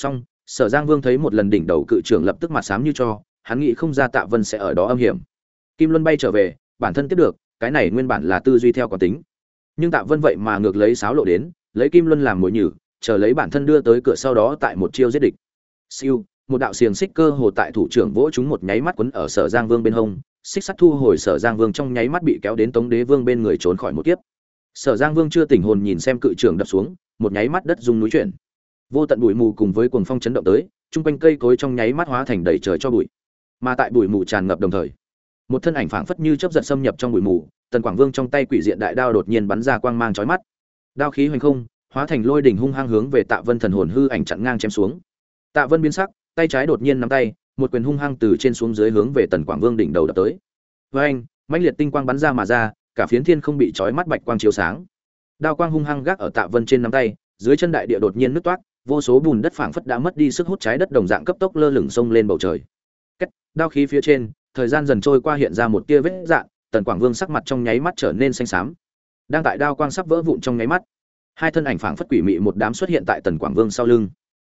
Xong, Sở Giang Vương thấy một lần đỉnh đầu cự trưởng lập tức mặt xám như cho, hắn nghĩ không ra Tạ Vân sẽ ở đó âm hiểm. Kim Luân bay trở về, bản thân tiếp được, cái này nguyên bản là tư duy theo quán tính. Nhưng Tạ Vân vậy mà ngược lấy sáo lộ đến, lấy Kim Luân làm mồi nhử, chờ lấy bản thân đưa tới cửa sau đó tại một chiêu giết địch. Siêu, một đạo xiềng xích cơ hồ tại thủ trưởng vỗ chúng một nháy mắt quấn ở Sở Giang Vương bên hông, xích sắt thu hồi Sở Giang Vương trong nháy mắt bị kéo đến Tống Đế Vương bên người trốn khỏi một kiếp. Sở Giang Vương chưa tỉnh hồn nhìn xem cự trưởng đập xuống, một nháy mắt đất rung núi chuyển. Vô tận bụi mù cùng với cuồng phong chấn động tới, trung quanh cây cối trong nháy mắt hóa thành đầy trời cho bụi. Mà tại bụi mù tràn ngập đồng thời, một thân ảnh phảng phất như chớp giật xâm nhập trong bụi mù, Tần Quảng Vương trong tay quỷ diện đại đao đột nhiên bắn ra quang mang chói mắt. Đao khí hoành không, hóa thành lôi đỉnh hung hăng hướng về Tạ Vân thần hồn hư ảnh chặn ngang chém xuống. Tạ Vân biến sắc, tay trái đột nhiên nắm tay, một quyền hung hăng từ trên xuống dưới hướng về Tần Quảng Vương đỉnh đầu đập tới. Với anh, mãnh liệt tinh quang bắn ra mà ra, cả phiến thiên không bị chói mắt bạch quang chiếu sáng. Đao quang hung hăng gác ở Tạ Vân trên nắm tay, dưới chân đại địa đột nhiên nứt toát, vô số bùn đất phảng phất đã mất đi sức hút trái đất đồng dạng cấp tốc lơ lửng sông lên bầu trời. Cách, đao khí phía trên, thời gian dần trôi qua hiện ra một tia vết dạng, Tần Quảng Vương sắc mặt trong nháy mắt trở nên xanh xám. Đang tại đao quang sắp vỡ vụn trong nháy mắt, hai thân ảnh phảng phất quỷ mị một đám xuất hiện tại Tần Quảng Vương sau lưng.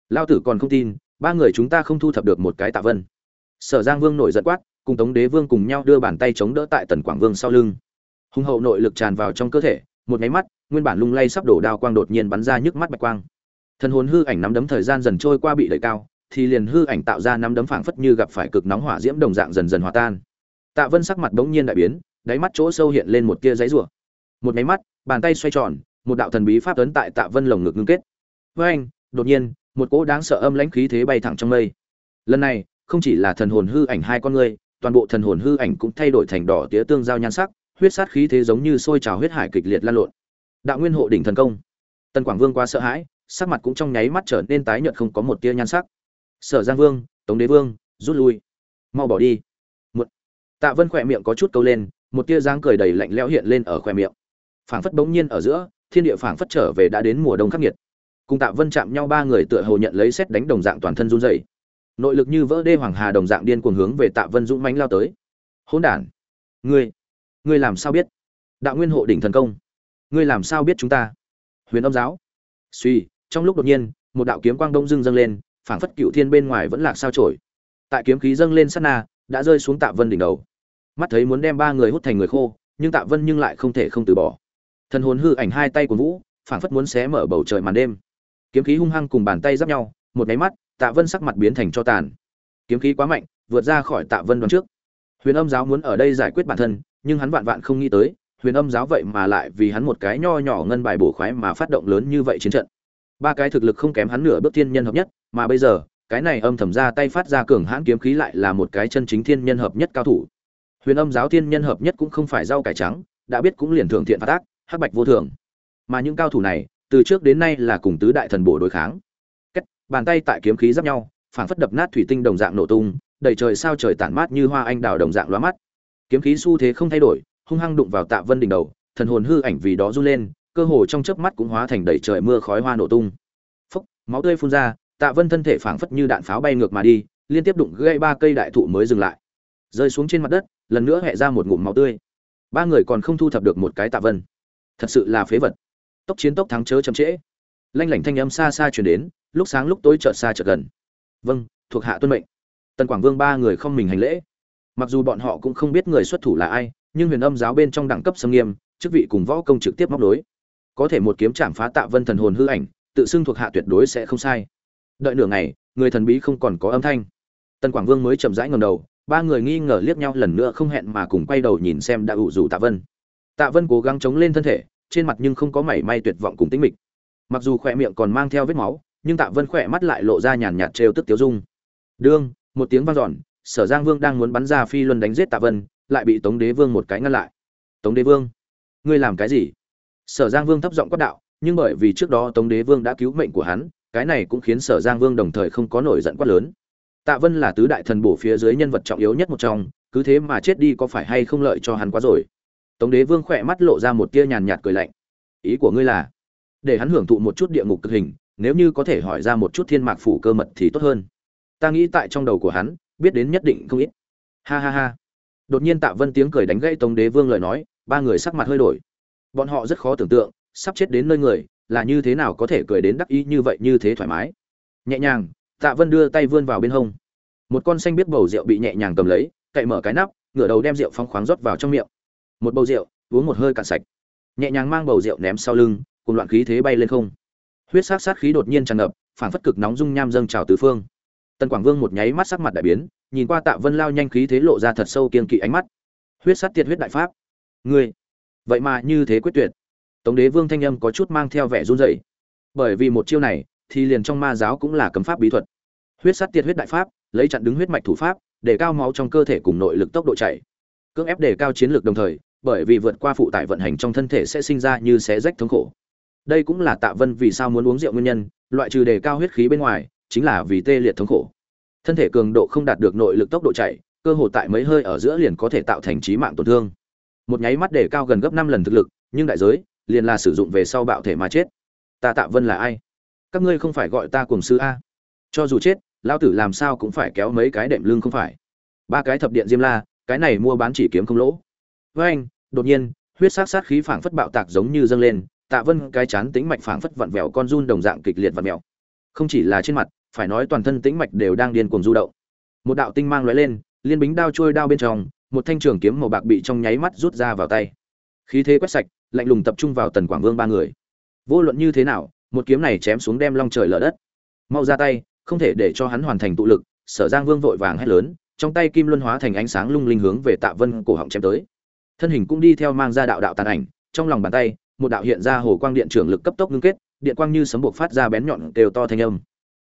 Lao tử còn không tin, ba người chúng ta không thu thập được một cái Tạ Vân. Sở Giang Vương nổi giận quát, cùng Tống Đế Vương cùng nhau đưa bàn tay chống đỡ tại Tần Quảng Vương sau lưng. Hung hậu nội lực tràn vào trong cơ thể, một nháy mắt, nguyên bản lung lay sắp đổ đao quang đột nhiên bắn ra nhức mắt bạch quang thần hồn hư ảnh nắm đấm thời gian dần trôi qua bị đẩy cao, thì liền hư ảnh tạo ra nắm đấm phảng phất như gặp phải cực nóng hỏa diễm đồng dạng dần dần hòa tan. Tạ vân sắc mặt bỗng nhiên đại biến, đáy mắt chỗ sâu hiện lên một tia giấy rủa một máy mắt, bàn tay xoay tròn, một đạo thần bí pháp ấn tại tạ vân lồng ngực ngưng kết. Với anh đột nhiên, một cỗ đáng sợ âm lãnh khí thế bay thẳng trong mây. Lần này, không chỉ là thần hồn hư ảnh hai con người, toàn bộ thần hồn hư ảnh cũng thay đổi thành đỏ tía tương giao nhan sắc, huyết sát khí thế giống như sôi trào huyết hải kịch liệt lan lộn. Đạo nguyên hộ đỉnh thần công. Tần quảng vương quá sợ hãi sắc mặt cũng trong nháy mắt trở nên tái nhợt không có một tia nhan sắc. Sở giang vương, tống đế vương, rút lui. Mau bỏ đi. Một tạ vân khỏe miệng có chút câu lên, một tia dáng cười đầy lạnh lẽo hiện lên ở khỏe miệng. Phảng phất bỗng nhiên ở giữa, thiên địa phảng phất trở về đã đến mùa đông khắc nghiệt. Cùng tạ vân chạm nhau ba người tựa hồ nhận lấy xét đánh đồng dạng toàn thân run rẩy. Nội lực như vỡ đê hoàng hà đồng dạng điên cuồng hướng về tạ vân dũng mãnh lao tới. Hỗn đản, ngươi ngươi làm sao biết? Đạo nguyên hộ đỉnh thần công, ngươi làm sao biết chúng ta? Huyền âm giáo. Suy trong lúc đột nhiên, một đạo kiếm quang đông dưng dâng lên, phảng phất cựu thiên bên ngoài vẫn lạc sao trổi tại kiếm khí dâng lên sát na, đã rơi xuống tạ vân đỉnh đầu. Mắt thấy muốn đem ba người hút thành người khô, nhưng tạ vân nhưng lại không thể không từ bỏ. Thần hồn hư ảnh hai tay của vũ, phảng phất muốn xé mở bầu trời màn đêm. Kiếm khí hung hăng cùng bàn tay giáp nhau, một máy mắt, tạ vân sắc mặt biến thành cho tàn. Kiếm khí quá mạnh, vượt ra khỏi tạ vân đoán trước. Huyền âm giáo muốn ở đây giải quyết bản thân, nhưng hắn vạn vạn không nghĩ tới, huyền âm giáo vậy mà lại vì hắn một cái nho nhỏ ngân bài bổ khoái mà phát động lớn như vậy chiến trận ba cái thực lực không kém hắn nửa bước thiên nhân hợp nhất, mà bây giờ, cái này âm thầm ra tay phát ra cường hãn kiếm khí lại là một cái chân chính thiên nhân hợp nhất cao thủ. Huyền âm giáo thiên nhân hợp nhất cũng không phải rau cải trắng, đã biết cũng liền thường thiện phát tác hắc bạch vô thường. Mà những cao thủ này, từ trước đến nay là cùng tứ đại thần bổ đối kháng. Cách bàn tay tại kiếm khí giáp nhau, phảng phất đập nát thủy tinh đồng dạng nổ tung, đầy trời sao trời tản mát như hoa anh đào đồng dạng lóa mắt. Kiếm khí xu thế không thay đổi, hung hăng đụng vào tạ vân đỉnh đầu, thần hồn hư ảnh vì đó run lên cơ hồ trong chớp mắt cũng hóa thành đầy trời mưa khói hoa nổ tung. Phốc, máu tươi phun ra, tạ vân thân thể phảng phất như đạn pháo bay ngược mà đi, liên tiếp đụng gãy ba cây đại thụ mới dừng lại. Rơi xuống trên mặt đất, lần nữa hẹ ra một ngụm máu tươi. Ba người còn không thu thập được một cái tạ vân. Thật sự là phế vật. Tốc chiến tốc thắng chớ chậm trễ. Lanh lảnh thanh âm xa xa truyền đến, lúc sáng lúc tối chợt xa chợt gần. Vâng thuộc hạ tuân mệnh. Tần quảng vương ba người không mình hành lễ. Mặc dù bọn họ cũng không biết người xuất thủ là ai, nhưng huyền âm giáo bên trong đẳng cấp sâm nghiêm, chức vị cùng võ công trực tiếp móc đối có thể một kiếm chạm phá tạ vân thần hồn hư ảnh, tự xưng thuộc hạ tuyệt đối sẽ không sai. Đợi nửa ngày, người thần bí không còn có âm thanh. Tần quảng vương mới chậm rãi ngầm đầu, ba người nghi ngờ liếc nhau lần nữa không hẹn mà cùng quay đầu nhìn xem đã ủ rủ tạ vân. Tạ vân cố gắng chống lên thân thể, trên mặt nhưng không có mảy may tuyệt vọng cùng tĩnh mịch. Mặc dù khỏe miệng còn mang theo vết máu, nhưng tạ vân khỏe mắt lại lộ ra nhàn nhạt trêu tức tiếu dung. Đương một tiếng vang dọn, sở giang vương đang muốn bắn ra phi luân đánh giết tạ vân, lại bị tống đế vương một cái ngăn lại. Tống đế vương, ngươi làm cái gì? Sở giang vương thấp giọng quát đạo, nhưng bởi vì trước đó tống đế vương đã cứu mệnh của hắn, cái này cũng khiến sở giang vương đồng thời không có nổi giận quát lớn. Tạ vân là tứ đại thần bổ phía dưới nhân vật trọng yếu nhất một trong, cứ thế mà chết đi có phải hay không lợi cho hắn quá rồi? Tống đế vương khỏe mắt lộ ra một tia nhàn nhạt cười lạnh. Ý của ngươi là, để hắn hưởng thụ một chút địa ngục cực hình, nếu như có thể hỏi ra một chút thiên mạc phủ cơ mật thì tốt hơn. Ta nghĩ tại trong đầu của hắn, biết đến nhất định không ít. Ha ha ha. Đột nhiên tạ vân tiếng cười đánh gãy tống đế vương lời nói, ba người sắc mặt hơi đổi bọn họ rất khó tưởng tượng, sắp chết đến nơi người, là như thế nào có thể cười đến đắc ý như vậy như thế thoải mái. Nhẹ nhàng, tạ vân đưa tay vươn vào bên hông. Một con xanh biết bầu rượu bị nhẹ nhàng cầm lấy, cậy mở cái nắp, ngửa đầu đem rượu phong khoáng rót vào trong miệng. Một bầu rượu, uống một hơi cạn sạch. Nhẹ nhàng mang bầu rượu ném sau lưng, cùng loạn khí thế bay lên không. Huyết sát sát khí đột nhiên tràn ngập, phảng phất cực nóng dung nham dâng trào tứ phương. Tần quảng vương một nháy mắt sắc mặt đại biến, nhìn qua tạ vân lao nhanh khí thế lộ ra thật sâu kiên kỵ ánh mắt. Huyết sát tiệt huyết đại pháp. Ngươi vậy mà như thế quyết tuyệt. Tống đế vương thanh âm có chút mang theo vẻ run rẩy. Bởi vì một chiêu này, thì liền trong ma giáo cũng là cấm pháp bí thuật. Huyết sát tiệt huyết đại pháp, lấy chặn đứng huyết mạch thủ pháp, để cao máu trong cơ thể cùng nội lực tốc độ chạy. Cưỡng ép để cao chiến lược đồng thời, bởi vì vượt qua phụ tải vận hành trong thân thể sẽ sinh ra như xé rách thống khổ. Đây cũng là tạ vân vì sao muốn uống rượu nguyên nhân, loại trừ đề cao huyết khí bên ngoài, chính là vì tê liệt thống khổ. Thân thể cường độ không đạt được nội lực tốc độ chạy, cơ hồ tại mấy hơi ở giữa liền có thể tạo thành trí mạng tổn thương một nháy mắt để cao gần gấp năm lần thực lực, nhưng đại giới liền là sử dụng về sau bạo thể mà chết. Ta tạ vân là ai? Các ngươi không phải gọi ta cùng sư a. Cho dù chết lao tử làm sao cũng phải kéo mấy cái đệm lưng không phải. Ba cái thập điện diêm la, cái này mua bán chỉ kiếm không lỗ. Với anh, đột nhiên, huyết sát sát khí phảng phất bạo tạc giống như dâng lên, tạ vân cái chán tính mạch phảng phất vặn vẹo con run đồng dạng kịch liệt vặn vẹo không chỉ là trên mặt, phải nói toàn thân tĩnh mạch đều đang điên cuồng du động. Một đạo tinh mang lóe lên, liên bính đao trôi đao bên trong một thanh trường kiếm màu bạc bị trong nháy mắt rút ra vào tay. Khí thế quét sạch, lạnh lùng tập trung vào tần quảng vương ba người. Vô luận như thế nào, một kiếm này chém xuống đem long trời lở đất. Mau ra tay, không thể để cho hắn hoàn thành tụ lực, sở giang vương vội vàng hét lớn, trong tay kim luân hóa thành ánh sáng lung linh hướng về tạ vân cổ họng chém tới. Thân hình cũng đi theo mang ra đạo đạo tàn ảnh, trong lòng bàn tay, một đạo hiện ra hồ quang điện trưởng lực cấp tốc ngưng kết, điện quang như sấm buộc phát ra bén nhọn đều to thanh âm.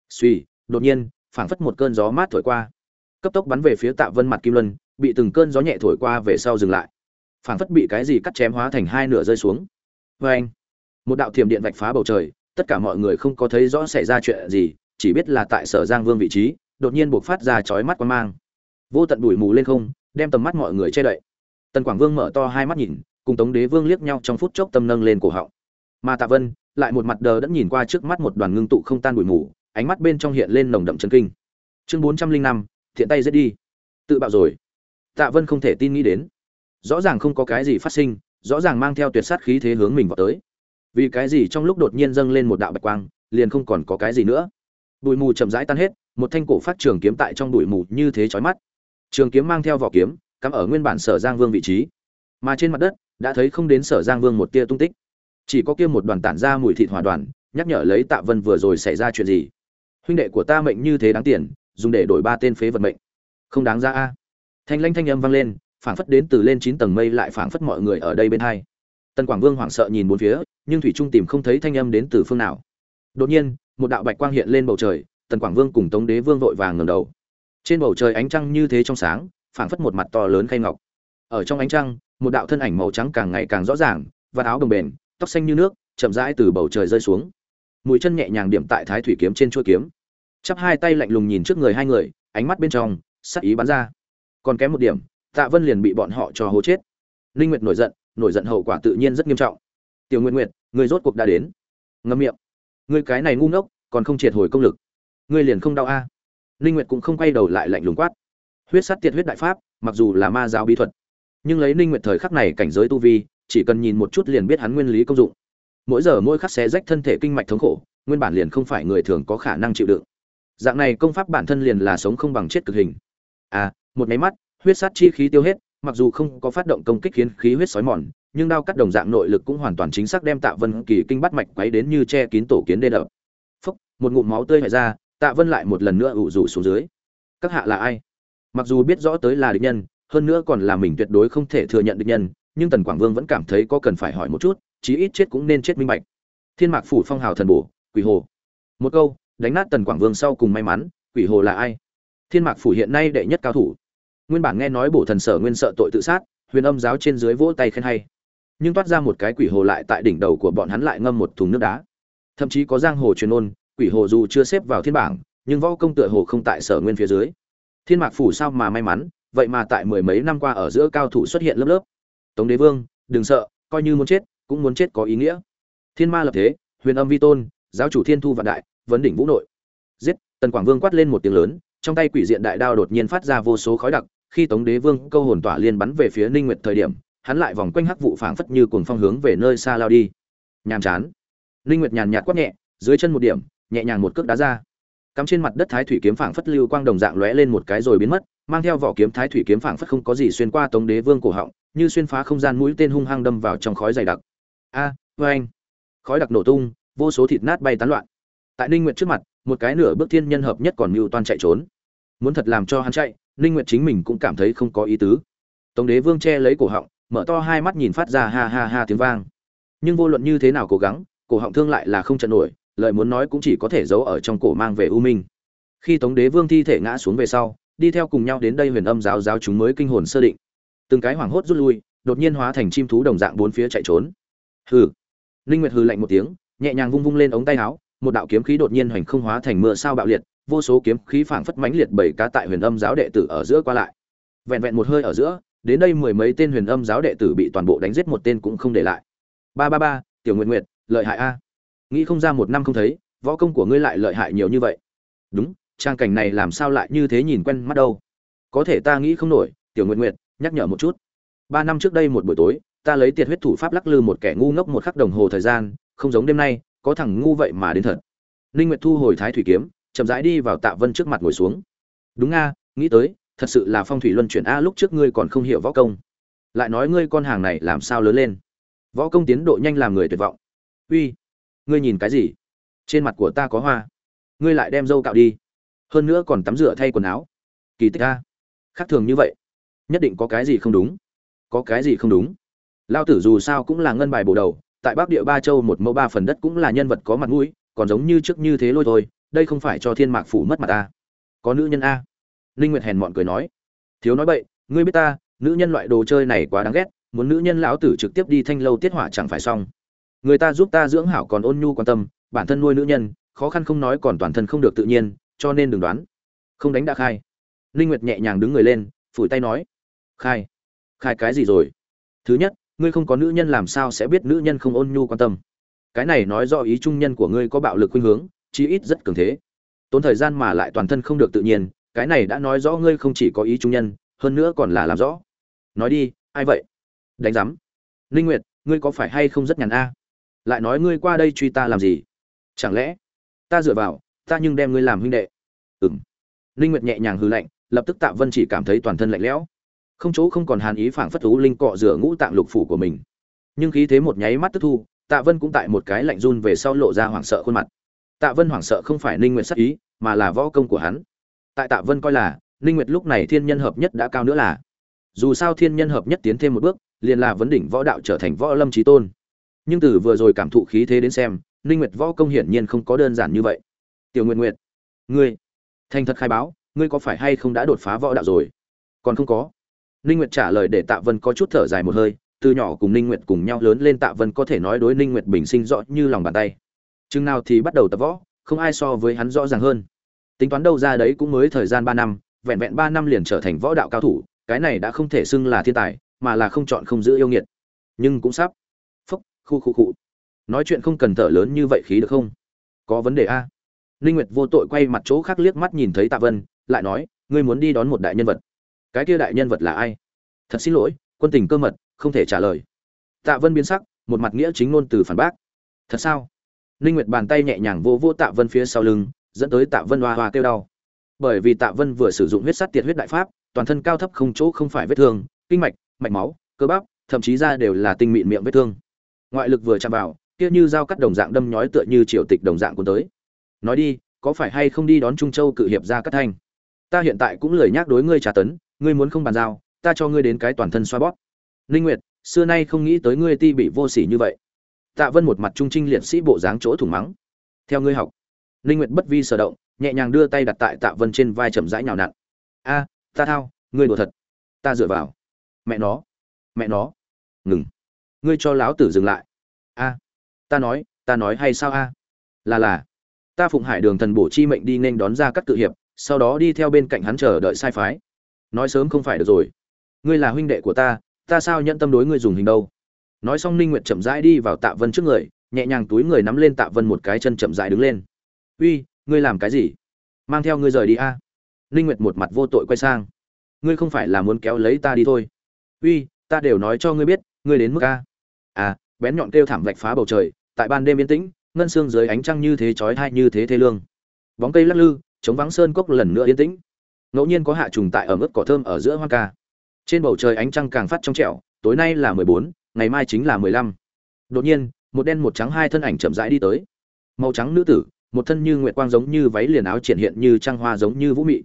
Suy đột nhiên, phảng phất một cơn gió mát thổi qua. Cấp tốc bắn về phía tạ vân mặt kim luân bị từng cơn gió nhẹ thổi qua về sau dừng lại. Phảng phất bị cái gì cắt chém hóa thành hai nửa rơi xuống. Vê anh, một đạo thiểm điện vạch phá bầu trời, tất cả mọi người không có thấy rõ xảy ra chuyện gì, chỉ biết là tại sở giang vương vị trí, đột nhiên buộc phát ra chói mắt quan mang. Vô tận đùi mù lên không, đem tầm mắt mọi người che đậy. Tần quảng vương mở to hai mắt nhìn, cùng tống đế vương liếc nhau trong phút chốc tâm nâng lên cổ họng. Mà tạ vân lại một mặt đờ đẫn nhìn qua trước mắt một đoàn ngưng tụ không tan bụi mù, ánh mắt bên trong hiện lên nồng đậm chân kinh. Chương bốn trăm linh năm, thiện tay giết đi. Tự bạo rồi tạ vân không thể tin nghĩ đến. Rõ ràng không có cái gì phát sinh, rõ ràng mang theo tuyệt sát khí thế hướng mình vào tới. Vì cái gì trong lúc đột nhiên dâng lên một đạo bạch quang, liền không còn có cái gì nữa. Bụi mù chậm rãi tan hết, một thanh cổ phát trường kiếm tại trong bụi mù như thế chói mắt. Trường kiếm mang theo vỏ kiếm, cắm ở nguyên bản sở giang vương vị trí. Mà trên mặt đất, đã thấy không đến sở giang vương một tia tung tích. Chỉ có kia một đoàn tản ra mùi thịt hỏa đoàn, nhắc nhở lấy tạ vân vừa rồi xảy ra chuyện gì. Huynh đệ của ta mệnh như thế đáng tiền, dùng để đổi ba tên phế vật mệnh. Không đáng ra a thanh lanh thanh âm vang lên, phảng phất đến từ lên chín tầng mây lại phảng phất mọi người ở đây bên hai. Tần quảng vương hoảng sợ nhìn bốn phía, nhưng thủy trung tìm không thấy thanh âm đến từ phương nào. Đột nhiên, một đạo bạch quang hiện lên bầu trời, tần quảng vương cùng tống đế vương vội vàng ngẩng đầu. Trên bầu trời ánh trăng như thế trong sáng, phảng phất một mặt to lớn khay ngọc. Ở trong ánh trăng, một đạo thân ảnh màu trắng càng ngày càng rõ ràng và áo đồng bền, tóc xanh như nước, chậm rãi từ bầu trời rơi xuống. Mũi chân nhẹ nhàng điểm tại thái thủy kiếm trên chuôi kiếm. Chắp hai tay lạnh lùng nhìn trước người hai người, ánh mắt bên trong sắc ý bắn ra còn kém một điểm, tạ vân liền bị bọn họ cho hố chết. Linh nguyệt nổi giận nổi giận hậu quả tự nhiên rất nghiêm trọng. Tiểu nguyệt nguyệt, người rốt cuộc đã đến. Ngâm miệng. Người cái này ngu ngốc, còn không triệt hồi công lực. Người liền không đau a? À. linh nguyệt cũng không quay đầu lại lạnh lùng quát. Huyết sát tiệt huyết đại pháp, mặc dù là ma giáo bí thuật, nhưng lấy linh nguyệt thời khắc này cảnh giới tu vi, chỉ cần nhìn một chút liền biết hắn nguyên lý công dụng. Mỗi giờ mỗi khắc xé rách thân thể kinh mạch thống khổ, nguyên bản liền không phải người thường có khả năng chịu đựng. Dạng này công pháp bản thân liền là sống không bằng chết cực hình. À một máy mắt, huyết sát chi khí tiêu hết, mặc dù không có phát động công kích khiến khí huyết sói mòn, nhưng đao cắt đồng dạng nội lực cũng hoàn toàn chính xác đem tạ vân kỳ kinh bắt mạch quấy đến như che kín tổ kiến đê đập. Phúc, một ngụm máu tươi hại ra, tạ vân lại một lần nữa ủ rủ xuống dưới. Các hạ là ai? Mặc dù biết rõ tới là địch nhân, hơn nữa còn là mình tuyệt đối không thể thừa nhận địch nhân, nhưng tần quảng vương vẫn cảm thấy có cần phải hỏi một chút, chí ít chết cũng nên chết minh bạch. Thiên mạc phủ phong hào thần bổ, quỷ hồ. Một câu, đánh nát tần quảng vương sau cùng may mắn, quỷ hồ là ai? Thiên mạc phủ hiện nay đệ nhất cao thủ nguyên bản nghe nói bổ thần sở nguyên sợ tội tự sát, huyền âm giáo trên dưới vỗ tay khen hay. Nhưng toát ra một cái quỷ hồ lại tại đỉnh đầu của bọn hắn lại ngâm một thùng nước đá. Thậm chí có giang hồ truyền ôn, quỷ hồ dù chưa xếp vào thiên bảng, nhưng võ công tựa hồ không tại sở nguyên phía dưới. Thiên mạc phủ sao mà may mắn, vậy mà tại mười mấy năm qua ở giữa cao thủ xuất hiện lớp lớp. Tống đế vương, đừng sợ, coi như muốn chết, cũng muốn chết có ý nghĩa. Thiên ma lập thế, huyền âm vi tôn, giáo chủ thiên thu vạn đại, vấn đỉnh vũ nội. Giết, tần quảng vương quát lên một tiếng lớn, trong tay quỷ diện đại đao đột nhiên phát ra vô số khói đặc khi tống đế vương câu hồn tỏa liên bắn về phía ninh nguyệt thời điểm hắn lại vòng quanh hắc vụ phảng phất như cuồng phong hướng về nơi xa lao đi. Nhàm chán. Ninh nguyệt nhàn nhạt quát nhẹ dưới chân một điểm nhẹ nhàng một cước đá ra. Cắm trên mặt đất thái thủy kiếm phảng phất lưu quang đồng dạng lóe lên một cái rồi biến mất mang theo vỏ kiếm thái thủy kiếm phảng phất không có gì xuyên qua tống đế vương cổ họng như xuyên phá không gian mũi tên hung hăng đâm vào trong khói dày đặc. A à, khói đặc nổ tung vô số thịt nát bay tán loạn. Tại ninh nguyệt trước mặt một cái nửa bước thiên nhân hợp nhất còn mưu toan chạy trốn. Muốn thật làm cho hắn chạy ninh nguyệt chính mình cũng cảm thấy không có ý tứ. Tống đế vương che lấy cổ họng, mở to hai mắt nhìn phát ra ha ha ha tiếng vang. Nhưng vô luận như thế nào cố gắng, cổ họng thương lại là không trận nổi, lời muốn nói cũng chỉ có thể giấu ở trong cổ mang về u minh. Khi tống đế vương thi thể ngã xuống về sau, đi theo cùng nhau đến đây huyền âm giáo giáo chúng mới kinh hồn sơ định. Từng cái hoảng hốt rút lui, đột nhiên hóa thành chim thú đồng dạng bốn phía chạy trốn. Hừ. Linh nguyệt hừ lạnh một tiếng, nhẹ nhàng vung vung lên ống tay áo, một đạo kiếm khí đột nhiên hoành không hóa thành mưa sao bạo liệt vô số kiếm khí phảng phất mãnh liệt bảy cá tại huyền âm giáo đệ tử ở giữa qua lại. Vẹn vẹn một hơi ở giữa, đến đây mười mấy tên huyền âm giáo đệ tử bị toàn bộ đánh giết một tên cũng không để lại. Ba ba ba, tiểu nguyệt nguyệt, lợi hại a. Nghĩ không ra một năm không thấy, võ công của ngươi lại lợi hại nhiều như vậy. Đúng, trang cảnh này làm sao lại như thế nhìn quen mắt đâu. Có thể ta nghĩ không nổi, tiểu nguyệt nguyệt, nhắc nhở một chút. Ba năm trước đây một buổi tối, ta lấy tiệt huyết thủ pháp lắc lư một kẻ ngu ngốc một khắc đồng hồ thời gian, không giống đêm nay, có thằng ngu vậy mà đến thật. Ninh nguyệt thu hồi thái thủy kiếm chậm rãi đi vào tạ vân trước mặt ngồi xuống. Đúng a, nghĩ tới, thật sự là phong thủy luân chuyển a, lúc trước ngươi còn không hiểu võ công. Lại nói ngươi con hàng này làm sao lớn lên? Võ công tiến độ nhanh làm người tuyệt vọng. Uy, ngươi nhìn cái gì? Trên mặt của ta có hoa. Ngươi lại đem dâu cạo đi. Hơn nữa còn tắm rửa thay quần áo. Kỳ tích a. Khác thường như vậy, nhất định có cái gì không đúng. Có cái gì không đúng? Lão tử dù sao cũng là ngân bài bổ đầu, tại bắc địa ba châu một mẫu ba phần đất cũng là nhân vật có mặt mũi, còn giống như trước như thế lôi thôi đây không phải cho thiên mạc phủ mất mặt ta. Có nữ nhân a. Ninh nguyệt hèn mọn cười nói. Thiếu nói bậy, ngươi biết ta, nữ nhân loại đồ chơi này quá đáng ghét, muốn nữ nhân lão tử trực tiếp đi thanh lâu tiết hỏa chẳng phải xong. Người ta giúp ta dưỡng hảo còn ôn nhu quan tâm, bản thân nuôi nữ nhân, khó khăn không nói còn toàn thân không được tự nhiên, cho nên đừng đoán. Không đánh đã khai. Ninh nguyệt nhẹ nhàng đứng người lên, phủi tay nói. Khai. Khai cái gì rồi? Thứ nhất, ngươi không có nữ nhân làm sao sẽ biết nữ nhân không ôn nhu quan tâm? Cái này nói do ý trung nhân của ngươi có bạo lực khuynh hướng chí ít rất cường thế. Tốn thời gian mà lại toàn thân không được tự nhiên, cái này đã nói rõ ngươi không chỉ có ý trung nhân, hơn nữa còn là làm rõ. Nói đi, ai vậy? Đánh giám. Ninh nguyệt, ngươi có phải hay không rất nhàn a? Lại nói ngươi qua đây truy ta làm gì? Chẳng lẽ ta dựa vào, ta nhưng đem ngươi làm huynh đệ? Ừm. Ninh nguyệt nhẹ nhàng hừ lạnh, lập tức tạ vân chỉ cảm thấy toàn thân lạnh lẽo. Không chỗ không còn hàn ý phảng phất thú linh cọ rửa ngũ tạng lục phủ của mình. Nhưng khí thế một nháy mắt tức thu, tạ vân cũng tại một cái lạnh run về sau lộ ra hoảng sợ khuôn mặt tạ vân hoảng sợ không phải ninh nguyệt sát ý, mà là võ công của hắn. Tại tạ vân coi là, ninh nguyệt lúc này thiên nhân hợp nhất đã cao nữa là. Dù sao thiên nhân hợp nhất tiến thêm một bước, liền là vấn đỉnh võ đạo trở thành võ lâm chí tôn. Nhưng từ vừa rồi cảm thụ khí thế đến xem, ninh nguyệt võ công hiển nhiên không có đơn giản như vậy. Tiểu nguyệt nguyệt, ngươi, thành thật khai báo, ngươi có phải hay không đã đột phá võ đạo rồi? Còn không có. Ninh nguyệt trả lời để tạ vân có chút thở dài một hơi, từ nhỏ cùng ninh nguyệt cùng nhau lớn lên tạ vân có thể nói đối ninh nguyệt bình sinh rõ như lòng bàn tay chừng nào thì bắt đầu tập võ, không ai so với hắn rõ ràng hơn. Tính toán đâu ra đấy cũng mới thời gian ba năm, vẹn vẹn ba năm liền trở thành võ đạo cao thủ, cái này đã không thể xưng là thiên tài, mà là không chọn không giữ yêu nghiệt. Nhưng cũng sắp. Phúc, khu khu khu. Nói chuyện không cần thở lớn như vậy khí được không? Có vấn đề a. Ninh nguyệt vô tội quay mặt chỗ khác liếc mắt nhìn thấy tạ vân, lại nói, ngươi muốn đi đón một đại nhân vật. Cái kia đại nhân vật là ai? Thật xin lỗi, quân tình cơ mật, không thể trả lời. Tạ vân biến sắc, một mặt nghĩa chính ngôn từ phản bác. Thật sao? Ninh nguyệt bàn tay nhẹ nhàng vô vô tạ vân phía sau lưng, dẫn tới tạ vân hoa hoa kêu đau. Bởi vì tạ vân vừa sử dụng huyết sát tiệt huyết đại pháp, toàn thân cao thấp không chỗ không phải vết thương, kinh mạch mạch máu, cơ bắp, thậm chí da đều là tinh mịn miệng vết thương. Ngoại lực vừa chạm vào, kia như dao cắt đồng dạng đâm nhói tựa như triều tịch đồng dạng cuốn tới. Nói đi, có phải hay không đi đón trung châu cự hiệp ra cắt thành? ta hiện tại cũng lười nhắc đối ngươi trả tấn, ngươi muốn không bàn giao, ta cho ngươi đến cái toàn thân xoa bóp. Linh nguyệt, xưa nay không nghĩ tới ngươi ti bị vô sỉ như vậy tạ vân một mặt trung trinh liệt sĩ bộ dáng chỗ thủng mắng. Theo ngươi học linh nguyệt bất vi sở động, nhẹ nhàng đưa tay đặt tại tạ vân trên vai chậm rãi nhào nặn. A, ta thao, ngươi đùa thật. Ta dựa vào. Mẹ nó mẹ nó. Ngừng. Ngươi cho láo tử dừng lại. A, ta nói ta nói hay sao a? Là là, ta phụng hải đường thần bổ chi mệnh đi nên đón ra các cự hiệp, sau đó đi theo bên cạnh hắn chờ đợi sai phái. Nói sớm không phải được rồi. Ngươi là huynh đệ của ta ta sao nhận tâm đối ngươi dùng hình đâu? Nói xong ninh nguyệt chậm rãi đi vào tạ vân trước người, nhẹ nhàng túi người nắm lên tạ vân một cái chân chậm rãi đứng lên. Uy, ngươi làm cái gì? Mang theo ngươi rời đi a. Ninh nguyệt một mặt vô tội quay sang. Ngươi không phải là muốn kéo lấy ta đi thôi. Uy, ta đều nói cho ngươi biết, ngươi đến mức a. À bén nhọn kêu thảm vạch phá bầu trời, tại ban đêm yên tĩnh, ngân xương dưới ánh trăng như thế chói tai như thế thế lương. Bóng cây lắc lư, chống vắng sơn cốc lần nữa yên tĩnh. Ngẫu nhiên có hạ trùng tại ở mức cỏ thơm ở giữa hoa ca. Trên bầu trời ánh trăng càng phát trong trẻo, tối nay là mười bốn ngày mai chính là mười lăm. Đột nhiên, một đen một trắng hai thân ảnh chậm rãi đi tới. Màu trắng nữ tử, một thân như nguyệt quang giống như váy liền áo triển hiện như trăng hoa giống như vũ mị.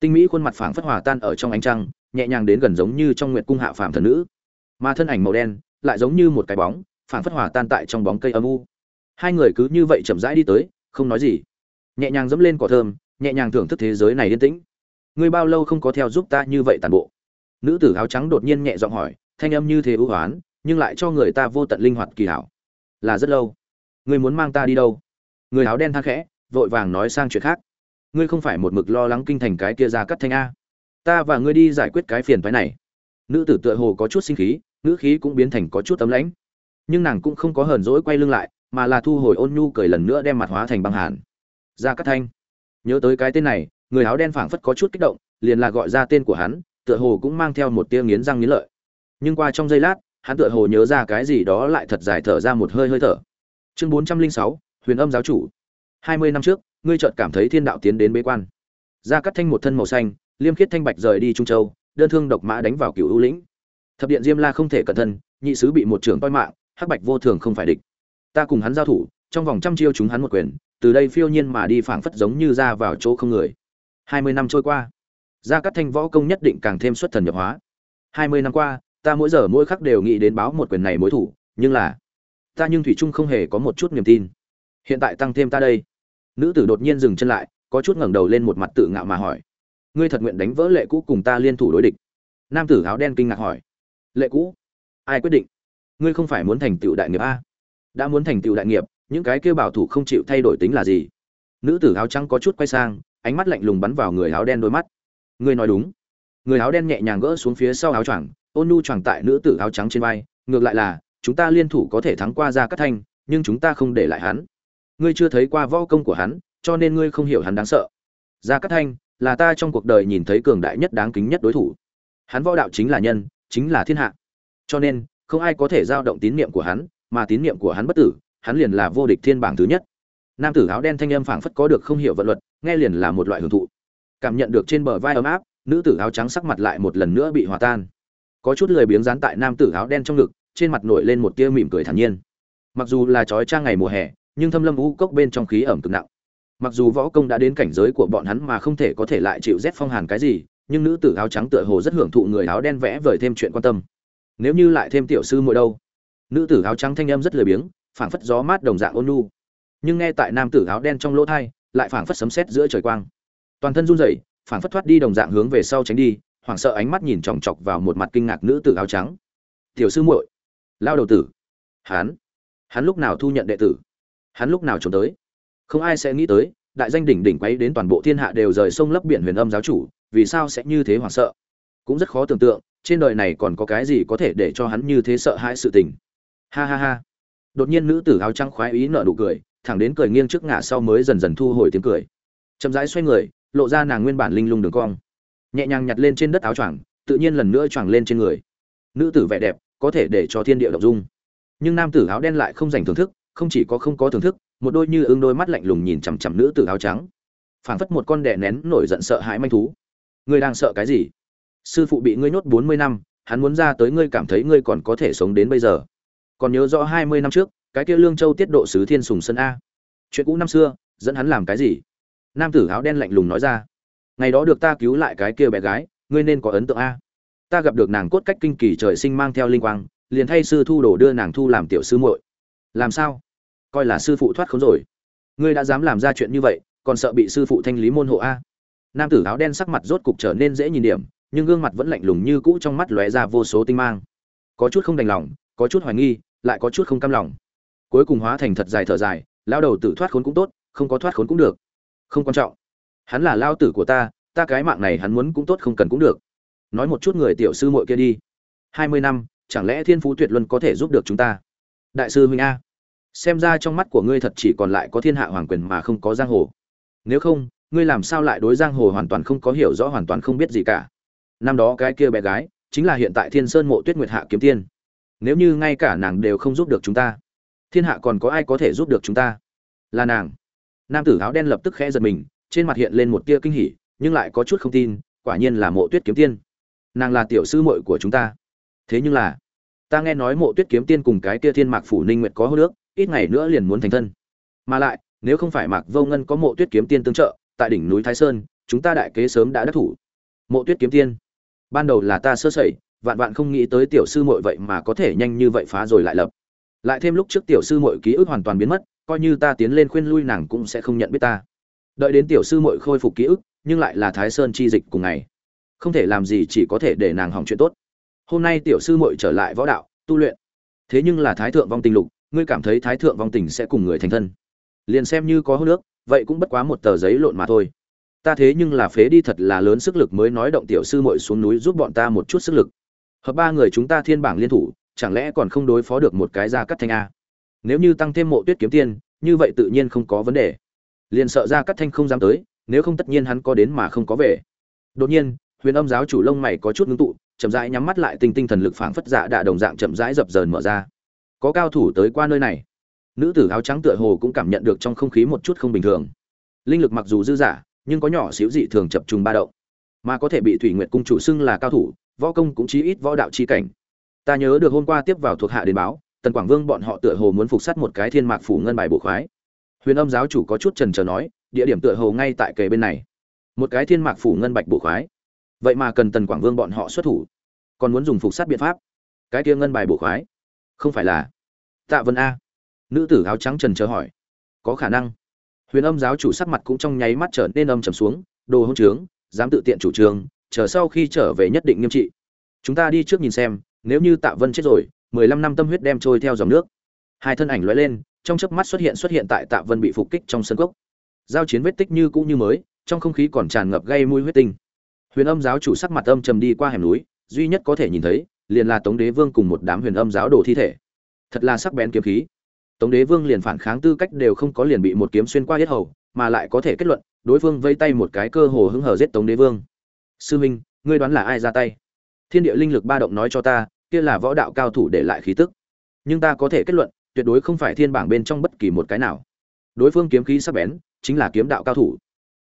Tinh mỹ khuôn mặt phảng phất hòa tan ở trong ánh trăng, nhẹ nhàng đến gần giống như trong nguyệt cung hạ phàm thần nữ. Mà thân ảnh màu đen, lại giống như một cái bóng, phảng phất hòa tan tại trong bóng cây âm u. Hai người cứ như vậy chậm rãi đi tới, không nói gì. Nhẹ nhàng dẫm lên cỏ thơm, nhẹ nhàng thưởng thức thế giới này yên tĩnh. Ngươi bao lâu không có theo giúp ta như vậy tàn bộ? Nữ tử áo trắng đột nhiên nhẹ giọng hỏi, thanh âm như thế ưu hoán nhưng lại cho người ta vô tận linh hoạt kỳ hảo. Là rất lâu. Ngươi muốn mang ta đi đâu? Người áo đen than khẽ, vội vàng nói sang chuyện khác. Ngươi không phải một mực lo lắng kinh thành cái kia ra cắt thanh a. Ta và ngươi đi giải quyết cái phiền phái này. Nữ tử tựa hồ có chút sinh khí nữ khí cũng biến thành có chút tấm lãnh. Nhưng nàng cũng không có hờn dỗi quay lưng lại, mà là thu hồi ôn nhu cười lần nữa đem mặt hóa thành băng hàn. Ra cắt thanh. Nhớ tới cái tên này, người áo đen phảng phất có chút kích động, liền là gọi ra tên của hắn, tựa hồ cũng mang theo một tia nghiến răng nghiến lợi. Nhưng qua trong giây lát hắn tựa hồ nhớ ra cái gì đó lại thật dài thở ra một hơi hơi thở. Chương bốn trăm linh sáu, huyền âm giáo chủ. Hai mươi năm trước, ngươi chợt cảm thấy thiên đạo tiến đến bế quan. Ra cắt thanh một thân màu xanh, liêm khiết thanh bạch rời đi trung châu, đơn thương độc mã đánh vào cựu ưu lĩnh. Thập điện diêm la không thể cẩn thân, nhị sứ bị một trưởng toi mạng, hắc bạch vô thường không phải địch. Ta cùng hắn giao thủ, trong vòng trăm chiêu chúng hắn một quyền, từ đây phiêu nhiên mà đi phảng phất giống như ra vào chỗ không người. Hai mươi năm trôi qua, gia cát thanh võ công nhất định càng thêm xuất thần nhập hóa. Hai mươi năm qua ta mỗi giờ mỗi khắc đều nghĩ đến báo một quyền này mối thủ, nhưng là, ta nhưng thủy trung không hề có một chút niềm tin. Hiện tại tăng thêm ta đây. Nữ tử đột nhiên dừng chân lại, có chút ngẩng đầu lên một mặt tự ngạo mà hỏi, ngươi thật nguyện đánh vỡ lệ cũ cùng ta liên thủ đối địch? Nam tử áo đen kinh ngạc hỏi, lệ cũ? Ai quyết định? Ngươi không phải muốn thành tựu đại nghiệp a? Đã muốn thành tựu đại nghiệp, những cái kêu bảo thủ không chịu thay đổi tính là gì? Nữ tử áo trắng có chút quay sang, ánh mắt lạnh lùng bắn vào người áo đen đôi mắt. Ngươi nói đúng. Người áo đen nhẹ nhàng gỡ xuống phía sau áo choàng ôn nhu choàng tại nữ tử áo trắng trên vai, ngược lại là, chúng ta liên thủ có thể thắng qua ra cắt thanh, nhưng chúng ta không để lại hắn. Ngươi chưa thấy qua võ công của hắn, cho nên ngươi không hiểu hắn đáng sợ. Gia cát thanh, là ta trong cuộc đời nhìn thấy cường đại nhất đáng kính nhất đối thủ. Hắn võ đạo chính là nhân, chính là thiên hạ. Cho nên, không ai có thể giao động tín niệm của hắn, mà tín niệm của hắn bất tử, hắn liền là vô địch thiên bảng thứ nhất. Nam tử áo đen thanh âm phảng phất có được không hiểu vận luật, nghe liền là một loại hưởng thụ. Cảm nhận được trên bờ vai ấm áp, nữ tử áo trắng sắc mặt lại một lần nữa bị hòa tan có chút lười biếng dán tại nam tử áo đen trong ngực, trên mặt nổi lên một tia mỉm cười thản nhiên. Mặc dù là trói trang ngày mùa hè, nhưng thâm lâm u cốc bên trong khí ẩm cực nặng. Mặc dù võ công đã đến cảnh giới của bọn hắn mà không thể có thể lại chịu rét phong hàn cái gì, nhưng nữ tử áo trắng tựa hồ rất hưởng thụ người áo đen vẽ vời thêm chuyện quan tâm. Nếu như lại thêm tiểu sư muội đâu? Nữ tử áo trắng thanh âm rất lười biếng, phảng phất gió mát đồng dạng ôn nhu. Nhưng nghe tại nam tử áo đen trong lỗ thai, lại phảng phất sấm sét giữa trời quang. Toàn thân run rẩy, phảng phất thoát đi đồng dạng hướng về sau tránh đi hoảng sợ ánh mắt nhìn chòng chọc vào một mặt kinh ngạc nữ tử áo trắng. Tiểu sư muội, lao đầu tử. Hắn? Hắn lúc nào thu nhận đệ tử? Hắn lúc nào trốn tới? Không ai sẽ nghĩ tới, đại danh đỉnh đỉnh quấy đến toàn bộ thiên hạ đều rời sông lấp biển huyền âm giáo chủ, vì sao sẽ như thế hoảng sợ? Cũng rất khó tưởng tượng, trên đời này còn có cái gì có thể để cho hắn như thế sợ hãi sự tình. Ha ha ha. Đột nhiên nữ tử áo trắng khoái ý nở nụ cười, thẳng đến cười nghiêng trước ngả sau mới dần dần thu hồi tiếng cười. Chậm rãi xoay người, lộ ra nàng nguyên bản linh lung đường cong nhẹ nhàng nhặt lên trên đất áo choàng, tự nhiên lần nữa choàng lên trên người. Nữ tử vẻ đẹp, có thể để cho thiên địa động dung. Nhưng nam tử áo đen lại không dành thưởng thức, không chỉ có không có thưởng thức, một đôi như ương đôi mắt lạnh lùng nhìn chằm chằm nữ tử áo trắng. Phảng phất một con đẻ nén nổi giận sợ hãi manh thú. Ngươi đang sợ cái gì? Sư phụ bị ngươi nhốt bốn mươi năm, hắn muốn ra tới ngươi cảm thấy ngươi còn có thể sống đến bây giờ. Còn nhớ rõ hai mươi năm trước, cái kia lương châu tiết độ sứ thiên sùng sân a. Chuyện cũ năm xưa, dẫn hắn làm cái gì? Nam tử áo đen lạnh lùng nói ra ngày đó được ta cứu lại cái kia bé gái, ngươi nên có ấn tượng a. Ta gặp được nàng cốt cách kinh kỳ trời sinh mang theo linh quang, liền thay sư thu đồ đưa nàng thu làm tiểu sư muội. Làm sao? Coi là sư phụ thoát khốn rồi. Ngươi đã dám làm ra chuyện như vậy, còn sợ bị sư phụ thanh lý môn hộ a. Nam tử áo đen sắc mặt rốt cục trở nên dễ nhìn điểm, nhưng gương mặt vẫn lạnh lùng như cũ trong mắt lóe ra vô số tinh mang. Có chút không đành lòng, có chút hoài nghi, lại có chút không cam lòng. Cuối cùng hóa thành thật dài thở dài lao đầu tử thoát khốn cũng tốt, không có thoát khốn cũng được. Không quan trọng hắn là lao tử của ta ta cái mạng này hắn muốn cũng tốt không cần cũng được. Nói một chút người tiểu sư muội kia đi. Hai mươi năm, chẳng lẽ thiên phú tuyệt luân có thể giúp được chúng ta? Đại sư huynh a, xem ra trong mắt của ngươi thật chỉ còn lại có thiên hạ hoàng quyền mà không có giang hồ. Nếu không, ngươi làm sao lại đối giang hồ hoàn toàn không có hiểu rõ, hoàn toàn không biết gì cả? Năm đó cái kia bé gái, chính là hiện tại thiên sơn mộ tuyết nguyệt hạ kiếm tiên. Nếu như ngay cả nàng đều không giúp được chúng ta, thiên hạ còn có ai có thể giúp được chúng ta? Là nàng. Nam tử áo đen lập tức khẽ giật mình trên mặt hiện lên một tia kinh hỉ, nhưng lại có chút không tin, quả nhiên là mộ tuyết kiếm tiên. Nàng là tiểu sư muội của chúng ta. Thế nhưng là, ta nghe nói mộ tuyết kiếm tiên cùng cái tia thiên mạc phủ ninh nguyệt có hôn nước ít ngày nữa liền muốn thành thân. Mà lại, nếu không phải mạc vô ngân có mộ tuyết kiếm tiên tương trợ, tại đỉnh núi thái sơn, chúng ta đại kế sớm đã đắc thủ. Mộ tuyết kiếm tiên, ban đầu là ta sơ sẩy, vạn vạn không nghĩ tới tiểu sư muội vậy mà có thể nhanh như vậy phá rồi lại lập. Lại thêm lúc trước tiểu sư muội ký ức hoàn toàn biến mất, coi như ta tiến lên khuyên lui nàng cũng sẽ không nhận biết ta đợi đến tiểu sư muội khôi phục ký ức, nhưng lại là thái sơn chi dịch cùng ngày. Không thể làm gì chỉ có thể để nàng hỏng chuyện tốt. Hôm nay tiểu sư muội trở lại võ đạo, tu luyện. Thế nhưng là thái thượng vong tình lục, ngươi cảm thấy thái thượng vong tình sẽ cùng người thành thân. Liền xem như có hô nước vậy cũng bất quá một tờ giấy lộn mà thôi. Ta thế nhưng là phế đi thật là lớn sức lực mới nói động tiểu sư muội xuống núi giúp bọn ta một chút sức lực. Hợp ba người chúng ta thiên bảng liên thủ, chẳng lẽ còn không đối phó được một cái ra cắt thanh a? Nếu như tăng thêm mộ tuyết kiếm tiên, như vậy tự nhiên không có vấn đề liền sợ ra cắt thanh không dám tới, nếu không tất nhiên hắn có đến mà không có về. Đột nhiên, huyền âm giáo chủ lông mày có chút ngưng tụ, chậm rãi nhắm mắt lại tinh tinh thần lực phảng phất dạ đạ đồng dạng chậm rãi dập dờn mở ra. Có cao thủ tới qua nơi này. Nữ tử áo trắng tựa hồ cũng cảm nhận được trong không khí một chút không bình thường. Linh lực mặc dù dư giả nhưng có nhỏ xíu dị thường chập trùng ba động. Mà có thể bị thủy nguyệt cung chủ xưng là cao thủ, võ công cũng chí ít võ đạo chi cảnh. Ta nhớ được hôm qua tiếp vào thuộc hạ đến báo, tần quảng vương bọn họ tựa hồ muốn phục sát một cái thiên mạc phủ ngân bài bộ khoái huyền âm giáo chủ có chút trần trờ nói, địa điểm tựa hồ ngay tại kề bên này. Một cái thiên mạc phủ ngân bạch bộ khoái. Vậy mà cần tần quảng vương bọn họ xuất thủ. Còn muốn dùng phục sát biện pháp. Cái kia ngân bài bộ khoái. Không phải là. Tạ vân a. Nữ tử áo trắng trần chờ hỏi. Có khả năng. Huyền âm giáo chủ sắc mặt cũng trong nháy mắt trở nên âm trầm xuống, đồ hỗn trướng, dám tự tiện chủ trương, chờ sau khi trở về nhất định nghiêm trị. Chúng ta đi trước nhìn xem, nếu như tạ vân chết rồi, mười lăm năm tâm huyết đem trôi theo dòng nước. Hai thân ảnh lóe lên trong chớp mắt xuất hiện xuất hiện tại tạ vân bị phục kích trong sân cốc. Giao chiến vết tích như cũ như mới, trong không khí còn tràn ngập gây mùi huyết tinh. Huyền âm giáo chủ sắc mặt âm trầm đi qua hẻm núi, duy nhất có thể nhìn thấy, liền là tống đế vương cùng một đám huyền âm giáo đồ thi thể. Thật là sắc bén kiếm khí. Tống đế vương liền phản kháng tư cách đều không có liền bị một kiếm xuyên qua hết hầu, mà lại có thể kết luận, đối phương vây tay một cái cơ hồ hứng hở giết tống đế vương. Sư minh, ngươi đoán là ai ra tay? Thiên địa linh lực ba động nói cho ta, kia là võ đạo cao thủ để lại khí tức. Nhưng ta có thể kết luận tuyệt đối không phải thiên bảng bên trong bất kỳ một cái nào. Đối phương kiếm khí sắc bén, chính là kiếm đạo cao thủ.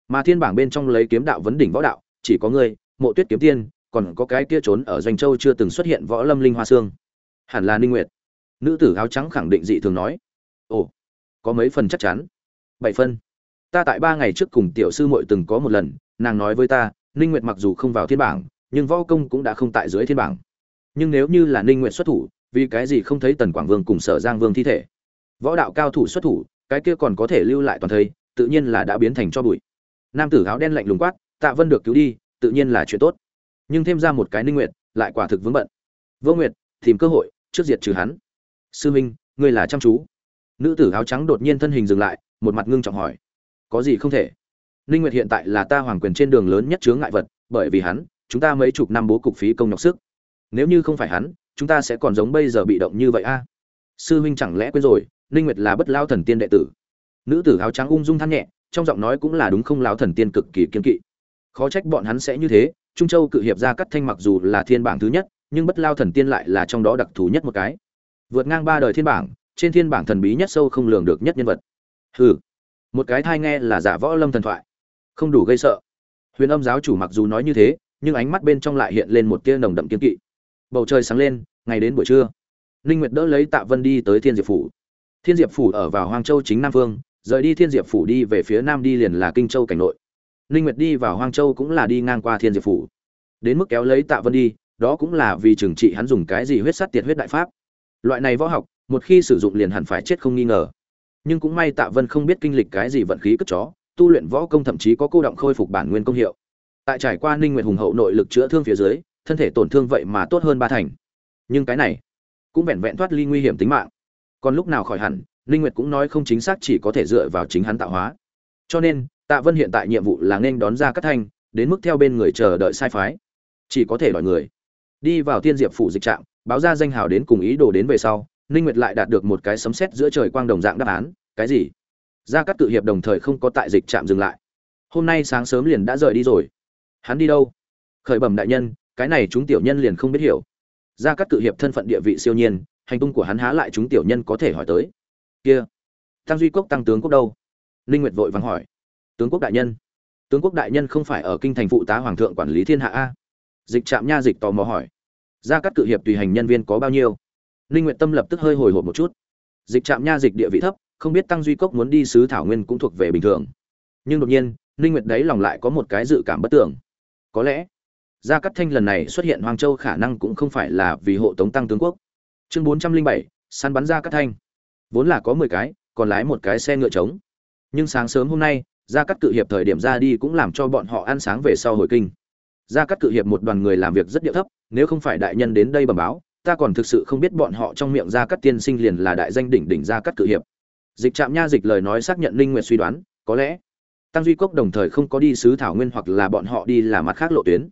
Mà thiên bảng bên trong lấy kiếm đạo vấn đỉnh võ đạo, chỉ có ngươi, mộ tuyết kiếm tiên, còn có cái kia trốn ở doanh châu chưa từng xuất hiện võ lâm linh hoa xương. Hẳn là ninh nguyệt. Nữ tử áo trắng khẳng định dị thường nói. Ồ, có mấy phần chắc chắn. Bảy phân. Ta tại ba ngày trước cùng tiểu sư muội từng có một lần, nàng nói với ta, ninh nguyệt mặc dù không vào thiên bảng, nhưng võ công cũng đã không tại dưới thiên bảng. Nhưng nếu như là ninh nguyệt xuất thủ vì cái gì không thấy tần quảng vương cùng sở giang vương thi thể? Võ đạo cao thủ xuất thủ, cái kia còn có thể lưu lại toàn thây, tự nhiên là đã biến thành cho bụi. Nam tử áo đen lạnh lùng quát, tạ vân được cứu đi, tự nhiên là chuyện tốt. Nhưng thêm ra một cái ninh nguyệt, lại quả thực vướng bận. Vô nguyệt, tìm cơ hội, trước diệt trừ hắn. Sư minh, ngươi là chăm chú. Nữ tử áo trắng đột nhiên thân hình dừng lại, một mặt ngưng trọng hỏi, có gì không thể? Ninh nguyệt hiện tại là ta hoàng quyền trên đường lớn nhất chướng ngại vật, bởi vì hắn, chúng ta mấy chục năm bố cục phí công nhọc sức. Nếu như không phải hắn chúng ta sẽ còn giống bây giờ bị động như vậy a? Sư huynh chẳng lẽ quên rồi, ninh nguyệt là bất lao thần tiên đệ tử. Nữ tử áo trắng ung dung than nhẹ, trong giọng nói cũng là đúng không lao thần tiên cực kỳ kiên kỵ. Khó trách bọn hắn sẽ như thế, trung châu cự hiệp ra cắt thanh mặc dù là thiên bảng thứ nhất, nhưng bất lao thần tiên lại là trong đó đặc thù nhất một cái. Vượt ngang ba đời thiên bảng, trên thiên bảng thần bí nhất sâu không lường được nhất nhân vật. Hừ, một cái thai nghe là giả võ lâm thần thoại. Không đủ gây sợ. Huyền âm giáo chủ mặc dù nói như thế, nhưng ánh mắt bên trong lại hiện lên một tia nồng đậm kiên kỵ bầu trời sáng lên, ngày đến buổi trưa. Ninh nguyệt đỡ lấy tạ vân đi tới thiên diệp phủ. Thiên diệp phủ ở vào hoang châu chính nam phương, rời đi thiên diệp phủ đi về phía nam đi liền là kinh châu cảnh nội. Ninh nguyệt đi vào hoang châu cũng là đi ngang qua thiên diệp phủ. Đến mức kéo lấy tạ vân đi, đó cũng là vì trừng trị hắn dùng cái gì huyết sắt tiệt huyết đại pháp. Loại này võ học, một khi sử dụng liền hẳn phải chết không nghi ngờ. Nhưng cũng may tạ vân không biết kinh lịch cái gì vận khí cất chó, tu luyện võ công thậm chí có cô động khôi phục bản nguyên công hiệu. Tại trải qua ninh nguyệt hùng hậu nội lực chữa thương phía dưới thân thể tổn thương vậy mà tốt hơn ba thành. Nhưng cái này cũng vẹn vẹn thoát ly nguy hiểm tính mạng. Còn lúc nào khỏi hẳn linh nguyệt cũng nói không chính xác chỉ có thể dựa vào chính hắn tạo hóa. Cho nên, tạ vân hiện tại nhiệm vụ là nên đón ra cát thanh, đến mức theo bên người chờ đợi sai phái. Chỉ có thể đòi người. Đi vào thiên diệp phủ dịch trạm, báo ra danh hào đến cùng ý đồ đến về sau, ninh nguyệt lại đạt được một cái sấm sét giữa trời quang đồng dạng đáp án. Cái gì? Gia cát tự hiệp đồng thời không có tại dịch trạm dừng lại. Hôm nay sáng sớm liền đã rời đi rồi. Hắn đi đâu? Khởi bẩm đại nhân cái này chúng tiểu nhân liền không biết hiểu. Gia cát cự hiệp thân phận địa vị siêu nhiên, hành tung của hắn há lại chúng tiểu nhân có thể hỏi tới. Kia, tăng duy quốc tăng tướng quốc đâu? Ninh nguyệt vội vàng hỏi. Tướng quốc đại nhân. Tướng quốc đại nhân không phải ở kinh thành phụ tá hoàng thượng quản lý thiên hạ a? Dịch trạm nha dịch tò mò hỏi. Ra các cự hiệp tùy hành nhân viên có bao nhiêu? Ninh nguyệt tâm lập tức hơi hồi hộp một chút. Dịch trạm nha dịch địa vị thấp, không biết tăng duy cốc muốn đi sứ thảo nguyên cũng thuộc về bình thường. Nhưng đột nhiên, ninh nguyệt đấy lòng lại có một cái dự cảm bất tưởng có lẽ gia cát thanh lần này xuất hiện hoàng châu khả năng cũng không phải là vì hộ tống tăng tướng quốc. Chương 407, săn bắn gia cát thanh. Vốn là có 10 cái còn lái một cái xe ngựa trống. Nhưng sáng sớm hôm nay gia cát cự hiệp thời điểm ra đi cũng làm cho bọn họ ăn sáng về sau hồi kinh. Gia cát cự hiệp một đoàn người làm việc rất địa thấp nếu không phải đại nhân đến đây bẩm báo ta còn thực sự không biết bọn họ trong miệng gia cát tiên sinh liền là đại danh đỉnh đỉnh gia cát cự hiệp. Dịch trạm nha dịch lời nói xác nhận linh nguyệt suy đoán có lẽ tăng duy cốc đồng thời không có đi sứ thảo nguyên hoặc là bọn họ đi là mặt khác lộ tuyến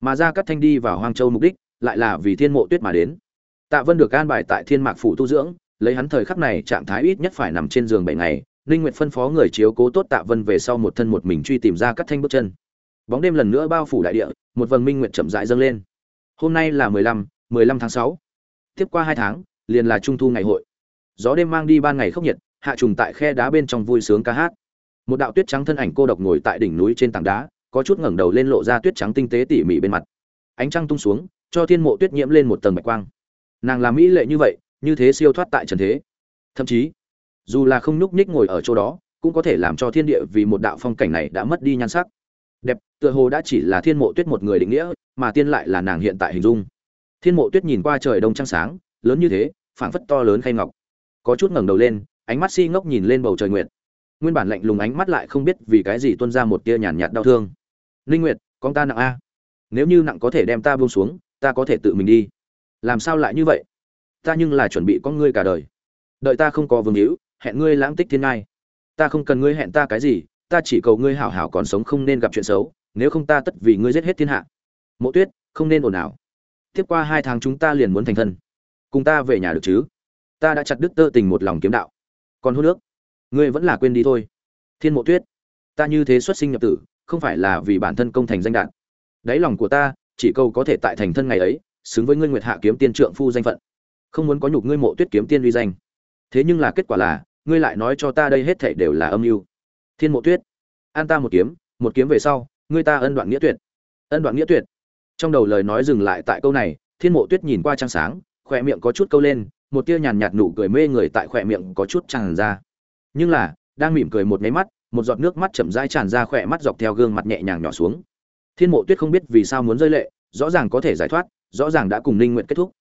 mà ra cắt thanh đi vào hoang châu mục đích lại là vì thiên mộ tuyết mà đến. Tạ vân được an bài tại thiên mạc phủ tu dưỡng lấy hắn thời khắc này trạng thái ít nhất phải nằm trên giường bảy ngày ninh nguyệt phân phó người chiếu cố tốt tạ vân về sau một thân một mình truy tìm ra cắt thanh bước chân. Bóng đêm lần nữa bao phủ đại địa một vầng minh nguyệt chậm rãi dâng lên. Hôm nay là 15, 15 tháng 6. tiếp qua hai tháng liền là trung thu ngày hội. Gió đêm mang đi ban ngày khốc nhiệt hạ trùng tại khe đá bên trong vui sướng ca hát. Một đạo tuyết trắng thân ảnh cô độc ngồi tại đỉnh núi trên tảng đá có chút ngẩng đầu lên lộ ra tuyết trắng tinh tế tỉ mỉ bên mặt. Ánh trăng tung xuống, cho thiên mộ tuyết nhiễm lên một tầng bạch quang. Nàng làm mỹ lệ như vậy, như thế siêu thoát tại trần thế. Thậm chí, dù là không nhúc nhích ngồi ở chỗ đó, cũng có thể làm cho thiên địa vì một đạo phong cảnh này đã mất đi nhan sắc. Đẹp, tựa hồ đã chỉ là thiên mộ tuyết một người định nghĩa, mà tiên lại là nàng hiện tại hình dung. Thiên mộ tuyết nhìn qua trời đông trăng sáng, lớn như thế, phảng phất to lớn khay ngọc. Có chút ngẩng đầu lên, ánh mắt si ngốc nhìn lên bầu trời nguyệt. Nguyên bản lạnh lùng ánh mắt lại không biết vì cái gì tuôn ra một tia nhàn nhạt đau thương. Ninh nguyệt, con ta nặng a. Nếu như nặng có thể đem ta buông xuống, ta có thể tự mình đi. Làm sao lại như vậy? Ta nhưng là chuẩn bị con ngươi cả đời. Đợi ta không có vương hữu, hẹn ngươi lãng tích thiên ngai. Ta không cần ngươi hẹn ta cái gì, ta chỉ cầu ngươi hảo hảo còn sống không nên gặp chuyện xấu, nếu không ta tất vì ngươi giết hết thiên hạ. Mộ tuyết, không nên ồn ào. Tiếp qua hai tháng chúng ta liền muốn thành thân. Cùng ta về nhà được chứ? Ta đã chặt đứt tơ tình một lòng kiếm đạo. Còn hôn nước ngươi vẫn là quên đi thôi. Thiên mộ tuyết, ta như thế xuất sinh nhập tử không phải là vì bản thân công thành danh đạt, đáy lòng của ta chỉ cầu có thể tại thành thân ngày ấy xứng với ngươi nguyệt hạ kiếm tiên trượng phu danh phận. Không muốn có nhục ngươi mộ tuyết kiếm tiên uy danh. Thế nhưng là kết quả là ngươi lại nói cho ta đây hết thảy đều là âm mưu. Thiên mộ tuyết an ta một kiếm một kiếm về sau ngươi ta ân đoạn nghĩa tuyệt. Ân đoạn nghĩa tuyệt. Trong đầu lời nói dừng lại tại câu này thiên mộ tuyết nhìn qua trăng sáng khỏe miệng có chút câu lên một tia nhàn nhạt nụ cười mê người tại khỏe miệng có chút tràn ra. Nhưng là đang mỉm cười một nháy mắt một giọt nước mắt chậm rãi tràn ra khỏe mắt dọc theo gương mặt nhẹ nhàng nhỏ xuống. Thiên mộ tuyết không biết vì sao muốn rơi lệ rõ ràng có thể giải thoát rõ ràng đã cùng ninh nguyện kết thúc.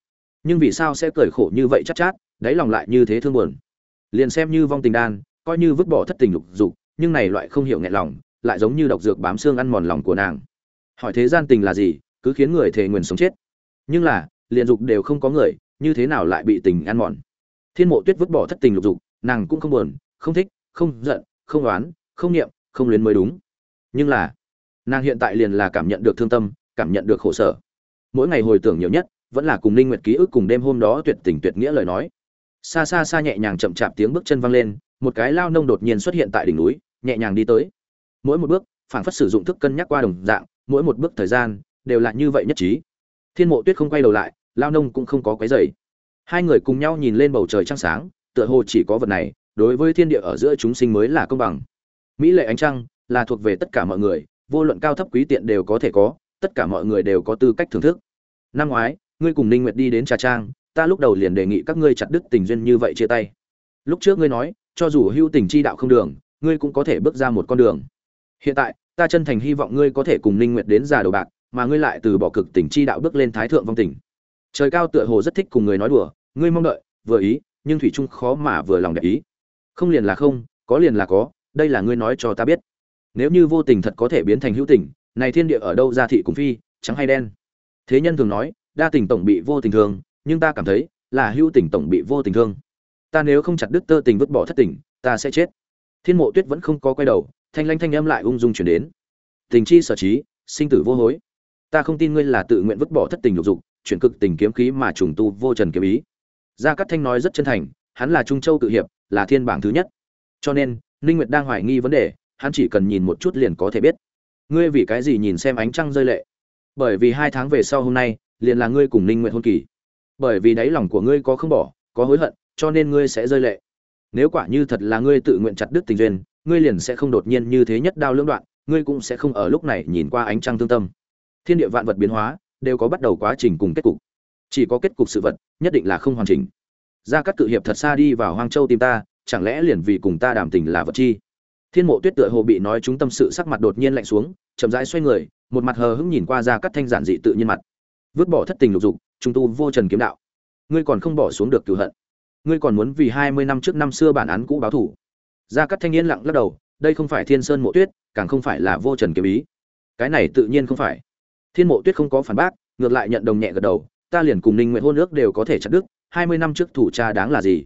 Nhưng vì sao sẽ cười khổ như vậy chắc chát, chát đáy lòng lại như thế thương buồn. Liền xem như vong tình đan coi như vứt bỏ thất tình lục dục nhưng này loại không hiểu nghẹn lòng lại giống như độc dược bám xương ăn mòn lòng của nàng. Hỏi thế gian tình là gì cứ khiến người thề nguyền sống chết. Nhưng là liền dục đều không có người như thế nào lại bị tình ăn mòn? Thiên mộ tuyết vứt bỏ thất tình lục dục nàng cũng không buồn không thích không giận không oán không niệm, không luyến mới đúng. Nhưng là, nàng hiện tại liền là cảm nhận được thương tâm, cảm nhận được khổ sở. Mỗi ngày hồi tưởng nhiều nhất, vẫn là cùng linh nguyệt ký ức cùng đêm hôm đó tuyệt tình tuyệt nghĩa lời nói. Xa xa xa nhẹ nhàng chậm chạp tiếng bước chân vang lên, một cái lao nông đột nhiên xuất hiện tại đỉnh núi, nhẹ nhàng đi tới. Mỗi một bước, phảng phất sử dụng thức cân nhắc qua đồng dạng, mỗi một bước thời gian, đều là như vậy nhất trí. Thiên mộ tuyết không quay đầu lại, lao nông cũng không có quấy rầy. Hai người cùng nhau nhìn lên bầu trời trăng sáng, tựa hồ chỉ có vật này, đối với thiên địa ở giữa chúng sinh mới là công bằng mỹ lệ ánh trăng là thuộc về tất cả mọi người, vô luận cao thấp quý tiện đều có thể có, tất cả mọi người đều có tư cách thưởng thức. Năm ngoái, ngươi cùng ninh nguyệt đi đến trà trang, ta lúc đầu liền đề nghị các ngươi chặt đứt tình duyên như vậy chia tay. Lúc trước ngươi nói, cho dù hưu tình chi đạo không đường, ngươi cũng có thể bước ra một con đường. Hiện tại, ta chân thành hy vọng ngươi có thể cùng ninh nguyệt đến già đầu bạc, mà ngươi lại từ bỏ cực tình chi đạo bước lên thái thượng vong tình trời cao tựa hồ rất thích cùng người nói đùa, ngươi mong đợi, vừa ý, nhưng thủy trung khó mà vừa lòng để ý. Không liền là không, có liền là có đây là ngươi nói cho ta biết. Nếu như vô tình thật có thể biến thành hữu tình, này thiên địa ở đâu ra thị cùng phi, trắng hay đen? Thế nhân thường nói, đa tình tổng bị vô tình thương, nhưng ta cảm thấy là hữu tình tổng bị vô tình thương. Ta nếu không chặt đứt tơ tình vứt bỏ thất tình, ta sẽ chết. Thiên mộ tuyết vẫn không có quay đầu, thanh lanh thanh âm lại ung dung chuyển đến. Tình chi sở trí, sinh tử vô hối. Ta không tin ngươi là tự nguyện vứt bỏ thất tình lục dục, chuyển cực tình kiếm khí mà trùng tu vô trần kiếm ý. Gia cát thanh nói rất chân thành, hắn là trung châu tự hiệp, là thiên bảng thứ nhất. Cho nên ninh nguyệt đang hoài nghi vấn đề, hắn chỉ cần nhìn một chút liền có thể biết. Ngươi vì cái gì nhìn xem ánh trăng rơi lệ? Bởi vì hai tháng về sau hôm nay, liền là ngươi cùng ninh nguyệt hôn kỳ. Bởi vì đáy lòng của ngươi có không bỏ, có hối hận, cho nên ngươi sẽ rơi lệ. Nếu quả như thật là ngươi tự nguyện chặt đứt tình duyên, ngươi liền sẽ không đột nhiên như thế nhất đao lưỡng đoạn, ngươi cũng sẽ không ở lúc này nhìn qua ánh trăng tương tâm. Thiên địa vạn vật biến hóa, đều có bắt đầu quá trình cùng kết cục. Chỉ có kết cục sự vật, nhất định là không hoàn chỉnh. Gia cát cự hiệp thật xa đi vào hoang châu tìm ta chẳng lẽ liền vì cùng ta đàm tình là vật chi? Thiên mộ tuyết tựa hồ bị nói chúng tâm sự sắc mặt đột nhiên lạnh xuống, chậm rãi xoay người, một mặt hờ hững nhìn qua gia cát thanh giản dị tự nhiên mặt. Vứt bỏ thất tình lục dục chúng tu vô trần kiếm đạo. Ngươi còn không bỏ xuống được cửu hận. Ngươi còn muốn vì hai mươi năm trước năm xưa bản án cũ báo thủ. Gia cát thanh niên lặng lắc đầu, đây không phải thiên sơn mộ tuyết, càng không phải là vô trần kiếm ý. Cái này tự nhiên không phải. Thiên mộ tuyết không có phản bác, ngược lại nhận đồng nhẹ gật đầu, ta liền cùng ninh nguyện hôn ước đều có thể chặt đứt, hai mươi năm trước thủ cha đáng là gì?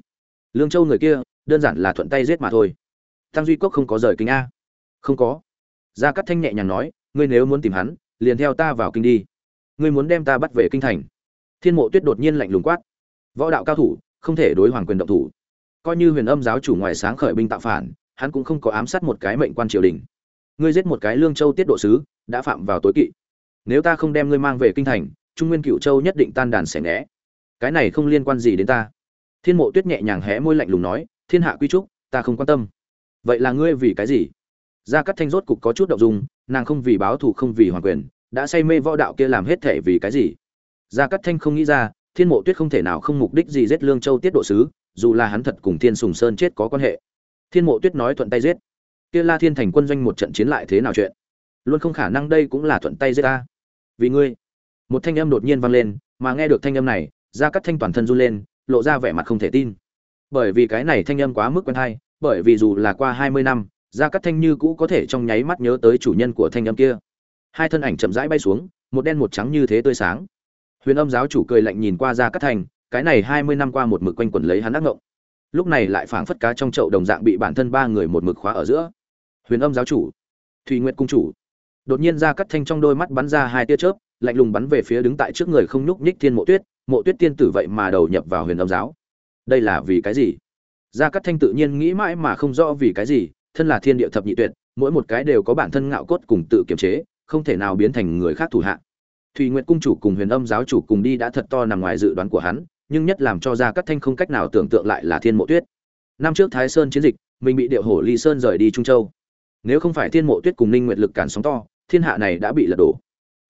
Lương châu người kia đơn giản là thuận tay giết mà thôi. Tăng duy cốc không có rời kinh a. Không có. Gia cát thanh nhẹ nhàng nói, ngươi nếu muốn tìm hắn, liền theo ta vào kinh đi. Ngươi muốn đem ta bắt về kinh thành. Thiên mộ tuyết đột nhiên lạnh lùng quát, võ đạo cao thủ, không thể đối hoàng quyền động thủ. Coi như huyền âm giáo chủ ngoài sáng khởi binh tạo phản, hắn cũng không có ám sát một cái mệnh quan triều đình. Ngươi giết một cái lương châu tiết độ sứ, đã phạm vào tối kỵ. Nếu ta không đem ngươi mang về kinh thành, trung nguyên cựu châu nhất định tan đàn xẻ nghẽ cái này không liên quan gì đến ta. Thiên mộ tuyết nhẹ nhàng hé môi lạnh lùng nói thiên hạ quy trúc, ta không quan tâm. Vậy là ngươi vì cái gì? Gia cắt thanh rốt cục có chút động dung, nàng không vì báo thù, không vì hoàn quyền, đã say mê võ đạo kia làm hết thể vì cái gì? Gia cắt thanh không nghĩ ra, thiên mộ tuyết không thể nào không mục đích gì giết lương châu tiết độ sứ, dù là hắn thật cùng thiên sùng sơn chết có quan hệ. Thiên mộ tuyết nói thuận tay giết. Kia la thiên thành quân doanh một trận chiến lại thế nào chuyện? Luôn không khả năng đây cũng là thuận tay giết ta. Vì ngươi. Một thanh âm đột nhiên vang lên, mà nghe được thanh âm này, gia cắt thanh toàn thân run lên, lộ ra vẻ mặt không thể tin bởi vì cái này thanh âm quá mức quen hay, bởi vì dù là qua hai mươi năm, gia cắt thanh như cũ có thể trong nháy mắt nhớ tới chủ nhân của thanh âm kia. Hai thân ảnh chậm rãi bay xuống, một đen một trắng như thế tươi sáng. Huyền âm giáo chủ cười lạnh nhìn qua gia cắt thành cái này hai mươi năm qua một mực quanh quẩn lấy hắn ác ngộng. Lúc này lại phảng phất cá trong chậu đồng dạng bị bản thân ba người một mực khóa ở giữa. Huyền âm giáo chủ thùy nguyện cung chủ. Đột nhiên gia cắt thanh trong đôi mắt bắn ra hai tia chớp, lạnh lùng bắn về phía đứng tại trước người không nhúc nhích thiên mộ tuyết. Mộ tuyết tiên tử vậy mà đầu nhập vào huyền âm giáo đây là vì cái gì? Gia cắt thanh tự nhiên nghĩ mãi mà không rõ vì cái gì, thân là thiên địa thập nhị tuyệt, mỗi một cái đều có bản thân ngạo cốt cùng tự kiềm chế, không thể nào biến thành người khác thủ hạ. Thùy nguyệt cung chủ cùng huyền âm giáo chủ cùng đi đã thật to nằm ngoài dự đoán của hắn, nhưng nhất làm cho gia cắt thanh không cách nào tưởng tượng lại là thiên mộ tuyết. Năm trước thái sơn chiến dịch, mình bị điệu hổ ly sơn rời đi trung châu. Nếu không phải thiên mộ tuyết cùng ninh nguyệt lực cản sóng to, thiên hạ này đã bị lật đổ.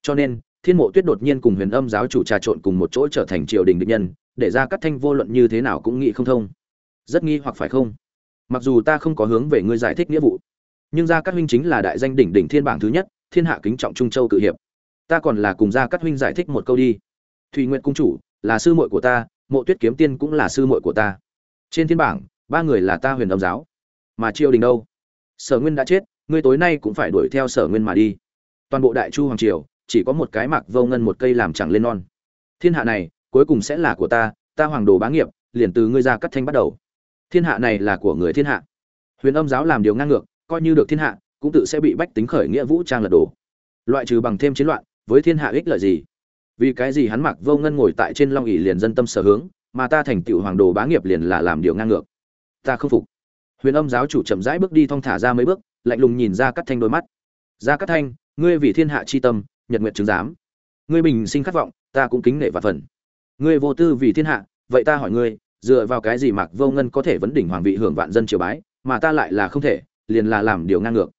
Cho nên, thiên mộ tuyết đột nhiên cùng huyền âm giáo chủ trà trộn cùng một chỗ trở thành triều đình địch nhân để ra cắt thanh vô luận như thế nào cũng nghĩ không thông. Rất nghi hoặc phải không? Mặc dù ta không có hướng về ngươi giải thích nghĩa vụ, nhưng gia cát huynh chính là đại danh đỉnh đỉnh thiên bảng thứ nhất, thiên hạ kính trọng trung châu cự hiệp. Ta còn là cùng gia cát huynh giải thích một câu đi. Thùy nguyện cung chủ, là sư muội của ta, mộ tuyết kiếm tiên cũng là sư muội của ta. Trên thiên bảng, ba người là ta huyền âm giáo. Mà triều đình đâu? Sở nguyên đã chết, ngươi tối nay cũng phải đuổi theo sở nguyên mà đi. Toàn bộ đại chu hoàng triều, chỉ có một cái mạc vô ngân một cây làm chẳng lên non. Thiên hạ này cuối cùng sẽ là của ta ta hoàng đồ bá nghiệp, liền từ ngươi ra cắt thanh bắt đầu. Thiên hạ này là của người thiên hạ. Huyền âm giáo làm điều ngang ngược, coi như được thiên hạ, cũng tự sẽ bị bách tính khởi nghĩa vũ trang lật đổ. Loại trừ bằng thêm chiến loạn, với thiên hạ ích lợi gì? Vì cái gì hắn mặc vô ngân ngồi tại trên long ỉ liền dân tâm sở hướng, mà ta thành tựu hoàng đồ bá nghiệp liền là làm điều ngang ngược? Ta không phục. Huyền âm giáo chủ chậm rãi bước đi thong thả ra mấy bước, lạnh lùng nhìn ra cắt thanh đôi mắt. Ra cắt thanh, ngươi vì thiên hạ chi tâm, nhật nguyệt chứng giám. Ngươi bình sinh khát vọng, ta cũng kính nể và phần ngươi vô tư vì thiên hạ, vậy ta hỏi ngươi, dựa vào cái gì mạc vô ngân có thể vấn đỉnh hoàng vị hưởng vạn dân triều bái, mà ta lại là không thể, liền là làm điều ngang ngược.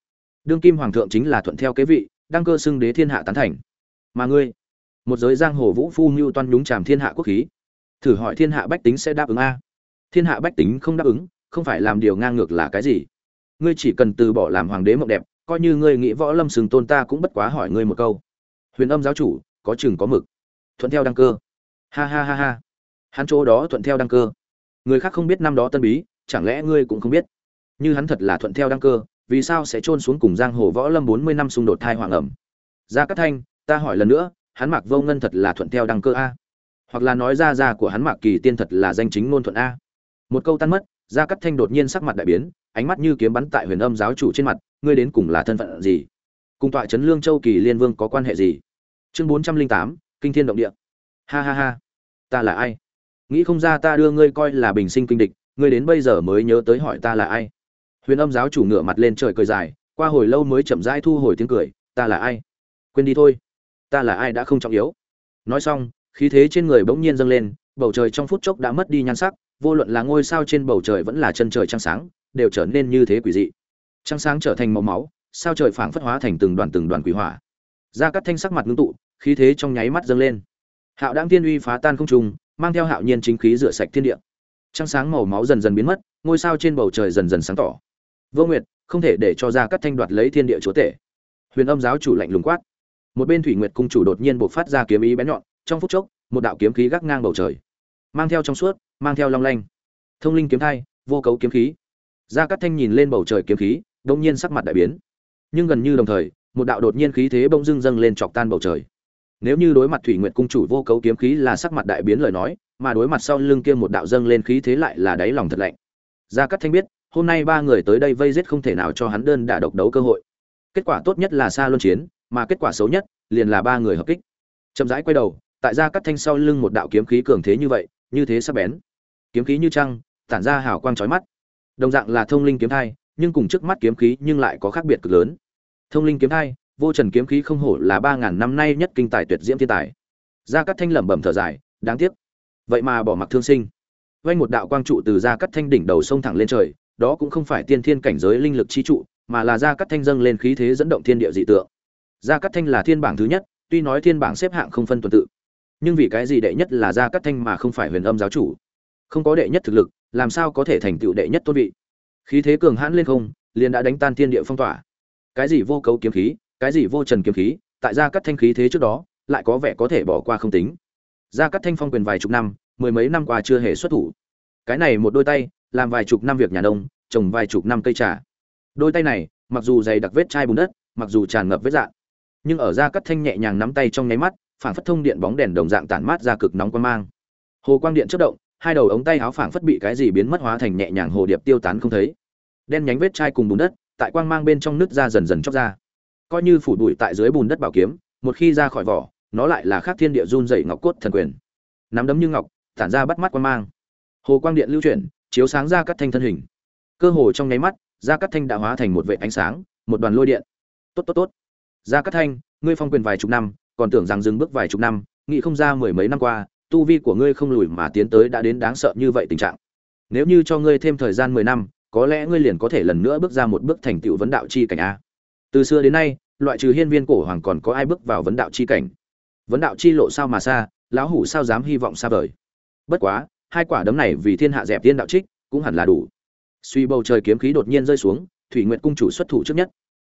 Đương kim hoàng thượng chính là thuận theo kế vị, đăng cơ xưng đế thiên hạ tán thành. Mà ngươi, một giới giang hồ vũ phu mưu toan nhúng tràm thiên hạ quốc khí. Thử hỏi thiên hạ bách tính sẽ đáp ứng a. Thiên hạ bách tính không đáp ứng, không phải làm điều ngang ngược là cái gì? Ngươi chỉ cần từ bỏ làm hoàng đế mộng đẹp, coi như ngươi nghĩ võ lâm sừng tôn ta cũng bất quá hỏi ngươi một câu. Huyền âm giáo chủ, có chừng có mực. Thuận theo đăng cơ ha ha ha ha. Hắn chỗ đó thuận theo đăng cơ. Người khác không biết năm đó tân bí, chẳng lẽ ngươi cũng không biết? Như hắn thật là thuận theo đăng cơ, vì sao sẽ trôn xuống cùng giang hồ võ lâm bốn mươi năm xung đột thai hoàng ẩm? Gia cát thanh, ta hỏi lần nữa, hắn mặc vô ngân thật là thuận theo đăng cơ a? Hoặc là nói ra ra của hắn mặc kỳ tiên thật là danh chính ngôn thuận a? Một câu tan mất, gia cát thanh đột nhiên sắc mặt đại biến, ánh mắt như kiếm bắn tại huyền âm giáo chủ trên mặt, ngươi đến cùng là thân phận gì? Cùng tọa trấn lương châu kỳ liên vương có quan hệ gì? Chương bốn trăm linh tám, kinh thiên động địa ha ha ha. Ta là ai? Nghĩ không ra ta đưa ngươi coi là bình sinh kinh địch, ngươi đến bây giờ mới nhớ tới hỏi ta là ai. Huyền âm giáo chủ ngửa mặt lên trời cười dài, qua hồi lâu mới chậm rãi thu hồi tiếng cười, ta là ai? Quên đi thôi. Ta là ai đã không trọng yếu. Nói xong, khí thế trên người bỗng nhiên dâng lên, bầu trời trong phút chốc đã mất đi nhan sắc, vô luận là ngôi sao trên bầu trời vẫn là chân trời trăng sáng, đều trở nên như thế quỷ dị. Trăng sáng trở thành màu máu, sao trời phảng phất hóa thành từng đoàn từng đoàn quỷ hỏa. Ra cắt thanh sắc mặt ngưng tụ, khí thế trong nháy mắt dâng lên hạo đáng tiên uy phá tan không trung, mang theo hạo nhiên chính khí rửa sạch thiên địa. Trăng sáng màu máu dần dần biến mất, ngôi sao trên bầu trời dần dần sáng tỏ. Vô nguyệt, không thể để cho gia cắt thanh đoạt lấy thiên địa chúa tể. Huyền âm giáo chủ lạnh lùng quát. Một bên thủy nguyệt cung chủ đột nhiên buộc phát ra kiếm ý bén nhọn, trong phút chốc, một đạo kiếm khí gác ngang bầu trời. Mang theo trong suốt, mang theo long lanh. Thông linh kiếm thai, vô cấu kiếm khí. Gia cắt thanh nhìn lên bầu trời kiếm khí, đột nhiên sắc mặt đại biến. Nhưng gần như đồng thời, một đạo đột nhiên khí thế bỗng dưng dâng lên chọc tan bầu trời nếu như đối mặt thủy nguyệt cung chủ vô cấu kiếm khí là sắc mặt đại biến lời nói, mà đối mặt sau lưng kia một đạo dâng lên khí thế lại là đáy lòng thật lạnh. Gia cắt thanh biết, hôm nay ba người tới đây vây giết không thể nào cho hắn đơn đả độc đấu cơ hội. Kết quả tốt nhất là xa luân chiến, mà kết quả xấu nhất, liền là ba người hợp kích. Chậm rãi quay đầu, tại gia cắt thanh sau lưng một đạo kiếm khí cường thế như vậy, như thế sắp bén. Kiếm khí như trăng, tản ra hào quang chói mắt. Đồng dạng là thông linh kiếm thai, nhưng cùng trước mắt kiếm khí nhưng lại có khác biệt cực lớn. Thông linh kiếm thai vô trần kiếm khí không hổ là ba ngàn năm nay nhất kinh tài tuyệt diễm thiên tài. Gia cắt thanh lẩm bẩm thở dài, đáng tiếc. Vậy mà bỏ mặc thương sinh. Vay một đạo quang trụ từ gia cắt thanh đỉnh đầu sông thẳng lên trời, đó cũng không phải tiên thiên cảnh giới linh lực chi trụ, mà là gia cắt thanh dâng lên khí thế dẫn động thiên địa dị tượng. Gia cắt thanh là thiên bảng thứ nhất, tuy nói thiên bảng xếp hạng không phân tuần tự, nhưng vì cái gì đệ nhất là gia cắt thanh mà không phải huyền âm giáo chủ? Không có đệ nhất thực lực, làm sao có thể thành tựu đệ nhất tôn vị? Khí thế cường hãn lên không, liền đã đánh tan thiên địa phong tỏa. Cái gì vô cấu kiếm khí cái gì vô trần kiếm khí, tại gia cắt thanh khí thế trước đó, lại có vẻ có thể bỏ qua không tính. Gia cắt thanh phong quyền vài chục năm, mười mấy năm qua chưa hề xuất thủ. Cái này một đôi tay, làm vài chục năm việc nhà đông trồng vài chục năm cây trà. Đôi tay này, mặc dù dày đặc vết chai bùn đất, mặc dù tràn ngập vết dạng nhưng ở gia cắt thanh nhẹ nhàng nắm tay trong nháy mắt, phảng phất thông điện bóng đèn đồng dạng tản mát ra cực nóng quan mang. Hồ quang điện chất động, hai đầu ống tay áo phảng phất bị cái gì biến mất hóa thành nhẹ nhàng hồ điệp tiêu tán không thấy. Đen nhánh vết chai cùng bùn đất, tại quang mang bên trong nước ra dần dần chóc ra coi như phủ bụi tại dưới bùn đất bảo kiếm, một khi ra khỏi vỏ, nó lại là khác thiên địa run dày ngọc cốt thần quyền. Nắm đấm như ngọc, tản ra bắt mắt quan mang. Hồ quang điện lưu chuyển, chiếu sáng ra các thanh thân hình. Cơ hồ trong nháy mắt ra cắt thanh đã hóa thành một vệ ánh sáng, một đoàn lôi điện. Tốt tốt tốt. Ra cắt thanh, ngươi phong quyền vài chục năm, còn tưởng rằng dừng bước vài chục năm, nghĩ không ra mười mấy năm qua, tu vi của ngươi không lùi mà tiến tới đã đến đáng sợ như vậy tình trạng. Nếu như cho ngươi thêm thời gian mười năm, có lẽ ngươi liền có thể lần nữa bước ra một bước thành tựu vấn đạo chi cảnh a từ xưa đến nay, loại trừ hiên viên cổ hoàng còn có ai bước vào vấn đạo chi cảnh? Vấn đạo chi lộ sao mà xa, lão hủ sao dám hy vọng xa vời? Bất quá, hai quả đấm này vì thiên hạ dẹp tiên đạo trích, cũng hẳn là đủ. Suy bầu trời kiếm khí đột nhiên rơi xuống, thủy nguyện cung chủ xuất thủ trước nhất.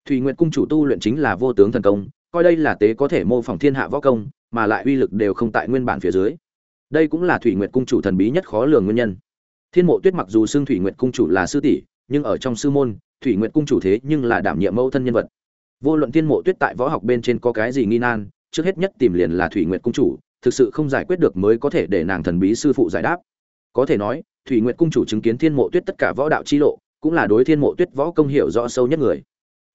Thủy nguyện cung chủ tu luyện chính là vô tướng thần công, coi đây là tế có thể mô phỏng thiên hạ võ công, mà lại uy lực đều không tại nguyên bản phía dưới. Đây cũng là thủy nguyện cung chủ thần bí nhất khó lường nguyên nhân. Thiên mộ tuyết mặc dù xưng thủy nguyện cung chủ là sư tỷ, nhưng ở trong sư môn thủy nguyện cung chủ thế nhưng là đảm nhiệm mẫu thân nhân vật. Vô luận thiên mộ tuyết tại võ học bên trên có cái gì nghi nan, trước hết nhất tìm liền là thủy nguyện cung chủ, thực sự không giải quyết được mới có thể để nàng thần bí sư phụ giải đáp. Có thể nói, thủy nguyện cung chủ chứng kiến thiên mộ tuyết tất cả võ đạo chi lộ, cũng là đối thiên mộ tuyết võ công hiểu rõ sâu nhất người.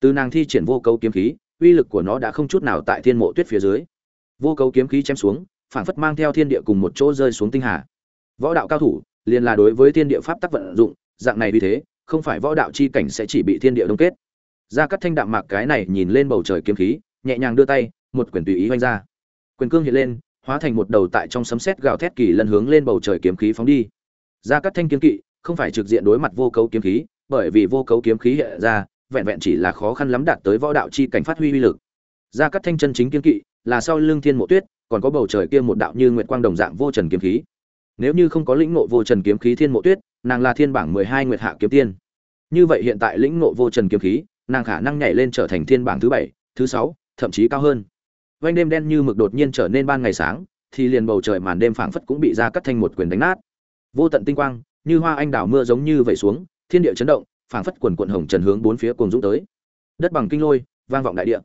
Từ nàng thi triển vô cấu kiếm khí, uy lực của nó đã không chút nào tại thiên mộ tuyết phía dưới. Vô cấu kiếm khí chém xuống phản phất mang theo thiên địa cùng một chỗ rơi xuống tinh hà. Võ đạo cao thủ, liền là đối với thiên địa pháp tắc vận dụng, dạng này vì thế không phải võ đạo chi cảnh sẽ chỉ bị thiên địa đông kết. Ra cắt thanh đạm mạc cái này nhìn lên bầu trời kiếm khí, nhẹ nhàng đưa tay, một quyền tùy ý oanh ra. Quyền cương hiện lên, hóa thành một đầu tại trong sấm sét gào thét kỳ lân hướng lên bầu trời kiếm khí phóng đi. Ra cắt thanh kiếm kỵ, không phải trực diện đối mặt vô cấu kiếm khí, bởi vì vô cấu kiếm khí hiện ra, vẹn vẹn chỉ là khó khăn lắm đạt tới võ đạo chi cảnh phát huy uy lực. Ra cắt thanh chân chính kiếm kỵ, là sau lương thiên mộ tuyết, còn có bầu trời kia một đạo như nguyệt quang đồng dạng vô trần kiếm khí. Nếu như không có lĩnh ngộ vô trần kiếm khí thiên mộ tuyết nàng là thiên bảng mười hai nguyệt hạ kiếm tiên. Như vậy hiện tại lĩnh ngộ vô trần kiếm khí, nàng khả năng nhảy lên trở thành thiên bảng thứ bảy, thứ sáu, thậm chí cao hơn. Vanh đêm đen như mực đột nhiên trở nên ban ngày sáng, thì liền bầu trời màn đêm phảng phất cũng bị ra cắt thành một quyền đánh nát. Vô tận tinh quang, như hoa anh đào mưa giống như vẩy xuống, thiên địa chấn động, phảng phất quần quận hồng trần hướng bốn phía cuồng dũng tới. Đất bằng kinh lôi, vang vọng đại địa.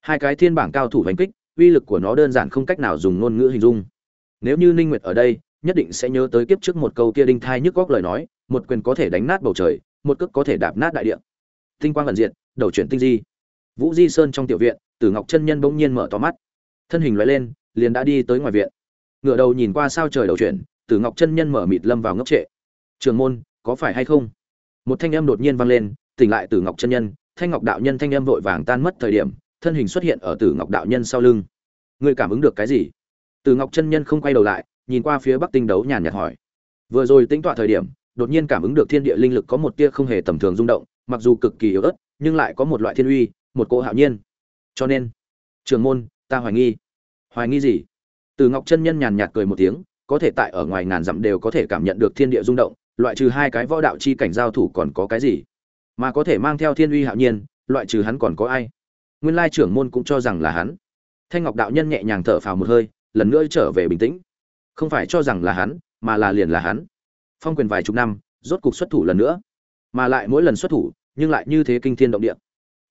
Hai cái thiên bảng cao thủ hành kích, uy lực của nó đơn giản không cách nào dùng ngôn ngữ hình dung. Nếu như ninh nguyệt ở đây nhất định sẽ nhớ tới kiếp trước một câu kia đinh thai nhức góc lời nói, một quyền có thể đánh nát bầu trời, một cước có thể đạp nát đại địa. Tinh quang ẩn diện đầu chuyển tinh di. Vũ di sơn trong tiểu viện, tử ngọc chân nhân bỗng nhiên mở to mắt. Thân hình loại lên, liền đã đi tới ngoài viện. Ngửa đầu nhìn qua sao trời đầu chuyển, tử ngọc chân nhân mở mịt lâm vào ngốc trệ. Trường môn, có phải hay không? Một thanh âm đột nhiên vang lên, tỉnh lại tử ngọc chân nhân, thanh ngọc đạo nhân thanh âm vội vàng tan mất thời điểm, thân hình xuất hiện ở tử ngọc đạo nhân sau lưng. Ngươi cảm ứng được cái gì? Tử ngọc chân nhân không quay đầu lại nhìn qua phía bắc tinh đấu nhàn nhạt hỏi. Vừa rồi tính tọa thời điểm, đột nhiên cảm ứng được thiên địa linh lực có một tia không hề tầm thường rung động, mặc dù cực kỳ yếu ớt, nhưng lại có một loại thiên uy, một cỗ hạo nhiên. Cho nên, trường môn, ta hoài nghi. Hoài nghi gì? Từ ngọc chân nhân nhàn nhạt cười một tiếng, có thể tại ở ngoài ngàn dặm đều có thể cảm nhận được thiên địa rung động, loại trừ hai cái võ đạo chi cảnh giao thủ còn có cái gì? Mà có thể mang theo thiên uy hạo nhiên, loại trừ hắn còn có ai? Nguyên lai trưởng môn cũng cho rằng là hắn. Thanh ngọc đạo nhân nhẹ nhàng thở phào một hơi, lần nữa trở về bình tĩnh không phải cho rằng là hắn, mà là liền là hắn. Phong quyền vài chục năm, rốt cục xuất thủ lần nữa. Mà lại mỗi lần xuất thủ, nhưng lại như thế kinh thiên động địa.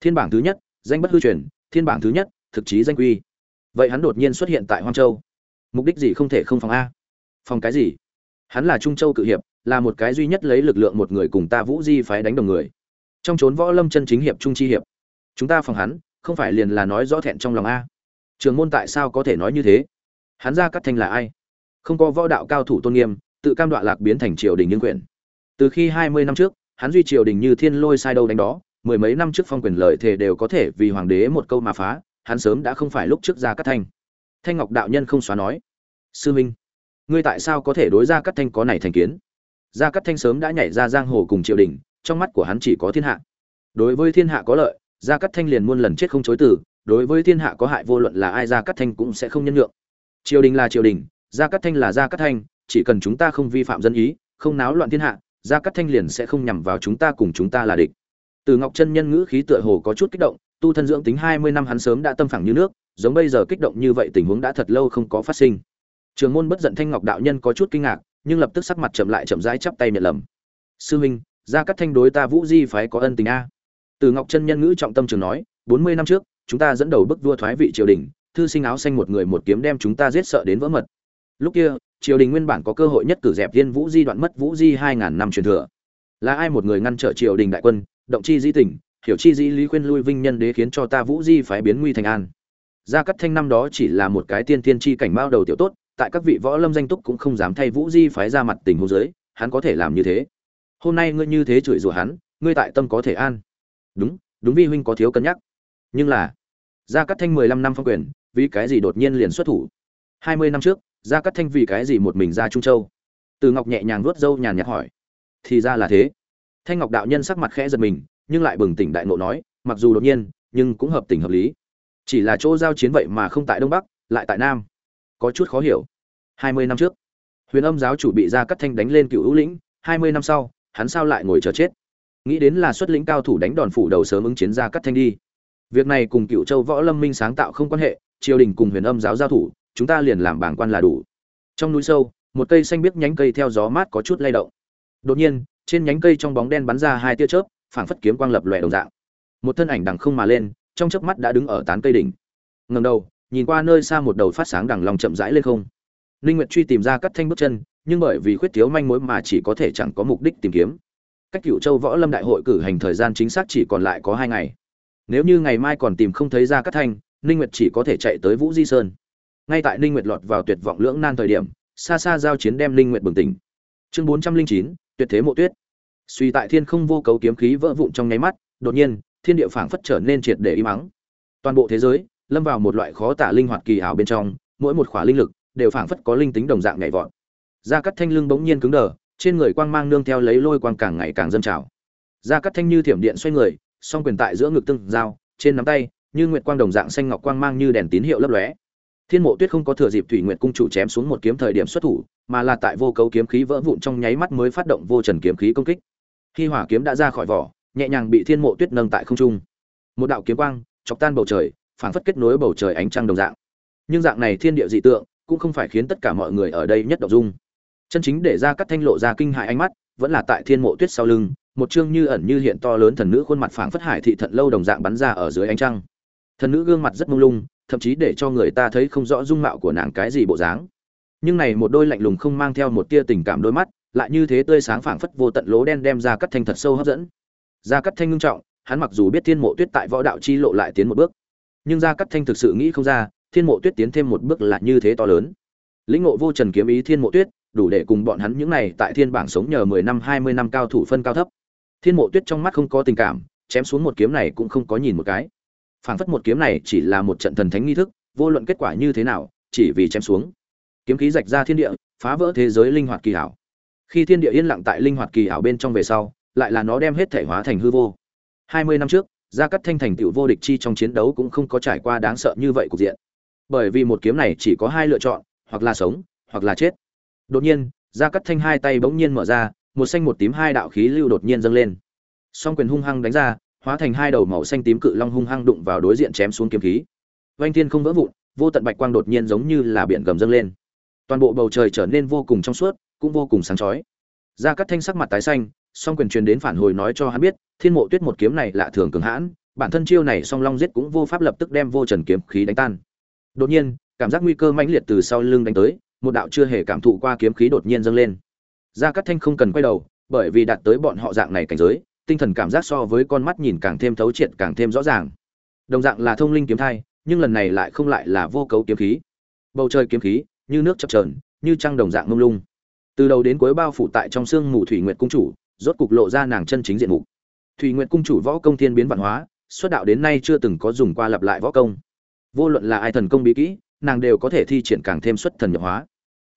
Thiên bảng thứ nhất, danh bất hư truyền, thiên bảng thứ nhất, thực chí danh quy. Vậy hắn đột nhiên xuất hiện tại hoang châu. Mục đích gì không thể không phòng a? Phòng cái gì? Hắn là trung châu cự hiệp, là một cái duy nhất lấy lực lượng một người cùng ta vũ di phái đánh đồng người. Trong trốn võ lâm chân chính hiệp trung chi hiệp. Chúng ta phòng hắn, không phải liền là nói rõ thẹn trong lòng a? Trường môn tại sao có thể nói như thế? Hắn ra cắt thanh là ai? Không có võ đạo cao thủ tôn nghiêm, tự cam đoạ lạc biến thành triều đình nhân quyền. Từ khi hai mươi năm trước, hắn duy triều đình như thiên lôi sai đâu đánh đó, mười mấy năm trước phong quyền lợi thể đều có thể vì hoàng đế một câu mà phá, hắn sớm đã không phải lúc trước ra cắt thanh. Thanh ngọc đạo nhân không xóa nói, sư minh, ngươi tại sao có thể đối ra cắt thanh có này thành kiến? Gia cắt thanh sớm đã nhảy ra giang hồ cùng triều đình, trong mắt của hắn chỉ có thiên hạ. Đối với thiên hạ có lợi, gia cắt thanh liền muôn lần chết không chối từ, đối với thiên hạ có hại vô luận là ai, gia cắt thanh cũng sẽ không nhân nhượng. Triều đình là triều đình gia Cát thanh là gia Cát thanh, chỉ cần chúng ta không vi phạm dân ý, không náo loạn thiên hạ, gia Cát thanh liền sẽ không nhằm vào chúng ta cùng chúng ta là địch. Từ ngọc chân nhân ngữ khí tựa hồ có chút kích động, tu thân dưỡng tính hai mươi năm hắn sớm đã tâm phẳng như nước, giống bây giờ kích động như vậy tình huống đã thật lâu không có phát sinh. Trường môn bất giận thanh ngọc đạo nhân có chút kinh ngạc, nhưng lập tức sắc mặt chậm lại chậm rãi chắp tay nhận lầm. Sư huynh, gia Cát thanh đối ta vũ di phái có ân tình a. Từ ngọc chân nhân ngữ trọng tâm trường nói, bốn mươi năm trước, chúng ta dẫn đầu bức vua thoái vị triều đình, thư sinh áo xanh một người một kiếm đem chúng ta giết sợ đến vỡ mật lúc kia, triều đình nguyên bản có cơ hội nhất cử dẹp viên vũ di đoạn mất vũ di hai ngàn năm truyền thừa. Là ai một người ngăn trở triều đình đại quân, động chi di tỉnh, hiểu chi di lý khuyên lui vinh nhân đế khiến cho ta vũ di phái biến nguy thành an. Gia cắt thanh năm đó chỉ là một cái tiên tiên chi cảnh bao đầu tiểu tốt, tại các vị võ lâm danh túc cũng không dám thay vũ di phái ra mặt tình hữu giới hắn có thể làm như thế. Hôm nay ngươi như thế chửi rủa hắn, ngươi tại tâm có thể an. Đúng đúng vi huynh có thiếu cân nhắc. Nhưng là, gia cắt thanh mười lăm năm phong quyền, vì cái gì đột nhiên liền xuất thủ? Hai mươi năm trước gia cắt thanh vì cái gì một mình ra trung châu? Từ ngọc nhẹ nhàng vuốt râu nhàn nhạt hỏi. Thì ra là thế. Thanh ngọc đạo nhân sắc mặt khẽ giật mình, nhưng lại bừng tỉnh đại ngộ nói, mặc dù đột nhiên, nhưng cũng hợp tình hợp lý. Chỉ là chỗ giao chiến vậy mà không tại đông bắc, lại tại nam. Có chút khó hiểu. Hai mươi năm trước, huyền âm giáo chủ bị gia cắt thanh đánh lên cựu hữu lĩnh, hai mươi năm sau, hắn sao lại ngồi chờ chết? Nghĩ đến là xuất lĩnh cao thủ đánh đòn phủ đầu sớm ứng chiến gia cắt thanh đi. Việc này cùng cựu châu võ lâm minh sáng tạo không quan hệ, triều đình cùng huyền âm giáo giao thủ chúng ta liền làm bảng quan là đủ. Trong núi sâu, một cây xanh biếc nhánh cây theo gió mát có chút lay động. Đột nhiên, trên nhánh cây trong bóng đen bắn ra hai tia chớp, phảng phất kiếm quang lập lòe đồng dạng. Một thân ảnh đằng không mà lên, trong chớp mắt đã đứng ở tán cây đỉnh. Ngầm đầu, nhìn qua nơi xa một đầu phát sáng đằng lòng chậm rãi lên không. Linh nguyệt truy tìm ra cắt thanh bước chân, nhưng bởi vì khuyết thiếu manh mối mà chỉ có thể chẳng có mục đích tìm kiếm. Cách cựu châu võ lâm đại hội cử hành thời gian chính xác chỉ còn lại có hai ngày. Nếu như ngày mai còn tìm không thấy ra cắt thanh, linh nguyệt chỉ có thể chạy tới vũ di sơn ngay tại ninh nguyệt lọt vào tuyệt vọng lưỡng nan thời điểm xa xa giao chiến đem ninh nguyệt bừng tỉnh. Chương 409, tuyệt thế mộ tuyết. Suy tại thiên không vô cấu kiếm khí vỡ vụn trong nháy mắt đột nhiên thiên địa phảng phất trở nên triệt để im mắng toàn bộ thế giới lâm vào một loại khó tả linh hoạt kỳ ảo bên trong mỗi một khỏa linh lực đều phảng phất có linh tính đồng dạng nhảy vọt. Gia cắt thanh lưng bỗng nhiên cứng đờ trên người quang mang nương theo lấy lôi quang càng ngày càng dâng trào. Gia cắt thanh như thiểm điện xoay người song quyền tại giữa ngực tương giao trên nắm tay như nguyệt quang đồng dạng xanh ngọc quang mang như đèn tín hiệu lấp lóe thiên mộ tuyết không có thừa dịp thủy nguyệt cung chủ chém xuống một kiếm thời điểm xuất thủ, mà là tại vô cấu kiếm khí vỡ vụn trong nháy mắt mới phát động vô trần kiếm khí công kích. Khi hỏa kiếm đã ra khỏi vỏ, nhẹ nhàng bị thiên mộ tuyết nâng tại không trung. Một đạo kiếm quang, chọc tan bầu trời, phảng phất kết nối bầu trời ánh trăng đồng dạng. Nhưng dạng này thiên địa dị tượng, cũng không phải khiến tất cả mọi người ở đây nhất động dung. Chân chính để ra cắt thanh lộ ra kinh hại ánh mắt, vẫn là tại thiên mộ tuyết sau lưng, một chương như ẩn như hiện to lớn thần nữ khuôn mặt phảng phất hải thị thận lâu đồng dạng bắn ra ở dưới ánh trăng. Thần nữ gương mặt rất mông lung thậm chí để cho người ta thấy không rõ dung mạo của nàng cái gì bộ dáng. Nhưng này một đôi lạnh lùng không mang theo một tia tình cảm đôi mắt, lại như thế tươi sáng phảng phất vô tận lỗ đen đem ra cắt thanh thật sâu hấp dẫn. Ra cắt thanh ngưng trọng, hắn mặc dù biết thiên mộ tuyết tại võ đạo chi lộ lại tiến một bước, nhưng ra cắt thanh thực sự nghĩ không ra, thiên mộ tuyết tiến thêm một bước là như thế to lớn. Lĩnh ngộ vô trần kiếm ý thiên mộ tuyết, đủ để cùng bọn hắn những này tại thiên bảng sống nhờ mười năm, hai mươi năm cao thủ phân cao thấp. Thiên mộ tuyết trong mắt không có tình cảm, chém xuống một kiếm này cũng không có nhìn một cái phảng phất một kiếm này chỉ là một trận thần thánh nghi thức, vô luận kết quả như thế nào, chỉ vì chém xuống. Kiếm khí rạch ra thiên địa, phá vỡ thế giới linh hoạt kỳ hảo. Khi thiên địa yên lặng tại linh hoạt kỳ hảo bên trong về sau, lại là nó đem hết thể hóa thành hư vô. Hai mươi năm trước, gia cắt thanh thành tựu vô địch chi trong chiến đấu cũng không có trải qua đáng sợ như vậy cục diện. Bởi vì một kiếm này chỉ có hai lựa chọn, hoặc là sống, hoặc là chết. Đột nhiên, gia cắt thanh hai tay bỗng nhiên mở ra, một xanh một tím hai đạo khí lưu đột nhiên dâng lên. Song quyền hung hăng đánh ra hóa thành hai đầu màu xanh tím cự long hung hăng đụng vào đối diện chém xuống kiếm khí. Vành thiên không vỡ vụn, vô tận bạch quang đột nhiên giống như là biển gầm dâng lên. Toàn bộ bầu trời trở nên vô cùng trong suốt, cũng vô cùng sáng chói. Gia Cát thanh sắc mặt tái xanh, song quyền truyền đến phản hồi nói cho hắn biết, thiên mộ tuyết một kiếm này lạ thường cường hãn, bản thân chiêu này song long giết cũng vô pháp lập tức đem vô trần kiếm khí đánh tan. Đột nhiên, cảm giác nguy cơ mãnh liệt từ sau lưng đánh tới, một đạo chưa hề cảm thụ qua kiếm khí đột nhiên dâng lên. Gia Cát thanh không cần quay đầu, bởi vì đạt tới bọn họ dạng này cảnh giới tinh thần cảm giác so với con mắt nhìn càng thêm thấu triệt càng thêm rõ ràng. Đồng dạng là thông linh kiếm thai, nhưng lần này lại không lại là vô cấu kiếm khí. Bầu trời kiếm khí, như nước chập trờn như trăng đồng dạng mông lung. Từ đầu đến cuối bao phủ tại trong sương mù thủy nguyệt cung chủ, rốt cục lộ ra nàng chân chính diện mục. Thủy nguyệt cung chủ võ công thiên biến văn hóa, xuất đạo đến nay chưa từng có dùng qua lặp lại võ công. Vô luận là ai thần công bí kỹ, nàng đều có thể thi triển càng thêm xuất thần nhập hóa.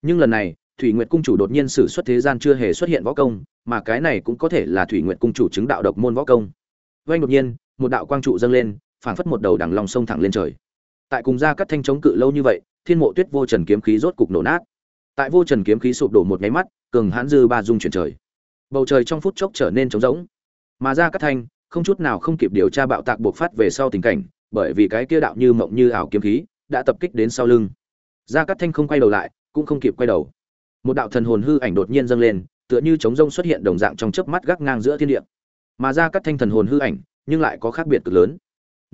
Nhưng lần này thủy nguyệt cung chủ đột nhiên sử xuất thế gian chưa hề xuất hiện võ công, mà cái này cũng có thể là thủy nguyệt cung chủ chứng đạo độc môn võ công. Vanh đột nhiên, một đạo quang trụ dâng lên, phảng phất một đầu đằng lòng sông thẳng lên trời. Tại cùng gia cắt thanh chống cự lâu như vậy, thiên mộ tuyết vô trần kiếm khí rốt cục nổ nát. Tại vô trần kiếm khí sụp đổ một nháy mắt, cường hãn dư ba dung chuyển trời. Bầu trời trong phút chốc trở nên trống rỗng. Mà gia cắt thanh, không chút nào không kịp điều tra bạo tạc buộc phát về sau tình cảnh, bởi vì cái kia đạo như mộng như ảo kiếm khí, đã tập kích đến sau lưng. Gia cắt thanh không quay đầu lại, cũng không kịp quay đầu một đạo thần hồn hư ảnh đột nhiên dâng lên tựa như trống rông xuất hiện đồng dạng trong chớp mắt gác ngang giữa thiên địa mà ra cắt thanh thần hồn hư ảnh nhưng lại có khác biệt cực lớn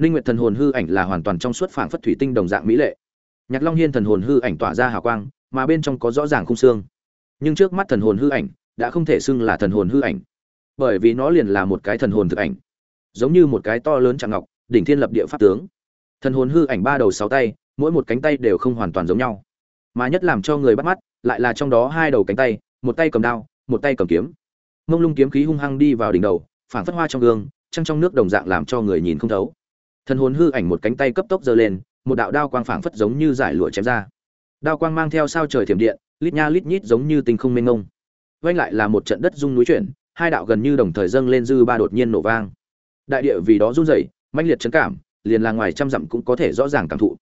Linh Nguyệt thần hồn hư ảnh là hoàn toàn trong suốt phảng phất thủy tinh đồng dạng mỹ lệ. Nhạc Long Hiên thần hồn hư ảnh tỏa ra hào quang, mà bên trong có rõ ràng khung xương. Nhưng trước mắt thần hồn hư ảnh đã không thể xưng là thần hồn hư ảnh, bởi vì nó liền là một cái thần hồn thực ảnh, giống như một cái to lớn trạng ngọc, đỉnh thiên lập địa pháp tướng. Thần hồn hư ảnh ba đầu sáu tay, mỗi một cánh tay đều không hoàn toàn giống nhau. Mà nhất làm cho người bắt mắt, lại là trong đó hai đầu cánh tay, một tay cầm đao, một tay cầm kiếm. Mông lung kiếm khí hung hăng đi vào đỉnh đầu, phảng phất hoa trong gương, trăng trong nước đồng dạng làm cho người nhìn không thấu. Thần hồn hư ảnh một cánh tay cấp tốc giơ lên một đạo đao quang phảng phất giống như giải lụa chém ra. Đao quang mang theo sao trời thiểm điện lít nha lít nhít giống như tinh không mênh ngông vanh lại là một trận đất rung núi chuyển hai đạo gần như đồng thời dâng lên dư ba đột nhiên nổ vang. Đại địa vì đó run rẩy mãnh liệt chấn cảm liền là ngoài trăm dặm cũng có thể rõ ràng cảm thụ.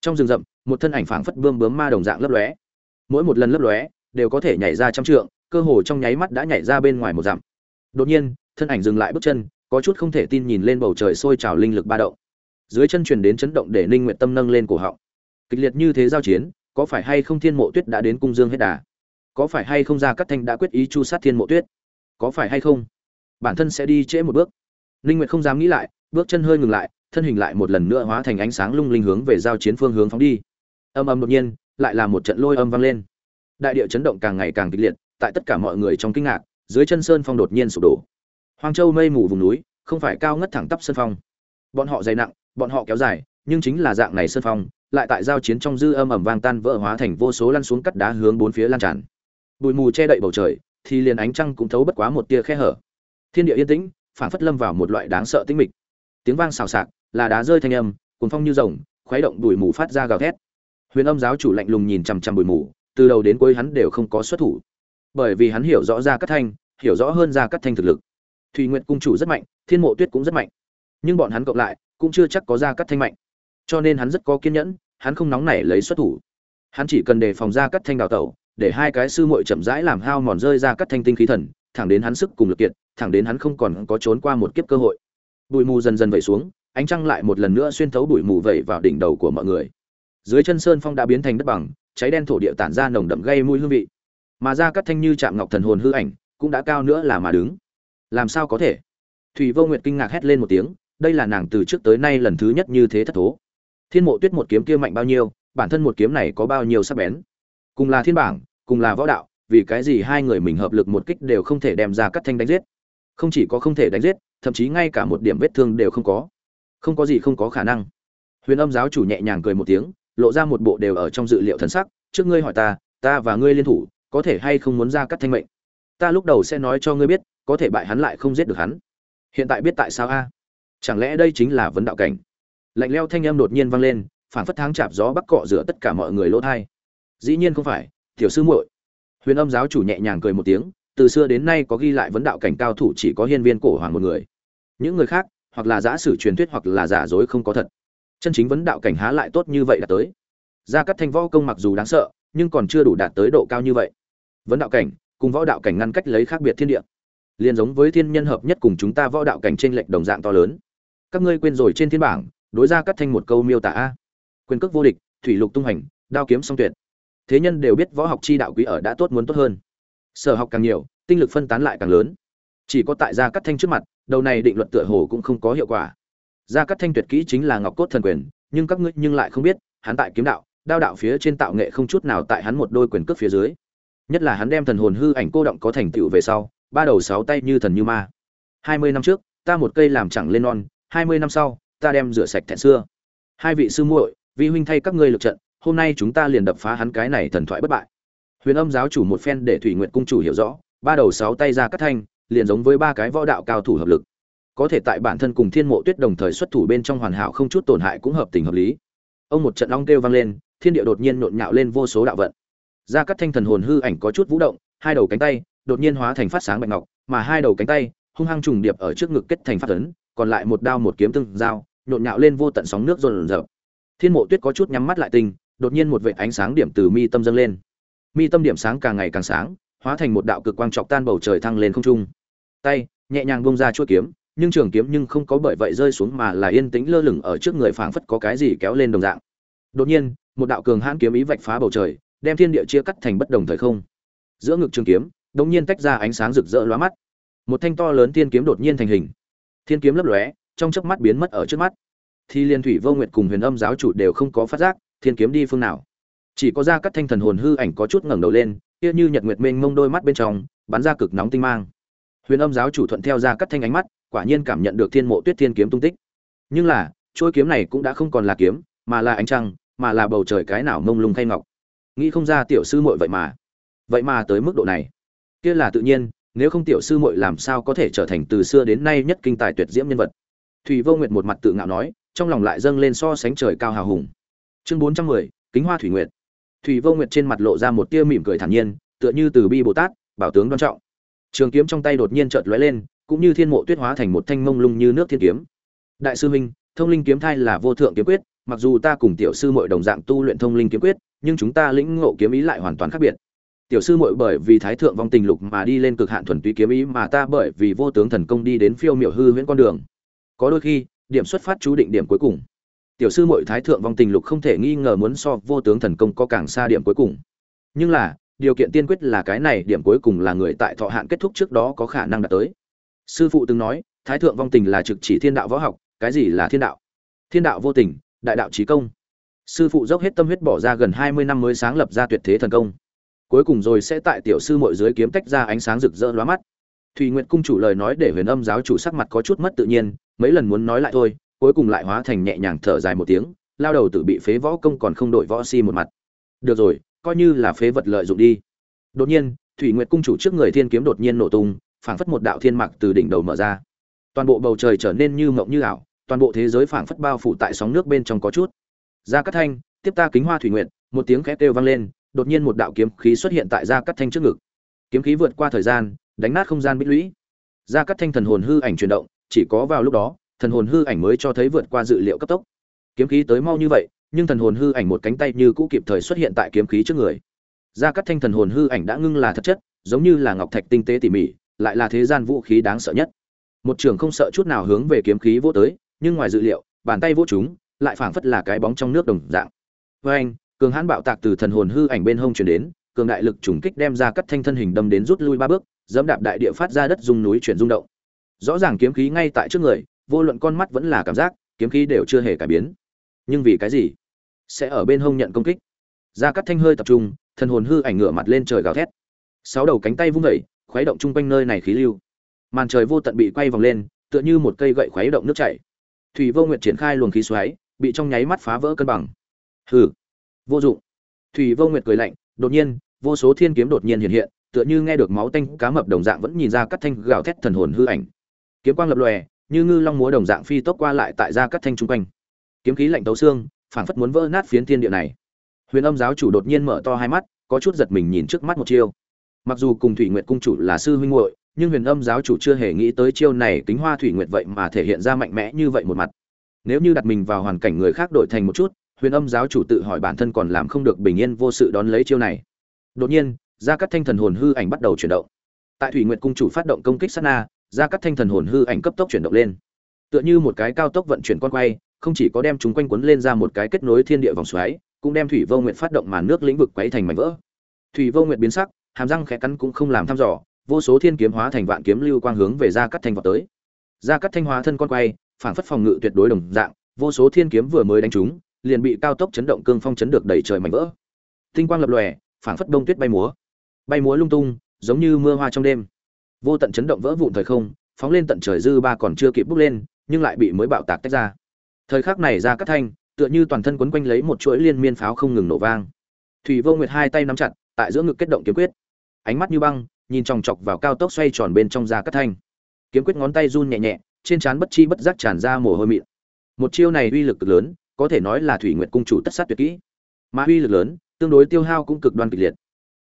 Trong rừng rậm một thân ảnh phảng phất bươm bướm ma đồng dạng lấp lóe mỗi một lần lấp lóe, đều có thể nhảy ra trăm trượng, cơ hồ trong nháy mắt đã nhảy ra bên ngoài một dặm. Đột nhiên, thân ảnh dừng lại bước chân, có chút không thể tin nhìn lên bầu trời sôi trào linh lực ba động. Dưới chân truyền đến chấn động để ninh nguyện tâm nâng lên cổ họng. Kịch liệt như thế giao chiến, có phải hay không thiên mộ tuyết đã đến cung dương hết đà? Có phải hay không ra các thanh đã quyết ý chu sát thiên mộ tuyết? Có phải hay không? Bản thân sẽ đi trễ một bước. Ninh nguyệt không dám nghĩ lại, bước chân hơi ngừng lại, thân hình lại một lần nữa hóa thành ánh sáng lung linh hướng về giao chiến phương hướng phóng đi. Âm âm đột nhiên lại là một trận lôi âm vang lên. Đại địa chấn động càng ngày càng kịch liệt, tại tất cả mọi người trong kinh ngạc, dưới chân sơn phong đột nhiên sụp đổ. Hoang châu mây mù vùng núi, không phải cao ngất thẳng tắp sơn phong. Bọn họ dày nặng, bọn họ kéo dài, nhưng chính là dạng này sơn phong, lại tại giao chiến trong dư âm ầm vang tan vỡ hóa thành vô số lăn xuống cắt đá hướng bốn phía lan tràn. Bụi mù che đậy bầu trời, thì liền ánh trăng cũng thấu bất quá một tia khe hở. Thiên địa yên tĩnh phản phất lâm vào một loại đáng sợ tĩnh mịch. Tiếng vang xào xạc, là đá rơi thanh âm cuốn phong như rồng, khuấy động bụi mù phát ra gào thét huyền âm giáo chủ lạnh lùng nhìn chằm chằm bụi mù, từ đầu đến cuối hắn đều không có xuất thủ. Bởi vì hắn hiểu rõ ra cắt thanh, hiểu rõ hơn ra cắt thanh thực lực. Thùy nguyện cung chủ rất mạnh, thiên mộ tuyết cũng rất mạnh. Nhưng bọn hắn cộng lại, cũng chưa chắc có ra cắt thanh mạnh. Cho nên hắn rất có kiên nhẫn, hắn không nóng nảy lấy xuất thủ. Hắn chỉ cần đề phòng ra cắt thanh đào tẩu, để hai cái sư muội chậm rãi làm hao mòn rơi ra cắt thanh tinh khí thần, thẳng đến hắn sức cùng lực kiệt, thẳng đến hắn không còn có trốn qua một kiếp cơ hội. Bụi mù dần dần vẩy xuống, ánh trăng lại một lần nữa xuyên thấu bụi mù vẩy vào đỉnh đầu của mọi người dưới chân sơn phong đã biến thành đất bằng, cháy đen thổ địa tản ra nồng đậm gây mùi hương vị. Mà ra cắt thanh như chạm ngọc thần hồn hư ảnh, cũng đã cao nữa là mà đứng. Làm sao có thể? Thủy vô nguyệt kinh ngạc hét lên một tiếng, đây là nàng từ trước tới nay lần thứ nhất như thế thất thố. Thiên mộ tuyết một kiếm kia mạnh bao nhiêu, bản thân một kiếm này có bao nhiêu sắc bén? Cùng là thiên bảng, cùng là võ đạo, vì cái gì hai người mình hợp lực một kích đều không thể đem ra cắt thanh đánh giết? Không chỉ có không thể đánh giết, thậm chí ngay cả một điểm vết thương đều không có. Không có gì không có khả năng. Huyền âm giáo chủ nhẹ nhàng cười một tiếng lộ ra một bộ đều ở trong dự liệu thần sắc, trước ngươi hỏi ta ta và ngươi liên thủ, có thể hay không muốn ra cắt thanh mệnh? Ta lúc đầu sẽ nói cho ngươi biết, có thể bại hắn lại không giết được hắn. Hiện tại biết tại sao a? Chẳng lẽ đây chính là vấn đạo cảnh? Lạnh leo thanh âm đột nhiên vang lên phản phất tháng chạp gió bắc cọ rửa tất cả mọi người lỗ thai. Dĩ nhiên không phải, tiểu sư muội. Huyền âm giáo chủ nhẹ nhàng cười một tiếng, từ xưa đến nay có ghi lại vấn đạo cảnh cao thủ chỉ có hiên viên cổ hoàng một người. Những người khác, hoặc là giả sử truyền thuyết hoặc là giả dối không có thật chân chính vấn đạo cảnh há lại tốt như vậy đã tới. Gia cắt thanh võ công mặc dù đáng sợ, nhưng còn chưa đủ đạt tới độ cao như vậy. Vấn đạo cảnh cùng võ đạo cảnh ngăn cách lấy khác biệt thiên địa. Liền giống với thiên nhân hợp nhất cùng chúng ta võ đạo cảnh trên lệch đồng dạng to lớn. Các ngươi quên rồi trên thiên bảng, đối ra cắt thanh một câu miêu tả a. Quyền cước vô địch, thủy lục tung hành, đao kiếm song tuyệt. Thế nhân đều biết võ học chi đạo quý ở đã tốt muốn tốt hơn. Sở học càng nhiều, tinh lực phân tán lại càng lớn. Chỉ có tại gia cắt thanh trước mặt, đầu này định luật tựa hồ cũng không có hiệu quả gia cắt thanh tuyệt kỹ chính là ngọc cốt thần quyền, nhưng các ngươi nhưng lại không biết, hắn tại kiếm đạo, đao đạo phía trên tạo nghệ không chút nào tại hắn một đôi quyền cước phía dưới. Nhất là hắn đem thần hồn hư ảnh cô động có thành tựu về sau, ba đầu sáu tay như thần như ma. Hai mươi năm trước, ta một cây làm chẳng lên non, hai mươi năm sau, ta đem rửa sạch thẹn xưa. Hai vị sư muội, vi huynh thay các ngươi lực trận, hôm nay chúng ta liền đập phá hắn cái này thần thoại bất bại. Huyền âm giáo chủ một phen để thủy nguyện cung chủ hiểu rõ, ba đầu sáu tay ra cắt thanh, liền giống với ba cái võ đạo cao thủ hợp lực có thể tại bản thân cùng thiên mộ tuyết đồng thời xuất thủ bên trong hoàn hảo không chút tổn hại cũng hợp tình hợp lý. Ông một trận long kêu vang lên, thiên địa đột nhiên nhộn nhạo lên vô số đạo vận. Ra các thanh thần hồn hư ảnh có chút vũ động, hai đầu cánh tay đột nhiên hóa thành phát sáng bạch ngọc, mà hai đầu cánh tay hung hăng trùng điệp ở trước ngực kết thành phát tấn còn lại một đao một kiếm tương giao, nhộn nhạo lên vô tận sóng nước rồn rợp thiên mộ tuyết có chút nhắm mắt lại tinh đột nhiên một vệt ánh sáng điểm từ mi tâm dâng lên. Mi tâm điểm sáng càng ngày càng sáng, hóa thành một đạo cực quang trọc tan bầu trời thăng lên không trung. Tay nhẹ nhàng bông ra chuôi kiếm nhưng trường kiếm nhưng không có bởi vậy rơi xuống mà là yên tĩnh lơ lửng ở trước người phảng phất có cái gì kéo lên đồng dạng. Đột nhiên, một đạo cường hãn kiếm ý vạch phá bầu trời, đem thiên địa chia cắt thành bất đồng thời không. Giữa ngực trường kiếm, đột nhiên tách ra ánh sáng rực rỡ lóa mắt. Một thanh to lớn thiên kiếm đột nhiên thành hình. Thiên kiếm lấp lóe, trong chớp mắt biến mất ở trước mắt. Thì liên thủy, vô nguyệt cùng huyền âm giáo chủ đều không có phát giác, thiên kiếm đi phương nào. Chỉ có ra các thanh thần hồn hư ảnh có chút ngẩng đầu lên, kia như nhật nguyệt mênh mông đôi mắt bên trong, bắn ra cực nóng tinh mang. Huyền âm giáo chủ thuận theo ra cắt thanh ánh mắt quả nhiên cảm nhận được thiên mộ tuyết thiên kiếm tung tích. Nhưng là trôi kiếm này cũng đã không còn là kiếm, mà là ánh trăng, mà là bầu trời cái nào mông lung thay ngọc. Nghĩ không ra tiểu sư muội vậy mà. Vậy mà tới mức độ này. Kia là tự nhiên, nếu không tiểu sư muội làm sao có thể trở thành từ xưa đến nay nhất kinh tài tuyệt diễm nhân vật. Thủy vô nguyệt một mặt tự ngạo nói, trong lòng lại dâng lên so sánh trời cao hào hùng. Chương bốn trăm mười, kính hoa thủy nguyệt. Thủy vô nguyệt trên mặt lộ ra một tia mỉm cười thản nhiên, tựa như từ bi bồ tát, bảo tướng đoan trọng. Trường kiếm trong tay đột nhiên chợt lóe lên cũng như thiên mộ tuyết hóa thành một thanh mông lung như nước thiên kiếm. Đại sư huynh, thông linh kiếm thai là vô thượng kiếm quyết, mặc dù ta cùng tiểu sư muội đồng dạng tu luyện thông linh kiếm quyết, nhưng chúng ta lĩnh ngộ kiếm ý lại hoàn toàn khác biệt. Tiểu sư muội bởi vì thái thượng vong tình lục mà đi lên cực hạn thuần túy kiếm ý mà ta bởi vì vô tướng thần công đi đến phiêu miểu hư huyễn con đường. Có đôi khi, điểm xuất phát chú định điểm cuối cùng. Tiểu sư muội thái thượng vong tình lục không thể nghi ngờ muốn so vô tướng thần công có càng xa điểm cuối cùng. Nhưng là, điều kiện tiên quyết là cái này, điểm cuối cùng là người tại thọ hạn kết thúc trước đó có khả năng đạt tới sư phụ từng nói, thái thượng vong tình là trực chỉ thiên đạo võ học, cái gì là thiên đạo? Thiên đạo vô tình, đại đạo trí công. Sư phụ dốc hết tâm huyết bỏ ra gần hai mươi năm mới sáng lập ra tuyệt thế thần công. Cuối cùng rồi sẽ tại tiểu sư mội dưới kiếm tách ra ánh sáng rực rỡ lóa mắt. Thùy nguyện cung chủ lời nói để huyền âm giáo chủ sắc mặt có chút mất tự nhiên, mấy lần muốn nói lại thôi, cuối cùng lại hóa thành nhẹ nhàng thở dài một tiếng, lao đầu tự bị phế võ công còn không đội võ si một mặt. Được rồi, coi như là phế vật lợi dụng đi. Đột nhiên thủy nguyệt cung chủ trước người thiên kiếm đột nhiên nổ tung phảng phất một đạo thiên mạc từ đỉnh đầu mở ra. Toàn bộ bầu trời trở nên như mộng như ảo, toàn bộ thế giới phảng phất bao phủ tại sóng nước bên trong có chút. Gia cát thanh, tiếp ta kính hoa thủy nguyệt, một tiếng khét kêu vang lên, đột nhiên một đạo kiếm khí xuất hiện tại gia cát thanh trước ngực. Kiếm khí vượt qua thời gian, đánh nát không gian bích lũy. Gia cát thanh thần hồn hư ảnh chuyển động, chỉ có vào lúc đó, thần hồn hư ảnh mới cho thấy vượt qua dự liệu cấp tốc. Kiếm khí tới mau như vậy, nhưng thần hồn hư ảnh một cánh tay như cũ kịp thời xuất hiện tại kiếm khí trước người. Gia cát thanh thần hồn hư ảnh đã ngưng là thật chất, giống như là ngọc thạch tinh tế tỉ mỉ lại là thế gian vũ khí đáng sợ nhất. Một trường không sợ chút nào hướng về kiếm khí vô tới, nhưng ngoài dự liệu, bàn tay vỗ chúng, lại phảng phất là cái bóng trong nước đồng dạng. Với anh, cường hãn bạo tạc từ thần hồn hư ảnh bên hông chuyển đến, cường đại lực trùng kích đem ra cắt thanh thân hình đâm đến rút lui ba bước, dẫm đạp đại địa phát ra đất dung núi chuyển rung động. Rõ ràng kiếm khí ngay tại trước người, vô luận con mắt vẫn là cảm giác, kiếm khí đều chưa hề cải biến. Nhưng vì cái gì? Sẽ ở bên hông nhận công kích. Ra cắt thanh hơi tập trung, thần hồn hư ảnh ngửa mặt lên trời gào thét. Sáu đầu cánh tay vung vẩy khuấy động chung quanh nơi này khí lưu. Màn trời vô tận bị quay vòng lên, tựa như một cây gậy khuấy động nước chảy. Thủy vô nguyệt triển khai luồng khí xoáy, bị trong nháy mắt phá vỡ cân bằng. Hừ, vô dụng. Thủy vô nguyệt cười lạnh, đột nhiên, vô số thiên kiếm đột nhiên hiện hiện, tựa như nghe được máu tanh cá mập đồng dạng vẫn nhìn ra cắt thanh gào thét thần hồn hư ảnh. Kiếm quang lập lòe, như ngư long múa đồng dạng phi tốc qua lại tại ra cắt thanh trung quanh. Kiếm khí lạnh tấu xương, phảng phất muốn vỡ nát phiến thiên địa này. Huyền âm giáo chủ đột nhiên mở to hai mắt, có chút giật mình nhìn trước mắt một chiêu mặc dù cùng thủy nguyệt cung chủ là sư huynh muội, nhưng huyền âm giáo chủ chưa hề nghĩ tới chiêu này kính hoa thủy nguyệt vậy mà thể hiện ra mạnh mẽ như vậy một mặt. Nếu như đặt mình vào hoàn cảnh người khác đổi thành một chút, huyền âm giáo chủ tự hỏi bản thân còn làm không được bình yên vô sự đón lấy chiêu này. Đột nhiên, gia cắt thanh thần hồn hư ảnh bắt đầu chuyển động. Tại thủy nguyệt cung chủ phát động công kích sát na, gia cắt thanh thần hồn hư ảnh cấp tốc chuyển động lên. Tựa như một cái cao tốc vận chuyển con quay, không chỉ có đem chúng quanh quấn lên ra một cái kết nối thiên địa vòng xoáy, cũng đem thủy vô nguyện phát động màn nước lĩnh vực quấy thành mảnh vỡ. Thủy vô nguyện biến sắc hàm răng khẽ cắn cũng không làm thăm dò, vô số thiên kiếm hóa thành vạn kiếm lưu quang hướng về gia cắt thanh vọt tới. Gia cắt thanh hóa thân con quay, phản phất phòng ngự tuyệt đối đồng dạng, vô số thiên kiếm vừa mới đánh trúng, liền bị cao tốc chấn động cương phong chấn được đẩy trời mảnh vỡ. Tinh quang lập lòe, phản phất đông tuyết bay múa. Bay múa lung tung, giống như mưa hoa trong đêm. Vô tận chấn động vỡ vụn thời không, phóng lên tận trời dư ba còn chưa kịp bốc lên, nhưng lại bị mới bạo tạc tách ra. Thời khắc này ra cắt thanh, tựa như toàn thân quấn quanh lấy một chuỗi liên miên pháo không ngừng nổ vang. Thủy vô nguyệt hai tay nắm chặt, tại giữa ngực kết động kiếm quyết ánh mắt như băng, nhìn chòng chọc vào cao tốc xoay tròn bên trong da cắt thanh. Kiếm quyết ngón tay run nhẹ nhẹ, trên trán bất chi bất giác tràn ra mồ hôi mịn. Một chiêu này uy lực cực lớn, có thể nói là thủy nguyệt cung chủ tất sát tuyệt kỹ. Mà uy lực lớn, tương đối tiêu hao cũng cực đoan kịch liệt.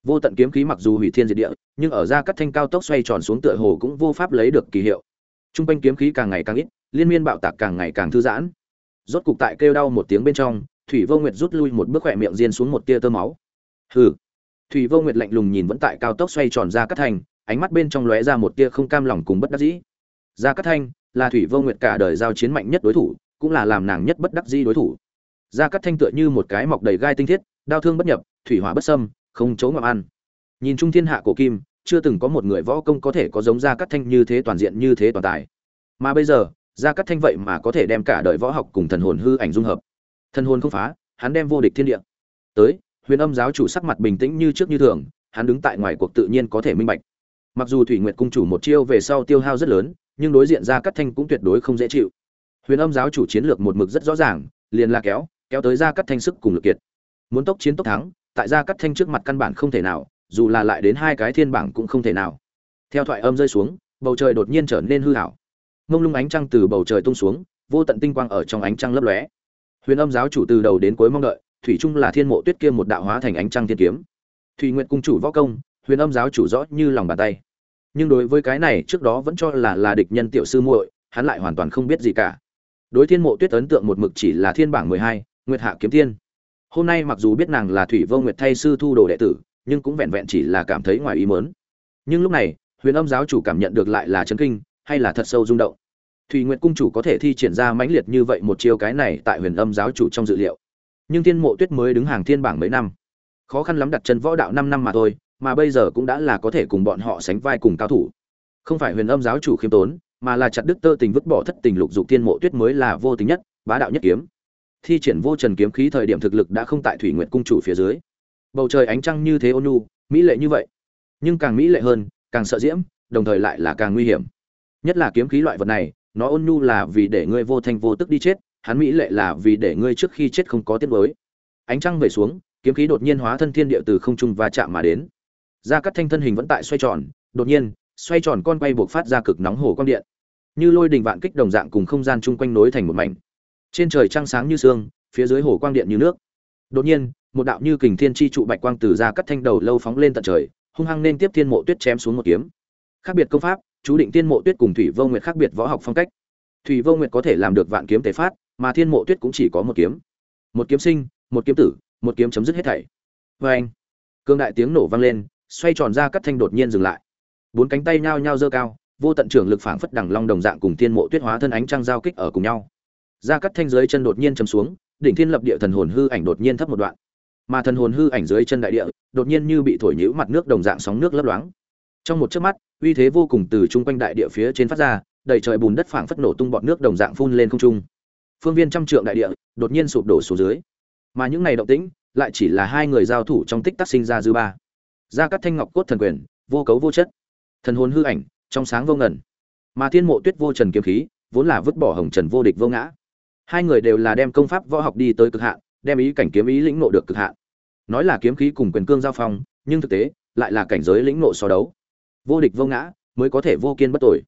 Vô tận kiếm khí mặc dù hủy thiên diệt địa, nhưng ở ra cắt thanh cao tốc xoay tròn xuống tựa hồ cũng vô pháp lấy được kỳ hiệu. T r u n g quanh kiếm khí càng ngày càng ít, liên miên bạo tạc càng ngày càng thư giãn. Rốt cục tại kêu đau một tiếng bên trong, thủy vô nguyệt rút lui một bước khỏe miệng diên xuống một tia tơ máu. Hừ thủy vô nguyệt lạnh lùng nhìn vẫn tại cao tốc xoay tròn ra cắt thanh ánh mắt bên trong lóe ra một tia không cam lòng cùng bất đắc dĩ. Ra cắt thanh là thủy vô nguyệt cả đời giao chiến mạnh nhất đối thủ cũng là làm nàng nhất bất đắc dĩ đối thủ. Ra cắt thanh tựa như một cái mọc đầy gai tinh thiết đao thương bất nhập thủy hỏa bất xâm, không chỗ ngậm ăn. Nhìn trung thiên hạ cổ kim chưa từng có một người võ công có thể có giống gia cắt thanh như thế toàn diện như thế toàn tài. Mà bây giờ gia cắt thanh vậy mà có thể đem cả đời võ học cùng thần hồn hư ảnh dung hợp. Thần hồn không phá hắn đem vô địch thiên địa. Tới huyền âm giáo chủ sắc mặt bình tĩnh như trước như thường, hắn đứng tại ngoài cuộc tự nhiên có thể minh bạch. Mặc dù thủy nguyệt cung chủ một chiêu về sau tiêu hao rất lớn, nhưng đối diện Ra cắt thanh cũng tuyệt đối không dễ chịu. Huyền âm giáo chủ chiến lược một mực rất rõ ràng, liền la kéo kéo tới Ra cắt thanh sức cùng lực kiệt. Muốn tốc chiến tốc thắng, tại Ra cắt thanh trước mặt căn bản không thể nào, dù là lại đến hai cái thiên bảng cũng không thể nào. Theo thoại âm rơi xuống, bầu trời đột nhiên trở nên hư hảo mông lung ánh trăng từ bầu trời tung xuống, vô tận tinh quang ở trong ánh trăng lấp lóe. Huyền âm giáo chủ từ đầu đến cuối mong đợi thủy trung là thiên mộ tuyết kia một đạo hóa thành ánh trăng thiên kiếm. Thủy nguyện cung chủ võ công, huyền âm giáo chủ rõ như lòng bàn tay. Nhưng đối với cái này trước đó vẫn cho là là địch nhân tiểu sư muội, hắn lại hoàn toàn không biết gì cả. Đối thiên mộ tuyết ấn tượng một mực chỉ là thiên bảng mười hai, nguyệt hạ kiếm thiên hôm nay mặc dù biết nàng là thủy vô nguyệt thay sư thu đồ đệ tử, nhưng cũng vẹn vẹn chỉ là cảm thấy ngoài ý mớn nhưng lúc này, huyền âm giáo chủ cảm nhận được lại là chấn kinh, hay là thật sâu rung động? Thủy nguyệt cung chủ có thể thi triển ra mãnh liệt như vậy một chiêu cái này tại huyền âm giáo chủ trong dự liệu nhưng thiên mộ tuyết mới đứng hàng thiên bảng mấy năm. Khó khăn lắm đặt chân võ đạo năm năm mà thôi, mà bây giờ cũng đã là có thể cùng bọn họ sánh vai cùng cao thủ. Không phải huyền âm giáo chủ khiêm tốn, mà là chặt đức tơ tình vứt bỏ thất tình lục dục thiên mộ tuyết mới là vô tình nhất, bá đạo nhất kiếm. Thi triển vô trần kiếm khí thời điểm thực lực đã không tại thủy nguyệt cung chủ phía dưới. Bầu trời ánh trăng như thế ôn nhu, mỹ lệ như vậy. Nhưng càng mỹ lệ hơn, càng sợ diễm, đồng thời lại là càng nguy hiểm. Nhất là kiếm khí loại vật này, nó ôn nhu là vì để ngươi vô thanh vô tức đi chết hắn mỹ lệ là vì để ngươi trước khi chết không có tiết mới ánh trăng về xuống, kiếm khí đột nhiên hóa thân thiên địa từ không trung va chạm mà đến. Ra cắt thanh thân hình vẫn tại xoay tròn, đột nhiên, xoay tròn con quay buộc phát ra cực nóng hồ quang điện. Như lôi đình vạn kích đồng dạng cùng không gian chung quanh nối thành một mảnh. Trên trời trăng sáng như sương, phía dưới hồ quang điện như nước. Đột nhiên, một đạo như kình thiên chi trụ bạch quang từ ra cắt thanh đầu lâu phóng lên tận trời, hung hăng nên tiếp thiên mộ tuyết chém xuống một kiếm. Khác biệt công pháp, chú định thiên mộ tuyết cùng thủy vô nguyệt khác biệt võ học phong cách. Thủy vô nguyệt có thể làm được vạn kiếm tế phát mà thiên mộ tuyết cũng chỉ có một kiếm. Một kiếm sinh, một kiếm tử, một kiếm chấm dứt hết thảy. Vê anh, cương đại tiếng nổ vang lên, xoay tròn ra cắt thanh đột nhiên dừng lại. Bốn cánh tay nhao nhao giơ cao, vô tận trưởng lực phảng phất đằng long đồng dạng cùng thiên mộ tuyết hóa thân ánh trăng giao kích ở cùng nhau. Ra cắt thanh dưới chân đột nhiên chấm xuống, đỉnh thiên lập địa thần hồn hư ảnh đột nhiên thấp một đoạn. Mà thần hồn hư ảnh dưới chân đại địa, đột nhiên như bị thổi nhũ mặt nước đồng dạng sóng nước lấp loáng. Trong một chớp mắt, uy thế vô cùng từ trung quanh đại địa phía trên phát ra, đầy trời bùn đất phảng phất nổ tung bọt nước đồng dạng phun lên không trung phương viên trăm trượng đại địa, đột nhiên sụp đổ xuống dưới. Mà những này động tĩnh, lại chỉ là hai người giao thủ trong tích tắc sinh ra dư ba. Ra các thanh ngọc cốt thần quyền, vô cấu vô chất. Thần hồn hư ảnh, trong sáng vô ngẩn mà thiên mộ tuyết vô trần kiếm khí, vốn là vứt bỏ hồng trần vô địch vô ngã. Hai người đều là đem công pháp võ học đi tới cực hạn, đem ý cảnh kiếm ý lĩnh nộ được cực hạn. Nói là kiếm khí cùng quyền cương giao phong, nhưng thực tế, lại là cảnh giới lĩnh nộ so đấu. Vô địch vô ngã, mới có thể vô kiên bất tội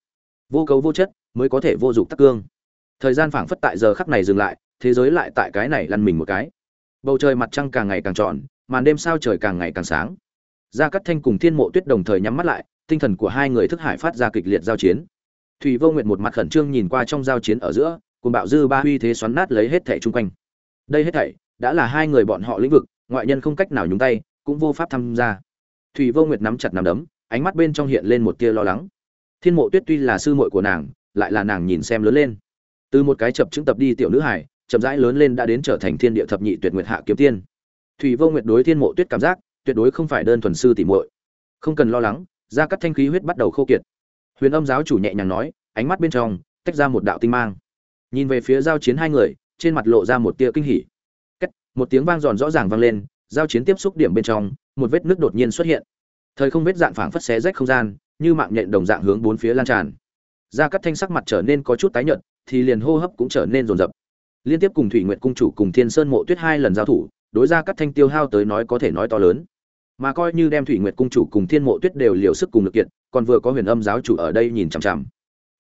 vô cấu vô chất, mới có thể vô dụng tắc cương thời gian phảng phất tại giờ khắc này dừng lại, thế giới lại tại cái này lăn mình một cái. Bầu trời mặt trăng càng ngày càng tròn, màn đêm sao trời càng ngày càng sáng. Gia cắt thanh cùng thiên mộ tuyết đồng thời nhắm mắt lại, tinh thần của hai người thức hải phát ra kịch liệt giao chiến. Thủy vô nguyệt một mặt khẩn trương nhìn qua trong giao chiến ở giữa, cùng bạo dư ba huy thế xoắn nát lấy hết thảy chung quanh. Đây hết thảy đã là hai người bọn họ lĩnh vực, ngoại nhân không cách nào nhúng tay, cũng vô pháp tham gia. Thủy vô nguyệt nắm chặt nắm đấm, ánh mắt bên trong hiện lên một tia lo lắng. Thiên mộ tuyết tuy là sư muội của nàng, lại là nàng nhìn xem lớn lên từ một cái chập chứng tập đi tiểu nữ hải chậm rãi lớn lên đã đến trở thành thiên địa thập nhị tuyệt nguyệt hạ kiếm tiên. Thủy vô nguyệt đối thiên mộ tuyết cảm giác tuyệt đối không phải đơn thuần sư tỉ muội. Không cần lo lắng ra cắt thanh khí huyết bắt đầu khô kiệt. Huyền âm giáo chủ nhẹ nhàng nói ánh mắt bên trong tách ra một đạo tinh mang. Nhìn về phía giao chiến hai người trên mặt lộ ra một tia kinh hỉ. Cách, một tiếng vang giòn rõ ràng vang lên giao chiến tiếp xúc điểm bên trong một vết nước đột nhiên xuất hiện. Thời không vết dạn phảng phất xé rách không gian như mạng nhện đồng dạng hướng bốn phía lan tràn gia cắt thanh sắc mặt trở nên có chút tái nhợt, thì liền hô hấp cũng trở nên rồn rập liên tiếp cùng thủy nguyệt cung chủ cùng thiên sơn mộ tuyết hai lần giao thủ, đối gia cắt thanh tiêu hao tới nói có thể nói to lớn. Mà coi như đem thủy nguyệt cung chủ cùng thiên mộ tuyết đều liều sức cùng lực kiện còn vừa có huyền âm giáo chủ ở đây nhìn chằm chằm.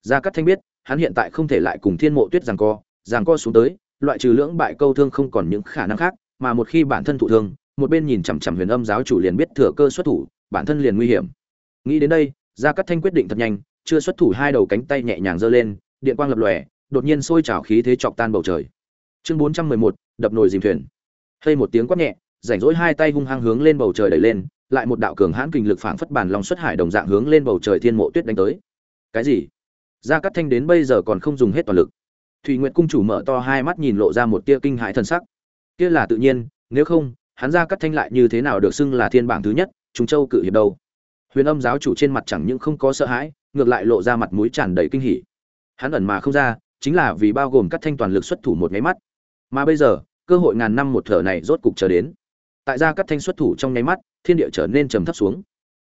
Gia cắt thanh biết, hắn hiện tại không thể lại cùng thiên mộ tuyết giằng co giằng co xuống tới, loại trừ lưỡng bại câu thương không còn những khả năng khác, mà một khi bản thân thụ thương, một bên nhìn chằm chằm huyền âm giáo chủ liền biết thừa cơ xuất thủ, bản thân liền nguy hiểm. Nghĩ đến đây, gia cắt thanh quyết định thật nhanh chưa xuất thủ hai đầu cánh tay nhẹ nhàng giơ lên, điện quang lập lòe, đột nhiên sôi trào khí thế chọc tan bầu trời. Chương bốn trăm mười một, đập nồi dìm thuyền. Hơi một tiếng quát nhẹ, rảnh rỗi hai tay hung hăng hướng lên bầu trời đẩy lên, lại một đạo cường hãn kình lực phảng phất bản long xuất hải đồng dạng hướng lên bầu trời thiên mộ tuyết đánh tới. Cái gì? Gia cát thanh đến bây giờ còn không dùng hết toàn lực. Thủy nguyệt cung chủ mở to hai mắt nhìn lộ ra một tia kinh hãi thần sắc. Kia là tự nhiên, nếu không, hắn gia cát thanh lại như thế nào được xưng là thiên bảng thứ nhất chúng châu cự hiệp đâu? Huyền âm giáo chủ trên mặt chẳng những không có sợ hãi ngược lại lộ ra mặt mũi tràn đầy kinh hỉ. Hắn ẩn mà không ra, chính là vì bao gồm các thanh toàn lực xuất thủ một máy mắt. Mà bây giờ, cơ hội ngàn năm một thở này rốt cục chờ đến. Tại ra các thanh xuất thủ trong nháy mắt, thiên địa trở nên trầm thấp xuống.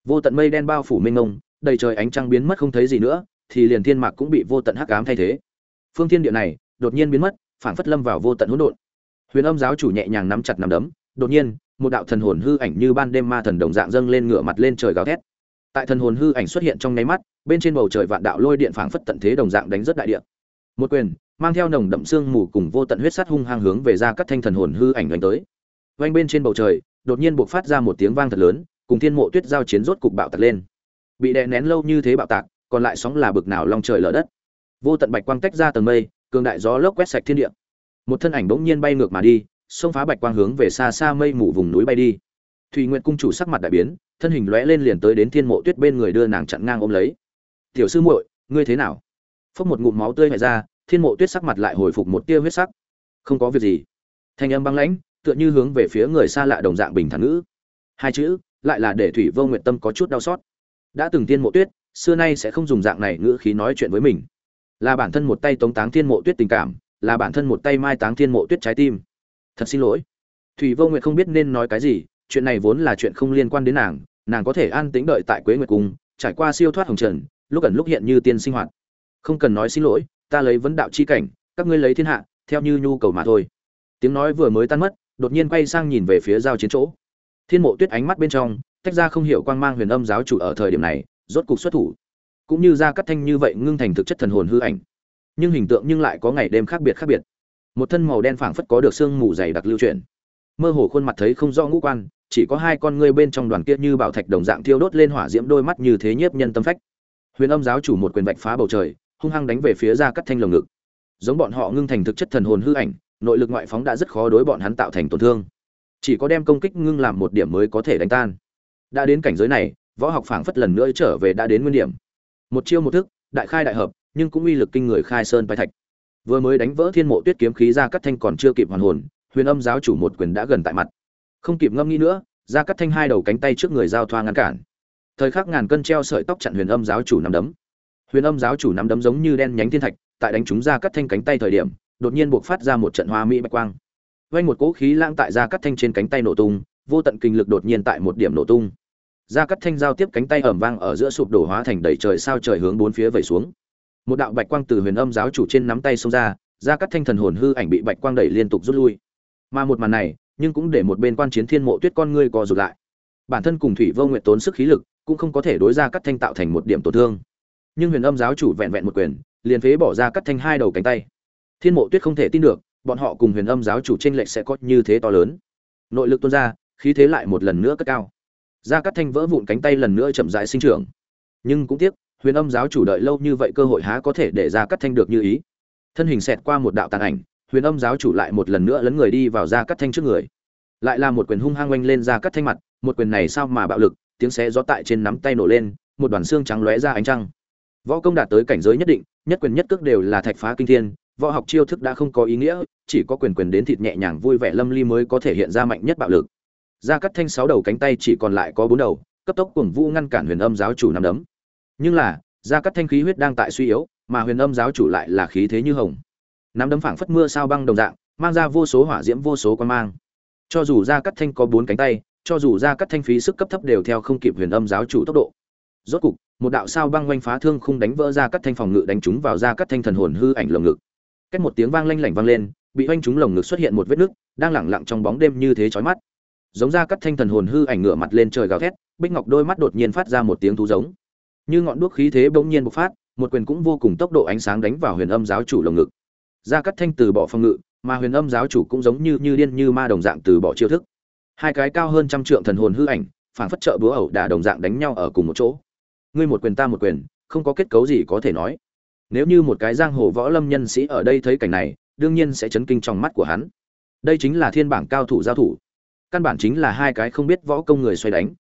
Vô tận mây đen bao phủ mênh mông, đầy trời ánh trăng biến mất không thấy gì nữa, thì liền thiên mạc cũng bị vô tận hắc ám thay thế. Phương thiên địa này, đột nhiên biến mất phản phất lâm vào vô tận hỗn độn. Huyền âm giáo chủ nhẹ nhàng nắm chặt nắm đấm, đột nhiên, một đạo thần hồn hư ảnh như ban đêm ma thần đồng dạng dâng lên ngửa mặt lên trời gào thét tại thần hồn hư ảnh xuất hiện trong nháy mắt, bên trên bầu trời vạn đạo lôi điện phảng phất tận thế đồng dạng đánh rất đại địa. Một quyền, mang theo nồng đậm xương mù cùng vô tận huyết sắt hung hăng hướng về ra các thanh thần hồn hư ảnh đánh tới. Vang bên trên bầu trời, đột nhiên buộc phát ra một tiếng vang thật lớn, cùng thiên mộ tuyết giao chiến rốt cục bạo tạc lên. Bị đè nén lâu như thế bạo tạc, còn lại sóng là bực nào long trời lở đất. Vô tận bạch quang tách ra tầng mây, cường đại gió lốc quét sạch thiên địa. Một thân ảnh bỗng nhiên bay ngược mà đi, xông phá bạch quang hướng về xa xa mây mù vùng núi bay đi. Thủy Nguyệt cung chủ sắc mặt đại biến, thân hình lóe lên liền tới đến thiên mộ tuyết bên người đưa nàng chặn ngang ôm lấy. Tiểu sư muội, ngươi thế nào? Phốc một ngụm máu tươi chảy ra, thiên mộ tuyết sắc mặt lại hồi phục một tia huyết sắc. Không có việc gì. Thanh âm băng lãnh, tựa như hướng về phía người xa lạ đồng dạng bình thản ngữ. Hai chữ, lại là để thủy vô Nguyệt tâm có chút đau xót. Đã từng thiên mộ tuyết, xưa nay sẽ không dùng dạng này ngữ khí nói chuyện với mình. Là bản thân một tay tống táng thiên mộ tuyết tình cảm, là bản thân một tay mai táng thiên mộ tuyết trái tim. Thật xin lỗi. Thủy vô Nguyệt không biết nên nói cái gì chuyện này vốn là chuyện không liên quan đến nàng nàng có thể an tĩnh đợi tại quế nguyệt cung, trải qua siêu thoát hồng trần, lúc ẩn lúc hiện như tiên sinh hoạt. Không cần nói xin lỗi, ta lấy vấn đạo chi cảnh, các ngươi lấy thiên hạ, theo như nhu cầu mà thôi. Tiếng nói vừa mới tan mất, đột nhiên quay sang nhìn về phía giao chiến chỗ. Thiên mộ tuyết ánh mắt bên trong, tách ra không hiểu quang mang huyền âm giáo chủ ở thời điểm này, rốt cục xuất thủ. Cũng như ra cắt thanh như vậy ngưng thành thực chất thần hồn hư ảnh. Nhưng hình tượng nhưng lại có ngày đêm khác biệt khác biệt. Một thân màu đen phảng phất có được xương mù dày đặc lưu chuyển. Mơ hồ khuôn mặt thấy không rõ ngũ quan chỉ có hai con ngươi bên trong đoàn kia như bảo thạch đồng dạng thiêu đốt lên hỏa diễm đôi mắt như thế nhiếp nhân tâm phách. Huyền âm giáo chủ một quyền vạch phá bầu trời, hung hăng đánh về phía ra cắt thanh lồng ngực. Giống bọn họ ngưng thành thực chất thần hồn hư ảnh, nội lực ngoại phóng đã rất khó đối bọn hắn tạo thành tổn thương. Chỉ có đem công kích ngưng làm một điểm mới có thể đánh tan. Đã đến cảnh giới này, võ học phảng phất lần nữa trở về đã đến nguyên điểm. Một chiêu một thức, đại khai đại hợp, nhưng cũng uy lực kinh người khai sơn bái thạch. Vừa mới đánh vỡ thiên mộ tuyết kiếm khí ra cắt thanh còn chưa kịp hoàn hồn, huyền âm giáo chủ một quyền đã gần tại mặt không kịp ngâm nghĩ nữa ra cắt thanh hai đầu cánh tay trước người giao thoa ngăn cản. Thời khắc ngàn cân treo sợi tóc chặn huyền âm giáo chủ nắm đấm. Huyền âm giáo chủ nắm đấm giống như đen nhánh thiên thạch, tại đánh chúng ra cắt thanh cánh tay thời điểm, đột nhiên buộc phát ra một trận hoa mỹ bạch quang. Vay một cỗ khí lãng tại ra cắt thanh trên cánh tay nổ tung, vô tận kinh lực đột nhiên tại một điểm nổ tung. Ra cắt thanh giao tiếp cánh tay ẩm vang ở giữa sụp đổ hóa thành đầy trời sao trời hướng bốn phía vẩy xuống. Một đạo bạch quang từ huyền âm giáo chủ trên nắm tay xông ra ra cắt thanh thần hồn hư ảnh bị bạch quang đẩy liên tục rút lui. Mà một màn này nhưng cũng để một bên quan chiến thiên mộ tuyết con ngươi co rụt lại. Bản thân cùng thủy vô nguyện tốn sức khí lực, cũng không có thể đối ra cắt thanh tạo thành một điểm tổn thương. Nhưng huyền âm giáo chủ vẹn vẹn một quyền, liền phế bỏ ra cắt thanh hai đầu cánh tay. Thiên mộ tuyết không thể tin được, bọn họ cùng huyền âm giáo chủ tranh lệch sẽ có như thế to lớn. Nội lực tuôn ra, khí thế lại một lần nữa cất cao. Ra cắt thanh vỡ vụn cánh tay lần nữa chậm rãi sinh trưởng. Nhưng cũng tiếc, huyền âm giáo chủ đợi lâu như vậy cơ hội há có thể để ra cắt thanh được như ý. Thân hình xẹt qua một đạo tàn ảnh huyền âm giáo chủ lại một lần nữa lấn người đi vào ra cắt thanh trước người. Lại là một quyền hung hăng oanh lên ra cắt thanh mặt, một quyền này sao mà bạo lực, tiếng xé gió tại trên nắm tay nổ lên, một đoàn xương trắng lóe ra ánh trăng. Võ công đạt tới cảnh giới nhất định, nhất quyền nhất cước đều là thạch phá kinh thiên, võ học chiêu thức đã không có ý nghĩa, chỉ có quyền quyền đến thịt nhẹ nhàng vui vẻ lâm ly mới có thể hiện ra mạnh nhất bạo lực. Ra cắt thanh sáu đầu cánh tay chỉ còn lại có bốn đầu, cấp tốc cuồng vũ ngăn cản huyền âm giáo chủ nắm đấm. Nhưng là, ra cắt thanh khí huyết đang tại suy yếu, mà huyền âm giáo chủ lại là khí thế như hồng nắm đấm phảng phất mưa sao băng đồng dạng, mang ra vô số hỏa diễm, vô số quan mang. Cho dù ra cắt thanh có bốn cánh tay, cho dù ra cắt thanh phí sức cấp thấp đều theo không kịp huyền âm giáo chủ tốc độ. Rốt cục, một đạo sao băng oanh phá thương khung đánh vỡ ra cắt thanh phòng ngự đánh trúng vào ra cắt thanh thần hồn hư ảnh lồng ngực. Cách một tiếng vang lanh lảnh vang lên, bị oanh trúng lồng ngực xuất hiện một vết nứt, đang lẳng lặng trong bóng đêm như thế chói mắt. Giống ra cắt thanh thần hồn hư ảnh ngửa mặt lên trời gào thét, bích ngọc đôi mắt đột nhiên phát ra một tiếng thú giống. Như ngọn đuốc khí thế bỗng nhiên bộc phát, một quyền cũng vô cùng tốc độ ánh sáng đánh vào huyền âm giáo chủ lồng ngực ra cắt thanh từ bỏ phòng ngự, mà huyền âm giáo chủ cũng giống như như điên như ma đồng dạng từ bỏ chiêu thức. Hai cái cao hơn trăm trượng thần hồn hư ảnh phản phất trợ búa ẩu đả đồng dạng đánh nhau ở cùng một chỗ. Ngươi một quyền ta một quyền, không có kết cấu gì có thể nói. Nếu như một cái giang hồ võ lâm nhân sĩ ở đây thấy cảnh này, đương nhiên sẽ chấn kinh trong mắt của hắn. Đây chính là thiên bảng cao thủ giao thủ. Căn bản chính là hai cái không biết võ công người xoay đánh.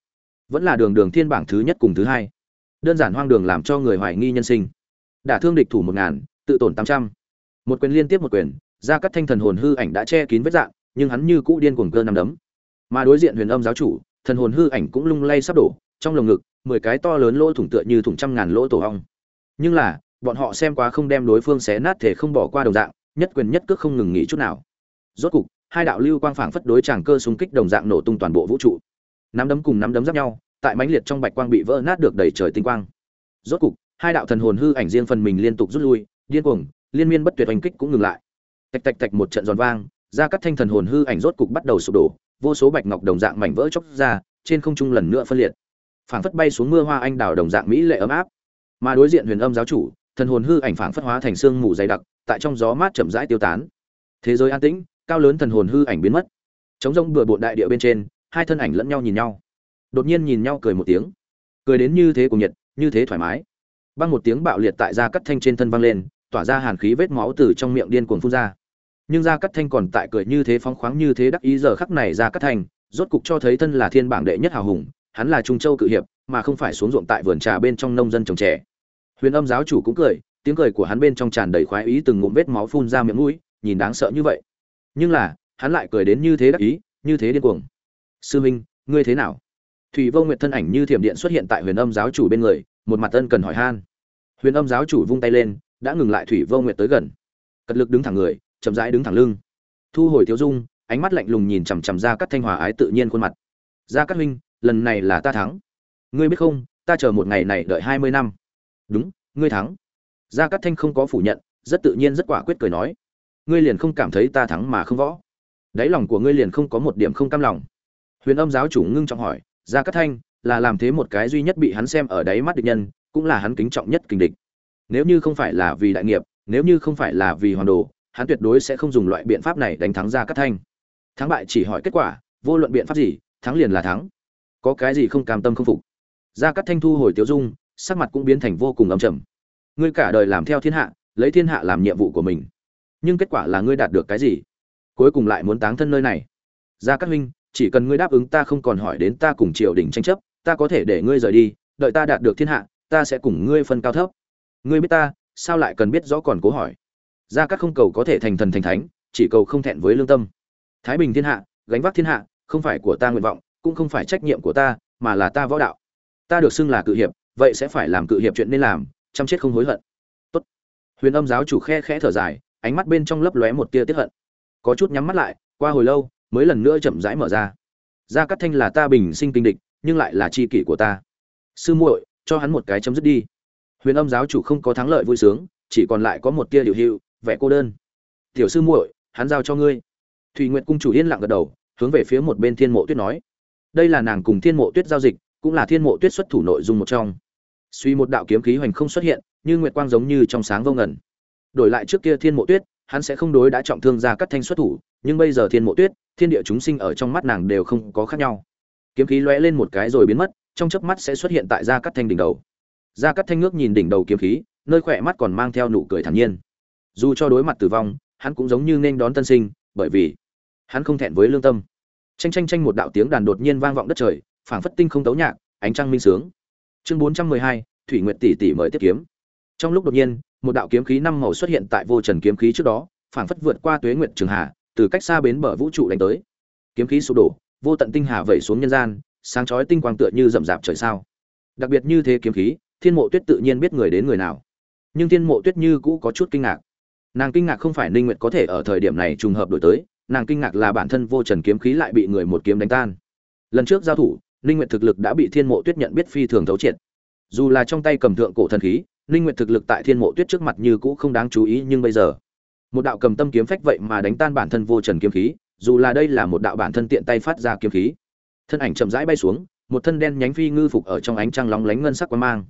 Vẫn là đường đường thiên bảng thứ nhất cùng thứ hai. Đơn giản hoang đường làm cho người hoài nghi nhân sinh. Đả thương địch thủ một ngàn, tự tổn tám trăm một quyền liên tiếp một quyền, ra các thanh thần hồn hư ảnh đã che kín vết dạng, nhưng hắn như cũ điên cuồng cơ nằm đấm. Mà đối diện huyền âm giáo chủ, thần hồn hư ảnh cũng lung lay sắp đổ, trong lồng ngực, mười cái to lớn lỗ thủng tựa như thủng trăm ngàn lỗ tổ hong nhưng là, bọn họ xem quá không đem đối phương xé nát thể không bỏ qua đồng dạng, nhất quyền nhất cước không ngừng nghỉ chút nào. Rốt cục, hai đạo lưu quang phảng phất đối tràng cơ xung kích đồng dạng nổ tung toàn bộ vũ trụ. Nắm đấm cùng nắm đấm giáp nhau, tại mãnh liệt trong bạch quang bị vỡ nát được đầy trời tinh quang. Rốt cục, hai đạo thần hồn hư ảnh riêng phần mình liên tục rút lui, điên cuồng liên miên bất tuyệt oanh kích cũng ngừng lại. Tạch tạch tạch một trận giòn vang, ra các thanh thần hồn hư ảnh rốt cục bắt đầu sụp đổ, vô số bạch ngọc đồng dạng mảnh vỡ chóc ra, trên không trung lần nữa phân liệt. Phảng phất bay xuống mưa hoa anh đào đồng dạng mỹ lệ ấm áp. Mà đối diện huyền âm giáo chủ, thần hồn hư ảnh phảng phất hóa thành xương mù dày đặc, tại trong gió mát chậm rãi tiêu tán. Thế giới an tĩnh, cao lớn thần hồn hư ảnh biến mất. Chống rông bừa bộn đại địa bên trên, hai thân ảnh lẫn nhau nhìn nhau. Đột nhiên nhìn nhau cười một tiếng. Cười đến như thế cùng nhiệt, như thế thoải mái. Băng một tiếng bạo liệt tại ra cắt thanh trên thân văng lên tỏa ra hàn khí vết máu từ trong miệng điên cuồng phun ra. Nhưng gia cắt thanh còn tại cười như thế phóng khoáng như thế đắc ý giờ khắc này gia cắt thanh, rốt cục cho thấy thân là thiên bảng đệ nhất hào hùng, hắn là trung châu cự hiệp, mà không phải xuống ruộng tại vườn trà bên trong nông dân trồng trẻ. Huyền âm giáo chủ cũng cười, tiếng cười của hắn bên trong tràn đầy khoái ý từng ngụm vết máu phun ra miệng mũi, nhìn đáng sợ như vậy. Nhưng là, hắn lại cười đến như thế đắc ý, như thế điên cuồng. Sư minh, ngươi thế nào? Thủy vô nguyệt thân ảnh như thiểm điện xuất hiện tại huyền âm giáo chủ bên người, một mặt ân cần hỏi han. Huyền âm giáo chủ vung tay lên đã ngừng lại thủy vô nguyệt tới gần. Cật lực đứng thẳng người, chậm rãi đứng thẳng lưng. Thu hồi thiếu dung, ánh mắt lạnh lùng nhìn chằm chằm ra các thanh hòa ái tự nhiên khuôn mặt. Ra các huynh, lần này là ta thắng. Ngươi biết không, ta chờ một ngày này đợi hai mươi năm. Đúng, ngươi thắng. Gia cát thanh không có phủ nhận, rất tự nhiên rất quả quyết cười nói. Ngươi liền không cảm thấy ta thắng mà không võ. Đáy lòng của ngươi liền không có một điểm không cam lòng. Huyền âm giáo chủ ngưng trọng hỏi, gia cát thanh, là làm thế một cái duy nhất bị hắn xem ở đáy mắt địch nhân, cũng là hắn kính trọng nhất kình địch nếu như không phải là vì đại nghiệp, nếu như không phải là vì hoàn đồ, hắn tuyệt đối sẽ không dùng loại biện pháp này đánh thắng gia cát thanh. Thắng bại chỉ hỏi kết quả, vô luận biện pháp gì, thắng liền là thắng. Có cái gì không cam tâm không phục? Gia cát thanh thu hồi tiêu dung, sắc mặt cũng biến thành vô cùng âm trầm. Ngươi cả đời làm theo thiên hạ, lấy thiên hạ làm nhiệm vụ của mình. Nhưng kết quả là ngươi đạt được cái gì? Cuối cùng lại muốn táng thân nơi này. Gia cát huynh, chỉ cần ngươi đáp ứng ta không còn hỏi đến ta cùng triều đình tranh chấp, ta có thể để ngươi rời đi, đợi ta đạt được thiên hạ, ta sẽ cùng ngươi phân cao thấp ngươi biết ta, sao lại cần biết rõ còn cố hỏi? Gia cát không cầu có thể thành thần thành thánh, chỉ cầu không thẹn với lương tâm. Thái bình thiên hạ, gánh vác thiên hạ, không phải của ta nguyện vọng, cũng không phải trách nhiệm của ta, mà là ta võ đạo. Ta được xưng là cự hiệp, vậy sẽ phải làm cự hiệp chuyện nên làm, chăm chết không hối hận. Tốt. Huyền âm giáo chủ khe khẽ thở dài, ánh mắt bên trong lấp lóe một tia tiếp hận. Có chút nhắm mắt lại, qua hồi lâu, mới lần nữa chậm rãi mở ra. Gia cát thanh là ta bình sinh kinh địch, nhưng lại là chi kỷ của ta. Sư muội, cho hắn một cái chấm dứt đi huyền âm giáo chủ không có thắng lợi vui sướng, chỉ còn lại có một tia điều hữu, vẻ cô đơn. Tiểu sư muội, hắn giao cho ngươi. Thùy nguyệt cung chủ yên lặng gật đầu, hướng về phía một bên thiên mộ tuyết nói. Đây là nàng cùng thiên mộ tuyết giao dịch, cũng là thiên mộ tuyết xuất thủ nội dung một trong. Suy một đạo kiếm khí hoành không xuất hiện, như nguyệt quang giống như trong sáng vô ngần. Đổi lại trước kia thiên mộ tuyết, hắn sẽ không đối đã trọng thương ra cắt thanh xuất thủ, nhưng bây giờ thiên mộ tuyết, thiên địa chúng sinh ở trong mắt nàng đều không có khác nhau. Kiếm khí lóe lên một cái rồi biến mất, trong chớp mắt sẽ xuất hiện tại ra cắt thanh đỉnh đầu gia cắt thanh ngước nhìn đỉnh đầu kiếm khí, nơi khỏe mắt còn mang theo nụ cười thản nhiên. Dù cho đối mặt tử vong, hắn cũng giống như nên đón tân sinh, bởi vì hắn không thẹn với lương tâm. Tranh tranh tranh một đạo tiếng đàn đột nhiên vang vọng đất trời, phảng phất tinh không tấu nhạc, ánh trăng minh sướng. Chương bốn trăm mười hai, thủy nguyệt tỷ tỷ mời tiếp kiếm. Trong lúc đột nhiên, một đạo kiếm khí năm màu xuất hiện tại vô trần kiếm khí trước đó, phảng phất vượt qua tuế nguyệt trường hà, từ cách xa bến bờ vũ trụ đánh tới. Kiếm khí sụp đổ, vô tận tinh hà vẩy xuống nhân gian, sáng chói tinh quang tựa như rậm rạp trời sao. Đặc biệt như thế kiếm khí thiên mộ tuyết tự nhiên biết người đến người nào. Nhưng thiên mộ tuyết như cũ có chút kinh ngạc. Nàng kinh ngạc không phải ninh nguyệt có thể ở thời điểm này trùng hợp đổi tới, nàng kinh ngạc là bản thân vô trần kiếm khí lại bị người một kiếm đánh tan. Lần trước giao thủ, ninh nguyệt thực lực đã bị thiên mộ tuyết nhận biết phi thường thấu triệt. Dù là trong tay cầm thượng cổ thần khí, ninh nguyệt thực lực tại thiên mộ tuyết trước mặt như cũ không đáng chú ý, nhưng bây giờ, một đạo cầm tâm kiếm phách vậy mà đánh tan bản thân vô trần kiếm khí, dù là đây là một đạo bản thân tiện tay phát ra kiếm khí. Thân ảnh chậm rãi bay xuống, một thân đen nhánh phi ngư phục ở trong ánh trăng lóng lánh ngân sắc quang mang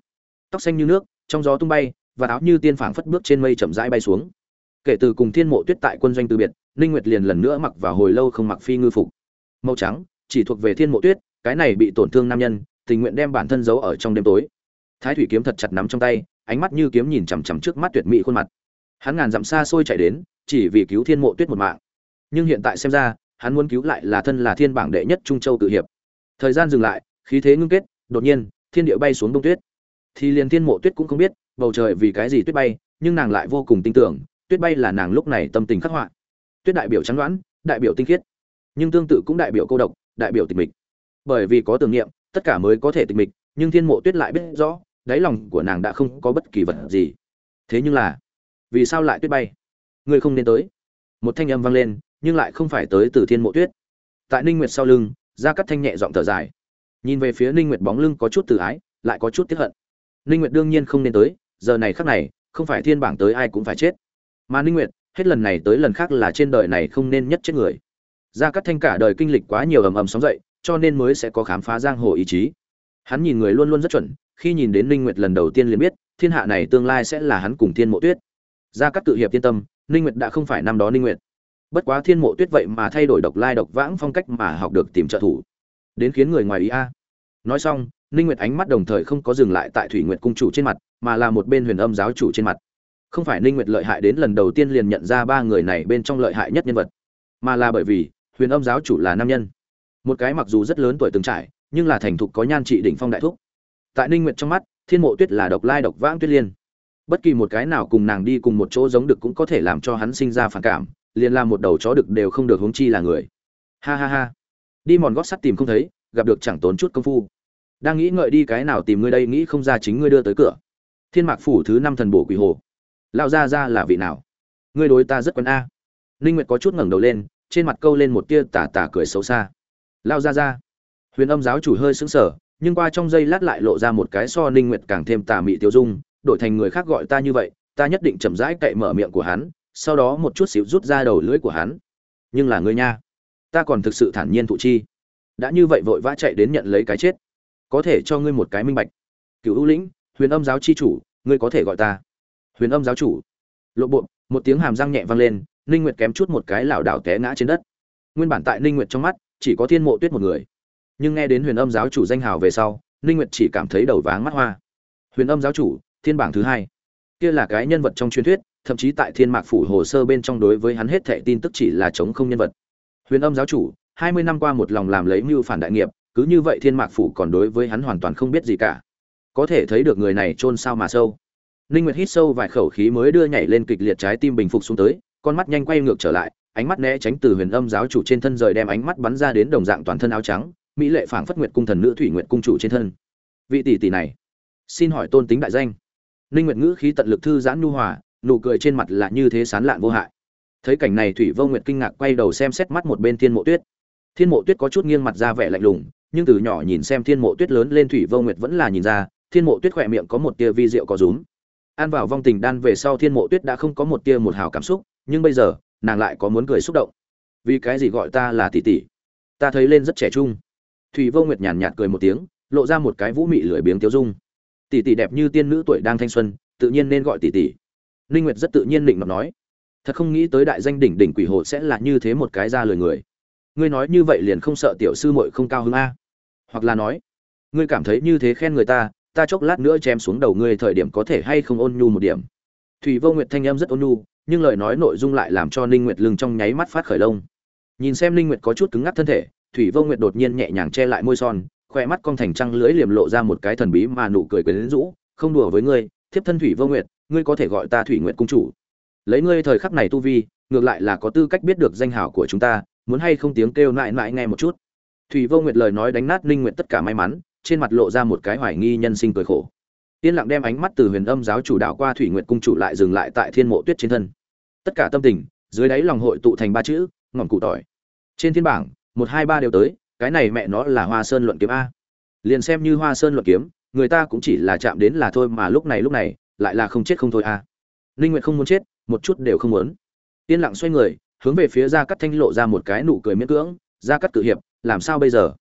tóc xanh như nước, trong gió tung bay, và áo như tiên phảng phất bước trên mây chậm rãi bay xuống. Kể từ cùng thiên mộ tuyết tại quân doanh từ biệt, ninh nguyệt liền lần nữa mặc vào hồi lâu không mặc phi ngư phục. Màu trắng, chỉ thuộc về thiên mộ tuyết, cái này bị tổn thương nam nhân, tình nguyện đem bản thân giấu ở trong đêm tối. Thái thủy kiếm thật chặt nắm trong tay, ánh mắt như kiếm nhìn chằm chằm trước mắt tuyệt mỹ khuôn mặt. Hắn ngàn dặm xa xôi chạy đến, chỉ vì cứu thiên mộ tuyết một mạng. Nhưng hiện tại xem ra, hắn muốn cứu lại là thân là thiên bảng đệ nhất trung châu tự hiệp. Thời gian dừng lại, khí thế ngưng kết, đột nhiên, thiên địa bay xuống đông tuyết thì liền thiên mộ tuyết cũng không biết, bầu trời vì cái gì tuyết bay, nhưng nàng lại vô cùng tin tưởng, tuyết bay là nàng lúc này tâm tình khắc họa. Tuyết đại biểu trắng đoán, đại biểu tinh khiết, nhưng tương tự cũng đại biểu cô độc, đại biểu tịch mịch. Bởi vì có tưởng niệm, tất cả mới có thể tịch mịch, nhưng thiên mộ tuyết lại biết rõ, đáy lòng của nàng đã không có bất kỳ vật gì. Thế nhưng là, vì sao lại tuyết bay? Ngươi không nên tới. Một thanh âm vang lên, nhưng lại không phải tới từ thiên mộ tuyết. Tại ninh nguyệt sau lưng, gia cắt thanh nhẹ giọng thở dài. Nhìn về phía ninh nguyệt bóng lưng có chút từ ái, lại có chút tiếc hận ninh nguyệt đương nhiên không nên tới, giờ này khắc này, không phải thiên bảng tới ai cũng phải chết. Mà ninh nguyệt, hết lần này tới lần khác là trên đời này không nên nhất chết người. Gia Cát thanh cả đời kinh lịch quá nhiều ầm ầm sóng dậy, cho nên mới sẽ có khám phá giang hồ ý chí. Hắn nhìn người luôn luôn rất chuẩn, khi nhìn đến ninh nguyệt lần đầu tiên liền biết, thiên hạ này tương lai sẽ là hắn cùng thiên mộ tuyết. Gia Cát tự hiệp yên tâm, ninh nguyệt đã không phải năm đó ninh nguyệt. Bất quá thiên mộ tuyết vậy mà thay đổi độc lai độc vãng phong cách mà học được tìm trợ thủ. Đến khiến người ngoài ý a. Nói xong ninh nguyệt ánh mắt đồng thời không có dừng lại tại thủy nguyệt cung chủ trên mặt, mà là một bên huyền âm giáo chủ trên mặt. Không phải ninh nguyệt lợi hại đến lần đầu tiên liền nhận ra ba người này bên trong lợi hại nhất nhân vật, mà là bởi vì huyền âm giáo chủ là nam nhân. Một cái mặc dù rất lớn tuổi từng trải, nhưng là thành thục có nhan trị đỉnh phong đại thúc. Tại ninh nguyệt trong mắt, thiên mộ tuyết là độc lai độc vãng tuyết liên. Bất kỳ một cái nào cùng nàng đi cùng một chỗ giống được cũng có thể làm cho hắn sinh ra phản cảm, liền làm một đầu chó đực đều không được huống chi là người. Ha ha ha. Đi mòn gót sắt tìm không thấy, gặp được chẳng tốn chút công phu đang nghĩ ngợi đi cái nào tìm ngươi đây, nghĩ không ra chính ngươi đưa tới cửa. Thiên mạc phủ thứ năm thần bổ quỷ hồ. Lao ra ra là vị nào? Ngươi đối ta rất quen a. Ninh nguyệt có chút ngẩng đầu lên, trên mặt câu lên một tia tà tà cười xấu xa. Lao ra ra huyền âm giáo chủ hơi sững sờ, nhưng qua trong giây lát lại lộ ra một cái so ninh nguyệt càng thêm tà mị tiêu dung, đổi thành người khác gọi ta như vậy, ta nhất định chậm rãi cậy mở miệng của hắn, sau đó một chút xíu rút ra đầu lưỡi của hắn. Nhưng là ngươi nha, ta còn thực sự thản nhiên thụ chi. Đã như vậy vội vã chạy đến nhận lấy cái chết có thể cho ngươi một cái minh bạch. Cựu ưu lĩnh, huyền âm giáo chi chủ, ngươi có thể gọi ta. Huyền âm giáo chủ. Lộ bộ, một tiếng hàm răng nhẹ vang lên, ninh nguyệt kém chút một cái lảo đảo té ngã trên đất. Nguyên bản tại ninh nguyệt trong mắt, chỉ có thiên mộ tuyết một người. Nhưng nghe đến huyền âm giáo chủ danh hào về sau, ninh nguyệt chỉ cảm thấy đầu váng mắt hoa. Huyền âm giáo chủ, thiên bảng thứ hai. Kia là cái nhân vật trong truyền thuyết, thậm chí tại thiên mạc phủ hồ sơ bên trong đối với hắn hết thệ tin tức chỉ là chống không nhân vật. Huyền âm giáo chủ, hai mươi năm qua một lòng làm lấy mưu phản đại nghiệp cứ như vậy thiên mạc phủ còn đối với hắn hoàn toàn không biết gì cả. Có thể thấy được người này chôn sao mà sâu. Ninh nguyệt hít sâu vài khẩu khí mới đưa nhảy lên kịch liệt trái tim bình phục xuống tới, con mắt nhanh quay ngược trở lại, ánh mắt né tránh từ huyền âm giáo chủ trên thân rời đem ánh mắt bắn ra đến đồng dạng toàn thân áo trắng, mỹ lệ phảng phất nguyệt cung thần nữ thủy nguyệt cung chủ trên thân. Vị tỷ tỷ này, xin hỏi tôn tính đại danh. Ninh nguyệt ngữ khí tận lực thư giãn nhu hòa, nụ cười trên mặt là như thế sán lạn vô hại. Thấy cảnh này thủy vô nguyệt kinh ngạc quay đầu xem xét mắt một bên thiên mộ tuyết. Thiên mộ tuyết có chút nghiêng mặt ra vẻ lạnh lùng nhưng từ nhỏ nhìn xem thiên mộ tuyết lớn lên thủy vô nguyệt vẫn là nhìn ra thiên mộ tuyết khỏe miệng có một tia vi rượu có rúm. An vào vong tình đan về sau thiên mộ tuyết đã không có một tia một hào cảm xúc nhưng bây giờ nàng lại có muốn cười xúc động. Vì cái gì gọi ta là tỷ tỷ? Ta thấy lên rất trẻ trung. Thủy vô nguyệt nhàn nhạt cười một tiếng lộ ra một cái vũ mị lười biếng tiêu dung. Tỷ tỷ đẹp như tiên nữ tuổi đang thanh xuân tự nhiên nên gọi tỷ tỷ. Ninh Nguyệt rất tự nhiên định mà nói, thật không nghĩ tới đại danh đỉnh đỉnh quỷ hồ sẽ là như thế một cái ra lời người. Ngươi nói như vậy liền không sợ tiểu sư muội không cao hứng a? Hoặc là nói, ngươi cảm thấy như thế khen người ta, ta chốc lát nữa chém xuống đầu ngươi thời điểm có thể hay không ôn nhu một điểm? Thủy vô nguyệt thanh âm rất ôn nhu nhưng lời nói nội dung lại làm cho ninh nguyệt lưng trong nháy mắt phát khởi lông. Nhìn xem ninh nguyệt có chút cứng ngắc thân thể thủy vô nguyệt đột nhiên nhẹ nhàng che lại môi son khoe mắt cong thành trăng lưỡi liềm lộ ra một cái thần bí mà nụ cười quyến rũ không đùa với ngươi thiếp thân thủy vô nguyệt ngươi có thể gọi ta thủy nguyệt cung chủ. Lấy ngươi thời khắc này tu vi ngược lại là có tư cách biết được danh hào của chúng ta muốn hay không tiếng kêu nại nại nghe một chút. Thủy vô nguyệt lời nói đánh nát linh nguyệt tất cả may mắn, trên mặt lộ ra một cái hoài nghi nhân sinh cười khổ. Yên lặng đem ánh mắt từ huyền âm giáo chủ đạo qua thủy nguyệt cung chủ lại dừng lại tại thiên mộ tuyết trên thân. Tất cả tâm tình, dưới đáy lòng hội tụ thành ba chữ, ngọn cụ tỏi. Trên thiên bảng, một, hai, ba đều tới, cái này mẹ nó là hoa sơn luận kiếm a. Liền xem như hoa sơn luận kiếm, người ta cũng chỉ là chạm đến là thôi mà lúc này lúc này, lại là không chết không thôi a. Linh nguyệt không muốn chết, một chút đều không muốn. Yên lặng xoay người hướng về phía gia cắt thanh lộ ra một cái nụ cười miễn cưỡng, gia cắt cự hiệp, làm sao bây giờ?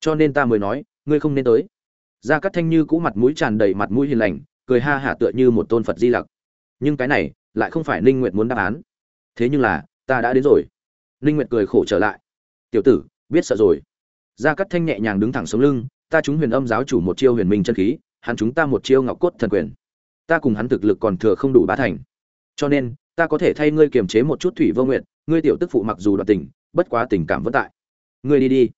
Cho nên ta mới nói, ngươi không nên tới. Gia cắt thanh như cũ mặt mũi tràn đầy mặt mũi hiền lành, cười ha hả tựa như một tôn phật di lặc. Nhưng cái này, lại không phải ninh nguyệt muốn đáp án. Thế nhưng là, ta đã đến rồi. Ninh nguyệt cười khổ trở lại. Tiểu tử, biết sợ rồi. Gia cắt thanh nhẹ nhàng đứng thẳng sống lưng, ta chúng huyền âm giáo chủ một chiêu huyền minh chân khí, hắn chúng ta một chiêu ngọc cốt thần quyền. Ta cùng hắn thực lực còn thừa không đủ bá thành. Cho nên, ta có thể thay ngươi kiềm chế một chút thủy vô nguyện ngươi tiểu tức phụ mặc dù đoạn tình, bất quá tình cảm vẫn tại. Ngươi đi đi.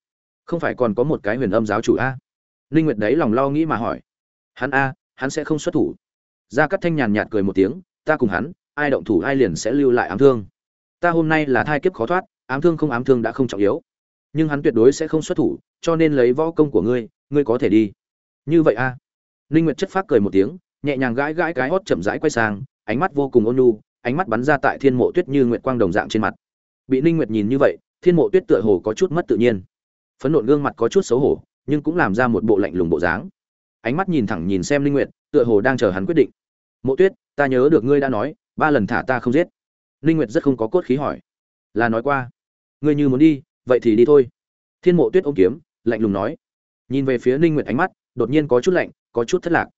Không phải còn có một cái huyền âm giáo chủ a? Ninh nguyệt đấy lòng lo nghĩ mà hỏi. Hắn a, hắn sẽ không xuất thủ. Gia Cát thanh nhàn nhạt cười một tiếng, ta cùng hắn, ai động thủ ai liền sẽ lưu lại ám thương. Ta hôm nay là thai kiếp khó thoát, ám thương không ám thương đã không trọng yếu. Nhưng hắn tuyệt đối sẽ không xuất thủ, cho nên lấy võ công của ngươi ngươi có thể đi. Như vậy a? Ninh nguyệt chất phát cười một tiếng, nhẹ nhàng gãi gãi cái hót chậm rãi quay sang, ánh mắt vô cùng ôn nhu, ánh mắt bắn ra tại thiên mộ tuyết như nguyệt quang đồng dạng trên mặt bị ninh nguyệt nhìn như vậy, thiên mộ tuyết tựa hồ có chút mất tự nhiên. Phấn nộn gương mặt có chút xấu hổ, nhưng cũng làm ra một bộ lạnh lùng bộ dáng. Ánh mắt nhìn thẳng nhìn xem ninh nguyệt, tựa hồ đang chờ hắn quyết định. Mộ tuyết, ta nhớ được ngươi đã nói, ba lần thả ta không giết. Ninh nguyệt rất không có cốt khí hỏi. Là nói qua. Ngươi như muốn đi, vậy thì đi thôi. Thiên mộ tuyết ôm kiếm, lạnh lùng nói. Nhìn về phía ninh nguyệt ánh mắt, đột nhiên có chút lạnh, có chút thất lạc.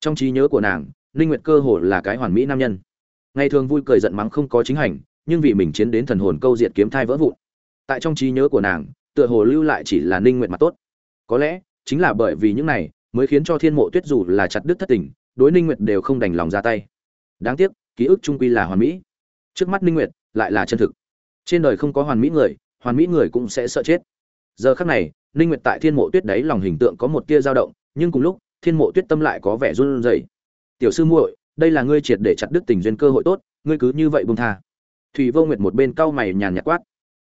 Trong trí nhớ của nàng, ninh nguyệt cơ hồ là cái hoàn mỹ nam nhân. Ngày thường vui cười giận mắng không có chính hành nhưng vì mình chiến đến thần hồn câu diệt kiếm thai vỡ vụn. Tại trong trí nhớ của nàng, tựa hồ lưu lại chỉ là ninh nguyện mặt tốt. Có lẽ, chính là bởi vì những này, mới khiến cho thiên mộ tuyết dù là chặt đứt thất tình, đối ninh nguyệt đều không đành lòng ra tay. Đáng tiếc, ký ức trung quy là hoàn mỹ. Trước mắt ninh nguyệt lại là chân thực. Trên đời không có hoàn mỹ người, hoàn mỹ người cũng sẽ sợ chết. Giờ khắc này, ninh nguyệt tại thiên mộ tuyết đấy lòng hình tượng có một tia dao động, nhưng cùng lúc, thiên mộ tuyết tâm lại có vẻ run rẩy. Tiểu sư muội, đây là ngươi triệt để chặt đứt tình duyên cơ hội tốt, ngươi cứ như vậy buông tha thủy vô nguyệt một bên cau mày nhàn nhạt quát.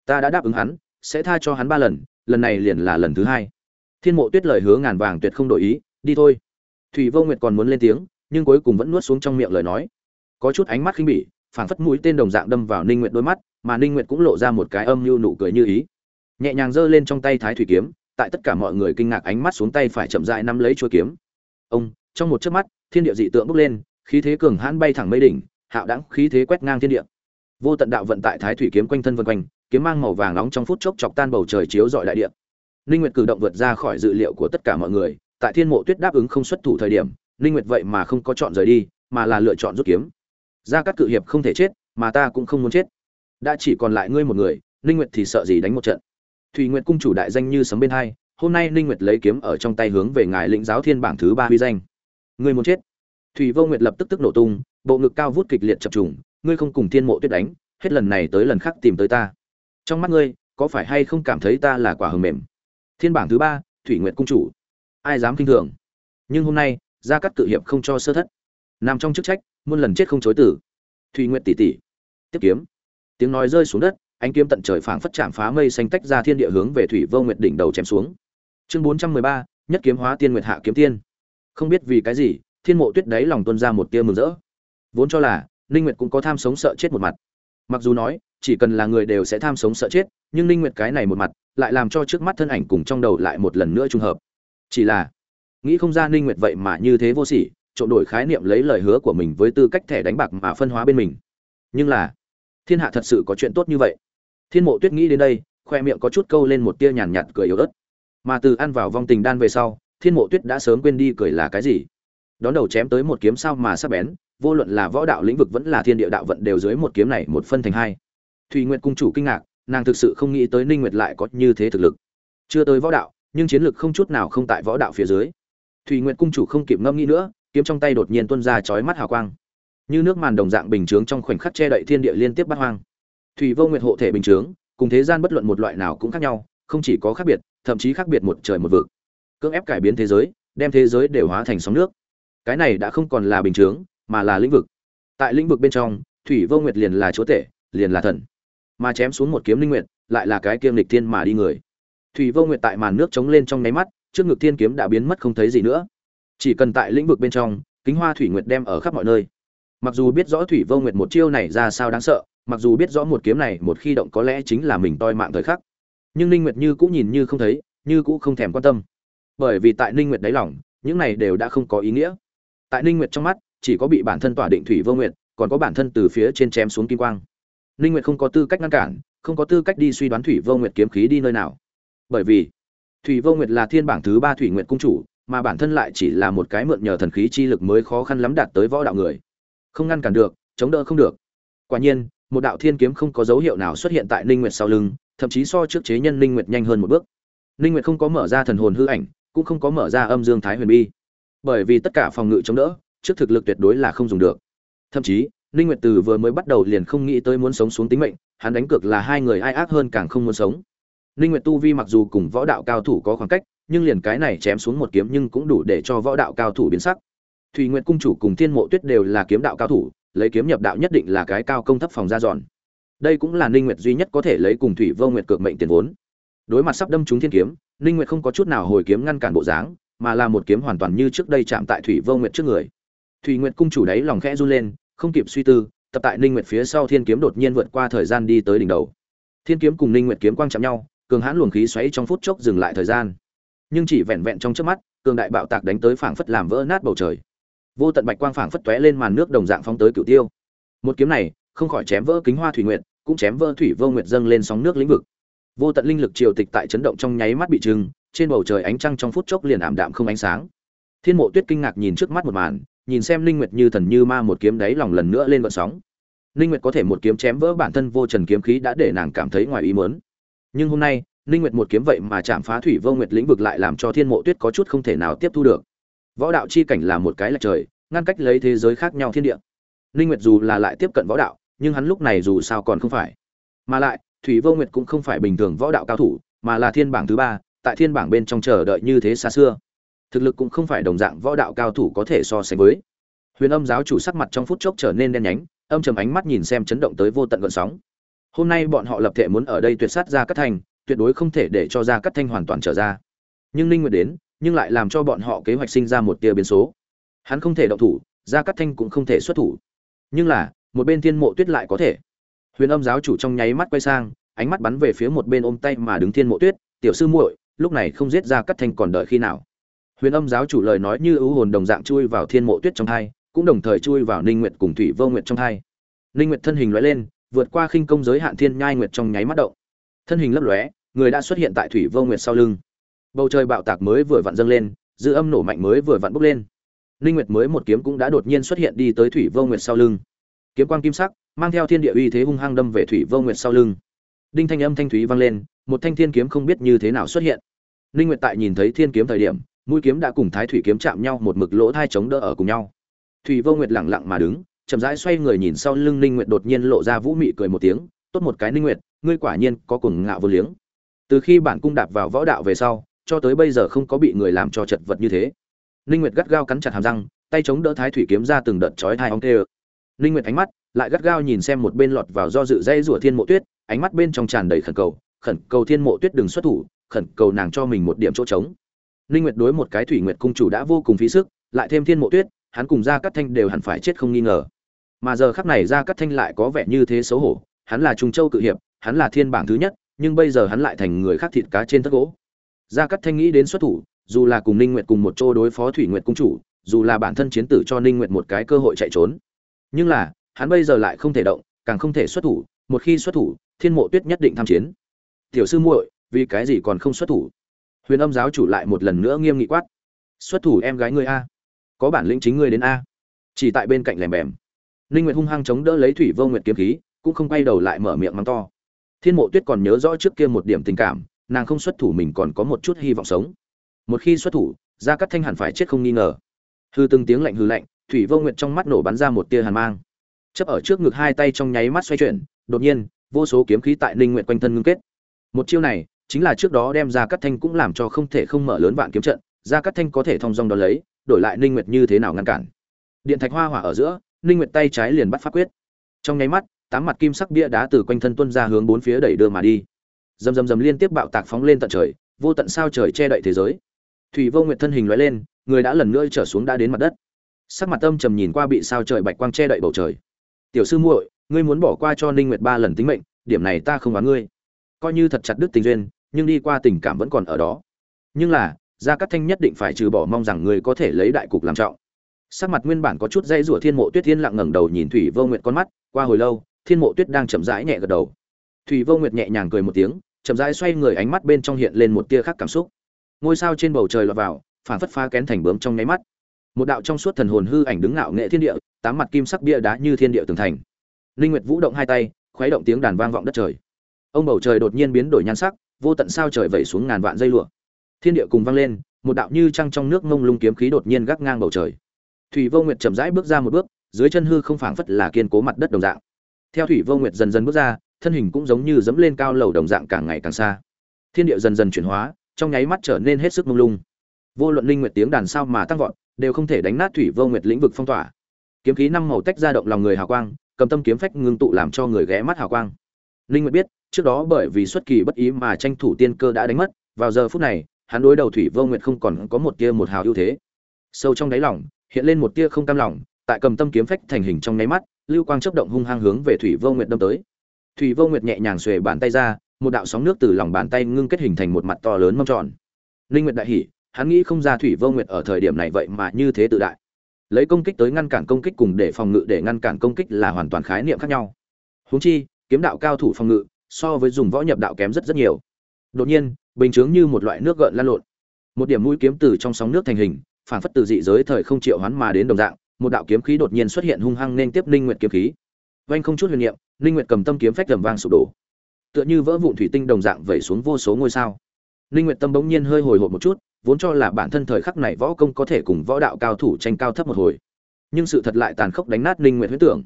Ta đã đáp ứng hắn, sẽ tha cho hắn ba lần lần này liền là lần thứ hai. Thiên mộ tuyết lời hứa ngàn vàng tuyệt không đổi ý, đi thôi. Thủy vô nguyệt còn muốn lên tiếng, nhưng cuối cùng vẫn nuốt xuống trong miệng lời nói. Có chút ánh mắt khinh bỉ, phảng phất mũi tên đồng dạng đâm vào ninh nguyệt đôi mắt, mà ninh nguyệt cũng lộ ra một cái âm mưu nụ cười như ý. Nhẹ nhàng giơ lên trong tay thái thủy kiếm, tại tất cả mọi người kinh ngạc ánh mắt xuống tay phải chậm rãi nắm lấy chuôi kiếm. Ông, trong một chớp mắt, thiên địa dị tượng bốc lên, khí thế cường hãn bay thẳng mây đỉnh, hạo đẳng khí thế quét ngang thiên địa vô tận đạo vận tại thái thủy kiếm quanh thân vân quanh, kiếm mang màu vàng nóng trong phút chốc chọc tan bầu trời chiếu rọi đại địa. Linh nguyệt cử động vượt ra khỏi dự liệu của tất cả mọi người, tại thiên mộ tuyết đáp ứng không xuất thủ thời điểm, linh nguyệt vậy mà không có chọn rời đi, mà là lựa chọn rút kiếm. Ra các cự hiệp không thể chết, mà ta cũng không muốn chết. Đã chỉ còn lại ngươi một người, linh nguyệt thì sợ gì đánh một trận. Thủy nguyệt cung chủ đại danh như sấm bên hai, hôm nay linh nguyệt lấy kiếm ở trong tay hướng về ngài lĩnh giáo thiên bảng thứ ba huy danh. Ngươi muốn chết. Thủy vô nguyệt lập tức tức nổ tung, bộ ngực cao vút kịch liệt chập trùng ngươi không cùng thiên mộ tuyết đánh, hết lần này tới lần khác tìm tới ta. Trong mắt ngươi, có phải hay không cảm thấy ta là quả hờ mềm? Thiên bảng thứ ba, thủy nguyệt cung chủ. Ai dám kinh thường? Nhưng hôm nay, gia cắt cự hiệp không cho sơ thất. Nằm trong chức trách, muôn lần chết không chối tử thủy nguyệt tỷ tỷ, tiếp kiếm. Tiếng nói rơi xuống đất, ánh kiếm tận trời phảng phất chạm phá mây xanh tách ra thiên địa hướng về thủy vô nguyệt đỉnh đầu chém xuống. Chương bốn trăm mười ba, nhất kiếm hóa tiên nguyệt hạ kiếm tiên. Không biết vì cái gì, thiên mộ tuyết đáy lòng tuôn ra một tia mừng rỡ. Vốn cho là ninh nguyệt cũng có tham sống sợ chết một mặt. Mặc dù nói, chỉ cần là người đều sẽ tham sống sợ chết, nhưng ninh nguyệt cái này một mặt, lại làm cho trước mắt thân ảnh cùng trong đầu lại một lần nữa trùng hợp. Chỉ là, nghĩ không ra ninh nguyệt vậy mà như thế vô sỉ trộn đổi khái niệm lấy lời hứa của mình với tư cách thẻ đánh bạc mà phân hóa bên mình. Nhưng là, thiên hạ thật sự có chuyện tốt như vậy. Thiên mộ tuyết nghĩ đến đây, khoe miệng có chút câu lên một tia nhàn nhạt cười yếu ớt. Mà từ ăn vào vong tình đan về sau, thiên mộ tuyết đã sớm quên đi cười là cái gì đón đầu chém tới một kiếm sao mà sắc bén, vô luận là võ đạo lĩnh vực vẫn là thiên địa đạo vận đều dưới một kiếm này một phân thành hai. Thùy nguyệt cung chủ kinh ngạc, nàng thực sự không nghĩ tới ninh nguyệt lại có như thế thực lực. Chưa tới võ đạo, nhưng chiến lực không chút nào không tại võ đạo phía dưới. Thủy nguyệt cung chủ không kịp ngâm nghĩ nữa, kiếm trong tay đột nhiên tuôn ra chói mắt hào quang. Như nước màn đồng dạng bình chướng trong khoảnh khắc che đậy thiên địa liên tiếp bắt hoang. Thủy vô nguyệt hộ thể bình chướng, cùng thế gian bất luận một loại nào cũng khác nhau, không chỉ có khác biệt, thậm chí khác biệt một trời một vực. Cưỡng ép cải biến thế giới, đem thế giới đều hóa thành sóng nước cái này đã không còn là bình chướng, mà là lĩnh vực. Tại lĩnh vực bên trong, thủy vô nguyệt liền là chúa tể, liền là thần. Mà chém xuống một kiếm linh nguyệt, lại là cái kiêm lịch thiên mà đi người. Thủy vô nguyệt tại màn nước chống lên trong nháy mắt, trước ngực thiên kiếm đã biến mất không thấy gì nữa. Chỉ cần tại lĩnh vực bên trong, kính hoa thủy nguyệt đem ở khắp mọi nơi. Mặc dù biết rõ thủy vô nguyệt một chiêu này ra sao đáng sợ, mặc dù biết rõ một kiếm này một khi động có lẽ chính là mình toi mạng thời khắc. Nhưng ninh nguyệt như cũng nhìn như không thấy, như cũng không thèm quan tâm. Bởi vì tại ninh nguyệt đáy lòng, những này đều đã không có ý nghĩa tại ninh nguyệt trong mắt, chỉ có bị bản thân tỏa định thủy vô nguyệt, còn có bản thân từ phía trên chém xuống kim quang. Ninh nguyệt không có tư cách ngăn cản, không có tư cách đi suy đoán thủy vô nguyệt kiếm khí đi nơi nào. Bởi vì, thủy vô nguyệt là thiên bảng thứ ba thủy nguyệt cung chủ, mà bản thân lại chỉ là một cái mượn nhờ thần khí chi lực mới khó khăn lắm đạt tới võ đạo người. Không ngăn cản được, chống đỡ không được. Quả nhiên, một đạo thiên kiếm không có dấu hiệu nào xuất hiện tại ninh nguyệt sau lưng, thậm chí so trước chế nhân ninh nguyệt nhanh hơn một bước. Ninh nguyệt không có mở ra thần hồn hư ảnh, cũng không có mở ra âm dương thái huyền bi bởi vì tất cả phòng ngự chống đỡ, trước thực lực tuyệt đối là không dùng được. Thậm chí, ninh nguyệt từ vừa mới bắt đầu liền không nghĩ tới muốn sống xuống tính mệnh, hắn đánh cược là hai người ai ác hơn càng không muốn sống. Ninh nguyệt tu vi mặc dù cùng võ đạo cao thủ có khoảng cách, nhưng liền cái này chém xuống một kiếm nhưng cũng đủ để cho võ đạo cao thủ biến sắc. Thùy nguyệt cung chủ cùng thiên mộ tuyết đều là kiếm đạo cao thủ, lấy kiếm nhập đạo nhất định là cái cao công thấp phòng ra dọn. Đây cũng là ninh nguyệt duy nhất có thể lấy cùng thủy vô nguyệt cược mệnh tiền vốn. Đối mặt sắp đâm trúng thiên kiếm, ninh nguyệt không có chút nào hồi kiếm ngăn cản bộ dáng mà là một kiếm hoàn toàn như trước đây chạm tại thủy vô nguyệt trước người. Thủy nguyệt cung chủ đấy lòng khẽ run lên, không kịp suy tư, tập tại ninh nguyệt phía sau thiên kiếm đột nhiên vượt qua thời gian đi tới đỉnh đầu. Thiên kiếm cùng ninh nguyệt kiếm quang chạm nhau, cường hãn luồng khí xoáy trong phút chốc dừng lại thời gian. Nhưng chỉ vẹn vẹn trong chớp mắt, cường đại bạo tạc đánh tới phảng phất làm vỡ nát bầu trời. Vô tận bạch quang phảng phất tóe lên màn nước đồng dạng phóng tới cửu tiêu. Một kiếm này, không khỏi chém vỡ kính hoa thủy nguyệt, cũng chém vỡ thủy vô nguyệt dâng lên sóng nước lĩnh vực. Vô tận linh lực triều tịch tại chấn động trong nháy mắt bị trừng trên bầu trời ánh trăng trong phút chốc liền ảm đạm không ánh sáng. Thiên mộ tuyết kinh ngạc nhìn trước mắt một màn, nhìn xem linh nguyệt như thần như ma một kiếm đáy lòng lần nữa lên gợn sóng. Linh nguyệt có thể một kiếm chém vỡ bản thân vô trần kiếm khí đã để nàng cảm thấy ngoài ý muốn. Nhưng hôm nay, linh nguyệt một kiếm vậy mà chạm phá thủy vô nguyệt lĩnh vực lại làm cho thiên mộ tuyết có chút không thể nào tiếp thu được. Võ đạo chi cảnh là một cái là trời, ngăn cách lấy thế giới khác nhau thiên địa. Linh nguyệt dù là lại tiếp cận võ đạo, nhưng hắn lúc này dù sao còn không phải. Mà lại, thủy vô nguyệt cũng không phải bình thường võ đạo cao thủ, mà là thiên bảng thứ ba tại thiên bảng bên trong chờ đợi như thế xa xưa. Thực lực cũng không phải đồng dạng võ đạo cao thủ có thể so sánh với. Huyền âm giáo chủ sắc mặt trong phút chốc trở nên đen nhánh, âm trầm ánh mắt nhìn xem chấn động tới vô tận gọn sóng. Hôm nay bọn họ lập thể muốn ở đây tuyệt sát ra cắt thành, tuyệt đối không thể để cho ra cắt thanh hoàn toàn trở ra. Nhưng ninh nguyệt đến, nhưng lại làm cho bọn họ kế hoạch sinh ra một tia biến số. Hắn không thể động thủ, ra cắt thanh cũng không thể xuất thủ. Nhưng là, một bên thiên mộ tuyết lại có thể. Huyền âm giáo chủ trong nháy mắt quay sang, ánh mắt bắn về phía một bên ôm tay mà đứng thiên mộ tuyết, tiểu sư muội lúc này không giết ra cắt thanh còn đợi khi nào. Huyền âm giáo chủ lời nói như ưu hồn đồng dạng chui vào thiên mộ tuyết trong thai cũng đồng thời chui vào ninh nguyệt cùng thủy vô nguyệt trong thai ninh nguyệt thân hình lóe lên, vượt qua khinh công giới hạn thiên nhai nguyệt trong nháy mắt động. Thân hình lấp lóe, người đã xuất hiện tại thủy vô nguyệt sau lưng. Bầu trời bạo tạc mới vừa vặn dâng lên, dư âm nổ mạnh mới vừa vặn bốc lên. Ninh nguyệt mới một kiếm cũng đã đột nhiên xuất hiện đi tới thủy vô nguyệt sau lưng. Kiếm quang kim sắc, mang theo thiên địa uy thế hung hăng đâm về thủy vô nguyệt sau lưng. Đinh thanh âm thanh thúy vang lên, một thanh thiên kiếm không biết như thế nào xuất hiện ninh nguyệt tại nhìn thấy thiên kiếm thời điểm, mũi kiếm đã cùng thái thủy kiếm chạm nhau một mực lỗ thai chống đỡ ở cùng nhau. Thủy vô nguyệt lặng lặng mà đứng, chậm rãi xoay người nhìn sau lưng ninh nguyệt đột nhiên lộ ra vũ mị cười một tiếng, tốt một cái ninh nguyệt, ngươi quả nhiên có cuồng ngạo vô liếng. Từ khi bản cung đạp vào võ đạo về sau, cho tới bây giờ không có bị người làm cho chật vật như thế. Ninh nguyệt gắt gao cắn chặt hàm răng, tay chống đỡ thái thủy kiếm ra từng đợt chói tai ong tê ninh nguyệt ánh mắt lại gắt gao nhìn xem một bên lọt vào do dự dây rủa thiên mộ tuyết, ánh mắt bên trong tràn đầy khẩn cầu khẩn cầu thiên mộ tuyết đừng xuất thủ khẩn cầu nàng cho mình một điểm chỗ trống. Ninh nguyệt đối một cái thủy nguyệt cung chủ đã vô cùng phí sức, lại thêm thiên mộ tuyết, hắn cùng gia cát thanh đều hẳn phải chết không nghi ngờ. Mà giờ khắc này gia cát thanh lại có vẻ như thế xấu hổ, hắn là trung châu cự hiệp, hắn là thiên bảng thứ nhất, nhưng bây giờ hắn lại thành người khác thịt cá trên thất gỗ. Gia cát thanh nghĩ đến xuất thủ, dù là cùng ninh nguyệt cùng một chỗ đối phó thủy nguyệt cung chủ, dù là bản thân chiến tử cho ninh nguyệt một cái cơ hội chạy trốn. Nhưng là, hắn bây giờ lại không thể động, càng không thể xuất thủ, một khi xuất thủ, thiên mộ tuyết nhất định tham chiến. Tiểu sư muội vì cái gì còn không xuất thủ? Huyền âm giáo chủ lại một lần nữa nghiêm nghị quát. Xuất thủ em gái ngươi a. Có bản lĩnh chính ngươi đến a. Chỉ tại bên cạnh lèm bèm. Ninh nguyệt hung hăng chống đỡ lấy thủy vô nguyệt kiếm khí, cũng không quay đầu lại mở miệng mắng to. Thiên mộ tuyết còn nhớ rõ trước kia một điểm tình cảm, nàng không xuất thủ mình còn có một chút hy vọng sống. Một khi xuất thủ, gia cát thanh hẳn phải chết không nghi ngờ. Hư từng tiếng lạnh hư lạnh, thủy vô nguyệt trong mắt nổ bắn ra một tia hàn mang. Chấp ở trước ngực hai tay trong nháy mắt xoay chuyển, đột nhiên, vô số kiếm khí tại ninh nguyệt quanh thân ngưng kết. Một chiêu này chính là trước đó đem ra cắt thanh cũng làm cho không thể không mở lớn vạn kiếm trận ra cắt thanh có thể thông dong đó lấy, đổi lại ninh nguyệt như thế nào ngăn cản. Điện thạch hoa hỏa ở giữa, ninh nguyệt tay trái liền bắt pháp quyết. Trong nháy mắt, tám mặt kim sắc bia đá từ quanh thân tuân ra hướng bốn phía đẩy đưa mà đi. Dầm dầm dầm liên tiếp bạo tạc phóng lên tận trời, vô tận sao trời che đậy thế giới. Thủy vô nguyệt thân hình lóe lên, người đã lần nữa trở xuống đã đến mặt đất. Sắc mặt âm trầm nhìn qua bị sao trời bạch quang che đậy bầu trời. Tiểu sư muội, ngươi muốn bỏ qua cho ninh nguyệt ba lần tính mệnh, điểm này ta không bán ngươi. Coi như thật chặt đứt tình duyên nhưng đi qua tình cảm vẫn còn ở đó. Nhưng là, gia cát thanh nhất định phải trừ bỏ mong rằng người có thể lấy đại cục làm trọng. Sắc mặt nguyên bản có chút dây rủa thiên mộ tuyết thiên lặng ngẩng đầu nhìn thủy vô nguyệt con mắt, qua hồi lâu, thiên mộ tuyết đang chậm rãi nhẹ gật đầu. Thủy vô nguyệt nhẹ nhàng cười một tiếng, chậm rãi xoay người ánh mắt bên trong hiện lên một tia khác cảm xúc. Ngôi sao trên bầu trời lọt vào, phản phất pha kén thành bướm trong nháy mắt. Một đạo trong suốt thần hồn hư ảnh đứng ngạo nghệ thiên địa, tám mặt kim sắc bia đá như thiên địa tường thành. Linh nguyệt vũ động hai tay, khuấy động tiếng đàn vang vọng đất trời. Ông bầu trời đột nhiên biến đổi nhan sắc vô tận sao trời vẩy xuống ngàn vạn dây lụa. Thiên địa cùng vang lên, một đạo như trăng trong nước ngông lung kiếm khí đột nhiên gác ngang bầu trời. Thủy vô nguyệt chậm rãi bước ra một bước, dưới chân hư không phảng phất là kiên cố mặt đất đồng dạng. Theo thủy vô nguyệt dần dần bước ra, thân hình cũng giống như dẫm lên cao lầu đồng dạng càng ngày càng xa. Thiên địa dần dần chuyển hóa, trong nháy mắt trở nên hết sức mông lung. Vô luận linh nguyệt tiếng đàn sao mà tăng vọt, đều không thể đánh nát thủy vô nguyệt lĩnh vực phong tỏa. Kiếm khí năm màu tách ra động lòng người hào quang, cầm tâm kiếm phách ngưng tụ làm cho người ghé mắt hào quang. Linh nguyệt biết trước đó bởi vì xuất kỳ bất ý mà tranh thủ tiên cơ đã đánh mất, vào giờ phút này, hắn đối đầu thủy vô nguyệt không còn có một tia một hào ưu thế. Sâu trong đáy lòng, hiện lên một tia không cam lòng, tại cầm tâm kiếm phách thành hình trong nháy mắt, lưu quang chớp động hung hăng hướng về thủy vô nguyệt đâm tới. Thủy vô nguyệt nhẹ nhàng xuề bàn tay ra, một đạo sóng nước từ lòng bàn tay ngưng kết hình thành một mặt to lớn mâm tròn. Linh nguyệt đại hỉ, hắn nghĩ không ra thủy vô nguyệt ở thời điểm này vậy mà như thế tự đại. Lấy công kích tới ngăn cản công kích cùng để phòng ngự để ngăn cản công kích là hoàn toàn khái niệm khác nhau. Huống chi, kiếm đạo cao thủ phòng ngự so với dùng võ nhập đạo kém rất rất nhiều. Đột nhiên, bình chướng như một loại nước gợn lan lộn. Một điểm mũi kiếm từ trong sóng nước thành hình, phản phất từ dị giới thời không triệu hoán mà đến đồng dạng, một đạo kiếm khí đột nhiên xuất hiện hung hăng nên tiếp linh nguyệt kiếm khí. Vanh không chút huyền niệm linh nguyệt cầm tâm kiếm phách tầm vang sụp đổ. Tựa như vỡ vụn thủy tinh đồng dạng vẩy xuống vô số ngôi sao. Linh nguyệt tâm bỗng nhiên hơi hồi hộp một chút, vốn cho là bản thân thời khắc này võ công có thể cùng võ đạo cao thủ tranh cao thấp một hồi. Nhưng sự thật lại tàn khốc đánh nát linh nguyệt huyễn tưởng.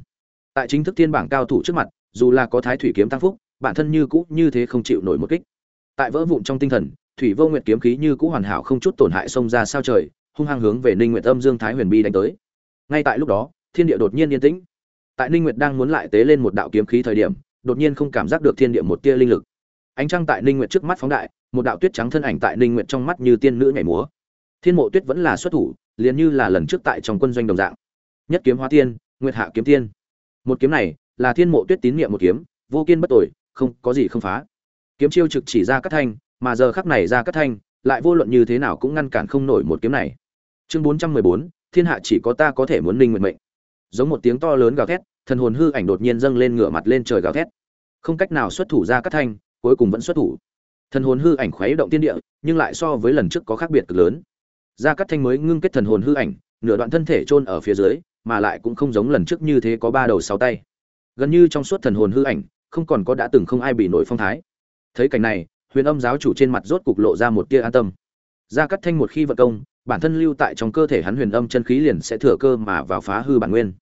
Tại chính thức thiên bảng cao thủ trước mặt, dù là có thái thủy kiếm tăng phúc bản thân như cũ như thế không chịu nổi một kích. Tại vỡ vụn trong tinh thần, thủy vô nguyệt kiếm khí như cũ hoàn hảo không chút tổn hại xông ra sao trời, hung hăng hướng về ninh nguyệt âm dương thái huyền bi đánh tới. Ngay tại lúc đó, thiên địa đột nhiên yên tĩnh. Tại ninh nguyệt đang muốn lại tế lên một đạo kiếm khí thời điểm, đột nhiên không cảm giác được thiên địa một tia linh lực. Ánh trăng tại ninh nguyệt trước mắt phóng đại, một đạo tuyết trắng thân ảnh tại ninh nguyệt trong mắt như tiên nữ nhảy múa. Thiên mộ tuyết vẫn là xuất thủ, liền như là lần trước tại trong quân doanh đồng dạng. Nhất kiếm hóa tiên, nguyệt hạ kiếm tiên. Một kiếm này là thiên mộ tuyết tín niệm một kiếm, vô kiên bất tội không có gì không phá. Kiếm chiêu trực chỉ ra cắt thanh, mà giờ khắc này ra cắt thanh, lại vô luận như thế nào cũng ngăn cản không nổi một kiếm này. Chương bốn trăm mười bốn, thiên hạ chỉ có ta có thể muốn linh nguyện mệnh. Giống một tiếng to lớn gào thét, thần hồn hư ảnh đột nhiên dâng lên ngửa mặt lên trời gào thét. Không cách nào xuất thủ ra cắt thanh, cuối cùng vẫn xuất thủ. Thần hồn hư ảnh khuấy động tiên địa, nhưng lại so với lần trước có khác biệt cực lớn. Ra cắt thanh mới ngưng kết thần hồn hư ảnh, nửa đoạn thân thể chôn ở phía dưới, mà lại cũng không giống lần trước như thế có ba đầu sáu tay. Gần như trong suốt thần hồn hư ảnh không còn có đã từng không ai bị nổi phong thái. Thấy cảnh này, huyền âm giáo chủ trên mặt rốt cục lộ ra một tia an tâm. Gia cắt thanh một khi vận công, bản thân lưu tại trong cơ thể hắn huyền âm chân khí liền sẽ thừa cơ mà vào phá hư bản nguyên.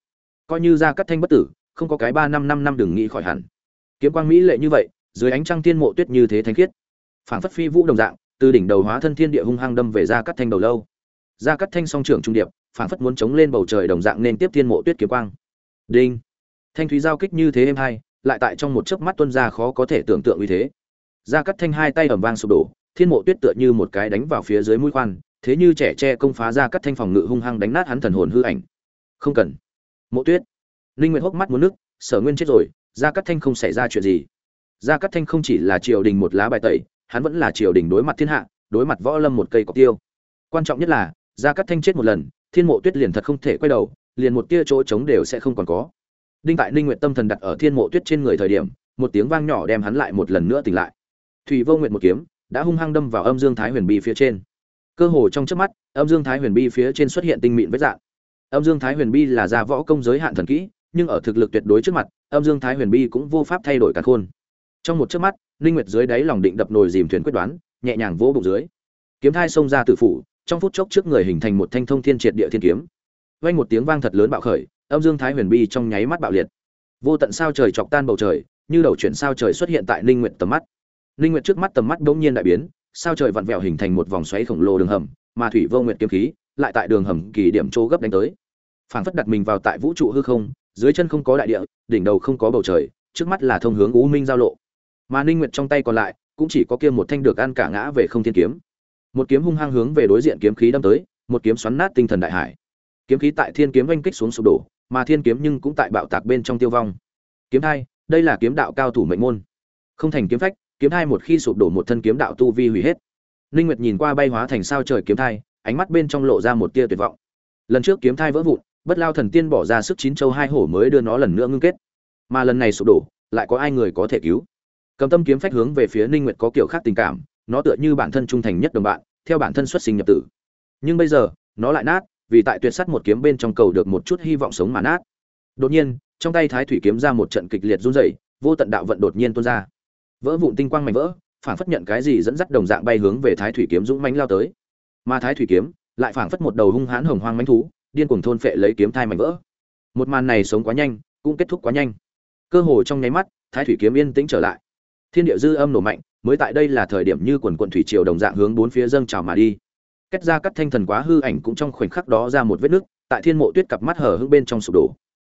Coi như gia cắt thanh bất tử, không có cái ba năm năm năm đừng nghĩ khỏi hẳn. Kiếm quang mỹ lệ như vậy, dưới ánh trăng tiên mộ tuyết như thế thánh khiết. Phảng phất phi vũ đồng dạng, từ đỉnh đầu hóa thân thiên địa hung hăng đâm về gia cắt thanh đầu lâu. Gia cắt thanh song trưởng trung điệp, phảng phất muốn chống lên bầu trời đồng dạng nên tiếp thiên mộ tuyết kiếm quang. Đinh. Thanh thúy giao kích như thế êm hai lại tại trong một chớp mắt tuân ra khó có thể tưởng tượng như thế. Gia cắt thanh hai tay ầm vang sụp đổ, thiên mộ tuyết tựa như một cái đánh vào phía dưới mũi khoan, thế như trẻ tre công phá ra cắt thanh phòng ngự hung hăng đánh nát hắn thần hồn hư ảnh. Không cần. Mộ tuyết. Linh nguyệt hốc mắt muốn nước, sở nguyên chết rồi, gia cắt thanh không xảy ra chuyện gì. Gia cắt thanh không chỉ là triều đình một lá bài tẩy, hắn vẫn là triều đình đối mặt thiên hạ, đối mặt võ lâm một cây cọc tiêu. Quan trọng nhất là, gia cắt thanh chết một lần, thiên mộ tuyết liền thật không thể quay đầu, liền một tia chỗ trống đều sẽ không còn có đinh tại ninh nguyệt tâm thần đặt ở thiên mộ tuyết trên người thời điểm, một tiếng vang nhỏ đem hắn lại một lần nữa tỉnh lại. Thủy vô nguyệt một kiếm, đã hung hăng đâm vào âm dương thái huyền bi phía trên. Cơ hồ trong chớp mắt, âm dương thái huyền bi phía trên xuất hiện tinh mịn vết dạng. Âm dương thái huyền bi là gia võ công giới hạn thần kỹ, nhưng ở thực lực tuyệt đối trước mặt, âm dương thái huyền bi cũng vô pháp thay đổi cả khôn. Trong một chớp mắt linh nguyệt dưới đáy lòng định đập nồi dìm thuyền quyết đoán, nhẹ nhàng vỗ bụng dưới. Kiếm thai xông ra tử phủ, trong phút chốc trước người hình thành một thanh thông thiên triệt địa thiên kiếm. Vang một tiếng vang thật lớn bạo khởi âm dương thái huyền bi trong nháy mắt bạo liệt. Vô tận sao trời chọc tan bầu trời, như đầu chuyển sao trời xuất hiện tại ninh nguyện tầm mắt. Ninh nguyện trước mắt tầm mắt bỗng nhiên đại biến, sao trời vặn vẹo hình thành một vòng xoáy khổng lồ đường hầm, mà thủy vô nguyện kiếm khí lại tại đường hầm kỳ điểm chỗ gấp đánh tới. Phảng phất đặt mình vào tại vũ trụ hư không, dưới chân không có đại địa, đỉnh đầu không có bầu trời, trước mắt là thông hướng u minh giao lộ. Mà ninh nguyệt trong tay còn lại, cũng chỉ có kia một thanh được ăn cả ngã về không thiên kiếm. Một kiếm hung hăng hướng về đối diện kiếm khí đâm tới, một kiếm xoắn nát tinh thần đại hải. Kiếm khí tại thiên kiếm oanh kích xuống sụp đổ mà thiên kiếm nhưng cũng tại bạo tạc bên trong tiêu vong. Kiếm thai đây là kiếm đạo cao thủ mệnh môn. Không thành kiếm phách, kiếm thai một khi sụp đổ một thân kiếm đạo tu vi hủy hết. Ninh nguyệt nhìn qua bay hóa thành sao trời kiếm thai, ánh mắt bên trong lộ ra một tia tuyệt vọng. Lần trước kiếm thai vỡ vụn, bất lao thần tiên bỏ ra sức chín châu hai hổ mới đưa nó lần nữa ngưng kết. Mà lần này sụp đổ, lại có ai người có thể cứu? Cầm tâm kiếm phách hướng về phía ninh nguyệt có kiểu khác tình cảm, nó tựa như bản thân trung thành nhất đồng bạn, theo bản thân xuất sinh nhập tử. Nhưng bây giờ, nó lại nát vì tại tuyệt sắt một kiếm bên trong cầu được một chút hy vọng sống mà nát. Đột nhiên, trong tay thái thủy kiếm ra một trận kịch liệt run rẩy, vô tận đạo vận đột nhiên tuôn ra. Vỡ vụn tinh quang mảnh vỡ, phảng phất nhận cái gì dẫn dắt đồng dạng bay hướng về thái thủy kiếm dũng mãnh lao tới. Mà thái thủy kiếm lại phảng phất một đầu hung hãn hồng hoang mãnh thú, điên cuồng thôn phệ lấy kiếm thai mảnh vỡ. Một màn này sống quá nhanh, cũng kết thúc quá nhanh. Cơ hồ trong nháy mắt, thái thủy kiếm yên tĩnh trở lại. Thiên địa dư âm nổ mạnh, mới tại đây là thời điểm như quần quận thủy triều đồng dạng hướng bốn phía dâng trào mà đi cách ra cắt thanh thần quá hư ảnh cũng trong khoảnh khắc đó ra một vết nứt tại thiên mộ tuyết cặp mắt hở hững bên trong sụp đổ.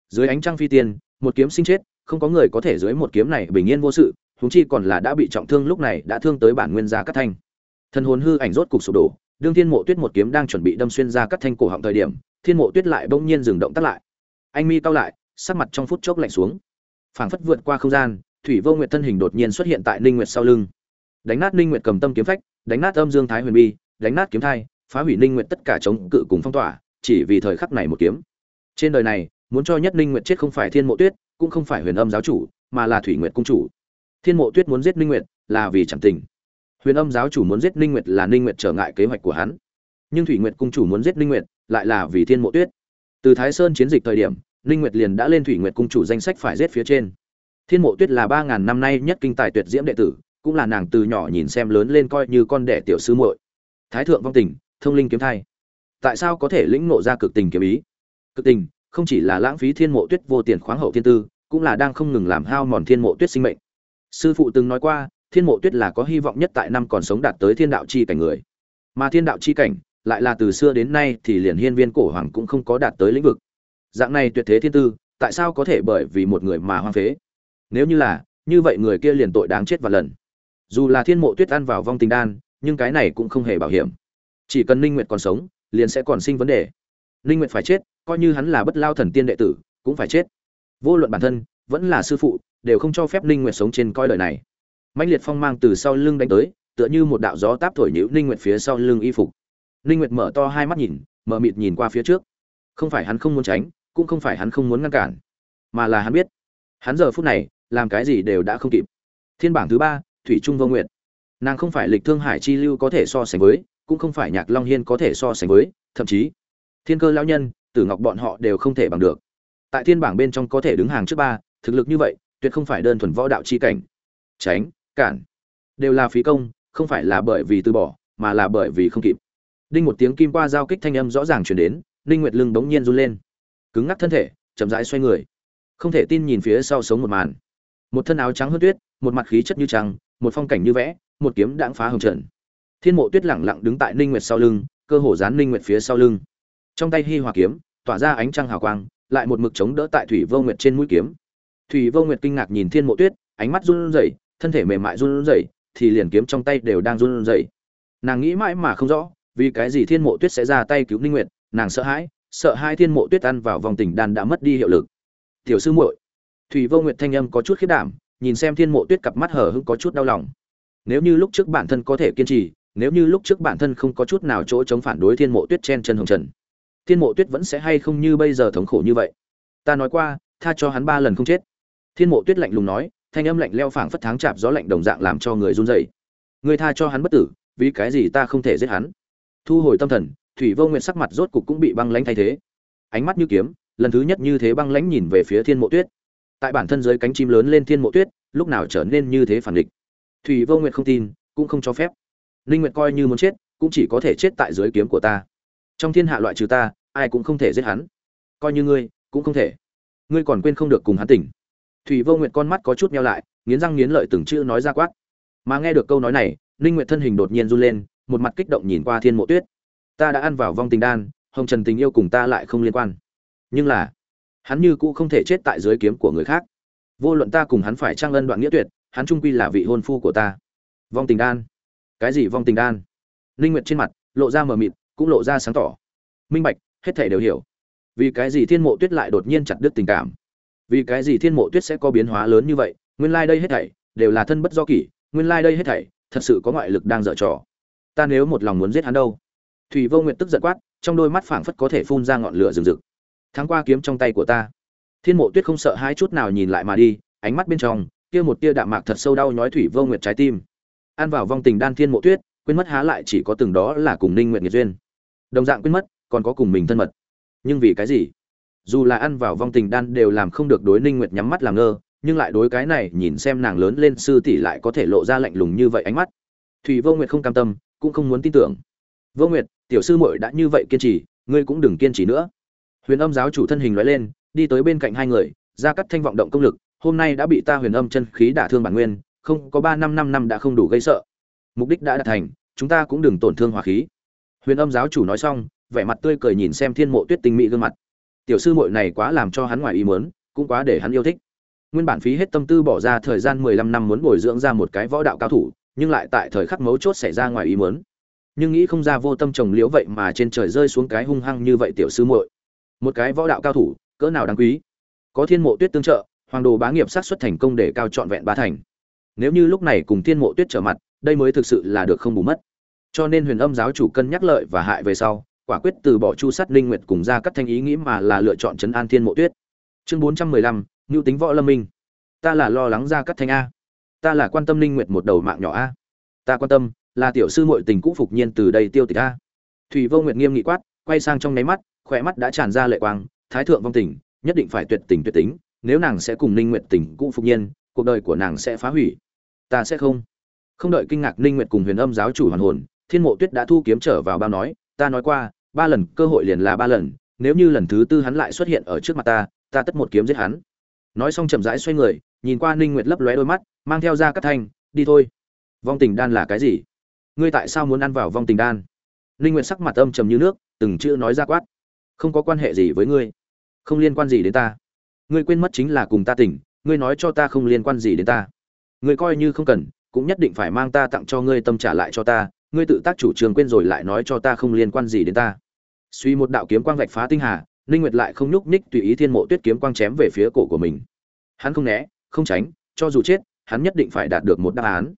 Dưới ánh trăng phi tiên, một kiếm sinh chết, không có người có thể dưới một kiếm này bình yên vô sự, huống chi còn là đã bị trọng thương lúc này đã thương tới bản nguyên gia cắt thanh. Thần hồn hư ảnh rốt cục sụp đổ, đương thiên mộ tuyết một kiếm đang chuẩn bị đâm xuyên ra cắt thanh cổ họng thời điểm, thiên mộ tuyết lại bỗng nhiên dừng động tắt lại. Anh mi cao lại, sắc mặt trong phút chốc lạnh xuống. Phảng phất vượt qua không gian, thủy vô nguyệt thân hình đột nhiên xuất hiện tại ninh nguyệt sau lưng. Đánh nát ninh nguyệt cầm tâm kiếm phách, đánh nát âm dương thái huyền bi đánh nát kiếm thai, phá hủy ninh nguyệt tất cả chống cự cùng phong tỏa, chỉ vì thời khắc này một kiếm. Trên đời này, muốn cho nhất ninh nguyệt chết không phải thiên mộ tuyết, cũng không phải huyền âm giáo chủ, mà là thủy nguyệt cung chủ. Thiên mộ tuyết muốn giết ninh nguyệt là vì chẳng tình. Huyền âm giáo chủ muốn giết ninh nguyệt là ninh nguyệt trở ngại kế hoạch của hắn. Nhưng thủy nguyệt cung chủ muốn giết ninh nguyệt lại là vì thiên mộ tuyết. Từ thái sơn chiến dịch thời điểm, ninh nguyệt liền đã lên thủy nguyệt cung chủ danh sách phải giết phía trên. Thiên mộ tuyết là ba ngàn năm nay nhất kinh tài tuyệt diễm đệ tử, cũng là nàng từ nhỏ nhìn xem lớn lên coi như con đẻ tiểu sư muội thái thượng vong tình, thông linh kiếm thai. Tại sao có thể lĩnh ngộ ra cực tình kiếm ý? Cực tình, không chỉ là lãng phí thiên mộ tuyết vô tiền khoáng hậu thiên tư, cũng là đang không ngừng làm hao mòn thiên mộ tuyết sinh mệnh. Sư phụ từng nói qua, thiên mộ tuyết là có hy vọng nhất tại năm còn sống đạt tới thiên đạo chi cảnh người. Mà thiên đạo chi cảnh, lại là từ xưa đến nay thì liền hiên viên cổ hoàng cũng không có đạt tới lĩnh vực. Dạng này tuyệt thế thiên tư, tại sao có thể bởi vì một người mà hoang phế? Nếu như là, như vậy người kia liền tội đáng chết và lần. Dù là thiên mộ tuyết ăn vào vong tình đan nhưng cái này cũng không hề bảo hiểm. Chỉ cần ninh nguyệt còn sống, liền sẽ còn sinh vấn đề. Ninh nguyệt phải chết, coi như hắn là bất lao thần tiên đệ tử, cũng phải chết. Vô luận bản thân, vẫn là sư phụ, đều không cho phép ninh nguyệt sống trên coi đời này. Mãnh liệt phong mang từ sau lưng đánh tới, tựa như một đạo gió táp thổi nhũ ninh nguyệt phía sau lưng y phục. Ninh nguyệt mở to hai mắt nhìn, mở mịt nhìn qua phía trước. Không phải hắn không muốn tránh, cũng không phải hắn không muốn ngăn cản, mà là hắn biết. Hắn giờ phút này, làm cái gì đều đã không kịp. Thiên bảng thứ ba, thủy trung vô nguyện nàng không phải lịch thương hải chi lưu có thể so sánh với, cũng không phải nhạc long hiên có thể so sánh với, thậm chí, thiên cơ lão nhân, tử ngọc bọn họ đều không thể bằng được. Tại thiên bảng bên trong có thể đứng hàng trước ba, thực lực như vậy, tuyệt không phải đơn thuần võ đạo chi cảnh. Tránh, cản, đều là phí công, không phải là bởi vì từ bỏ, mà là bởi vì không kịp. Đinh một tiếng kim qua giao kích thanh âm rõ ràng chuyển đến, ninh nguyệt lưng bỗng nhiên run lên. Cứng ngắc thân thể, chậm rãi xoay người. Không thể tin nhìn phía sau sống một màn. Một thân áo trắng hơn tuyết, một mặt khí chất như trăng, một phong cảnh như vẽ một kiếm đãng phá hồng trận thiên mộ tuyết lẳng lặng đứng tại ninh nguyệt sau lưng, cơ hồ dán ninh nguyệt phía sau lưng. Trong tay hi hòa kiếm, tỏa ra ánh trăng hào quang, lại một mực chống đỡ tại thủy vô nguyệt trên mũi kiếm. Thủy vô nguyệt kinh ngạc nhìn thiên mộ tuyết, ánh mắt run rẩy, thân thể mềm mại run rẩy, thì liền kiếm trong tay đều đang run rẩy. Nàng nghĩ mãi mà không rõ, vì cái gì thiên mộ tuyết sẽ ra tay cứu ninh nguyệt, nàng sợ hãi, sợ hai thiên mộ tuyết ăn vào vòng tình đàn đã mất đi hiệu lực. Tiểu sư muội. Thủy vô nguyệt thanh âm có chút khiết đảm, nhìn xem thiên mộ tuyết cặp mắt hở hững có chút đau lòng nếu như lúc trước bản thân có thể kiên trì, nếu như lúc trước bản thân không có chút nào chỗ chống phản đối thiên mộ tuyết chen chân hồng trần, thiên mộ tuyết vẫn sẽ hay không như bây giờ thống khổ như vậy? Ta nói qua, tha cho hắn ba lần không chết. Thiên mộ tuyết lạnh lùng nói, thanh âm lạnh leo phảng phất tháng chạp gió lạnh đồng dạng làm cho người run rẩy. Người tha cho hắn bất tử, vì cái gì ta không thể giết hắn? Thu hồi tâm thần, thủy vô nguyện sắc mặt rốt cục cũng bị băng lãnh thay thế. Ánh mắt như kiếm, lần thứ nhất như thế băng lãnh nhìn về phía thiên mộ tuyết. Tại bản thân dưới cánh chim lớn lên thiên mộ tuyết, lúc nào trở nên như thế phản địch? Thủy vô Nguyệt không tin, cũng không cho phép. Linh nguyệt coi như muốn chết, cũng chỉ có thể chết tại dưới kiếm của ta. Trong thiên hạ loại trừ ta, ai cũng không thể giết hắn. Coi như ngươi, cũng không thể. Ngươi còn quên không được cùng hắn tỉnh. Thủy vô nguyệt con mắt có chút nheo lại, nghiến răng nghiến lợi từng chữ nói ra quát. Mà nghe được câu nói này Linh nguyệt thân hình đột nhiên run lên, một mặt kích động nhìn qua thiên mộ tuyết. Ta đã ăn vào vong tình đan, hồng trần tình yêu cùng ta lại không liên quan. Nhưng là, hắn như cũ không thể chết tại dưới kiếm của người khác. Vô luận ta cùng hắn phải trang ân đoạn nghĩa tuyệt hắn trung quy là vị hôn phu của ta. Vong tình đan. Cái gì vong tình đan? Ninh nguyệt trên mặt lộ ra mờ mịt, cũng lộ ra sáng tỏ. Minh bạch, hết thảy đều hiểu. Vì cái gì thiên mộ tuyết lại đột nhiên chặt đứt tình cảm? Vì cái gì thiên mộ tuyết sẽ có biến hóa lớn như vậy? Nguyên lai like đây hết thảy đều là thân bất do kỷ, nguyên lai like đây hết thảy thật sự có ngoại lực đang dở trò. Ta nếu một lòng muốn giết hắn đâu? Thủy vô nguyệt tức giận quát, trong đôi mắt phảng phất có thể phun ra ngọn lửa rừng rực. Tháng qua kiếm trong tay của ta. Thiên mộ tuyết không sợ hai chút nào nhìn lại mà đi, ánh mắt bên trong kia một tia đạm mạc thật sâu đau nhói thủy vô nguyệt trái tim. Ăn vào vong tình đan thiên mộ tuyết, quên mất há lại chỉ có từng đó là cùng ninh nguyện nghiệt duyên. Đồng dạng quên mất, còn có cùng mình thân mật. Nhưng vì cái gì? Dù là ăn vào vong tình đan đều làm không được đối ninh nguyệt nhắm mắt làm ngơ, nhưng lại đối cái này nhìn xem nàng lớn lên sư tỷ lại có thể lộ ra lạnh lùng như vậy ánh mắt. Thủy vô nguyệt không cam tâm, cũng không muốn tin tưởng. Vô nguyệt, tiểu sư muội đã như vậy kiên trì, ngươi cũng đừng kiên trì nữa. Huyền âm giáo chủ thân hình nói lên, đi tới bên cạnh hai người, ra cắt thanh vọng động công lực hôm nay đã bị ta huyền âm chân khí đả thương bản nguyên, không có ba năm năm năm đã không đủ gây sợ. Mục đích đã đạt thành, chúng ta cũng đừng tổn thương hỏa khí. Huyền âm giáo chủ nói xong, vẻ mặt tươi cười nhìn xem thiên mộ tuyết tinh mỹ gương mặt. Tiểu sư muội này quá làm cho hắn ngoài ý muốn, cũng quá để hắn yêu thích. Nguyên bản phí hết tâm tư bỏ ra thời gian mười lăm năm muốn bồi dưỡng ra một cái võ đạo cao thủ, nhưng lại tại thời khắc mấu chốt xảy ra ngoài ý muốn. Nhưng nghĩ không ra vô tâm trồng liễu vậy mà trên trời rơi xuống cái hung hăng như vậy tiểu sư muội. Một cái võ đạo cao thủ, cỡ nào đáng quý? Có thiên mộ tuyết tương trợ hoàng đồ bá nghiệp sát xuất thành công để cao trọn vẹn ba thành. Nếu như lúc này cùng thiên mộ tuyết trở mặt đây mới thực sự là được không bù mất. Cho nên huyền âm giáo chủ cân nhắc lợi và hại về sau quả quyết từ bỏ chu sát linh nguyệt cùng ra cắt thanh ý nghĩ mà là lựa chọn trấn an thiên mộ tuyết. Chương 415, ngưu tính võ lâm minh. Ta là lo lắng ra cắt thanh a. Ta là quan tâm linh nguyệt một đầu mạng nhỏ a. Ta quan tâm là tiểu sư muội tình cũ phục nhiên từ đây tiêu tịch a. Thủy vô nguyệt nghiêm nghị quát quay sang trong nháy mắt khỏe mắt đã tràn ra lệ quang thái thượng vong tình nhất định phải tuyệt tình tuyệt tính nếu nàng sẽ cùng ninh nguyệt tình cũ phục nhiên cuộc đời của nàng sẽ phá hủy. Ta sẽ không. Không đợi kinh ngạc ninh nguyệt cùng huyền âm giáo chủ hoàn hồn thiên mộ tuyết đã thu kiếm trở vào bao nói ta nói qua ba lần cơ hội liền là ba lần nếu như lần thứ tư hắn lại xuất hiện ở trước mặt ta ta tất một kiếm giết hắn. Nói xong chậm rãi xoay người nhìn qua ninh nguyệt lấp lóe đôi mắt mang theo ra cắt thành, đi thôi. Vong tình đan là cái gì? Ngươi tại sao muốn ăn vào vong tình đan? Ninh nguyệt sắc mặt âm trầm như nước từng chữ nói ra quát. Không có quan hệ gì với ngươi. Không liên quan gì đến ta ngươi quên mất chính là cùng ta tỉnh, ngươi nói cho ta không liên quan gì đến ta. Ngươi coi như không cần, cũng nhất định phải mang ta tặng cho ngươi tâm trả lại cho ta, ngươi tự tác chủ trương quên rồi lại nói cho ta không liên quan gì đến ta. Suy một đạo kiếm quang vạch phá tinh hà, ninh nguyệt lại không nhúc nhích tùy ý thiên mộ tuyết kiếm quang chém về phía cổ của mình. Hắn không né, không tránh, cho dù chết, hắn nhất định phải đạt được một đáp án.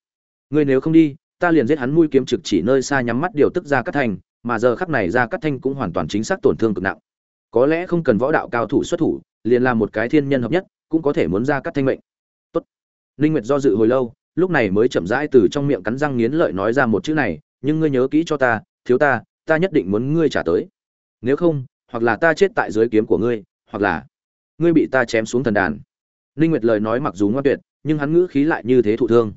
Ngươi nếu không đi, ta liền giết hắn mũi kiếm trực chỉ nơi xa nhắm mắt điều tức ra cắt thanh, mà giờ khắc này ra cắt thanh cũng hoàn toàn chính xác tổn thương cực nặng có lẽ không cần võ đạo cao thủ xuất thủ, liền làm một cái thiên nhân hợp nhất, cũng có thể muốn ra cắt thanh mệnh. Tốt. Linh nguyệt do dự hồi lâu, lúc này mới chậm rãi từ trong miệng cắn răng nghiến lợi nói ra một chữ này, nhưng ngươi nhớ kỹ cho ta, thiếu ta ta nhất định muốn ngươi trả tới. Nếu không, hoặc là ta chết tại dưới kiếm của ngươi, hoặc là ngươi bị ta chém xuống thần đàn. Linh nguyệt lời nói mặc dù ngoan tuyệt, nhưng hắn ngữ khí lại như thế thụ thương.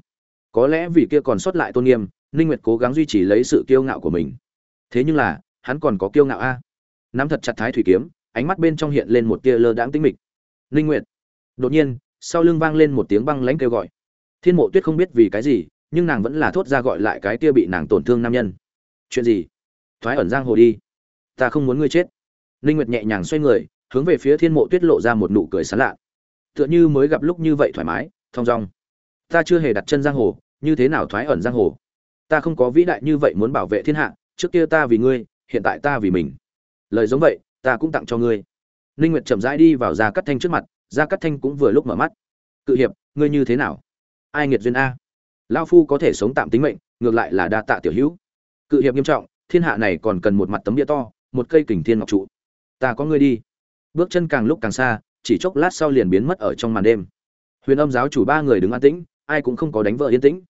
Có lẽ vì kia còn sót lại tôn nghiêm linh nguyệt cố gắng duy trì lấy sự kiêu ngạo của mình. Thế nhưng là, hắn còn có kiêu ngạo a nắm thật chặt thái thủy kiếm, ánh mắt bên trong hiện lên một tia lơ đãng tĩnh mịch. Linh nguyệt. Đột nhiên, sau lưng vang lên một tiếng băng lãnh kêu gọi. Thiên mộ tuyết không biết vì cái gì, nhưng nàng vẫn là thốt ra gọi lại cái tia bị nàng tổn thương nam nhân. Chuyện gì? Thoái ẩn giang hồ đi. Ta không muốn ngươi chết. Linh nguyệt nhẹ nhàng xoay người, hướng về phía thiên mộ tuyết lộ ra một nụ cười sán lạ. Tựa như mới gặp lúc như vậy thoải mái, thong dong. Ta chưa hề đặt chân giang hồ, như thế nào thoái ẩn giang hồ? Ta không có vĩ đại như vậy muốn bảo vệ thiên hạ, trước kia ta vì ngươi, hiện tại ta vì mình lời giống vậy, ta cũng tặng cho ngươi. Ninh nguyệt chậm rãi đi vào gia cắt thanh trước mặt, gia cắt thanh cũng vừa lúc mở mắt. Cự hiệp, ngươi như thế nào? Ai nghiệt duyên a? Lão phu có thể sống tạm tính mệnh, ngược lại là đa tạ tiểu hữu. Cự hiệp nghiêm trọng, thiên hạ này còn cần một mặt tấm bia to, một cây kình thiên ngọc trụ. Ta có ngươi đi. Bước chân càng lúc càng xa, chỉ chốc lát sau liền biến mất ở trong màn đêm. Huyền âm giáo chủ ba người đứng an tĩnh, ai cũng không có đánh vợ yên tĩnh.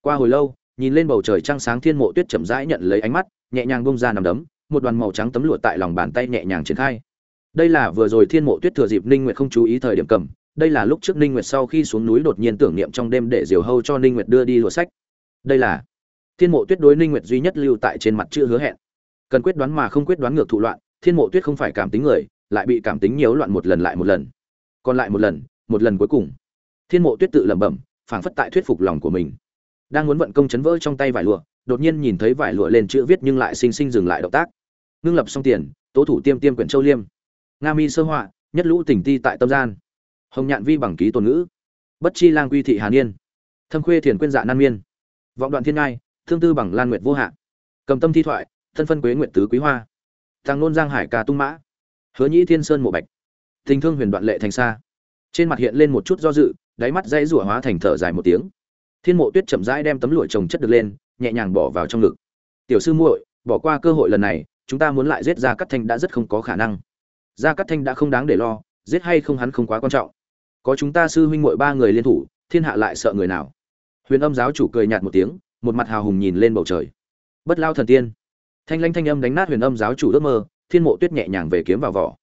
Qua hồi lâu, nhìn lên bầu trời trăng sáng thiên mộ tuyết chậm rãi nhận lấy ánh mắt, nhẹ nhàng bông ra nằm đấm một đoàn màu trắng tấm lụa tại lòng bàn tay nhẹ nhàng triển khai. Đây là vừa rồi thiên mộ tuyết thừa dịp ninh nguyệt không chú ý thời điểm cầm, đây là lúc trước ninh nguyệt sau khi xuống núi đột nhiên tưởng niệm trong đêm để diều hâu cho ninh nguyệt đưa đi lụa sách. Đây là thiên mộ tuyết đối ninh nguyệt duy nhất lưu tại trên mặt chưa hứa hẹn. Cần quyết đoán mà không quyết đoán ngược thụ loạn, thiên mộ tuyết không phải cảm tính người, lại bị cảm tính nhiễu loạn một lần lại một lần. Còn lại một lần một lần cuối cùng. Thiên mộ tuyết tự lẩm bẩm, phảng phất tại thuyết phục lòng của mình. Đang muốn vận công chấn vỡ trong tay vải lụa đột nhiên nhìn thấy vải lụa lên chữ viết nhưng lại sinh sinh dừng lại động tác. Ngưng lập xong tiền, tố thủ tiêm tiêm quyển châu liêm. Nga mi sơ họa, nhất lũ tỉnh ti tại tâm gian. Hồng nhạn vi bằng ký tôn ngữ. Bất chi lang quy thị hà niên. Thâm khuê thiền quyên dạ nan miên. Vọng đoạn thiên ngai, thương tư bằng lan nguyệt vô hạn cầm tâm thi thoại, thân phân quế nguyện tứ quý hoa. Thằng nôn giang hải ca tung mã. Hứa nhĩ thiên sơn mộ bạch. Tình thương huyền đoạn lệ thành xa. Trên mặt hiện lên một chút do dự, đáy mắt dãy rủa hóa thành thở dài một tiếng. Thiên mộ tuyết chậm rãi đem tấm lụa trồng chất được lên nhẹ nhàng bỏ vào trong ngực. Tiểu sư muội, bỏ qua cơ hội lần này, chúng ta muốn lại giết ra cắt thanh đã rất không có khả năng. Gia cắt thanh đã không đáng để lo, giết hay không hắn không quá quan trọng. Có chúng ta sư huynh muội ba người liên thủ, thiên hạ lại sợ người nào? Huyền âm giáo chủ cười nhạt một tiếng, một mặt hào hùng nhìn lên bầu trời. Bất lao thần tiên. Thanh lanh thanh âm đánh nát huyền âm giáo chủ ước mơ, thiên mộ tuyết nhẹ nhàng về kiếm vào vỏ.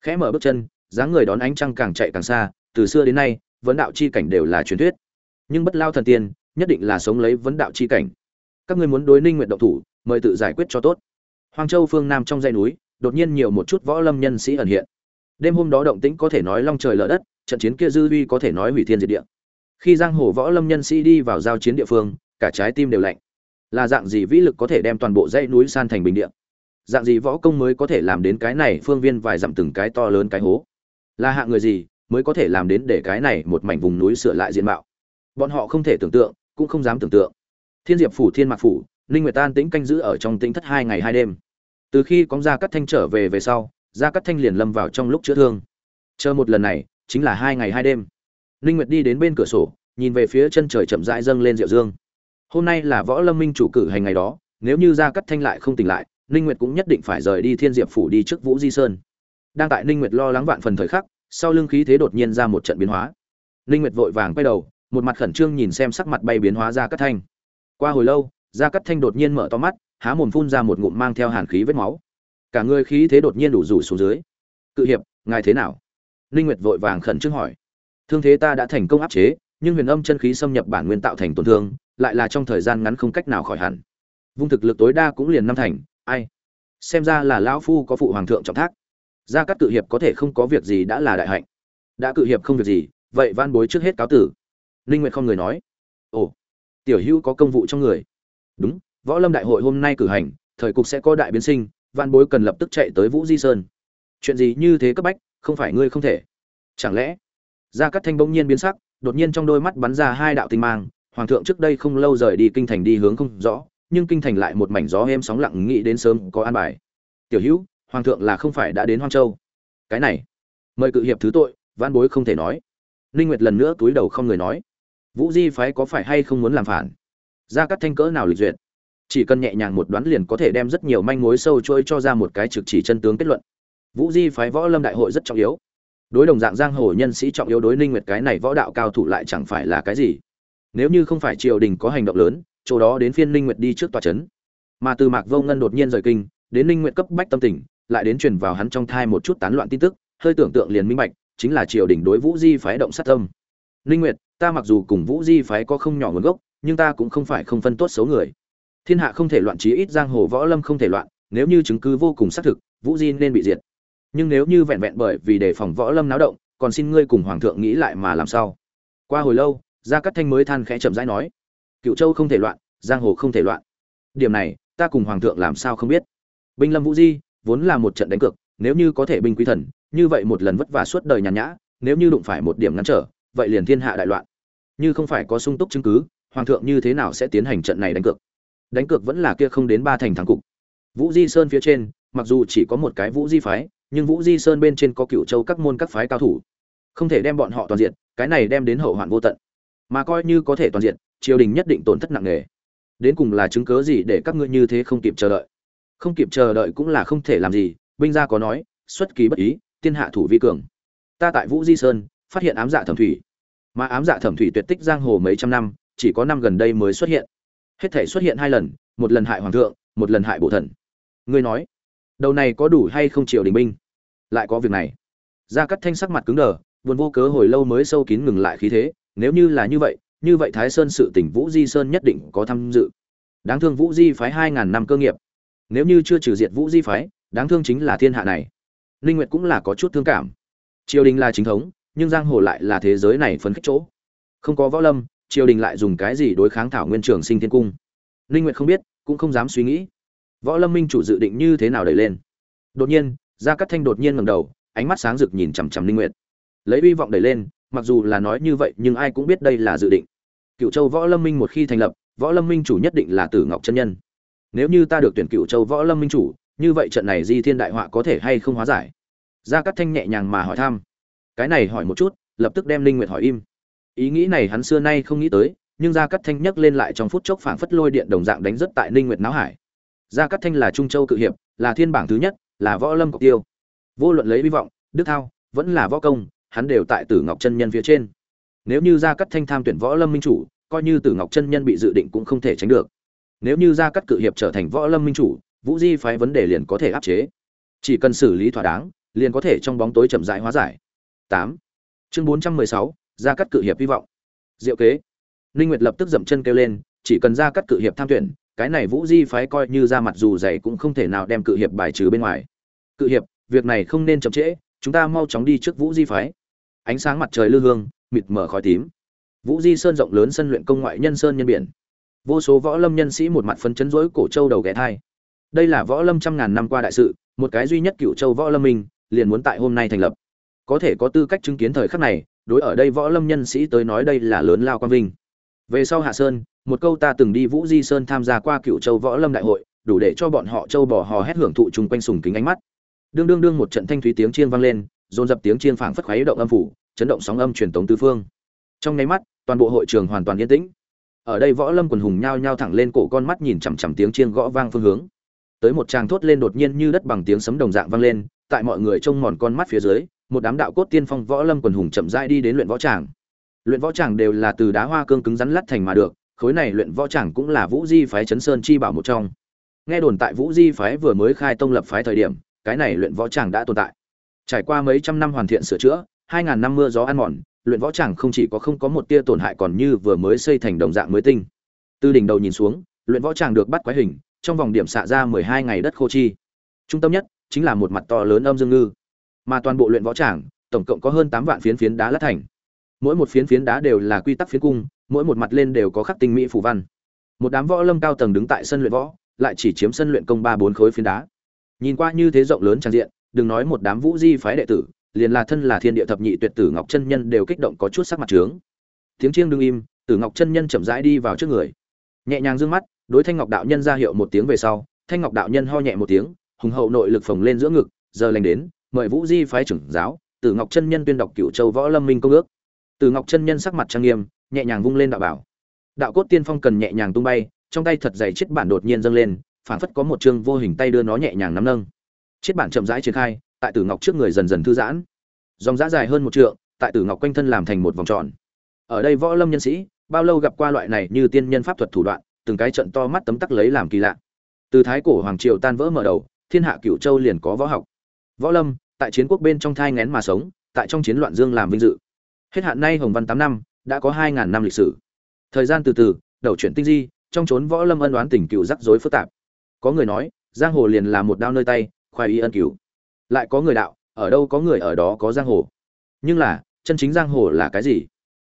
Khẽ mở bước chân, dáng người đón ánh trăng càng chạy càng xa, từ xưa đến nay, vấn đạo chi cảnh đều là truyền thuyết. Nhưng bất lao thần tiên, nhất định là sống lấy vấn đạo chi cảnh các ngươi muốn đối ninh nguyện động thủ, mời tự giải quyết cho tốt. Hoang châu phương nam trong dãy núi, đột nhiên nhiều một chút võ lâm nhân sĩ ẩn hiện. Đêm hôm đó động tĩnh có thể nói long trời lở đất, trận chiến kia dư uy có thể nói hủy thiên diệt địa. Khi giang hồ võ lâm nhân sĩ đi vào giao chiến địa phương, cả trái tim đều lạnh. Là dạng gì vĩ lực có thể đem toàn bộ dãy núi san thành bình địa? Dạng gì võ công mới có thể làm đến cái này phương viên vài dặm từng cái to lớn cái hố? Là hạng người gì mới có thể làm đến để cái này một mảnh vùng núi sửa lại diện mạo? Bọn họ không thể tưởng tượng, cũng không dám tưởng tượng thiên diệp phủ, thiên mạc phủ, ninh nguyệt tan tĩnh canh giữ ở trong tĩnh thất hai ngày hai đêm. Từ khi có gia cắt thanh trở về về sau, gia cắt thanh liền lâm vào trong lúc chữa thương. Chờ một lần này, chính là hai ngày hai đêm. Ninh nguyệt đi đến bên cửa sổ, nhìn về phía chân trời chậm rãi dâng lên diệu dương. Hôm nay là võ lâm minh chủ cử hành ngày đó, nếu như gia cắt thanh lại không tỉnh lại, ninh nguyệt cũng nhất định phải rời đi thiên diệp phủ đi trước vũ di sơn. Đang tại ninh nguyệt lo lắng vạn phần thời khắc, sau lưng khí thế đột nhiên ra một trận biến hóa. Ninh nguyệt vội vàng quay đầu, một mặt khẩn trương nhìn xem sắc mặt bay biến hóa gia cắt thanh qua hồi lâu, gia cắt thanh đột nhiên mở to mắt, há mồm phun ra một ngụm mang theo hàn khí vết máu. Cả người khí thế đột nhiên đủ rủ xuống dưới. Cự hiệp, ngài thế nào? Ninh nguyệt vội vàng khẩn trương hỏi. Thương thế ta đã thành công áp chế, nhưng huyền âm chân khí xâm nhập bản nguyên tạo thành tổn thương, lại là trong thời gian ngắn không cách nào khỏi hẳn. Vung thực lực tối đa cũng liền năm thành, ai? Xem ra là lão phu có phụ hoàng thượng trọng thác. Gia cát cự hiệp có thể không có việc gì đã là đại hạnh. Đã cự hiệp không việc gì, vậy van bối trước hết cáo tử. Ninh nguyệt không người nói. Ồ tiểu hữu có công vụ trong người. Đúng, võ lâm đại hội hôm nay cử hành, thời cục sẽ có đại biến sinh van bối cần lập tức chạy tới vũ di sơn. Chuyện gì như thế cấp bách, không phải ngươi không thể. Chẳng lẽ? Gia cát thanh bỗng nhiên biến sắc, đột nhiên trong đôi mắt bắn ra hai đạo tinh mang, hoàng thượng trước đây không lâu rời đi kinh thành đi hướng không rõ, nhưng kinh thành lại một mảnh gió êm sóng lặng, nghĩ đến sớm có an bài. Tiểu hữu, hoàng thượng là không phải đã đến hoang châu. Cái này, mời cự hiệp thứ tội van bối không thể nói. Ninh nguyệt lần nữa túi đầu không người nói vũ di phái có phải hay không muốn làm phản? Ra các thanh cỡ nào lịch duyệt? Chỉ cần nhẹ nhàng một đoán liền có thể đem rất nhiều manh mối sâu trôi cho ra một cái trực chỉ chân tướng kết luận. Vũ di phái võ lâm đại hội rất trọng yếu. Đối đồng dạng giang hồ nhân sĩ trọng yếu đối ninh nguyệt cái này võ đạo cao thủ lại chẳng phải là cái gì. Nếu như không phải triều đình có hành động lớn, chỗ đó đến phiên ninh nguyệt đi trước tòa chấn. Mà từ mạc vô ngân đột nhiên rời kinh, đến ninh nguyệt cấp bách tâm tình, lại đến truyền vào hắn trong thai một chút tán loạn tin tức, hơi tưởng tượng liền minh bạch, chính là triều đình đối vũ di phái động sát tâm. Ninh nguyệt ta mặc dù cùng vũ di phái có không nhỏ nguồn gốc, nhưng ta cũng không phải không phân tốt xấu người. Thiên hạ không thể loạn trí ít giang hồ võ lâm không thể loạn, nếu như chứng cứ vô cùng xác thực, vũ di nên bị diệt. Nhưng nếu như vẹn vẹn bởi vì đề phòng võ lâm náo động, còn xin ngươi cùng hoàng thượng nghĩ lại mà làm sao? Qua hồi lâu, gia cát thanh mới than khẽ chậm rãi nói, cựu châu không thể loạn, giang hồ không thể loạn. Điểm này, ta cùng hoàng thượng làm sao không biết? Binh lâm vũ di, vốn là một trận đánh cược, nếu như có thể binh quý thần, như vậy một lần vất vả suốt đời nhàn nhã, nếu như đụng phải một điểm ngăn trở vậy liền thiên hạ đại loạn. Như không phải có sung túc chứng cứ, hoàng thượng như thế nào sẽ tiến hành trận này đánh cược? Đánh cược vẫn là kia không đến ba thành thắng cục. Vũ di sơn phía trên, mặc dù chỉ có một cái vũ di phái, nhưng vũ di sơn bên trên có cựu châu các môn các phái cao thủ. Không thể đem bọn họ toàn diện cái này đem đến hậu hoạn vô tận. Mà coi như có thể toàn diện triều đình nhất định tổn thất nặng nề. Đến cùng là chứng cớ gì để các ngươi như thế không kịp chờ đợi? Không kịp chờ đợi cũng là không thể làm gì, binh gia có nói, xuất kỳ bất ý tiên hạ thủ vi cường. Ta tại vũ di sơn, phát hiện ám dạ thẩm thủy mà ám dạ thẩm thủy tuyệt tích giang hồ mấy trăm năm, chỉ có năm gần đây mới xuất hiện. Hết thể xuất hiện hai lần, một lần hại hoàng thượng, một lần hại bộ thần. Ngươi nói, đầu này có đủ hay không triều đình binh? Lại có việc này. Gia cắt thanh sắc mặt cứng đờ, buồn vô cớ hồi lâu mới sâu kín ngừng lại khí thế, nếu như là như vậy như vậy thái sơn sự tỉnh vũ di sơn nhất định có tham dự. Đáng thương vũ di phái hai ngàn năm cơ nghiệp. Nếu như chưa trừ diệt vũ di phái, đáng thương chính là thiên hạ này. Linh nguyệt cũng là có chút thương cảm. Triều đình là chính thống nhưng giang hồ lại là thế giới này phấn khích chỗ. Không có võ lâm, triều đình lại dùng cái gì đối kháng thảo nguyên trường sinh thiên cung? Linh nguyệt không biết, cũng không dám suy nghĩ. Võ lâm minh chủ dự định như thế nào đẩy lên? Đột nhiên, gia cát thanh đột nhiên ngẩng đầu, ánh mắt sáng rực nhìn chằm chằm linh nguyệt. Lấy hy vọng đẩy lên, mặc dù là nói như vậy, nhưng ai cũng biết đây là dự định. Cựu châu võ lâm minh một khi thành lập, võ lâm minh chủ nhất định là tử ngọc chân nhân. Nếu như ta được tuyển cựu châu võ lâm minh chủ, như vậy trận này di thiên đại họa có thể hay không hóa giải? Gia cát thanh nhẹ nhàng mà hỏi thăm cái này hỏi một chút, lập tức đem linh nguyệt hỏi im. Ý nghĩ này hắn xưa nay không nghĩ tới, nhưng gia cát thanh nhấc lên lại trong phút chốc phảng phất lôi điện đồng dạng đánh rất tại linh nguyệt náo hải. Gia cát thanh là trung châu cự hiệp, là thiên bảng thứ nhất, là võ lâm cọc tiêu. Vô luận lấy hy vọng, đức thao, vẫn là võ công, hắn đều tại tử ngọc chân nhân phía trên. Nếu như gia cát thanh tham tuyển võ lâm minh chủ, coi như tử ngọc chân nhân bị dự định cũng không thể tránh được. Nếu như gia cát cự hiệp trở thành võ lâm minh chủ, vũ di phái vấn đề liền có thể áp chế. Chỉ cần xử lý thỏa đáng, liền có thể trong bóng tối chậm rãi hóa giải tám. Chương bốn trăm mười sáu, gia cát cự hiệp hy vọng. Diệu kế. Ninh nguyệt lập tức dậm chân kêu lên, chỉ cần gia cát cự hiệp tham tuyển, cái này vũ di phái coi như ra mặt dù dày cũng không thể nào đem cự hiệp bài trừ bên ngoài. Cự hiệp, việc này không nên chậm trễ, chúng ta mau chóng đi trước vũ di phái. Ánh sáng mặt trời lư hương, mịt mờ khói tím. Vũ di sơn rộng lớn sân luyện công ngoại nhân sơn nhân biển. Vô số võ lâm nhân sĩ một mặt phấn chấn rối cổ châu đầu ghé thai. Đây là võ lâm trăm ngàn năm qua đại sự, một cái duy nhất cựu châu võ lâm minh, liền muốn tại hôm nay thành lập có thể có tư cách chứng kiến thời khắc này, đối ở đây võ lâm nhân sĩ tới nói đây là lớn lao quan vinh. Về sau hạ sơn, một câu ta từng đi vũ di sơn tham gia qua cựu châu võ lâm đại hội, đủ để cho bọn họ châu bò hò hét hưởng thụ chung quanh sùng kính ánh mắt. Đương đương đương một trận thanh thúy tiếng chiên vang lên, dồn dập tiếng chiên phảng phất khuấy động âm phủ, chấn động sóng âm truyền tống tứ phương. Trong nháy mắt, toàn bộ hội trường hoàn toàn yên tĩnh. Ở đây võ lâm quần hùng nhao nhao thẳng lên cổ con mắt nhìn chằm chằm tiếng chiên gõ vang phương hướng. Tới một tràng thốt lên đột nhiên như đất bằng tiếng sấm đồng dạng vang lên, tại mọi người trông mòn con mắt phía dưới một đám đạo cốt tiên phong võ lâm quần hùng chậm rãi đi đến luyện võ tràng. Luyện võ tràng đều là từ đá hoa cương cứng rắn lắt thành mà được, khối này luyện võ tràng cũng là vũ di phái chấn sơn chi bảo một trong. Nghe đồn tại vũ di phái vừa mới khai tông lập phái thời điểm, cái này luyện võ tràng đã tồn tại. Trải qua mấy trăm năm hoàn thiện sửa chữa, hai ngàn năm mưa gió ăn mòn, luyện võ tràng không chỉ có không có một tia tổn hại còn như vừa mới xây thành đồng dạng mới tinh. Từ đỉnh đầu nhìn xuống, luyện võ tràng được bắt quái hình, trong vòng điểm xạ ra mười hai ngày đất khô chi. Trung tâm nhất chính là một mặt to lớn âm dương ngư mà toàn bộ luyện võ tràng, tổng cộng có hơn tám vạn phiến phiến đá lát thành. Mỗi một phiến phiến đá đều là quy tắc phiến cung, mỗi một mặt lên đều có khắc tinh mỹ phù văn. Một đám võ lâm cao tầng đứng tại sân luyện võ, lại chỉ chiếm sân luyện công ba bốn khối phiến đá. Nhìn qua như thế rộng lớn trang diện, đừng nói một đám vũ di phái đệ tử, liền là thân là thiên địa thập nhị tuyệt tử ngọc chân nhân đều kích động có chút sắc mặt trướng. Tiếng chiêng đương im, tử ngọc chân nhân chậm rãi đi vào trước người. Nhẹ nhàng dương mắt, đối thanh ngọc đạo nhân ra hiệu một tiếng về sau, thanh ngọc đạo nhân ho nhẹ một tiếng, hùng hậu nội lực phồng lên giữa ngực, giờ lành đến mời vũ di phái trưởng giáo, tử ngọc chân nhân tuyên đọc cựu châu võ lâm minh công ước. Tử ngọc chân nhân sắc mặt trang nghiêm, nhẹ nhàng vung lên đạo bảo. Đạo cốt tiên phong cần nhẹ nhàng tung bay, trong tay thật dày chiếc bản đột nhiên dâng lên, phảng phất có một chương vô hình tay đưa nó nhẹ nhàng nắm nâng. Chiếc bản chậm rãi triển khai, tại tử ngọc trước người dần dần thư giãn. Dòng giã dài hơn một trượng, tại tử ngọc quanh thân làm thành một vòng tròn. Ở đây võ lâm nhân sĩ, bao lâu gặp qua loại này như tiên nhân pháp thuật thủ đoạn, từng cái trận to mắt tấm tắc lấy làm kỳ lạ. Từ thái cổ hoàng triều tan vỡ mở đầu, thiên hạ cửu châu liền có võ học võ lâm, tại chiến quốc bên trong thai ngén mà sống, tại trong chiến loạn dương làm vinh dự. Hết hạn nay hồng văn tám năm, đã có hai ngàn năm lịch sử. Thời gian từ từ, đầu chuyển tinh di, trong trốn võ lâm ân đoán tình cựu rắc rối phức tạp. Có người nói, giang hồ liền là một đao nơi tay, khoai y ân cựu lại có người đạo, ở đâu có người ở đó có giang hồ. Nhưng là, chân chính giang hồ là cái gì?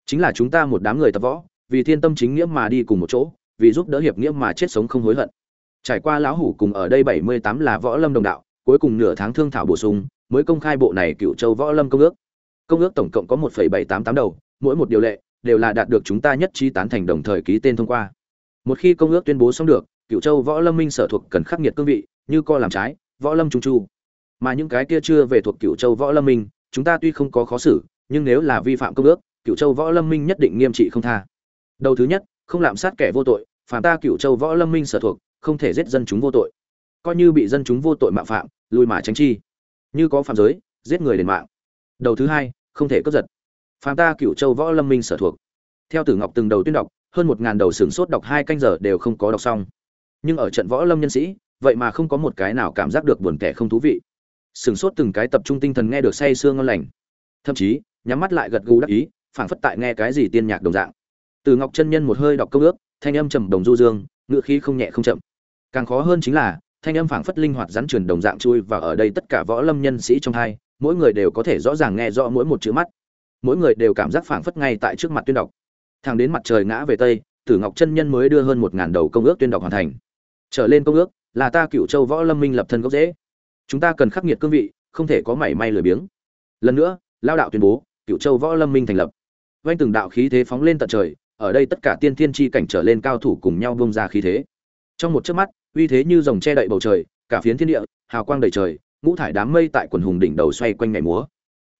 Chính là chúng ta một đám người tập võ, vì thiên tâm chính nghĩa mà đi cùng một chỗ, vì giúp đỡ hiệp nghĩa mà chết sống không hối hận. Trải qua lão hủ cùng ở đây bảy mươi tám là võ lâm đồng đạo cuối cùng nửa tháng thương thảo bổ sung, mới công khai bộ này cựu châu võ lâm công ước. Công ước tổng cộng có một bảy tám tám đầu, mỗi một điều lệ đều là đạt được chúng ta nhất trí tán thành đồng thời ký tên thông qua. Một khi công ước tuyên bố xong được, cựu châu võ lâm minh sở thuộc cần khắc nghiệt cương vị, như co làm trái, võ lâm trung chu. Mà những cái kia chưa về thuộc cựu châu võ lâm minh, chúng ta tuy không có khó xử, nhưng nếu là vi phạm công ước, cựu châu võ lâm minh nhất định nghiêm trị không tha. Đầu thứ nhất, không lạm sát kẻ vô tội phạm ta cựu châu võ lâm minh sở thuộc, không thể giết dân chúng vô tội coi như bị dân chúng vô tội mạo phạm, lùi mà tránh chi. Như có phạm giới, giết người đền mạng. Đầu thứ hai, không thể cướp giật. Phạm ta cựu châu võ lâm minh sở thuộc. Theo tử ngọc từng đầu tuyên đọc, hơn một ngàn đầu sừng sốt đọc hai canh giờ đều không có đọc xong. Nhưng ở trận võ lâm nhân sĩ, vậy mà không có một cái nào cảm giác được buồn tẻ không thú vị. Sừng sốt từng cái tập trung tinh thần nghe được say sương ngon lành. Thậm chí, nhắm mắt lại gật gù đắc ý, phảng phất tại nghe cái gì tiên nhạc đồng dạng. Từ ngọc chân nhân một hơi đọc câu ước, thanh âm trầm đồng du dương, ngữ khí không nhẹ không chậm. Càng khó hơn chính là thanh âm phảng phất linh hoạt rắn truyền đồng dạng chui và ở đây tất cả võ lâm nhân sĩ trong hai, mỗi người đều có thể rõ ràng nghe rõ mỗi một chữ mắt. Mỗi người đều cảm giác phảng phất ngay tại trước mặt tuyên đọc. Thẳng đến mặt trời ngã về tây, tử ngọc chân nhân mới đưa hơn một ngàn đầu công ước tuyên đọc hoàn thành. Trở lên công ước, là ta cựu châu võ lâm minh lập thân gốc dễ chúng ta cần khắc nghiệt cương vị, không thể có mảy may lười biếng. Lần nữa, lao đạo tuyên bố cựu châu võ lâm minh thành lập. Vang từng đạo khí thế phóng lên tận trời, ở đây tất cả tiên thiên chi cảnh trở lên cao thủ cùng nhau bông ra khí thế. Trong một chớp mắt uy thế như rồng che đậy bầu trời, cả phiến thiên địa, hào quang đầy trời, ngũ thải đám mây tại quần hùng đỉnh đầu xoay quanh ngày múa.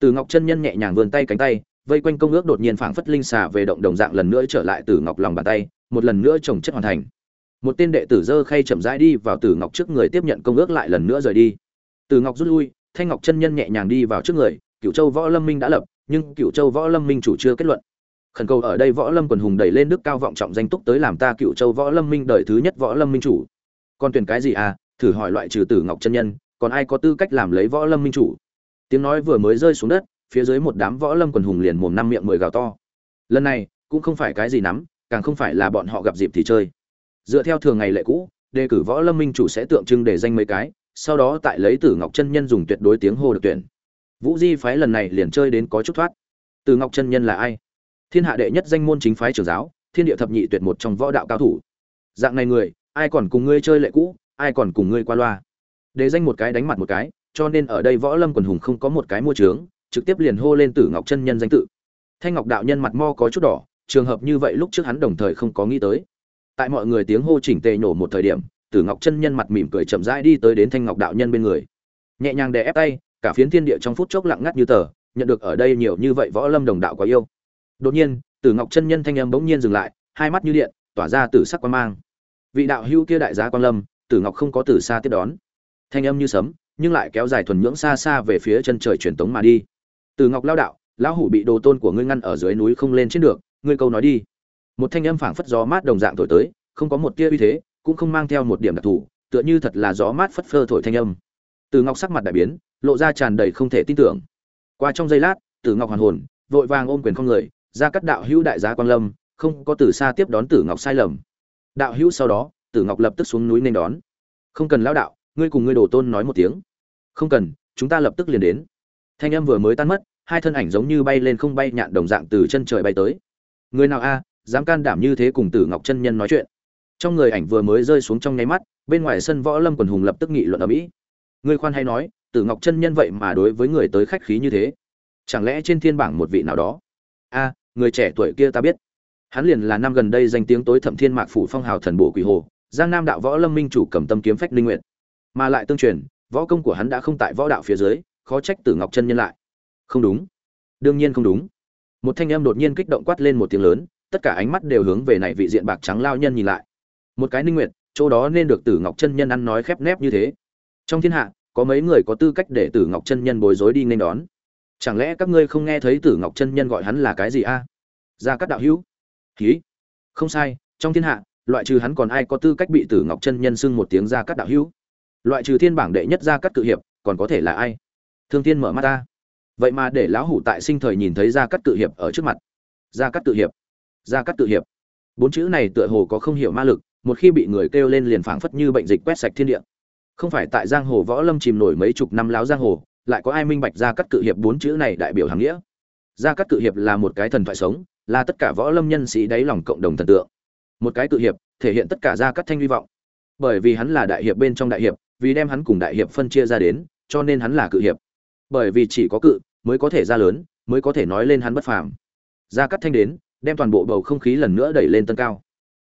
Từ ngọc chân nhân nhẹ nhàng vươn tay cánh tay, vây quanh công ước đột nhiên phảng phất linh xà về động đồng dạng lần nữa trở lại từ ngọc lòng bàn tay, một lần nữa trồng chất hoàn thành. Một tên đệ tử dơ khay chậm rãi đi vào từ ngọc trước người tiếp nhận công ước lại lần nữa rời đi. Từ ngọc rút lui, thanh ngọc chân nhân nhẹ nhàng đi vào trước người cựu châu võ lâm minh đã lập, nhưng cựu châu võ lâm minh chủ chưa kết luận. Khẩn cầu ở đây võ lâm quần hùng đẩy lên đức cao vọng trọng danh túc tới làm ta cựu châu võ lâm minh đời thứ nhất võ lâm minh chủ còn tuyển cái gì à thử hỏi loại trừ tử ngọc chân nhân, còn ai có tư cách làm lấy võ lâm minh chủ? Tiếng nói vừa mới rơi xuống đất, phía dưới một đám võ lâm quần hùng liền mồm năm miệng mười gào to. Lần này, cũng không phải cái gì nắm, càng không phải là bọn họ gặp dịp thì chơi. Dựa theo thường ngày lệ cũ, đề cử võ lâm minh chủ sẽ tượng trưng để danh mấy cái, sau đó tại lấy tử ngọc chân nhân dùng tuyệt đối tiếng hô được tuyển. Vũ di phái lần này liền chơi đến có chút thoát. Tử ngọc chân nhân là ai? Thiên hạ đệ nhất danh môn chính phái trưởng giáo, thiên địa thập nhị tuyệt một trong võ đạo cao thủ. Dạng này người ai còn cùng ngươi chơi lệ cũ, ai còn cùng ngươi qua loa. Để danh một cái đánh mặt một cái, cho nên ở đây võ lâm quần hùng không có một cái mua trướng, trực tiếp liền hô lên tử ngọc chân nhân danh tự. Thanh ngọc đạo nhân mặt mo có chút đỏ, trường hợp như vậy lúc trước hắn đồng thời không có nghĩ tới. Tại mọi người tiếng hô chỉnh tề nổ một thời điểm, tử ngọc chân nhân mặt mỉm cười chậm rãi đi tới đến thanh ngọc đạo nhân bên người. Nhẹ nhàng đè ép tay, cả phiến thiên địa trong phút chốc lặng ngắt như tờ, nhận được ở đây nhiều như vậy võ lâm đồng đạo quá yêu. Đột nhiên, tử ngọc chân nhân thanh âm bỗng nhiên dừng lại, hai mắt như điện, tỏa ra tử sắc quan mang vị đạo hữu kia đại giá quan lâm, tử ngọc không có từ xa tiếp đón. Thanh âm như sấm, nhưng lại kéo dài thuần nhưỡng xa xa về phía chân trời truyền tống mà đi. Tử ngọc lao đạo, lão hủ bị đồ tôn của ngươi ngăn ở dưới núi không lên trên được, ngươi câu nói đi. Một thanh âm phảng phất gió mát đồng dạng thổi tới, không có một tia uy thế, cũng không mang theo một điểm đặc thù, tựa như thật là gió mát phất phơ thổi thanh âm. Tử ngọc sắc mặt đại biến, lộ ra tràn đầy không thể tin tưởng. Qua trong giây lát, tử ngọc hoàn hồn, vội vàng ôm quyền không người, ra cắt đạo hữu đại giá quang lâm, không có từ xa tiếp đón tử ngọc sai lầm đạo hữu sau đó, tử ngọc lập tức xuống núi nên đón. Không cần lão đạo, ngươi cùng ngươi đồ tôn nói một tiếng. Không cần, chúng ta lập tức liền đến. Thanh âm vừa mới tan mất, hai thân ảnh giống như bay lên không bay nhạn đồng dạng từ chân trời bay tới. Người nào a, dám can đảm như thế cùng tử ngọc chân nhân nói chuyện. Trong người ảnh vừa mới rơi xuống trong nháy mắt, bên ngoài sân võ lâm quần hùng lập tức nghị luận ở mỹ. Người khoan hay nói, tử ngọc chân nhân vậy mà đối với người tới khách khí như thế. Chẳng lẽ trên thiên bảng một vị nào đó? A, người trẻ tuổi kia ta biết hắn liền là năm gần đây danh tiếng tối thẩm thiên mạc phủ phong hào thần bộ quỷ hồ, giang nam đạo võ lâm minh chủ cầm tâm kiếm phách linh nguyện mà lại tương truyền, võ công của hắn đã không tại võ đạo phía dưới, khó trách tử ngọc chân nhân lại. Không đúng. Đương nhiên không đúng. Một thanh em đột nhiên kích động quát lên một tiếng lớn, tất cả ánh mắt đều hướng về này vị diện bạc trắng lao nhân nhìn lại. Một cái ninh nguyệt, chỗ đó nên được tử ngọc chân nhân ăn nói khép nép như thế. Trong thiên hạ, có mấy người có tư cách để tử ngọc chân nhân bối rối đi nên đón. Chẳng lẽ các ngươi không nghe thấy tử ngọc chân nhân gọi hắn là cái gì a? À? gia cát đạo hữu. Hí. không sai, trong thiên hạ, loại trừ hắn còn ai có tư cách bị tử ngọc chân nhân xưng một tiếng ra cắt đạo hữu? Loại trừ thiên bảng đệ nhất ra cắt cự hiệp, còn có thể là ai? Thương thiên mở mắt ta vậy mà để lão hủ tại sinh thời nhìn thấy ra cắt cự hiệp ở trước mặt. Ra cắt cự hiệp. Ra cắt cự hiệp. Bốn chữ này tựa hồ có không hiểu ma lực, một khi bị người kêu lên liền phảng phất như bệnh dịch quét sạch thiên địa. Không phải tại giang hồ võ lâm chìm nổi mấy chục năm láo giang hồ, lại có ai minh bạch ra cắt cự hiệp bốn chữ này đại biểu hàng nghĩa? Gia cát cự hiệp là một cái thần thoại sống là tất cả võ lâm nhân sĩ đáy lòng cộng đồng thần tượng. Một cái cự hiệp, thể hiện tất cả gia cát thanh hy vọng. Bởi vì hắn là đại hiệp bên trong đại hiệp, vì đem hắn cùng đại hiệp phân chia ra đến, cho nên hắn là cự hiệp. Bởi vì chỉ có cự mới có thể ra lớn, mới có thể nói lên hắn bất phàm. Gia cát thanh đến, đem toàn bộ bầu không khí lần nữa đẩy lên tân cao.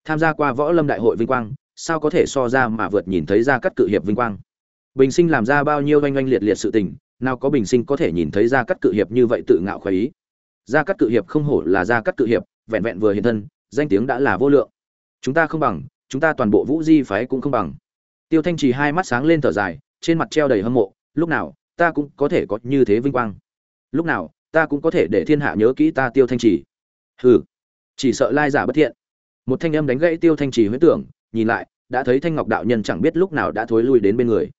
Tham gia qua võ lâm đại hội vinh quang, sao có thể so ra mà vượt nhìn thấy gia cát cự hiệp vinh quang? Bình sinh làm ra bao nhiêu oanh oanh liệt liệt sự tình, nào có bình sinh có thể nhìn thấy gia cát cự hiệp như vậy tự ngạo khoái ý gia cát cự hiệp không hổ là gia cát cự hiệp, vẹn vẹn vừa hiện thân, danh tiếng đã là vô lượng. Chúng ta không bằng, chúng ta toàn bộ vũ di phái cũng không bằng. Tiêu thanh trì hai mắt sáng lên thở dài, trên mặt treo đầy hâm mộ, lúc nào, ta cũng có thể có như thế vinh quang. Lúc nào, ta cũng có thể để thiên hạ nhớ kỹ ta tiêu thanh trì. Hừ, chỉ sợ lai giả bất thiện. Một thanh âm đánh gãy tiêu thanh trì huyễn tưởng, nhìn lại, đã thấy thanh ngọc đạo nhân chẳng biết lúc nào đã thối lui đến bên người.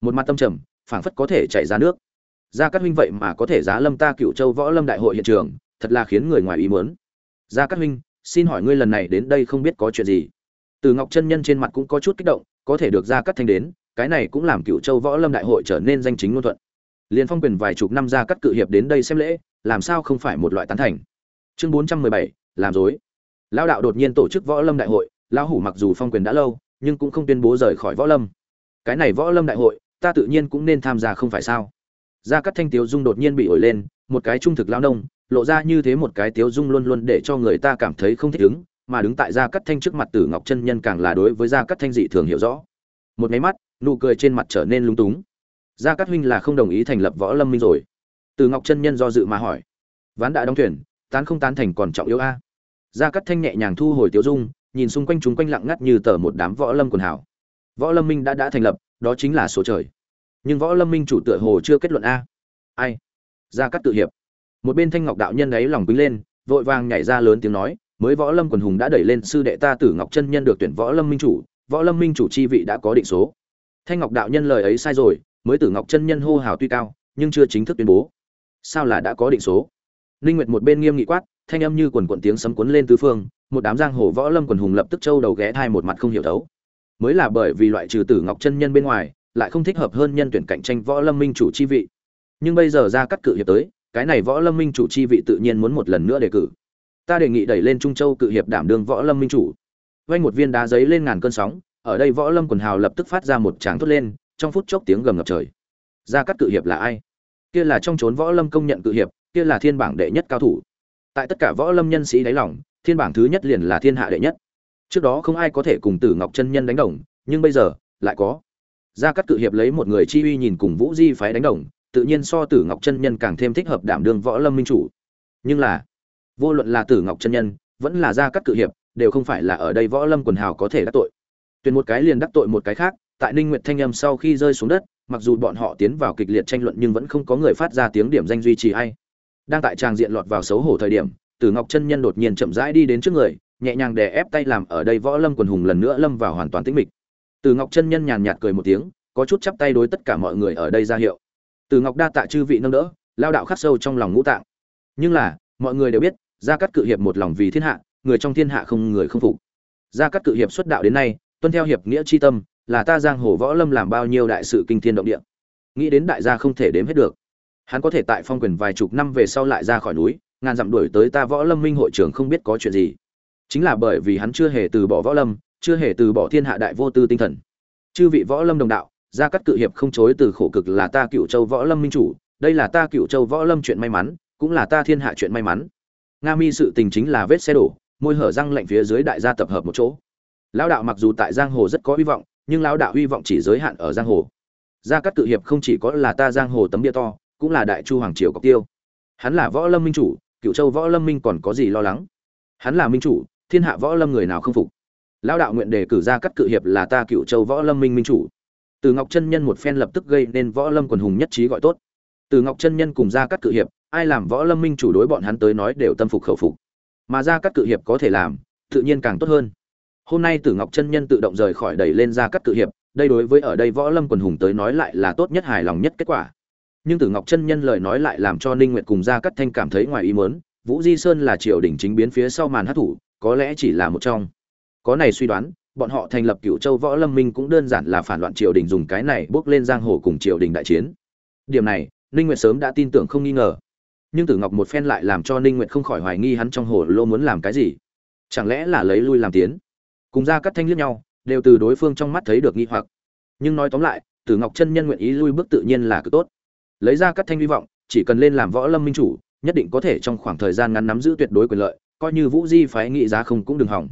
Một mặt tâm trầm, phảng phất có thể chảy ra nước gia cát huynh vậy mà có thể giá lâm ta cựu châu võ lâm đại hội hiện trường, thật là khiến người ngoài ý muốn. Gia cát huynh, xin hỏi ngươi lần này đến đây không biết có chuyện gì? Từ ngọc chân nhân trên mặt cũng có chút kích động, có thể được Gia Cát thanh đến, cái này cũng làm cựu châu võ lâm đại hội trở nên danh chính ngôn thuận. Liền phong quyền vài chục năm gia cát cự hiệp đến đây xem lễ, làm sao không phải một loại tán thành? Chương bốn trăm mười bảy, làm dối. Lão đạo đột nhiên tổ chức võ lâm đại hội, lão hủ mặc dù phong quyền đã lâu, nhưng cũng không tuyên bố rời khỏi võ lâm. Cái này võ lâm đại hội, ta tự nhiên cũng nên tham gia không phải sao? Gia cát thanh tiếu dung đột nhiên bị ổi lên, một cái trung thực lao nông, lộ ra như thế một cái tiếu dung luôn luôn để cho người ta cảm thấy không thích ứng, mà đứng tại gia cát thanh trước mặt tử ngọc chân nhân càng là đối với gia cát thanh dị thường hiểu rõ. Một máy mắt, nụ cười trên mặt trở nên lung túng. Gia cát huynh là không đồng ý thành lập võ lâm minh rồi. Tử ngọc chân nhân do dự mà hỏi. Ván đã đóng thuyền, tán không tán thành còn trọng yếu a? Gia cát thanh nhẹ nhàng thu hồi tiếu dung, nhìn xung quanh chúng quanh lặng ngắt như tờ một đám võ lâm quần hảo võ lâm minh đã đã thành lập, đó chính là số trời nhưng võ lâm minh chủ tựa hồ chưa kết luận a. Ai? Ra cắt tự hiệp. Một bên thanh ngọc đạo nhân ấy lòng quýnh lên, vội vàng nhảy ra lớn tiếng nói, mới võ lâm quần hùng đã đẩy lên sư đệ ta tử ngọc chân nhân được tuyển võ lâm minh chủ, võ lâm minh chủ chi vị đã có định số. Thanh ngọc đạo nhân lời ấy sai rồi, mới tử ngọc chân nhân hô hào tuy cao, nhưng chưa chính thức tuyên bố. Sao là đã có định số? Linh nguyệt một bên nghiêm nghị quát, thanh âm như quần quần tiếng sấm cuốn lên tứ phương, một đám giang hồ võ lâm quần hùng lập tức châu đầu ghé thai một mặt không hiểu thấu. Mới là bởi vì loại trừ tử ngọc chân nhân bên ngoài lại không thích hợp hơn nhân tuyển cạnh tranh võ lâm minh chủ chi vị. Nhưng bây giờ ra cắt cự hiệp tới, cái này võ lâm minh chủ chi vị tự nhiên muốn một lần nữa đề cử. Ta đề nghị đẩy lên trung châu cự hiệp đảm đương võ lâm minh chủ. Vay một viên đá giấy lên ngàn cơn sóng, ở đây võ lâm quần hào lập tức phát ra một tràng thốt lên, trong phút chốc tiếng gầm ngập trời. Ra cắt cự hiệp là ai? Kia là trong trốn võ lâm công nhận cự hiệp, kia là thiên bảng đệ nhất cao thủ. Tại tất cả võ lâm nhân sĩ đáy lòng, thiên bảng thứ nhất liền là thiên hạ đệ nhất. Trước đó không ai có thể cùng tử ngọc chân nhân đánh đồng, nhưng bây giờ, lại có gia cát cự hiệp lấy một người chi uy nhìn cùng vũ di phái đánh đồng, tự nhiên so tử ngọc chân nhân càng thêm thích hợp đảm đương võ lâm minh chủ. Nhưng là, vô luận là tử ngọc chân nhân, vẫn là gia cát cự hiệp, đều không phải là ở đây võ lâm quần hào có thể đắc tội. Tuyển một cái liền đắc tội một cái khác, tại ninh nguyệt thanh âm sau khi rơi xuống đất, mặc dù bọn họ tiến vào kịch liệt tranh luận nhưng vẫn không có người phát ra tiếng điểm danh duy trì hay đang tại tràng diện lọt vào xấu hổ thời điểm, tử ngọc chân nhân đột nhiên chậm rãi đi đến trước người, nhẹ nhàng đè ép tay làm ở đây võ lâm quần hùng lần nữa lâm vào hoàn toàn tĩnh mịch. Từ ngọc chân nhân nhàn nhạt cười một tiếng, có chút chắp tay đối tất cả mọi người ở đây ra hiệu. Từ ngọc đa tạ chư vị nâng đỡ, lao đạo khắc sâu trong lòng ngũ tạng. Nhưng là, mọi người đều biết, gia cát cự hiệp một lòng vì thiên hạ, người trong thiên hạ không người không phục. Gia cát cự hiệp xuất đạo đến nay, tuân theo hiệp nghĩa chi tâm, là ta giang hồ võ lâm làm bao nhiêu đại sự kinh thiên động địa. Nghĩ đến đại gia không thể đếm hết được. Hắn có thể tại phong quyền vài chục năm về sau lại ra khỏi núi, ngàn dặm đuổi tới ta võ lâm minh hội trưởng không biết có chuyện gì. Chính là bởi vì hắn chưa hề từ bỏ võ lâm chưa hề từ bỏ thiên hạ đại vô tư tinh thần. Chư vị võ lâm đồng đạo, gia cắt cự hiệp không chối từ khổ cực là ta cựu châu võ lâm minh chủ, đây là ta cựu châu võ lâm chuyện may mắn, cũng là ta thiên hạ chuyện may mắn. Nga mi sự tình chính là vết xe đổ, môi hở răng lạnh phía dưới đại gia tập hợp một chỗ. Lão đạo mặc dù tại giang hồ rất có hy vọng, nhưng lão đạo hy vọng chỉ giới hạn ở giang hồ. Gia cắt cự hiệp không chỉ có là ta giang hồ tấm bia to, cũng là đại chu hoàng triều cọc tiêu. Hắn là võ lâm minh chủ, cựu châu võ lâm minh còn có gì lo lắng? Hắn là minh chủ, thiên hạ võ lâm người nào không phục? Lão đạo nguyện đề cử ra cắt cự hiệp là ta cựu châu võ lâm minh minh chủ. Từ ngọc chân nhân một phen lập tức gây nên võ lâm quần hùng nhất trí gọi tốt. Từ ngọc chân nhân cùng ra cắt cự hiệp, ai làm võ lâm minh chủ đối bọn hắn tới nói đều tâm phục khẩu phục. Mà ra cắt cự hiệp có thể làm, tự nhiên càng tốt hơn. Hôm nay tử ngọc chân nhân tự động rời khỏi đẩy lên ra cắt cự hiệp, đây đối với ở đây võ lâm quần hùng tới nói lại là tốt nhất hài lòng nhất kết quả. Nhưng tử ngọc chân nhân lời nói lại làm cho ninh nguyệt cùng ra cắt thanh cảm thấy ngoài ý muốn, vũ di sơn là triều đình chính biến phía sau màn hát thủ có lẽ chỉ là một trong có này suy đoán, bọn họ thành lập cựu châu võ lâm minh cũng đơn giản là phản loạn triều đình dùng cái này bước lên giang hồ cùng triều đình đại chiến. Điểm này, ninh nguyệt sớm đã tin tưởng không nghi ngờ. Nhưng tử ngọc một phen lại làm cho ninh nguyệt không khỏi hoài nghi hắn trong hồ lô muốn làm cái gì. Chẳng lẽ là lấy lui làm tiến? Cùng ra cắt thanh liếc nhau, đều từ đối phương trong mắt thấy được nghi hoặc. Nhưng nói tóm lại, tử ngọc chân nhân nguyện ý lui bước tự nhiên là cực tốt. Lấy ra cắt thanh hy vọng, chỉ cần lên làm võ lâm minh chủ, nhất định có thể trong khoảng thời gian ngắn nắm giữ tuyệt đối quyền lợi, coi như vũ di phái nghị giá không cũng đừng hỏng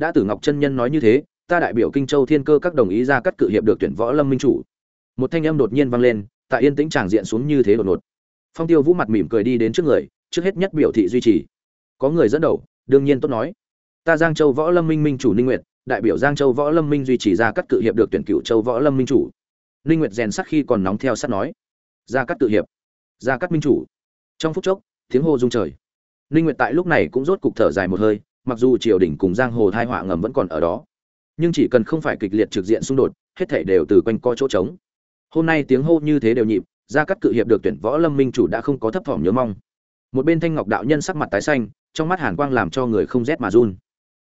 đã tử ngọc chân nhân nói như thế, ta đại biểu kinh châu thiên cơ các đồng ý ra cắt cự hiệp được tuyển võ lâm minh chủ. Một thanh âm đột nhiên vang lên, tại yên tĩnh tràng diện xuống như thế đột ngột. Phong tiêu vũ mặt mỉm cười đi đến trước người, trước hết nhất biểu thị duy trì. Có người dẫn đầu, đương nhiên tốt nói. Ta giang châu võ lâm minh minh chủ ninh nguyệt, đại biểu giang châu võ lâm minh duy trì ra cắt cự hiệp được tuyển cựu châu võ lâm minh chủ. Ninh nguyệt rèn sắc khi còn nóng theo sát nói. Gia cắt cự hiệp gia cắt minh chủ. Trong phút chốc, tiếng hô rung trời. Ninh nguyệt tại lúc này cũng rốt cục thở dài một hơi mặc dù triều đình cùng giang hồ thai họa ngầm vẫn còn ở đó, nhưng chỉ cần không phải kịch liệt trực diện xung đột, hết thảy đều từ quanh co chỗ trống. Hôm nay tiếng hô như thế đều nhịp gia cát cự hiệp được tuyển võ lâm minh chủ đã không có thấp thỏm nhớ mong. Một bên thanh ngọc đạo nhân sắc mặt tái xanh, trong mắt hàn quang làm cho người không rét mà run.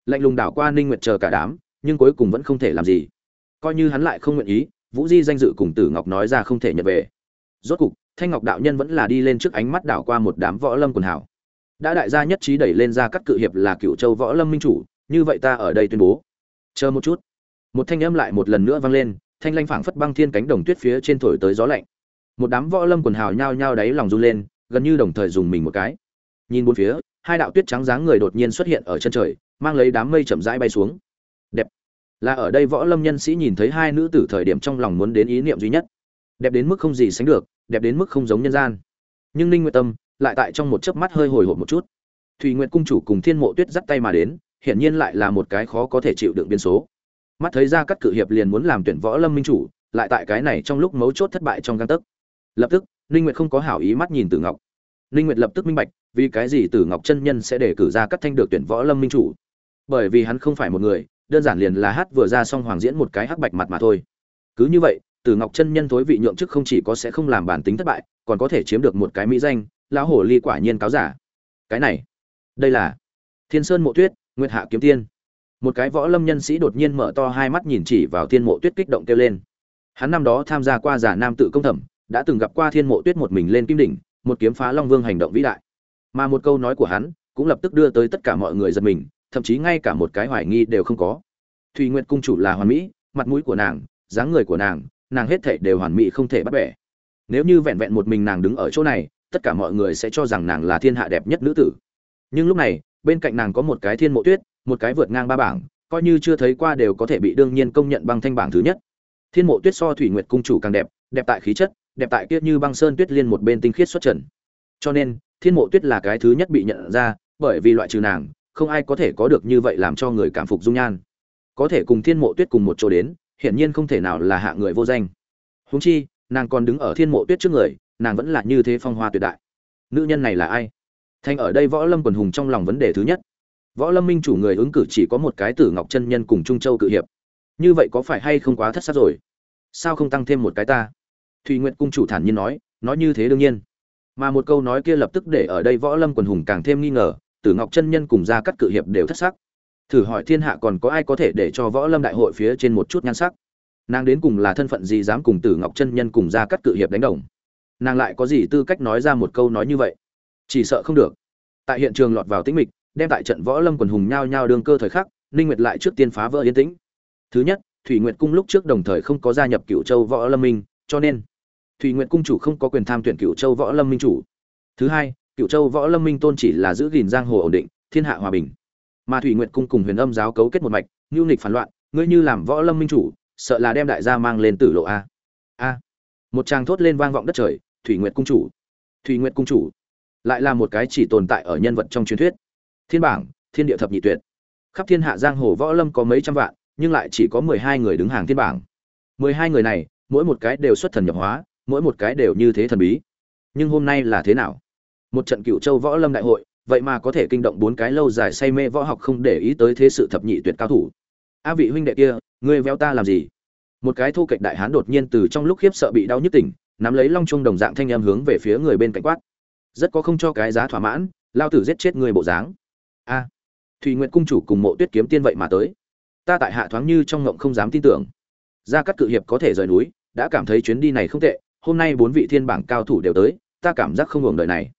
Lạnh lùng đảo qua ninh nguyệt chờ cả đám, nhưng cuối cùng vẫn không thể làm gì. Coi như hắn lại không nguyện ý, vũ di danh dự cùng tử ngọc nói ra không thể nhận về. Rốt cục, thanh ngọc đạo nhân vẫn là đi lên trước ánh mắt đảo qua một đám võ lâm quần hảo đã đại gia nhất trí đẩy lên ra cắt cự hiệp là cựu châu võ lâm minh chủ, như vậy ta ở đây tuyên bố. Chờ một chút. Một thanh âm lại một lần nữa vang lên, thanh lanh phảng phất băng thiên cánh đồng tuyết phía trên thổi tới gió lạnh. Một đám võ lâm quần hào nhao nhao đáy lòng run lên, gần như đồng thời dùng mình một cái. Nhìn bốn phía, hai đạo tuyết trắng dáng người đột nhiên xuất hiện ở chân trời, mang lấy đám mây chậm rãi bay xuống. Đẹp. Là ở đây võ lâm nhân sĩ nhìn thấy hai nữ tử thời điểm trong lòng muốn đến ý niệm duy nhất. Đẹp đến mức không gì sánh được, đẹp đến mức không giống nhân gian. Nhưng ninh nguyệt tâm lại tại trong một chớp mắt hơi hồi hộp một chút. Thùy nguyệt cung chủ cùng thiên mộ tuyết dắt tay mà đến, hiển nhiên lại là một cái khó có thể chịu đựng biến số. Mắt thấy ra các cự hiệp liền muốn làm tuyển võ lâm minh chủ, lại tại cái này trong lúc mấu chốt thất bại trong gang tấc. Lập tức, ninh nguyệt không có hảo ý mắt nhìn tử ngọc. Ninh nguyệt lập tức minh bạch, vì cái gì tử ngọc chân nhân sẽ để cử ra cắt thanh được tuyển võ lâm minh chủ. Bởi vì hắn không phải một người, đơn giản liền là hát vừa ra xong hoàng diễn một cái hắc bạch mặt mà thôi. Cứ như vậy, tử ngọc chân nhân thối vị nhượng chức không chỉ có sẽ không làm bản tính thất bại, còn có thể chiếm được một cái mỹ danh lão hổ ly quả nhiên cáo giả. Cái này, đây là thiên sơn mộ tuyết, nguyệt hạ kiếm tiên. Một cái võ lâm nhân sĩ đột nhiên mở to hai mắt nhìn chỉ vào thiên mộ tuyết kích động kêu lên. Hắn năm đó tham gia qua giả nam tự công thẩm, đã từng gặp qua thiên mộ tuyết một mình lên kim đỉnh, một kiếm phá long vương hành động vĩ đại. Mà một câu nói của hắn cũng lập tức đưa tới tất cả mọi người giật mình, thậm chí ngay cả một cái hoài nghi đều không có. Thùy nguyệt cung chủ là hoàn mỹ, mặt mũi của nàng, dáng người của nàng nàng hết thể đều hoàn mỹ không thể bắt bẻ. Nếu như vẹn vẹn một mình nàng đứng ở chỗ này tất cả mọi người sẽ cho rằng nàng là thiên hạ đẹp nhất nữ tử. Nhưng lúc này, bên cạnh nàng có một cái thiên mộ tuyết, một cái vượt ngang ba bảng, coi như chưa thấy qua đều có thể bị đương nhiên công nhận bằng thanh bảng thứ nhất. Thiên mộ tuyết so thủy nguyệt cung chủ càng đẹp đẹp tại khí chất, đẹp tại kiết như băng sơn tuyết liên một bên tinh khiết xuất trần. Cho nên, thiên mộ tuyết là cái thứ nhất bị nhận ra, bởi vì loại trừ nàng, không ai có thể có được như vậy làm cho người cảm phục dung nhan. Có thể cùng thiên mộ tuyết cùng một chỗ đến, hiển nhiên không thể nào là hạ người vô danh. Huống chi, nàng còn đứng ở thiên mộ tuyết trước người nàng vẫn là như thế phong hoa tuyệt đại. Nữ nhân này là ai? Thanh ở đây võ lâm quần hùng trong lòng vấn đề thứ nhất. Võ lâm minh chủ người ứng cử chỉ có một cái tử ngọc chân nhân cùng trung châu cự hiệp. Như vậy có phải hay không quá thất sắc rồi? Sao không tăng thêm một cái ta? Thùy nguyện cung chủ thản nhiên nói nói như thế đương nhiên. Mà một câu nói kia lập tức để ở đây võ lâm quần hùng càng thêm nghi ngờ, tử ngọc chân nhân cùng ra cắt cự hiệp đều thất sắc. Thử hỏi thiên hạ còn có ai có thể để cho võ lâm đại hội phía trên một chút nhan sắc? Nàng đến cùng là thân phận gì dám cùng tử ngọc chân nhân cùng ra cắt cự hiệp đánh đồng? Nàng lại có gì tư cách nói ra một câu nói như vậy? Chỉ sợ không được. Tại hiện trường lọt vào tĩnh mịch, đem tại trận võ lâm quần hùng nhao nhao đương cơ thời khắc, ninh nguyệt lại trước tiên phá vỡ yên tĩnh. Thứ nhất, thủy nguyệt cung lúc trước đồng thời không có gia nhập cựu châu võ lâm minh, cho nên thủy nguyệt cung chủ không có quyền tham tuyển cựu châu võ lâm minh chủ. Thứ hai cựu châu võ lâm minh tôn chỉ là giữ gìn giang hồ ổn định, thiên hạ hòa bình. Mà thủy nguyệt cung cùng huyền âm giáo cấu kết một mạch, nhu nghịch phản loạn, ngươi như làm võ lâm minh chủ, sợ là đem đại gia mang lên tử lộ a. A một tràng thốt lên vang vọng đất trời, thủy nguyệt cung chủ. Thủy nguyệt cung chủ lại là một cái chỉ tồn tại ở nhân vật trong truyền thuyết. Thiên bảng, thiên địa thập nhị tuyệt. Khắp thiên hạ giang hồ võ lâm có mấy trăm vạn, nhưng lại chỉ có mười hai người đứng hàng thiên bảng. mười hai người này, mỗi một cái đều xuất thần nhập hóa, mỗi một cái đều như thế thần bí. Nhưng hôm nay là thế nào? Một trận cựu châu võ lâm đại hội, vậy mà có thể kinh động bốn cái lâu dài say mê võ học không để ý tới thế sự thập nhị tuyệt cao thủ. A vị huynh đệ kia, ngươi véo ta làm gì? Một cái thu kệch đại hán đột nhiên từ trong lúc khiếp sợ bị đau nhức tỉnh nắm lấy long trung đồng dạng thanh em hướng về phía người bên cạnh quát. Rất có không cho cái giá thỏa mãn lao tử giết chết người bộ dáng. A à, thùy nguyện cung chủ cùng mộ tuyết kiếm tiên vậy mà tới. Ta tại hạ thoáng như trong ngộng không dám tin tưởng. Gia cát cự hiệp có thể rời núi đã cảm thấy chuyến đi này không tệ hôm nay bốn vị thiên bảng cao thủ đều tới ta cảm giác không hưởng đời này.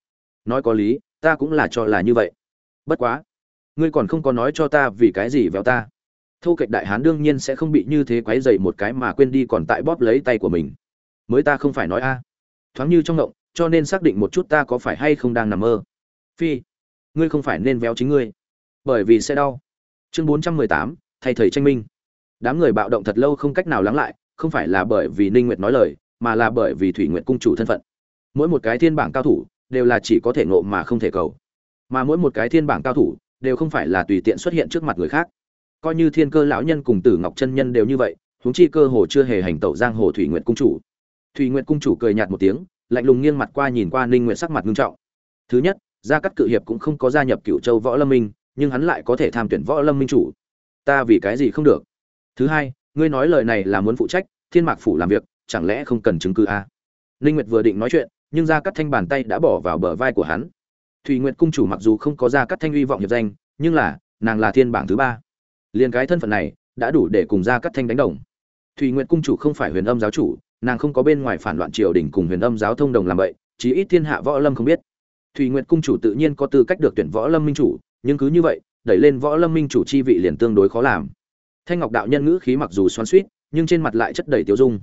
Nói có lý ta cũng là cho là như vậy. Bất quá ngươi còn không có nói cho ta vì cái gì véo ta thu kịch đại hán đương nhiên sẽ không bị như thế quấy dày một cái mà quên đi còn tại bóp lấy tay của mình. Mới ta không phải nói a. Thoáng như trong ngộng, cho nên xác định một chút ta có phải hay không đang nằm mơ. Phi, ngươi không phải nên véo chính ngươi. Bởi vì sẽ đau. Chương bốn trăm mười tám, thay thầy tranh minh. Đám người bạo động thật lâu không cách nào lắng lại, không phải là bởi vì ninh nguyệt nói lời, mà là bởi vì thủy nguyệt cung chủ thân phận. Mỗi một cái thiên bảng cao thủ, đều là chỉ có thể ngộ mà không thể cầu. Mà mỗi một cái thiên bảng cao thủ, đều không phải là tùy tiện xuất hiện trước mặt người khác coi như thiên cơ lão nhân cùng tử ngọc chân nhân đều như vậy, huống chi cơ hồ chưa hề hành tẩu giang hồ thủy nguyện cung chủ. Thủy nguyện cung chủ cười nhạt một tiếng, lạnh lùng nghiêng mặt qua nhìn qua ninh nguyệt sắc mặt nghiêm trọng. Thứ nhất, gia cát cự hiệp cũng không có gia nhập cựu châu võ lâm minh, nhưng hắn lại có thể tham tuyển võ lâm minh chủ. Ta vì cái gì không được? Thứ hai, ngươi nói lời này là muốn phụ trách, thiên mạc phủ làm việc, chẳng lẽ không cần chứng cứ à? ninh nguyệt vừa định nói chuyện, nhưng gia cát thanh bàn tay đã bỏ vào bờ vai của hắn. Thủy nguyệt cung chủ mặc dù không có gia cát thanh uy vọng hiệp danh, nhưng là, nàng là thiên bảng thứ ba liền cái thân phận này đã đủ để cùng ra cắt thanh đánh đồng. Thùy nguyện cung chủ không phải huyền âm giáo chủ, nàng không có bên ngoài phản loạn triều đình cùng huyền âm giáo thông đồng làm vậy, chí ít thiên hạ võ lâm không biết. Thùy nguyện cung chủ tự nhiên có tư cách được tuyển võ lâm minh chủ, nhưng cứ như vậy, đẩy lên võ lâm minh chủ chi vị liền tương đối khó làm. Thanh ngọc đạo nhân ngữ khí mặc dù xoắn suýt nhưng trên mặt lại chất đầy tiêu dung.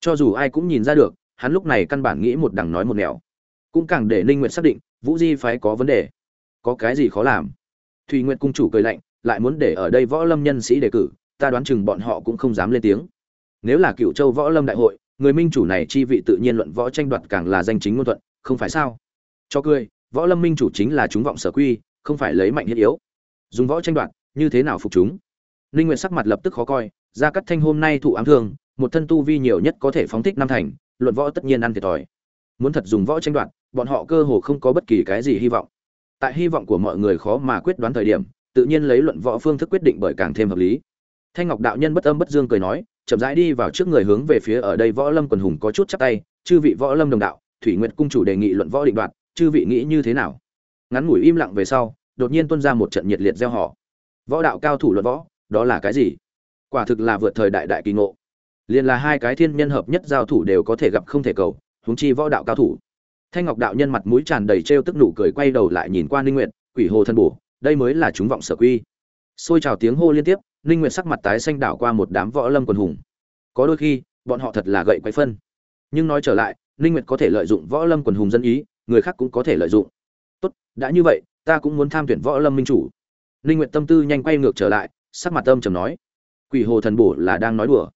Cho dù ai cũng nhìn ra được, hắn lúc này căn bản nghĩ một đằng nói một nẻo. Cũng càng để ninh nguyệt xác định, vũ di phái có vấn đề. Có cái gì khó làm? Thùy nguyệt cung chủ cười lạnh lại muốn để ở đây võ lâm nhân sĩ đề cử, ta đoán chừng bọn họ cũng không dám lên tiếng. Nếu là cựu châu võ lâm đại hội, người minh chủ này chi vị tự nhiên luận võ tranh đoạt càng là danh chính ngôn thuận, không phải sao? Cho cười, võ lâm minh chủ chính là chúng vọng sở quy, không phải lấy mạnh thiết yếu. Dùng võ tranh đoạt, như thế nào phục chúng? Ninh nguyện sắc mặt lập tức khó coi, gia cắt thanh hôm nay thụ ám thương, một thân tu vi nhiều nhất có thể phóng thích năm thành, luận võ tất nhiên ăn thiệt thòi. Muốn thật dùng võ tranh đoạt, bọn họ cơ hồ không có bất kỳ cái gì hy vọng. Tại hy vọng của mọi người khó mà quyết đoán thời điểm tự nhiên lấy luận võ phương thức quyết định bởi càng thêm hợp lý. Thanh ngọc đạo nhân bất âm bất dương cười nói, chậm rãi đi vào trước người hướng về phía ở đây võ lâm quần hùng có chút chắp tay, chư vị võ lâm đồng đạo, thủy nguyệt cung chủ đề nghị luận võ định đoạt, chư vị nghĩ như thế nào? Ngắn ngủi im lặng về sau, đột nhiên tuôn ra một trận nhiệt liệt gieo họ võ đạo cao thủ luận võ, đó là cái gì? Quả thực là vượt thời đại đại kỳ ngộ. Liền là hai cái thiên nhân hợp nhất giao thủ đều có thể gặp không thể cầu, huống chi võ đạo cao thủ. Thanh ngọc đạo nhân mặt mũi tràn đầy trêu tức nụ cười quay đầu lại nhìn qua ninh nguyệt, quỷ hồ thân bổ đây mới là chúng vọng sở quy. Xôi trào tiếng hô liên tiếp, ninh nguyệt sắc mặt tái xanh đảo qua một đám võ lâm quần hùng. Có đôi khi, bọn họ thật là gậy quay phân. Nhưng nói trở lại, ninh nguyệt có thể lợi dụng võ lâm quần hùng dân ý, người khác cũng có thể lợi dụng. Tốt, đã như vậy, ta cũng muốn tham tuyển võ lâm minh chủ. Ninh nguyệt tâm tư nhanh quay ngược trở lại, sắc mặt tâm trầm nói. Quỷ hồ thần bổ là đang nói đùa.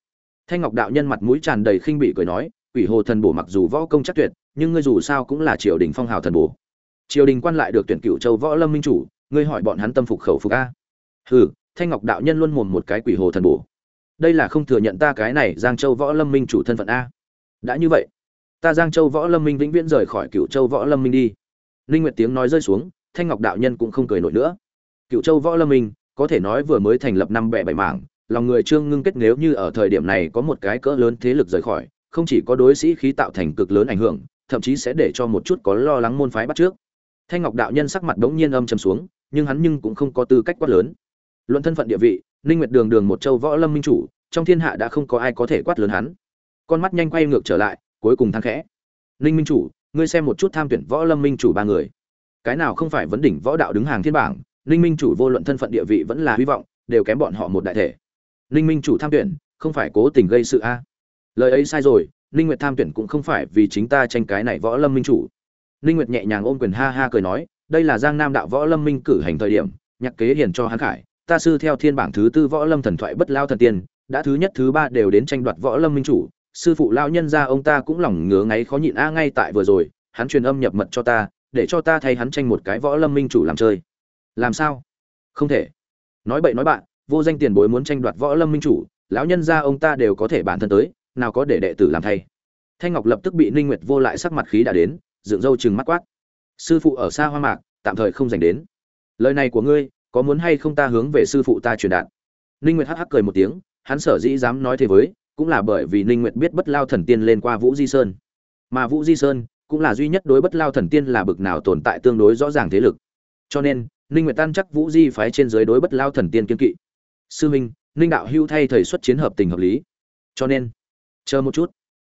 Thanh ngọc đạo nhân mặt mũi tràn đầy khinh bỉ cười nói, quỷ hồ thần bổ mặc dù võ công chắc tuyệt, nhưng ngươi dù sao cũng là triều đình phong hào thần bổ. Triều đình quan lại được tuyển cựu châu võ lâm minh chủ ngươi hỏi bọn hắn tâm phục khẩu phục a. Hừ, thanh ngọc đạo nhân luôn mồm một cái quỷ hồ thần bổ. Đây là không thừa nhận ta cái này giang châu võ lâm minh chủ thân phận a. Đã như vậy, ta giang châu võ lâm minh vĩnh viễn rời khỏi cựu châu võ lâm minh đi. Linh nguyệt tiếng nói rơi xuống, thanh ngọc đạo nhân cũng không cười nổi nữa. Cựu châu võ lâm minh, có thể nói vừa mới thành lập năm bẻ bảy mảng, lòng người trương ngưng kết nếu như ở thời điểm này có một cái cỡ lớn thế lực rời khỏi, không chỉ có đối sĩ khí tạo thành cực lớn ảnh hưởng, thậm chí sẽ để cho một chút có lo lắng môn phái bắt trước. Thanh ngọc đạo nhân sắc mặt đống nhiên âm trầm xuống nhưng hắn nhưng cũng không có tư cách quát lớn. Luận thân phận địa vị, ninh nguyệt đường đường một châu võ lâm minh chủ, trong thiên hạ đã không có ai có thể quát lớn hắn. Con mắt nhanh quay ngược trở lại, cuối cùng thăng khẽ. Ninh minh chủ, ngươi xem một chút tham tuyển võ lâm minh chủ ba người. Cái nào không phải vấn đỉnh võ đạo đứng hàng thiên bảng, ninh minh chủ vô luận thân phận địa vị vẫn là hy vọng, đều kém bọn họ một đại thể. Ninh minh chủ tham tuyển, không phải cố tình gây sự a. Lời ấy sai rồi, ninh nguyệt tham tuyển cũng không phải vì chính ta tranh cái này võ lâm minh chủ. Ninh nguyệt nhẹ nhàng ôm quyền ha ha cười nói đây là giang nam đạo võ lâm minh cử hành thời điểm, nhạc kế hiền cho hắn khải. Ta sư theo thiên bảng thứ tư võ lâm thần thoại bất lao thần tiên, đã thứ nhất, thứ ba đều đến tranh đoạt võ lâm minh chủ. Sư phụ lão nhân gia ông ta cũng lòng ngứa ngáy khó nhịn, a, ngay tại vừa rồi, hắn truyền âm nhập mật cho ta, để cho ta thay hắn tranh một cái võ lâm minh chủ làm chơi. Làm sao? Không thể. Nói bậy nói bạn, vô danh tiền bối muốn tranh đoạt võ lâm minh chủ, lão nhân gia ông ta đều có thể bản thân tới, nào có để đệ tử làm thay. Thanh ngọc lập tức bị ninh nguyệt vô lại sắc mặt khí đã đến, dựng râu chừng mắt quát sư phụ ở xa hoa mạc, tạm thời không dành đến. Lời này của ngươi, có muốn hay không ta hướng về sư phụ ta truyền đạt? Ninh nguyệt hắc hắc cười một tiếng, hắn sở dĩ dám nói thế với, cũng là bởi vì ninh nguyệt biết bất lao thần tiên lên qua vũ di sơn. Mà vũ di sơn cũng là duy nhất đối bất lao thần tiên là bực nào tồn tại tương đối rõ ràng thế lực. Cho nên, ninh nguyệt tan chắc vũ di phái trên dưới đối bất lao thần tiên kiên kỵ. Sư minh, ninh đạo hưu thay thầy xuất chiến hợp tình hợp lý. Cho nên, chờ một chút.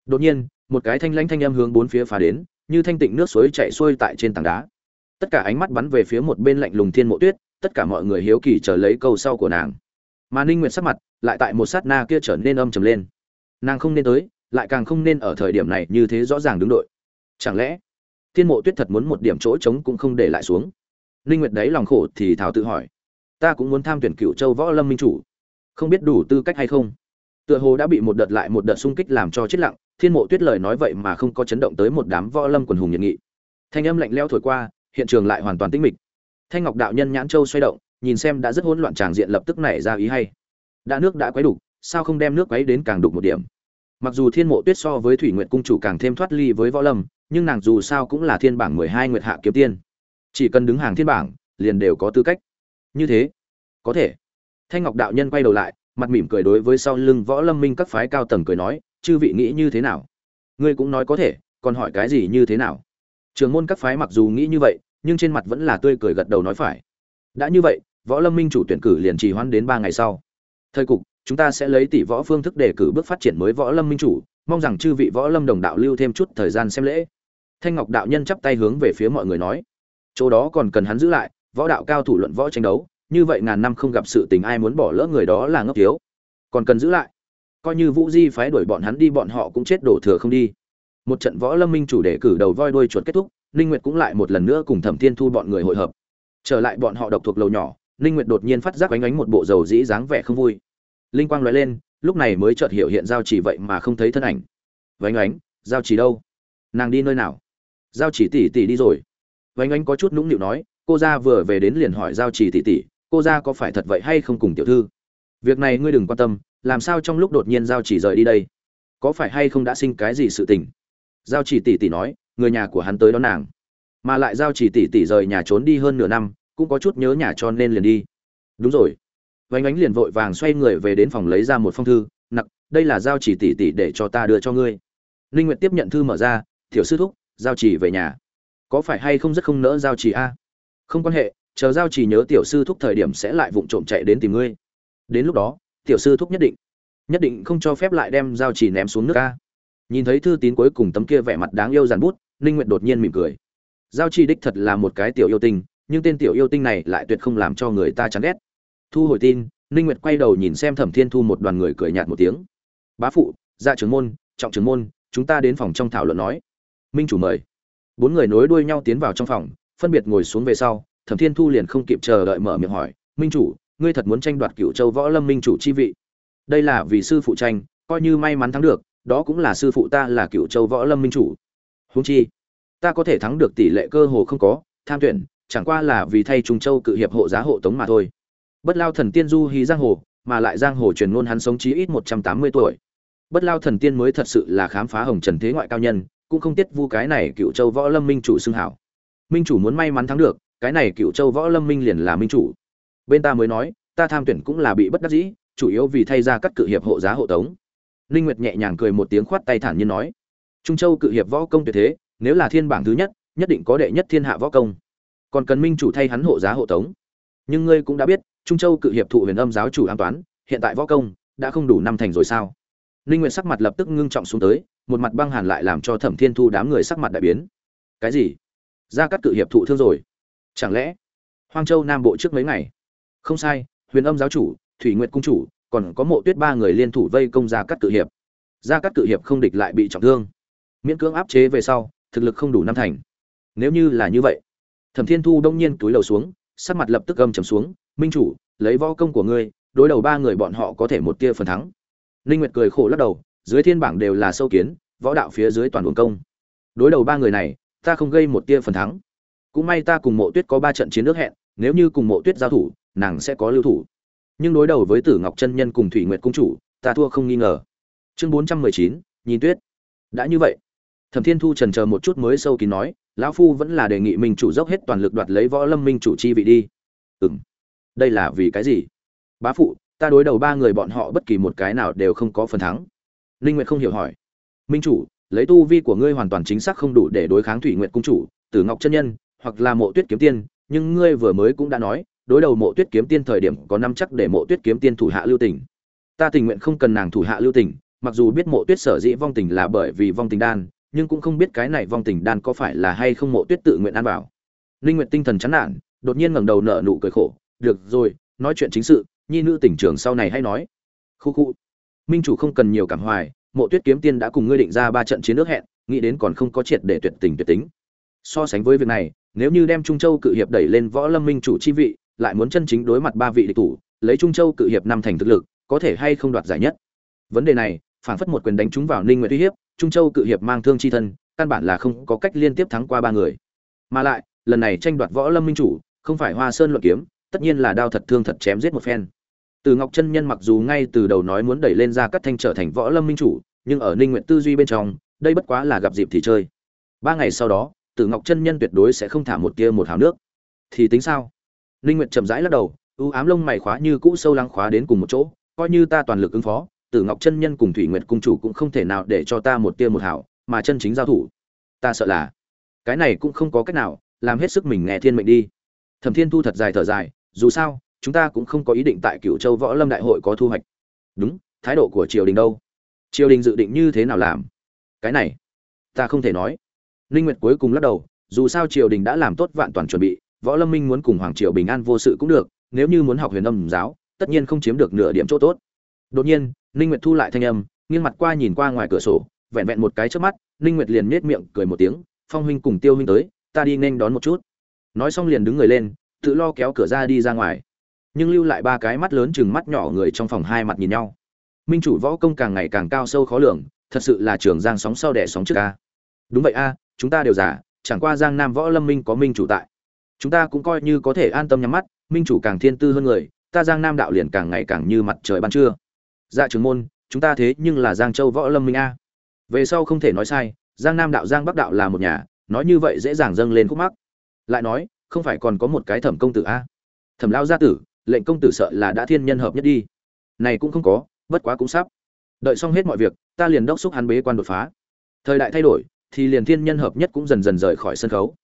Đột nhiên, một cái thanh lãnh thanh âm hướng bốn phía phá đến như thanh tịnh nước suối chảy xuôi tại trên tảng đá. Tất cả ánh mắt bắn về phía một bên lạnh lùng thiên mộ tuyết, tất cả mọi người hiếu kỳ chờ lấy câu sau của nàng. Mà ninh nguyệt sắc mặt lại tại một sát na kia trở nên âm trầm lên. Nàng không nên tới, lại càng không nên ở thời điểm này như thế rõ ràng đứng đội. Chẳng lẽ thiên mộ tuyết thật muốn một điểm chỗ trống cũng không để lại xuống? Ninh nguyệt đấy lòng khổ thì thảo tự hỏi. Ta cũng muốn tham tuyển cựu châu võ lâm minh chủ. Không biết đủ tư cách hay không? Tựa hồ đã bị một đợt lại một đợt xung kích làm cho chết lặng thiên mộ tuyết lời nói vậy mà không có chấn động tới một đám võ lâm quần hùng nhiệt nghị. Thanh âm lạnh lẽo thổi qua, hiện trường lại hoàn toàn tĩnh mịch. Thanh ngọc đạo nhân nhãn châu xoay động, nhìn xem đã rất hỗn loạn tràng diện lập tức nảy ra ý hay. Đã nước đã quấy đủ, sao không đem nước quấy đến càng đục một điểm? Mặc dù thiên mộ tuyết so với thủy nguyện cung chủ càng thêm thoát ly với võ lâm, nhưng nàng dù sao cũng là thiên bảng mười hai nguyệt hạ kiếm tiên. Chỉ cần đứng hàng thiên bảng, liền đều có tư cách. Như thế, có thể. Thanh ngọc đạo nhân quay đầu lại, mặt mỉm cười đối với sau lưng võ lâm minh các phái cao tầng cười nói chư vị nghĩ như thế nào? Ngươi cũng nói có thể, còn hỏi cái gì như thế nào? Trường môn các phái mặc dù nghĩ như vậy, nhưng trên mặt vẫn là tươi cười gật đầu nói phải. Đã như vậy, võ lâm minh chủ tuyển cử liền trì hoãn đến ba ngày sau. Thời cục, chúng ta sẽ lấy tỷ võ phương thức để cử bước phát triển mới võ lâm minh chủ, mong rằng chư vị võ lâm đồng đạo lưu thêm chút thời gian xem lễ. Thanh ngọc đạo nhân chắp tay hướng về phía mọi người nói. Chỗ đó còn cần hắn giữ lại, võ đạo cao thủ luận võ tranh đấu, như vậy ngàn năm không gặp sự tình ai muốn bỏ lỡ người đó là ngốc thiếu. Còn cần giữ lại coi như vũ di phái đuổi bọn hắn đi, bọn họ cũng chết đổ thừa không đi. Một trận võ lâm minh chủ để cử đầu voi đuôi chuột kết thúc, ninh nguyệt cũng lại một lần nữa cùng thẩm thiên thu bọn người hội hợp. Trở lại bọn họ độc thuộc lầu nhỏ, ninh nguyệt đột nhiên phát giác ánh ánh một bộ dầu dĩ dáng vẻ không vui. Linh quang lóe lên, lúc này mới chợt hiểu hiện giao chỉ vậy mà không thấy thân ảnh. Vánh ánh, giao chỉ đâu? Nàng đi nơi nào? Giao chỉ tỷ tỷ đi rồi. Vánh ánh có chút nũng nịu nói, cô gia vừa về đến liền hỏi giao chỉ tỷ tỷ, cô gia có phải thật vậy hay không cùng tiểu thư? Việc này ngươi đừng quan tâm làm sao trong lúc đột nhiên giao chỉ rời đi đây? Có phải hay không đã sinh cái gì sự tình? Giao chỉ tỷ tỷ nói, người nhà của hắn tới đón nàng. Mà lại giao chỉ tỷ tỷ rời nhà trốn đi hơn nửa năm, cũng có chút nhớ nhà cho nên liền đi. Đúng rồi. Vánh ánh liền vội vàng xoay người về đến phòng lấy ra một phong thư, nặc, đây là giao chỉ tỷ tỷ để cho ta đưa cho ngươi. Linh nguyệt tiếp nhận thư mở ra, tiểu sư thúc, giao chỉ về nhà. Có phải hay không rất không nỡ giao chỉ a? Không quan hệ, chờ giao chỉ nhớ tiểu sư thúc thời điểm sẽ lại vụng trộm chạy đến tìm ngươi. Đến lúc đó tiểu sư thúc nhất định. Nhất định không cho phép lại đem giao chỉ ném xuống nước ca nhìn thấy thư tín cuối cùng tấm kia vẻ mặt đáng yêu dàn bút, ninh nguyệt đột nhiên mỉm cười. Giao chỉ đích thật là một cái tiểu yêu tinh, nhưng tên tiểu yêu tinh này lại tuyệt không làm cho người ta chán ghét. Thu hồi tin, ninh nguyệt quay đầu nhìn xem thẩm thiên thu một đoàn người cười nhạt một tiếng. Bá phụ gia trưởng môn, trọng trưởng môn, chúng ta đến phòng trong thảo luận nói. Minh chủ mời. Bốn người nối đuôi nhau tiến vào trong phòng, phân biệt ngồi xuống về sau, thẩm thiên thu liền không kịp chờ đợi mở miệng hỏi, minh chủ ngươi thật muốn tranh đoạt cựu châu võ lâm minh chủ chi vị. Đây là vì sư phụ tranh, coi như may mắn thắng được, đó cũng là sư phụ ta là cựu châu võ lâm minh chủ. Húng chi, ta có thể thắng được tỷ lệ cơ hồ không có, tham tuyển, chẳng qua là vì thay trung châu cự hiệp hộ giá hộ tống mà thôi. Bất lao thần tiên du hí giang hồ, mà lại giang hồ truyền ngôn hắn sống chí ít một trăm tám mươi tuổi. Bất lao thần tiên mới thật sự là khám phá hồng trần thế ngoại cao nhân, cũng không tiết vu cái này cựu châu võ lâm minh chủ xưng hảo. Minh chủ muốn may mắn thắng được, cái này cựu châu võ lâm minh liền là minh chủ bên ta mới nói, ta tham tuyển cũng là bị bất đắc dĩ, chủ yếu vì thay ra cắt cự hiệp hộ giá hộ tống. Ninh nguyệt nhẹ nhàng cười một tiếng khoát tay thản nhiên nói, trung châu cự hiệp võ công tuyệt thế, nếu là thiên bảng thứ nhất nhất định có đệ nhất thiên hạ võ công. Còn cần minh chủ thay hắn hộ giá hộ tống. Nhưng ngươi cũng đã biết, trung châu cự hiệp thụ huyền âm giáo chủ an toán, hiện tại võ công đã không đủ năm thành rồi sao? Ninh nguyệt sắc mặt lập tức ngưng trọng xuống tới, một mặt băng hàn lại làm cho thẩm thiên thu đám người sắc mặt đại biến. Cái gì? Gia cát cự hiệp thụ thương rồi. Chẳng lẽ hoang châu nam bộ trước mấy ngày không sai, huyền âm giáo chủ, thủy nguyệt cung chủ, còn có mộ tuyết ba người liên thủ vây công gia cát cự hiệp. Gia cát cự hiệp không địch lại bị trọng thương. Miễn cưỡng áp chế về sau, thực lực không đủ năm thành. Nếu như là như vậy, thẩm thiên thu đông nhiên túi lầu xuống, sắc mặt lập tức gầm trầm xuống, minh chủ, lấy võ công của ngươi, đối đầu ba người bọn họ có thể một tia phần thắng. Ninh nguyệt cười khổ lắc đầu, dưới thiên bảng đều là sâu kiến, võ đạo phía dưới toàn uổng công. Đối đầu ba người này, ta không gây một tia phần thắng. Cũng may ta cùng mộ tuyết có ba trận chiến nước hẹn, nếu như cùng mộ tuyết giao thủ nàng sẽ có lưu thủ. Nhưng đối đầu với tử ngọc chân nhân cùng thủy nguyệt cung chủ ta thua không nghi ngờ. Chương 419, nhìn tuyết. Đã như vậy thẩm thiên thu trần chờ một chút mới sâu kín nói lão phu vẫn là đề nghị minh chủ dốc hết toàn lực đoạt lấy võ lâm minh chủ chi vị đi. Ừm đây là vì cái gì? Bá phụ ta đối đầu ba người bọn họ bất kỳ một cái nào đều không có phần thắng. Ninh nguyệt không hiểu hỏi. Minh chủ lấy tu vi của ngươi hoàn toàn chính xác không đủ để đối kháng thủy nguyệt cung chủ tử ngọc chân nhân hoặc là mộ tuyết kiếm tiên nhưng ngươi vừa mới cũng đã nói đối đầu mộ tuyết kiếm tiên thời điểm có năm chắc để mộ tuyết kiếm tiên thủ hạ lưu tình. Ta tình nguyện không cần nàng thủ hạ lưu tình, mặc dù biết mộ tuyết sở dĩ vong tình là bởi vì vong tình đan, nhưng cũng không biết cái này vong tình đan có phải là hay không mộ tuyết tự nguyện ăn vào. Linh nguyện tinh thần chán nản, đột nhiên ngẩng đầu nở nụ cười khổ, được rồi, nói chuyện chính sự, nhi nữ tỉnh trường sau này hay nói. Khu khu. Minh chủ không cần nhiều cảm hoài, mộ tuyết kiếm tiên đã cùng ngươi định ra ba trận chiến nước hẹn, nghĩ đến còn không có triệt để tuyệt tình tuyệt tính. So sánh với việc này, nếu như đem trung châu cự hiệp đẩy lên võ lâm minh chủ chi vị lại muốn chân chính đối mặt ba vị địch thủ, lấy trung châu cự hiệp năm thành thực lực, có thể hay không đoạt giải nhất. Vấn đề này, phản phất một quyền đánh trúng vào ninh nguyện uy hiếp, trung châu cự hiệp mang thương chi thân, căn bản là không có cách liên tiếp thắng qua ba người. Mà lại, lần này tranh đoạt võ lâm minh chủ, không phải hoa sơn luận kiếm, tất nhiên là đao thật thương thật chém giết một phen. Từ ngọc chân nhân mặc dù ngay từ đầu nói muốn đẩy lên ra cắt thanh trở thành võ lâm minh chủ, nhưng ở ninh nguyện tư duy bên trong, đây bất quá là gặp dịp thì chơi. Ba ngày sau đó, từ ngọc chân nhân tuyệt đối sẽ không thả một tia một hào nước. Thì tính sao? Ninh Nguyệt chậm rãi lắc đầu ưu ám lông mày khóa như cũ sâu lắng khóa đến cùng một chỗ, coi như ta toàn lực ứng phó, tử ngọc chân nhân cùng thủy nguyệt cung chủ cũng không thể nào để cho ta một tia một hảo, mà chân chính giao thủ, ta sợ là, cái này cũng không có cách nào, làm hết sức mình nghe thiên mệnh đi. Thẩm thiên thu thật dài thở dài, dù sao, chúng ta cũng không có ý định tại cựu châu võ lâm đại hội có thu hoạch. Đúng, thái độ của triều đình đâu? Triều đình dự định như thế nào làm? Cái này, ta không thể nói. Ninh nguyệt cuối cùng lắc đầu, dù sao triều đình đã làm tốt vạn toàn chuẩn bị võ lâm minh muốn cùng hoàng triều bình an vô sự cũng được, nếu như muốn học huyền âm giáo, tất nhiên không chiếm được nửa điểm chỗ tốt. Đột nhiên, ninh nguyệt thu lại thanh âm, nghiêng mặt qua nhìn qua ngoài cửa sổ, vẹn vẹn một cái trước mắt, ninh nguyệt liền nhếch miệng cười một tiếng, phong huynh cùng tiêu huynh tới, ta đi nên đón một chút. Nói xong liền đứng người lên, tự lo kéo cửa ra đi ra ngoài. Nhưng lưu lại ba cái mắt lớn chừng mắt nhỏ người trong phòng hai mặt nhìn nhau. Minh chủ võ công càng ngày càng cao sâu khó lường, thật sự là trường giang sóng sau đẻ sóng trước a. Đúng vậy a, chúng ta đều giả chẳng qua giang nam võ lâm minh có minh chủ tại chúng ta cũng coi như có thể an tâm nhắm mắt, minh chủ càng thiên tư hơn người, ta giang nam đạo liền càng ngày càng như mặt trời ban trưa. Dạ trưởng môn, chúng ta thế nhưng là giang châu võ lâm minh a. Về sau không thể nói sai, giang nam đạo giang bắc đạo là một nhà, nói như vậy dễ dàng dâng lên khúc mắc. Lại nói, không phải còn có một cái thẩm công tử a. Thẩm lao gia tử, lệnh công tử sợ là đã thiên nhân hợp nhất đi. Này cũng không có, bất quá cũng sắp. Đợi xong hết mọi việc, ta liền đốc xúc hắn bế quan đột phá. Thời đại thay đổi, thì liền thiên nhân hợp nhất cũng dần dần rời khỏi sân khấu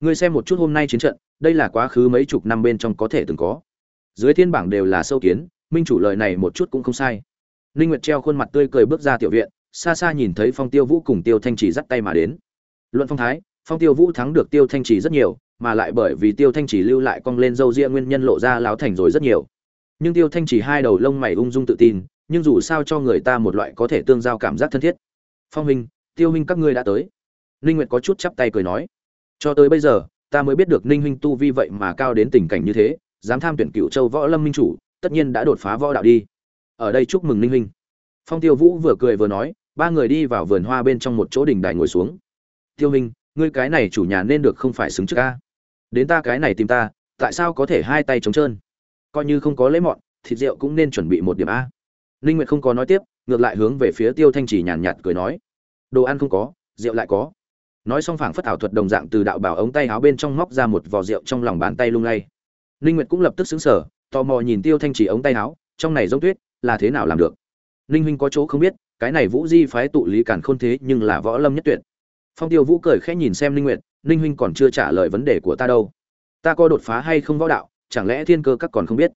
ngươi xem một chút hôm nay chiến trận, đây là quá khứ mấy chục năm bên trong có thể từng có. Dưới thiên bảng đều là sâu kiến, minh chủ lời này một chút cũng không sai. Linh nguyệt treo khuôn mặt tươi cười bước ra tiểu viện, xa xa nhìn thấy phong tiêu vũ cùng tiêu thanh Chỉ dắt tay mà đến. Luận phong thái, phong tiêu vũ thắng được tiêu thanh Chỉ rất nhiều, mà lại bởi vì tiêu thanh Chỉ lưu lại cong lên dâu ria nguyên nhân lộ ra láo thành rồi rất nhiều. Nhưng tiêu thanh Chỉ hai đầu lông mày ung dung tự tin, nhưng dù sao cho người ta một loại có thể tương giao cảm giác thân thiết. Phong minh tiêu minh các ngươi đã tới. Linh nguyệt có chút chắp tay cười nói cho tới bây giờ, ta mới biết được ninh huynh tu vi vậy mà cao đến tình cảnh như thế, dám tham tuyển cựu châu võ lâm minh chủ, tất nhiên đã đột phá võ đạo đi. Ở đây chúc mừng ninh huynh. Phong tiêu vũ vừa cười vừa nói, ba người đi vào vườn hoa bên trong một chỗ đình đài ngồi xuống. Tiêu huynh, ngươi cái này chủ nhà nên được không phải xứng trước a? Đến ta cái này tìm ta, tại sao có thể hai tay trống trơn? Coi như không có lễ mọn, thịt rượu cũng nên chuẩn bị một điểm a. Ninh nguyệt không có nói tiếp, ngược lại hướng về phía tiêu thanh chỉ nhàn nhạt cười nói. Đồ ăn không có, rượu lại có nói xong phảng phất ảo thuật đồng dạng từ đạo bảo ống tay áo bên trong móc ra một vò rượu trong lòng bàn tay lung lay. Ninh nguyệt cũng lập tức sững sờ, tò mò nhìn tiêu thanh chỉ ống tay áo, trong này giống tuyết, là thế nào làm được? Ninh huynh có chỗ không biết, cái này vũ di phái tụ lý cản khôn thế nhưng là võ lâm nhất tuyệt. Phong tiêu vũ cười khẽ nhìn xem ninh nguyệt, ninh huynh còn chưa trả lời vấn đề của ta đâu. Ta có đột phá hay không võ đạo, chẳng lẽ thiên cơ các còn không biết?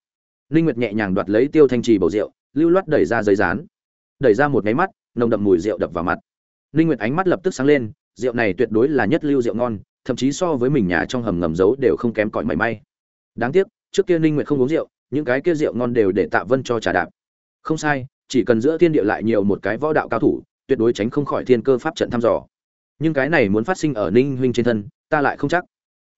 Ninh nguyệt nhẹ nhàng đoạt lấy tiêu thanh trì bầu rượu, lưu loát đẩy ra giấy rán đẩy ra một máy mắt, nồng đậm mùi rượu đập vào mặt. Ninh nguyệt ánh mắt lập tức sáng lên rượu này tuyệt đối là nhất lưu rượu ngon thậm chí so với mình nhà trong hầm ngầm giấu đều không kém cỏi mảy may. Đáng tiếc trước kia ninh nguyệt không uống rượu những cái kia rượu ngon đều để tạ vân cho trà đạp. Không sai chỉ cần giữa thiên địa lại nhiều một cái võ đạo cao thủ tuyệt đối tránh không khỏi thiên cơ pháp trận thăm dò. Nhưng cái này muốn phát sinh ở ninh huynh trên thân ta lại không chắc.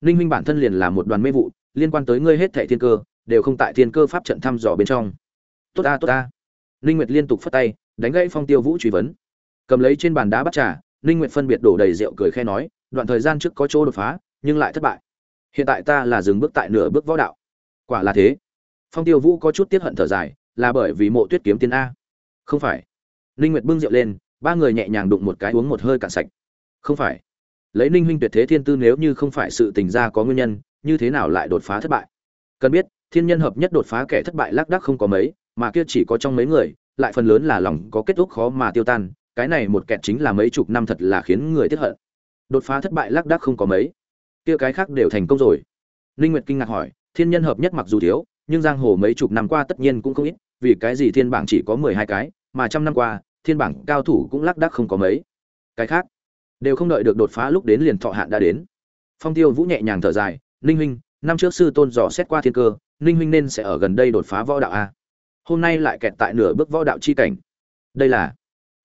Ninh huynh bản thân liền là một đoàn mê vụ liên quan tới ngươi hết thảy thiên cơ đều không tại thiên cơ pháp trận thăm dò bên trong. Tốt a tốt a, ninh nguyệt liên tục phất tay đánh gãy phong tiêu vũ truy vấn. Cầm lấy trên bàn đá bắt trà ninh nguyệt phân biệt đổ đầy rượu cười khẽ nói, đoạn thời gian trước có chỗ đột phá, nhưng lại thất bại. Hiện tại ta là dừng bước tại nửa bước võ đạo. Quả là thế. Phong tiêu vũ có chút tiếc hận thở dài, là bởi vì mộ tuyết kiếm tiên a. Không phải. Ninh nguyệt bưng rượu lên, ba người nhẹ nhàng đụng một cái uống một hơi cạn sạch. Không phải. Lấy ninh huynh tuyệt thế thiên tư nếu như không phải sự tình ra có nguyên nhân, như thế nào lại đột phá thất bại? Cần biết, thiên nhân hợp nhất đột phá kẻ thất bại lác đác không có mấy, mà kia chỉ có trong mấy người, lại phần lớn là lòng có kết thúc khó mà tiêu tan cái này một kẹt chính là mấy chục năm thật là khiến người tiếc hận. Đột phá thất bại lác đác không có mấy. Kia cái khác đều thành công rồi. Linh nguyệt kinh ngạc hỏi, thiên nhân hợp nhất mặc dù thiếu, nhưng giang hồ mấy chục năm qua tất nhiên cũng không ít, vì cái gì thiên bảng chỉ có mười hai cái, mà trăm năm qua, thiên bảng cao thủ cũng lác đác không có mấy. Cái khác, đều không đợi được đột phá lúc đến liền thọ hạn đã đến. Phong tiêu vũ nhẹ nhàng thở dài, ninh huynh, năm trước sư tôn dò xét qua thiên cơ, ninh huynh nên sẽ ở gần đây đột phá võ đạo a. Hôm nay lại kẹt tại nửa bước võ đạo chi cảnh. Đây là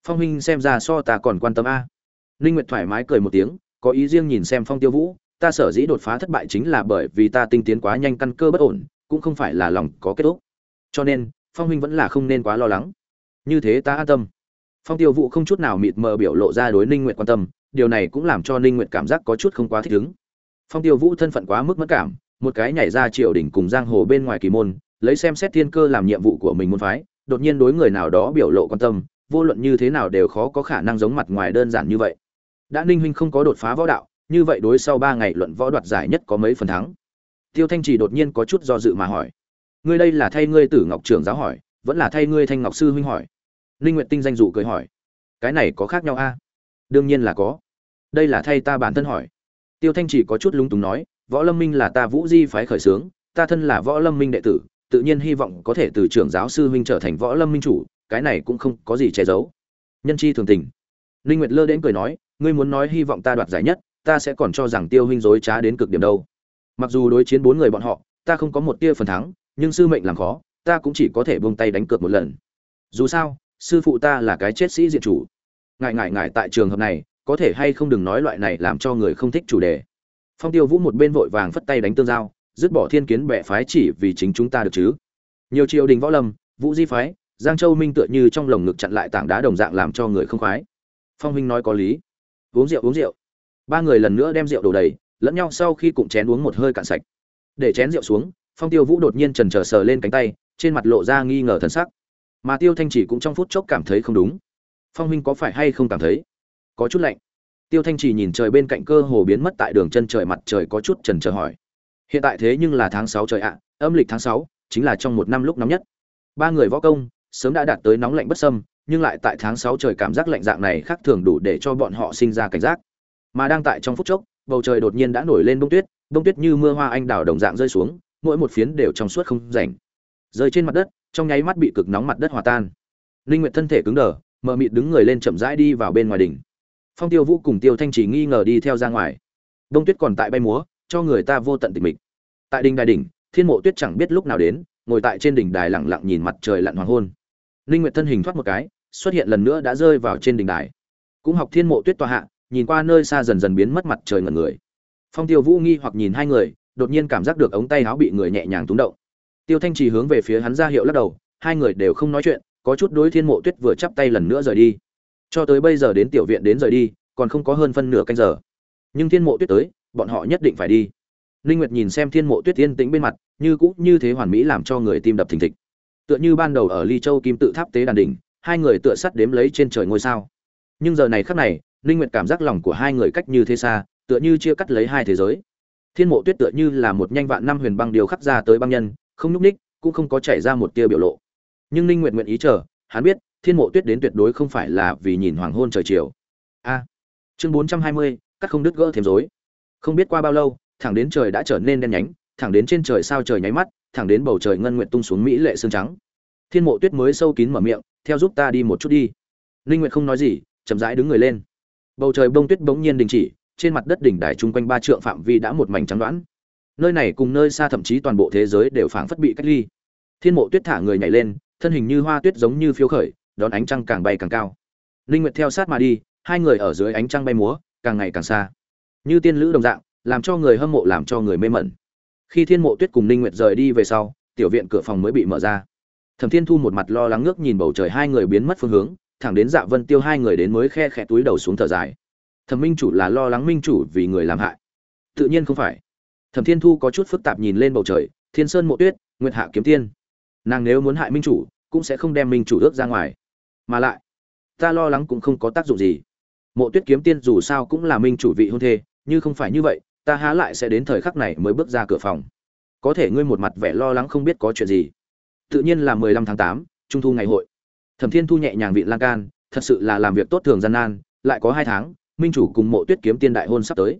phong huynh xem ra so ta còn quan tâm a. Ninh nguyệt thoải mái cười một tiếng, có ý riêng nhìn xem phong tiêu vũ, ta sở dĩ đột phá thất bại chính là bởi vì ta tinh tiến quá nhanh căn cơ bất ổn, cũng không phải là lòng có kết thúc. Cho nên, phong huynh vẫn là không nên quá lo lắng. Như thế ta an tâm. Phong tiêu vũ không chút nào mịt mờ biểu lộ ra đối ninh nguyệt quan tâm, điều này cũng làm cho ninh nguyệt cảm giác có chút không quá thích ứng. Phong tiêu vũ thân phận quá mức mất cảm, một cái nhảy ra triều đỉnh cùng giang hồ bên ngoài kỳ môn, lấy xem xét thiên cơ làm nhiệm vụ của mình môn phái, đột nhiên đối người nào đó biểu lộ quan tâm vô luận như thế nào đều khó có khả năng giống mặt ngoài đơn giản như vậy. Đã ninh huynh không có đột phá võ đạo, như vậy đối sau ba ngày luận võ đoạt giải nhất có mấy phần thắng? Tiêu thanh trì đột nhiên có chút do dự mà hỏi. Ngươi đây là thay ngươi tử ngọc trưởng giáo hỏi, vẫn là thay ngươi thanh ngọc sư huynh hỏi? Ninh nguyệt tinh danh dụ cười hỏi. Cái này có khác nhau a? Đương nhiên là có. Đây là thay ta bản thân hỏi. Tiêu thanh chỉ có chút lung túng nói, võ lâm minh là ta vũ di phái khởi xướng, ta thân là võ lâm minh đệ tử, tự nhiên hy vọng có thể từ trưởng giáo sư huynh trở thành võ lâm minh chủ cái này cũng không có gì che giấu. Nhân chi thường tình. Ninh nguyệt lơ đến cười nói, ngươi muốn nói hy vọng ta đoạt giải nhất, ta sẽ còn cho rằng tiêu huynh dối trá đến cực điểm đâu. Mặc dù đối chiến bốn người bọn họ, ta không có một tia phần thắng, nhưng sư mệnh làm khó, ta cũng chỉ có thể buông tay đánh cược một lần. Dù sao, sư phụ ta là cái chết sĩ diện chủ. Ngại ngại ngại tại trường hợp này, có thể hay không đừng nói loại này làm cho người không thích chủ đề. Phong tiêu vũ một bên vội vàng phất tay đánh tương giao, dứt bỏ thiên kiến bệ phái chỉ vì chính chúng ta được chứ? Nhiều triều đình võ lâm, vũ di phái giang châu minh tựa như trong lồng ngực chặn lại tảng đá đồng dạng làm cho người không khoái. Phong huynh nói có lý. Uống rượu uống rượu. Ba người lần nữa đem rượu đổ đầy, lẫn nhau sau khi cụm chén uống một hơi cạn sạch. Để chén rượu xuống, phong tiêu vũ đột nhiên trần trờ sờ lên cánh tay, trên mặt lộ ra nghi ngờ thần sắc. Mà tiêu thanh chỉ cũng trong phút chốc cảm thấy không đúng. Phong huynh có phải hay không cảm thấy có chút lạnh? Tiêu thanh chỉ nhìn trời bên cạnh cơ hồ biến mất tại đường chân trời mặt trời có chút trần trờ hỏi. Hiện tại thế nhưng là tháng sáu trời ạ, âm lịch tháng sáu, chính là trong một năm lúc nóng nhất. Ba người võ công sớm đã đạt tới nóng lạnh bất sâm nhưng lại tại tháng sáu trời cảm giác lạnh dạng này khác thường đủ để cho bọn họ sinh ra cảnh giác. Mà đang tại trong phút chốc, bầu trời đột nhiên đã nổi lên bông tuyết bông tuyết như mưa hoa anh đào đồng dạng rơi xuống, mỗi một phiến đều trong suốt không rảnh. Rơi trên mặt đất, trong nháy mắt bị cực nóng mặt đất hòa tan. Linh nguyệt thân thể cứng đờ, mờ mịt đứng người lên chậm rãi đi vào bên ngoài đỉnh. Phong tiêu vũ cùng tiêu thanh chỉ nghi ngờ đi theo ra ngoài. Bông tuyết còn tại bay múa, cho người ta vô tận tịch mịch. Tại đỉnh đài đỉnh, thiên mộ tuyết chẳng biết lúc nào đến, ngồi tại trên đỉnh đài lặng lặng nhìn mặt trời lặn hoàng hôn linh nguyệt thân hình thoát một cái, xuất hiện lần nữa đã rơi vào trên đỉnh đài. Cũng học thiên mộ tuyết tòa hạ, nhìn qua nơi xa dần dần biến mất mặt trời ngẩn người. Phong tiêu vũ nghi hoặc nhìn hai người, đột nhiên cảm giác được ống tay áo bị người nhẹ nhàng túng động. Tiêu thanh trì hướng về phía hắn ra hiệu lắc đầu, hai người đều không nói chuyện, có chút đối thiên mộ tuyết vừa chắp tay lần nữa rời đi. Cho tới bây giờ đến tiểu viện đến rời đi, còn không có hơn phân nửa canh giờ. Nhưng thiên mộ tuyết tới, bọn họ nhất định phải đi. Linh nguyệt nhìn xem thiên mộ tuyết yên tĩnh bên mặt, như cũ như thế hoàn mỹ làm cho người tim đập thình thịch tựa như ban đầu ở ly châu kim tự tháp tế đàn đỉnh hai người tựa sắt đếm lấy trên trời ngôi sao. Nhưng giờ này khắc này ninh nguyệt cảm giác lòng của hai người cách như thế xa tựa như chia cắt lấy hai thế giới. Thiên mộ tuyết tựa như là một nhanh vạn năm huyền băng điều khắc ra tới băng nhân không nhúc ních cũng không có chảy ra một tia biểu lộ. Nhưng ninh nguyệt nguyện ý chờ hắn biết thiên mộ tuyết đến tuyệt đối không phải là vì nhìn hoàng hôn trời chiều. A. Chương 420, cắt không đứt gỡ thêm rối. Không biết qua bao lâu thẳng đến trời đã trở nên đen nhánh thẳng đến trên trời sao trời nháy mắt thẳng đến bầu trời ngân nguyện tung xuống mỹ lệ sương trắng. Thiên mộ tuyết mới sâu kín mở miệng, theo giúp ta đi một chút đi. Ninh nguyệt không nói gì, chậm rãi đứng người lên. Bầu trời bông tuyết bỗng nhiên đình chỉ, trên mặt đất đỉnh đài chung quanh ba trượng phạm vi đã một mảnh trắng đoãn nơi này cùng nơi xa thậm chí toàn bộ thế giới đều phảng phất bị cách ly. Thiên mộ tuyết thả người nhảy lên, thân hình như hoa tuyết giống như phiêu khởi, đón ánh trăng càng bay càng cao. Linh nguyệt theo sát mà đi, hai người ở dưới ánh trăng bay múa, càng ngày càng xa. Như tiên lữ đồng dạng, làm cho người hâm mộ làm cho người mê mẩn khi thiên mộ tuyết cùng Ninh nguyệt rời đi về sau, tiểu viện cửa phòng mới bị mở ra. Thẩm thiên thu một mặt lo lắng ngước nhìn bầu trời hai người biến mất phương hướng, thẳng đến dạ vân tiêu hai người đến mới khe khẽ túi đầu xuống thở dài. Thẩm minh chủ là lo lắng minh chủ vì người làm hại. Tự nhiên không phải. Thẩm thiên thu có chút phức tạp nhìn lên bầu trời, thiên sơn mộ tuyết, nguyệt hạ kiếm tiên. Nàng nếu muốn hại minh chủ, cũng sẽ không đem minh chủ ước ra ngoài. Mà lại, ta lo lắng cũng không có tác dụng gì. Mộ tuyết kiếm tiên dù sao cũng là minh chủ vị hôn thê, như không phải như vậy ta há lại sẽ đến thời khắc này mới bước ra cửa phòng. Có thể ngươi một mặt vẻ lo lắng không biết có chuyện gì. Tự nhiên là mười lăm tháng tám, trung thu ngày hội. Thẩm thiên thu nhẹ nhàng vị lan can, thật sự là làm việc tốt thường gian nan, lại có hai tháng, minh chủ cùng mộ tuyết kiếm tiên đại hôn sắp tới.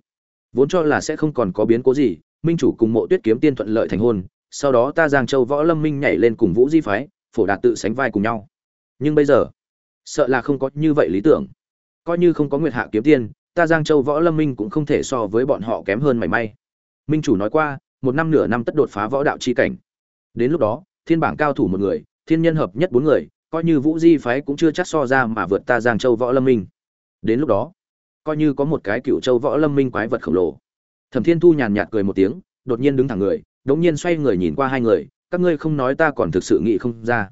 Vốn cho là sẽ không còn có biến cố gì, minh chủ cùng mộ tuyết kiếm tiên thuận lợi thành hôn, sau đó ta giang châu võ lâm minh nhảy lên cùng vũ di phái, phổ đạt tự sánh vai cùng nhau. Nhưng bây giờ, sợ là không có như vậy lý tưởng. Coi như không có nguyệt hạ kiếm tiên ta giang châu võ lâm minh cũng không thể so với bọn họ kém hơn mảy may. Minh chủ nói qua, một năm nửa năm tất đột phá võ đạo chi cảnh. Đến lúc đó, thiên bảng cao thủ một người, thiên nhân hợp nhất bốn người, coi như vũ di phái cũng chưa chắc so ra mà vượt ta giang châu võ lâm minh. Đến lúc đó, coi như có một cái cựu châu võ lâm minh quái vật khổng lồ. Thẩm thiên thu nhàn nhạt cười một tiếng, đột nhiên đứng thẳng người, đống nhiên xoay người nhìn qua hai người, các ngươi không nói ta còn thực sự nghĩ không ra.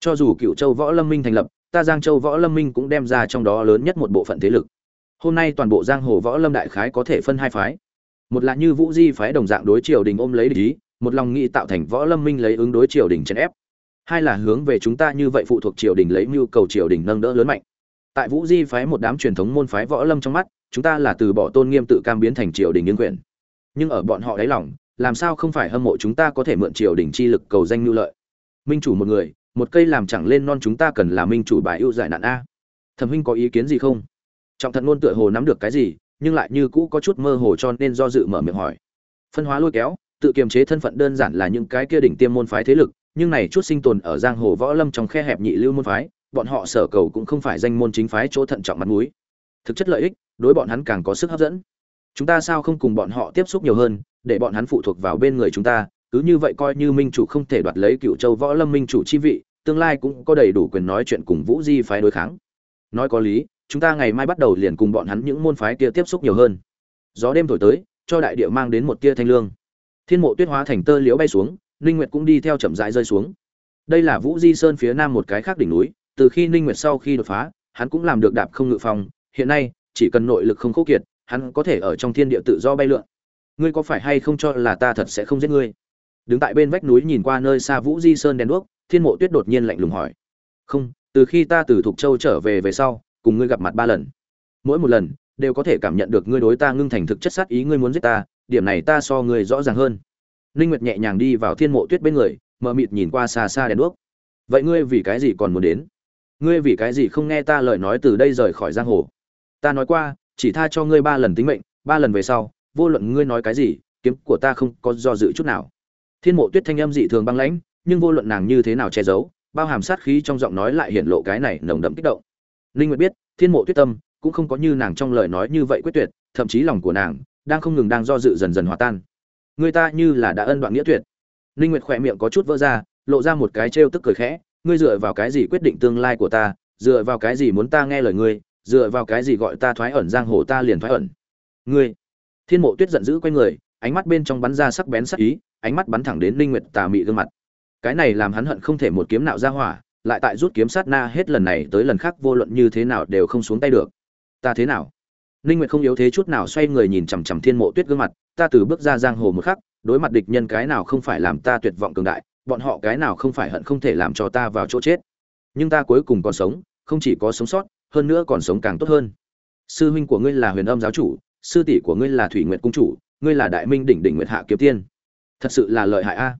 Cho dù cựu châu võ lâm minh thành lập, ta giang châu võ lâm minh cũng đem ra trong đó lớn nhất một bộ phận thế lực hôm nay toàn bộ giang hồ võ lâm đại khái có thể phân hai phái. Một là như vũ di phái đồng dạng đối triều đình ôm lấy lý một lòng nghị tạo thành võ lâm minh lấy ứng đối triều đình chèn ép. Hai là hướng về chúng ta như vậy phụ thuộc triều đình lấy mưu cầu triều đình nâng đỡ lớn mạnh. Tại vũ di phái một đám truyền thống môn phái võ lâm trong mắt, chúng ta là từ bỏ tôn nghiêm tự cam biến thành triều đình nhân quyền. Nhưng ở bọn họ đáy lòng, làm sao không phải hâm mộ chúng ta có thể mượn triều đình chi lực cầu danh nhu lợi? Minh chủ một người, một cây làm chẳng lên non chúng ta cần là minh chủ bài ưu giải nạn a. Thẩm huynh có ý kiến gì không? Trọng thận ngôn tựa hồ nắm được cái gì, nhưng lại như cũ có chút mơ hồ cho nên do dự mở miệng hỏi. Phân hóa lôi kéo, tự kiềm chế thân phận đơn giản là những cái kia đỉnh tiêm môn phái thế lực, nhưng này chút sinh tồn ở giang hồ võ lâm trong khe hẹp nhị lưu môn phái, bọn họ sở cầu cũng không phải danh môn chính phái chỗ thận trọng mặt mũi. Thực chất lợi ích, đối bọn hắn càng có sức hấp dẫn. Chúng ta sao không cùng bọn họ tiếp xúc nhiều hơn, để bọn hắn phụ thuộc vào bên người chúng ta, cứ như vậy coi như minh chủ không thể đoạt lấy cựu châu võ lâm minh chủ chi vị, tương lai cũng có đầy đủ quyền nói chuyện cùng vũ di phái đối kháng. Nói có lý chúng ta ngày mai bắt đầu liền cùng bọn hắn những môn phái kia tiếp xúc nhiều hơn. Gió đêm thổi tới, cho đại địa mang đến một tia thanh lương. Thiên mộ tuyết hóa thành tơ liễu bay xuống, ninh nguyệt cũng đi theo chậm rãi rơi xuống. Đây là vũ di sơn phía nam một cái khác đỉnh núi, từ khi ninh nguyệt sau khi đột phá, hắn cũng làm được đạp không ngự phòng hiện nay, chỉ cần nội lực không khô kiệt, hắn có thể ở trong thiên địa tự do bay lượn. Ngươi có phải hay không cho là ta thật sẽ không giết ngươi? Đứng tại bên vách núi nhìn qua nơi xa vũ di sơn đèn đuốc, thiên mộ tuyết đột nhiên lạnh lùng hỏi. Không, từ khi ta từ thục châu trở về về sau cùng ngươi gặp mặt ba lần. Mỗi một lần, đều có thể cảm nhận được ngươi đối ta ngưng thành thực chất sát ý ngươi muốn giết ta, điểm này ta so ngươi rõ ràng hơn. Ninh nguyệt nhẹ nhàng đi vào thiên mộ tuyết bên người mờ mịt nhìn qua xa xa đèn đuốc. Vậy ngươi vì cái gì còn muốn đến? Ngươi vì cái gì không nghe ta lời nói từ đây rời khỏi giang hồ? Ta nói qua, chỉ tha cho ngươi ba lần tính mệnh, ba lần về sau, vô luận ngươi nói cái gì, kiếm của ta không có do dự chút nào. Thiên mộ tuyết thanh âm dị thường băng lãnh, nhưng vô luận nàng như thế nào che giấu, bao hàm sát khí trong giọng nói lại hiện lộ cái này nồng đậm kích động linh nguyệt biết, thiên mộ tuyết tâm cũng không có như nàng trong lời nói như vậy quyết tuyệt, thậm chí lòng của nàng đang không ngừng đang do dự dần dần hòa tan. Người ta như là đã ân đoạn nghĩa tuyệt. Linh nguyệt khỏe miệng có chút vỡ ra, lộ ra một cái trêu tức cười khẽ, ngươi dựa vào cái gì quyết định tương lai của ta, dựa vào cái gì muốn ta nghe lời ngươi, dựa vào cái gì gọi ta thoái ẩn giang hồ ta liền thoái ẩn? Ngươi. Thiên mộ tuyết giận dữ quay người, ánh mắt bên trong bắn ra sắc bén sắc ý, ánh mắt bắn thẳng đến linh nguyệt tà mị gương mặt. Cái này làm hắn hận không thể một kiếm nạo ra hỏa lại tại rút kiếm sát na hết lần này tới lần khác, vô luận như thế nào đều không xuống tay được. Ta thế nào? Ninh nguyệt không yếu thế chút nào xoay người nhìn chằm chằm thiên mộ tuyết gương mặt, ta từ bước ra giang hồ một khắc, đối mặt địch nhân cái nào không phải làm ta tuyệt vọng cường đại, bọn họ cái nào không phải hận không thể làm cho ta vào chỗ chết. Nhưng ta cuối cùng còn sống, không chỉ có sống sót, hơn nữa còn sống càng tốt hơn. Sư huynh của ngươi là huyền âm giáo chủ, sư tỷ của ngươi là thủy nguyệt cung chủ, ngươi là đại minh đỉnh đỉnh nguyệt hạ kiếm tiên. Thật sự là lợi hại a.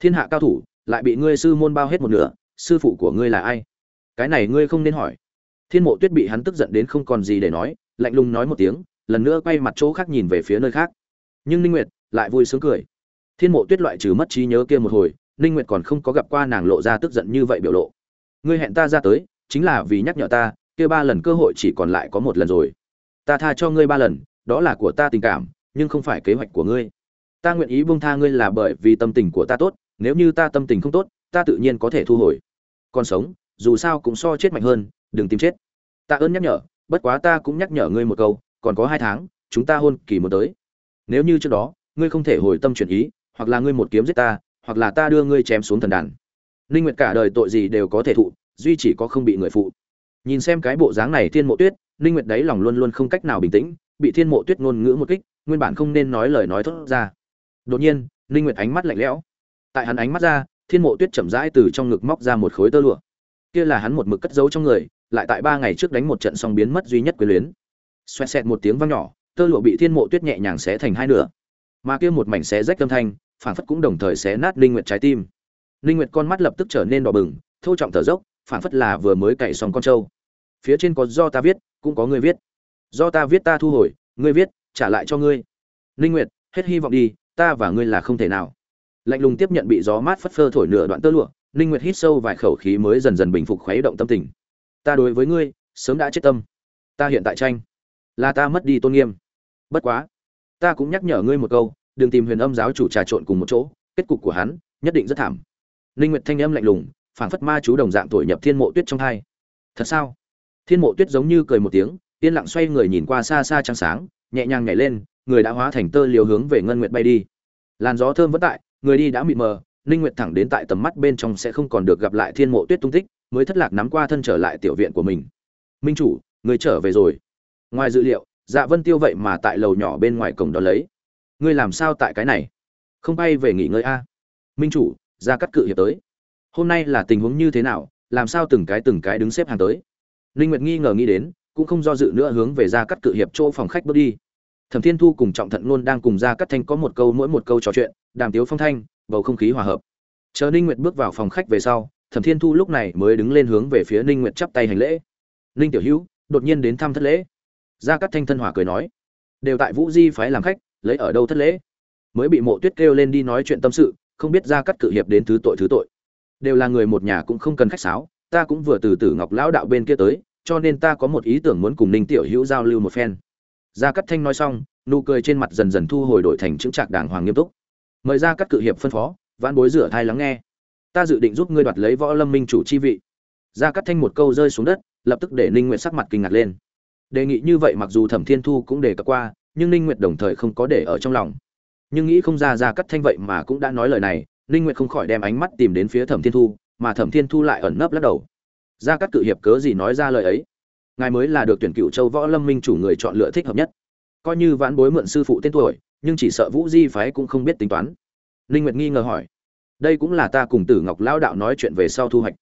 Thiên hạ cao thủ, lại bị ngươi sư môn bao hết một nửa sư phụ của ngươi là ai? Cái này ngươi không nên hỏi. Thiên mộ tuyết bị hắn tức giận đến không còn gì để nói, lạnh lùng nói một tiếng, lần nữa quay mặt chỗ khác nhìn về phía nơi khác. Nhưng ninh nguyệt lại vui sướng cười. Thiên mộ tuyết loại trừ mất trí nhớ kia một hồi, ninh nguyệt còn không có gặp qua nàng lộ ra tức giận như vậy biểu lộ. Ngươi hẹn ta ra tới, chính là vì nhắc nhở ta, kia ba lần cơ hội chỉ còn lại có một lần rồi. Ta tha cho ngươi ba lần, đó là của ta tình cảm, nhưng không phải kế hoạch của ngươi. Ta nguyện ý buông tha ngươi là bởi vì tâm tình của ta tốt, nếu như ta tâm tình không tốt, ta tự nhiên có thể thu hồi còn sống, dù sao cũng so chết mạnh hơn, đừng tìm chết. Tạ ơn nhắc nhở, bất quá ta cũng nhắc nhở ngươi một câu, còn có hai tháng, chúng ta hôn kỳ một tới. Nếu như trước đó, ngươi không thể hồi tâm chuyển ý, hoặc là ngươi một kiếm giết ta, hoặc là ta đưa ngươi chém xuống thần đàn. Linh nguyệt cả đời tội gì đều có thể thụ, duy chỉ có không bị người phụ. Nhìn xem cái bộ dáng này thiên mộ tuyết, linh nguyệt đấy lòng luôn luôn không cách nào bình tĩnh, bị thiên mộ tuyết ngôn ngữ một kích, nguyên bản không nên nói lời nói thốt ra. Đột nhiên, linh nguyệt ánh mắt lạnh lẽo. Tại hắn ánh mắt ra thiên mộ tuyết chậm rãi từ trong ngực móc ra một khối tơ lụa. Kia là hắn một mực cất giấu trong người, lại tại ba ngày trước đánh một trận xong biến mất duy nhất quyền luyến. Xoẹt xẹt một tiếng vang nhỏ, tơ lụa bị thiên mộ tuyết nhẹ nhàng xé thành hai nửa. Mà kia một mảnh xé rách âm thanh phản phất cũng đồng thời xé nát linh nguyệt trái tim. Linh nguyệt con mắt lập tức trở nên đỏ bừng, thô trọng thở dốc phản phất là vừa mới cày xong con trâu. Phía trên có do ta viết, cũng có ngươi viết. Do ta viết ta thu hồi, ngươi viết, trả lại cho ngươi. Linh nguyệt, hết hy vọng đi, ta và ngươi là không thể nào lạnh lùng tiếp nhận bị gió mát phất phơ thổi nửa đoạn tơ lụa, ninh nguyệt hít sâu vài khẩu khí mới dần dần bình phục khuấy động tâm tình. Ta đối với ngươi, sớm đã chết tâm. Ta hiện tại tranh là ta mất đi tôn nghiêm. Bất quá, ta cũng nhắc nhở ngươi một câu, đừng tìm huyền âm giáo chủ trà trộn cùng một chỗ, kết cục của hắn nhất định rất thảm. Ninh nguyệt thanh âm lạnh lùng, phảng phất ma chú đồng dạng tuổi nhập thiên mộ tuyết trong hai. Thật sao? Thiên mộ tuyết giống như cười một tiếng, yên lặng xoay người nhìn qua xa xa trăng sáng, nhẹ nhàng nhảy lên, người đã hóa thành tơ liều hướng về ngân nguyệt bay đi. Làn gió thơm vẫn tại người đi đã mịt mờ, ninh nguyệt thẳng đến tại tầm mắt bên trong sẽ không còn được gặp lại thiên mộ tuyết tung tích, mới thất lạc nắm qua thân trở lại tiểu viện của mình. Minh chủ, người trở về rồi. Ngoài dự liệu dạ vân tiêu vậy mà tại lầu nhỏ bên ngoài cổng đó lấy. Ngươi làm sao tại cái này? Không bay về nghỉ ngơi a? Minh chủ, ra cắt cự hiệp tới. Hôm nay là tình huống như thế nào? Làm sao từng cái từng cái đứng xếp hàng tới? Ninh nguyệt nghi ngờ nghĩ đến, cũng không do dự nữa hướng về ra cắt cự hiệp chỗ phòng khách bước đi thẩm thiên thu cùng trọng thận luôn đang cùng ra cắt thanh có một câu mỗi một câu trò chuyện, đàm tiếu phong thanh, bầu không khí hòa hợp. Chờ ninh nguyệt bước vào phòng khách về sau, thẩm thiên thu lúc này mới đứng lên hướng về phía ninh nguyệt chắp tay hành lễ. Ninh tiểu hữu, đột nhiên đến thăm thất lễ. Gia cát thanh thân hòa cười nói. Đều tại vũ di phái làm khách, lấy ở đâu thất lễ? Mới bị mộ tuyết kêu lên đi nói chuyện tâm sự, không biết gia cát cự hiệp đến thứ tội thứ tội. Đều là người một nhà cũng không cần khách sáo, ta cũng vừa từ tử ngọc lão đạo bên kia tới, cho nên ta có một ý tưởng muốn cùng ninh tiểu hữu giao lưu một phen gia cắt thanh nói xong, nụ cười trên mặt dần dần thu hồi đổi thành chững trạc đàng hoàng nghiêm túc. Mời ra các cự hiệp phân phó, vãn bối rửa thai lắng nghe. Ta dự định giúp ngươi đoạt lấy võ lâm minh chủ chi vị. Gia cắt thanh một câu rơi xuống đất, lập tức để ninh nguyệt sắc mặt kinh ngạc lên. Đề nghị như vậy mặc dù thẩm thiên thu cũng đề cập qua, nhưng ninh nguyệt đồng thời không có để ở trong lòng. Nhưng nghĩ không ra gia cắt thanh vậy mà cũng đã nói lời này, ninh nguyệt không khỏi đem ánh mắt tìm đến phía thẩm thiên thu, mà thẩm thiên thu lại ẩn nấp lắc đầu. Gia cắt cự hiệp cớ gì nói ra lời ấy? Ngài mới là được tuyển cựu châu võ lâm minh chủ người chọn lựa thích hợp nhất. Coi như vãn bối mượn sư phụ tên tuổi, nhưng chỉ sợ vũ di phái cũng không biết tính toán. Linh nguyệt nghi ngờ hỏi, đây cũng là ta cùng tử ngọc lão đạo nói chuyện về sau thu hoạch.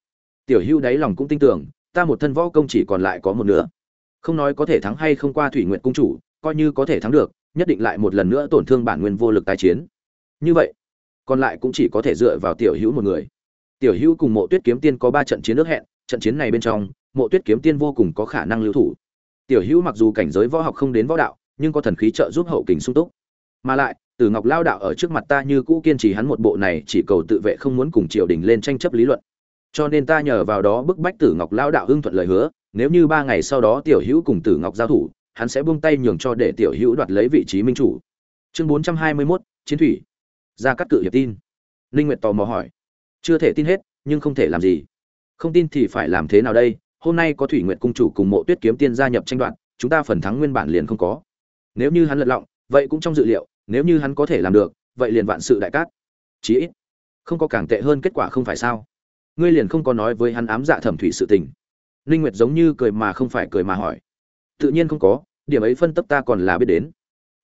Tiểu hưu đáy lòng cũng tin tưởng, ta một thân võ công chỉ còn lại có một nửa. Không nói có thể thắng hay không qua thủy nguyện cung chủ, coi như có thể thắng được, nhất định lại một lần nữa tổn thương bản nguyên vô lực tái chiến. Như vậy, còn lại cũng chỉ có thể dựa vào tiểu hữu một người. Tiểu hữu cùng mộ tuyết kiếm tiên có ba trận chiến ước hẹn, trận chiến này bên trong mộ tuyết kiếm tiên vô cùng có khả năng lưu thủ. Tiểu hữu mặc dù cảnh giới võ học không đến võ đạo nhưng có thần khí trợ giúp hậu kình sung túc. Mà lại từ ngọc lao đạo ở trước mặt ta như cũ kiên trì hắn một bộ này chỉ cầu tự vệ không muốn cùng triều đình lên tranh chấp lý luận. Cho nên ta nhờ vào đó bức bách tử ngọc lao đạo hưng thuận lời hứa nếu như ba ngày sau đó tiểu hữu cùng tử ngọc giao thủ hắn sẽ buông tay nhường cho để tiểu hữu đoạt lấy vị trí minh chủ. Chương bốn trăm hai mươi 421, chiến thủy. Ra cắt cự hiệp tin. Linh nguyệt tò mò hỏi. Chưa thể tin hết nhưng không thể làm gì. Không tin thì phải làm thế nào đây? Hôm nay có thủy nguyệt cung chủ cùng mộ tuyết kiếm tiên gia nhập tranh đoạt, chúng ta phần thắng nguyên bản liền không có. Nếu như hắn lật lọng, vậy cũng trong dự liệu, nếu như hắn có thể làm được, vậy liền vạn sự đại cát. Chí ít, không có càng tệ hơn kết quả không phải sao? Ngươi liền không có nói với hắn ám dạ thẩm thủy sự tình. Linh nguyệt giống như cười mà không phải cười mà hỏi. Tự nhiên không có, điểm ấy phân tấp ta còn là biết đến.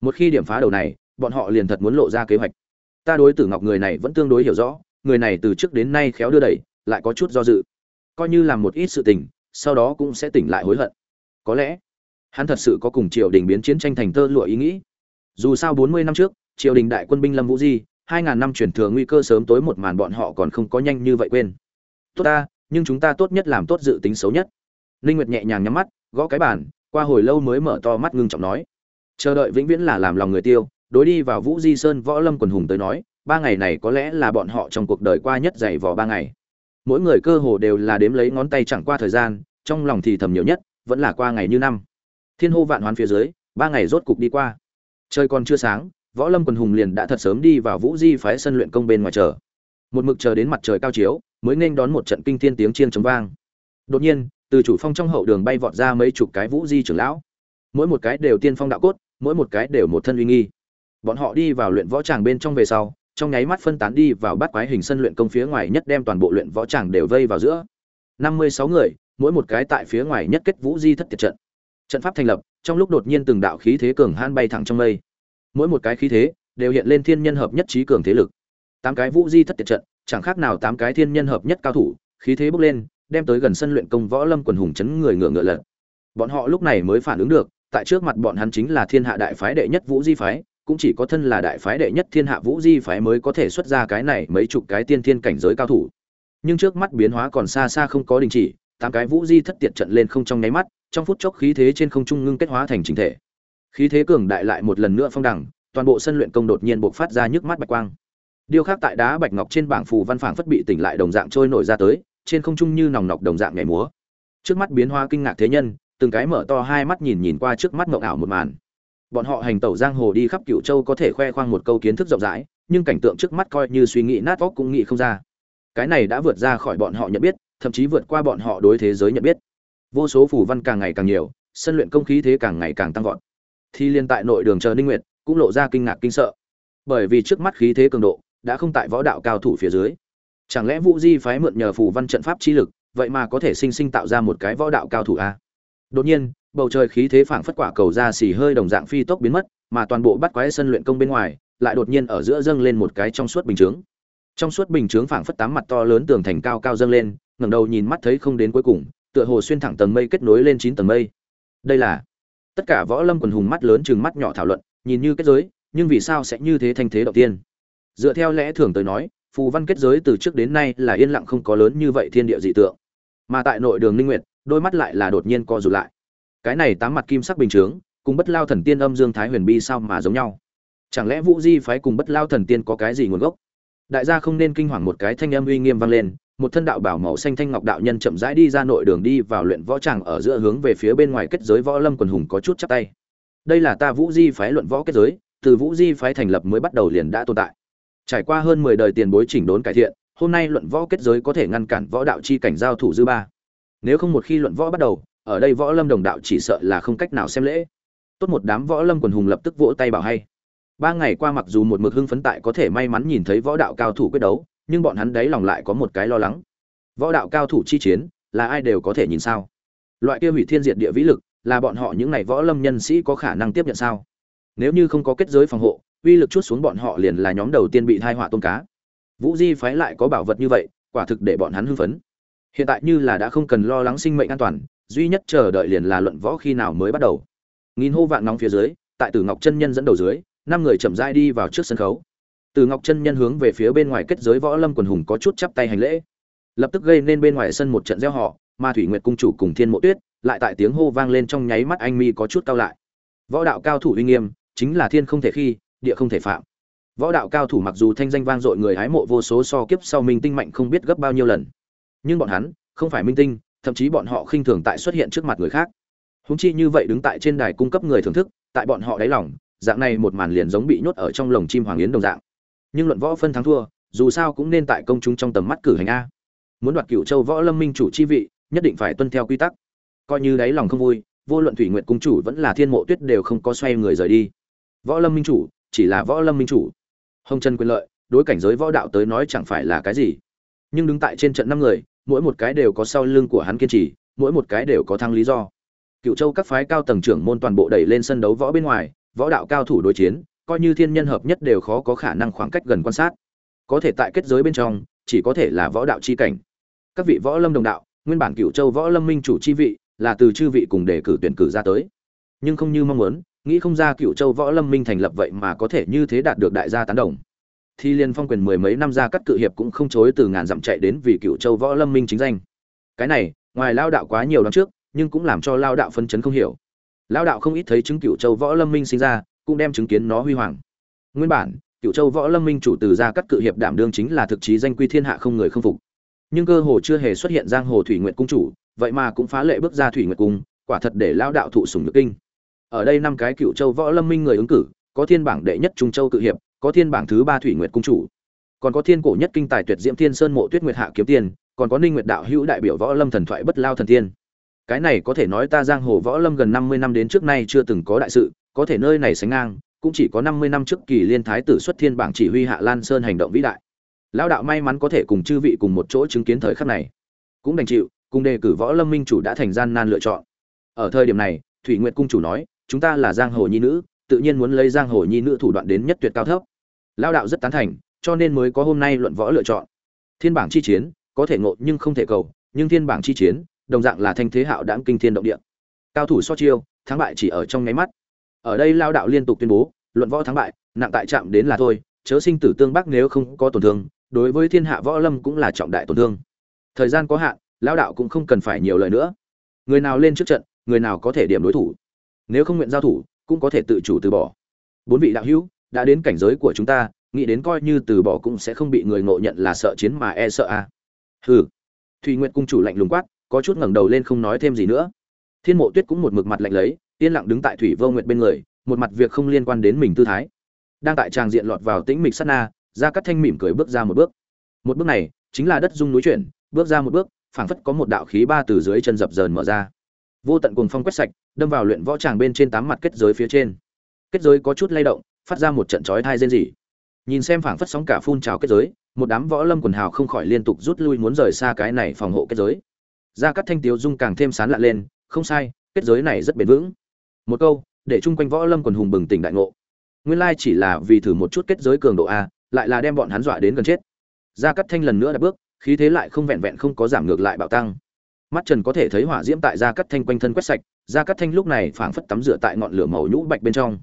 Một khi điểm phá đầu này, bọn họ liền thật muốn lộ ra kế hoạch. Ta đối tử ngọc người này vẫn tương đối hiểu rõ, người này từ trước đến nay khéo đưa đẩy, lại có chút do dự. Coi như làm một ít sự tình sau đó cũng sẽ tỉnh lại hối hận. Có lẽ, hắn thật sự có cùng triều đình biến chiến tranh thành tơ lụa ý nghĩ. Dù sao bốn mươi năm trước, triều đình đại quân binh lâm vũ di, hai ngàn năm truyền thừa nguy cơ sớm tối một màn bọn họ còn không có nhanh như vậy quên. Tốt ta, nhưng chúng ta tốt nhất làm tốt dự tính xấu nhất. Linh nguyệt nhẹ nhàng nhắm mắt, gõ cái bàn, qua hồi lâu mới mở to mắt ngưng trọng nói. Chờ đợi vĩnh viễn là làm lòng người tiêu, đối đi vào vũ di sơn võ lâm quần hùng tới nói, ba ngày này có lẽ là bọn họ trong cuộc đời qua nhất dày vò ba ngày mỗi người cơ hồ đều là đếm lấy ngón tay chẳng qua thời gian, trong lòng thì thầm nhiều nhất, vẫn là qua ngày như năm. Thiên hô vạn hoán phía dưới, ba ngày rốt cục đi qua. Trời còn chưa sáng, võ lâm quần hùng liền đã thật sớm đi vào vũ di phái sân luyện công bên ngoài chờ. Một mực chờ đến mặt trời cao chiếu, mới nên đón một trận kinh thiên tiếng chiên chống vang. Đột nhiên, từ chủ phong trong hậu đường bay vọt ra mấy chục cái vũ di trưởng lão. Mỗi một cái đều tiên phong đạo cốt, mỗi một cái đều một thân uy nghi. Bọn họ đi vào luyện võ tràng bên trong về sau trong nháy mắt phân tán đi vào bắt quái hình sân luyện công phía ngoài nhất đem toàn bộ luyện võ tràng đều vây vào giữa. Năm mươi sáu người, mỗi một cái tại phía ngoài nhất kết vũ di thất tiệt trận. Trận pháp thành lập, trong lúc đột nhiên từng đạo khí thế cường han bay thẳng trong mây. Mỗi một cái khí thế đều hiện lên thiên nhân hợp nhất trí cường thế lực. Tám cái vũ di thất tiệt trận, chẳng khác nào tám cái thiên nhân hợp nhất cao thủ, khí thế bốc lên, đem tới gần sân luyện công võ lâm quần hùng chấn người ngựa ngựa lật. Bọn họ lúc này mới phản ứng được, tại trước mặt bọn hắn chính là thiên hạ đại phái đệ nhất vũ di phái cũng chỉ có thân là đại phái đệ nhất thiên hạ vũ di phái mới có thể xuất ra cái này mấy chục cái tiên thiên cảnh giới cao thủ. Nhưng trước mắt biến hóa còn xa xa không có đình chỉ, tám cái vũ di thất tiệt trận lên không trong nháy mắt, trong phút chốc khí thế trên không trung ngưng kết hóa thành chính thể. Khí thế cường đại lại một lần nữa phong đẳng, toàn bộ sân luyện công đột nhiên bộc phát ra nhức mắt bạch quang. Điêu khắc tại đá bạch ngọc trên bảng phù văn phảng phất bị tỉnh lại đồng dạng trôi nổi ra tới, trên không trung như nòng nọc đồng dạng nhảy múa. Trước mắt biến hóa kinh ngạc thế nhân, từng cái mở to hai mắt nhìn nhìn qua trước mắt ngộng ảo một màn bọn họ hành tẩu giang hồ đi khắp cựu châu có thể khoe khoang một câu kiến thức rộng rãi, nhưng cảnh tượng trước mắt coi như suy nghĩ nát óc cũng nghĩ không ra. Cái này đã vượt ra khỏi bọn họ nhận biết, thậm chí vượt qua bọn họ đối thế giới nhận biết. Vô số phù văn càng ngày càng nhiều, sân luyện công khí thế càng ngày càng tăng vọt. Thì liên tại nội đường chờ ninh nguyệt, cũng lộ ra kinh ngạc kinh sợ. Bởi vì trước mắt khí thế cường độ, đã không tại võ đạo cao thủ phía dưới. Chẳng lẽ vũ di phái mượn nhờ phù văn trận pháp chi lực, vậy mà có thể sinh sinh tạo ra một cái võ đạo cao thủ a đột nhiên bầu trời khí thế phảng phất quả cầu ra xì hơi đồng dạng phi tốc biến mất, mà toàn bộ bắt quái sân luyện công bên ngoài lại đột nhiên ở giữa dâng lên một cái trong suốt bình chướng. Trong suốt bình chướng phảng phất tám mặt to lớn tường thành cao cao dâng lên, ngẩng đầu nhìn mắt thấy không đến cuối cùng, tựa hồ xuyên thẳng tầng mây kết nối lên chín tầng mây. Đây là tất cả võ lâm quần hùng mắt lớn chừng mắt nhỏ thảo luận, nhìn như kết giới, nhưng vì sao sẽ như thế thanh thế đầu tiên? Dựa theo lẽ thường tới nói, phù văn kết giới từ trước đến nay là yên lặng không có lớn như vậy thiên địa dị tượng. Mà tại nội đường linh nguyệt, đôi mắt lại là đột nhiên co rụt lại cái này tám mặt kim sắc bình chướng, cùng bất lao thần tiên âm dương thái huyền bi sao mà giống nhau? Chẳng lẽ vũ di phái cùng bất lao thần tiên có cái gì nguồn gốc? Đại gia không nên kinh hoàng một cái thanh âm uy nghiêm vang lên, một thân đạo bảo màu xanh thanh ngọc đạo nhân chậm rãi đi ra nội đường đi vào luyện võ tràng ở giữa hướng về phía bên ngoài kết giới võ lâm quần hùng có chút chắp tay. Đây là ta vũ di phái luận võ kết giới, từ vũ di phái thành lập mới bắt đầu liền đã tồn tại. Trải qua hơn mười đời tiền bối chỉnh đốn cải thiện, hôm nay luận võ kết giới có thể ngăn cản võ đạo chi cảnh giao thủ dư ba. Nếu không một khi luận võ bắt đầu ở đây võ lâm đồng đạo chỉ sợ là không cách nào xem lễ. Tốt một đám võ lâm quần hùng lập tức vỗ tay bảo hay. Ba ngày qua mặc dù một mực hưng phấn tại có thể may mắn nhìn thấy võ đạo cao thủ quyết đấu, nhưng bọn hắn đấy lòng lại có một cái lo lắng. Võ đạo cao thủ chi chiến, là ai đều có thể nhìn sao? Loại kia hủy thiên diệt địa vĩ lực, là bọn họ những ngày võ lâm nhân sĩ có khả năng tiếp nhận sao? Nếu như không có kết giới phòng hộ, uy lực chút xuống bọn họ liền là nhóm đầu tiên bị thai họa tôm cá. Vũ di phái lại có bảo vật như vậy, quả thực để bọn hắn hưng phấn. Hiện tại như là đã không cần lo lắng sinh mệnh an toàn duy nhất chờ đợi liền là luận võ khi nào mới bắt đầu. Nghìn hô vạn nóng phía dưới, tại tử ngọc chân nhân dẫn đầu dưới, năm người chậm rãi đi vào trước sân khấu. Từ ngọc chân nhân hướng về phía bên ngoài kết giới võ lâm quần hùng có chút chắp tay hành lễ. Lập tức gây nên bên ngoài sân một trận gieo họ ma thủy nguyệt cung chủ cùng thiên mộ tuyết, lại tại tiếng hô vang lên trong nháy mắt anh mi có chút cao lại. Võ đạo cao thủ uy nghiêm, chính là thiên không thể khi, địa không thể phạm. Võ đạo cao thủ mặc dù thanh danh vang dội người hái mộ vô số so kiếp sau minh tinh mạnh không biết gấp bao nhiêu lần. Nhưng bọn hắn, không phải minh tinh thậm chí bọn họ khinh thường tại xuất hiện trước mặt người khác. Húng chi như vậy đứng tại trên đài cung cấp người thưởng thức, tại bọn họ đáy lòng, dạng này một màn liền giống bị nhốt ở trong lồng chim hoàng yến đồng dạng. Nhưng luận võ phân thắng thua, dù sao cũng nên tại công chúng trong tầm mắt cử hành a. Muốn đoạt cựu châu võ lâm minh chủ chi vị, nhất định phải tuân theo quy tắc. Coi như đáy lòng không vui, vô luận thủy nguyện cung chủ vẫn là thiên mộ tuyết đều không có xoay người rời đi. Võ lâm minh chủ, chỉ là võ lâm minh chủ. Hồng trần quyền lợi, đối cảnh giới võ đạo tới nói chẳng phải là cái gì. Nhưng đứng tại trên trận năm người mỗi một cái đều có sau lưng của hắn kiên trì, mỗi một cái đều có thăng lý do. Cựu châu các phái cao tầng trưởng môn toàn bộ đẩy lên sân đấu võ bên ngoài, võ đạo cao thủ đối chiến, coi như thiên nhân hợp nhất đều khó có khả năng khoảng cách gần quan sát. Có thể tại kết giới bên trong, chỉ có thể là võ đạo chi cảnh. Các vị võ lâm đồng đạo, nguyên bản cựu châu võ lâm minh chủ chi vị, là từ chư vị cùng đề cử tuyển cử ra tới. Nhưng không như mong muốn, nghĩ không ra cựu châu võ lâm minh thành lập vậy mà có thể như thế đạt được đại gia tán đồng thì liên phong quyền mười mấy năm ra cắt cự hiệp cũng không chối từ ngàn dặm chạy đến vì cựu châu võ lâm minh chính danh. Cái này, ngoài lao đạo quá nhiều năm trước, nhưng cũng làm cho lao đạo phân chấn không hiểu. Lao đạo không ít thấy chứng cựu châu võ lâm minh sinh ra, cũng đem chứng kiến nó huy hoàng. Nguyên bản, cựu châu võ lâm minh chủ từ gia cắt cự hiệp đảm đương chính là thực chí danh quy thiên hạ không người không phục. Nhưng cơ hồ chưa hề xuất hiện giang hồ thủy nguyện cung chủ, vậy mà cũng phá lệ bước ra thủy nguyện cung, quả thật để lao đạo thụ sùng nhược kinh. Ở đây năm cái cựu châu võ lâm minh người ứng cử có thiên bảng đệ nhất trung châu cự hiệp, có thiên bảng thứ ba thủy nguyệt cung chủ. Còn có thiên cổ nhất kinh tài tuyệt diễm thiên sơn mộ tuyết nguyệt hạ kiếm tiên, còn có ninh nguyệt đạo hữu đại biểu võ lâm thần thoại bất lao thần tiên. Cái này có thể nói ta giang hồ võ lâm gần 50 năm đến trước nay chưa từng có đại sự, có thể nơi này sánh ngang, cũng chỉ có 50 năm trước kỳ liên thái tử xuất thiên bảng chỉ huy hạ lan sơn hành động vĩ đại. Lão đạo may mắn có thể cùng chư vị cùng một chỗ chứng kiến thời khắc này. Cũng đành chịu, cùng đề cử võ lâm minh chủ đã thành gian nan lựa chọn. Ở thời điểm này, thủy nguyệt cung chủ nói, chúng ta là giang hồ nhi nữ tự nhiên muốn lấy giang hồ nhi nữ thủ đoạn đến nhất tuyệt cao thấp. Lao đạo rất tán thành, cho nên mới có hôm nay luận võ lựa chọn. Thiên bảng chi chiến, có thể ngộ nhưng không thể cầu, nhưng thiên bảng chi chiến, đồng dạng là thanh thế hạo đãng kinh thiên động địa. Cao thủ so chiêu, thắng bại chỉ ở trong nháy mắt. Ở đây lao đạo liên tục tuyên bố, luận võ thắng bại, nặng tại chạm đến là thôi, chớ sinh tử tương bắc nếu không có tổn thương, đối với thiên hạ võ lâm cũng là trọng đại tổn thương. Thời gian có hạn, lao đạo cũng không cần phải nhiều lời nữa. Người nào lên trước trận, người nào có thể điểm đối thủ. Nếu không nguyện giao thủ cũng có thể tự chủ từ bỏ. Bốn vị đạo hữu, đã đến cảnh giới của chúng ta, nghĩ đến coi như từ bỏ cũng sẽ không bị người ngộ nhận là sợ chiến mà e sợ à. hừ. Thùy nguyệt cung chủ lạnh lùng quát, có chút ngẩng đầu lên không nói thêm gì nữa. Thiên mộ tuyết cũng một mực mặt lạnh lấy, yên lặng đứng tại thủy vô nguyệt bên người, một mặt việc không liên quan đến mình tư thái. Đang tại tràng diện lọt vào tĩnh mịch sát na ra cắt thanh mỉm cười bước ra một bước. Một bước này, chính là đất dung núi chuyển, bước ra một bước, phảng phất có một đạo khí ba từ dưới chân dập dờn mở ra vô tận cuồng phong quét sạch, đâm vào luyện võ tràng bên trên tám mặt kết giới phía trên. Kết giới có chút lay động, phát ra một trận chói thai rên rỉ. Nhìn xem phảng phất sóng cả phun trào kết giới, một đám võ lâm quần hào không khỏi liên tục rút lui muốn rời xa cái này phòng hộ kết giới. Ra các thanh tiếu dung càng thêm sán lạ lên, không sai, kết giới này rất bền vững. Một câu, để chung quanh võ lâm quần hùng bừng tỉnh đại ngộ. Nguyên lai chỉ là vì thử một chút kết giới cường độ a, lại là đem bọn hắn dọa đến gần chết. Ra các thanh lần nữa đã bước, khí thế lại không vẹn vẹn không có giảm ngược lại bạo tăng mắt trần có thể thấy hỏa diễm tại gia cắt thanh quanh thân quét sạch, gia cắt thanh lúc này phảng phất tắm rửa tại ngọn lửa màu nhũ bạch bên trong.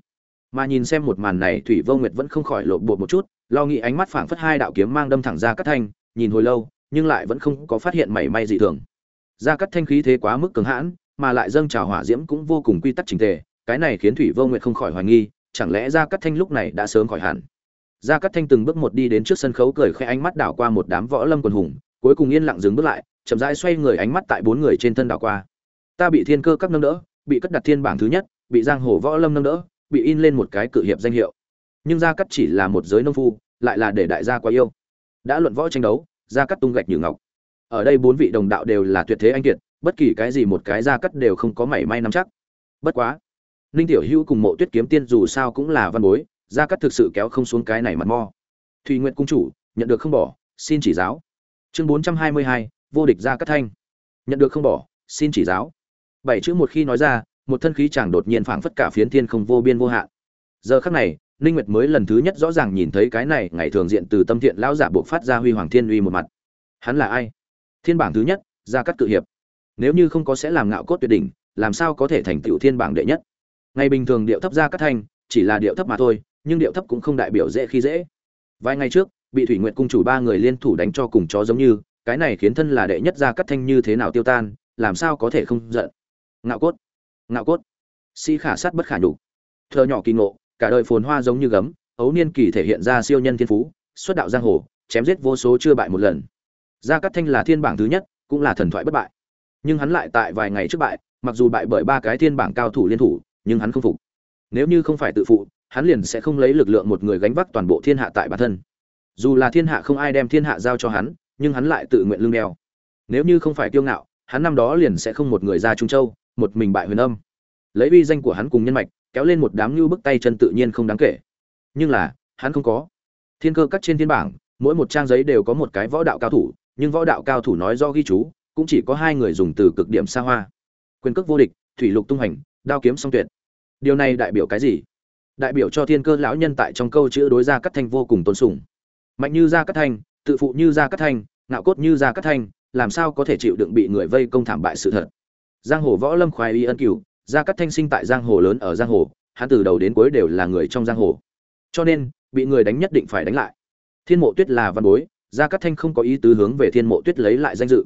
Mà nhìn xem một màn này, thủy vô nguyệt vẫn không khỏi lộ bột một chút, lo nghĩ ánh mắt phảng phất hai đạo kiếm mang đâm thẳng gia cắt thanh, nhìn hồi lâu, nhưng lại vẫn không có phát hiện mảy may dị thường. Gia cắt thanh khí thế quá mức cường hãn, mà lại dâng trào hỏa diễm cũng vô cùng quy tắc trình tề, cái này khiến thủy vô nguyệt không khỏi hoài nghi, chẳng lẽ gia cắt thanh lúc này đã sớm khỏi hẳn? Gia cắt thanh từng bước một đi đến trước sân khấu, cười khẽ ánh mắt đảo qua một đám võ lâm quần hùng, cuối cùng yên lặng dừng bước lại chậm rãi xoay người ánh mắt tại bốn người trên thân đảo qua. Ta bị thiên cơ các nâng đỡ, bị cất đặt thiên bảng thứ nhất, bị giang hồ võ lâm nâng đỡ, bị in lên một cái cự hiệp danh hiệu. Nhưng gia cắt chỉ là một giới nông phu, lại là để đại gia quá yêu. Đã luận võ tranh đấu, gia cắt tung gạch như ngọc. Ở đây bốn vị đồng đạo đều là tuyệt thế anh kiệt, bất kỳ cái gì một cái gia cắt đều không có mảy may nắm chắc. Bất quá, ninh tiểu hữu cùng mộ tuyết kiếm tiên dù sao cũng là văn bối, gia cắt thực sự kéo không xuống cái này mặt mo. Thùy nguyện cung chủ, nhận được không bỏ, xin chỉ giáo. Chương bốn trăm hai mươi hai vô địch gia cắt thanh. Nhận được không bỏ, xin chỉ giáo. Bảy chữ một khi nói ra, một thân khí chàng đột nhiên phảng phất cả phiến thiên không vô biên vô hạn. Giờ khắc này, ninh nguyệt mới lần thứ nhất rõ ràng nhìn thấy cái này ngày thường diện từ tâm thiện lão giả buộc phát ra huy hoàng thiên uy một mặt. Hắn là ai? Thiên bảng thứ nhất, gia cắt cự hiệp. Nếu như không có sẽ làm ngạo cốt tuyệt đỉnh, làm sao có thể thành tựu thiên bảng đệ nhất? Ngày bình thường điệu thấp gia cắt thanh, chỉ là điệu thấp mà thôi, nhưng điệu thấp cũng không đại biểu dễ khi dễ. Vài ngày trước, bị thủy nguyệt cung chủ ba người liên thủ đánh cho cùng chó giống như cái này khiến thân là đệ nhất gia cắt thanh như thế nào tiêu tan, làm sao có thể không giận? Ngạo cốt ngạo cốt. Si khả sát bất khả nhục. Thợ nhỏ kỳ ngộ, cả đời phồn hoa giống như gấm, ấu niên kỳ thể hiện ra siêu nhân thiên phú, xuất đạo giang hồ, chém giết vô số chưa bại một lần. Gia cát thanh là thiên bảng thứ nhất, cũng là thần thoại bất bại. Nhưng hắn lại tại vài ngày trước bại, mặc dù bại bởi ba cái thiên bảng cao thủ liên thủ, nhưng hắn không phục. Nếu như không phải tự phụ, hắn liền sẽ không lấy lực lượng một người gánh vác toàn bộ thiên hạ tại bản thân. Dù là thiên hạ không ai đem thiên hạ giao cho hắn nhưng hắn lại tự nguyện lương đeo. Nếu như không phải kiêu ngạo, hắn năm đó liền sẽ không một người ra trung châu, một mình bại huyền âm. Lấy uy danh của hắn cùng nhân mạch, kéo lên một đám như bức tay chân tự nhiên không đáng kể. Nhưng là, hắn không có. Thiên cơ cắt trên thiên bảng, mỗi một trang giấy đều có một cái võ đạo cao thủ, nhưng võ đạo cao thủ nói do ghi chú, cũng chỉ có hai người dùng từ cực điểm xa hoa. Quyền cước vô địch, thủy lục tung hành, đao kiếm song tuyệt. Điều này đại biểu cái gì? Đại biểu cho thiên cơ lão nhân tại trong câu chữ đối gia cắt thanh vô cùng tôn sùng. Mạnh như gia cắt thanh tự phụ như gia cát thanh, ngạo cốt như gia cát thanh, làm sao có thể chịu đựng bị người vây công thảm bại sự thật? Giang hồ võ lâm khoái y ân cửu, gia cát thanh sinh tại giang hồ lớn ở giang hồ, hắn từ đầu đến cuối đều là người trong giang hồ. Cho nên, bị người đánh nhất định phải đánh lại. Thiên mộ tuyết là văn bối, gia cát thanh không có ý tứ hướng về thiên mộ tuyết lấy lại danh dự.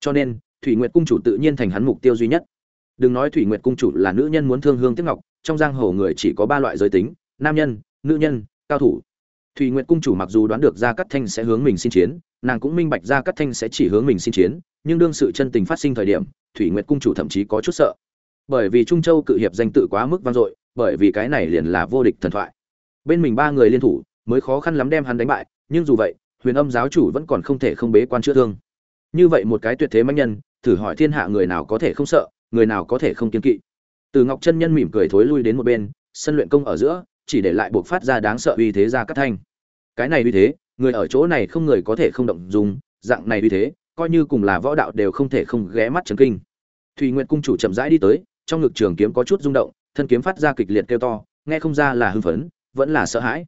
Cho nên, thủy nguyệt cung chủ tự nhiên thành hắn mục tiêu duy nhất. Đừng nói thủy nguyệt cung chủ là nữ nhân muốn thương hương tiếc ngọc, trong giang hồ người chỉ có ba loại giới tính, nam nhân, nữ nhân, cao thủ thủy nguyệt cung chủ mặc dù đoán được gia Cát thanh sẽ hướng mình xin chiến, nàng cũng minh bạch gia Cát thanh sẽ chỉ hướng mình xin chiến, nhưng đương sự chân tình phát sinh thời điểm thủy nguyệt cung chủ thậm chí có chút sợ. Bởi vì trung châu cự hiệp danh tự quá mức vang dội, bởi vì cái này liền là vô địch thần thoại. Bên mình ba người liên thủ, mới khó khăn lắm đem hắn đánh bại, nhưng dù vậy, huyền âm giáo chủ vẫn còn không thể không bế quan chữa thương. Như vậy một cái tuyệt thế mãnh nhân, thử hỏi thiên hạ người nào có thể không sợ, người nào có thể không kiêng kỵ. Từ ngọc chân nhân mỉm cười thối lui đến một bên, sân luyện công ở giữa, chỉ để lại buộc phát ra đáng sợ uy thế ra cắt thanh cái này uy thế, người ở chỗ này không người có thể không động dùng, dạng này uy thế, coi như cùng là võ đạo đều không thể không ghé mắt chấn kinh. Thùy nguyện cung chủ chậm rãi đi tới, trong ngực trường kiếm có chút rung động, thân kiếm phát ra kịch liệt kêu to, nghe không ra là hưng phấn, vẫn là sợ hãi.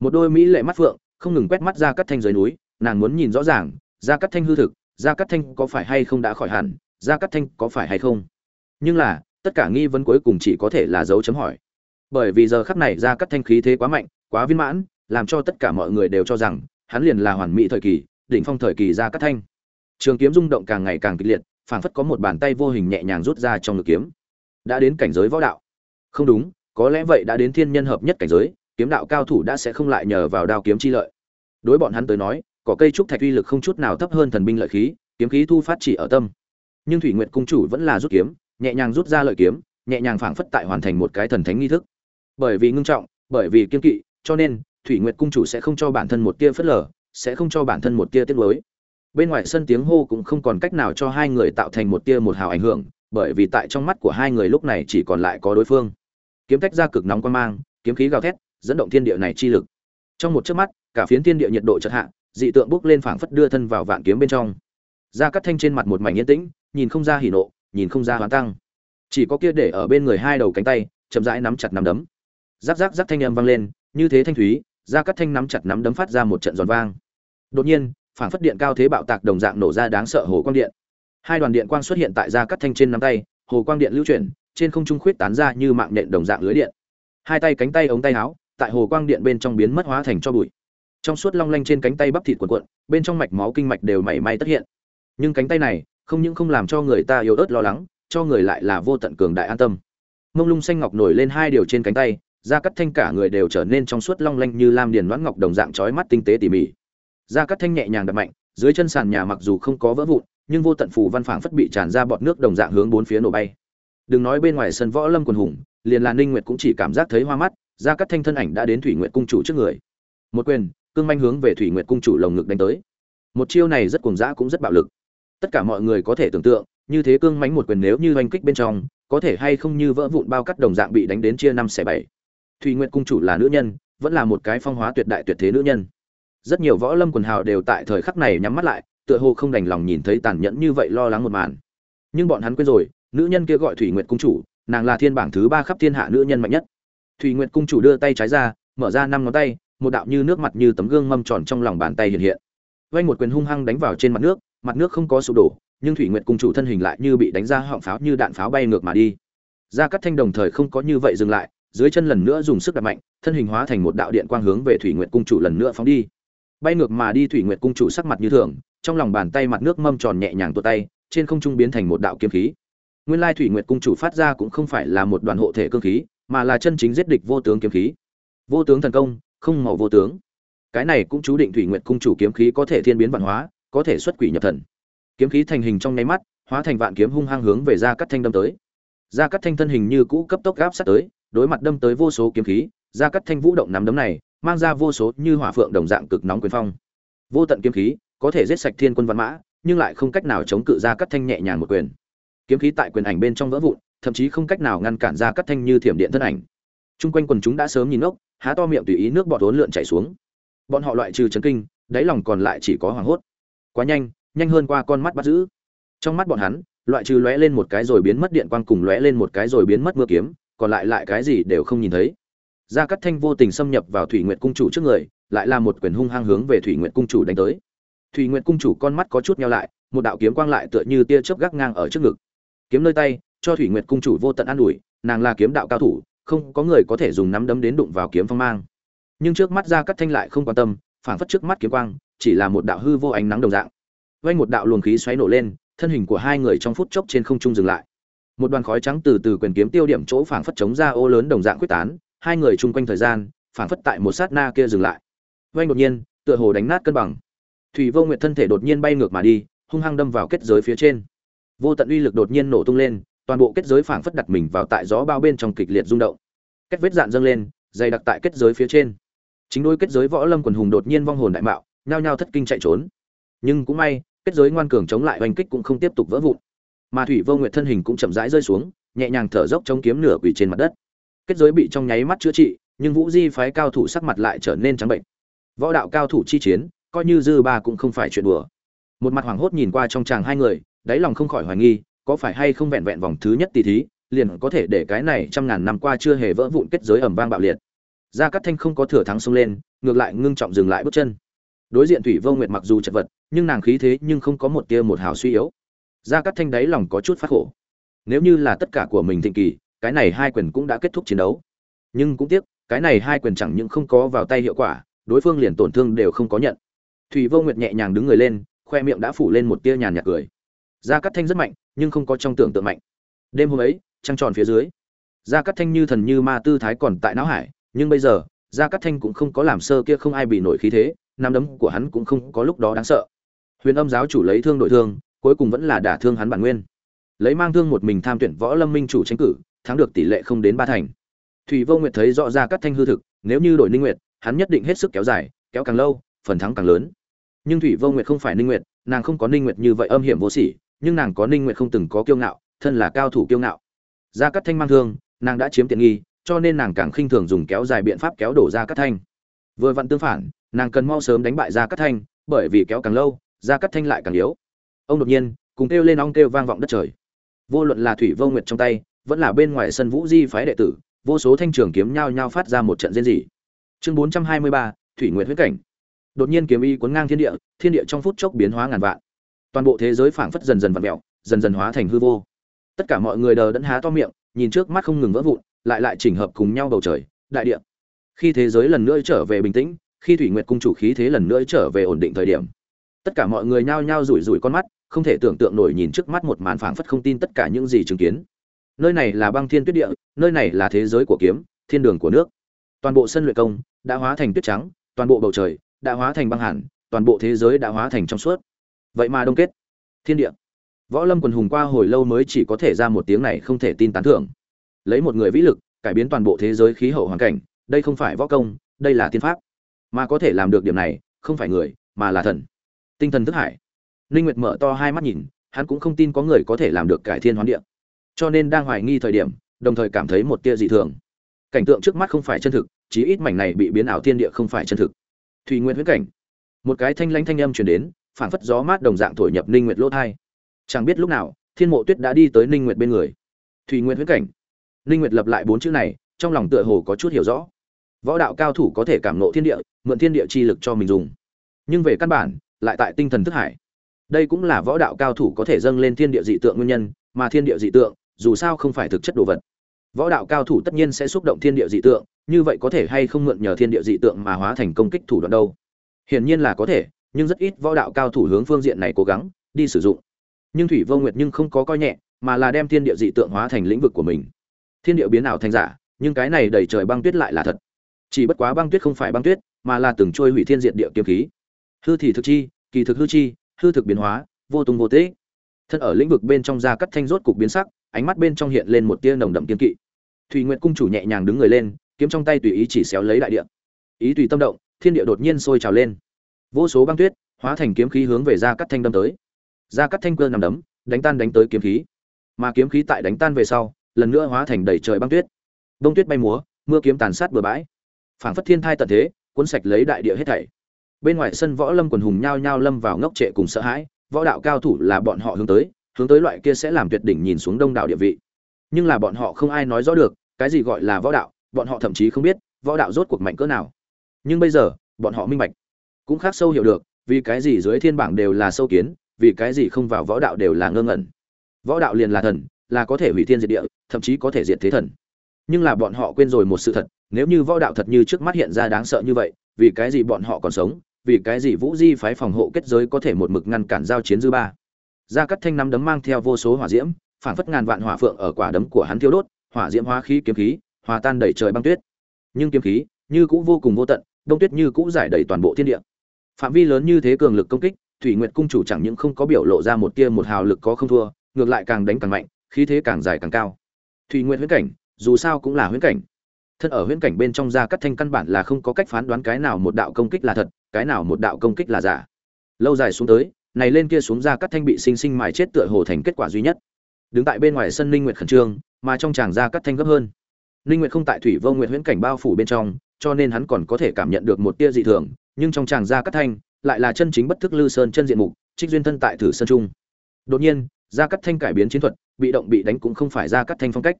Một đôi mỹ lệ mắt phượng, không ngừng quét mắt ra cắt thanh dưới núi, nàng muốn nhìn rõ ràng ra cắt thanh hư thực ra cắt thanh có phải hay không đã khỏi hẳn ra cắt thanh có phải hay không? Nhưng là, tất cả nghi vấn cuối cùng chỉ có thể là dấu chấm hỏi. Bởi vì giờ khắc này ra cắt thanh khí thế quá mạnh, quá viên mãn làm cho tất cả mọi người đều cho rằng, hắn liền là hoàn mỹ thời kỳ, đỉnh phong thời kỳ ra cắt thanh. Trường kiếm rung động càng ngày càng kịch liệt, phảng phất có một bàn tay vô hình nhẹ nhàng rút ra trong ngực kiếm. Đã đến cảnh giới võ đạo. Không đúng, có lẽ vậy đã đến thiên nhân hợp nhất cảnh giới, kiếm đạo cao thủ đã sẽ không lại nhờ vào đao kiếm chi lợi. Đối bọn hắn tới nói có cây trúc thạch uy lực không chút nào thấp hơn thần binh lợi khí, kiếm khí thu phát chỉ ở tâm. Nhưng thủy nguyệt cung chủ vẫn là rút kiếm, nhẹ nhàng rút ra lợi kiếm, nhẹ nhàng phảng phất tại hoàn thành một cái thần thánh nghi thức. Bởi vì ngưng trọng, bởi vì kiên kỵ, cho nên thủy nguyệt cung chủ sẽ không cho bản thân một tia phất lờ, sẽ không cho bản thân một tia tiết lối bên ngoài sân tiếng hô cũng không còn cách nào cho hai người tạo thành một tia một hào ảnh hưởng, bởi vì tại trong mắt của hai người lúc này chỉ còn lại có đối phương. Kiếm tách ra cực nóng quan mang, kiếm khí gào thét, dẫn động thiên địa này chi lực. Trong một chớp mắt, cả phiến thiên địa nhiệt độ chợt hạ, dị tượng bốc lên phảng phất đưa thân vào vạn kiếm bên trong. Ra cắt thanh trên mặt một mảnh yên tĩnh, nhìn không ra hỉ nộ, nhìn không ra hoán tăng. Chỉ có kia để ở bên người hai đầu cánh tay, chậm rãi nắm chặt nắm đấm. Giáp giáp giáp thanh âm vang lên, như thế thanh thúy ra cắt thanh nắm chặt nắm đấm phát ra một trận giòn vang. Đột nhiên, phảng phất điện cao thế bạo tạc đồng dạng nổ ra đáng sợ hồ quang điện. Hai đoàn điện quang xuất hiện tại ra cắt thanh trên nắm tay, hồ quang điện lưu chuyển, trên không trung khuyết tán ra như mạng nện đồng dạng lưới điện. Hai tay cánh tay ống tay áo, tại hồ quang điện bên trong biến mất hóa thành cho bụi. Trong suốt long lanh trên cánh tay bắp thịt cuộn cuộn, bên trong mạch máu kinh mạch đều mảy may tất hiện. Nhưng cánh tay này, không những không làm cho người ta yếu ớt lo lắng, cho người lại là vô tận cường đại an tâm. Mông lung xanh ngọc nổi lên hai điều trên cánh tay da cắt thanh cả người đều trở nên trong suốt long lanh như lam điền loãng ngọc đồng dạng chói mắt tinh tế tỉ mỉ. Da cắt thanh nhẹ nhàng đập mạnh, dưới chân sàn nhà mặc dù không có vỡ vụn, nhưng vô tận phù văn phảng phất bị tràn ra bọt nước đồng dạng hướng bốn phía nổ bay. Đừng nói bên ngoài sân võ lâm quần hùng, liền là ninh nguyệt cũng chỉ cảm giác thấy hoa mắt ra cắt thanh thân ảnh đã đến thủy nguyệt cung chủ trước người. Một quyền, cương manh hướng về thủy nguyệt cung chủ lồng ngực đánh tới. Một chiêu này rất cuồng dã cũng rất bạo lực. Tất cả mọi người có thể tưởng tượng, như thế cương mánh một quyền nếu như oanh kích bên trong, có thể hay không như vỡ vụn bao cắt đồng dạng bị đánh đến chia năm xẻ bảy thủy nguyệt cung chủ là nữ nhân, vẫn là một cái phong hóa tuyệt đại tuyệt thế nữ nhân. Rất nhiều võ lâm quần hào đều tại thời khắc này nhắm mắt lại, tựa hồ không đành lòng nhìn thấy tàn nhẫn như vậy lo lắng một màn. Nhưng bọn hắn quên rồi, nữ nhân kia gọi thủy nguyệt cung chủ, nàng là thiên bảng thứ ba khắp thiên hạ nữ nhân mạnh nhất. Thủy nguyệt cung chủ đưa tay trái ra, mở ra năm ngón tay, một đạo như nước mặt như tấm gương mâm tròn trong lòng bàn tay hiện hiện. Vây một quyền hung hăng đánh vào trên mặt nước mặt nước không có sụp đổ, nhưng thủy nguyệt cung chủ thân hình lại như bị đánh ra họng pháo như đạn pháo bay ngược mà đi. Gia cắt thanh đồng thời không có như vậy dừng lại dưới chân lần nữa dùng sức đạp mạnh, thân hình hóa thành một đạo điện quang hướng về thủy nguyệt cung chủ lần nữa phóng đi. Bay ngược mà đi, thủy nguyệt cung chủ sắc mặt như thường, trong lòng bàn tay mặt nước mâm tròn nhẹ nhàng tuột tay, trên không trung biến thành một đạo kiếm khí. Nguyên lai thủy nguyệt cung chủ phát ra cũng không phải là một đoàn hộ thể cương khí, mà là chân chính giết địch vô tướng kiếm khí. Vô tướng thần công, không màu vô tướng. Cái này cũng chú định thủy nguyệt cung chủ kiếm khí có thể thiên biến vạn hóa, có thể xuất quỷ nhập thần. Kiếm khí thành hình trong nháy mắt, hóa thành vạn kiếm hung hăng hướng về ra cắt thanh đâm tới. Ra cắt thanh thân hình như cũ cấp tốc gáp sát tới đối mặt đâm tới vô số kiếm khí ra cắt thanh vũ động nắm đấm này, mang ra vô số như hỏa phượng đồng dạng cực nóng quyền phong. Vô tận kiếm khí, có thể giết sạch thiên quân văn mã, nhưng lại không cách nào chống cự ra cắt thanh nhẹ nhàng một quyền. Kiếm khí tại quyền ảnh bên trong vỡ vụn, thậm chí không cách nào ngăn cản ra cắt thanh như thiểm điện thân ảnh. Chung quanh quần chúng đã sớm nhìn ốc há to miệng tùy ý nước bọt uốn lượn chảy xuống. Bọn họ loại trừ chấn kinh, đáy lòng còn lại chỉ có hoảng hốt. Quá nhanh nhanh hơn qua con mắt bắt giữ. Trong mắt bọn hắn, loại trừ lóe lên một cái rồi biến mất điện quang cùng lóe lên một cái rồi biến mất mưa kiếm còn lại lại cái gì đều không nhìn thấy. Gia cắt thanh vô tình xâm nhập vào thủy nguyệt cung chủ trước người, lại là một quyền hung hăng hướng về thủy nguyệt cung chủ đánh tới. Thủy nguyệt cung chủ con mắt có chút nhau lại, một đạo kiếm quang lại tựa như tia chớp gác ngang ở trước ngực. Kiếm nơi tay, cho thủy nguyệt cung chủ vô tận an ủi, nàng là kiếm đạo cao thủ, không có người có thể dùng nắm đấm đến đụng vào kiếm phong mang. Nhưng trước mắt gia cắt thanh lại không quan tâm phản phất trước mắt kiếm quang, chỉ là một đạo hư vô ánh nắng đồng dạng. Vay một đạo luồng khí xoáy nổ lên, thân hình của hai người trong phút chốc trên không trung dừng lại một đoàn khói trắng từ từ quyền kiếm tiêu điểm chỗ phảng phất chống ra ô lớn đồng dạng quyết tán, hai người chung quanh thời gian, phảng phất tại một sát na kia dừng lại. Vay đột nhiên, tựa hồ đánh nát cân bằng. Thủy vô nguyệt thân thể đột nhiên bay ngược mà đi, hung hăng đâm vào kết giới phía trên. Vô tận uy lực đột nhiên nổ tung lên, toàn bộ kết giới phảng phất đặt mình vào tại gió bao bên trong kịch liệt rung động. Kết vết dạn dâng lên, dày đặc tại kết giới phía trên. Chính đôi kết giới võ lâm quần hùng đột nhiên vong hồn đại mạo, nhao nhao thất kinh chạy trốn. Nhưng cũng may, kết giới ngoan cường chống lại oanh kích cũng không tiếp tục vỡ vụn mà thủy vô nguyệt thân hình cũng chậm rãi rơi xuống, nhẹ nhàng thở dốc chống kiếm nửa quỳ trên mặt đất. Kết giới bị trong nháy mắt chữa trị, nhưng vũ di phái cao thủ sắc mặt lại trở nên trắng bệnh. Võ đạo cao thủ chi chiến, coi như dư ba cũng không phải chuyện đùa. Một mặt hoảng hốt nhìn qua trong chàng hai người, đáy lòng không khỏi hoài nghi, có phải hay không vẹn vẹn vòng thứ nhất tỷ thí, liền có thể để cái này trăm ngàn năm qua chưa hề vỡ vụn kết giới ẩm vang bạo liệt. Gia cát thanh không có thừa thắng xông lên, ngược lại ngưng trọng dừng lại bước chân. Đối diện thủy vô nguyệt mặc dù chật vật, nhưng nàng khí thế nhưng không có một tia một hào suy yếu gia cát thanh đáy lòng có chút phát khổ. Nếu như là tất cả của mình thịnh kỳ, cái này hai quyền cũng đã kết thúc chiến đấu. Nhưng cũng tiếc, cái này hai quyền chẳng những không có vào tay hiệu quả, đối phương liền tổn thương đều không có nhận. Thủy vô nguyệt nhẹ nhàng đứng người lên, khoe miệng đã phủ lên một tia nhàn nhạt cười. Gia cát thanh rất mạnh, nhưng không có trong tưởng tượng mạnh. Đêm hôm ấy, trăng tròn phía dưới, gia cát thanh như thần như ma tư thái còn tại não hải, nhưng bây giờ, gia cát thanh cũng không có làm sơ kia không ai bị nổi khí thế, nắm đấm của hắn cũng không có lúc đó đáng sợ. Huyền âm giáo chủ lấy thương đội thương cuối cùng vẫn là đả thương hắn bản nguyên. Lấy mang thương một mình tham tuyển võ lâm minh chủ tranh cử, thắng được tỷ lệ không đến ba thành. Thủy vô nguyệt thấy rõ ra cát thanh hư thực, nếu như đổi ninh nguyệt, hắn nhất định hết sức kéo dài, kéo càng lâu, phần thắng càng lớn. Nhưng thủy vô nguyệt không phải ninh nguyệt, nàng không có ninh nguyệt như vậy âm hiểm vô sỉ, nhưng nàng có ninh nguyệt không từng có kiêu ngạo, thân là cao thủ kiêu ngạo. Ra cát thanh mang thương, nàng đã chiếm tiện nghi, cho nên nàng càng khinh thường dùng kéo dài biện pháp kéo đổ ra cát thanh. Vừa vặn tương phản, nàng cần mau sớm đánh bại ra cát thanh, bởi vì kéo càng lâu, ra cát thanh lại càng yếu ông đột nhiên, cùng kêu lên ong kêu vang vọng đất trời. Vô luận là thủy vô nguyệt trong tay, vẫn là bên ngoài sân vũ di phái đệ tử, vô số thanh trường kiếm nhao nhao phát ra một trận diễn dị chương bốn trăm hai mươi ba, thủy nguyệt huyết cảnh. Đột nhiên kiếm y cuốn ngang thiên địa thiên địa trong phút chốc biến hóa ngàn vạn. Toàn bộ thế giới phảng phất dần dần vặn mẹo dần dần hóa thành hư vô. Tất cả mọi người đờ đẫn há to miệng, nhìn trước mắt không ngừng vỡ vụn, lại lại chỉnh hợp cùng nhau bầu trời, đại địa. Khi thế giới lần nữa trở về bình tĩnh, khi thủy nguyệt cung chủ khí thế lần nữa trở về ổn định thời điểm tất cả mọi người nhao nhao rủi rủi con mắt, không thể tưởng tượng nổi nhìn trước mắt một màn phảng phất không tin tất cả những gì chứng kiến. Nơi này là băng thiên tuyết địa, nơi này là thế giới của kiếm, thiên đường của nước. Toàn bộ sân luyện công đã hóa thành tuyết trắng, toàn bộ bầu trời đã hóa thành băng hẳn toàn bộ thế giới đã hóa thành trong suốt. Vậy mà đông kết. Thiên địa. Võ lâm quần hùng qua hồi lâu mới chỉ có thể ra một tiếng này không thể tin tán thưởng. Lấy một người vĩ lực, cải biến toàn bộ thế giới khí hậu hoàn cảnh, đây không phải võ công, đây là tiên pháp. Mà có thể làm được điểm này, không phải người, mà là thần tinh thần thức hải. Ninh nguyệt mở to hai mắt nhìn, hắn cũng không tin có người có thể làm được cải thiên hoán địa. Cho nên đang hoài nghi thời điểm, đồng thời cảm thấy một tia dị thường. Cảnh tượng trước mắt không phải chân thực, chí ít mảnh này bị biến ảo thiên địa không phải chân thực. Thủy nguyện huyễn cảnh. Một cái thanh lãnh thanh âm truyền đến, phảng phất gió mát đồng dạng thổi nhập ninh nguyệt lỗ thai. Chẳng biết lúc nào, thiên mộ tuyết đã đi tới ninh nguyệt bên người. Thủy nguyện huyễn cảnh. Ninh nguyệt lập lại bốn chữ này, trong lòng tựa hồ có chút hiểu rõ. Võ đạo cao thủ có thể cảm ngộ thiên địa, mượn thiên địa chi lực cho mình dùng. Nhưng về căn bản lại tại tinh thần thức hải. Đây cũng là võ đạo cao thủ có thể dâng lên thiên địa dị tượng nguyên nhân, mà thiên địa dị tượng, dù sao không phải thực chất đồ vật. Võ đạo cao thủ tất nhiên sẽ xúc động thiên địa dị tượng, như vậy có thể hay không mượn nhờ thiên địa dị tượng mà hóa thành công kích thủ đoạn đâu? Hiển nhiên là có thể, nhưng rất ít võ đạo cao thủ hướng phương diện này cố gắng, đi sử dụng. Nhưng thủy vô nguyệt nhưng không có coi nhẹ, mà là đem thiên địa dị tượng hóa thành lĩnh vực của mình. Thiên địa biến ảo thành giả, nhưng cái này đầy trời băng tuyết lại là thật. Chỉ bất quá băng tuyết không phải băng tuyết, mà là từng trôi hủy thiên diện địa kiếm khí hư thì thực chi, kỳ thực hư chi, hư thực biến hóa, vô tung vô tế thân ở lĩnh vực bên trong da cắt thanh rốt cục biến sắc, ánh mắt bên trong hiện lên một tia nồng đậm kiên kỵ. Thùy nguyện cung chủ nhẹ nhàng đứng người lên, kiếm trong tay tùy ý chỉ xéo lấy đại địa. Ý tùy tâm động, thiên địa đột nhiên sôi trào lên. Vô số băng tuyết, hóa thành kiếm khí hướng về da cắt thanh đâm tới. Da cắt thanh cơ nằm đấm, đánh tan đánh tới kiếm khí. Mà kiếm khí tại đánh tan về sau, lần nữa hóa thành đầy trời băng tuyết. Đông tuyết bay múa, mưa kiếm tàn sát bừa bãi. Phảng phất thiên thai tận thế, cuốn sạch lấy đại địa hết thảy bên ngoài sân võ lâm quần hùng nhao nhao lâm vào ngốc trệ cùng sợ hãi, võ đạo cao thủ là bọn họ hướng tới hướng tới loại kia sẽ làm tuyệt đỉnh nhìn xuống đông đảo địa vị. Nhưng là bọn họ không ai nói rõ được, cái gì gọi là võ đạo, bọn họ thậm chí không biết võ đạo rốt cuộc mạnh cỡ nào. Nhưng bây giờ, bọn họ minh bạch. Cũng khác sâu hiểu được, vì cái gì dưới thiên bảng đều là sâu kiến, vì cái gì không vào võ đạo đều là ngơ ngẩn. Võ đạo liền là thần, là có thể hủy thiên diệt địa, thậm chí có thể diệt thế thần. Nhưng là bọn họ quên rồi một sự thật, nếu như võ đạo thật như trước mắt hiện ra đáng sợ như vậy, vì cái gì bọn họ còn sống vì cái gì vũ di phái phòng hộ kết giới có thể một mực ngăn cản giao chiến dư ba? Gia cắt thanh năm đấm mang theo vô số hỏa diễm phản phất ngàn vạn hỏa phượng ở quả đấm của hắn thiêu đốt, hỏa diễm hóa khí kiếm khí, hòa tan đầy trời băng tuyết. Nhưng kiếm khí như cũ vô cùng vô tận, đông tuyết như cũ giải đầy toàn bộ thiên địa. Phạm vi lớn như thế cường lực công kích, thủy nguyệt cung chủ chẳng những không có biểu lộ ra một tia một hào lực có không thua, ngược lại càng đánh càng mạnh, khí thế càng dài càng cao. Thủy nguyệt huyễn cảnh, dù sao cũng là huyễn cảnh. Thân ở huyễn cảnh bên trong gia cắt thanh căn bản là không có cách phán đoán cái nào một đạo công kích là thật cái nào một đạo công kích là giả. Lâu dài xuống tới, này lên kia xuống ra cắt thanh bị sinh sinh mài chết tựa hồ thành kết quả duy nhất. Đứng tại bên ngoài sân linh nguyệt khẩn trương, mà trong chàng ra cắt thanh gấp hơn. Linh nguyệt không tại thủy vô nguyệt huyễn cảnh bao phủ bên trong, cho nên hắn còn có thể cảm nhận được một tia dị thường, nhưng trong chàng ra cắt thanh, lại là chân chính bất thức lư sơn chân diện mục, trích duyên thân tại thử sơn trung. Đột nhiên, ra cắt thanh cải biến chiến thuật, bị động bị đánh cũng không phải ra cắt thanh phong cách.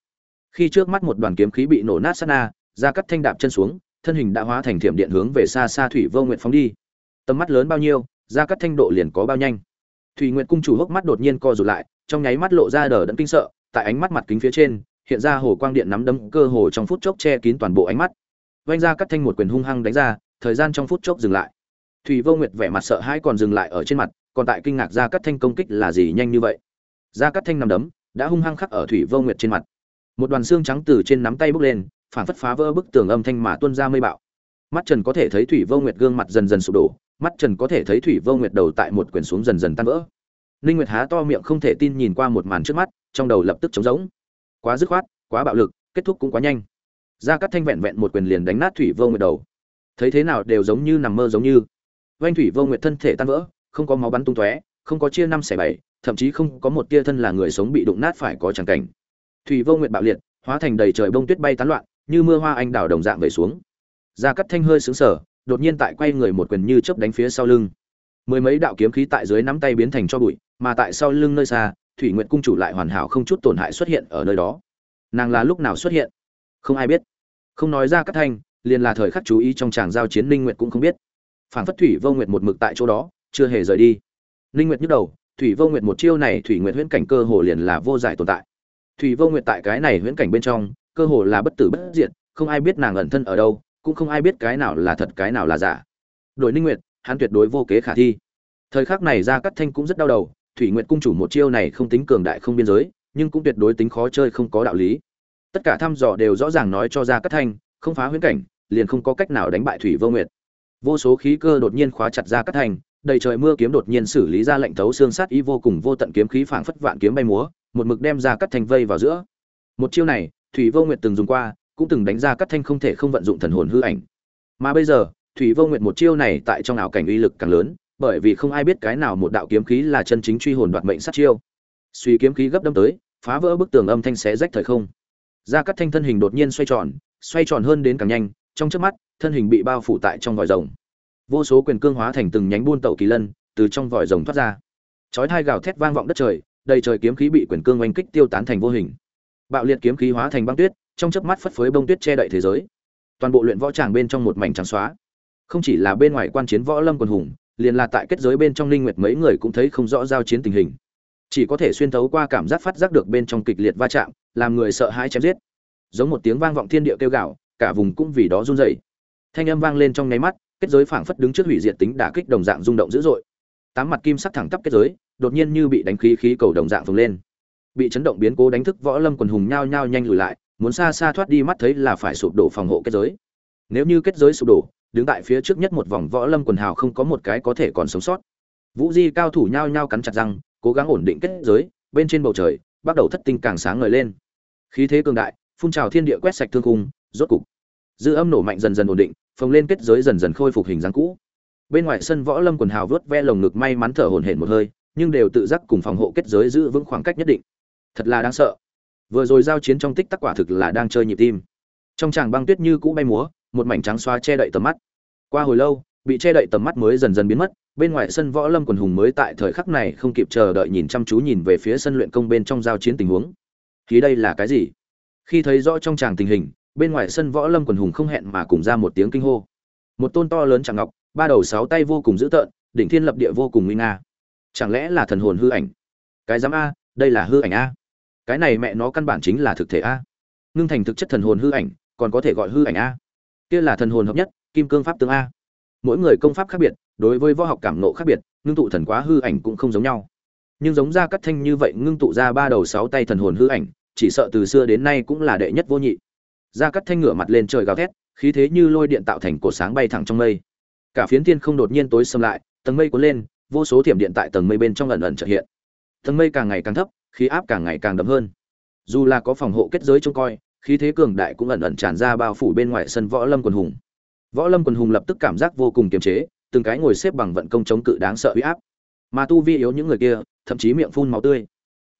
Khi trước mắt một đoàn kiếm khí bị nổ nát sát na, ra cắt thanh đạp chân xuống thân hình đã hóa thành thiểm điện hướng về xa xa thủy vô nguyện phóng đi. Tầm mắt lớn bao nhiêu, ra cắt thanh độ liền có bao nhanh. Thủy nguyện cung chủ hốc mắt đột nhiên co rụt lại, trong nháy mắt lộ ra đờ đẫn kinh sợ, tại ánh mắt mặt kính phía trên, hiện ra hồ quang điện nắm đấm cơ hồ trong phút chốc che kín toàn bộ ánh mắt. Vanh ra cắt thanh một quyền hung hăng đánh ra, thời gian trong phút chốc dừng lại. Thủy vô nguyệt vẻ mặt sợ hãi còn dừng lại ở trên mặt, còn tại kinh ngạc ra cắt thanh công kích là gì nhanh như vậy. Ra cắt thanh nằm đấm, đã hung hăng khắc ở thủy vô nguyệt trên mặt. Một đoàn xương trắng từ trên nắm tay bốc lên phản phất phá vỡ bức tường âm thanh mà tuôn ra mây bạo. Mắt trần có thể thấy thủy vô nguyệt gương mặt dần dần sụp đổ, mắt trần có thể thấy thủy vô nguyệt đầu tại một quyển xuống dần dần tan vỡ. Ninh nguyệt há to miệng không thể tin nhìn qua một màn trước mắt, trong đầu lập tức trống rỗng. Quá dứt khoát, quá bạo lực, kết thúc cũng quá nhanh. Ra cắt thanh vẹn vẹn một quyền liền đánh nát thủy vô nguyệt đầu. Thấy thế nào đều giống như nằm mơ giống như. Vanh thủy vô nguyệt thân thể tan vỡ, không có máu bắn tung tóe, không có chia năm xẻ bảy, thậm chí không có một tia thân là người sống bị đụng nát phải có chẳng cảnh. Thủy vô nguyệt bạo liệt, hóa thành đầy trời bông tuyết bay tán loạn như mưa hoa anh đào đồng dạng về xuống. Gia cắt thanh hơi sững sờ, đột nhiên tại quay người một quyền như chớp đánh phía sau lưng. Mười mấy đạo kiếm khí tại dưới nắm tay biến thành cho bụi, mà tại sau lưng nơi xa, thủy nguyệt cung chủ lại hoàn hảo không chút tổn hại xuất hiện ở nơi đó. Nàng là lúc nào xuất hiện? Không ai biết. Không nói ra cắt thanh, liền là thời khắc chú ý trong tràng giao chiến ninh nguyệt cũng không biết. Phản phất thủy vô nguyệt một mực tại chỗ đó, chưa hề rời đi. Ninh nguyệt nhức đầu, thủy vô nguyệt một chiêu này thủy nguyệt huyễn cảnh cơ hồ liền là vô giải tồn tại. Thủy vô nguyệt tại cái này huyễn cảnh bên trong cơ hồ là bất tử bất diệt không ai biết nàng ẩn thân ở đâu cũng không ai biết cái nào là thật cái nào là giả. Đội ninh nguyệt hắn tuyệt đối vô kế khả thi. Thời khắc này ra cắt thanh cũng rất đau đầu thủy nguyệt cung chủ một chiêu này không tính cường đại không biên giới nhưng cũng tuyệt đối tính khó chơi không có đạo lý. Tất cả thăm dò đều rõ ràng nói cho ra cắt thanh không phá huyễn cảnh liền không có cách nào đánh bại thủy vô nguyệt. Vô số khí cơ đột nhiên khóa chặt ra cắt thanh, đầy trời mưa kiếm đột nhiên xử lý ra lệnh thấu xương sát ý vô cùng vô tận kiếm khí phảng phất vạn kiếm bay múa một mực đem ra cắt thanh vây vào giữa. Một chiêu này thủy vô nguyệt từng dùng qua, cũng từng đánh ra cắt thanh không thể không vận dụng thần hồn hư ảnh. Mà bây giờ, thủy vô nguyệt một chiêu này tại trong ảo cảnh uy lực càng lớn, bởi vì không ai biết cái nào một đạo kiếm khí là chân chính truy hồn đoạt mệnh sát chiêu. Suy kiếm khí gấp đâm tới, phá vỡ bức tường âm thanh xé rách thời không. Ra cắt thanh thân hình đột nhiên xoay tròn xoay tròn hơn đến càng nhanh, trong chớp mắt, thân hình bị bao phủ tại trong vòi rồng. Vô số quyền cương hóa thành từng nhánh buôn tẩu kỳ lân, từ trong vòi rồng thoát ra. Chói hai gào thét vang vọng đất trời, đầy trời kiếm khí bị quyền cương oanh kích tiêu tán thành vô hình bạo liệt kiếm khí hóa thành băng tuyết, trong chớp mắt phất phới bông tuyết che đậy thế giới. Toàn bộ luyện võ tràng bên trong một mảnh trắng xóa. Không chỉ là bên ngoài quan chiến võ lâm quần hùng, liền là tại kết giới bên trong linh nguyệt mấy người cũng thấy không rõ giao chiến tình hình. Chỉ có thể xuyên thấu qua cảm giác phát giác được bên trong kịch liệt va chạm, làm người sợ hãi chém giết. Giống một tiếng vang vọng thiên địa kêu gào, cả vùng cũng vì đó run rẩy. Thanh âm vang lên trong nháy mắt, kết giới phảng phất đứng trước hủy diệt tính đả kích đồng dạng rung động dữ dội. Tám mặt kim sắc thẳng tắp kết giới, đột nhiên như bị đánh khí khí cầu đồng dạng phồng lên bị chấn động biến cố đánh thức võ lâm quần hùng nhao nhao nhanh lùi lại, muốn xa xa thoát đi mắt thấy là phải sụp đổ phòng hộ kết giới. Nếu như kết giới sụp đổ, đứng tại phía trước nhất một vòng võ lâm quần hào không có một cái có thể còn sống sót. Vũ di cao thủ nhao nhao cắn chặt răng, cố gắng ổn định kết giới, bên trên bầu trời bắt đầu thất tinh càng sáng ngời lên. Khí thế cường đại, phun trào thiên địa quét sạch thương cung rốt cục, dư âm nổ mạnh dần dần ổn định, phồng lên kết giới dần dần khôi phục hình dáng cũ. Bên ngoài sân võ lâm quần hào vớt ve lồng ngực may mắn thở hổn hển một hơi, nhưng đều tự giác cùng phòng hộ kết giới giữ vững khoảng cách nhất định thật là đáng sợ. Vừa rồi giao chiến trong tích tắc quả thực là đang chơi nhịp tim. Trong tràng băng tuyết như cũ bay múa, một mảnh trắng xóa che đậy tầm mắt. Qua hồi lâu, bị che đậy tầm mắt mới dần dần biến mất, bên ngoài sân võ lâm quần hùng mới tại thời khắc này không kịp chờ đợi nhìn chăm chú nhìn về phía sân luyện công bên trong giao chiến tình huống. Khí đây là cái gì? Khi thấy rõ trong tràng tình hình, bên ngoài sân võ lâm quần hùng không hẹn mà cùng ra một tiếng kinh hô. Một tôn to lớn chẳng ngọc, ba đầu sáu tay vô cùng dữ tợn, đỉnh thiên lập địa vô cùng nguy nga. Chẳng lẽ là thần hồn hư ảnh? Cái giám a, đây là hư ảnh a cái này mẹ nó căn bản chính là thực thể a. Ngưng thành thực chất thần hồn hư ảnh, còn có thể gọi hư ảnh a. Kia là thần hồn hợp nhất, kim cương pháp tướng a. Mỗi người công pháp khác biệt, đối với võ học cảm nộ khác biệt, ngưng tụ thần quá hư ảnh cũng không giống nhau. Nhưng giống ra cắt thanh như vậy ngưng tụ ra ba đầu sáu tay thần hồn hư ảnh, chỉ sợ từ xưa đến nay cũng là đệ nhất vô nhị. Ra cắt thanh ngửa mặt lên trời gào thét, khí thế như lôi điện tạo thành cột sáng bay thẳng trong mây. Cả phiến thiên không đột nhiên tối xâm lại, tầng mây cuốn lên, vô số thiểm điện tại tầng mây bên trong ẩn ẩn trợ hiện. Tầng mây càng ngày càng thấp khí áp càng ngày càng đậm hơn. Dù là có phòng hộ kết giới trông coi, khí thế cường đại cũng ẩn ẩn tràn ra bao phủ bên ngoài sân võ lâm quần hùng. Võ lâm quần hùng lập tức cảm giác vô cùng kiềm chế, từng cái ngồi xếp bằng vận công chống cự đáng sợ huy áp. Mà tu vi yếu những người kia, thậm chí miệng phun máu tươi.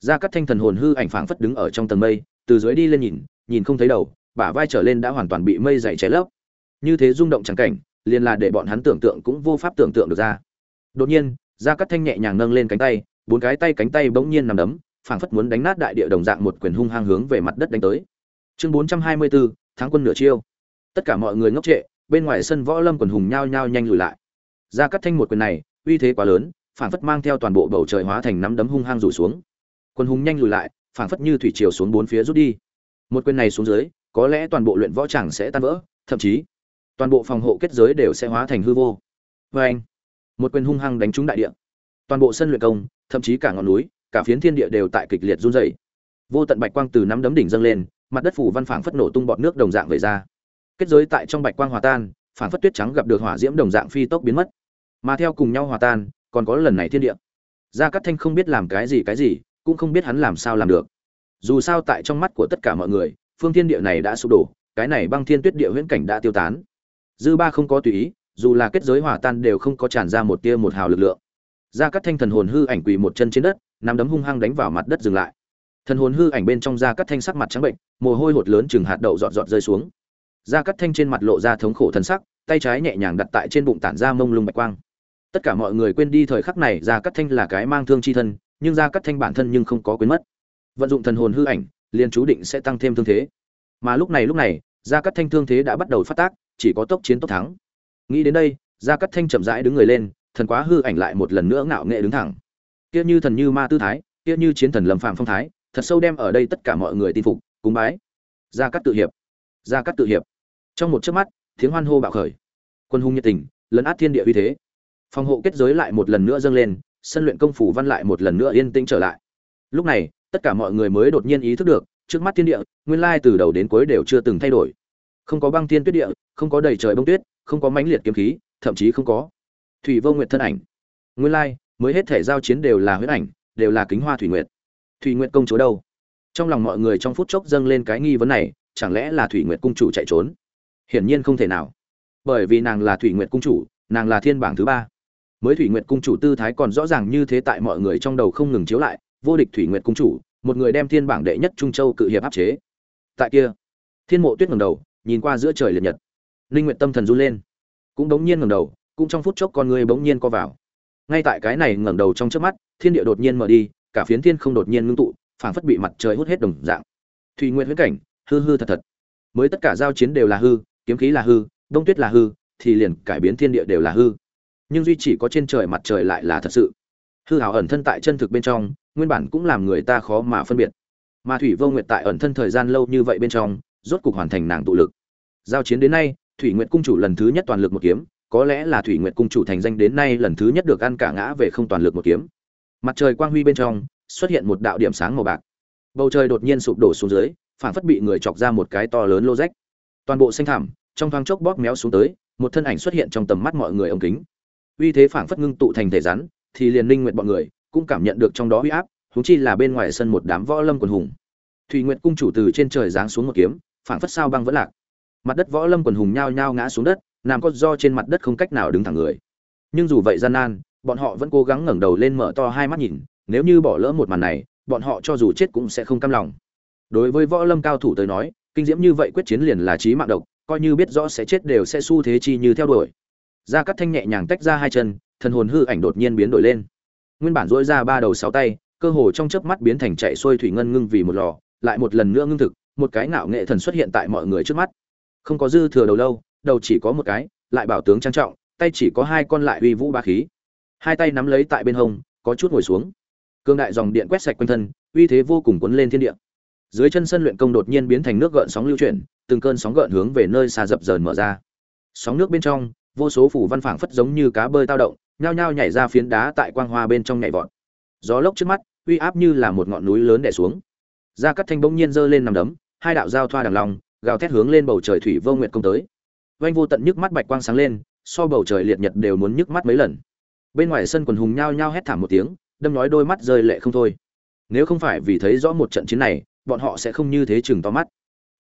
Ra các thanh thần hồn hư ảnh phảng phất đứng ở trong tầng mây, từ dưới đi lên nhìn nhìn không thấy đầu, bả vai trở lên đã hoàn toàn bị mây dày cháy lấp. Như thế rung động chẳng cảnh, liền là để bọn hắn tưởng tượng cũng vô pháp tưởng tượng được ra. Đột nhiên ra các thanh nhẹ nhàng nâng lên cánh tay, bốn cái tay cánh tay bỗng nhiên nằm đấm phảng phất muốn đánh nát đại địa đồng dạng một quyền hung hăng hướng về mặt đất đánh tới. Chương bốn trăm hai mươi bốn tháng quân nửa chiêu. Tất cả mọi người ngốc trệ, bên ngoài sân võ lâm quần hùng nhao nhao nhanh lùi lại. Ra cắt thanh một quyền này, uy thế quá lớn, phảng phất mang theo toàn bộ bầu trời hóa thành nắm đấm hung hăng rủ xuống. Quân hùng nhanh lùi lại, phảng phất như thủy triều xuống bốn phía rút đi. Một quyền này xuống dưới, có lẽ toàn bộ luyện võ chẳng sẽ tan vỡ, thậm chí, toàn bộ phòng hộ kết giới đều sẽ hóa thành hư vô. Và anh một quyền hung hăng đánh trúng đại địa. Toàn bộ sân luyện công, thậm chí cả ngọn núi cả phiến thiên địa đều tại kịch liệt run rẩy. Vô tận bạch quang từ nắm đấm đỉnh dâng lên, mặt đất phủ văn phảng phất nổ tung bọt nước đồng dạng vẩy ra. Kết giới tại trong bạch quang hòa tan, phảng phất tuyết trắng gặp được hỏa diễm đồng dạng phi tốc biến mất. Mà theo cùng nhau hòa tan, còn có lần này thiên địa. Gia cát thanh không biết làm cái gì cái gì, cũng không biết hắn làm sao làm được. Dù sao tại trong mắt của tất cả mọi người, phương thiên địa này đã sụp đổ, cái này băng thiên tuyết địa huyễn cảnh đã tiêu tán. Dư ba không có tùy ý, dù là kết giới hòa tan đều không có tràn ra một tia một hào lực lượng gia cát thanh thần hồn hư ảnh quỳ một chân trên đất, nắm đấm hung hăng đánh vào mặt đất dừng lại. Thần hồn hư ảnh bên trong gia cát thanh sắc mặt trắng bệnh, mồ hôi hột lớn chừng hạt đậu giọt giọt rơi xuống. Gia cát thanh trên mặt lộ ra thống khổ thân sắc, tay trái nhẹ nhàng đặt tại trên bụng tản ra mông lung bạch quang. Tất cả mọi người quên đi thời khắc này gia cát thanh là cái mang thương chi thân, nhưng gia cát thanh bản thân nhưng không có quên mất. Vận dụng thần hồn hư ảnh, liền chú định sẽ tăng thêm thương thế. Mà lúc này lúc này gia cát thanh thương thế đã bắt đầu phát tác, chỉ có tốc chiến tốc thắng. Nghĩ đến đây gia cát thanh chậm rãi đứng người lên thần quá hư ảnh lại một lần nữa ngạo nghệ đứng thẳng. Kia như thần như ma tư thái, kia như chiến thần lâm phạm phong thái, thật sâu đem ở đây tất cả mọi người tin phục, cúng bái. Gia cắt tự hiệp. Gia cắt tự hiệp. Trong một chớp mắt, tiếng hoan hô bạo khởi. Quân hùng nhiệt tình, lấn át thiên địa uy thế. Phòng hộ kết giới lại một lần nữa dâng lên, sân luyện công phủ văn lại một lần nữa yên tĩnh trở lại. Lúc này, tất cả mọi người mới đột nhiên ý thức được, trước mắt thiên địa, nguyên lai từ đầu đến cuối đều chưa từng thay đổi. Không có băng thiên tuyết địa, không có đầy trời bông tuyết, không có mãnh liệt kiếm khí, thậm chí không có thủy vô nguyệt thân ảnh. Nguyên lai, mới hết thể giao chiến đều là huyết ảnh, đều là kính hoa thủy nguyệt. Thủy nguyệt công chúa đâu? Trong lòng mọi người trong phút chốc dâng lên cái nghi vấn này, chẳng lẽ là thủy nguyệt cung chủ chạy trốn? Hiển nhiên không thể nào. Bởi vì nàng là thủy nguyệt cung chủ, nàng là thiên bảng thứ ba. Mới thủy nguyệt cung chủ tư thái còn rõ ràng như thế tại mọi người trong đầu không ngừng chiếu lại, vô địch thủy nguyệt cung chủ, một người đem thiên bảng đệ nhất trung châu cự hiệp áp chế. Tại kia, thiên mộ tuyết ngẩng đầu, nhìn qua giữa trời liệt nhật. Linh nguyệt tâm thần run lên. Cũng đống nhiên ngẩng đầu cũng trong phút chốc con người bỗng nhiên co vào. Ngay tại cái này ngẩng đầu trong trước mắt, thiên địa đột nhiên mở đi, cả phiến thiên không đột nhiên ngưng tụ, phảng phất bị mặt trời hút hết đồng dạng. Thủy nguyệt huyễn cảnh, hư hư thật thật. Mới tất cả giao chiến đều là hư, kiếm khí là hư đông tuyết là hư, thì liền cải biến thiên địa đều là hư. Nhưng duy chỉ có trên trời mặt trời lại là thật sự. Hư hảo ẩn thân tại chân thực bên trong, nguyên bản cũng làm người ta khó mà phân biệt. Mà thủy vô nguyệt tại ẩn thân thời gian lâu như vậy bên trong, rốt cục hoàn thành nàng tụ lực. Giao chiến đến nay, thủy nguyệt cung chủ lần thứ nhất toàn lực một kiếm có lẽ là thủy nguyệt cung chủ thành danh đến nay lần thứ nhất được ăn cả ngã về không toàn lực một kiếm. Mặt trời quang huy bên trong, xuất hiện một đạo điểm sáng màu bạc. Bầu trời đột nhiên sụp đổ xuống dưới phản phất bị người chọc ra một cái to lớn lô rách. Toàn bộ xanh thảm trong thoáng chốc bóp méo xuống tới, một thân ảnh xuất hiện trong tầm mắt mọi người ống kính. Uy thế phảng phất ngưng tụ thành thể rắn, thì liền linh nguyện bọn người cũng cảm nhận được trong đó uy áp húng chi là bên ngoài sân một đám võ lâm quần hùng. Thùy nguyện cung chủ từ trên trời giáng xuống một kiếm, phảng phất sao băng vẫn lạc. Mặt đất võ lâm quần hùng nhao nhao ngã xuống đất nằm có do trên mặt đất không cách nào đứng thẳng người. Nhưng dù vậy gian nan, bọn họ vẫn cố gắng ngẩng đầu lên mở to hai mắt nhìn, nếu như bỏ lỡ một màn này, bọn họ cho dù chết cũng sẽ không cam lòng. Đối với võ lâm cao thủ tới nói, kinh diễm như vậy quyết chiến liền là chí mạng độc, coi như biết rõ sẽ chết đều sẽ xu thế chi như theo đuổi. Ra cắt thanh nhẹ nhàng tách ra hai chân, thần hồn hư ảnh đột nhiên biến đổi lên. Nguyên bản dỗi ra ba đầu sáu tay, cơ hồ trong chớp mắt biến thành chạy xuôi thủy ngân ngưng vì một lò, lại một lần nữa ngưng thực, một cái ngạo nghệ thần xuất hiện tại mọi người trước mắt. Không có dư thừa đầu lâu đầu chỉ có một cái, lại bảo tướng trang trọng, tay chỉ có hai con lại uy vũ ba khí. Hai tay nắm lấy tại bên hông, có chút ngồi xuống. Cương đại dòng điện quét sạch quanh thân, uy thế vô cùng cuốn lên thiên địa. Dưới chân sân luyện công đột nhiên biến thành nước gợn sóng lưu chuyển, từng cơn sóng gợn hướng về nơi xa dập dờn mở ra. Sóng nước bên trong, vô số phủ văn phảng phất giống như cá bơi tao động, nhao nhao nhảy ra phiến đá tại quang hoa bên trong nhảy vọt. Gió lốc trước mắt, uy áp như là một ngọn núi lớn đè xuống. Gia cắt thanh bỗng nhiên giơ lên nằm đấm, hai đạo giao thoa đằng lòng gào thét hướng lên bầu trời thủy vô nguyện công tới vanh vô tận nhức mắt bạch quang sáng lên, so bầu trời liệt nhật đều muốn nhức mắt mấy lần. Bên ngoài sân quần hùng nhao nhao hét thảm một tiếng, đâm nói đôi mắt rơi lệ không thôi. Nếu không phải vì thấy rõ một trận chiến này, bọn họ sẽ không như thế chừng to mắt.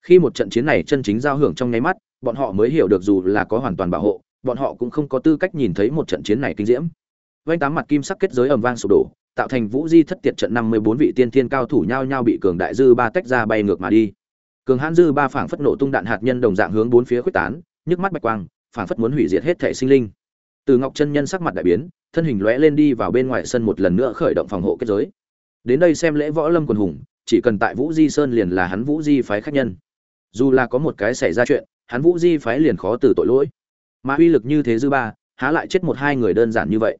Khi một trận chiến này chân chính giao hưởng trong nháy mắt, bọn họ mới hiểu được dù là có hoàn toàn bảo hộ, bọn họ cũng không có tư cách nhìn thấy một trận chiến này kinh diễm. Vanh tám mặt kim sắc kết giới ầm vang sụp đổ, tạo thành vũ di thất tiệt trận năm mươi bốn vị tiên thiên cao thủ nhao nhao bị cường đại dư ba tách ra bay ngược mà đi. Cường hãn dư ba phảng phất nổ tung đạn hạt nhân đồng dạng hướng bốn phía khuếch tán nhức mắt bạch quang, phảng phất muốn hủy diệt hết thể sinh linh. Từ ngọc chân nhân sắc mặt đại biến, thân hình lóe lên đi vào bên ngoài sân một lần nữa khởi động phòng hộ kết giới. Đến đây xem lễ võ lâm quần hùng, chỉ cần tại vũ di sơn liền là hắn vũ di phái khách nhân. Dù là có một cái xảy ra chuyện, hắn vũ di phái liền khó từ tội lỗi. Mà uy lực như thế dư ba, há lại chết một hai người đơn giản như vậy.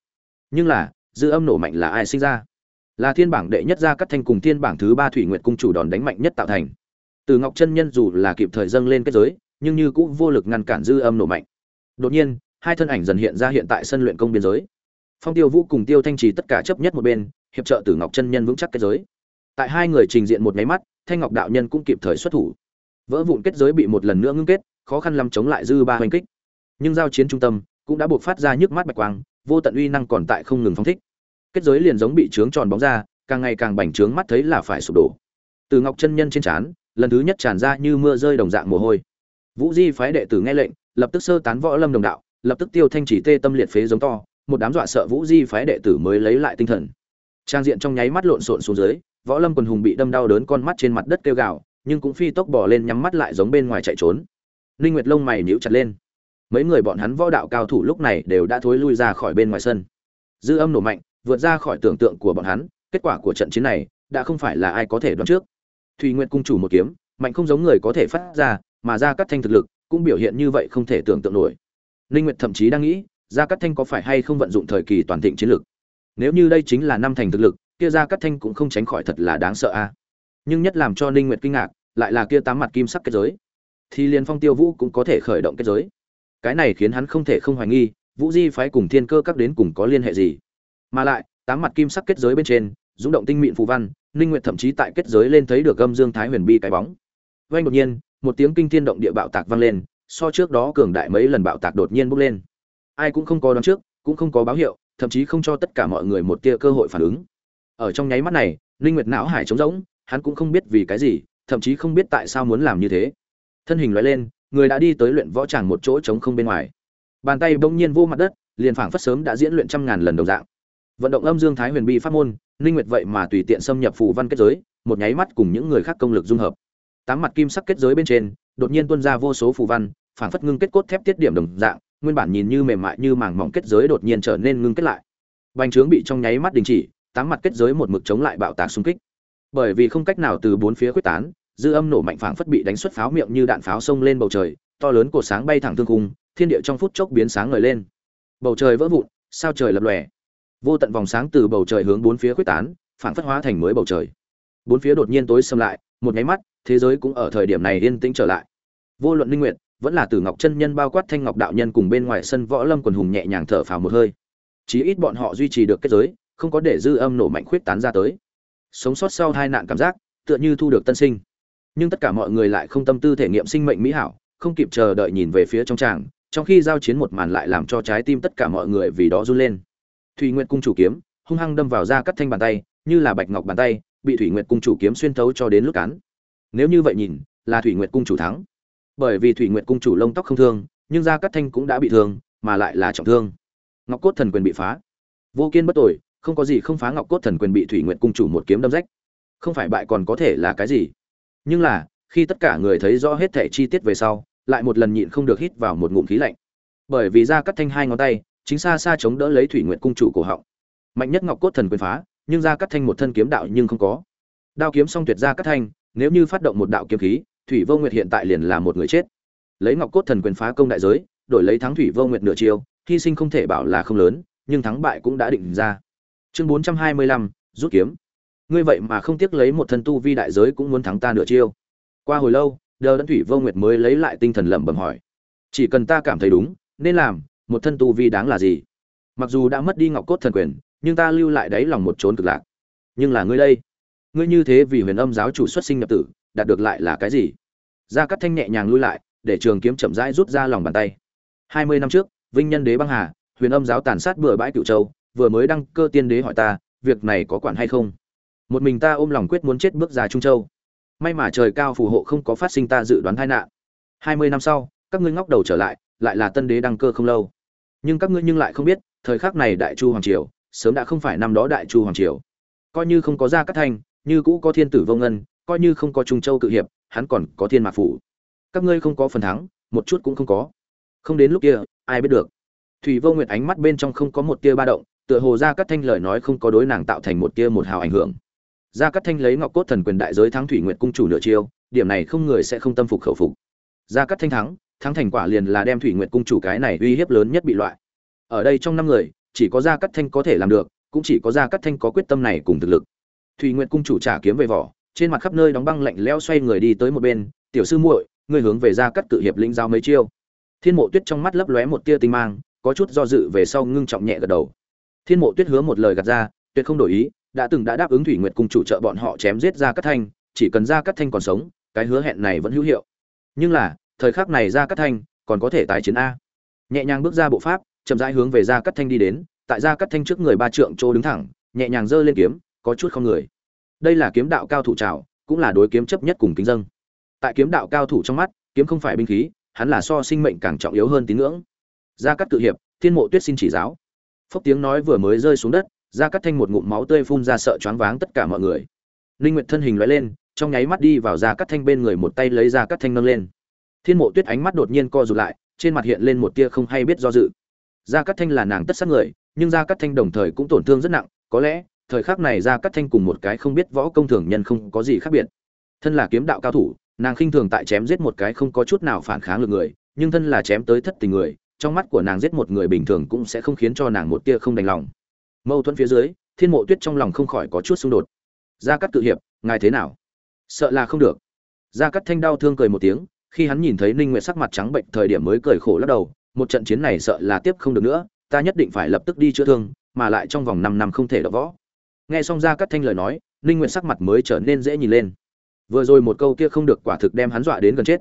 Nhưng là, dư âm nổ mạnh là ai sinh ra? Là thiên bảng đệ nhất gia cắt thanh cùng thiên bảng thứ ba thủy nguyệt cung chủ đòn đánh mạnh nhất tạo thành. Từ ngọc chân nhân dù là kịp thời dâng lên kết giới nhưng như cũng vô lực ngăn cản dư âm nổ mạnh. Đột nhiên, hai thân ảnh dần hiện ra hiện tại sân luyện công biên giới. Phong tiêu vũ cùng tiêu thanh trì tất cả chấp nhất một bên, hiệp trợ tử ngọc chân nhân vững chắc kết giới. Tại hai người trình diện một máy mắt, thanh ngọc đạo nhân cũng kịp thời xuất thủ. Vỡ vụn kết giới bị một lần nữa ngưng kết, khó khăn lắm chống lại dư ba hoành kích. Nhưng giao chiến trung tâm cũng đã buộc phát ra nhức mắt bạch quang, vô tận uy năng còn tại không ngừng phóng thích. Kết giới liền giống bị trướng tròn bóng ra, càng ngày càng bành trướng mắt thấy là phải sụp đổ. Từ ngọc chân nhân trên trán, lần thứ nhất tràn ra như mưa rơi đồng dạng mồ hôi vũ di phái đệ tử nghe lệnh, lập tức sơ tán võ lâm đồng đạo, lập tức tiêu thanh chỉ tê tâm liệt phế giống to, một đám dọa sợ vũ di phái đệ tử mới lấy lại tinh thần. Trang diện trong nháy mắt lộn xộn xuống dưới, võ lâm quần hùng bị đâm đau đớn con mắt trên mặt đất kêu gào, nhưng cũng phi tốc bỏ lên nhắm mắt lại giống bên ngoài chạy trốn. Linh nguyệt lông mày nhíu chặt lên. Mấy người bọn hắn võ đạo cao thủ lúc này đều đã thối lui ra khỏi bên ngoài sân. Dư âm nổ mạnh, vượt ra khỏi tưởng tượng của bọn hắn, kết quả của trận chiến này đã không phải là ai có thể đoán trước. Thủy nguyệt cung chủ một kiếm, mạnh không giống người có thể phát ra mà gia cát thanh thực lực cũng biểu hiện như vậy không thể tưởng tượng nổi. Ninh nguyệt thậm chí đang nghĩ, gia cát thanh có phải hay không vận dụng thời kỳ toàn thịnh chiến lực? Nếu như đây chính là năm thành thực lực, kia gia cát thanh cũng không tránh khỏi thật là đáng sợ a. Nhưng nhất làm cho ninh nguyệt kinh ngạc, lại là kia tám mặt kim sắc kết giới. Thì liền phong tiêu vũ cũng có thể khởi động kết giới. Cái này khiến hắn không thể không hoài nghi, vũ di phái cùng thiên cơ các đến cùng có liên hệ gì? Mà lại, tám mặt kim sắc kết giới bên trên dũng động tinh mịn phù văn, ninh nguyệt thậm chí tại kết giới lên thấy được âm dương thái huyền bi cái bóng. Vang đột nhiên một tiếng kinh thiên động địa bạo tạc vang lên, so trước đó cường đại mấy lần bạo tạc đột nhiên bốc lên. Ai cũng không có đoán trước, cũng không có báo hiệu, thậm chí không cho tất cả mọi người một tia cơ hội phản ứng. Ở trong nháy mắt này, linh nguyệt não hải trống rỗng, hắn cũng không biết vì cái gì, thậm chí không biết tại sao muốn làm như thế. Thân hình lóe lên, người đã đi tới luyện võ tràng một chỗ trống không bên ngoài. Bàn tay bỗng nhiên vô mặt đất, liền phảng phất sớm đã diễn luyện trăm ngàn lần đồng dạng. Vận động âm dương thái huyền bi pháp môn, linh nguyệt vậy mà tùy tiện xâm nhập phù văn kết giới, một nháy mắt cùng những người khác công lực dung hợp tám mặt kim sắc kết giới bên trên, đột nhiên tuôn ra vô số phù văn, phảng phất ngưng kết cốt thép tiết điểm đồng dạng, nguyên bản nhìn như mềm mại như màng mỏng kết giới đột nhiên trở nên ngưng kết lại. Bành trướng bị trong nháy mắt đình chỉ, tám mặt kết giới một mực chống lại bạo tạc xung kích. Bởi vì không cách nào từ bốn phía quyết tán, dư âm nổ mạnh phảng phất bị đánh xuất pháo miệng như đạn pháo xông lên bầu trời, to lớn của sáng bay thẳng thương cung thiên địa trong phút chốc biến sáng ngời lên. Bầu trời vỡ vụn, sao trời lập lòe. Vô tận vòng sáng từ bầu trời hướng bốn phía quyết tán, phảng phất hóa thành mới bầu trời. Bốn phía đột nhiên tối xâm lại, một nháy mắt thế giới cũng ở thời điểm này yên tĩnh trở lại. Vô luận linh nguyện vẫn là từ ngọc chân nhân bao quát thanh ngọc đạo nhân cùng bên ngoài sân võ lâm quần hùng nhẹ nhàng thở phào một hơi. Chí ít bọn họ duy trì được kết giới, không có để dư âm nổ mạnh khuyết tán ra tới. Sống sót sau hai nạn cảm giác, tựa như thu được tân sinh. Nhưng tất cả mọi người lại không tâm tư thể nghiệm sinh mệnh mỹ hảo, không kịp chờ đợi nhìn về phía trong tràng, trong khi giao chiến một màn lại làm cho trái tim tất cả mọi người vì đó run lên. Thủy nguyện cung chủ kiếm, hung hăng đâm vào da cắt thanh bàn tay, như là bạch ngọc bàn tay, bị thủy nguyện cung chủ kiếm xuyên thấu cho đến lúc cán nếu như vậy nhìn, là thủy nguyệt cung chủ thắng. Bởi vì thủy nguyệt cung chủ lông tóc không thương, nhưng gia cát thanh cũng đã bị thương, mà lại là trọng thương. Ngọc cốt thần quyền bị phá. Vô kiên bất tội, không có gì không phá ngọc cốt thần quyền bị thủy nguyệt cung chủ một kiếm đâm rách. Không phải bại còn có thể là cái gì? Nhưng là, khi tất cả người thấy rõ hết thẻ chi tiết về sau, lại một lần nhịn không được hít vào một ngụm khí lạnh. Bởi vì gia cát thanh hai ngón tay, chính xa xa chống đỡ lấy thủy nguyệt cung chủ cổ họng. Mạnh nhất ngọc cốt thần quyền phá, nhưng gia cát thanh một thân kiếm đạo nhưng không có. Đao kiếm song tuyệt gia cát thanh nếu như phát động một đạo kiếm khí, thủy vô nguyệt hiện tại liền là một người chết. Lấy ngọc cốt thần quyền phá công đại giới, đổi lấy thắng thủy vô nguyệt nửa chiêu, hy sinh không thể bảo là không lớn, nhưng thắng bại cũng đã định ra. Chương bốn trăm hai mươi lăm, rút kiếm. Ngươi vậy mà không tiếc lấy một thân tu vi đại giới cũng muốn thắng ta nửa chiêu. Qua hồi lâu, đờ đẫn thủy vô nguyệt mới lấy lại tinh thần lẩm bẩm hỏi. Chỉ cần ta cảm thấy đúng, nên làm, một thân tu vi đáng là gì? Mặc dù đã mất đi ngọc cốt thần quyền, nhưng ta lưu lại đáy lòng một trốn cực lạc. Nhưng là ngươi đây ngươi như thế vì huyền âm giáo chủ xuất sinh nhập tử, đạt được lại là cái gì? Gia cắt thanh nhẹ nhàng lui lại, để trường kiếm chậm rãi rút ra lòng bàn tay. Hai mươi năm trước, vinh nhân đế băng hà, huyền âm giáo tàn sát bừa bãi cựu châu, vừa mới đăng cơ tiên đế hỏi ta, việc này có quản hay không? Một mình ta ôm lòng quyết muốn chết bước ra trung châu. May mà trời cao phù hộ không có phát sinh ta dự đoán tai nạn. Hai mươi năm sau, các ngươi ngóc đầu trở lại lại là tân đế đăng cơ không lâu. Nhưng các ngươi nhưng lại không biết, thời khắc này đại chu hoàng triều, sớm đã không phải năm đó đại chu hoàng triều. Coi như không có gia cát thanh như cũ có thiên tử vô ngân, coi như không có trung châu cự hiệp, hắn còn có thiên mạc phủ. Các ngươi không có phần thắng, một chút cũng không có. Không đến lúc kia, ai biết được. Thủy vô nguyệt ánh mắt bên trong không có một tia ba động, tựa hồ gia cát thanh lời nói không có đối nàng tạo thành một tia một hào ảnh hưởng. Gia cát thanh lấy ngọc cốt thần quyền đại giới thắng thủy nguyệt cung chủ nửa chiêu, điểm này không người sẽ không tâm phục khẩu phục. Gia cát thanh thắng thắng thành quả liền là đem thủy nguyệt cung chủ cái này uy hiếp lớn nhất bị loại. Ở đây trong năm người, chỉ có gia cát thanh có thể làm được, cũng chỉ có gia cát thanh có quyết tâm này cùng thực lực thủy nguyệt cung chủ trả kiếm về vỏ, trên mặt khắp nơi đóng băng lạnh lẽo xoay người đi tới một bên, tiểu sư muội, ngươi hướng về gia cát cự hiệp lĩnh giao mấy chiêu. Thiên mộ tuyết trong mắt lấp lóe một tia tinh mang, có chút do dự về sau ngưng trọng nhẹ gật đầu. Thiên mộ tuyết hứa một lời gạt ra, tuyệt không đổi ý, đã từng đã đáp ứng thủy nguyệt cung chủ trợ bọn họ chém giết ra cát thanh, chỉ cần ra cát thanh còn sống, cái hứa hẹn này vẫn hữu hiệu. Nhưng là, thời khắc này ra cát thanh còn có thể tái chiến a. Nhẹ nhàng bước ra bộ pháp, chậm rãi hướng về ra cát thanh đi đến, tại ra cát thanh trước người ba trượng chỗ đứng thẳng, nhẹ nhàng giơ lên kiếm có chút không người. Đây là kiếm đạo cao thủ trào cũng là đối kiếm chấp nhất cùng kính dâng. Tại kiếm đạo cao thủ trong mắt, kiếm không phải binh khí, hắn là so sinh mệnh càng trọng yếu hơn tín ngưỡng. Gia cát tự hiệp, thiên mộ tuyết xin chỉ giáo. Phốc tiếng nói vừa mới rơi xuống đất, gia cát thanh một ngụm máu tươi phun ra sợ choáng váng tất cả mọi người. Linh nguyệt thân hình lóe lên, trong nháy mắt đi vào gia cát thanh bên người một tay lấy gia cát thanh nâng lên. Thiên mộ tuyết ánh mắt đột nhiên co rụt lại, trên mặt hiện lên một tia không hay biết do dự. Gia cát thanh là nàng tất sát người, nhưng gia cát thanh đồng thời cũng tổn thương rất nặng, có lẽ thời khắc này gia cát thanh cùng một cái không biết võ công thường nhân không có gì khác biệt. Thân là kiếm đạo cao thủ, nàng khinh thường tại chém giết một cái không có chút nào phản kháng được người, nhưng thân là chém tới thất tình người, trong mắt của nàng giết một người bình thường cũng sẽ không khiến cho nàng một tia không đành lòng. Mâu thuẫn phía dưới, thiên mộ tuyết trong lòng không khỏi có chút xung đột. Gia cắt tự hiệp, ngài thế nào? Sợ là không được. Gia cắt thanh đau thương cười một tiếng, khi hắn nhìn thấy ninh nguyệt sắc mặt trắng bệnh thời điểm mới cười khổ lắc đầu, một trận chiến này sợ là tiếp không được nữa, ta nhất định phải lập tức đi chữa thương, mà lại trong vòng 5 năm không thể đỡ võ nghe xong ra cắt thanh lời nói, ninh nguyện sắc mặt mới trở nên dễ nhìn lên. Vừa rồi một câu kia không được quả thực đem hắn dọa đến gần chết.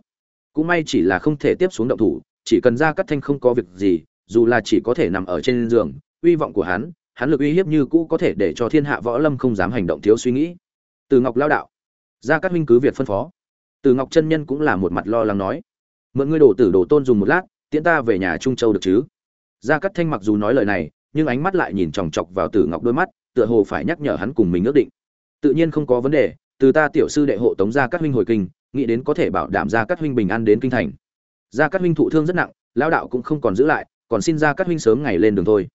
Cũng may chỉ là không thể tiếp xuống động thủ, chỉ cần ra cắt thanh không có việc gì, dù là chỉ có thể nằm ở trên giường, uy vọng của hắn hắn lực uy hiếp như cũ có thể để cho thiên hạ võ lâm không dám hành động thiếu suy nghĩ. Từ ngọc lao đạo. Ra các minh cứ việc phân phó. Từ ngọc chân nhân cũng là một mặt lo lắng nói. Mượn ngươi đổ tử đổ tôn dùng một lát, tiễn ta về nhà trung châu được chứ? Ra cát thanh mặc dù nói lời này, nhưng ánh mắt lại nhìn chòng chọc vào tử ngọc đôi mắt tựa hồ phải nhắc nhở hắn cùng mình ước định. Tự nhiên không có vấn đề, từ ta tiểu sư đệ hộ tống gia các huynh hồi kinh, nghĩ đến có thể bảo đảm gia các huynh bình an đến kinh thành. Gia các huynh thụ thương rất nặng, lão đạo cũng không còn giữ lại, còn xin gia các huynh sớm ngày lên đường thôi.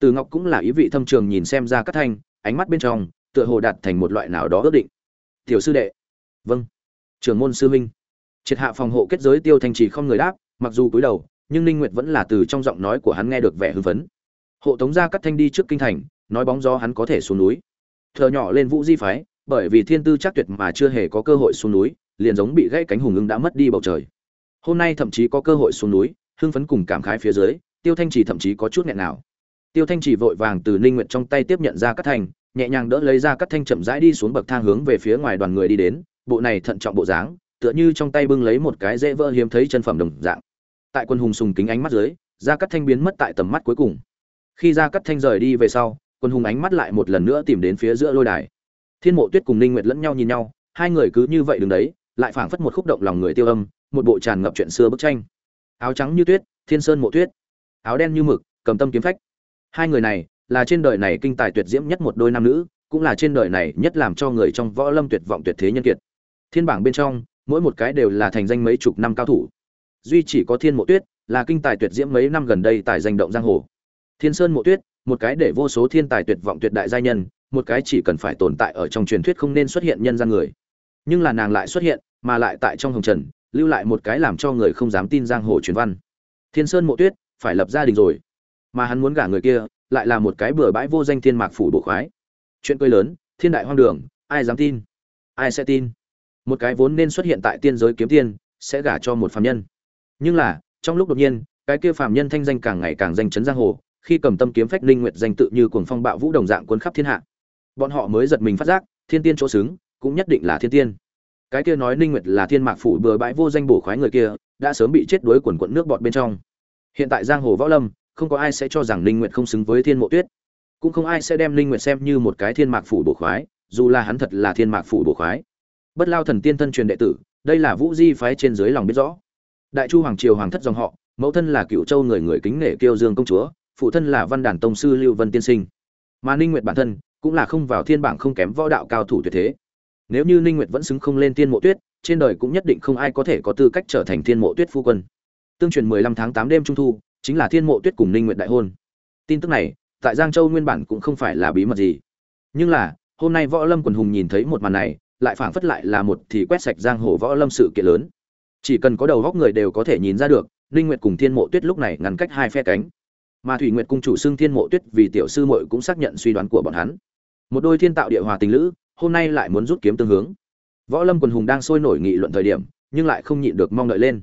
Từ ngọc cũng là ý vị thâm trường nhìn xem gia các thanh, ánh mắt bên trong, tựa hồ đạt thành một loại nào đó ước định. Tiểu sư đệ. Vâng. Trưởng môn sư huynh. Triệt hạ phòng hộ kết giới tiêu thanh trì không người đáp, mặc dù cúi đầu, nhưng ninh nguyệt vẫn là từ trong giọng nói của hắn nghe được vẻ hưng phấn. Hộ tống gia các thanh đi trước kinh thành nói bóng gió hắn có thể xuống núi. Thở nhỏ lên vũ di phái, bởi vì thiên tư chắc tuyệt mà chưa hề có cơ hội xuống núi, liền giống bị gãy cánh hùng ưng đã mất đi bầu trời. Hôm nay thậm chí có cơ hội xuống núi, hưng phấn cùng cảm khái phía dưới, tiêu thanh chỉ thậm chí có chút nghẹn nào. Tiêu thanh chỉ vội vàng từ ninh nguyệt trong tay tiếp nhận ra cát thanh, nhẹ nhàng đỡ lấy ra cát thanh chậm rãi đi xuống bậc thang hướng về phía ngoài đoàn người đi đến, bộ này thận trọng bộ dáng, tựa như trong tay bưng lấy một cái dễ vỡ hiếm thấy chân phẩm đồng dạng. Tại quân hùng sùng kính ánh mắt dưới, ra cát thanh biến mất tại tầm mắt cuối cùng. Khi ra cát thanh rời đi về sau quân hùng ánh mắt lại một lần nữa tìm đến phía giữa lôi đài. Thiên mộ tuyết cùng ninh nguyệt lẫn nhau nhìn nhau, hai người cứ như vậy đứng đấy, lại phảng phất một khúc động lòng người tiêu âm, một bộ tràn ngập chuyện xưa bức tranh. Áo trắng như tuyết, thiên sơn mộ tuyết. Áo đen như mực, cầm tâm kiếm phách. Hai người này, là trên đời này kinh tài tuyệt diễm nhất một đôi nam nữ, cũng là trên đời này nhất làm cho người trong võ lâm tuyệt vọng tuyệt thế nhân kiệt. Thiên bảng bên trong, mỗi một cái đều là thành danh mấy chục năm cao thủ. Duy chỉ có thiên mộ tuyết là kinh tài tuyệt diễm mấy năm gần đây tài danh động giang hồ. Thiên sơn mộ tuyết một cái để vô số thiên tài tuyệt vọng tuyệt đại giai nhân, một cái chỉ cần phải tồn tại ở trong truyền thuyết không nên xuất hiện nhân gian người. Nhưng là nàng lại xuất hiện, mà lại tại trong hồng trần, lưu lại một cái làm cho người không dám tin giang hồ truyền văn. Thiên sơn mộ tuyết, phải lập gia đình rồi. Mà hắn muốn gả người kia, lại là một cái bừa bãi vô danh thiên mạc phủ bộ khoái. Chuyện cười lớn, thiên đại hoang đường, ai dám tin? Ai sẽ tin? Một cái vốn nên xuất hiện tại tiên giới kiếm tiên, sẽ gả cho một phàm nhân. Nhưng là, trong lúc đột nhiên, cái kia phàm nhân thanh danh càng ngày càng danh chấn giang hồ khi cầm tâm kiếm phách linh nguyệt danh tự như cuồng phong bạo vũ đồng dạng cuốn khắp thiên hạ. Bọn họ mới giật mình phát giác, thiên tiên chỗ xứng, cũng nhất định là thiên tiên. Cái kia nói linh nguyệt là thiên mạc phủ bừa bãi vô danh bổ khoái người kia, đã sớm bị chết đuối quần quận nước bọt bên trong. Hiện tại giang hồ võ lâm, không có ai sẽ cho rằng linh nguyệt không xứng với thiên mộ tuyết. Cũng không ai sẽ đem linh nguyệt xem như một cái thiên mạc phủ bổ khoái, dù là hắn thật là thiên mạc phủ bổ khoái. Bất lao thần tiên thân truyền đệ tử, đây là vũ di phái trên dưới lòng biết rõ. Đại chu hoàng triều hoàng thất dòng họ, mẫu thân là cựu châu người người kính nể kiêu dương công chúa phụ thân là văn đàn tông sư lưu vân tiên sinh. Mà ninh nguyệt bản thân cũng là không vào thiên bảng không kém võ đạo cao thủ tuyệt thế. Nếu như ninh nguyệt vẫn xứng không lên thiên mộ tuyết, trên đời cũng nhất định không ai có thể có tư cách trở thành thiên mộ tuyết phu quân. Tương truyền 15 tháng 8 đêm trung thu, chính là thiên mộ tuyết cùng ninh nguyệt đại hôn. Tin tức này, tại giang châu nguyên bản cũng không phải là bí mật gì. Nhưng là, hôm nay võ lâm quần hùng nhìn thấy một màn này, lại phảng phất lại là một thì quét sạch giang hồ võ lâm sự kiện lớn. Chỉ cần có đầu góc người đều có thể nhìn ra được, ninh nguyệt cùng thiên mộ tuyết lúc này ngăn cách hai phe cánh mà thủy nguyệt cung chủ xưng thiên mộ tuyết vì tiểu sư muội cũng xác nhận suy đoán của bọn hắn. Một đôi thiên tạo địa hòa tình lữ, hôm nay lại muốn rút kiếm tương hướng. Võ lâm quần hùng đang sôi nổi nghị luận thời điểm, nhưng lại không nhịn được mong đợi lên.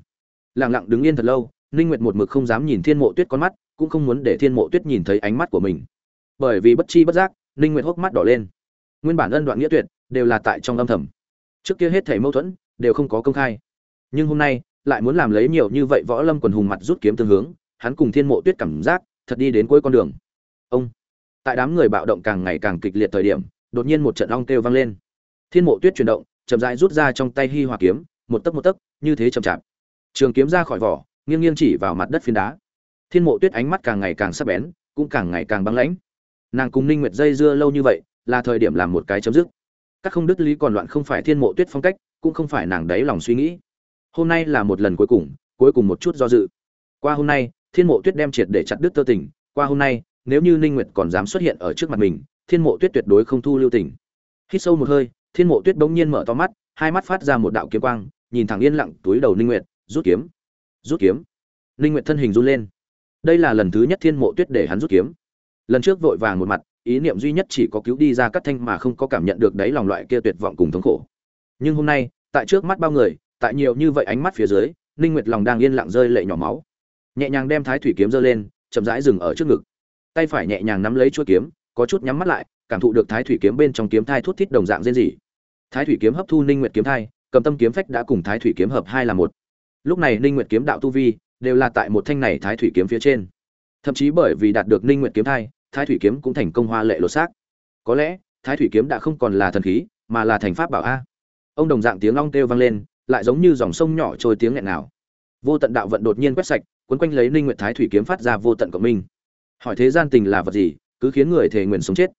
Lặng lặng đứng yên thật lâu, ninh nguyệt một mực không dám nhìn thiên mộ tuyết con mắt, cũng không muốn để thiên mộ tuyết nhìn thấy ánh mắt của mình. Bởi vì bất chi bất giác, ninh nguyệt hốc mắt đỏ lên. Nguyên bản ân đoạn nghĩa tuyệt, đều là tại trong âm thầm. Trước kia hết thảy mâu thuẫn, đều không có công khai. Nhưng hôm nay, lại muốn làm lấy nhiều như vậy võ lâm quần hùng mặt rút kiếm tương hướng hắn cùng thiên mộ tuyết cảm giác thật đi đến cuối con đường. Ông, tại đám người bạo động càng ngày càng kịch liệt thời điểm, đột nhiên một trận ong kêu vang lên. Thiên mộ tuyết chuyển động, chậm rãi rút ra trong tay hi hòa kiếm, một tấc một tấc, như thế chậm chạp. Trường kiếm ra khỏi vỏ, nghiêng nghiêng chỉ vào mặt đất phiến đá. Thiên mộ tuyết ánh mắt càng ngày càng sắc bén, cũng càng ngày càng băng lãnh. Nàng cùng ninh nguyệt dây dưa lâu như vậy, là thời điểm làm một cái chấm dứt. Các không đứt lý còn loạn không phải thiên mộ tuyết phong cách, cũng không phải nàng đáy lòng suy nghĩ. Hôm nay là một lần cuối cùng cuối cùng một chút do dự. Qua hôm nay thiên mộ tuyết đem triệt để chặt đứt tơ tình, qua hôm nay, nếu như ninh nguyệt còn dám xuất hiện ở trước mặt mình, thiên mộ tuyết tuyệt đối không thu lưu tình. Hít sâu một hơi, thiên mộ tuyết bỗng nhiên mở to mắt, hai mắt phát ra một đạo kiếm quang, nhìn thẳng yên lặng túi đầu ninh nguyệt, rút kiếm rút kiếm. Ninh nguyệt thân hình run lên. Đây là lần thứ nhất thiên mộ tuyết để hắn rút kiếm. Lần trước vội vàng một mặt, ý niệm duy nhất chỉ có cứu đi ra cắt thanh mà không có cảm nhận được đấy lòng loại kia tuyệt vọng cùng thống khổ. Nhưng hôm nay, tại trước mắt bao người, tại nhiều như vậy ánh mắt phía dưới, ninh nguyệt lòng đang yên lặng rơi lệ nhỏ máu nhẹ nhàng đem thái thủy kiếm giơ lên, chậm rãi dừng ở trước ngực. Tay phải nhẹ nhàng nắm lấy chuôi kiếm, có chút nhắm mắt lại, cảm thụ được thái thủy kiếm bên trong kiếm thai thuốc thít đồng dạng rên rỉ. Thái thủy kiếm hấp thu ninh nguyệt kiếm thai, cầm tâm kiếm phách đã cùng thái thủy kiếm hợp hai là một. Lúc này ninh nguyệt kiếm đạo tu vi đều là tại một thanh này thái thủy kiếm phía trên. Thậm chí bởi vì đạt được ninh nguyệt kiếm thai, thái thủy kiếm cũng thành công hoa lệ lột xác. Có lẽ, thái thủy kiếm đã không còn là thần khí, mà là thành pháp bảo a. Ông đồng dạng tiếng long kêu vang lên, lại giống như dòng sông nhỏ trôi tiếng nghẹn nào vô tận đạo vận đột nhiên quét sạch quấn quanh lấy ninh nguyệt thái thủy kiếm phát ra vô tận cộng minh hỏi thế gian tình là vật gì, cứ khiến người thề nguyện sống chết.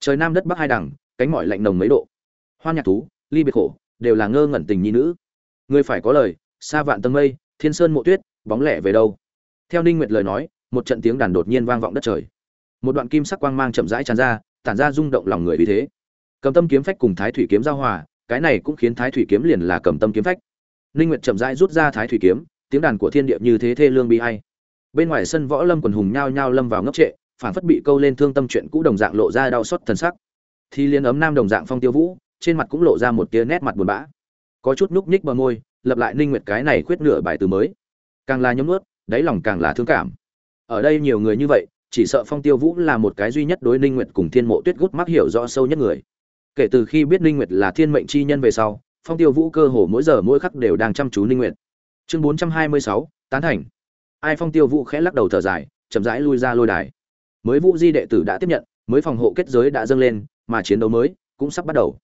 Trời nam đất bắc hai đẳng, cánh mỏi lạnh nồng mấy độ. Hoan nhạc thú, ly biệt khổ, đều là ngơ ngẩn tình nhi nữ. Người phải có lời, xa vạn tầng mây, thiên sơn mộ tuyết, bóng lẻ về đâu? Theo ninh nguyệt lời nói, một trận tiếng đàn đột nhiên vang vọng đất trời. Một đoạn kim sắc quang mang chậm rãi tràn ra, tản ra rung động lòng người vì thế. Cầm tâm kiếm phách cùng thái thủy kiếm giao hòa, cái này cũng khiến thái thủy kiếm liền là cầm tâm kiếm phách. Ninh nguyệt chậm rãi rút ra thái thủy kiếm tiếng đàn của thiên địa như thế thê lương bi ai. Bên ngoài sân võ lâm quần hùng nhao nhao lâm vào ngốc trệ phản phất bị câu lên thương tâm chuyện cũ đồng dạng lộ ra đau xót thần sắc. Thì liên ấm nam đồng dạng phong tiêu vũ, trên mặt cũng lộ ra một tia nét mặt buồn bã. Có chút núc ních bờ môi, lập lại ninh nguyệt cái này khuyết nửa bài từ mới. Càng là nhấm nuốt, đáy lòng càng là thương cảm. Ở đây nhiều người như vậy, chỉ sợ phong tiêu vũ là một cái duy nhất đối ninh nguyệt cùng thiên mộ tuyết gút mắc hiểu rõ sâu nhất người. Kể từ khi biết ninh nguyệt là thiên mệnh chi nhân về sau, phong tiêu vũ cơ hồ mỗi giờ mỗi khắc đều đang chăm chú ninh nguyệt chương 426, tán thành. Ai phong tiêu vũ khẽ lắc đầu thở dài chậm rãi lui ra lôi đài. Mới vũ di đệ tử đã tiếp nhận mới phòng hộ kết giới đã dâng lên mà chiến đấu mới cũng sắp bắt đầu.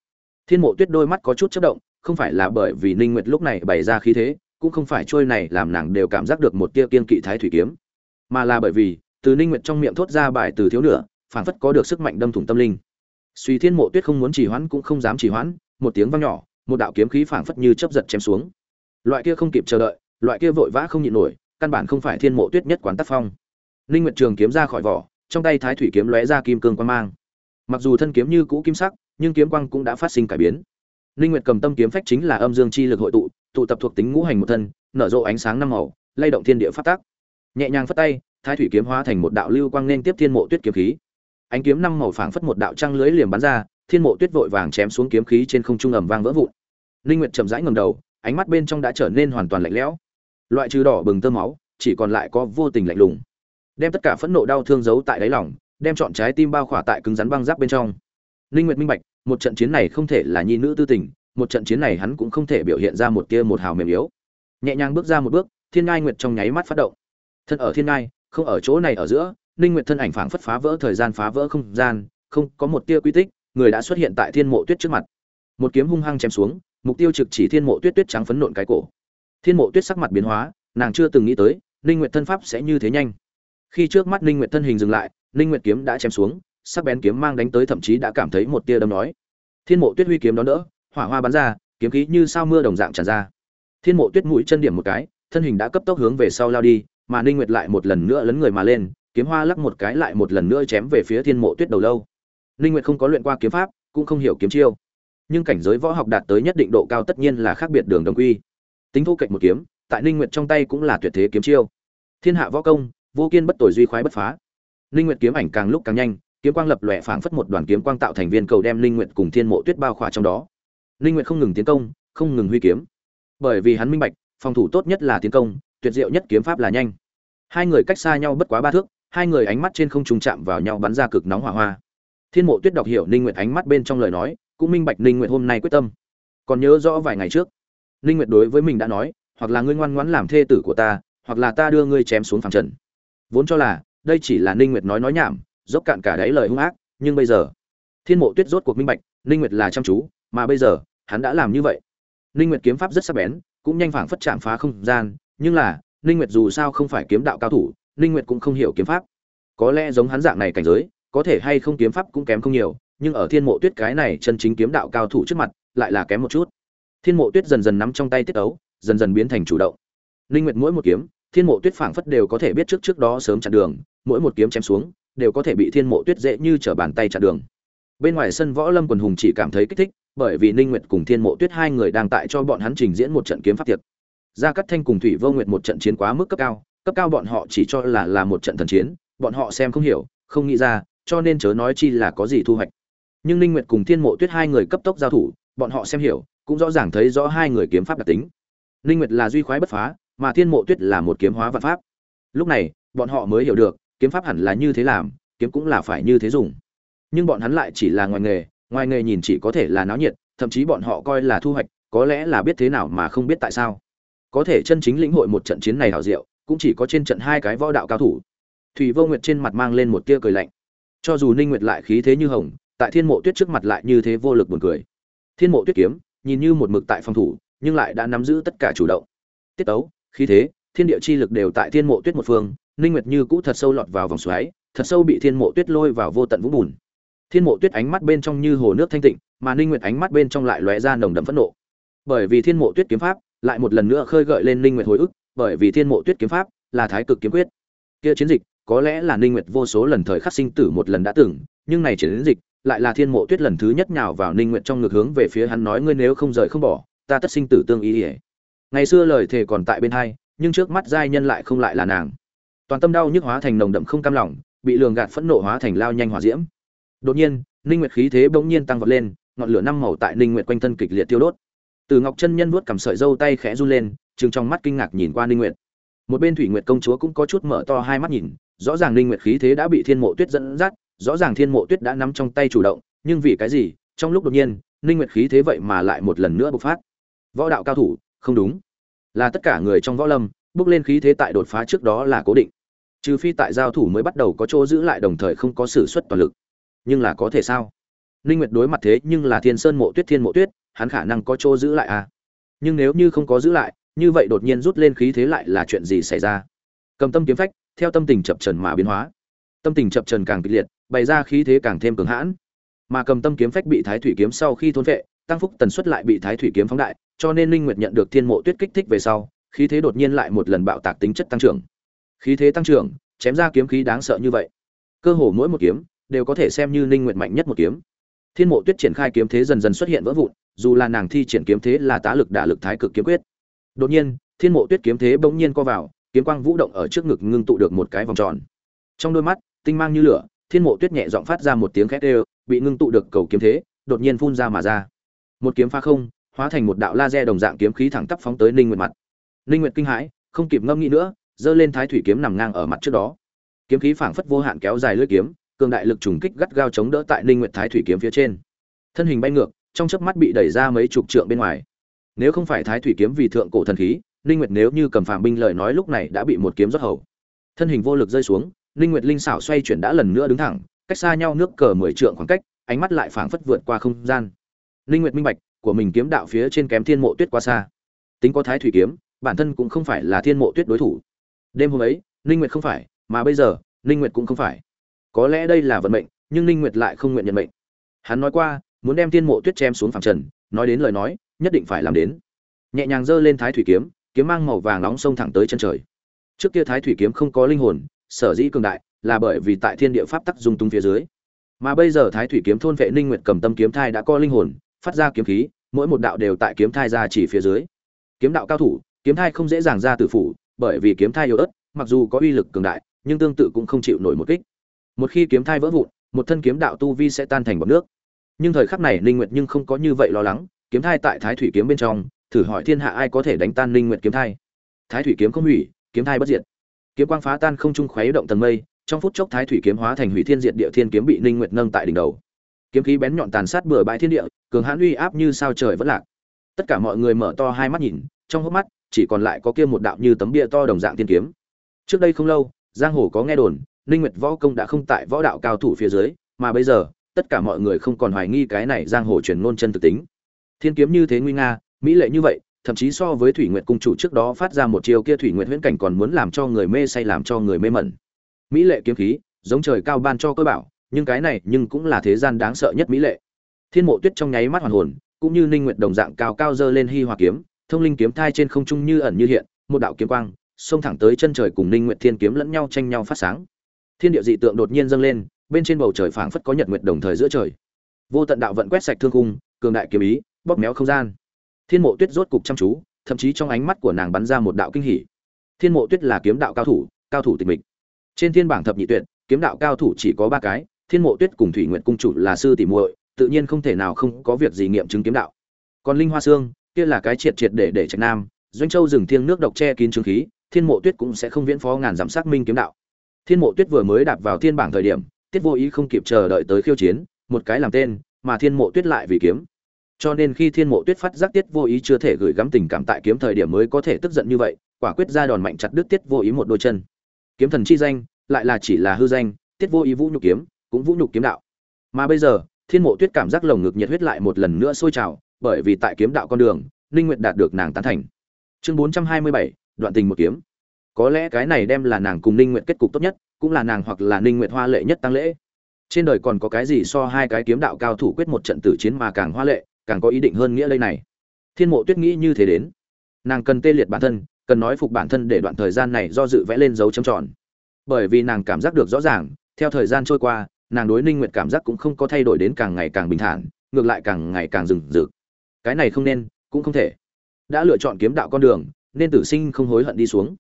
Thiên mộ tuyết đôi mắt có chút chớp động không phải là bởi vì ninh nguyệt lúc này bày ra khí thế cũng không phải trôi này làm nàng đều cảm giác được một tia kiên kỵ thái thủy kiếm mà là bởi vì từ ninh nguyệt trong miệng thốt ra bài từ thiếu nửa phản phất có được sức mạnh đâm thủng tâm linh. Suy thiên mộ tuyết không muốn trì hoãn cũng không dám trì hoãn một tiếng vang nhỏ một đạo kiếm khí phảng phất như chớp giật chém xuống loại kia không kịp chờ đợi, loại kia vội vã không nhịn nổi, căn bản không phải thiên mộ tuyết nhất quán tác phong. Ninh nguyệt trường kiếm ra khỏi vỏ, trong tay thái thủy kiếm lóe ra kim cương quang mang. Mặc dù thân kiếm như cũ kim sắc, nhưng kiếm quang cũng đã phát sinh cải biến. Ninh nguyệt cầm tâm kiếm phách chính là âm dương chi lực hội tụ tụ tập thuộc tính ngũ hành một thân, nở rộ ánh sáng năm màu, lay động thiên địa phát tác nhẹ nhàng phất tay, thái thủy kiếm hóa thành một đạo lưu quang nên tiếp thiên mộ tuyết kiếm khí. Ánh kiếm năm màu phảng phất một đạo trăng lưới liềm bắn ra, thiên mộ tuyết vội vàng chém xuống kiếm khí trên không trung ầm vang vỡ vụn. Linh nguyệt chậm rãi ngẩng đầu ánh mắt bên trong đã trở nên hoàn toàn lạnh lẽo. Loại trừ đỏ bừng tơ máu, chỉ còn lại có vô tình lạnh lùng. Đem tất cả phẫn nộ đau thương giấu tại đáy lòng, đem chọn trái tim bao khỏa tại cứng rắn băng giáp bên trong. Linh nguyệt minh bạch, một trận chiến này không thể là nhi nữ tư tình, một trận chiến này hắn cũng không thể biểu hiện ra một tia một hào mềm yếu. Nhẹ nhàng bước ra một bước, thiên ngai nguyệt trong nháy mắt phát động. Thân ở thiên ngai, không ở chỗ này ở giữa Linh nguyệt thân ảnh phảng phất phá vỡ thời gian phá vỡ không gian, không có một tia quy tích, người đã xuất hiện tại thiên mộ tuyết trước mặt. Một kiếm hung hăng chém xuống mục tiêu trực chỉ thiên mộ tuyết tuyết trắng phấn nộn cái cổ. Thiên mộ tuyết sắc mặt biến hóa, nàng chưa từng nghĩ tới, ninh nguyệt thân pháp sẽ như thế nhanh. Khi trước mắt ninh nguyệt thân hình dừng lại, ninh nguyệt kiếm đã chém xuống, sắc bén kiếm mang đánh tới thậm chí đã cảm thấy một tia đâm nói. Thiên mộ tuyết huy kiếm đón đỡ, hỏa hoa bắn ra, kiếm khí như sao mưa đồng dạng tràn ra. Thiên mộ tuyết mũi chân điểm một cái, thân hình đã cấp tốc hướng về sau lao đi, mà ninh nguyệt lại một lần nữa lấn người mà lên, kiếm hoa lắc một cái lại một lần nữa chém về phía thiên mộ tuyết đầu lâu. Ninh nguyệt không có luyện qua kiếm pháp, cũng không hiểu kiếm chiêu nhưng cảnh giới võ học đạt tới nhất định độ cao tất nhiên là khác biệt đường đồng quy. Tính thu cạnh một kiếm, tại ninh nguyệt trong tay cũng là tuyệt thế kiếm chiêu. Thiên hạ võ công, vô kiên bất tồi duy khoái bất phá. Ninh nguyệt kiếm ảnh càng lúc càng nhanh, kiếm quang lập lòe phảng phất một đoàn kiếm quang tạo thành viên cầu đem ninh nguyệt cùng thiên mộ tuyết bao khỏa trong đó. Ninh nguyệt không ngừng tiến công, không ngừng huy kiếm. Bởi vì hắn minh bạch, phòng thủ tốt nhất là tiến công, tuyệt diệu nhất kiếm pháp là nhanh. Hai người cách xa nhau bất quá ba thước, hai người ánh mắt trên không trùng chạm vào nhau bắn ra cực nóng hỏa hoa. Thiên mộ tuyết đọc hiểu ninh nguyệt ánh mắt bên trong lời nói cũng minh bạch ninh nguyệt hôm nay quyết tâm. Còn nhớ rõ vài ngày trước, ninh nguyệt đối với mình đã nói, hoặc là ngươi ngoan ngoãn làm thê tử của ta, hoặc là ta đưa ngươi chém xuống phẳng trần. Vốn cho là, đây chỉ là ninh nguyệt nói nói nhảm, dốc cạn cả đáy lời hung ác, nhưng bây giờ, thiên mộ tuyết rốt cuộc minh bạch, ninh nguyệt là chăm chú, mà bây giờ, hắn đã làm như vậy. Ninh nguyệt kiếm pháp rất sắc bén, cũng nhanh phảng phất chạm phá không gian, nhưng là, ninh nguyệt dù sao không phải kiếm đạo cao thủ, ninh nguyệt cũng không hiểu kiếm pháp. Có lẽ giống hắn dạng này cảnh giới, có thể hay không kiếm pháp cũng kém không nhiều nhưng ở thiên mộ tuyết cái này chân chính kiếm đạo cao thủ trước mặt, lại là kém một chút. Thiên mộ tuyết dần dần nắm trong tay tiết ấu dần dần biến thành chủ động. Linh nguyệt mỗi một kiếm, thiên mộ tuyết phảng phất đều có thể biết trước trước đó sớm chặn đường, mỗi một kiếm chém xuống, đều có thể bị thiên mộ tuyết dễ như trở bàn tay chặn đường. Bên ngoài sân võ lâm quần hùng chỉ cảm thấy kích thích, bởi vì ninh nguyệt cùng thiên mộ tuyết hai người đang tại cho bọn hắn trình diễn một trận kiếm pháp tiệc. Gia cát thanh cùng thủy vô nguyệt một trận chiến quá mức cấp cao cấp cao bọn họ chỉ cho là là một trận thần chiến, bọn họ xem không hiểu, không nghĩ ra, cho nên chớ nói chi là có gì thu hoạch nhưng ninh nguyệt cùng thiên mộ tuyết hai người cấp tốc giao thủ, bọn họ xem hiểu, cũng rõ ràng thấy rõ hai người kiếm pháp đặc tính. Ninh nguyệt là duy khoái bất phá, mà thiên mộ tuyết là một kiếm hóa vạn pháp. Lúc này, bọn họ mới hiểu được, kiếm pháp hẳn là như thế làm, kiếm cũng là phải như thế dùng. Nhưng bọn hắn lại chỉ là ngoài nghề ngoài nghề nhìn chỉ có thể là náo nhiệt, thậm chí bọn họ coi là thu hoạch, có lẽ là biết thế nào mà không biết tại sao. Có thể chân chính lĩnh hội một trận chiến này hảo diệu, cũng chỉ có trên trận hai cái võ đạo cao thủ. Thủy vô nguyệt trên mặt mang lên một tia cười lạnh. Cho dù ninh nguyệt lại khí thế như hồng tại thiên mộ tuyết trước mặt lại như thế vô lực buồn cười. Thiên mộ tuyết kiếm, nhìn như một mực tại phòng thủ, nhưng lại đã nắm giữ tất cả chủ động. Tiết tấu, khí thế, thiên địa chi lực đều tại thiên mộ tuyết một phương, ninh nguyệt như cũ thật sâu lọt vào vòng xoáy, thật sâu bị thiên mộ tuyết lôi vào vô tận vũng bùn. Thiên mộ tuyết ánh mắt bên trong như hồ nước thanh tịnh, mà ninh nguyệt ánh mắt bên trong lại lóe ra nồng đậm phẫn nộ. Bởi vì thiên mộ tuyết kiếm pháp lại một lần nữa khơi gợi lên ninh nguyệt hồi ức, bởi vì thiên mộ tuyết kiếm pháp là thái cực kiếm quyết. Kia chiến dịch có lẽ là ninh nguyệt vô số lần thời khắc sinh tử một lần đã từng, nhưng này chiến dịch lại là thiên mộ tuyết lần thứ nhất nhào vào ninh nguyệt trong ngực hướng về phía hắn nói, ngươi nếu không rời không bỏ, ta tất sinh tử tương ý ỉa ngày xưa lời thề còn tại bên hai, nhưng trước mắt giai nhân lại không lại là nàng. Toàn tâm đau nhức hóa thành nồng đậm không cam lòng, bị lường gạt phẫn nộ hóa thành lao nhanh hỏa diễm. Đột nhiên, ninh nguyệt khí thế bỗng nhiên tăng vọt lên, ngọn lửa năm màu tại ninh nguyệt quanh thân kịch liệt tiêu đốt. Từ ngọc chân nhân vuốt cầm sợi dâu tay khẽ run lên trừng trong mắt kinh ngạc nhìn qua ninh nguyệt. Một bên thủy nguyệt công chúa cũng có chút mở to hai mắt nhìn rõ ràng linh nguyệt khí thế đã bị thiên mộ tuyết dẫn dắt, rõ ràng thiên mộ tuyết đã nắm trong tay chủ động, nhưng vì cái gì? Trong lúc đột nhiên linh nguyệt khí thế vậy mà lại một lần nữa bộc phát. Võ đạo cao thủ, không đúng. Là tất cả người trong võ lâm, bước lên khí thế tại đột phá trước đó là cố định. Trừ phi tại giao thủ mới bắt đầu có chỗ giữ lại đồng thời không có sự xuất toàn lực. Nhưng là có thể sao? Linh nguyệt đối mặt thế nhưng là thiên sơn mộ tuyết, thiên mộ tuyết, hắn khả năng có chỗ giữ lại à? Nhưng nếu như không có giữ lại, như vậy đột nhiên rút lên khí thế lại là chuyện gì xảy ra? Cầm tâm kiếm phách theo tâm tình chập trần mà biến hóa. Tâm tình chập trần càng kịch liệt, bày ra khí thế càng thêm cường hãn. Mà cầm tâm kiếm phách bị thái thủy kiếm sau khi thôn vệ, tăng phúc tần suất lại bị thái thủy kiếm phóng đại, cho nên linh nguyệt nhận được thiên mộ tuyết kích thích về sau, khí thế đột nhiên lại một lần bạo tạc tính chất tăng trưởng. Khí thế tăng trưởng, chém ra kiếm khí đáng sợ như vậy. Cơ hồ mỗi một kiếm đều có thể xem như linh nguyệt mạnh nhất một kiếm. Thiên mộ tuyết triển khai kiếm thế dần dần xuất hiện vỡ vụn, dù là nàng thi triển kiếm thế là tá lực đả lực thái cực kiếm quyết. Đột nhiên, thiên mộ tuyết kiếm thế bỗng nhiên co vào kiếm quang vũ động ở trước ngực ngưng tụ được một cái vòng tròn. Trong đôi mắt, tinh mang như lửa, thiên mộ tuyết nhẹ giọng phát ra một tiếng khét đều, bị ngưng tụ được cầu kiếm thế, đột nhiên phun ra mà ra. Một kiếm phá không, hóa thành một đạo laser đồng dạng kiếm khí thẳng tắp phóng tới ninh nguyệt mặt. Ninh nguyệt kinh hãi, không kịp ngâm nghĩ nữa, giơ lên thái thủy kiếm nằm ngang ở mặt trước đó. Kiếm khí phảng phất vô hạn kéo dài lưỡi kiếm, cường đại lực trùng kích gắt gao chống đỡ tại ninh nguyệt thái thủy kiếm phía trên. Thân hình bay ngược, trong chớp mắt bị đẩy ra mấy chục trượng bên ngoài. Nếu không phải thái thủy kiếm vì thượng cổ thần khí ninh nguyệt nếu như cầm phàm binh lời nói lúc này đã bị một kiếm rót hầu. Thân hình vô lực rơi xuống, ninh nguyệt linh xảo xoay chuyển đã lần nữa đứng thẳng, cách xa nhau nước cờ mười trượng khoảng cách, ánh mắt lại phảng phất vượt qua không gian. Ninh nguyệt minh bạch, của mình kiếm đạo phía trên kém thiên mộ tuyết quá xa. Tính có thái thủy kiếm, bản thân cũng không phải là thiên mộ tuyết đối thủ. Đêm hôm ấy, ninh nguyệt không phải, mà bây giờ, ninh nguyệt cũng không phải. Có lẽ đây là vận mệnh, nhưng ninh nguyệt lại không nguyện nhận mệnh. Hắn nói qua, muốn đem thiên mộ tuyết chém xuống phẳng trần, nói đến lời nói, nhất định phải làm đến. Nhẹ nhàng giơ lên thái thủy kiếm kiếm mang màu vàng nóng sông thẳng tới chân trời. Trước kia thái thủy kiếm không có linh hồn, sở dĩ cường đại, là bởi vì tại thiên địa pháp tắc dung tung phía dưới. Mà bây giờ thái thủy kiếm thôn vệ ninh nguyệt cầm tâm kiếm thai đã có linh hồn, phát ra kiếm khí, mỗi một đạo đều tại kiếm thai ra chỉ phía dưới. Kiếm đạo cao thủ, kiếm thai không dễ dàng ra từ phủ, bởi vì kiếm thai yếu ớt, mặc dù có uy lực cường đại, nhưng tương tự cũng không chịu nổi một kích. Một khi kiếm thai vỡ vụn, một thân kiếm đạo tu vi sẽ tan thành bọt nước. Nhưng thời khắc này ninh nguyệt nhưng không có như vậy lo lắng, kiếm thai tại thái thủy kiếm bên trong thử hỏi thiên hạ ai có thể đánh tan linh nguyệt kiếm thai? Thái thủy kiếm không hủy, kiếm thai bất diệt. Kiếm quang phá tan không trung khuấy động tầng mây, trong phút chốc thái thủy kiếm hóa thành hủy thiên diệt địa thiên kiếm bị linh nguyệt nâng tại đỉnh đầu. Kiếm khí bén nhọn tàn sát bừa bãi thiên địa, cường hãn uy áp như sao trời vẫn lạc. Tất cả mọi người mở to hai mắt nhìn, trong hốc mắt chỉ còn lại có kia một đạo như tấm bia to đồng dạng thiên kiếm. Trước đây không lâu, giang hồ có nghe đồn linh nguyệt võ công đã không tại võ đạo cao thủ phía dưới, mà bây giờ, tất cả mọi người không còn hoài nghi cái này giang hồ truyền ngôn chân thực tính. Thiên kiếm như thế nguy nga mỹ lệ như vậy, thậm chí so với thủy nguyệt cung chủ trước đó phát ra một chiều kia thủy nguyệt huyễn cảnh còn muốn làm cho người mê say, làm cho người mê mẩn. Mỹ lệ kiếm khí, giống trời cao ban cho cơ bảo, nhưng cái này nhưng cũng là thế gian đáng sợ nhất mỹ lệ. Thiên mộ tuyết trong nháy mắt hoàn hồn, cũng như ninh nguyện đồng dạng cao cao dơ lên hi hòa kiếm, thông linh kiếm thai trên không trung như ẩn như hiện, một đạo kiếm quang, xông thẳng tới chân trời cùng ninh nguyện thiên kiếm lẫn nhau tranh nhau phát sáng. Thiên địa dị tượng đột nhiên dâng lên, bên trên bầu trời phảng phất có nhật nguyệt đồng thời giữa trời. Vô tận đạo vận quét sạch thương cung cường đại kiếm ý, bóp méo không gian thiên mộ tuyết rốt cục chăm chú, thậm chí trong ánh mắt của nàng bắn ra một đạo kinh hỉ. Thiên mộ tuyết là kiếm đạo cao thủ cao thủ tịch mịch. Trên thiên bảng thập nhị tuyệt, kiếm đạo cao thủ chỉ có ba cái, thiên mộ tuyết cùng thủy nguyện cung chủ là sư tỷ muội, tự nhiên không thể nào không có việc gì nghiệm chứng kiếm đạo. Còn linh hoa sương, kia là cái triệt triệt để để trạch nam, doanh châu rừng thiêng nước độc che kín trương khí, thiên mộ tuyết cũng sẽ không viễn phó ngàn dặm xác minh kiếm đạo. Thiên mộ tuyết vừa mới đạp vào thiên bảng thời điểm, tiết vô ý không kịp chờ đợi tới khiêu chiến, một cái làm tên, mà thiên mộ tuyết lại vì kiếm cho nên khi thiên mộ tuyết phát giác tiết vô ý chưa thể gửi gắm tình cảm tại kiếm thời điểm mới có thể tức giận như vậy quả quyết ra đòn mạnh chặt đứt tiết vô ý một đôi chân. Kiếm thần chi danh lại là chỉ là hư danh tiết vô ý vũ nhục kiếm cũng vũ nhục kiếm đạo. Mà bây giờ thiên mộ tuyết cảm giác lồng ngực nhiệt huyết lại một lần nữa sôi trào bởi vì tại kiếm đạo con đường ninh nguyệt đạt được nàng tán thành. Chương 427, đoạn tình một kiếm. Có lẽ cái này đem là nàng cùng ninh nguyệt kết cục tốt nhất cũng là nàng hoặc là ninh nguyệt hoa lệ nhất tăng lễ. Trên đời còn có cái gì so hai cái kiếm đạo cao thủ quyết một trận tử chiến mà càng hoa lệ càng có ý định hơn nghĩa lây này. Thiên mộ tuyết nghĩ như thế đến. Nàng cần tê liệt bản thân, cần nói phục bản thân để đoạn thời gian này do dự vẽ lên dấu chấm tròn. Bởi vì nàng cảm giác được rõ ràng, theo thời gian trôi qua, nàng đối ninh nguyệt cảm giác cũng không có thay đổi đến càng ngày càng bình thản, ngược lại càng ngày càng rừng rực. Cái này không nên, cũng không thể. Đã lựa chọn kiếm đạo con đường, nên tử sinh không hối hận đi xuống.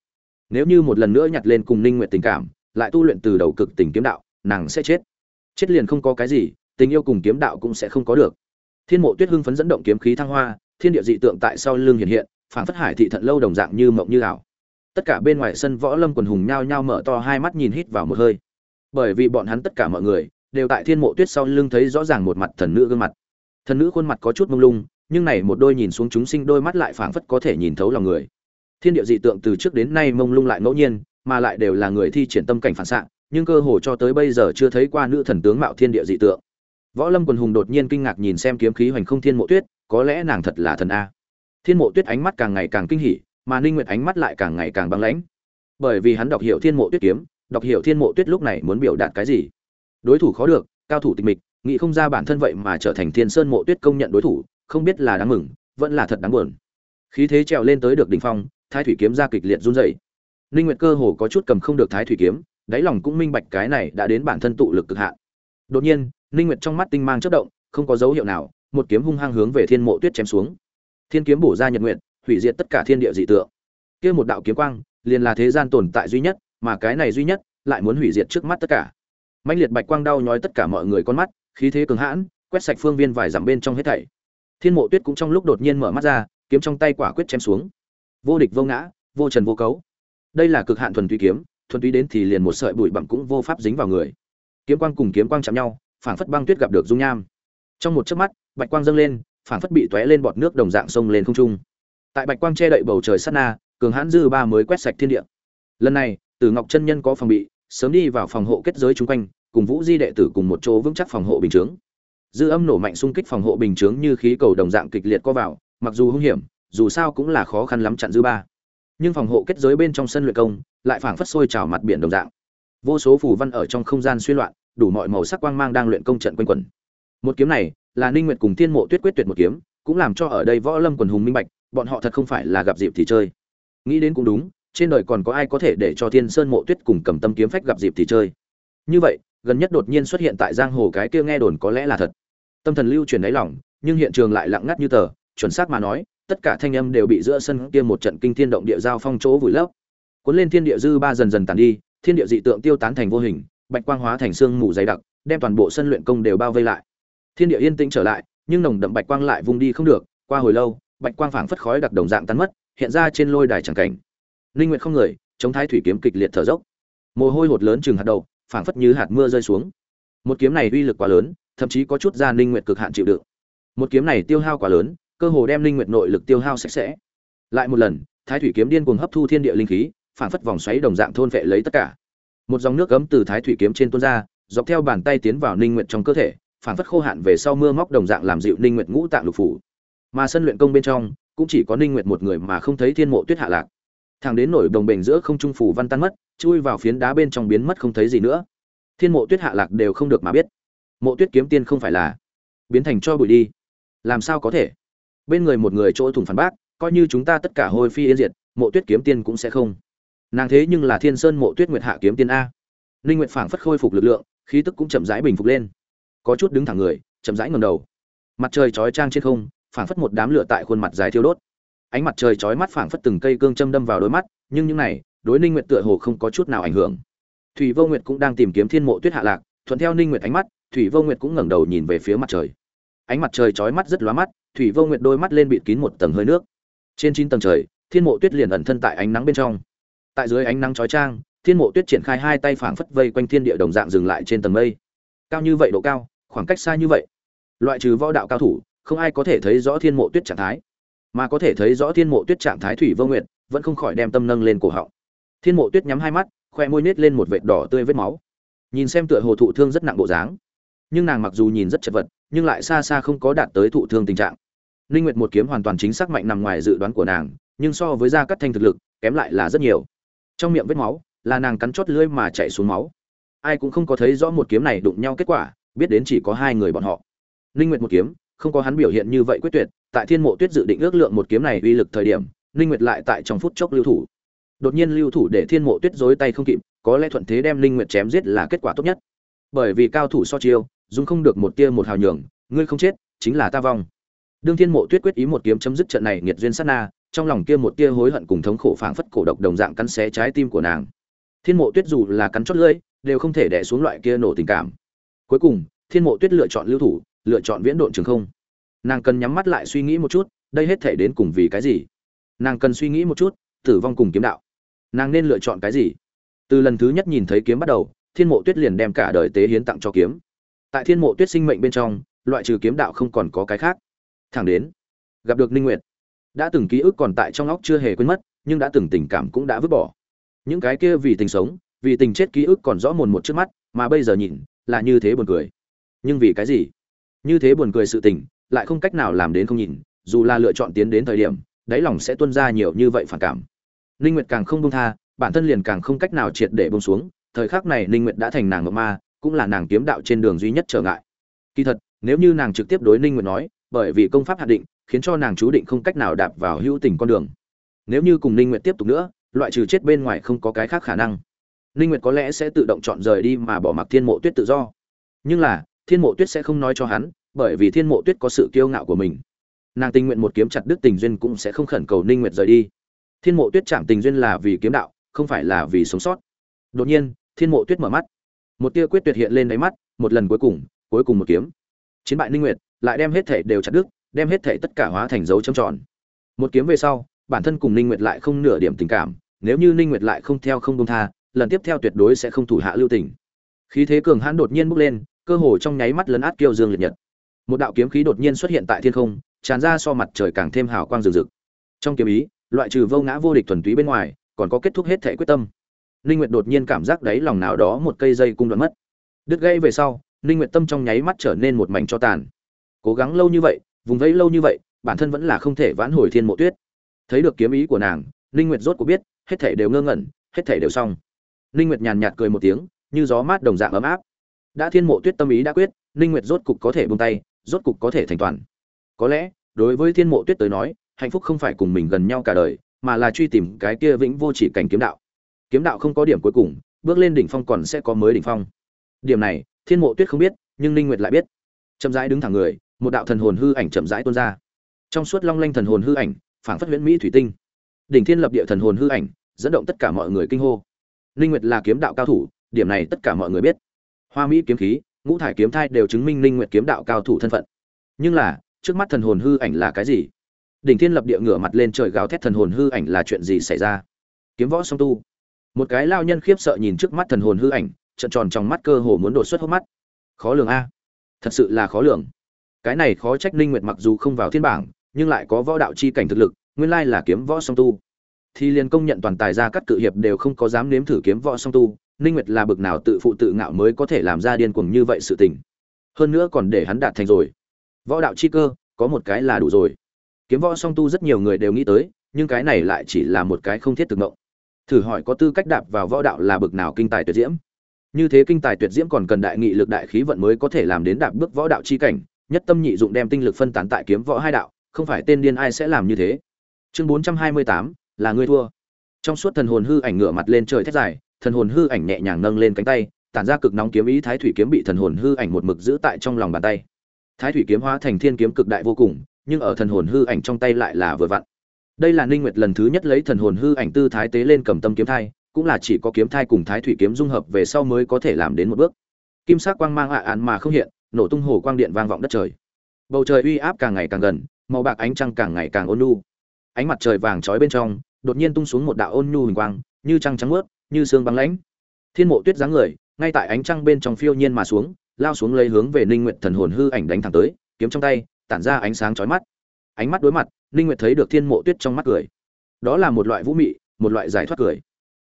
Nếu như một lần nữa nhặt lên cùng ninh nguyệt tình cảm, lại tu luyện từ đầu cực tình kiếm đạo, nàng sẽ chết. Chết liền không có cái gì, tình yêu cùng kiếm đạo cũng sẽ không có được thiên mộ tuyết hưng phấn dẫn động kiếm khí thăng hoa, thiên địa dị tượng tại sau lưng hiện hiện phản phất hải thị thận lâu đồng dạng như mộng như ảo. Tất cả bên ngoài sân võ lâm quần hùng nhao nhao mở to hai mắt nhìn hít vào một hơi. Bởi vì bọn hắn tất cả mọi người đều tại thiên mộ tuyết sau lưng thấy rõ ràng một mặt thần nữ gương mặt. Thần nữ khuôn mặt có chút mông lung, nhưng này một đôi nhìn xuống chúng sinh đôi mắt lại phảng phất có thể nhìn thấu lòng người. Thiên địa dị tượng từ trước đến nay mông lung lại ngẫu nhiên, mà lại đều là người thi triển tâm cảnh phản xạ, nhưng cơ hồ cho tới bây giờ chưa thấy qua nữ thần tướng mạo thiên địa dị tượng võ lâm quần hùng đột nhiên kinh ngạc nhìn xem kiếm khí hoành không thiên mộ tuyết, có lẽ nàng thật là thần a. Thiên mộ tuyết ánh mắt càng ngày càng kinh hỉ, mà ninh nguyệt ánh mắt lại càng ngày càng băng lãnh. Bởi vì hắn đọc hiểu thiên mộ tuyết kiếm, đọc hiểu thiên mộ tuyết lúc này muốn biểu đạt cái gì? Đối thủ khó được, cao thủ tịch mịch, nghĩ không ra bản thân vậy mà trở thành thiên sơn mộ tuyết công nhận đối thủ, không biết là đáng mừng, vẫn là thật đáng buồn. Khí thế trèo lên tới được đỉnh phong, thái thủy kiếm ra kịch liệt run rẩy. Ninh nguyệt cơ hồ có chút cầm không được thái thủy kiếm, đáy lòng cũng minh bạch cái này đã đến bản thân tụ lực cực hạn. Đột nhiên ninh nguyệt trong mắt tinh mang chớp động không có dấu hiệu nào một kiếm hung hăng hướng về thiên mộ tuyết chém xuống. Thiên kiếm bổ ra nhật Nguyệt, hủy diệt tất cả thiên địa dị tượng. Kia một đạo kiếm quang liền là thế gian tồn tại duy nhất mà cái này duy nhất lại muốn hủy diệt trước mắt tất cả. Mãnh liệt bạch quang đau nhói tất cả mọi người con mắt khí thế cường hãn quét sạch phương viên vài dặm bên trong hết thảy. Thiên mộ tuyết cũng trong lúc đột nhiên mở mắt ra kiếm trong tay quả quyết chém xuống. Vô địch vô ngã vô trần vô cấu. Đây là cực hạn thuần túy kiếm thuần túy đến thì liền một sợi bụi bặm cũng vô pháp dính vào người. Kiếm quang cùng kiếm quang chạm nhau phảng phất băng tuyết gặp được dung nham. Trong một chớp mắt, bạch quang dâng lên, phảng phất bị tóe lên bọt nước đồng dạng sông lên không trung. Tại bạch quang che đậy bầu trời sát na, cường hãn dư ba mới quét sạch thiên địa. Lần này tử ngọc chân nhân có phòng bị, sớm đi vào phòng hộ kết giới chung quanh, cùng vũ di đệ tử cùng một chỗ vững chắc phòng hộ bình chướng. Dư âm nổ mạnh xung kích phòng hộ bình chướng như khí cầu đồng dạng kịch liệt co vào, mặc dù hung hiểm, dù sao cũng là khó khăn lắm chặn dư ba. Nhưng phòng hộ kết giới bên trong sân luyện công, lại phảng phất sôi trào mặt biển đồng dạng. Vô số phù văn ở trong không gian suy loạn đủ mọi màu sắc quang mang đang luyện công trận quanh quẩn một kiếm này là ninh nguyệt cùng thiên mộ tuyết quyết tuyệt một kiếm, cũng làm cho ở đây võ lâm quần hùng minh bạch, bọn họ thật không phải là gặp dịp thì chơi. Nghĩ đến cũng đúng, trên đời còn có ai có thể để cho thiên sơn mộ tuyết cùng cầm tâm kiếm phách gặp dịp thì chơi. Như vậy, gần nhất đột nhiên xuất hiện tại giang hồ cái kia nghe đồn có lẽ là thật. Tâm thần lưu truyền đáy lòng, nhưng hiện trường lại lặng ngắt như tờ, chuẩn xác mà nói, tất cả thanh âm đều bị giữa sân kia một trận kinh thiên động địa giao phong chỗ vùi lấp. Cuốn lên thiên địa dư ba dần dần tàn đi, thiên địa dị tượng tiêu tán thành vô hình bạch quang hóa thành xương mù dày đặc đem toàn bộ sân luyện công đều bao vây lại. Thiên địa yên tĩnh trở lại nhưng nồng đậm bạch quang lại vung đi không được qua hồi lâu bạch quang phảng phất khói đặc đồng dạng tan mất hiện ra trên lôi đài chẳng cảnh. Linh nguyệt không ngời, chống thái thủy kiếm kịch liệt thở dốc. Mồ hôi hột lớn trừng hạt đầu phảng phất như hạt mưa rơi xuống. Một kiếm này uy lực quá lớn thậm chí có chút ra linh nguyệt cực hạn chịu đựng. Một kiếm này tiêu hao quá lớn cơ hồ đem linh nguyệt nội lực tiêu hao sạch sẽ. Lại một lần thái thủy kiếm điên cuồng hấp thu thiên địa linh khí phảng phất vòng xoáy đồng dạng thôn vệ lấy tất cả một dòng nước gấm từ thái thủy kiếm trên tuôn ra, dọc theo bàn tay tiến vào ninh nguyệt trong cơ thể, phảng phất khô hạn về sau mưa móc đồng dạng làm dịu ninh nguyệt ngũ tạng lục phủ. Mà sân luyện công bên trong, cũng chỉ có ninh nguyệt một người mà không thấy thiên mộ tuyết hạ lạc. Thằng đến nổi đồng bền giữa không trung phủ văn tan mất, chui vào phiến đá bên trong biến mất không thấy gì nữa. Thiên mộ tuyết hạ lạc đều không được mà biết. Mộ tuyết kiếm tiên không phải là biến thành cho bụi đi. Làm sao có thể? Bên người một người chỗ thủng phản bác, coi như chúng ta tất cả hôi phi yên diệt, mộ tuyết kiếm tiên cũng sẽ không nàng thế nhưng là thiên sơn mộ tuyết nguyệt hạ kiếm tiên a. Ninh nguyệt phảng phất khôi phục lực lượng, khí tức cũng chậm rãi bình phục lên. Có chút đứng thẳng người, chậm rãi ngẩng đầu. Mặt trời chói chang trên không, phảng phất một đám lửa tại khuôn mặt dài thiêu đốt. Ánh mặt trời chói mắt phảng phất từng cây cương châm đâm vào đôi mắt, nhưng những này, đối ninh nguyệt tựa hồ không có chút nào ảnh hưởng. Thủy vô nguyệt cũng đang tìm kiếm thiên mộ tuyết hạ lạc, thuận theo ninh nguyệt ánh mắt, thủy vô nguyệt cũng ngẩng đầu nhìn về phía mặt trời. Ánh mặt trời chói mắt rất lóa mắt, thủy vô nguyệt đôi mắt lên bịt kín một tầng hơi nước. Trên chín tầng trời, thiên mộ tuyết liền ẩn thân tại ánh nắng bên trong tại dưới ánh nắng chói chang, thiên mộ tuyết triển khai hai tay phảng phất vây quanh thiên địa đồng dạng dừng lại trên tầng mây. Cao như vậy độ cao, khoảng cách xa như vậy. Loại trừ võ đạo cao thủ, không ai có thể thấy rõ thiên mộ tuyết trạng thái. Mà có thể thấy rõ thiên mộ tuyết trạng thái thủy vô nguyệt, vẫn không khỏi đem tâm nâng lên cổ họng. Thiên mộ tuyết nhắm hai mắt, khoe môi nết lên một vệt đỏ tươi vết máu. Nhìn xem tựa hồ thụ thương rất nặng bộ dáng. Nhưng nàng mặc dù nhìn rất chật vật, nhưng lại xa xa không có đạt tới thụ thương tình trạng. Linh nguyệt một kiếm hoàn toàn chính xác mạnh nằm ngoài dự đoán của nàng, nhưng so với gia cắt thanh thực lực, kém lại là rất nhiều trong miệng vết máu, là nàng cắn chót lưỡi mà chảy xuống máu. Ai cũng không có thấy rõ một kiếm này đụng nhau kết quả, biết đến chỉ có hai người bọn họ. Linh nguyệt một kiếm, không có hắn biểu hiện như vậy quyết tuyệt, tại thiên mộ tuyết dự định ước lượng một kiếm này uy lực thời điểm linh nguyệt lại tại trong phút chốc lưu thủ. Đột nhiên lưu thủ để thiên mộ tuyết rối tay không kịp, có lẽ thuận thế đem linh nguyệt chém giết là kết quả tốt nhất. Bởi vì cao thủ so chiêu, dùng không được một tia một hào nhường, ngươi không chết, chính là ta vong. Đương thiên mộ tuyết quyết ý một kiếm chấm dứt trận này nghiệt duyên sát na trong lòng kia một tia hối hận cùng thống khổ phảng phất cổ độc đồng dạng cắn xé trái tim của nàng. Thiên mộ tuyết dù là cắn chót lưỡi, đều không thể đè xuống loại kia nổ tình cảm. Cuối cùng, thiên mộ tuyết lựa chọn lưu thủ, lựa chọn viễn độn trường không. Nàng cần nhắm mắt lại suy nghĩ một chút, đây hết thể đến cùng vì cái gì? Nàng cần suy nghĩ một chút, tử vong cùng kiếm đạo. Nàng nên lựa chọn cái gì? Từ lần thứ nhất nhìn thấy kiếm bắt đầu, thiên mộ tuyết liền đem cả đời tế hiến tặng cho kiếm. Tại thiên mộ tuyết sinh mệnh bên trong, loại trừ kiếm đạo không còn có cái khác. Thẳng đến, gặp được ninh nguyệt đã từng ký ức còn tại trong óc chưa hề quên mất, nhưng đã từng tình cảm cũng đã vứt bỏ. Những cái kia vì tình sống, vì tình chết ký ức còn rõ mồn một trước mắt, mà bây giờ nhìn, là như thế buồn cười. Nhưng vì cái gì? Như thế buồn cười sự tình, lại không cách nào làm đến không nhìn, dù là lựa chọn tiến đến thời điểm, đáy lòng sẽ tuôn ra nhiều như vậy phản cảm. Ninh nguyệt càng không buông tha, bản thân liền càng không cách nào triệt để buông xuống, thời khắc này ninh nguyệt đã thành nàng ngọc ma, cũng là nàng kiếm đạo trên đường duy nhất trở ngại. Kỳ thật, nếu như nàng trực tiếp đối ninh nguyệt nói, bởi vì công pháp hạn định khiến cho nàng chú định không cách nào đạp vào hữu tình con đường. Nếu như cùng ninh nguyệt tiếp tục nữa, loại trừ chết bên ngoài không có cái khác khả năng. Ninh nguyệt có lẽ sẽ tự động chọn rời đi mà bỏ mặc thiên mộ tuyết tự do. Nhưng là, thiên mộ tuyết sẽ không nói cho hắn, bởi vì thiên mộ tuyết có sự kiêu ngạo của mình. Nàng tình nguyện một kiếm chặt đứt tình duyên cũng sẽ không khẩn cầu ninh nguyệt rời đi. Thiên mộ tuyết chạm tình duyên là vì kiếm đạo, không phải là vì sống sót. Đột nhiên, thiên mộ tuyết mở mắt. Một tia quyết tuyệt hiện lên đáy mắt, một lần cuối cùng cuối cùng một kiếm. Chiến bại ninh nguyệt, lại đem hết thể đều chặt đứt đem hết thể tất cả hóa thành dấu chấm tròn. Một kiếm về sau, bản thân cùng ninh nguyệt lại không nửa điểm tình cảm, nếu như ninh nguyệt lại không theo không buông tha, lần tiếp theo tuyệt đối sẽ không thủ hạ lưu tình. Khí thế cường hãn đột nhiên bốc lên, cơ hồ trong nháy mắt lấn át kiêu dương liệt nhật. Một đạo kiếm khí đột nhiên xuất hiện tại thiên không, tràn ra so mặt trời càng thêm hào quang rực rực. Trong kiếm ý, loại trừ vô ngã vô địch thuần túy bên ngoài, còn có kết thúc hết thể quyết tâm. Ninh nguyệt đột nhiên cảm giác đáy lòng nào đó một cây dây cung đoạn mất. Đứt gãy về sau, ninh nguyệt tâm trong nháy mắt trở nên một mảnh cho tàn. Cố gắng lâu như vậy vùng vẫy lâu như vậy, bản thân vẫn là không thể vãn hồi thiên mộ tuyết. Thấy được kiếm ý của nàng, ninh nguyệt rốt cuộc biết, hết thể đều ngơ ngẩn, hết thể đều xong. Ninh nguyệt nhàn nhạt cười một tiếng, như gió mát đồng dạng ấm áp. Đã thiên mộ tuyết tâm ý đã quyết, ninh nguyệt rốt cục có thể buông tay, rốt cục có thể thành toàn. Có lẽ, đối với thiên mộ tuyết tới nói, hạnh phúc không phải cùng mình gần nhau cả đời, mà là truy tìm cái kia vĩnh vô chỉ cảnh kiếm đạo. Kiếm đạo không có điểm cuối cùng, bước lên đỉnh phong còn sẽ có mới đỉnh phong. Điểm này, thiên mộ tuyết không biết, nhưng ninh nguyệt lại biết. Chậm rãi đứng thẳng người một đạo thần hồn hư ảnh chậm rãi tuôn ra. Trong suốt long lanh thần hồn hư ảnh, phảng phất huyễn mỹ thủy tinh. Đỉnh thiên lập địa thần hồn hư ảnh, dẫn động tất cả mọi người kinh hô. Linh nguyệt là kiếm đạo cao thủ, điểm này tất cả mọi người biết. Hoa mỹ kiếm khí, ngũ thải kiếm thai đều chứng minh Linh nguyệt kiếm đạo cao thủ thân phận. Nhưng là, trước mắt thần hồn hư ảnh là cái gì? Đỉnh thiên lập địa ngửa mặt lên trời gào thét thần hồn hư ảnh là chuyện gì xảy ra? Kiếm võ song tu. Một cái lao nhân khiếp sợ nhìn trước mắt thần hồn hư ảnh, trận tròn trong mắt cơ hồ muốn đột xuất hốc mắt. Khó lường a. Thật sự là khó lường cái này khó trách ninh nguyệt mặc dù không vào thiên bảng, nhưng lại có võ đạo chi cảnh thực lực, nguyên lai là kiếm võ song tu. Thì liền công nhận toàn tài gia các cự hiệp đều không có dám nếm thử kiếm võ song tu, ninh nguyệt là bực nào tự phụ tự ngạo mới có thể làm ra điên cuồng như vậy sự tình. Hơn nữa còn để hắn đạt thành rồi. Võ đạo chi cơ, có một cái là đủ rồi. Kiếm võ song tu rất nhiều người đều nghĩ tới, nhưng cái này lại chỉ là một cái không thiết thực mộng. Thử hỏi có tư cách đạp vào võ đạo là bực nào kinh tài tuyệt diễm. Như thế kinh tài tuyệt diễm còn cần đại nghị lực đại khí vận mới có thể làm đến đạp bước võ đạo chi cảnh nhất tâm nhị dụng đem tinh lực phân tán tại kiếm võ hai đạo, không phải tên điên ai sẽ làm như thế. Chương bốn trăm hai mươi tám, là ngươi thua. Trong suốt thần hồn hư ảnh ngửa mặt lên trời thét dài, thần hồn hư ảnh nhẹ nhàng nâng lên cánh tay, tản ra cực nóng kiếm ý thái thủy kiếm bị thần hồn hư ảnh một mực giữ tại trong lòng bàn tay. Thái thủy kiếm hóa thành thiên kiếm cực đại vô cùng, nhưng ở thần hồn hư ảnh trong tay lại là vừa vặn. Đây là ninh nguyệt lần thứ nhất lấy thần hồn hư ảnh tư thái tế lên cầm tâm kiếm thai, cũng là chỉ có kiếm thai cùng thái thủy kiếm dung hợp về sau mới có thể làm đến một bước. Kim sắc quang mang ạ án mà không hiện nổ tung hồ quang điện vang vọng đất trời. Bầu trời uy áp càng ngày càng gần, màu bạc ánh trăng càng ngày càng ôn nhu. Ánh mặt trời vàng trói bên trong, đột nhiên tung xuống một đạo ôn nhu hình quang, như trăng trắng mướt, như sương băng lãnh. Thiên mộ tuyết dáng người, ngay tại ánh trăng bên trong phiêu nhiên mà xuống, lao xuống lấy hướng về ninh nguyệt thần hồn hư ảnh đánh thẳng tới, kiếm trong tay, tản ra ánh sáng chói mắt. Ánh mắt đối mặt, ninh nguyệt thấy được thiên mộ tuyết trong mắt cười. Đó là một loại vũ mị, một loại giải thoát cười.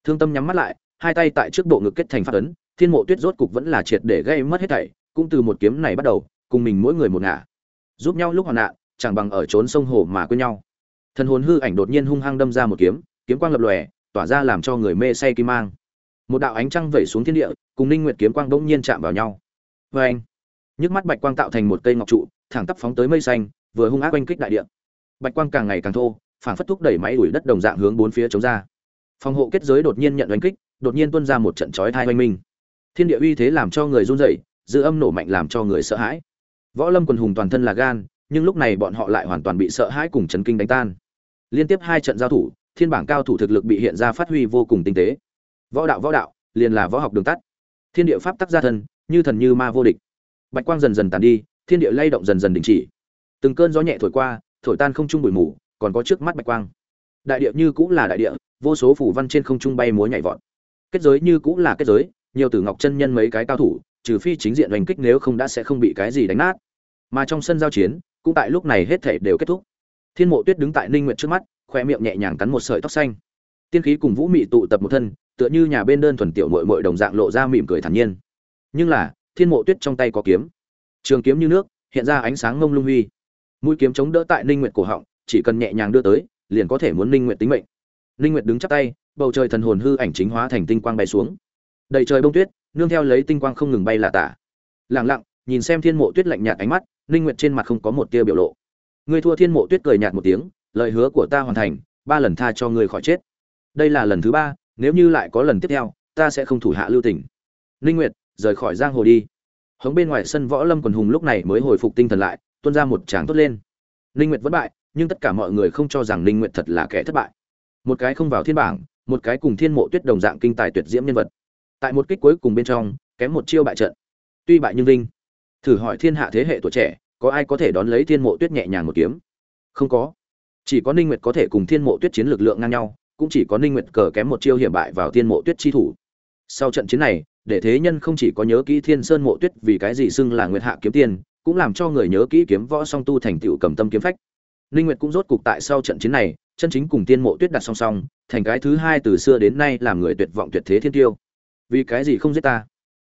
Thương tâm nhắm mắt lại, hai tay tại trước bộ ngực kết thành phát ấn, thiên mộ tuyết rốt cục vẫn là triệt để gây mất hết thảy cũng từ một kiếm này bắt đầu, cùng mình mỗi người một ngả. Giúp nhau lúc hoạn nạn, chẳng bằng ở trốn sông hồ mà quên nhau. Thần hồn hư ảnh đột nhiên hung hăng đâm ra một kiếm kiếm quang lập lòe, tỏa ra làm cho người mê say kim mang. Một đạo ánh trăng vẩy xuống thiên địa, cùng ninh nguyệt kiếm quang bỗng nhiên chạm vào nhau. Với anh, nhức mắt bạch quang tạo thành một cây ngọc trụ, thẳng tắp phóng tới mây xanh, vừa hung ác oanh kích đại địa. Bạch quang càng ngày càng thô phản phất thúc đẩy máy đuổi đất đồng dạng hướng bốn phía chống ra. Phòng hộ kết giới đột nhiên nhận oanh kích, đột nhiên tuôn ra một trận chói thai oanh minh. Thiên địa uy thế làm cho người run rẩy dư âm nổ mạnh làm cho người sợ hãi. Võ lâm quần hùng toàn thân là gan, nhưng lúc này bọn họ lại hoàn toàn bị sợ hãi cùng chấn kinh đánh tan. Liên tiếp hai trận giao thủ, thiên bảng cao thủ thực lực bị hiện ra phát huy vô cùng tinh tế. Võ đạo võ đạo, liền là võ học đường tắt. Thiên địa pháp tắc gia thân, như thần như ma vô địch. Bạch quang dần dần tàn đi, thiên địa lay động dần dần đình chỉ. Từng cơn gió nhẹ thổi qua, thổi tan không trung bụi mù, còn có trước mắt bạch quang. Đại địa như cũng là đại địa, vô số phủ văn trên không trung bay múa nhảy vọt. Kết giới như cũng là kết giới, nhiều tử ngọc chân nhân mấy cái cao thủ trừ phi chính diện đánh kích nếu không đã sẽ không bị cái gì đánh nát. Mà trong sân giao chiến, cũng tại lúc này hết thảy đều kết thúc. Thiên mộ tuyết đứng tại ninh Nguyệt trước mắt, khoe miệng nhẹ nhàng cắn một sợi tóc xanh. Tiên khí cùng vũ mị tụ tập một thân, tựa như nhà bên đơn thuần tiểu muội muội đồng dạng lộ ra mỉm cười thản nhiên. Nhưng là, thiên mộ tuyết trong tay có kiếm. Trường kiếm như nước, hiện ra ánh sáng ngông lung huy. Mũi kiếm chống đỡ tại ninh nguyệt cổ họng, chỉ cần nhẹ nhàng đưa tới, liền có thể muốn ninh nguyệt tính mệnh. Ninh nguyệt đứng chắp tay, bầu trời thần hồn hư ảnh chính hóa thành tinh quang bay xuống. Đầy trời bông tuyết nương theo lấy tinh quang không ngừng bay là tả. Lặng lặng, nhìn xem thiên mộ tuyết lạnh nhạt ánh mắt, ninh nguyệt trên mặt không có một tia biểu lộ. Ngươi thua thiên mộ tuyết cười nhạt một tiếng, lời hứa của ta hoàn thành, ba lần tha cho ngươi khỏi chết. Đây là lần thứ ba, nếu như lại có lần tiếp theo, ta sẽ không thủ hạ lưu tình. Ninh nguyệt, rời khỏi giang hồ đi. Hống bên ngoài sân võ lâm quần hùng lúc này mới hồi phục tinh thần lại, tuôn ra một tràng tốt lên. Ninh nguyệt vẫn bại, nhưng tất cả mọi người không cho rằng ninh nguyệt thật là kẻ thất bại. Một cái không vào thiên bảng, một cái cùng thiên mộ tuyết đồng dạng kinh tài tuyệt diễm nhân vật tại một kích cuối cùng bên trong, kém một chiêu bại trận. Tuy bại nhưng vinh. Thử hỏi thiên hạ thế hệ tuổi trẻ, có ai có thể đón lấy thiên mộ tuyết nhẹ nhàng một kiếm? Không có. Chỉ có ninh nguyệt có thể cùng thiên mộ tuyết chiến lực lượng ngang nhau, cũng chỉ có ninh nguyệt cờ kém một chiêu hiểm bại vào thiên mộ tuyết chi thủ. Sau trận chiến này, để thế nhân không chỉ có nhớ kỹ thiên sơn mộ tuyết vì cái gì xưng là nguyệt hạ kiếm tiên, cũng làm cho người nhớ kỹ kiếm võ song tu thành tựu cầm tâm kiếm phách. Ninh nguyệt cũng rốt cục tại sau trận chiến này, chân chính cùng thiên mộ tuyết đặt song song, thành cái thứ hai từ xưa đến nay làm người tuyệt vọng tuyệt thế thiên tiêu vì cái gì không giết ta?